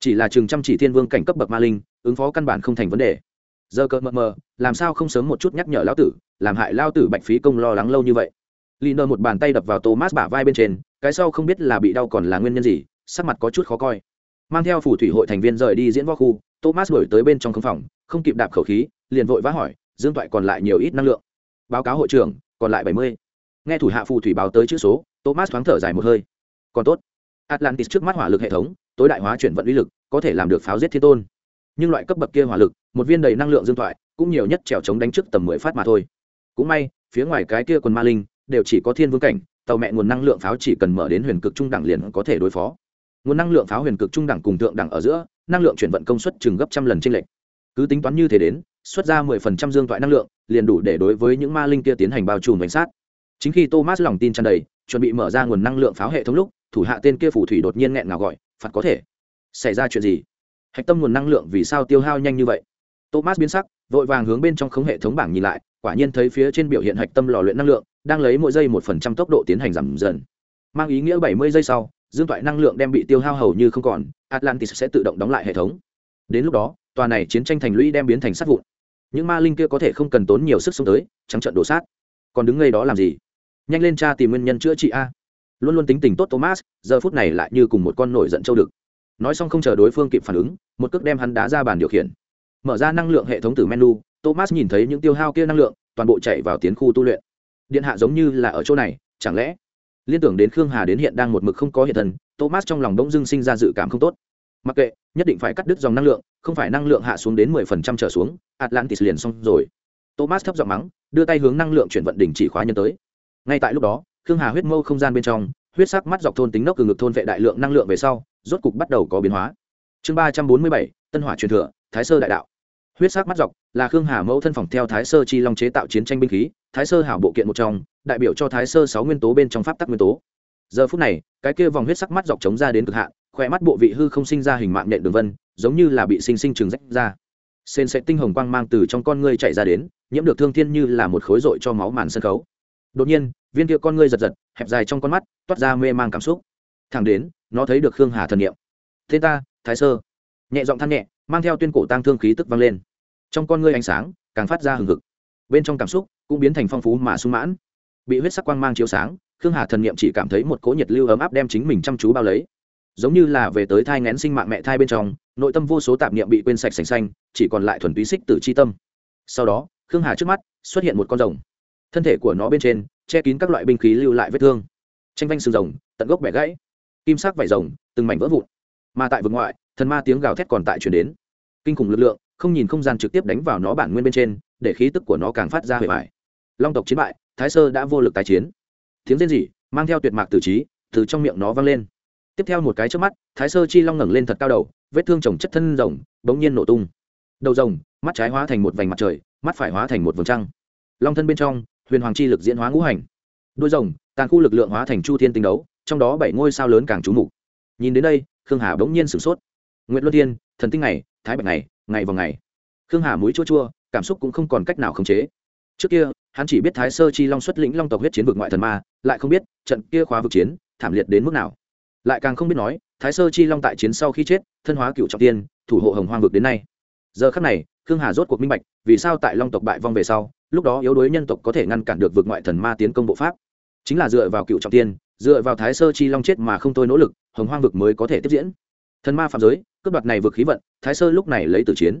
Chỉ là chừng chăm chỉ thiên vương cảnh cấp bậc ma linh, ứng phó căn bản không thành vấn đề. Giờ cợt mờ mờ, làm sao không sớm một chút nhắc nhở lão tử, làm hại lao tử bạch phí công lo lắng lâu như vậy? Lì nơ một bàn tay đập vào thomas bả vai bên trên, cái sau không biết là bị đau còn là nguyên nhân gì, sắc mặt có chút khó coi. Mang theo phủ thủy hội thành viên rời đi diễn võ khu, thomas đổi tới bên trong khống phòng, không kịp đạp khẩu khí, liền vội vã hỏi dương toại còn lại nhiều ít năng lượng. Báo cáo hội trưởng, còn lại bảy mươi. Nghe thủ hạ phù thủy báo tới chữ số, thomas thoáng thở dài một hơi. Còn tốt. Atlantis trước mắt hỏa lực hệ thống, tối đại hóa chuyển vận uy lực, có thể làm được pháo giết thiên tôn. Nhưng loại cấp bậc kia hỏa lực, một viên đầy năng lượng dương thoại cũng nhiều nhất trèo chống đánh trước tầm mười phát mà thôi. Cũng may, phía ngoài cái kia quần ma linh, đều chỉ có thiên vương cảnh, tàu mẹ nguồn năng lượng pháo chỉ cần mở đến huyền cực trung đẳng liền có thể đối phó. Nguồn năng lượng pháo huyền cực trung đẳng cùng thượng đẳng ở giữa, năng lượng chuyển vận công suất chừng gấp trăm lần trên lệch. Cứ tính toán như thế đến xuất ra mười phần trăm dương thoại năng lượng, liền đủ để đối với những ma linh kia tiến hành bao trùm bánh sát. Chính khi thomas lòng tin tràn đầy, chuẩn bị mở ra nguồn năng lượng pháo hệ thống lúc, thủ hạ tên kia phù thủy đột nhiên nghẹn ngào gọi, phạt có thể. Xảy ra chuyện gì? Hạch tâm nguồn năng lượng vì sao tiêu hao nhanh như vậy? Thomas biến sắc, vội vàng hướng bên trong khống hệ thống bảng nhìn lại, quả nhiên thấy phía trên biểu hiện hạch tâm lò luyện năng lượng, đang lấy mỗi giây một phần trăm tốc độ tiến hành giảm dần. Mang ý nghĩa bảy mươi giây sau, dương thoại năng lượng đem bị tiêu hao hầu như không còn, atlantis sẽ tự động đóng lại hệ thống. Đến lúc đó, tòa này chiến tranh thành lũy đem biến thành sát vụn những ma linh kia có thể không cần tốn nhiều sức sống tới trắng trận đổ sát còn đứng ngay đó làm gì? Nhanh lên tra tìm nguyên nhân chữa trị a. Luôn luôn tính tình tốt thomas giờ phút này lại như cùng một con nổi giận châu đực. Nói xong không chờ đối phương kịp phản ứng một cước đem hắn đá ra bàn điều khiển. Mở ra năng lượng hệ thống từ menu thomas nhìn thấy những tiêu hao kia năng lượng toàn bộ chạy vào tiến khu tu luyện. Điện hạ giống như là ở chỗ này chẳng lẽ? Liên tưởng đến khương hà đến hiện đang một mực không có hiện thần, thomas trong lòng bỗng dưng sinh ra dự cảm không tốt. Mặc kệ nhất định phải cắt đứt dòng năng lượng không phải năng lượng hạ xuống đến mười phần trăm trở xuống, atlantis liền xong rồi. Thomas thấp giọng mắng, đưa tay hướng năng lượng chuyển vận đỉnh chỉ khóa nhân tới. Ngay tại lúc đó, khương hà huyết mâu không gian bên trong, huyết sắc mắt dọc thôn tính nốc cường ngực thôn vệ đại lượng năng lượng về sau, rốt cục bắt đầu có biến hóa. Chương ba trăm bốn mươi bảy, tân hỏa truyền thừa, thái sơ đại đạo. Huyết sắc mắt dọc là khương hà mẫu thân phòng theo thái sơ chi long chế tạo chiến tranh binh khí, thái sơ hảo bộ kiện một trong, đại biểu cho thái sơ sáu nguyên tố bên trong pháp tắc nguyên tố. Giờ phút này, cái kia vòng huyết sắc mắt dọc chống ra đến cực hạn khỏe mắt bộ vị hư không sinh ra hình mạng nhện đường vân, giống như là bị sinh sinh trừng rách ra. Sên sẽ tinh hồng quang mang từ trong con ngươi chạy ra đến, nhiễm được thương thiên như là một khối rội cho máu màn sân khấu. Đột nhiên, viên kia con ngươi giật giật, hẹp dài trong con mắt, toát ra mê mang cảm xúc. Thẳng đến, nó thấy được khương hà thần niệm. Thế ta, thái sơ. Nhẹ giọng than nhẹ, mang theo tuyên cổ tăng thương khí tức vang lên. Trong con ngươi ánh sáng, càng phát ra hừng hực. Bên trong cảm xúc cũng biến thành phong phú mà sung mãn. Bị huyết sắc quang mang chiếu sáng, khương hà thần niệm chỉ cảm thấy một cỗ nhiệt lưu ấm áp đem chính mình chăm chú bao lấy giống như là về tới thai ngén sinh mạng mẹ thai bên trong, nội tâm vô số tạp niệm bị quên sạch sành xanh, chỉ còn lại thuần túy xích tử c h i tâm. Sau đó, khương hà trước mắt xuất hiện một con rồng. Thân thể của nó bên trên che kín các loại binh khí lưu lại vết thương. Tranh vanh sừng rồng, tận gốc bẻ gãy. Kim sắc vải rồng, từng mảnh vỡ vụn. Mà tại vực ngoại, thần ma tiếng gào thét còn tại chuyển đến. Kinh khủng lực lượng, không nhìn không gian trực tiếp đánh vào nó bản nguyên bên trên, để khí tức của nó càng phát ra hề vải long tộc chiến bại, thái sơ đã vô lực tái chiến. Tiếng rên rỉ, mang theo tuyệt mạc tử trí, từ trong miệng nó vang lên tiếp theo một cái trước mắt, thái sơ chi long ngẩng lên thật cao đầu, vết thương trồng chất thân rồng, bỗng nhiên nổ tung. Đầu rồng, mắt trái hóa thành một vành mặt trời, mắt phải hóa thành một vầng trăng. Long thân bên trong, huyền hoàng chi lực diễn hóa ngũ hành. Đôi rồng, tàn khu lực lượng hóa thành chu thiên tinh đấu, trong đó bảy ngôi sao lớn càng trú mục. Nhìn đến đây, khương hà bỗng nhiên sửng sốt. Nguyễn luân thiên, thần tinh này thái bạch này ngày vào ngày. Khương hà mũi chua chua, cảm xúc cũng không còn cách nào khống chế. Trước kia, hắn chỉ biết thái sơ chi long xuất lĩnh long tộc huyết chiến vực ngoại thần ma, lại không biết trận kia khóa vực chiến, thảm liệt đến mức nào lại càng không biết nói, thái sơ chi long tại chiến sau khi chết, thân hóa cựu trọng tiên, thủ hộ hồng hoang vực đến nay. Giờ khắc này, khương hà rốt cuộc minh bạch, vì sao tại long tộc bại vong về sau, lúc đó yếu đuối nhân tộc có thể ngăn cản được vượt ngoại thần ma tiến công bộ pháp. Chính là dựa vào cựu trọng tiên, dựa vào thái sơ chi long chết mà không tôi nỗ lực, hồng hoang vực mới có thể tiếp diễn. Thần ma phạm giới, cướp đoạt này vực khí vận, thái sơ lúc này lấy từ chiến.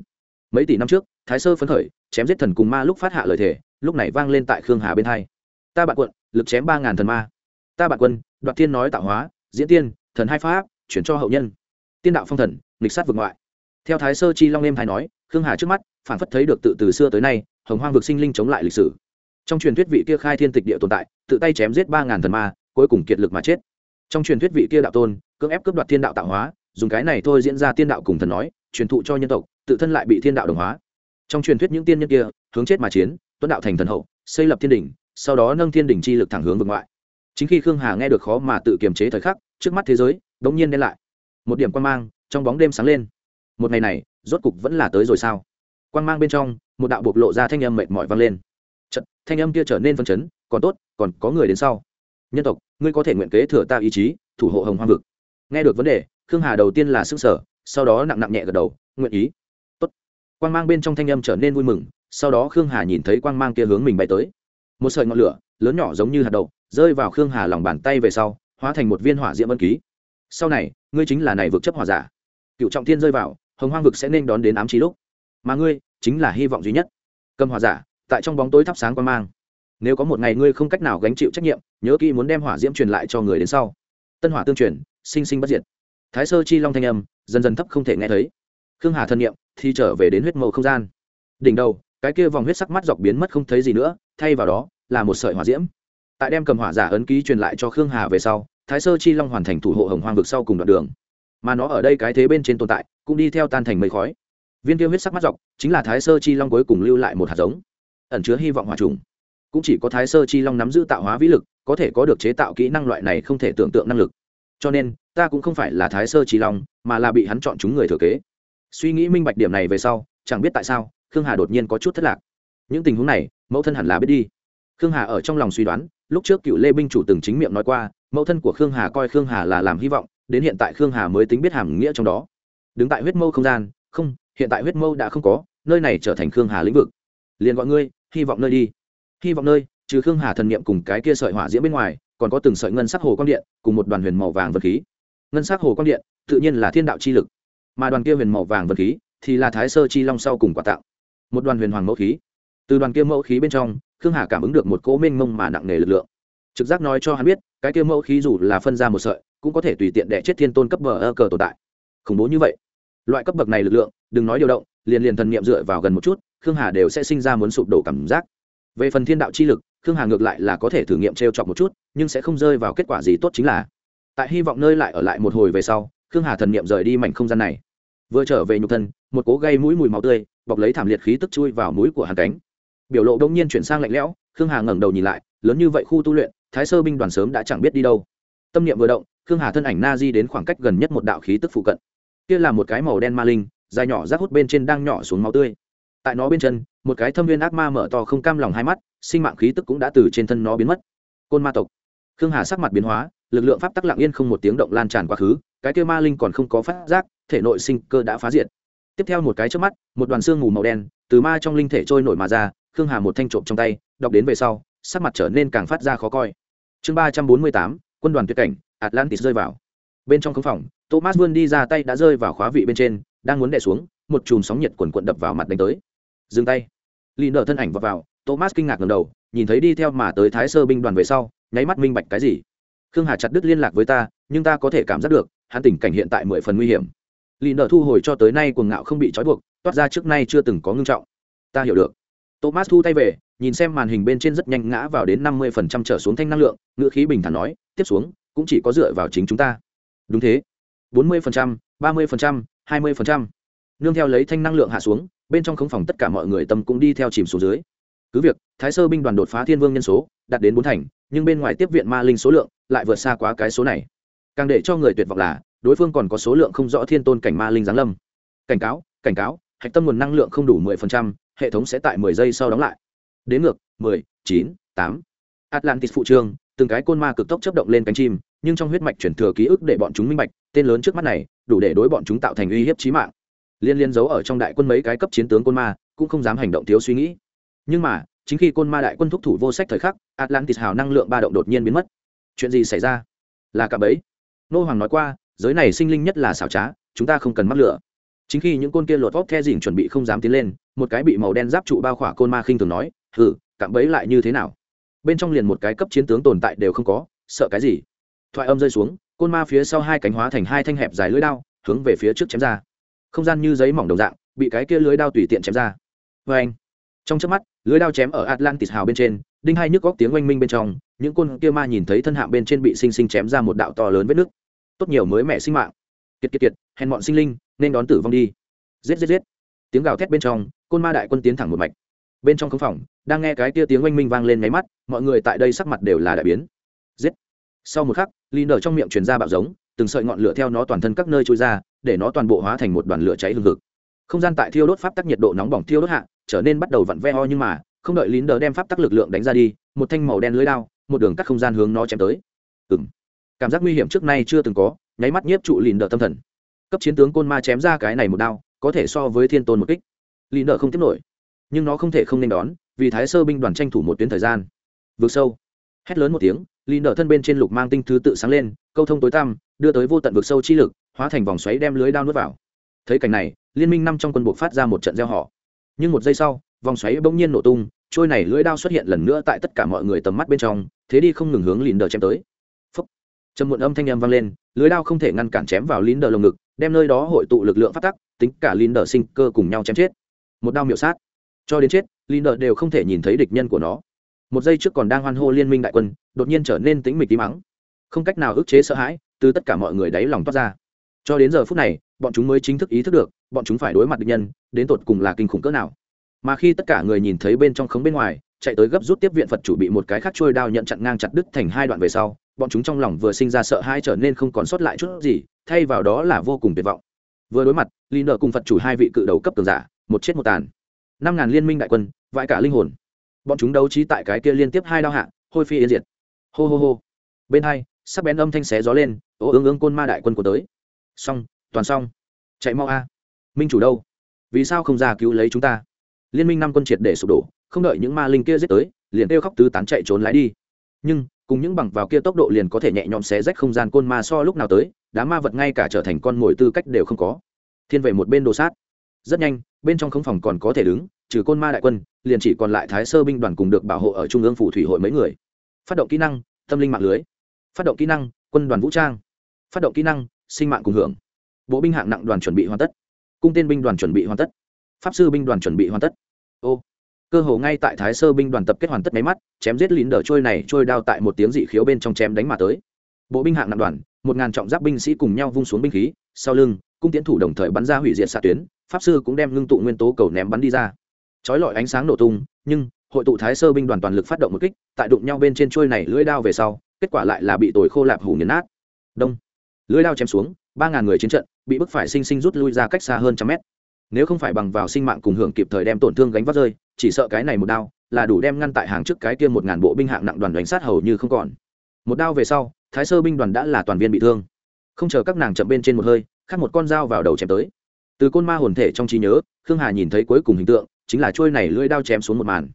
Mấy tỷ năm trước, thái sơ phấn khởi, chém giết thần cùng ma lúc phát hạ lời thề, lúc này vang lên tại khương hà bên hai. Ta bạn quận, lực chém ba ngàn thần ma. Ta bạn quân, đoạt thiên nói tạo hóa diễn tiên, thần hai pháp, chuyển cho hậu nhân. Tiên đạo phong thần lịch sát vực ngoại. Theo thái sơ chi long em thái nói, khương hà trước mắt, phản phất thấy được tự từ xưa tới nay, hồng hoang vực sinh linh chống lại lịch sử. Trong truyền thuyết vị kia khai thiên tịch địa tồn tại, tự tay chém giết ba ngàn thần ma, cuối cùng kiệt lực mà chết. Trong truyền thuyết vị kia đạo tôn, cưỡng ép cướp đoạt thiên đạo tạo hóa, dùng cái này thôi diễn ra tiên đạo cùng thần nói, truyền thụ cho nhân tộc, tự thân lại bị thiên đạo đồng hóa. Trong truyền thuyết những tiên nhân kia, hướng chết mà chiến, tuấn đạo thành thần hậu, xây lập thiên đỉnh, sau đó nâng thiên đỉnh chi lực thẳng hướng vực ngoại. Chính khi khương hà nghe được khó mà tự kiềm chế thời khắc trước mắt thế giới đống nhiên đen lại. Một điểm quan mang trong bóng đêm sáng lên. Một ngày này rốt cục vẫn là tới rồi sao? Quan mang bên trong một đạo bộc lộ ra thanh âm mệt mỏi vang lên. Chật, thanh âm kia trở nên phân chấn còn tốt còn có người đến sau. Nhân tộc ngươi có thể nguyện kế thừa ta ý chí thủ hộ hồng hoang vực. Nghe được vấn đề khương hà đầu tiên là s ư n g sở sau đó nặng nặng nhẹ gật đầu nguyện ý. Tốt. quang mang bên trong thanh âm trở nên vui mừng sau đó khương hà nhìn thấy quang mang kia hướng mình bay tới. Một sợi ngọn lửa lớn nhỏ giống như hạt đậu rơi vào khương hà lòng bàn tay về sau hóa thành một viên hỏa diễm ân ký. Sau này, ngươi chính là này vực chấp hỏa giả. Cựu trọng thiên rơi vào, hồng hoang vực sẽ nên đón đến ám trí lúc. Mà ngươi, chính là hy vọng duy nhất. Cầm hỏa giả, tại trong bóng tối thắp sáng quang mang. Nếu có một ngày ngươi không cách nào gánh chịu trách nhiệm, nhớ kỹ muốn đem hỏa diễm truyền lại cho người đến sau. Tân hỏa tương truyền, sinh sinh bất diệt. Thái sơ chi long thanh âm, dần dần thấp không thể nghe thấy. Khương hà thân nhiệm thì trở về đến huyết màu không gian. Đỉnh đầu, cái kia vòng huyết sắc mắt dọc biến mất không thấy gì nữa, thay vào đó, là một sợi hỏa diễm tại đem cầm hỏa giả ấn ký truyền lại cho khương hà về sau, thái sơ chi long hoàn thành thủ hộ hồng hoang vực sau cùng đoạn đường. Mà nó ở đây cái thế bên trên tồn tại, cũng đi theo tan thành mây khói. Viên kia huyết sắc mắt dọc, chính là thái sơ chi long cuối cùng lưu lại một hạt giống. Ẩn chứa hy vọng hòa trùng. Cũng chỉ có thái sơ chi long nắm giữ tạo hóa vĩ lực, có thể có được chế tạo kỹ năng loại này không thể tưởng tượng năng lực. Cho nên, ta cũng không phải là thái sơ chi long, mà là bị hắn chọn chúng người thừa kế. Suy nghĩ minh bạch điểm này về sau, chẳng biết tại sao, khương hà đột nhiên có chút thất lạc. Những tình huống này, mẫu thân hẳn là biết đi. Khương hà ở trong lòng suy đoán lúc trước cựu lê binh chủ từng chính miệng nói qua, mẫu thân của khương hà coi khương hà là làm hy vọng, đến hiện tại khương hà mới tính biết hàm nghĩa trong đó. Đứng tại huyết mâu không gian, không, hiện tại huyết mâu đã không có, nơi này trở thành khương hà lĩnh vực. Liền gọi ngươi, hy vọng nơi đi. Hy vọng nơi, trừ khương hà thần niệm cùng cái kia sợi hỏa diễm bên ngoài, còn có từng sợi ngân sắc hồ quang điện, cùng một đoàn huyền màu vàng vật khí. Ngân sắc hồ quang điện, tự nhiên là thiên đạo chi lực. Mà đoàn kia huyền màu vàng vật khí, thì là thái sơ chi long sau cùng quả tạo. Một đoàn huyền hoàng mẫu khí. Từ đoàn kia mẫu khí bên trong khương hà cảm ứng được một cỗ mênh mông mà nặng nề lực lượng. Trực giác nói cho hắn biết, cái kia mẫu khí dù là phân ra một sợi, cũng có thể tùy tiện đẻ chết thiên tôn cấp bờ ơ cờ tồn tại. Khủng bố như vậy. Loại cấp bậc này lực lượng, đừng nói điều động, liền liền thần niệm dựa vào gần một chút, khương hà đều sẽ sinh ra muốn sụp đổ cảm giác. Về phần thiên đạo chi lực, khương hà ngược lại là có thể thử nghiệm t r e o chọc một chút, nhưng sẽ không rơi vào kết quả gì tốt chính là. Tại hy vọng nơi lại ở lại một hồi về sau, khương hà thần niệm rời đi mảnh không gian này. Vừa trở về nhục thân, một cố gây mũi mùi máu tươi, bọc lấy thảm liệt khí tức chui vào mũi của hàn cánh biểu lộ đông nhiên chuyển sang lạnh lẽo, khương hà ngẩng đầu nhìn lại, lớn như vậy khu tu luyện, thái sơ binh đoàn sớm đã chẳng biết đi đâu. Tâm niệm vừa động, khương hà thân ảnh na di đến khoảng cách gần nhất một đạo khí tức phụ cận. Kia là một cái màu đen ma linh, dài nhỏ rác hút bên trên đang nhỏ xuống máu tươi. Tại nó bên chân, một cái thâm viên ác ma mở to không cam lòng hai mắt, sinh mạng khí tức cũng đã từ trên thân nó biến mất. Côn ma tộc. Khương hà sắc mặt biến hóa, lực lượng pháp tắc lặng yên không một tiếng động lan tràn quá khứ, cái kia ma linh còn không có phát giác, thể nội sinh cơ đã phá diệt. Tiếp theo một cái trước mắt, một đoàn xương mù màu đen, từ ma trong linh thể trôi nổi mà ra khương hà một thanh trộm trong tay đọc đến về sau sắc mặt trở nên càng phát ra khó coi. Chương ba trăm bốn mươi tám quân đoàn tuyệt cảnh atlantis rơi vào. Bên trong khống phòng thomas vươn đi ra tay đã rơi vào khóa vị bên trên đang muốn đè xuống một chùm sóng nhiệt quần quận đập vào mặt đánh tới. Dừng tay. Lì nở thân ảnh vào, vào thomas kinh ngạc ngầm đầu nhìn thấy đi theo mà tới thái sơ binh đoàn về sau nháy mắt minh bạch cái gì. Khương hà chặt đứt liên lạc với ta nhưng ta có thể cảm giác được hắn tình cảnh hiện tại mười phần nguy hiểm. Lì nở thu hồi cho tới nay cuồng ngạo không bị trói buộc toát ra trước nay chưa từng có ngưng trọng. Ta hiểu được thomas thu tay về, nhìn xem màn hình bên trên rất nhanh ngã vào đến năm mươi phần trăm trở xuống thanh năng lượng, ngữ khí bình thản nói, tiếp xuống, cũng chỉ có dựa vào chính chúng ta. Đúng thế. bốn mươi phần trăm, ba mươi phần trăm, hai mươi phần trăm. Nương theo lấy thanh năng lượng hạ xuống, bên trong khống phòng tất cả mọi người tâm cũng đi theo chìm xuống dưới. Cứ việc, thái sơ binh đoàn đột phá thiên vương nhân số, đạt đến bốn thành, nhưng bên ngoài tiếp viện ma linh số lượng lại vượt xa quá cái số này. Càng để cho người tuyệt vọng là, đối phương còn có số lượng không rõ thiên tôn cảnh ma linh giáng lâm. Cảnh cáo cảnh cáo, hạch tâm nguồn năng lượng không đủ mười phần trăm hệ thống sẽ tại mười giây sau đóng lại. Đến ngược, mười, chín, tám. Atlantis phụ trương từng cái côn ma cực tốc chấp động lên cánh chim, nhưng trong huyết mạch chuyển thừa ký ức để bọn chúng minh bạch, tên lớn trước mắt này, đủ để đối bọn chúng tạo thành uy hiếp chí mạng. Liên liên giấu ở trong đại quân mấy cái cấp chiến tướng côn ma, cũng không dám hành động thiếu suy nghĩ. Nhưng mà, chính khi côn ma đại quân thúc thủ vô sách thời khắc, atlantis hào năng lượng ba động đột nhiên biến mất. Chuyện gì xảy ra? Là cả bấy nô hoàng nói qua, giới này sinh linh nhất là xảo trá, chúng ta không cần mắc lửa chính khi những côn kia lột vóc the dỉn chuẩn bị không dám tiến lên, một cái bị màu đen giáp trụ bao khỏa côn ma khinh thường nói, hừ, cạm bẫy lại như thế nào? Bên trong liền một cái cấp chiến tướng tồn tại đều không có, sợ cái gì? Thoại âm rơi xuống, côn ma phía sau hai cánh hóa thành hai thanh hẹp dài lưỡi đao, hướng về phía trước chém ra. Không gian như giấy mỏng đồng dạng, bị cái kia lưỡi đao tùy tiện chém ra. Vê anh, trong chớp mắt, lưỡi đao chém ở atlantis hào bên trên, đinh hai nhức góc tiếng oanh minh bên trong, những côn kia ma nhìn thấy thân hạng bên trên bị sinh sinh chém ra một đạo to lớn vết nước tốt nhiều mới mẹ sinh mạng kiệt kiệt kiệt, hèn bọn sinh linh, nên đón tử vong đi. Giết giết giết. Tiếng gào thét bên trong, côn ma đại quân tiến thẳng một mạch. Bên trong khống phòng, đang nghe cái tia tiếng oanh minh vang lên máy mắt, mọi người tại đây sắc mặt đều là đại biến. Giết. Sau một khắc ly nở trong miệng truyền ra bạo giống, từng sợi ngọn lửa theo nó toàn thân các nơi trôi ra, để nó toàn bộ hóa thành một đoàn lửa cháy hừng thực không gian tại thiêu đốt pháp tắc nhiệt độ nóng bỏng thiêu đốt hạ, trở nên bắt đầu vặn ve ho nhưng mà, không đợi lín đờ đem pháp tắc lực lượng đánh ra đi, một thanh màu đen lưới đao, một đường cắt không gian hướng nó chém tới. Ừ m cảm giác nguy hiểm trước nay chưa từng có nháy mắt nhiếp trụ lìn đờ tâm thần. Cấp chiến tướng côn ma chém ra cái này một đao, có thể so với thiên tôn một kích. Lìn đờ không tiếp nổi. Nhưng nó không thể không nên đón, vì thái sơ binh đoàn tranh thủ một tuyến thời gian. Vượt sâu. Hét lớn một tiếng, lìn đờ thân bên trên lục mang tinh thứ tự sáng lên, câu thông tối tăm, đưa tới vô tận vượt sâu chi lực, hóa thành vòng xoáy đem lưới đao nuốt vào. Thấy cảnh này, liên minh năm trong quân buộc phát ra một trận gieo họ. Nhưng một giây sau, vòng xoáy bỗng nhiên nổ tung, trôi này lưỡi đao xuất hiện lần nữa tại tất cả mọi người tầm mắt bên trong, thế đi không ngừng hướng lìn đờ chém tới trầm muộn âm thanh em vang lên, lưới đao không thể ngăn cản chém vào lín đờ lồng ngực, đem nơi đó hội tụ lực lượng phát tắc, tính cả lín đờ sinh cơ cùng nhau chém chết. Một đao miểu sát. Cho đến chết lín đờ đều không thể nhìn thấy địch nhân của nó. Một giây trước còn đang hoan hô liên minh đại quân, đột nhiên trở nên tính mịch tí mắng không cách nào ức chế sợ hãi, từ tất cả mọi người đáy lòng toát ra. Cho đến giờ phút này, bọn chúng mới chính thức ý thức được, bọn chúng phải đối mặt địch nhân, đến tột cùng là kinh khủng cỡ nào. Mà khi tất cả người nhìn thấy bên trong khống bên ngoài, chạy tới gấp rút tiếp viện phật chủ bị một cái khác trôi đao nhận chặn ngang chặt đứt thành hai đoạn về sau bọn chúng trong lòng vừa sinh ra sợ hãi trở nên không còn sót lại chút gì, thay vào đó là vô cùng tuyệt vọng. Vừa đối mặt ly nợ cùng phật chủ hai vị cự đầu cấp cường giả, một chết một tàn. Năm ngàn liên minh đại quân, vãi cả linh hồn. Bọn chúng đấu trí tại cái kia liên tiếp hai đao hạ, hôi phi yên diệt. Hô hô hô. Bên hai, sắc bén âm thanh xé gió lên ố ương ương côn ma đại quân của tới. Xong, toàn xong. Chạy mau a. À. Minh chủ đâu? Vì sao không ra cứu lấy chúng ta? Liên minh năm quân triệt để sụp đổ, không đợi những ma linh kia giết tới, liền kêu khóc tứ tán chạy trốn lái đi. Nhưng cùng những bằng vào kia tốc độ liền có thể nhẹ nhõm xé rách không gian côn ma so lúc nào tới đám ma vật ngay cả trở thành con mồi tư cách đều không có. Thiên về một bên đồ sát. Rất nhanh, bên trong không phòng còn có thể đứng, trừ côn ma đại quân, liền chỉ còn lại thái sơ binh đoàn cùng được bảo hộ ở trung ương phủ thủy hội mấy người. Phát động kỹ năng, tâm linh mạng lưới. Phát động kỹ năng, quân đoàn vũ trang. Phát động kỹ năng, sinh mạng cùng hưởng. Bộ binh hạng nặng đoàn chuẩn bị hoàn tất. Cung tên binh đoàn chuẩn bị hoàn tất. Pháp sư binh đoàn chuẩn bị hoàn tất. Ô cơ hồ ngay tại thái sơ binh đoàn tập kết hoàn tất máy mắt, chém giết lín đờ trôi này trôi đao tại một tiếng dị khiếu bên trong chém đánh mà tới. Bộ binh hạng nặng đoàn, một ngàn trọng giáp binh sĩ cùng nhau vung xuống binh khí, sau lưng, cung tiến thủ đồng thời bắn ra hủy diệt xạ tuyến, pháp sư cũng đem ngưng tụ nguyên tố cầu ném bắn đi ra. Chói lọi ánh sáng nổ tung, nhưng, hội tụ thái sơ binh đoàn toàn lực phát động một kích, tại đụng nhau bên trên trôi này lưỡi đao về sau, kết quả lại là bị tồi khô lạp hủ nghiền nát. Đông. Lưỡi đao chém xuống, ba ngàn người chiến trận, bị bức phải sinh sinh rút lui ra cách xa hơn trăm mét nếu không phải bằng vào sinh mạng cùng hưởng kịp thời đem tổn thương gánh vác rơi, chỉ sợ cái này một đao là đủ đem ngăn tại hàng trước cái kia một ngàn bộ binh hạng nặng đoàn đánh sát hầu như không còn. Một đao về sau, thái sơ binh đoàn đã là toàn viên bị thương. Không chờ các nàng chậm bên trên một hơi khắc một con dao vào đầu chém tới. Từ côn ma hồn thể trong trí nhớ, khương hà nhìn thấy cuối cùng hình tượng, chính là trôi này lưỡi đao chém xuống một màn.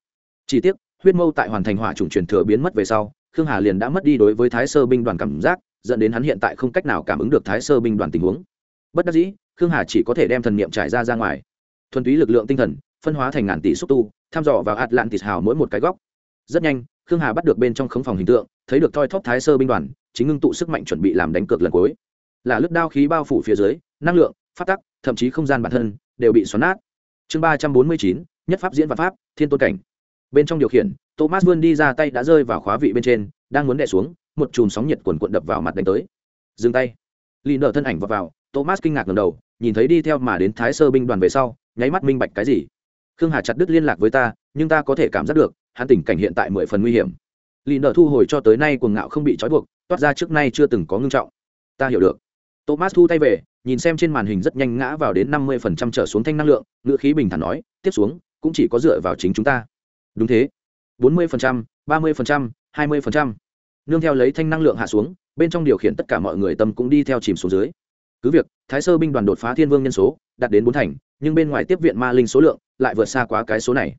Chỉ tiếc, huyết mâu tại hoàn thành hỏa trùng truyền thừa biến mất về sau, khương hà liền đã mất đi đối với thái sơ binh đoàn cảm giác, dẫn đến hắn hiện tại không cách nào cảm ứng được thái sơ binh đoàn tình huống bất đắc dĩ khương hà chỉ có thể đem thần niệm trải ra ra ngoài. Thuần túy lực lượng tinh thần phân hóa thành ngàn tỷ xúc tu thăm dò vào atlantis hào mỗi một cái góc. Rất nhanh khương hà bắt được bên trong khống phòng hình tượng thấy được thoi thóp thái sơ binh đoàn chính ngưng tụ sức mạnh chuẩn bị làm đánh cược lần cuối. Là lướt đao khí bao phủ phía dưới năng lượng phát tắc thậm chí không gian bản thân đều bị xoắn nát. Chương ba trăm bốn mươi chín nhất pháp diễn và pháp thiên tôn cảnh. Bên trong điều khiển thomas vươn đi ra tay đã rơi vào khóa vị bên trên đang muốn đè xuống một chùm sóng nhiệt quần quận đập vào mặt đánh tới. Dừng tay. Lì nở thân ảnh vào, vào thomas kinh ngạc ngầm đầu, nhìn thấy đi theo mà đến thái sơ binh đoàn về sau, nháy mắt minh bạch cái gì. Khương hà chặt đứt liên lạc với ta, nhưng ta có thể cảm giác được, hắn tình cảnh hiện tại mười phần nguy hiểm. Lì nợ thu hồi cho tới nay cuồng ngạo không bị trói buộc, toát ra trước nay chưa từng có ngưng trọng. Ta hiểu được. Thomas thu tay về, nhìn xem trên màn hình rất nhanh ngã vào đến năm mươi phần trăm trở xuống thanh năng lượng ngựa khí bình thản nói, tiếp xuống, cũng chỉ có dựa vào chính chúng ta. Đúng thế. bốn mươi phần trăm, ba mươi phần trăm, hai mươi phần trăm. Nương theo lấy thanh năng lượng hạ xuống, bên trong điều khiển tất cả mọi người tâm cũng đi theo chìm xuống dưới cứ việc, thái sơ binh đoàn đột phá thiên vương nhân số, đạt đến bốn thành, nhưng bên ngoài tiếp viện ma linh số lượng lại vượt xa quá cái số này.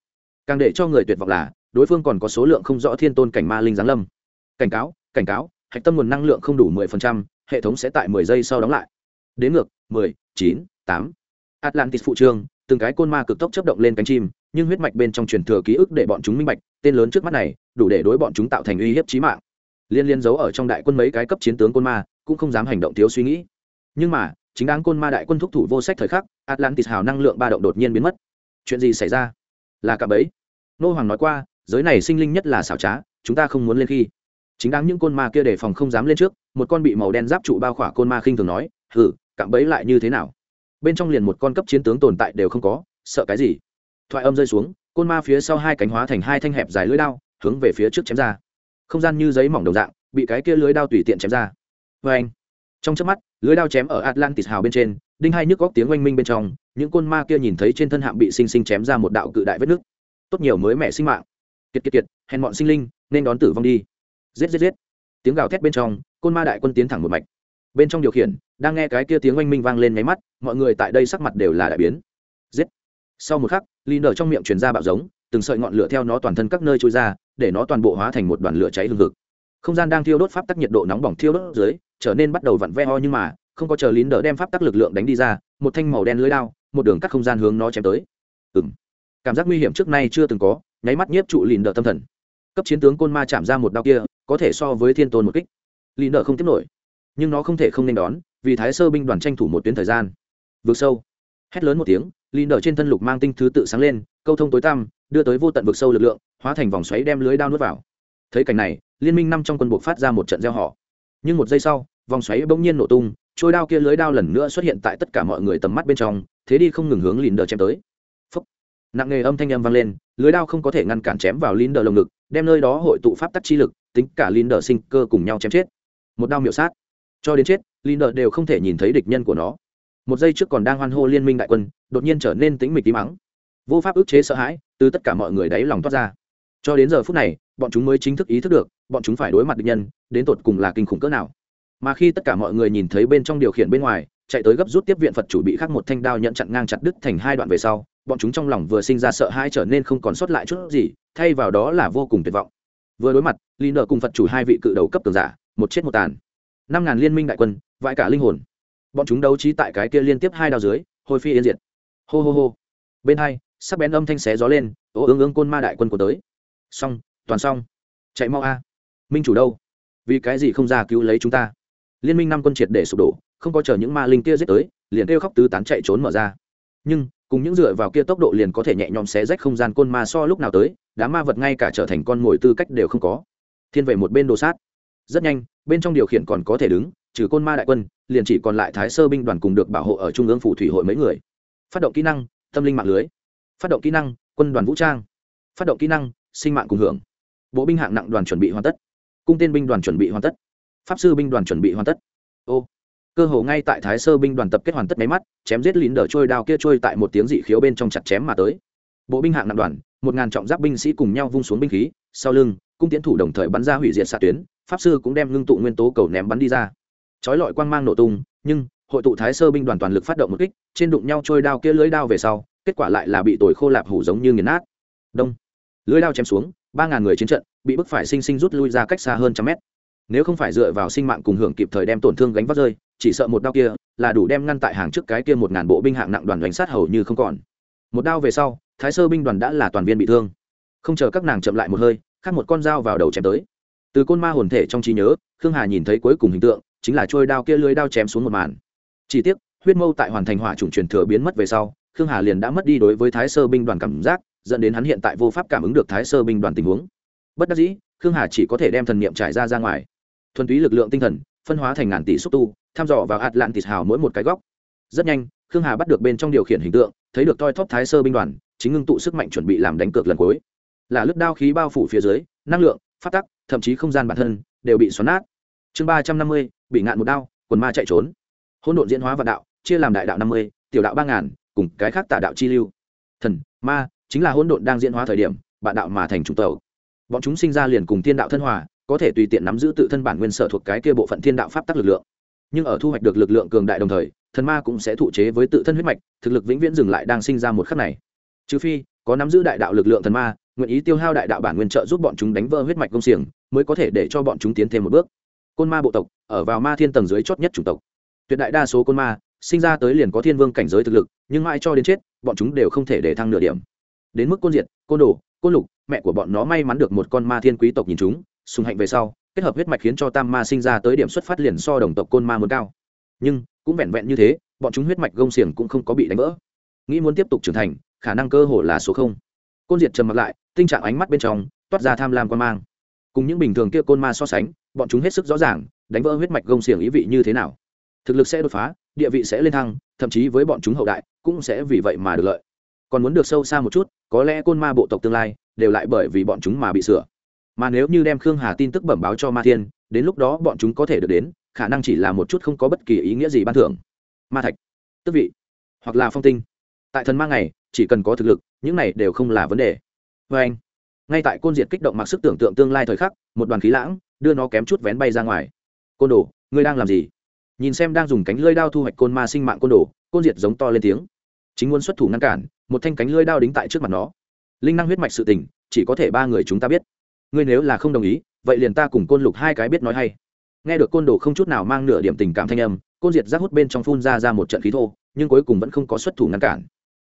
Càng để cho người tuyệt vọng là, đối phương còn có số lượng không rõ thiên tôn cảnh ma linh giáng lâm. Cảnh cáo cảnh cáo, hạch tâm nguồn năng lượng không đủ mười phần trăm, hệ thống sẽ tại mười giây sau đóng lại. Đến ngược, mười, chín, tám. Atlantis phụ trương, từng cái côn ma cực tốc chấp động lên cánh chim, nhưng huyết mạch bên trong truyền thừa ký ức để bọn chúng minh bạch, tên lớn trước mắt này, đủ để đối bọn chúng tạo thành uy hiếp chí mạng. Liên liên giấu ở trong đại quân mấy cái cấp chiến tướng côn ma, cũng không dám hành động thiếu suy nghĩ nhưng mà, chính đáng côn ma đại quân thúc thủ vô sách thời khắc, atlantis hào năng lượng ba động đột nhiên biến mất. Chuyện gì xảy ra? Là cả bấy nô hoàng nói qua, giới này sinh linh nhất là xảo trá, chúng ta không muốn lên khi. Chính đáng những côn ma kia đề phòng không dám lên trước, một con bị màu đen giáp trụ bao khỏa côn ma khinh thường nói hử cạm bấy lại như thế nào? Bên trong liền một con cấp chiến tướng tồn tại đều không có, sợ cái gì? Thoại âm rơi xuống, côn ma phía sau hai cánh hóa thành hai thanh hẹp dài lưỡi đao, hướng về phía trước chém ra. Không gian như giấy mỏng đồng dạng, bị cái kia lưới đao tùy tiện chém ra. Vê anh trong chớp mắt, lưới đao chém ở atlantis hào bên trên, đinh hai nhức góc tiếng oanh minh bên trong, những côn ma kia nhìn thấy trên thân hạm bị sinh sinh chém ra một đạo cự đại vết nước tốt nhiều mới mẻ sinh mạng. Kiệt kiệt kiệt, hèn bọn sinh linh, nên đón tử vong đi. Giết giết giết. Tiếng gào thét bên trong, côn ma đại quân tiến thẳng một mạch. Bên trong điều khiển, đang nghe cái kia tiếng oanh minh vang lên nháy mắt, mọi người tại đây sắc mặt đều là đại biến. Giết. Sau một khắc ly nở trong miệng truyền ra bạo giống, từng sợi ngọn lửa theo nó toàn thân các nơi trôi ra, để nó toàn bộ hóa thành một đoàn lửa cháy hương thực không gian đang thiêu đốt pháp tắc nhiệt độ nóng bỏng thiêu đốt dưới trở nên bắt đầu vặn ve ho nhưng mà, không có chờ lín đỡ đem pháp tắc lực lượng đánh đi ra, một thanh màu đen lưới đao, một đường cắt không gian hướng nó chém tới. Ừng cảm giác nguy hiểm trước nay chưa từng có, nháy mắt nhiếp trụ lìn đỡ tâm thần. Cấp chiến tướng côn ma chạm ra một đao kia, có thể so với thiên tôn một kích. Lìn đỡ không tiếp nổi. Nhưng nó không thể không nên đón, vì thái sơ binh đoàn tranh thủ một tuyến thời gian. Vượt sâu. Hét lớn một tiếng lìn đỡ trên thân lục mang tinh thứ tự sáng lên, câu thông tối tăm, đưa tới vô tận vực sâu lực lượng, hóa thành vòng xoáy đem lưới đao nuốt vào. Thấy cảnh này, liên minh năm trong quân buộc phát ra một trận gieo họ. Nhưng một giây sau vòng xoáy bỗng nhiên nổ tung, trôi đao kia lưới đao lần nữa xuất hiện tại tất cả mọi người tầm mắt bên trong, thế đi không ngừng hướng lìn đờ chém tới. Phúc. nặng nghề âm thanh âm vang lên, lưới đao không có thể ngăn cản chém vào lìn đờ lồng ngực, đem nơi đó hội tụ pháp tắc chi lực, tính cả lìn đờ sinh cơ cùng nhau chém chết. Một đao miểu sát. Cho đến chết lìn đờ đều không thể nhìn thấy địch nhân của nó. Một giây trước còn đang hoan hô liên minh đại quân, đột nhiên trở nên tính mịch tí mắng vô pháp ức chế sợ hãi, từ tất cả mọi người đáy lòng toát ra. Cho đến giờ phút này, bọn chúng mới chính thức ý thức được, bọn chúng phải đối mặt địch nhân, đến tột cùng là kinh khủng cỡ nào mà khi tất cả mọi người nhìn thấy bên trong điều khiển bên ngoài, chạy tới gấp rút tiếp viện phật chủ bị khắc một thanh đao nhận chặn ngang chặt đứt thành hai đoạn về sau, bọn chúng trong lòng vừa sinh ra sợ hãi trở nên không còn sót lại chút gì, thay vào đó là vô cùng tuyệt vọng. Vừa đối mặt, Lý nợ cùng phật chủ hai vị cự đầu cấp tường giả, một chết một tàn. Năm ngàn liên minh đại quân, vãi cả linh hồn. Bọn chúng đấu trí tại cái kia liên tiếp hai đao dưới, hồi phi yên diệt. Hô hô hô. Bên hai, sắc bén âm thanh xé gió lên, ô ương ương côn ma đại quân của tới. Xong, toàn xong. Chạy mau a. Minh chủ đâu? Vì cái gì không ra cứu lấy chúng ta? Liên minh năm quân triệt để sụp đổ, không có chờ những ma linh kia giết tới, liền kêu khóc tứ tán chạy trốn mở ra. Nhưng, cùng những dựa vào kia tốc độ liền có thể nhẹ nhõm xé rách không gian côn ma so lúc nào tới, đám ma vật ngay cả trở thành con mồi tư cách đều không có. Thiên về một bên đồ sát. Rất nhanh, bên trong điều khiển còn có thể đứng, trừ côn ma đại quân, liền chỉ còn lại thái sơ binh đoàn cùng được bảo hộ ở trung ương phủ thủy hội mấy người. Phát động kỹ năng, tâm linh mạng lưới. Phát động kỹ năng, quân đoàn vũ trang. Phát động kỹ năng, sinh mạng cùng hưởng. Bộ binh hạng nặng đoàn chuẩn bị hoàn tất. Cung tên binh đoàn chuẩn bị hoàn tất pháp sư binh đoàn chuẩn bị hoàn tất. Ô, cơ hồ ngay tại thái sơ binh đoàn tập kết hoàn tất máy mắt, chém giết lín đờ trôi đao kia trôi tại một tiếng dị khiếu bên trong chặt chém mà tới. Bộ binh hạng nặng đoàn, một ngàn trọng giáp binh sĩ cùng nhau vung xuống binh khí, sau lưng, cung tiến thủ đồng thời bắn ra hủy diệt xạ tuyến, pháp sư cũng đem ngưng tụ nguyên tố cầu ném bắn đi ra. Trói lọi quang mang nổ tung, nhưng, hội tụ thái sơ binh đoàn toàn lực phát động một kích, trên đụng nhau trôi đao kia lưới đao về sau, kết quả lại là bị tồi khô lạp hủ giống như nghiền nát. Đông. Lưới đao chém xuống, ba ngàn người chiến trận, bị bức phải sinh sinh rút lui ra cách xa hơn trăm mét nếu không phải dựa vào sinh mạng cùng hưởng kịp thời đem tổn thương gánh vác rơi, chỉ sợ một đao kia là đủ đem ngăn tại hàng trước cái kia một ngàn bộ binh hạng nặng đoàn đánh sát hầu như không còn. Một đao về sau, thái sơ binh đoàn đã là toàn viên bị thương. Không chờ các nàng chậm lại một hơi khắc một con dao vào đầu chém tới. Từ côn ma hồn thể trong trí nhớ, khương hà nhìn thấy cuối cùng hình tượng, chính là trôi đao kia lưới đao chém xuống một màn. Chỉ tiếc, huyết mâu tại hoàn thành hỏa chủng truyền thừa biến mất về sau, khương hà liền đã mất đi đối với thái sơ binh đoàn cảm giác, dẫn đến hắn hiện tại vô pháp cảm ứng được thái sơ binh đoàn tình huống. Bất đắc dĩ, khương hà chỉ có thể đem thần niệm trải ra ra ngoài thuần túy lực lượng tinh thần, phân hóa thành ngàn tỷ xúc tu thăm dò vào atlantis hào mỗi một cái góc. Rất nhanh, khương hà bắt được bên trong điều khiển hình tượng, thấy được toi thóp thái sơ binh đoàn, chính ngưng tụ sức mạnh chuẩn bị làm đánh cược lần cuối. Là lướt đao khí bao phủ phía dưới, năng lượng, phát tắc, thậm chí không gian bản thân, đều bị xoắn nát. Chương ba trăm năm mươi, bị ngạn một đao, quần ma chạy trốn. Hỗn độn diễn hóa vạn đạo, chia làm đại đạo năm mươi, tiểu đạo ba ngàn, cùng cái khác tả đạo chi lưu. Thần, ma, chính là hỗn độn đang diễn hóa thời điểm bạn đạo mà thành trung tàu bọn chúng sinh ra liền cùng thiên đạo thân hòa có thể tùy tiện nắm giữ tự thân bản nguyên sở thuộc cái kia bộ phận thiên đạo pháp tắc lực lượng. Nhưng ở thu hoạch được lực lượng cường đại đồng thời, thần ma cũng sẽ thụ chế với tự thân huyết mạch, thực lực vĩnh viễn dừng lại đang sinh ra một khắc này. Trừ phi, có nắm giữ đại đạo lực lượng thần ma, nguyện ý tiêu hao đại đạo bản nguyên trợ giúp bọn chúng đánh vỡ huyết mạch công xiềng, mới có thể để cho bọn chúng tiến thêm một bước. Côn ma bộ tộc, ở vào ma thiên tầng dưới chót nhất chủng tộc. Tuyệt đại đa số côn ma, sinh ra tới liền có thiên vương cảnh giới thực lực, nhưng mãi cho đến chết, bọn chúng đều không thể để thăng nửa điểm. Đến mức côn diệt, côn đồ, côn lục, mẹ của bọn nó may mắn được một con ma thiên quý tộc nhìn chúng sùng hạnh về sau, kết hợp huyết mạch khiến cho tam ma sinh ra tới điểm xuất phát liền so đồng tộc côn ma muốn cao. Nhưng, cũng vẹn vẹn như thế, bọn chúng huyết mạch gông xiềng cũng không có bị đánh vỡ. Nghĩ muốn tiếp tục trưởng thành, khả năng cơ hồ là số không. Côn diệt trầm mặt lại tình trạng ánh mắt bên trong, toát ra tham lam quan mang. Cùng những bình thường kia côn ma so sánh, bọn chúng hết sức rõ ràng, đánh vỡ huyết mạch gông xiềng ý vị như thế nào. Thực lực sẽ đột phá, địa vị sẽ lên thăng, thậm chí với bọn chúng hậu đại, cũng sẽ vì vậy mà được lợi. Còn muốn được sâu xa một chút, có lẽ côn ma bộ tộc tương lai, đều lại bởi vì bọn chúng mà bị sửa mà nếu như đem khương hà tin tức bẩm báo cho ma thiên, đến lúc đó bọn chúng có thể được đến, khả năng chỉ là một chút không có bất kỳ ý nghĩa gì ban thưởng. Ma thạch, tức vị, hoặc là phong tinh. Tại thần ma này chỉ cần có thực lực, những này đều không là vấn đề. Vê anh, ngay tại côn diệt kích động mặc sức tưởng tượng tương lai thời khắc, một đoàn khí lãng đưa nó kém chút vén bay ra ngoài. Côn đồ, ngươi đang làm gì? Nhìn xem đang dùng cánh lưỡi đao thu hoạch côn ma sinh mạng côn đồ, côn diệt giống to lên tiếng. Chính muốn xuất thủ ngăn cản, một thanh cánh lưỡi đao đính tại trước mặt nó. Linh năng huyết mạch sự tình, chỉ có thể ba người chúng ta biết ngươi nếu là không đồng ý, vậy liền ta cùng côn lục hai cái biết nói hay. Nghe được côn đồ không chút nào mang nửa điểm tình cảm thanh âm, côn diệt rác hút bên trong phun ra ra một trận khí thô, nhưng cuối cùng vẫn không có xuất thủ ngăn cản.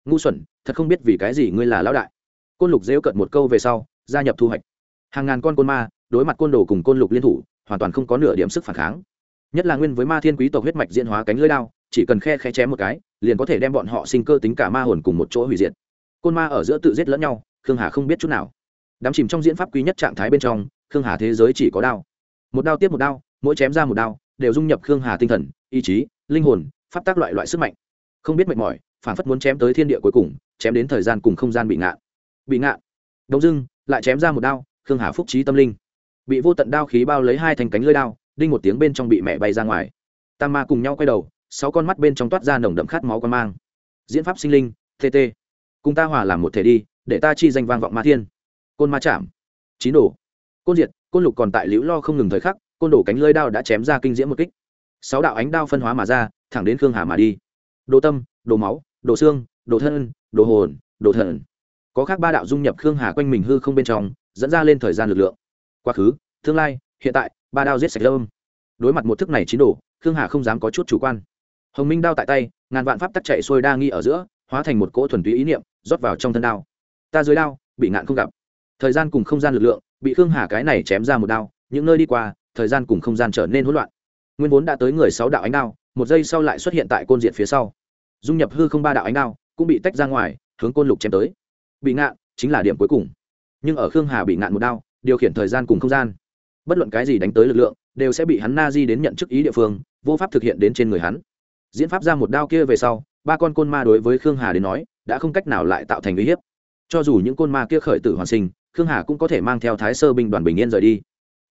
Ngu xuẩn, thật không biết vì cái gì ngươi là lão đại. Côn lục dễu cận một câu về sau, gia nhập thu hoạch. Hàng ngàn con côn ma, đối mặt côn đồ cùng côn lục liên thủ, hoàn toàn không có nửa điểm sức phản kháng. Nhất là nguyên với ma thiên quý tộc huyết mạch diễn hóa cánh lưỡi đao, chỉ cần khe khe chém một cái, liền có thể đem bọn họ sinh cơ tính cả ma hồn cùng một chỗ hủy diệt. Côn ma ở giữa tự giết lẫn nhau, khương hà không biết chút nào đám chìm trong diễn pháp quý nhất trạng thái bên trong, khương hà thế giới chỉ có đao. Một đao tiếp một đao, mỗi chém ra một đao, đều dung nhập khương hà tinh thần, ý chí, linh hồn, pháp tác loại loại sức mạnh. Không biết mệt mỏi, phản phất muốn chém tới thiên địa cuối cùng, chém đến thời gian cùng không gian bị ngạn bị ngạn đông dưng lại chém ra một đao, khương hà phúc trí tâm linh. Bị vô tận đao khí bao lấy hai thành cánh lưỡi đao, đinh một tiếng bên trong bị mẹ bay ra ngoài. Tam ma cùng nhau quay đầu, sáu con mắt bên trong toát ra nồng đậm khát máu con mang. Diễn pháp sinh linh tt cùng ta hòa làm một thể đi, để ta chi danh vang vọng ma thiên côn ma chạm. Chín đổ côn diệt, côn lục còn tại liễu lo không ngừng thời khắc, côn đổ cánh lưỡi đao đã chém ra kinh diễm một kích. Sáu đạo ánh đao phân hóa mà ra, thẳng đến khương hà mà đi. Đồ tâm, đồ máu, đồ xương, đồ thân, đồ hồn, đồ thần. Có khác ba đạo dung nhập khương hà quanh mình hư không bên trong, dẫn ra lên thời gian lực lượng. Quá khứ, tương lai, hiện tại, ba đao giết sạch lâm. Đối mặt một thức này chín đồ, khương hà không dám có chút chủ quan. Hồng minh đao tại tay, ngàn vạn pháp tắc chạy xuôi đa nghi ở giữa, hóa thành một cỗ thuần túy ý niệm, rót vào trong thân đao. Ta dưới đao, bị ngạn không gặp thời gian cùng không gian lực lượng, bị khương hà cái này chém ra một đao, những nơi đi qua, thời gian cùng không gian trở nên hỗn loạn. Nguyên vốn đã tới người sáu đạo ánh đao, một giây sau lại xuất hiện tại côn diện phía sau. Dung nhập hư không ba đạo ánh đao, cũng bị tách ra ngoài, hướng côn lục chém tới. Bị ngạn, chính là điểm cuối cùng. Nhưng ở khương hà bị ngạn một đao, điều khiển thời gian cùng không gian. Bất luận cái gì đánh tới lực lượng, đều sẽ bị hắn na di đến nhận chức ý địa phương, vô pháp thực hiện đến trên người hắn. Diễn pháp ra một đao kia về sau, ba con côn ma đối với khương hà đến nói, đã không cách nào lại tạo thành uy hiếp. Cho dù những côn ma kia khởi tử hoàn sinh khương hà cũng có thể mang theo thái sơ binh đoàn bình yên rời đi.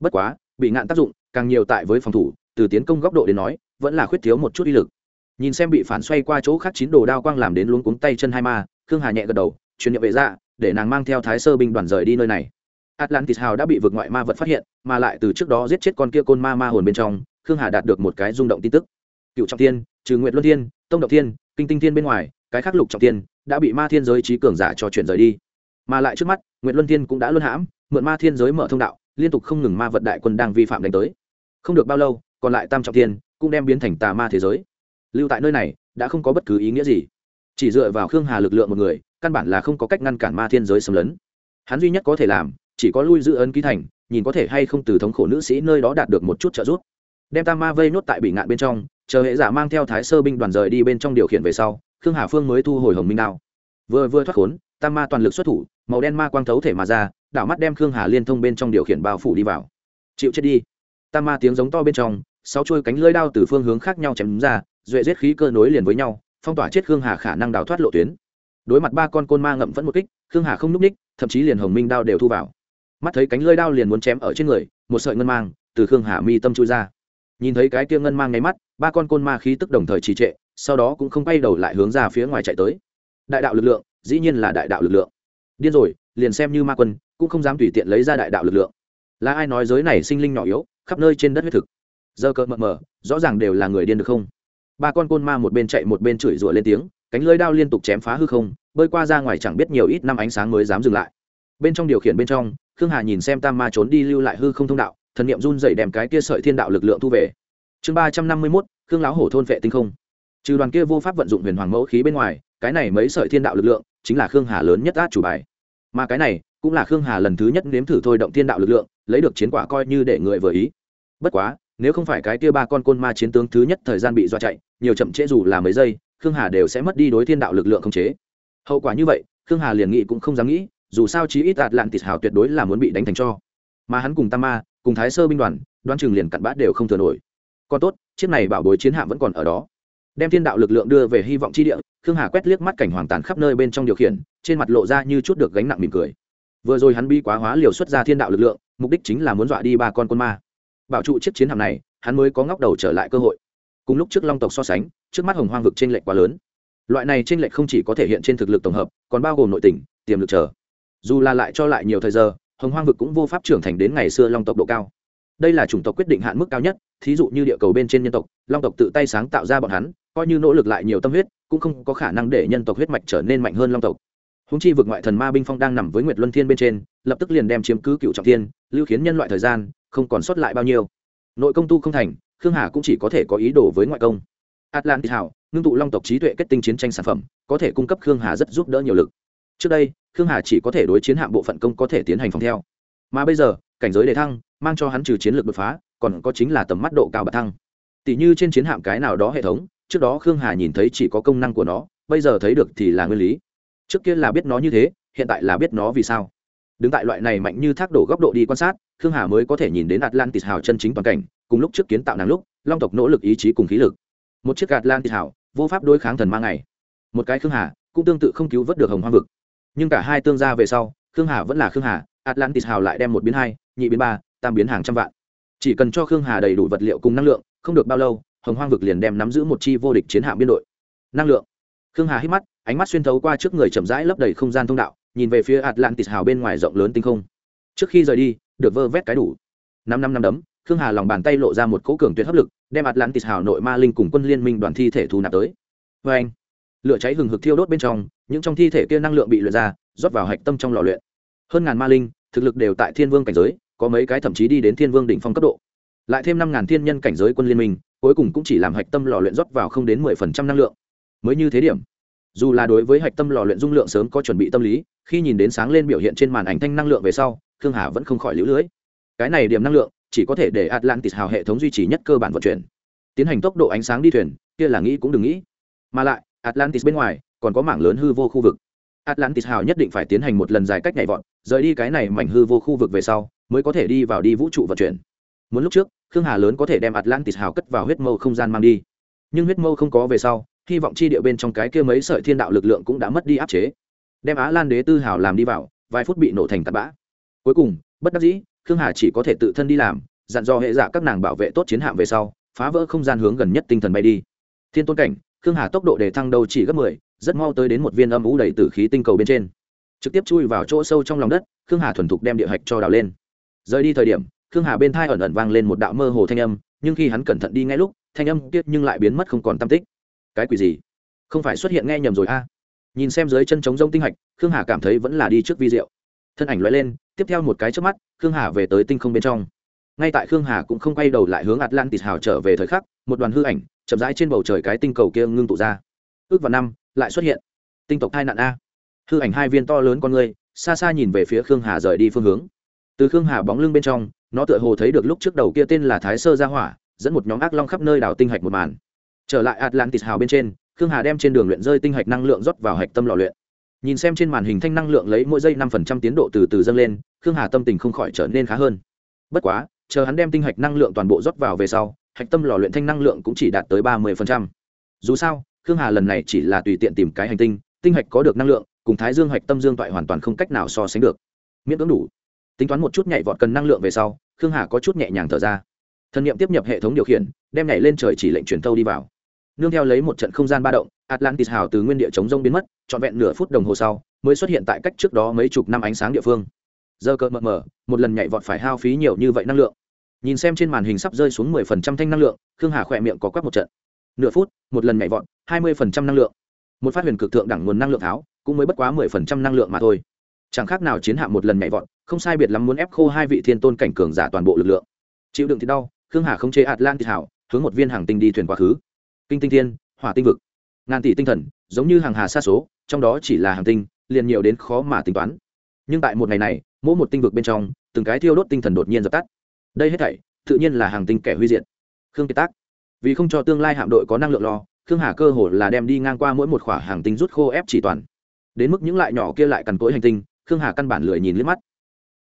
Bất quá, bị ngạn tác dụng, càng nhiều tại với phòng thủ, từ tiến công góc độ đến nói, vẫn là khuyết thiếu một chút ý lực. Nhìn xem bị phản xoay qua chỗ khác chín đồ đao quang làm đến luống cuống tay chân hai ma, khương hà nhẹ gật đầu, truyền nhiệm vệ ra để nàng mang theo thái sơ binh đoàn rời đi nơi này. Atlantis hào đã bị vượt ngoại ma vật phát hiện, mà lại từ trước đó giết chết con kia côn ma ma hồn bên trong, khương hà đạt được một cái rung động tin tức. Cựu trọng tiên trừ nguyện luân thiên, tông động thiên, kinh tinh thiên bên ngoài, cái khắc lục trọng tiên đã bị ma thiên giới trí cường giả cho chuyển rời đi mà lại trước mắt nguyễn luân thiên cũng đã luân hãm, mượn ma thiên giới mở thông đạo, liên tục không ngừng ma vật đại quân đang vi phạm đánh tới. Không được bao lâu, còn lại tam trọng thiên cũng đem biến thành tà ma thế giới. Lưu tại nơi này, đã không có bất cứ ý nghĩa gì. Chỉ dựa vào khương hà lực lượng một người, căn bản là không có cách ngăn cản ma thiên giới xâm lấn. Hắn duy nhất có thể làm, chỉ có lui giữ ấn ký thành, nhìn có thể hay không từ thống khổ nữ sĩ nơi đó đạt được một chút trợ giúp. Đem tam ma vây nốt tại bị ngạn bên trong, chờ hệ giả mang theo thái sơ binh đoàn rời đi bên trong điều khiển về sau, khương hà phương mới thu hồi hồng minh đao. Vừa vừa thoát khốn tam ma toàn lực xuất thủ, màu đen ma quang thấu thể mà ra, đảo mắt đem khương hà liên thông bên trong điều khiển bao phủ đi vào. Chịu chết đi. Tam ma tiếng giống to bên trong, sáu chuôi cánh lưỡi đao từ phương hướng khác nhau chém ra, duệ giết khí cơ nối liền với nhau, phong tỏa chết khương hà khả năng đào thoát lộ tuyến. Đối mặt ba con côn ma ngậm vẫn một kích, khương hà không n ú c ních, thậm chí liền hồng minh đao đều thu vào. Mắt thấy cánh lưỡi đao liền muốn chém ở trên người, một sợi ngân mang từ khương hà mi tâm chui ra. Nhìn thấy cái kia ngân mang nháy mắt, ba con côn ma khí tức đồng thời trì trệ, sau đó cũng không quay đầu lại hướng ra phía ngoài chạy tới. Đại đạo lực lượng dĩ nhiên là đại đạo lực lượng. Điên rồi, liền xem như ma quân, cũng không dám tùy tiện lấy ra đại đạo lực lượng. Là ai nói giới này sinh linh nhỏ yếu, khắp nơi trên đất huyết thực? Giờ cợt mờ mờ, rõ ràng đều là người điên được không? Ba con côn ma một bên chạy một bên chửi rủa lên tiếng, cánh lưới đao liên tục chém phá hư không, bơi qua ra ngoài chẳng biết nhiều ít năm ánh sáng mới dám dừng lại. Bên trong điều khiển bên trong, khương hà nhìn xem tam ma trốn đi lưu lại hư không thông đạo, thần niệm run dày đem cái kia sợi thiên đạo lực lượng thu về. Chương ba trăm năm mươi mốt, khương lão hổ thôn vệ tinh không trừ đoàn kia vô pháp vận dụng huyền hoàng mẫu khí bên ngoài, cái này mấy sợi thiên đạo lực lượng chính là khương hà lớn nhất át chủ bài. Mà cái này cũng là khương hà lần thứ nhất nếm thử thôi động thiên đạo lực lượng, lấy được chiến quả coi như để người vừa ý. Bất quá, nếu không phải cái kia ba con côn ma chiến tướng thứ nhất thời gian bị dọa chạy, nhiều chậm trễ dù là mấy giây, khương hà đều sẽ mất đi đối thiên đạo lực lượng không chế. Hậu quả như vậy, khương hà liền nghĩ cũng không dám nghĩ, dù sao chí ít đạt lạn tịt hào tuyệt đối là muốn bị đánh thành cho. Mà hắn cùng tam ma, cùng thái sơ binh đoàn đoan chừng liền cặn bát đều không thừa nổi. Còn tốt, chiếc này bảo bối chiến hạm vẫn còn ở đó đem thiên đạo lực lượng đưa về hy vọng chi địa, khương hà quét liếc mắt cảnh hoàng tàn khắp nơi bên trong điều khiển, trên mặt lộ ra như chút được gánh nặng mỉm cười. Vừa rồi hắn bi quá hóa liều xuất ra thiên đạo lực lượng, mục đích chính là muốn dọa đi ba con quân ma. Bảo trụ chiếc chiến hạm này, hắn mới có ngóc đầu trở lại cơ hội. Cùng lúc trước long tộc so sánh, trước mắt hồng hoang vực t r ê n lệch quá lớn. Loại này t r ê n lệch không chỉ có thể hiện trên thực lực tổng hợp, còn bao gồm nội tỉnh tiềm lực chờ. Dù là lại cho lại nhiều thời giờ, hồng hoang vực cũng vô pháp trưởng thành đến ngày xưa long tộc độ cao. Đây là chủng tộc quyết định hạn mức cao nhất, thí dụ như địa cầu bên trên nhân tộc, long tộc tự tay sáng tạo ra bọn hắn coi như nỗ lực lại nhiều tâm huyết, cũng không có khả năng để nhân tộc huyết mạch trở nên mạnh hơn long tộc. Húng chi vực ngoại thần ma binh phong đang nằm với nguyệt luân thiên bên trên, lập tức liền đem chiếm cứ cựu trọng thiên, lưu khiến nhân loại thời gian, không còn sót lại bao nhiêu. Nội công tu không thành, khương hà cũng chỉ có thể có ý đồ với ngoại công. Atlantis hảo, ngưng tụ long tộc trí tuệ kết tinh chiến tranh sản phẩm, có thể cung cấp khương hà rất giúp đỡ nhiều lực. Trước đây, khương hà chỉ có thể đối chiến hạm bộ phận công có thể tiến hành phòng theo. Mà bây giờ, cảnh giới đề thăng, mang cho hắn trừ chiến lược đột phá, còn có chính là tầm mắt độ cao bậc thăng. Tỷ như trên chiến hạm cái nào đó hệ thống trước đó khương hà nhìn thấy chỉ có công năng của nó, bây giờ thấy được thì là nguyên lý. Trước kia là biết nó như thế, hiện tại là biết nó vì sao. Đứng tại loại này mạnh như thác đổ góc độ đi quan sát, khương hà mới có thể nhìn đến atlantis hào chân chính toàn cảnh, cùng lúc trước kiến tạo nàng lúc, long tộc nỗ lực ý chí cùng khí lực. Một chiếc atlantis hào, vô pháp đối kháng thần mang ngày. Một cái khương hà, cũng tương tự không cứu vớt được hồng hoang vực. Nhưng cả hai tương gia về sau, khương hà vẫn là khương hà, atlantis hào lại đem một biến hai, nhị biến ba, tam biến hàng trăm vạn. Chỉ cần cho khương hà đầy đủ vật liệu cùng năng lượng, không được bao lâu hồng hoang vực liền đem nắm giữ một chi vô địch chiến hạm biên đội. Năng lượng. Khương hà hít mắt, ánh mắt xuyên thấu qua trước người chậm rãi lấp đầy không gian thông đạo, nhìn về phía atlantis hào bên ngoài rộng lớn tinh không. Trước khi rời đi, được vơ vét cái đủ. Năm năm năm đấm, khương hà lòng bàn tay lộ ra một cỗ cường tuyệt hấp lực, đem atlantis hào nội ma linh cùng quân liên minh đoàn thi thể thu nạp tới. Vê anh, lửa cháy hừng hực thiêu đốt bên trong, những trong thi thể kia năng lượng bị luyện ra, rót vào hạch tâm trong lò luyện. Hơn ngàn ma linh, thực lực đều tại thiên vương cảnh giới, có mấy cái thậm chí đi đến thiên vương đỉnh phong cấp độ. Lại thêm năm ngàn thiên nhân cảnh giới quân liên minh cuối cùng cũng chỉ làm hạch tâm lò luyện rót vào không đến mười phần trăm năng lượng. Mới như thế điểm, dù là đối với hạch tâm lò luyện dung lượng sớm có chuẩn bị tâm lý, khi nhìn đến sáng lên biểu hiện trên màn ảnh thanh năng lượng về sau, khương hà vẫn không khỏi lũ lưỡi cái này điểm năng lượng, chỉ có thể để atlantis hào hệ thống duy trì nhất cơ bản vận chuyển. Tiến hành tốc độ ánh sáng đi thuyền, kia là nghĩ cũng đừng nghĩ. Mà lại, atlantis bên ngoài, còn có mảng lớn hư vô khu vực. Atlantis hào nhất định phải tiến hành một lần dài cách nhảy vọt, rời đi cái này mảnh hư vô khu vực về sau, mới có thể đi vào đi vũ trụ vận chuyển. Muốn lúc trước khương hà lớn có thể đem atlantis hào cất vào huyết mâu không gian mang đi. Nhưng huyết mâu không có về sau, hy vọng chi địa bên trong cái kia mấy sợi thiên đạo lực lượng cũng đã mất đi áp chế. Đem á lan đế tư hào làm đi vào, vài phút bị nổ thành tạt bã. Cuối cùng, bất đắc dĩ, khương hà chỉ có thể tự thân đi làm, dặn dò hệ giả các nàng bảo vệ tốt chiến hạm về sau, phá vỡ không gian hướng gần nhất tinh thần bay đi. Thiên tôn cảnh, khương hà tốc độ để thăng đầu chỉ gấp mười, rất mau tới đến một viên âm ú đầy tử khí tinh cầu bên trên. Trực tiếp chui vào chỗ sâu trong lòng đất, khương hà thuần thục đem địa hạch cho đào lên. Rời đi thời điểm khương hà bên thai ẩn ẩn vang lên một đạo mơ hồ thanh âm, nhưng khi hắn cẩn thận đi ngay lúc, thanh âm tiết nhưng lại biến mất không còn tam tích. Cái quỷ gì? Không phải xuất hiện nghe nhầm rồi a? Nhìn xem dưới chân trống rông tinh hạch, khương hà cảm thấy vẫn là đi trước vi diệu. Thân ảnh loại lên, tiếp theo một cái trước mắt, khương hà về tới tinh không bên trong. Ngay tại khương hà cũng không quay đầu lại hướng atlantis hào trở về thời khắc, một đoàn hư ảnh, chậm rãi trên bầu trời cái tinh cầu kia ngưng tụ ra. Ước vào năm, lại xuất hiện. Tinh tộc hai nạn a. Hư ảnh hai viên to lớn con người, xa xa nhìn về phía khương hà rời đi phương hướng. Từ khương hà bóng lưng bên trong nó tựa hồ thấy được lúc trước đầu kia tên là thái sơ gia hỏa, dẫn một nhóm ác long khắp nơi đào tinh hạch một màn. Trở lại atlantis hào bên trên, khương hà đem trên đường luyện rơi tinh hạch năng lượng rót vào hạch tâm lò luyện. Nhìn xem trên màn hình thanh năng lượng lấy mỗi giây năm phần trăm tiến độ từ từ dâng lên, khương hà tâm tình không khỏi trở nên khá hơn. Bất quá, chờ hắn đem tinh hạch năng lượng toàn bộ rót vào về sau, hạch tâm lò luyện thanh năng lượng cũng chỉ đạt tới ba mươi phần trăm. Dù sao, khương hà lần này chỉ là tùy tiện tìm cái hành tinh tinh hạch có được năng lượng, cùng thái dương hạch tâm dương toại hoàn toàn không cách nào so sánh được. Miễn cưỡng đủ tính toán một chút nhảy vọt cần năng lượng về sau, khương hà có chút nhẹ nhàng thở ra. Thần nghiệm tiếp nhập hệ thống điều khiển, đem nhảy lên trời chỉ lệnh truyền thâu đi vào. Nương theo lấy một trận không gian ba động, atlantis hào từ nguyên địa chống rông biến mất, trọn vẹn nửa phút đồng hồ sau, mới xuất hiện tại cách trước đó mấy chục năm ánh sáng địa phương. Giờ cợt mờ mờ, một lần nhảy vọt phải hao phí nhiều như vậy năng lượng. Nhìn xem trên màn hình sắp rơi xuống mười phần trăm thanh năng lượng, khương hà khỏe miệng có quắc một trận. Nửa phút, một lần nhảy vọt, hai mươi phần trăm năng lượng. Một phát huyền cực thượng đẳng nguồn năng lượng tháo, cũng mới bất quá mười phần trăm năng lượng mà thôi chẳng khác nào chiến hạm một lần nhảy vọt, không sai biệt lắm muốn ép khô hai vị thiên tôn cảnh cường giả toàn bộ lực lượng. Chịu đựng thì đau, khương hà không chế atlantis hảo, hướng một viên hàng tinh đi thuyền quá khứ. Kinh tinh thiên, hỏa tinh vực. Ngàn tỷ tinh thần, giống như hàng hà xa số, trong đó chỉ là hàng tinh, liền nhiều đến khó mà tính toán. Nhưng tại một ngày này, mỗi một tinh vực bên trong, từng cái thiêu đốt tinh thần đột nhiên dập tắt. Đây hết thảy, tự nhiên là hàng tinh kẻ huy diện khương kiệt tác. Vì không cho tương lai hạm đội có năng lượng lo, khương hà cơ hồ là đem đi ngang qua mỗi một khỏa hàng tinh rút khô ép chỉ toàn. Đến mức những loại nhỏ kia lại cằn cỗi hành tinh khương hà căn bản lười nhìn liếc mắt.